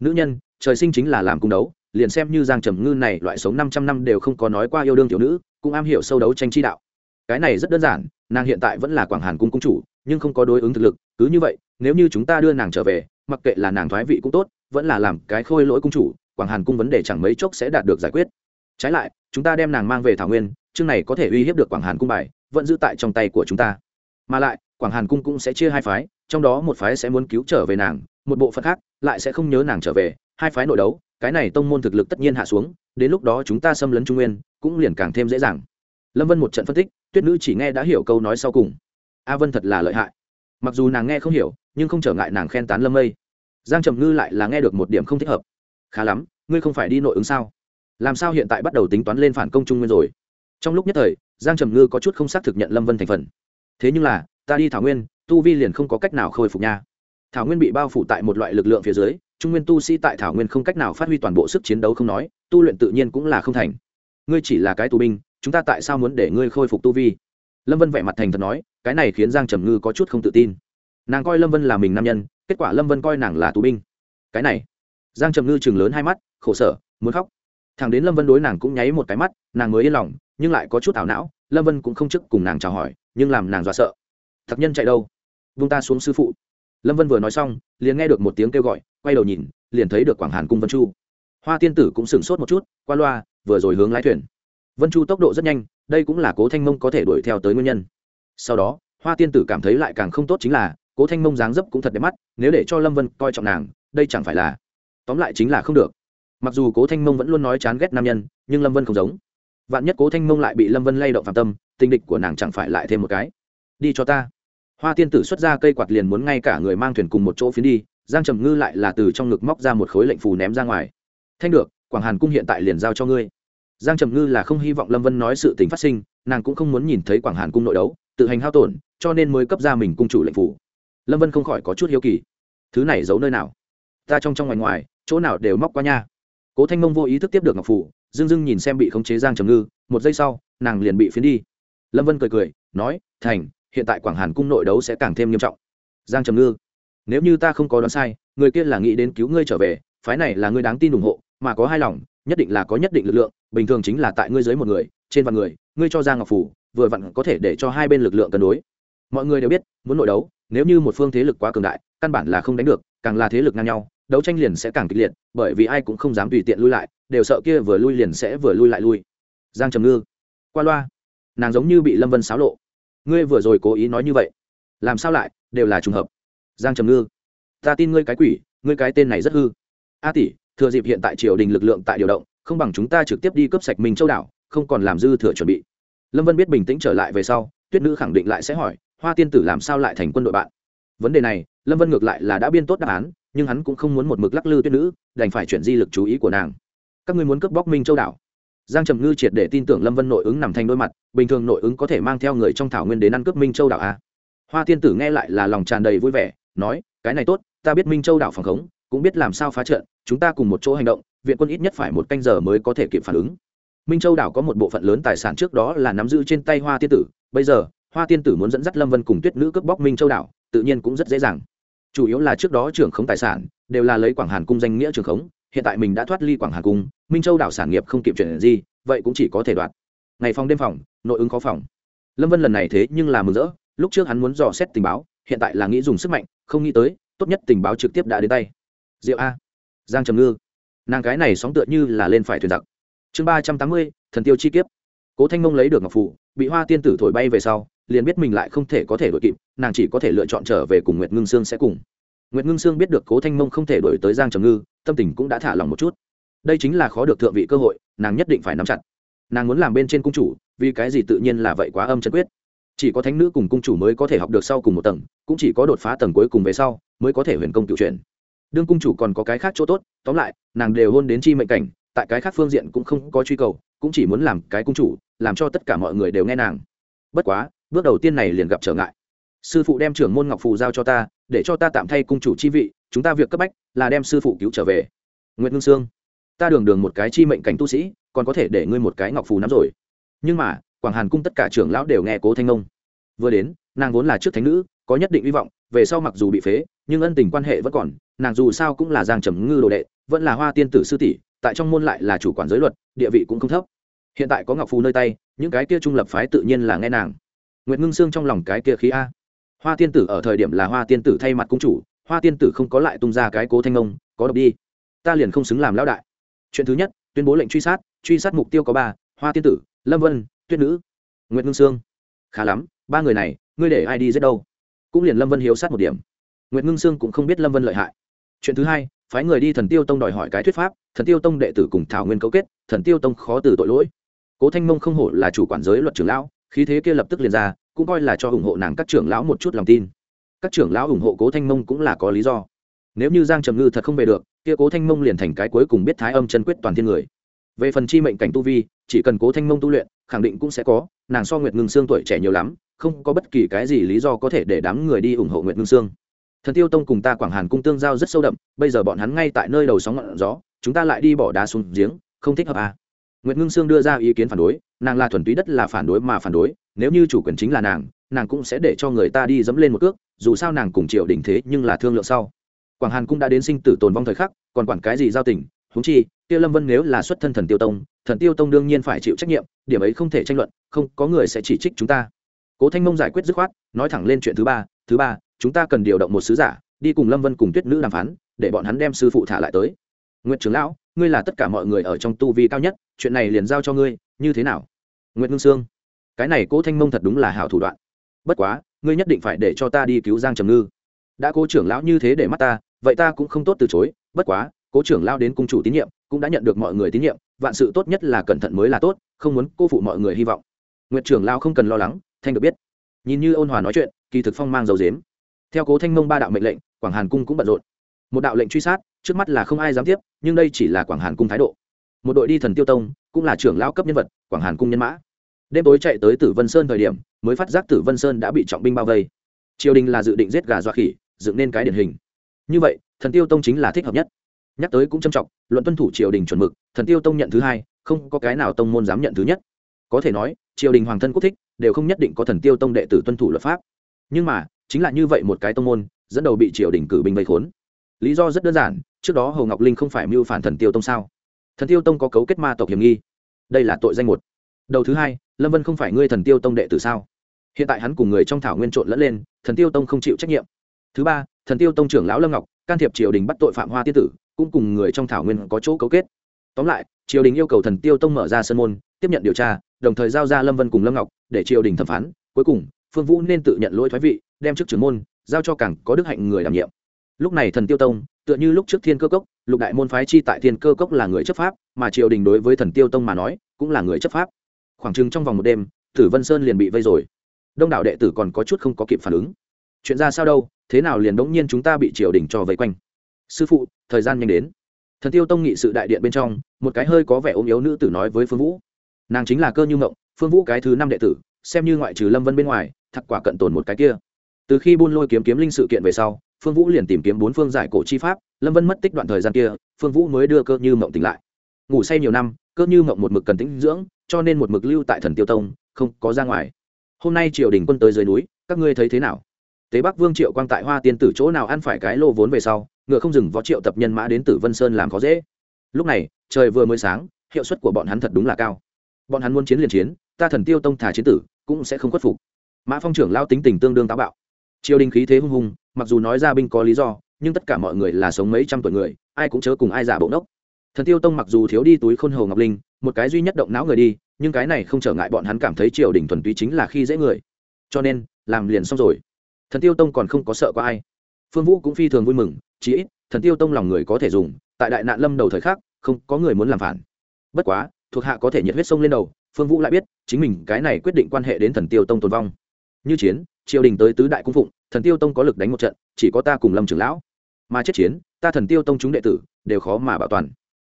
Nữ nhân, trời sinh chính là làm cung đấu, liền xem như giang trầm ngư này loại sống năm trăm năm đều không có nói qua yêu đương tiểu nữ, cũng am hiểu sâu đấu tranh chi đạo. Cái này rất đơn giản, nàng hiện tại vẫn là quảng hàn cung cung chủ, nhưng không có đối ứng thực lực, cứ như vậy, nếu như chúng ta đưa nàng trở về, mặc kệ là nàng thoái vị cũng tốt, vẫn là làm cái khôi lỗi cung chủ, quảng hàn cung vấn đề chẳng mấy chốc sẽ đạt được giải quyết. Trái lại, chúng ta đem nàng mang về thảo nguyên chương này có thể uy hiếp được quảng hàn cung bài, vẫn giữ tại trong tay của chúng ta. Mà lại, quảng hàn cung cũng sẽ chia hai phái, trong đó một phái sẽ muốn cứu trở về nàng, một bộ phận khác lại sẽ không nhớ nàng trở về, hai phái nội đấu, cái này tông môn thực lực tất nhiên hạ xuống, đến lúc đó chúng ta xâm lấn trung nguyên, cũng liền càng thêm dễ dàng. Lâm vân một trận phân tích, tuyết nữ chỉ nghe đã hiểu câu nói sau cùng. A vân thật là lợi hại. Mặc dù nàng nghe không hiểu, nhưng không trở ngại nàng khen tán lâm mây. Giang trầm ngư lại là nghe được một điểm không thích hợp. Khá lắm, ngươi không phải đi nội ứng sao? Làm sao hiện tại bắt đầu tính toán lên phản công trung nguyên rồi? Trong lúc nhất thời, giang trầm ngư có chút không xác thực nhận lâm vân thành phần. Thế nhưng là, ta đi thảo nguyên, tu vi liền không có cách nào khôi phục nha. Thảo nguyên bị bao phủ tại một loại lực lượng phía dưới, trung nguyên tu sĩ tại thảo nguyên không cách nào phát huy toàn bộ sức chiến đấu không nói, tu luyện tự nhiên cũng là không thành. Ngươi chỉ là cái tù binh, chúng ta tại sao muốn để ngươi khôi phục tu vi? Lâm vân vẻ mặt thành thật nói, cái này khiến giang trầm ngư có chút không tự tin. Nàng coi lâm vân là mình nam nhân, kết quả lâm vân coi nàng là tù binh. Cái này, giang trầm ngư chừng lớn hai mắt, khổ sở, muốn khóc thằng đến lâm vân đối nàng cũng nháy một cái mắt, nàng mới yên lòng, nhưng lại có chút ảo não, lâm vân cũng không chức cùng nàng chào hỏi, nhưng làm nàng dọa sợ. Thật nhân chạy đâu? Vung ta xuống sư phụ. Lâm vân vừa nói xong, liền nghe được một tiếng kêu gọi, quay đầu nhìn, liền thấy được quảng hàn cung vân chu. Hoa tiên tử cũng sửng sốt một chút, qua loa, vừa rồi hướng lái thuyền. Vân chu tốc độ rất nhanh, đây cũng là cố thanh mông có thể đuổi theo tới nguyên nhân. Sau đó, hoa tiên tử cảm thấy lại càng không tốt chính là, cố thanh mông dáng dấp cũng thật đẹp mắt, nếu để cho lâm vân coi trọng nàng, đây chẳng phải là, tóm lại chính là không được mặc dù cố thanh mông vẫn luôn nói chán ghét nam nhân, nhưng lâm vân không giống. Vạn nhất cố thanh mông lại bị lâm vân lay động phạm tâm, tình địch của nàng chẳng phải lại thêm một cái. Đi cho ta. Hoa tiên tử xuất ra cây quạt liền muốn ngay cả người mang thuyền cùng một chỗ phiến đi, giang trầm ngư lại là từ trong ngực móc ra một khối lệnh phù ném ra ngoài. Thanh được, quảng hàn cung hiện tại liền giao cho ngươi. Giang trầm ngư là không hy vọng lâm vân nói sự tình phát sinh, nàng cũng không muốn nhìn thấy quảng hàn cung nội đấu, tự hành hao tổn, cho nên mới cấp ra mình cung chủ lệnh phủ lâm vân không khỏi có chút hiếu kỳ. Thứ này giấu nơi nào? Ta trong trong ngoài ngoài, chỗ nào đều móc qua nha cố thanh mông vô ý thức tiếp được ngọc phủ dưng dưng nhìn xem bị khống chế giang trầm ngư, một giây sau, nàng liền bị phiến đi. Lâm vân cười cười, nói, thành, hiện tại quảng hàn cung nội đấu sẽ càng thêm nghiêm trọng. Giang trầm ngư, nếu như ta không có đoán sai, người kia là nghĩ đến cứu ngươi trở về, phái này là ngươi đáng tin ủng hộ, mà có hai lòng, nhất định là có nhất định lực lượng, bình thường chính là tại ngươi dưới một người, trên vạn người, ngươi cho giang ngọc phủ, vừa vặn có thể để cho hai bên lực lượng cân đối. Mọi người đều biết, muốn nội đấu, nếu như một phương thế lực quá cường đại, căn bản là không đánh được, càng là thế lực ngang nhau đấu tranh liền sẽ càng kịch liệt, bởi vì ai cũng không dám tùy tiện lui lại, đều sợ kia vừa lui liền sẽ vừa lui lại lui. Giang trầm ngư, qua loa. Nàng giống như bị lâm vân xáo lộ. Ngươi vừa rồi cố ý nói như vậy, làm sao lại, đều là trùng hợp. Giang trầm ngư, ta tin ngươi cái quỷ, ngươi cái tên này rất hư. A tỷ, thừa dịp hiện tại triều đình lực lượng tại điều động, không bằng chúng ta trực tiếp đi cướp sạch minh châu đảo, không còn làm dư thừa chuẩn bị. Lâm vân biết bình tĩnh trở lại về sau, tuyết nữ khẳng định lại sẽ hỏi, hoa tiên tử làm sao lại thành quân đội bạn? Vấn đề này, lâm vân ngược lại là đã biên tốt đáp án nhưng hắn cũng không muốn một mực lắc lư tuyết nữ, đành phải chuyển di lực chú ý của nàng. Các ngươi muốn cướp bóc minh châu đảo. Giang trầm ngư triệt để tin tưởng lâm vân nội ứng nằm thành đôi mặt, bình thường nội ứng có thể mang theo người trong thảo nguyên đến ăn cướp minh châu đảo a hoa tiên tử nghe lại là lòng tràn đầy vui vẻ, nói, cái này tốt, ta biết minh châu đảo phòng khống, cũng biết làm sao phá trận, chúng ta cùng một chỗ hành động, viện quân ít nhất phải một canh giờ mới có thể kịp phản ứng. Minh châu đảo có một bộ phận lớn tài sản trước đó là nắm giữ trên tay hoa tiên tử, bây giờ, hoa tiên tử muốn dẫn dắt lâm vân cùng tuyết nữ cướp bóc minh châu đảo, tự nhiên cũng rất dễ dàng chủ yếu là trước đó trưởng khống tài sản, đều là lấy quảng hàn cung danh nghĩa trưởng khống, hiện tại mình đã thoát ly quảng hàn cung, minh châu đảo sản nghiệp không kịp chuyển gì, vậy cũng chỉ có thể đoạt. Ngày phòng đêm phòng, nội ứng khó phòng. Lâm vân lần này thế nhưng là mừng rỡ, lúc trước hắn muốn dò xét tình báo, hiện tại là nghĩ dùng sức mạnh, không nghĩ tới, tốt nhất tình báo trực tiếp đã đến tay. Diệu a. Giang trầm ngư. Nàng cái này sóng tựa như là lên phải thuyền giặc. Chương ba trăm tám mươi, thần tiêu chi kiếp. Cố thanh mông lấy được ngọc phụ, bị hoa tiên tử thổi bay về sau liền biết mình lại không thể có thể đổi kịp, nàng chỉ có thể lựa chọn trở về cùng nguyệt ngưng sương sẽ cùng. Nguyệt ngưng sương biết được cố thanh mông không thể đổi tới giang trầm ngư, tâm tình cũng đã thả lòng một chút. Đây chính là khó được thượng vị cơ hội, nàng nhất định phải nắm chặt. Nàng muốn làm bên trên cung chủ, vì cái gì tự nhiên là vậy quá âm chân quyết. Chỉ có thánh nữ cùng cung chủ mới có thể học được sau cùng một tầng, cũng chỉ có đột phá tầng cuối cùng về sau, mới có thể huyền công cựu chuyển. Đương cung chủ còn có cái khác chỗ tốt, tóm lại, nàng đều hôn đến chi mệnh cảnh, tại cái khác phương diện cũng không có truy cầu, cũng chỉ muốn làm cái cung chủ, làm cho tất cả mọi người đều nghe nàng. Bất quá bước đầu tiên này liền gặp trở ngại. Sư phụ đem trưởng môn ngọc phù giao cho ta, để cho ta tạm thay cung chủ chi vị, chúng ta việc cấp bách là đem sư phụ cứu trở về. Nguyễn ngưng sương, ta đường đường một cái chi mệnh cảnh tu sĩ, còn có thể để ngươi một cái ngọc phù nắm rồi. Nhưng mà, quảng hàn cung tất cả trưởng lão đều nghe cố thanh ngông. Vừa đến, nàng vốn là trước thánh nữ, có nhất định hy vọng, về sau mặc dù bị phế, nhưng ân tình quan hệ vẫn còn, nàng dù sao cũng là giang trầm ngư đồ đệ, vẫn là hoa tiên tử sư tỷ, tại trong môn lại là chủ quản giới luật, địa vị cũng không thấp. Hiện tại có ngọc phù nơi tay, những cái kia trung lập phái tự nhiên là nghe nàng nguyệt ngưng xương trong lòng cái kia khí a. Hoa tiên tử ở thời điểm là hoa tiên tử thay mặt cung chủ, hoa tiên tử không có lại tung ra cái cố thanh ông có độc đi. Ta liền không xứng làm lão đại. Chuyện thứ nhất, tuyên bố lệnh truy sát truy sát mục tiêu có ba, hoa tiên tử, lâm vân, tuyết nữ. Nguyệt ngưng sương. Khá lắm, ba người này, ngươi để ai đi giết đâu? Cũng liền lâm vân hiếu sát một điểm. Nguyệt ngưng sương cũng không biết lâm vân lợi hại. Chuyện thứ hai, phái người đi thần tiêu tông đòi hỏi cái thuyết pháp, thần tiêu tông đệ tử cùng thảo nguyên cấu kết, thần tiêu tông khó từ tội lỗi. Cố thanh mông không hổ là chủ quản giới luật trưởng lão khí thế kia lập tức liền ra, cũng coi là cho ủng hộ nàng các trưởng lão một chút lòng tin. Các trưởng lão ủng hộ cố thanh mông cũng là có lý do. Nếu như giang trầm ngư thật không về được, kia cố thanh mông liền thành cái cuối cùng biết thái âm chân quyết toàn thiên người. Về phần chi mệnh cảnh tu vi, chỉ cần cố thanh mông tu luyện, khẳng định cũng sẽ có, nàng so nguyệt ngưng xương tuổi trẻ nhiều lắm, không có bất kỳ cái gì lý do có thể để đám người đi ủng hộ nguyệt ngưng xương thần tiêu tông cùng ta quảng hàn cung tương giao rất sâu đậm, bây giờ bọn hắn ngay tại nơi đầu sóng ngọn gió, chúng ta lại đi bỏ đá xuống giếng, không thích hợp à. nguyệt ngưng sương đưa ra ý kiến phản đối nàng là thuần túy đất là phản đối mà phản đối, nếu như chủ quyền chính là nàng nàng cũng sẽ để cho người ta đi dẫm lên một cước, dù sao nàng cùng triều đình thế nhưng là thương lượng sau. Quảng hàn cũng đã đến sinh tử tồn vong thời khắc, còn quản cái gì giao tình húng chi tiêu lâm vân nếu là xuất thân thần tiêu tông, thần tiêu tông đương nhiên phải chịu trách nhiệm, điểm ấy không thể tranh luận, không, có người sẽ chỉ trích chúng ta. Cố thanh mông giải quyết dứt khoát, nói thẳng lên chuyện thứ ba thứ ba, chúng ta cần điều động một sứ giả, đi cùng lâm vân cùng tuyết nữ đàm phán, để bọn hắn đem sư phụ thả lại tới. Nguyệt trưởng lão, ngươi là tất cả mọi người ở trong tu vi cao nhất, chuyện này liền giao cho ngươi, như thế nào? Nguyệt ngưng sương, cái này cố thanh mông thật đúng là hảo thủ đoạn. Bất quá, ngươi nhất định phải để cho ta đi cứu giang trầm ngư. Đã cố trưởng lão như thế để mắt ta, vậy ta cũng không tốt từ chối, bất quá, cố trưởng lão đến cung chủ tín nhiệm, cũng đã nhận được mọi người tín nhiệm, vạn sự tốt nhất là cẩn thận mới là tốt, không muốn cô phụ mọi người hy vọng. Nguyệt trưởng lão không cần lo lắng, thanh được biết. Nhìn như ôn hòa nói chuyện, kỳ thực phong mang dầu dếm. Theo cố thanh mông ba đạo mệnh lệnh, quảng hàn cung cũng bận rộn một đạo lệnh truy sát, trước mắt là không ai dám tiếp, nhưng đây chỉ là quảng hàn cung thái độ. Một đội đi thần tiêu tông, cũng là trưởng lao cấp nhân vật, quảng hàn cung nhân mã. Đêm tối chạy tới tử vân sơn thời điểm, mới phát giác tử vân sơn đã bị trọng binh bao vây. Triều đình là dự định giết gà dọa khỉ, dựng nên cái điển hình. Như vậy, thần tiêu tông chính là thích hợp nhất. Nhắc tới cũng trầm trọng, luận tuân thủ triều đình chuẩn mực, thần tiêu tông nhận thứ hai, không có cái nào tông môn dám nhận thứ nhất. Có thể nói, triều đình hoàng thân quốc thích, đều không nhất định có thần tiêu tông đệ tử tuân thủ luật pháp. Nhưng mà, chính là như vậy một cái tông môn, dẫn đầu bị triều đình cử binh vây khốn lý do rất đơn giản, trước đó hồ ngọc linh không phải mưu phản thần tiêu tông sao? Thần tiêu tông có cấu kết ma tộc hiểm nghi. Đây là tội danh một. Đầu thứ hai, lâm vân không phải ngươi thần tiêu tông đệ tử sao? Hiện tại hắn cùng người trong thảo nguyên trộn lẫn lên, thần tiêu tông không chịu trách nhiệm. Thứ ba, thần tiêu tông trưởng lão lâm ngọc, can thiệp triều đình bắt tội phạm hoa tiên tử, cũng cùng người trong thảo nguyên có chỗ cấu kết. Tóm lại, triều đình yêu cầu thần tiêu tông mở ra sân môn, tiếp nhận điều tra, đồng thời giao ra lâm vân cùng lâm ngọc để triều đình thẩm phán. Cuối cùng, phương vũ nên tự nhận lỗi thoái vị, đem chức trưởng môn giao cho càng có đức hạnh người đảm nhiệm lúc này thần tiêu tông, tựa như lúc trước thiên cơ cốc, lục đại môn phái chi tại thiên cơ cốc là người chấp pháp, mà triều đình đối với thần tiêu tông mà nói, cũng là người chấp pháp. Khoảng chừng trong vòng một đêm, tử vân sơn liền bị vây rồi. Đông đảo đệ tử còn có chút không có kịp phản ứng. Chuyện ra sao đâu, thế nào liền đống nhiên chúng ta bị triều đình cho vây quanh? Sư phụ, thời gian nhanh đến. Thần tiêu tông nghị sự đại điện bên trong, một cái hơi có vẻ ốm yếu nữ tử nói với phương vũ. Nàng chính là cơ như mộng, phương vũ cái thứ năm đệ tử, xem như ngoại trừ lâm vân bên ngoài thặc quả cận tồn một cái kia. Từ khi buôn lôi kiếm kiếm linh sự kiện về sau phương vũ liền tìm kiếm bốn phương giải cổ chi pháp, lâm vân mất tích đoạn thời gian kia, phương vũ mới đưa cơ như mộng tỉnh lại. Ngủ say nhiều năm, cơ như mộng một mực cần tĩnh dưỡng, cho nên một mực lưu tại thần tiêu tông, không có ra ngoài. Hôm nay triều đình quân tới dưới núi, các ngươi thấy thế nào? Tế bắc vương triệu quang tại hoa tiên tử chỗ nào ăn phải cái lô vốn về sau, ngựa không dừng võ triệu tập nhân mã đến tử vân sơn làm khó dễ. Lúc này, trời vừa mới sáng, hiệu suất của bọn hắn thật đúng là cao. Bọn hắn muốn chiến liền chiến, ta thần tiêu tông thả chiến tử, cũng sẽ không khuất phục. Mã phong trưởng lao tính tình tương đương táo bạo triều đình khí thế hung hùng mặc dù nói ra binh có lý do, nhưng tất cả mọi người là sống mấy trăm tuổi người, ai cũng chớ cùng ai giả bộ nốc thần tiêu tông mặc dù thiếu đi túi khôn hầu ngọc linh, một cái duy nhất động não người đi, nhưng cái này không trở ngại bọn hắn cảm thấy triều đình thuần túy chính là khi dễ người. Cho nên, làm liền xong rồi. Thần tiêu tông còn không có sợ có ai. Phương vũ cũng phi thường vui mừng, chí ít, thần tiêu tông lòng người có thể dùng, tại đại nạn lâm đầu thời khắc, không có người muốn làm phản. Bất quá, thuộc hạ có thể nhiệt huyết sông lên đầu, phương vũ lại biết, chính mình cái này quyết định quan hệ đến thần tiêu tông tồn vong như chiến, triều đình tới tứ đại cung phụng, thần tiêu tông có lực đánh một trận, chỉ có ta cùng lâm trưởng lão. Mà chết chiến, ta thần tiêu tông chúng đệ tử đều khó mà bảo toàn.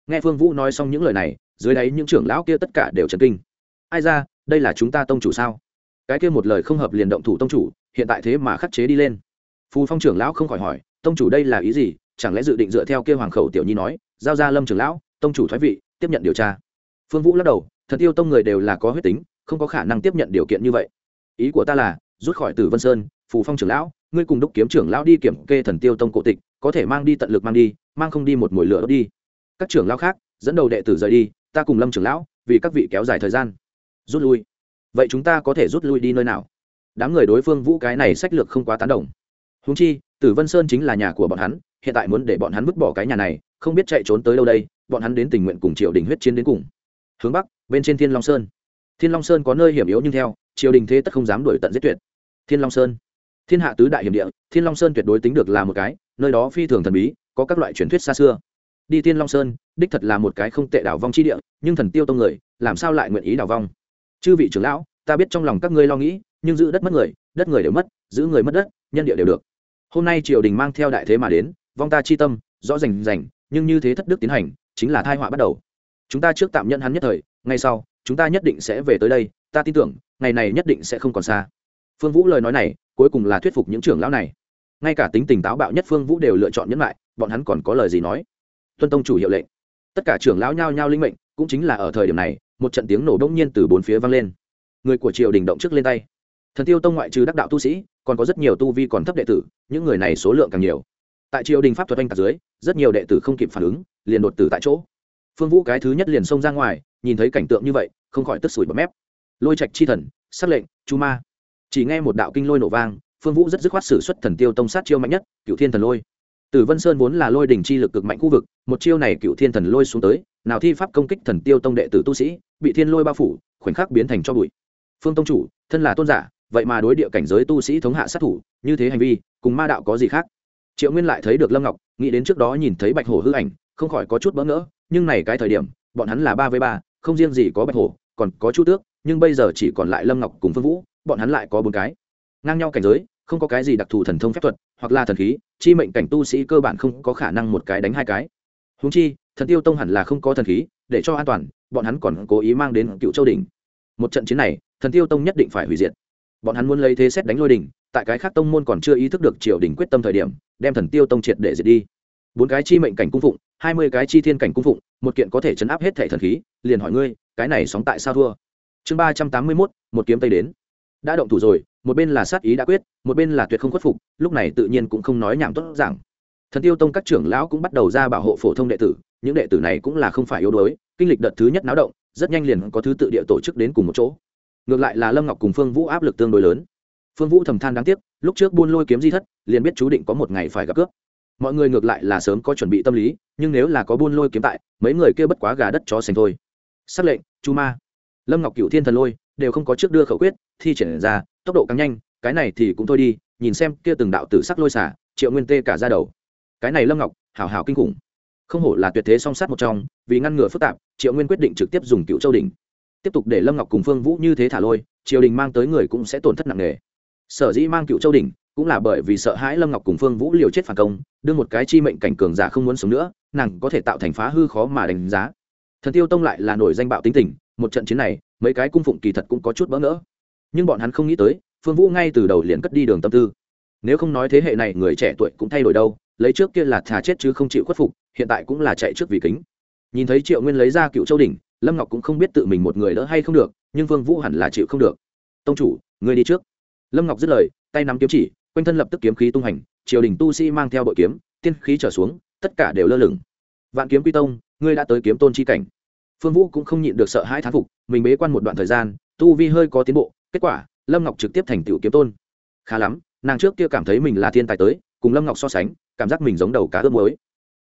Nghe phương vũ nói xong những lời này, dưới đáy những trưởng lão kia tất cả đều trần kinh. Ai ra, đây là chúng ta tông chủ sao? Cái kia một lời không hợp liền động thủ tông chủ, hiện tại thế mà khắc chế đi lên. Phù phong trưởng lão không khỏi hỏi, tông chủ đây là ý gì? Chẳng lẽ dự định dựa theo kia hoàng khẩu tiểu nhi nói, giao ra lâm trưởng lão, tông chủ thoái vị, tiếp nhận điều tra? Phương vũ lắc đầu, thần tiêu tông người đều là có huyết tính, không có khả năng tiếp nhận điều kiện như vậy ý của ta là, rút khỏi tử vân sơn, phù phong trưởng lão, ngươi cùng đúc kiếm trưởng lão đi kiểm kê thần tiêu tông cổ tịch, có thể mang đi tận lực mang đi, mang không đi một mồi lửa đốt đi. Các trưởng lão khác, dẫn đầu đệ tử rời đi, ta cùng lâm trưởng lão, vì các vị kéo dài thời gian. Rút lui. Vậy chúng ta có thể rút lui đi nơi nào? Đám người đối phương vũ cái này sách lược không quá tán đồng. Húng chi, tử vân sơn chính là nhà của bọn hắn, hiện tại muốn để bọn hắn vứt bỏ cái nhà này, không biết chạy trốn tới đâu đây, bọn hắn đến tình nguyện cùng triều đình huyết chiến đến cùng. Hướng bắc, bên trên thiên long sơn. Thiên long sơn có nơi hiểm yếu nhưng theo triều đình thế tất không dám đuổi tận giết tuyệt. Thiên long sơn. Thiên hạ tứ đại hiểm địa, thiên long sơn tuyệt đối tính được là một cái, nơi đó phi thường thần bí, có các loại truyền thuyết xa xưa. Đi thiên long sơn, đích thật là một cái không tệ đảo vong chi địa, nhưng thần tiêu tông người, làm sao lại nguyện ý đảo vong? Chư vị trưởng lão, ta biết trong lòng các ngươi lo nghĩ, nhưng giữ đất mất người, đất người đều mất, giữ người mất đất, nhân địa đều được. Hôm nay triều đình mang theo đại thế mà đến, vong ta chi tâm, rõ rành rành, nhưng như thế thất đức tiến hành, chính là thai họa bắt đầu. Chúng ta trước tạm nhận hắn nhất thời, ngay sau, chúng ta nhất định sẽ về tới đây ta tin tưởng, ngày này nhất định sẽ không còn xa. Phương vũ lời nói này, cuối cùng là thuyết phục những trưởng lão này. Ngay cả tính tình táo bạo nhất phương vũ đều lựa chọn nhẫn lại, bọn hắn còn có lời gì nói? Tuân tông chủ hiệu lệnh. Tất cả trưởng lão nhao nhao linh mệnh, cũng chính là ở thời điểm này, một trận tiếng nổ đông nhiên từ bốn phía vang lên. Người của triều đình động trước lên tay. Thần tiêu tông ngoại trừ đắc đạo tu sĩ, còn có rất nhiều tu vi còn thấp đệ tử, những người này số lượng càng nhiều. Tại triều đình pháp thuật anh tạc dưới, rất nhiều đệ tử không kịp phản ứng, liền đột tử tại chỗ. Phương vũ cái thứ nhất liền xông ra ngoài, nhìn thấy cảnh tượng như vậy, không khỏi tức sủi bọt mép lôi trạch chi thần, sắc lệnh, chu ma. Chỉ nghe một đạo kinh lôi nổ vang, phương vũ rất dứt khoát xử xuất thần tiêu tông sát chiêu mạnh nhất cựu thiên thần lôi. Tử vân sơn vốn là lôi đỉnh chi lực cực mạnh khu vực, một chiêu này cựu thiên thần lôi xuống tới, nào thi pháp công kích thần tiêu tông đệ tử tu sĩ, bị thiên lôi bao phủ, khoảnh khắc biến thành cho bụi. Phương tông chủ, thân là tôn giả, vậy mà đối địa cảnh giới tu sĩ thống hạ sát thủ, như thế hành vi, cùng ma đạo có gì khác? Triệu nguyên lại thấy được lâm ngọc, nghĩ đến trước đó nhìn thấy bạch hổ hư ảnh, không khỏi có chút bỡ ngỡ, nhưng này cái thời điểm, bọn hắn là ba với ba, không riêng gì có bạch hổ, còn có chu tước nhưng bây giờ chỉ còn lại lâm ngọc cùng phương vũ, bọn hắn lại có bốn cái. Ngang nhau cảnh giới, không có cái gì đặc thù thần thông phép thuật, hoặc là thần khí, chi mệnh cảnh tu sĩ cơ bản không có khả năng một cái đánh hai cái. Húng chi, thần tiêu tông hẳn là không có thần khí, để cho an toàn, bọn hắn còn cố ý mang đến cựu châu đình một trận chiến này, thần tiêu tông nhất định phải hủy diệt. Bọn hắn muốn lấy thế xét đánh lôi đình tại cái khác tông môn còn chưa ý thức được triều đình quyết tâm thời điểm, đem thần tiêu tông triệt để diệt đi. Bốn cái chi mệnh cảnh cung phụng, hai mươi cái chi thiên cảnh cung phụng, một kiện có thể chấn áp hết thẻ thần khí, liền hỏi ngươi, cái này sóng tại sao thua? Chương ba trăm tám mươi mốt, một kiếm tây đến. Đã động thủ rồi, một bên là sát ý đã quyết, một bên là tuyệt không khuất phục, lúc này tự nhiên cũng không nói nhảm tốt giảng. Thần tiêu tông các trưởng lão cũng bắt đầu ra bảo hộ phổ thông đệ tử, những đệ tử này cũng là không phải yếu đuối, kinh lịch đợt thứ nhất náo động, rất nhanh liền có thứ tự địa tổ chức đến cùng một chỗ. Ngược lại là lâm ngọc cùng phương vũ áp lực tương đối lớn. Phương vũ thầm than đáng tiếc, lúc trước buôn lôi kiếm di thất, liền biết chú định có một ngày phải gặp cướp. Mọi người ngược lại là sớm có chuẩn bị tâm lý, nhưng nếu là có buôn lôi kiếm tại, mấy người kia bất quá gà đất chó sành thôi. Xác lệnh, chu ma lâm ngọc cựu thiên thần lôi, đều không có trước đưa khẩu quyết, thi triển ra, tốc độ càng nhanh, cái này thì cũng thôi đi, nhìn xem kia từng đạo tử sắc lôi xả, triệu nguyên tê cả ra đầu. Cái này lâm ngọc, hảo hảo kinh khủng. Không hổ là tuyệt thế song sát một trong, vì ngăn ngừa phức tạp, triệu nguyên quyết định trực tiếp dùng cựu châu đình. Tiếp tục để lâm ngọc cùng phương vũ như thế thả lôi, triều đình mang tới người cũng sẽ tổn thất nặng nề. Sở dĩ mang cựu châu đình, cũng là bởi vì sợ hãi lâm ngọc cùng phương vũ liều chết phản công, đưa một cái chi mệnh cảnh cường giả không muốn sống nữa, nàng có thể tạo thành phá hư khó mà đánh giá. Thần tiêu tông lại là nổi danh bạo tính tình một trận chiến này, mấy cái cung phụng kỳ thật cũng có chút bỡ ngỡ. Nhưng bọn hắn không nghĩ tới, phương vũ ngay từ đầu liền cất đi đường tâm tư. Nếu không nói thế hệ này người trẻ tuổi cũng thay đổi đâu, lấy trước kia là thà chết chứ không chịu khuất phục, hiện tại cũng là chạy trước vì kính. Nhìn thấy triệu nguyên lấy ra cựu châu đình lâm ngọc cũng không biết tự mình một người đỡ hay không được, nhưng phương vũ hẳn là chịu không được. Tông chủ người đi trước. Lâm ngọc dứt lời, tay nắm kiếm chỉ, quanh thân lập tức kiếm khí tung hành, triều đình tu sĩ mang theo bội kiếm, tiên khí trở xuống, tất cả đều lơ lửng. Vạn kiếm quy tông, ngươi đã tới kiếm tôn chi cảnh phương vũ cũng không nhịn được sợ hãi thán phục, mình bế quan một đoạn thời gian, tu vi hơi có tiến bộ, kết quả, lâm ngọc trực tiếp thành tựu kiếm tôn. Khá lắm, nàng trước kia cảm thấy mình là thiên tài tới, cùng lâm ngọc so sánh, cảm giác mình giống đầu cá ướp mới